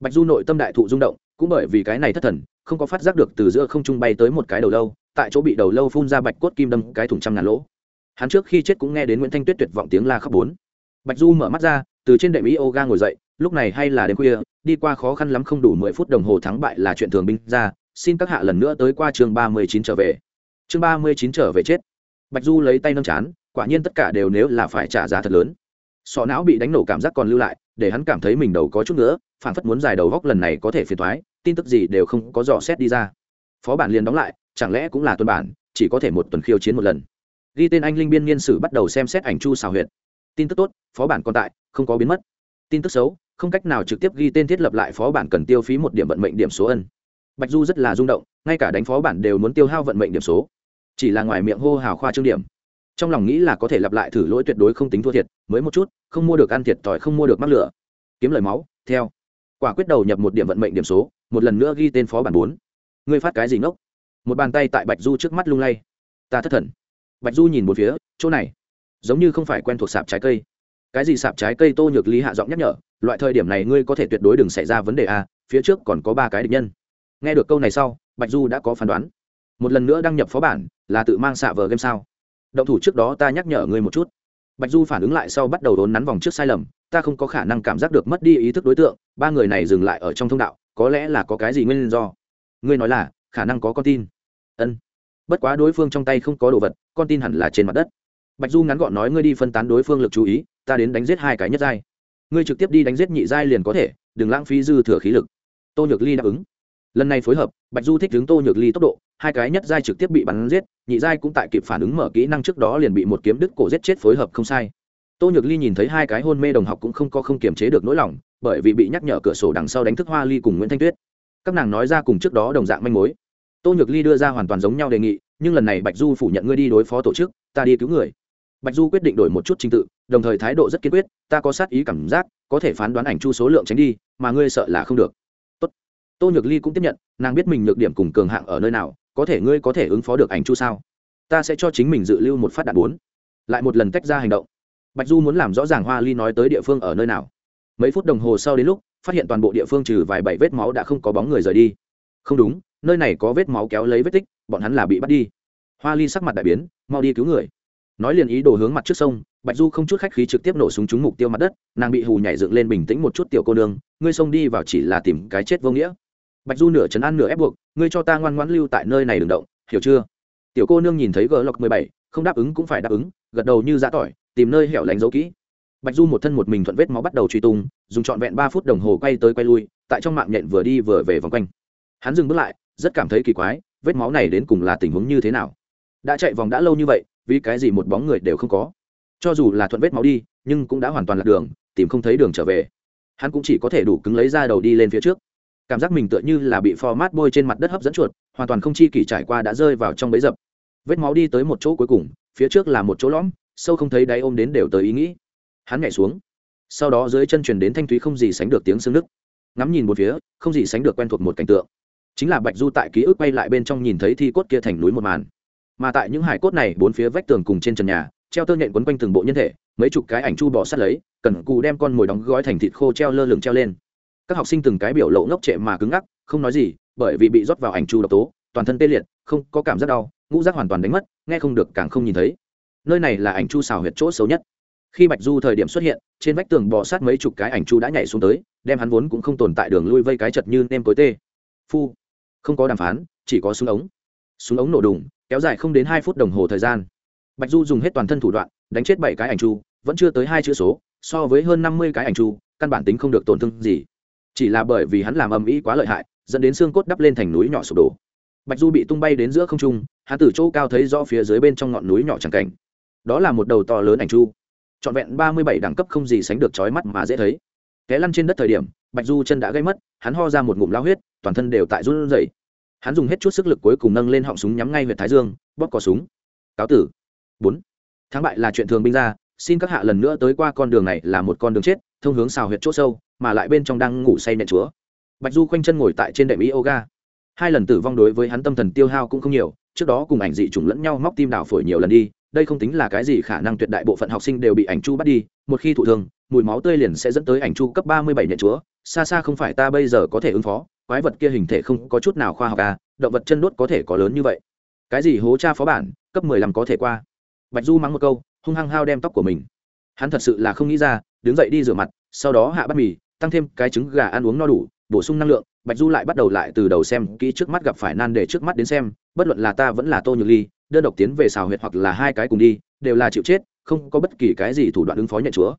Bạch du nội tâm đại thụ rung động, cũng bởi vì cái này thất thần, không có phát giác được từ giữa không trung bay tới một cái đầu lâu, tại chỗ bị đầu lâu phun ra bạch cốt kim đâm cái thùng trăm ngàn lỗ. Hắn trước khi chết cũng nghe đến nguyễn thanh tuyết tuyệt vọng tiếng la khóc bốn. Bạch du mở mắt ra, từ trên đệm yoga ngồi dậy, lúc này hay là đêm khuya, đi qua khó khăn lắm không đủ mười phút đồng hồ thắng bại là chuyện thường binh ra, xin các hạ lần nữa tới qua chương ba mươi chín trở về. Chương ba mươi chín trở về chết bạch du lấy tay nâng chán, quả nhiên tất cả đều nếu là phải trả giá thật lớn. Sọ não bị đánh nổ cảm giác còn lưu lại, để hắn cảm thấy mình đầu có chút nữa phản phất muốn dài đầu góc lần này có thể phiền thoái tin tức gì đều không có dò xét đi ra. Phó bản liền đóng lại, chẳng lẽ cũng là tuần bản, chỉ có thể một tuần khiêu chiến một lần. Ghi tên anh linh biên niên sử bắt đầu xem xét ảnh chu xào huyệt. Tin tức tốt, phó bản còn tại, không có biến mất. Tin tức xấu, không cách nào trực tiếp ghi tên thiết lập lại phó bản cần tiêu phí một điểm vận mệnh điểm số ân. Bạch du rất là rung động, ngay cả đánh phó bản đều muốn tiêu hao vận mệnh điểm số chỉ là ngoài miệng hô hào khoa trương điểm. Trong lòng nghĩ là có thể lặp lại thử lỗi tuyệt đối không tính thua thiệt, mới một chút, không mua được ăn thiệt thòi không mua được mắc lửa. Kiếm lời máu, theo. Quả quyết đầu nhập một điểm vận mệnh điểm số, một lần nữa ghi tên phó bản bốn. Ngươi phát cái gì ngốc? Một bàn tay tại bạch du trước mắt lung lay. Ta thất thần. Bạch du nhìn một phía, chỗ này. Giống như không phải quen thuộc sạp trái cây. Cái gì sạp trái cây tô nhược lý hạ giọng nhắc nhở, loại thời điểm này ngươi có thể tuyệt đối đừng xảy ra vấn đề a phía trước còn có ba cái địch nhân. Nghe được câu này sau, bạch du đã có phán đoán một lần nữa đăng nhập phó bản là tự mang xạ vờ game sao? Động thủ trước đó ta nhắc nhở ngươi một chút. Bạch du phản ứng lại sau bắt đầu đốn nắn vòng trước sai lầm, ta không có khả năng cảm giác được mất đi ý thức đối tượng, ba người này dừng lại ở trong thông đạo, có lẽ là có cái gì nguyên do. Ngươi nói là, khả năng có con tin. Ân. Bất quá đối phương trong tay không có đồ vật, con tin hẳn là trên mặt đất. Bạch du ngắn gọn nói ngươi đi phân tán đối phương lực chú ý, ta đến đánh giết hai cái nhất giai. Ngươi trực tiếp đi đánh giết nhị giai liền có thể, đừng lãng phí dư thừa khí lực. Tô nhược ly đáp ứng lần này phối hợp, bạch du thích đứng tô nhược ly tốc độ, hai cái nhất giai trực tiếp bị bắn giết, nhị giai cũng tại kịp phản ứng mở kỹ năng trước đó liền bị một kiếm đứt cổ giết chết phối hợp không sai. Tô nhược ly nhìn thấy hai cái hôn mê đồng học cũng không có không kiềm chế được nỗi lòng, bởi vì bị nhắc nhở cửa sổ đằng sau đánh thức hoa ly cùng nguyễn thanh tuyết. Các nàng nói ra cùng trước đó đồng dạng manh mối. Tô nhược ly đưa ra hoàn toàn giống nhau đề nghị, nhưng lần này bạch du phủ nhận ngươi đi đối phó tổ chức, ta đi cứu người. Bạch du quyết định đổi một chút trình tự, đồng thời thái độ rất kiên quyết, ta có sát ý cảm giác, có thể phán đoán ảnh chu số lượng tránh đi, mà ngươi sợ là không được tô nhược ly cũng tiếp nhận, nàng biết mình nhược điểm cùng cường hạng ở nơi nào, có thể ngươi có thể ứng phó được ảnh chu sao? Ta sẽ cho chính mình dự lưu một phát đạn bốn. Lại một lần tách ra hành động. Bạch du muốn làm rõ ràng hoa ly nói tới địa phương ở nơi nào. Mấy phút đồng hồ sau đến lúc, phát hiện toàn bộ địa phương trừ vài bảy vết máu đã không có bóng người rời đi. Không đúng, nơi này có vết máu kéo lấy vết tích, bọn hắn là bị bắt đi. Hoa ly sắc mặt đại biến, mau đi cứu người. Nói liền ý đồ hướng mặt trước sông, bạch du không chút khách khí trực tiếp nổ súng trúng mục tiêu mặt đất, nàng bị hù nhảy dựng lên bình tĩnh một chút tiểu cô nương, ngươi xông đi vào chỉ là tìm cái chết vô nghĩa bạch du nửa chấn an nửa ép buộc, ngươi cho ta ngoan ngoãn lưu tại nơi này đừng động, hiểu chưa? Tiểu cô nương nhìn thấy gờ lọc mười bảy, không đáp ứng cũng phải đáp ứng, gật đầu như giã tỏi, tìm nơi hẻo lánh giấu kỹ. Bạch du một thân một mình thuận vết máu bắt đầu truy tung, dùng trọn vẹn ba phút đồng hồ quay tới quay lui, tại trong mạng nhện vừa đi vừa về vòng quanh. Hắn dừng bước lại, rất cảm thấy kỳ quái, vết máu này đến cùng là tình huống như thế nào? Đã chạy vòng đã lâu như vậy, vì cái gì một bóng người đều không có? Cho dù là thuận vết máu đi, nhưng cũng đã hoàn toàn lạc đường, tìm không thấy đường trở về. Hắn cũng chỉ có thể đủ cứng lấy ra đầu đi lên phía trước cảm giác mình tựa như là bị format bôi trên mặt đất hấp dẫn chuột, hoàn toàn không chi kỷ trải qua đã rơi vào trong bấy dập. Vết máu đi tới một chỗ cuối cùng, phía trước là một chỗ lõm, sâu không thấy đáy ôm đến đều tới ý nghĩ. Hắn nhảy xuống. Sau đó dưới chân truyền đến thanh thúy không gì sánh được tiếng xương nức. Ngắm nhìn một phía, không gì sánh được quen thuộc một cảnh tượng. Chính là bạch du tại ký ức quay lại bên trong nhìn thấy thi cốt kia thành núi một màn. Mà tại những hải cốt này, bốn phía vách tường cùng trên trần nhà, treo tơ nhện quấn quanh từng bộ nhân thể, mấy chục cái ảnh chu bò sát lấy, cần cù đem con mồi đóng gói thành thịt khô treo lơ lửng treo lên các học sinh từng cái biểu lộ ngốc trệ mà cứng ngắc, không nói gì, bởi vì bị rót vào ảnh chu độc tố, toàn thân tê liệt, không có cảm giác đau, ngũ giác hoàn toàn đánh mất, nghe không được càng không nhìn thấy. Nơi này là ảnh chu xào huyệt chỗ xấu nhất. Khi bạch du thời điểm xuất hiện, trên vách tường bò sát mấy chục cái ảnh chu đã nhảy xuống tới, đem hắn vốn cũng không tồn tại đường lui vây cái chật như nem cối tê. Phu, không có đàm phán, chỉ có súng ống. Súng ống nổ đùng, kéo dài không đến hai phút đồng hồ thời gian. Bạch du dùng hết toàn thân thủ đoạn, đánh chết bảy cái ảnh chu, vẫn chưa tới hai chữ số, so với hơn năm mươi cái ảnh chu, căn bản tính không được tổn thương gì chỉ là bởi vì hắn làm âm ý quá lợi hại, dẫn đến xương cốt đắp lên thành núi nhỏ sụp đổ. Bạch du bị tung bay đến giữa không trung, hắn từ chỗ cao thấy rõ phía dưới bên trong ngọn núi nhỏ chẳng cảnh. Đó là một đầu to lớn ảnh chu, trọn vẹn ba mươi bảy đẳng cấp không gì sánh được chói mắt mà dễ thấy. Té lăn trên đất thời điểm, bạch du chân đã gây mất, hắn ho ra một ngụm lao huyết, toàn thân đều tại run rẩy. Hắn dùng hết chút sức lực cuối cùng nâng lên họng súng nhắm ngay huyện thái dương, bóp cò súng. Cáo tử. Bốn. Thắng bại là chuyện thường binh ra xin các hạ lần nữa tới qua con đường này là một con đường chết, thông hướng xào huyệt chỗ sâu, mà lại bên trong đang ngủ say nện chúa. Bạch du khoanh chân ngồi tại trên đệm yoga. Hai lần tử vong đối với hắn tâm thần tiêu hao cũng không nhiều, trước đó cùng ảnh dị chủng lẫn nhau móc tim đảo phổi nhiều lần đi, đây không tính là cái gì khả năng tuyệt đại bộ phận học sinh đều bị ảnh chu bắt đi, một khi thụ thương, mùi máu tươi liền sẽ dẫn tới ảnh chu cấp ba mươi bảy nhẹ chúa. Xa xa không phải ta bây giờ có thể ứng phó, quái vật kia hình thể không có chút nào khoa học à động vật chân đốt có thể có lớn như vậy. Cái gì hố cha phó bản, cấp mười lăm có thể qua. Bạch du mắng một câu hung hăng hao đem tóc của mình. Hắn thật sự là không nghĩ ra, đứng dậy đi rửa mặt, sau đó hạ bát mì, tăng thêm cái trứng gà ăn uống no đủ, bổ sung năng lượng, bạch du lại bắt đầu lại từ đầu xem kỹ trước mắt gặp phải nan để trước mắt đến xem, bất luận là ta vẫn là tô nhược ly, đơn độc tiến về xào huyệt hoặc là hai cái cùng đi, đều là chịu chết, không có bất kỳ cái gì thủ đoạn ứng phó nhận chúa.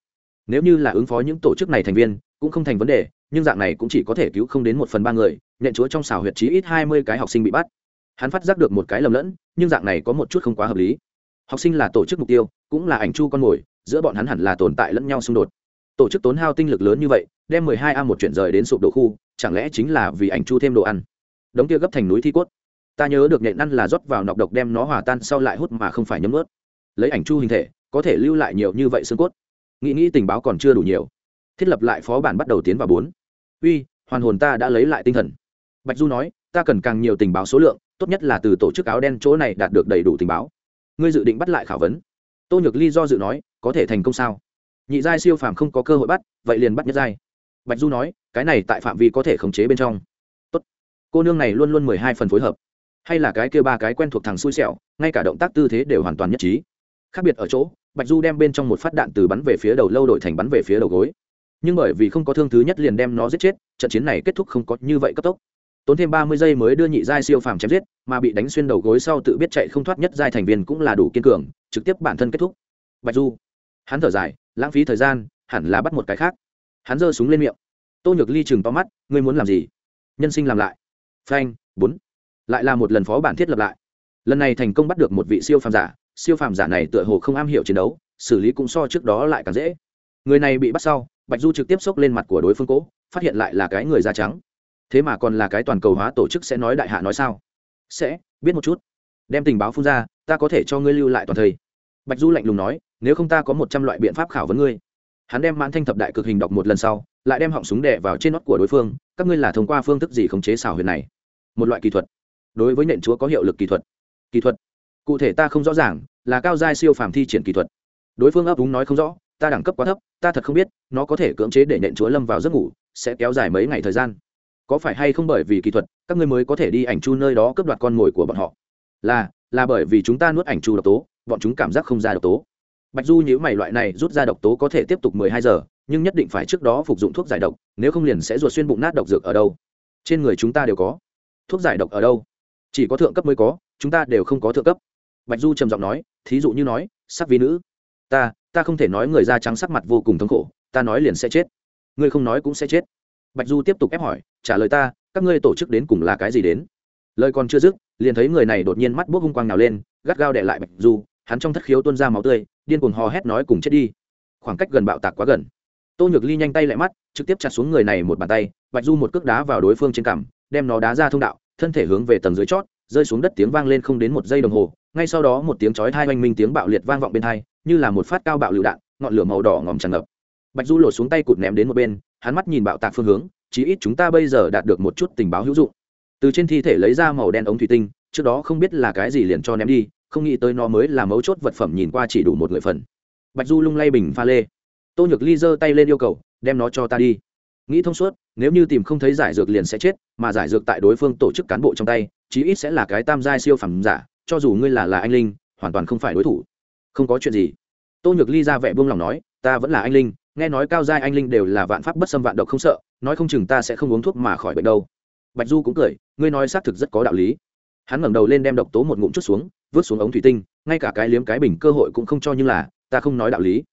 Nếu như là ứng phó những tổ chức này thành viên, cũng không thành vấn đề, nhưng dạng này cũng chỉ có thể cứu không đến một phần ba người nhận chúa trong xào huyệt chí ít hai mươi cái học sinh bị bắt. Hắn phát giác được một cái lầm lẫn, nhưng dạng này có một chút không quá hợp lý. Học sinh là tổ chức mục tiêu cũng là ảnh chu con mồi, giữa bọn hắn hẳn là tồn tại lẫn nhau xung đột. Tổ chức tốn hao tinh lực lớn như vậy, đem mười hai a một chuyển rời đến sụp đổ khu, chẳng lẽ chính là vì ảnh chu thêm đồ ăn? Đống kia gấp thành núi thi cốt. Ta nhớ được nhện ăn là rót vào nọc độc đem nó hòa tan sau lại hút mà không phải nhấm ướt lấy ảnh chu hình thể, có thể lưu lại nhiều như vậy xương cốt. Nghĩ nghĩ tình báo còn chưa đủ nhiều. Thiết lập lại phó bản bắt đầu tiến vào bốn. Uy, hoàn hồn ta đã lấy lại tinh thần. Bạch du nói, ta cần càng nhiều tình báo số lượng, tốt nhất là từ tổ chức áo đen chỗ này đạt được đầy đủ tình báo. Ngươi dự định bắt lại khảo vấn tô nhược ly do dự nói, có thể thành công sao? Nhị giai siêu phàm không có cơ hội bắt, vậy liền bắt nhất giai. Bạch du nói, cái này tại phạm vi có thể khống chế bên trong. Tốt. cô nương này luôn luôn mười hai phần phối hợp. Hay là cái kia ba cái quen thuộc thằng xui xẻo, ngay cả động tác tư thế đều hoàn toàn nhất trí. Khác biệt ở chỗ, bạch du đem bên trong một phát đạn từ bắn về phía đầu lâu đội thành bắn về phía đầu gối. Nhưng bởi vì không có thương thứ nhất liền đem nó giết chết, trận chiến này kết thúc không có như vậy cấp tốc tốn thêm ba mươi giây mới đưa nhị giai siêu phàm chém giết, mà bị đánh xuyên đầu gối sau tự biết chạy không thoát nhất giai thành viên cũng là đủ kiên cường, trực tiếp bản thân kết thúc. Bạch du, hắn thở dài, lãng phí thời gian, hẳn là bắt một cái khác. Hắn giơ súng lên miệng. Tô nhược ly chừng to mắt, ngươi muốn làm gì? Nhân sinh làm lại. Phanh, bốn. Lại là một lần phó bản thiết lập lại. Lần này thành công bắt được một vị siêu phàm giả, siêu phàm giả này tựa hồ không am hiểu chiến đấu, xử lý cũng so trước đó lại càng dễ. Người này bị bắt sau, bạch du trực tiếp xốc lên mặt của đối phương cố, phát hiện lại là cái người da trắng thế mà còn là cái toàn cầu hóa tổ chức sẽ nói đại hạ nói sao? Sẽ, biết một chút. Đem tình báo phun ra, ta có thể cho ngươi lưu lại toàn thầy bạch du lạnh lùng nói, nếu không ta có một trăm loại biện pháp khảo vấn ngươi. Hắn đem mãn thanh thập đại cực hình đọc một lần sau, lại đem họng súng đè vào trên nót của đối phương, các ngươi là thông qua phương thức gì khống chế xảo huyền này? Một loại kỹ thuật. Đối với nện chúa có hiệu lực kỹ thuật. Kỹ thuật. Cụ thể ta không rõ ràng, là cao giai siêu phàm thi triển kỹ thuật. Đối phương ấp úng nói không rõ, ta đẳng cấp quá thấp, ta thật không biết, nó có thể cưỡng chế để nện chúa lâm vào giấc ngủ, sẽ kéo dài mấy ngày thời gian có phải hay không bởi vì kỹ thuật, các ngươi mới có thể đi ảnh chu nơi đó cướp đoạt con mồi của bọn họ? Là là bởi vì chúng ta nuốt ảnh chu độc tố, bọn chúng cảm giác không ra độc tố. Bạch du nhữ mày loại này rút ra độc tố có thể tiếp tục mười hai giờ, nhưng nhất định phải trước đó phục dụng thuốc giải độc, nếu không liền sẽ ruột xuyên bụng nát độc dược ở đâu. Trên người chúng ta đều có. Thuốc giải độc ở đâu? Chỉ có thượng cấp mới có, chúng ta đều không có thượng cấp. Bạch du trầm giọng nói, thí dụ như nói, sắc vi nữ. Ta ta không thể nói người da trắng sắc mặt vô cùng thống khổ, ta nói liền sẽ chết. Ngươi không nói cũng sẽ chết bạch du tiếp tục ép hỏi, trả lời ta, các ngươi tổ chức đến cùng là cái gì đến? Lời còn chưa dứt, liền thấy người này đột nhiên mắt bốc hung quang nào lên, gắt gao đệ lại bạch du, hắn trong thất khiếu tuôn ra máu tươi, điên cuồng hò hét nói cùng chết đi. Khoảng cách gần bạo tạc quá gần. Tô nhược ly nhanh tay lại mắt, trực tiếp chặt xuống người này một bàn tay, bạch du một cước đá vào đối phương trên cằm, đem nó đá ra thông đạo, thân thể hướng về tầng dưới chót, rơi xuống đất tiếng vang lên không đến một giây đồng hồ, ngay sau đó một tiếng chói thai oanh minh tiếng bạo liệt vang vọng bên hai, như là một phát cao bạo lựu đạn, ngọn lửa màu đỏ ngòm tràn ngập. Bạch du lột xuống tay cụt ném đến một bên hắn mắt nhìn bạo tạc phương hướng, chí ít chúng ta bây giờ đạt được một chút tình báo hữu dụng. Từ trên thi thể lấy ra màu đen ống thủy tinh, trước đó không biết là cái gì liền cho ném đi, không nghĩ tới nó mới là mấu chốt vật phẩm nhìn qua chỉ đủ một người phần. Bạch du lung lay bình pha lê. Tô nhược ly giơ tay lên yêu cầu, đem nó cho ta đi. Nghĩ thông suốt, nếu như tìm không thấy giải dược liền sẽ chết, mà giải dược tại đối phương tổ chức cán bộ trong tay, chí ít sẽ là cái tam giai siêu phẩm giả, cho dù ngươi là là anh linh, hoàn toàn không phải đối thủ. Không có chuyện gì. Tô nhược ly ra vẻ buông lòng nói, ta vẫn là anh linh nghe nói cao giai anh linh đều là vạn pháp bất xâm vạn độc không sợ, nói không chừng ta sẽ không uống thuốc mà khỏi bệnh đâu. Bạch du cũng cười, ngươi nói xác thực rất có đạo lý. Hắn ngẩng đầu lên đem độc tố một ngụm chút xuống, vứt xuống ống thủy tinh, ngay cả cái liếm cái bình cơ hội cũng không cho nhưng là, ta không nói đạo lý.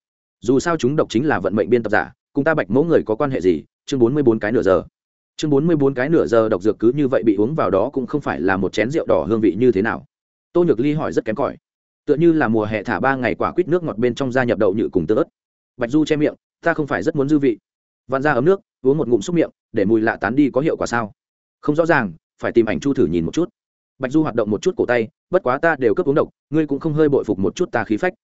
Dù sao chúng độc chính là vận mệnh biên tập giả, cùng ta bạch mẫu người có quan hệ gì? Chương bốn mươi bốn cái nửa giờ. Chương bốn mươi bốn cái nửa giờ độc dược cứ như vậy bị uống vào đó cũng không phải là một chén rượu đỏ hương vị như thế nào. Tô nhược ly hỏi rất kém cỏi. Tựa như là mùa hè thả ba ngày quả quýt nước ngọt bên trong gia nhập đậu nhự cùng tơ ớt. Bạch du che miệng ta không phải rất muốn dư vị. Vặn ra ấm nước, uống một ngụm xúc miệng, để mùi lạ tán đi có hiệu quả sao? Không rõ ràng, phải tìm ảnh chu thử nhìn một chút. Bạch du hoạt động một chút cổ tay, bất quá ta đều cấp uống độc, ngươi cũng không hơi bội phục một chút ta khí phách.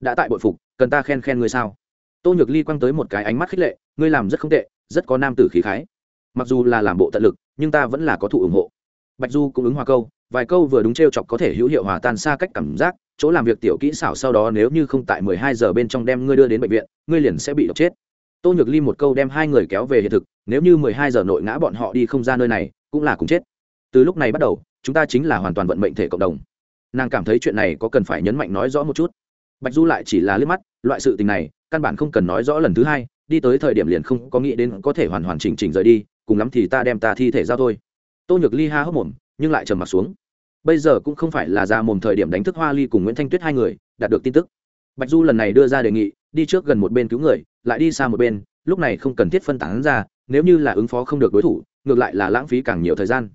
Đã tại bội phục, cần ta khen khen ngươi sao? Tô nhược ly quăng tới một cái ánh mắt khích lệ, ngươi làm rất không tệ, rất có nam tử khí khái. Mặc dù là làm bộ tận lực, nhưng ta vẫn là có thụ ủng hộ. Bạch du cũng ứng hòa câu, vài câu vừa đúng t r e o chọc có thể hữu hiệu hòa tan xa cách cảm giác chỗ làm việc tiểu kỹ xảo sau đó nếu như không tại mười hai giờ bên trong đem ngươi đưa đến bệnh viện, ngươi liền sẽ bị độc chết. Tô nhược ly một câu đem hai người kéo về hiện thực, nếu như mười hai giờ nội ngã bọn họ đi không ra nơi này, cũng là cùng chết. Từ lúc này bắt đầu, chúng ta chính là hoàn toàn vận mệnh thể cộng đồng. Nàng cảm thấy chuyện này có cần phải nhấn mạnh nói rõ một chút. Bạch du lại chỉ là liếc mắt, loại sự tình này, căn bản không cần nói rõ lần thứ hai, đi tới thời điểm liền không có nghĩ đến có thể hoàn hoàn chỉnh chỉnh rời đi, cùng lắm thì ta đem ta thi thể giao thôi. Tô nhược ly ha hốc mồm, nhưng lại trầm m ặ t xuống bây giờ cũng không phải là ra mồm thời điểm đánh thức hoa ly cùng nguyễn thanh tuyết hai người, đạt được tin tức. Bạch du lần này đưa ra đề nghị, đi trước gần một bên cứu người, lại đi xa một bên, lúc này không cần thiết phân tán ra, nếu như là ứng phó không được đối thủ, ngược lại là lãng phí càng nhiều thời gian.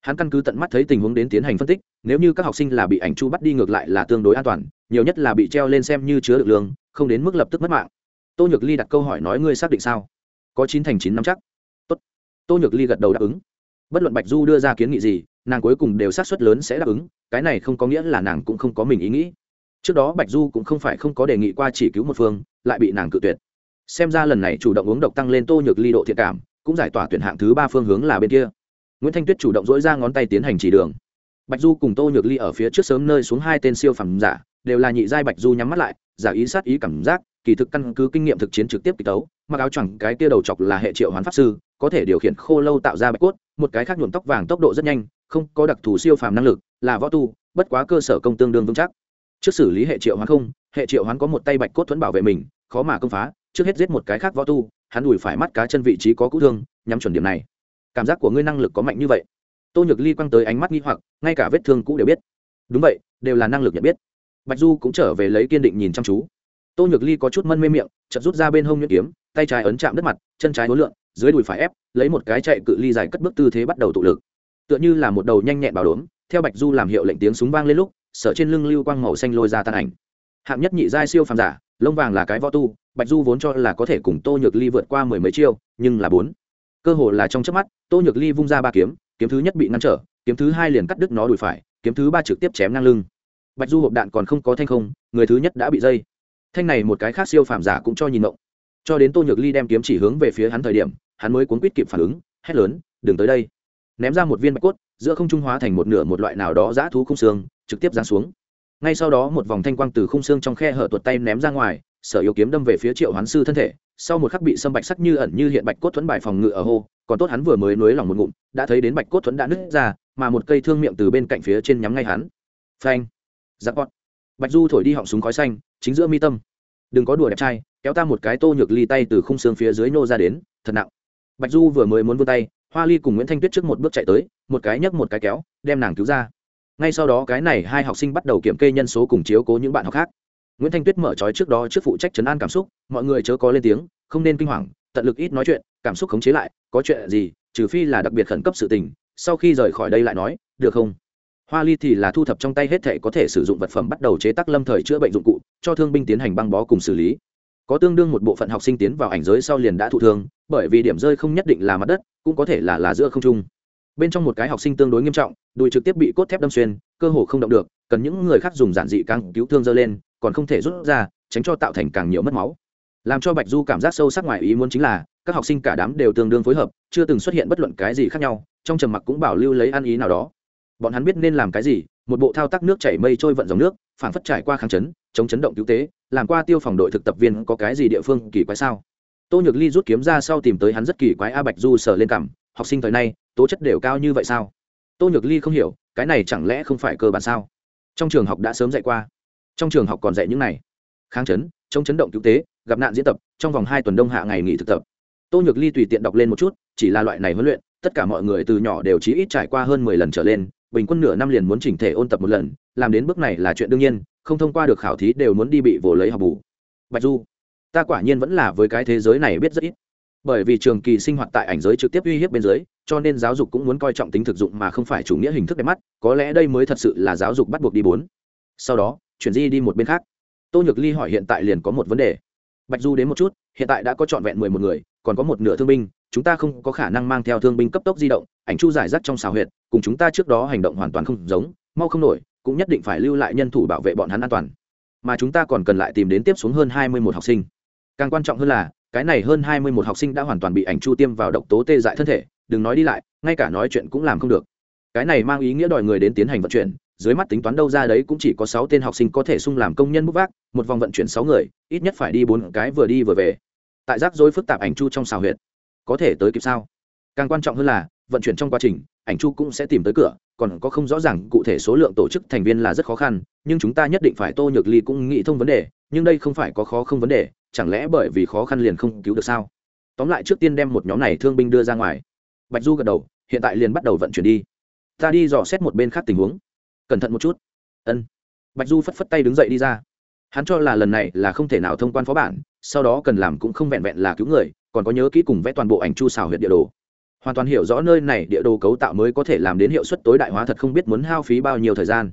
Hắn căn cứ tận mắt thấy tình huống đến tiến hành phân tích, nếu như các học sinh là bị ảnh chu bắt đi ngược lại là tương đối an toàn, nhiều nhất là bị treo lên xem như chứa được lương, không đến mức lập tức mất mạng. Tô nhược ly đặt câu hỏi nói ngươi xác định sao? Có chín thành chín năm chắc. Tốt. Tô nhược ly gật đầu đáp ứng. Bất luận bạch du đưa ra kiến nghị gì nàng cuối cùng đều sát suất lớn sẽ đáp ứng, cái này không có nghĩa là nàng cũng không có mình ý nghĩ. Trước đó bạch du cũng không phải không có đề nghị qua chỉ cứu một phương, lại bị nàng cự tuyệt. Xem ra lần này chủ động uống độc tăng lên tô nhược ly độ thiện cảm, cũng giải tỏa tuyển hạng thứ ba phương hướng là bên kia. Nguyễn thanh tuyết chủ động dỗi ra ngón tay tiến hành chỉ đường. Bạch du cùng tô nhược ly ở phía trước sớm nơi xuống hai tên siêu phẩm giả, đều là nhị giai bạch du nhắm mắt lại, giả ý sát ý cảm giác kỳ thực căn cứ kinh nghiệm thực chiến trực tiếp kịch tấu, mặc áo choàng cái kia đầu chọc là hệ triệu hoán pháp sư, có thể điều khiển khô lâu tạo ra bạch cốt, một cái khác nhuộm tóc vàng tốc độ rất nhanh, không có đặc thù siêu phàm năng lực, là võ tu, bất quá cơ sở công tương đương vững chắc. Trước xử lý hệ triệu hoán không, hệ triệu hoán có một tay bạch cốt thuẫn bảo vệ mình, khó mà công phá, trước hết giết một cái khác võ tu, hắn đùi phải mắt cá chân vị trí có cũ thương, nhắm chuẩn điểm này. Cảm giác của ngươi năng lực có mạnh như vậy. Tô nhược ly quăng tới ánh mắt nghi hoặc, ngay cả vết thương cũ đều biết. Đúng vậy, đều là năng lực nhận biết. Bạch du cũng trở về lấy kiên định nhìn chăm chú tô nhược ly có chút mân mê miệng, chợt rút ra bên hông nhuyễn kiếm, tay trái ấn chạm đất mặt, chân trái hối lượng dưới đùi phải ép, lấy một cái chạy cự ly dài cất bước tư thế bắt đầu tụ lực. Tựa như là một đầu nhanh nhẹn bảo đốm, theo bạch du làm hiệu lệnh tiếng súng vang lên lúc, sở trên lưng lưu quang màu xanh lôi ra tan ảnh. Hạng nhất nhị giai siêu phàm giả, lông vàng là cái võ tu, bạch du vốn cho là có thể cùng tô nhược ly vượt qua mười mấy chiêu, nhưng là bốn. Cơ hồ là trong chớp mắt, tô nhược ly vung ra ba kiếm kiếm thứ nhất bị ngăn trở, kiếm thứ hai liền cắt đứt nó đùi phải, kiếm thứ ba trực tiếp chém ngang lưng. Bạch du hộp đạn còn không có thanh không, người thứ nhất đã bị dây thanh này một cái khác siêu phàm giả cũng cho nhìn ngộng. Cho đến tô nhược ly đem kiếm chỉ hướng về phía hắn thời điểm, hắn mới cuốn quýt kịp phản ứng, hét lớn, đừng tới đây. Ném ra một viên bạch cốt, giữa không trung hóa thành một nửa một loại nào đó giã thú khung xương, trực tiếp giáng xuống. Ngay sau đó một vòng thanh quang từ khung xương trong khe hở tuột tay ném ra ngoài, sở yêu kiếm đâm về phía triệu hoán sư thân thể, sau một khắc bị sâm bạch sắc như ẩn như hiện bạch cốt thuẫn bài phòng ngự ở hô, còn tốt hắn vừa mới nối lòng một ngụm, đã thấy đến bạch cốt thuẫn đã nứt ra, mà một cây thương miệng từ bên cạnh phía trên nhắm ngay hắn. Phanh! Giặc bọt! Bạch du thổi đi họng súng khói xanh chính giữa mi tâm. Đừng có đùa đẹp trai, kéo ta một cái tô nhược ly tay từ khung xương phía dưới nô ra đến, thật nặng. Bạch du vừa mới muốn vươn tay, hoa ly cùng nguyễn thanh tuyết trước một bước chạy tới, một cái nhấc một cái kéo, đem nàng cứu ra. Ngay sau đó cái này hai học sinh bắt đầu kiểm kê nhân số cùng chiếu cố những bạn học khác. Nguyễn thanh tuyết mở trói trước đó trước phụ trách chấn an cảm xúc, mọi người chớ có lên tiếng, không nên kinh hoàng, tận lực ít nói chuyện, cảm xúc khống chế lại, có chuyện gì, trừ phi là đặc biệt khẩn cấp sự tình, sau khi rời khỏi đây lại nói, được không? Hoa ly thì là thu thập trong tay hết thể có thể sử dụng vật phẩm bắt đầu chế tác lâm thời chữa bệnh dụng cụ cho thương binh tiến hành băng bó cùng xử lý. Có tương đương một bộ phận học sinh tiến vào ảnh giới sau liền đã thụ thương, bởi vì điểm rơi không nhất định là mặt đất, cũng có thể là là giữa không trung. Bên trong một cái học sinh tương đối nghiêm trọng, đùi trực tiếp bị cốt thép đâm xuyên, cơ hồ không động được, cần những người khác dùng giản dị càng cứu thương dơ lên, còn không thể rút ra, tránh cho tạo thành càng nhiều mất máu. Làm cho bạch du cảm giác sâu sắc ngoài ý muốn chính là, các học sinh cả đám đều tương đương phối hợp, chưa từng xuất hiện bất luận cái gì khác nhau, trong trầm mặc cũng bảo lưu lấy ăn ý nào đó. Bọn hắn biết nên làm cái gì một bộ thao tác nước chảy mây trôi vận dòng nước phản phất trải qua kháng chấn, chống chấn động cứu tế, làm qua tiêu phòng đội thực tập viên có cái gì địa phương kỳ quái sao? Tô nhược ly rút kiếm ra sau tìm tới hắn rất kỳ quái a bạch du sờ lên cảm, học sinh thời nay, tố chất đều cao như vậy sao? Tô nhược ly không hiểu, cái này chẳng lẽ không phải cơ bản sao? Trong trường học đã sớm dạy qua. Trong trường học còn dạy những này. Kháng chấn, chống chấn động cứu tế, gặp nạn diễn tập, trong vòng hai tuần đông hạ ngày nghỉ thực tập. Tô nhược ly tùy tiện đọc lên một chút, chỉ là loại này huấn luyện, tất cả mọi người từ nhỏ đều chí ít trải qua hơn mười lần trở lên bình quân nửa năm liền muốn chỉnh thể ôn tập một lần, làm đến bước này là chuyện đương nhiên, không thông qua được khảo thí đều muốn đi bị vồ lấy học bù. Bạch du, ta quả nhiên vẫn là với cái thế giới này biết rất ít. Bởi vì trường kỳ sinh hoạt tại ảnh giới trực tiếp uy hiếp bên dưới, cho nên giáo dục cũng muốn coi trọng tính thực dụng mà không phải chủ nghĩa hình thức đẹp mắt, có lẽ đây mới thật sự là giáo dục bắt buộc đi bốn. Sau đó, chuyển di đi một bên khác. Tô nhược ly hỏi hiện tại liền có một vấn đề. Bạch du đến một chút, hiện tại đã có trọn vẹn mười một người, còn có một nửa thương binh chúng ta không có khả năng mang theo thương binh cấp tốc di động, ảnh chu giải rác trong xào huyệt, cùng chúng ta trước đó hành động hoàn toàn không giống, mau không nổi, cũng nhất định phải lưu lại nhân thủ bảo vệ bọn hắn an toàn. Mà chúng ta còn cần lại tìm đến tiếp xuống hơn hai mươi một học sinh. Càng quan trọng hơn là, cái này hơn hai mươi một học sinh đã hoàn toàn bị ảnh chu tiêm vào độc tố tê dại thân thể, đừng nói đi lại, ngay cả nói chuyện cũng làm không được. Cái này mang ý nghĩa đòi người đến tiến hành vận chuyển, dưới mắt tính toán đâu ra đấy cũng chỉ có sáu tên học sinh có thể sung làm công nhân bút vác, một vòng vận chuyển sáu người, ít nhất phải đi bốn cái vừa đi vừa về. Tại rắc rối phức tạp ảnh chu trong xào huyệt có thể tới kịp sao? Càng quan trọng hơn là, vận chuyển trong quá trình, ảnh chu cũng sẽ tìm tới cửa, còn có không rõ ràng cụ thể số lượng tổ chức thành viên là rất khó khăn, nhưng chúng ta nhất định phải tô nhược ly cũng nghĩ thông vấn đề, nhưng đây không phải có khó không vấn đề, chẳng lẽ bởi vì khó khăn liền không cứu được sao? Tóm lại trước tiên đem một nhóm này thương binh đưa ra ngoài. Bạch du gật đầu, hiện tại liền bắt đầu vận chuyển đi. Ta đi dò xét một bên khác tình huống. Cẩn thận một chút. Ân. Bạch du phất phất tay đứng dậy đi ra. Hắn cho là lần này là không thể nào thông quan phó bản sau đó cần làm cũng không vẹn vẹn là cứu người, còn có nhớ kỹ cùng vẽ toàn bộ ảnh chu xào huyệt địa đồ. Hoàn toàn hiểu rõ nơi này địa đồ cấu tạo mới có thể làm đến hiệu suất tối đại hóa thật không biết muốn hao phí bao nhiêu thời gian.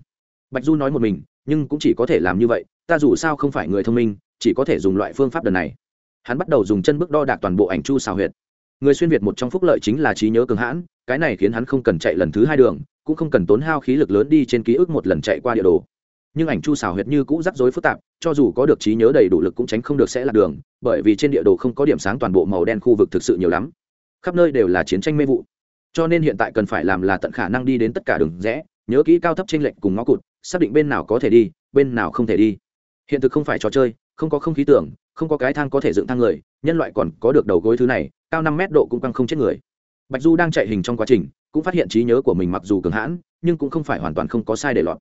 Bạch du nói một mình, nhưng cũng chỉ có thể làm như vậy, ta dù sao không phải người thông minh, chỉ có thể dùng loại phương pháp đần này. Hắn bắt đầu dùng chân bước đo đạc toàn bộ ảnh chu xào huyệt. Người xuyên việt một trong phúc lợi chính là trí nhớ cường hãn, cái này khiến hắn không cần chạy lần thứ hai đường, cũng không cần tốn hao khí lực lớn đi trên ký ức một lần chạy qua địa đồ nhưng ảnh chu xào huyệt như cũ rắc rối phức tạp, cho dù có được trí nhớ đầy đủ lực cũng tránh không được sẽ lạc đường, bởi vì trên địa đồ không có điểm sáng toàn bộ màu đen khu vực thực sự nhiều lắm. Khắp nơi đều là chiến tranh mê vụ. Cho nên hiện tại cần phải làm là tận khả năng đi đến tất cả đường rẽ, nhớ kỹ cao thấp t r ê n lệch cùng ngõ cụt, xác định bên nào có thể đi, bên nào không thể đi. Hiện thực không phải trò chơi, không có không khí tưởng, không có cái thang có thể dựng thang người, nhân loại còn có được đầu gối thứ này, cao năm mét độ cũng căng không chết người. Bạch du đang chạy hình trong quá trình, cũng phát hiện trí nhớ của mình mặc dù cường hãn, nhưng cũng không phải hoàn toàn không có sai để lọt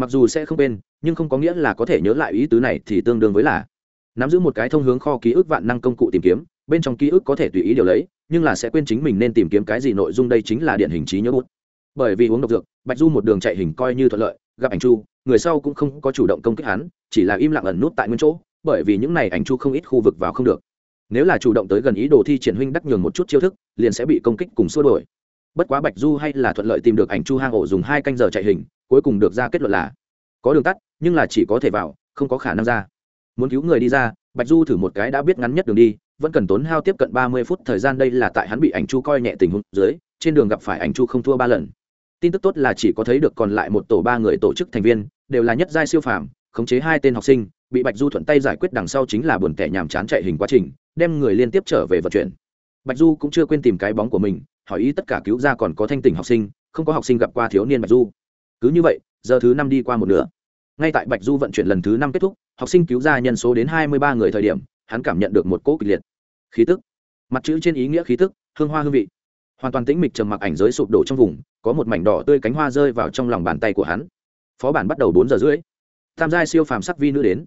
mặc dù sẽ không quên, nhưng không có nghĩa là có thể nhớ lại ý tứ này thì tương đương với là nắm giữ một cái thông hướng kho ký ức vạn năng công cụ tìm kiếm, bên trong ký ức có thể tùy ý điều lấy, nhưng là sẽ quên chính mình nên tìm kiếm cái gì nội dung đây chính là điện hình trí nhớ bút. Bởi vì uống độc dược, bạch du một đường chạy hình coi như thuận lợi, gặp ảnh chu, người sau cũng không có chủ động công kích hắn, chỉ là im lặng ẩn nút tại nguyên chỗ, bởi vì những này ảnh chu không ít khu vực vào không được. Nếu là chủ động tới gần ý đồ thi triển huynh đắc nhường một chút chiêu thức, liền sẽ bị công kích cùng xua đổi bất quá bạch du hay là thuận lợi tìm được ảnh chu hang ổ dùng hai canh giờ chạy hình cuối cùng được ra kết luận là, có đường tắt, nhưng là chỉ có thể vào, không có khả năng ra. Muốn cứu người đi ra, bạch du thử một cái đã biết ngắn nhất đường đi, vẫn cần tốn hao tiếp cận ba mươi phút thời gian đây là tại hắn bị ảnh chu coi nhẹ tình huống dưới, trên đường gặp phải ảnh chu không thua ba lần. Tin tức tốt là chỉ có thấy được còn lại một tổ ba người tổ chức thành viên, đều là nhất giai siêu phàm, khống chế hai tên học sinh, bị bạch du thuận tay giải quyết đằng sau chính là buồn tẻ nhàm chán chạy hình quá trình, đem người liên tiếp trở về vận chuyển. Bạch du cũng chưa quên tìm cái bóng của mình, hỏi ý tất cả cứu ra còn có thanh tỉnh học sinh, không có học sinh gặp qua thiếu niên bạch du cứ như vậy, giờ thứ năm đi qua một nửa. Ngay tại bạch du vận chuyển lần thứ năm kết thúc, học sinh cứu ra nhân số đến hai mươi ba người thời điểm, hắn cảm nhận được một cỗ kịch liệt. Khí tức. Mặt chữ trên ý nghĩa khí tức, hương hoa hương vị. Hoàn toàn tĩnh mịch trầm mặc ảnh giới sụp đổ trong vùng, có một mảnh đỏ tươi cánh hoa rơi vào trong lòng bàn tay của hắn. Phó bản bắt đầu bốn giờ rưỡi. Tam giai siêu phàm sắc vi nữ đến.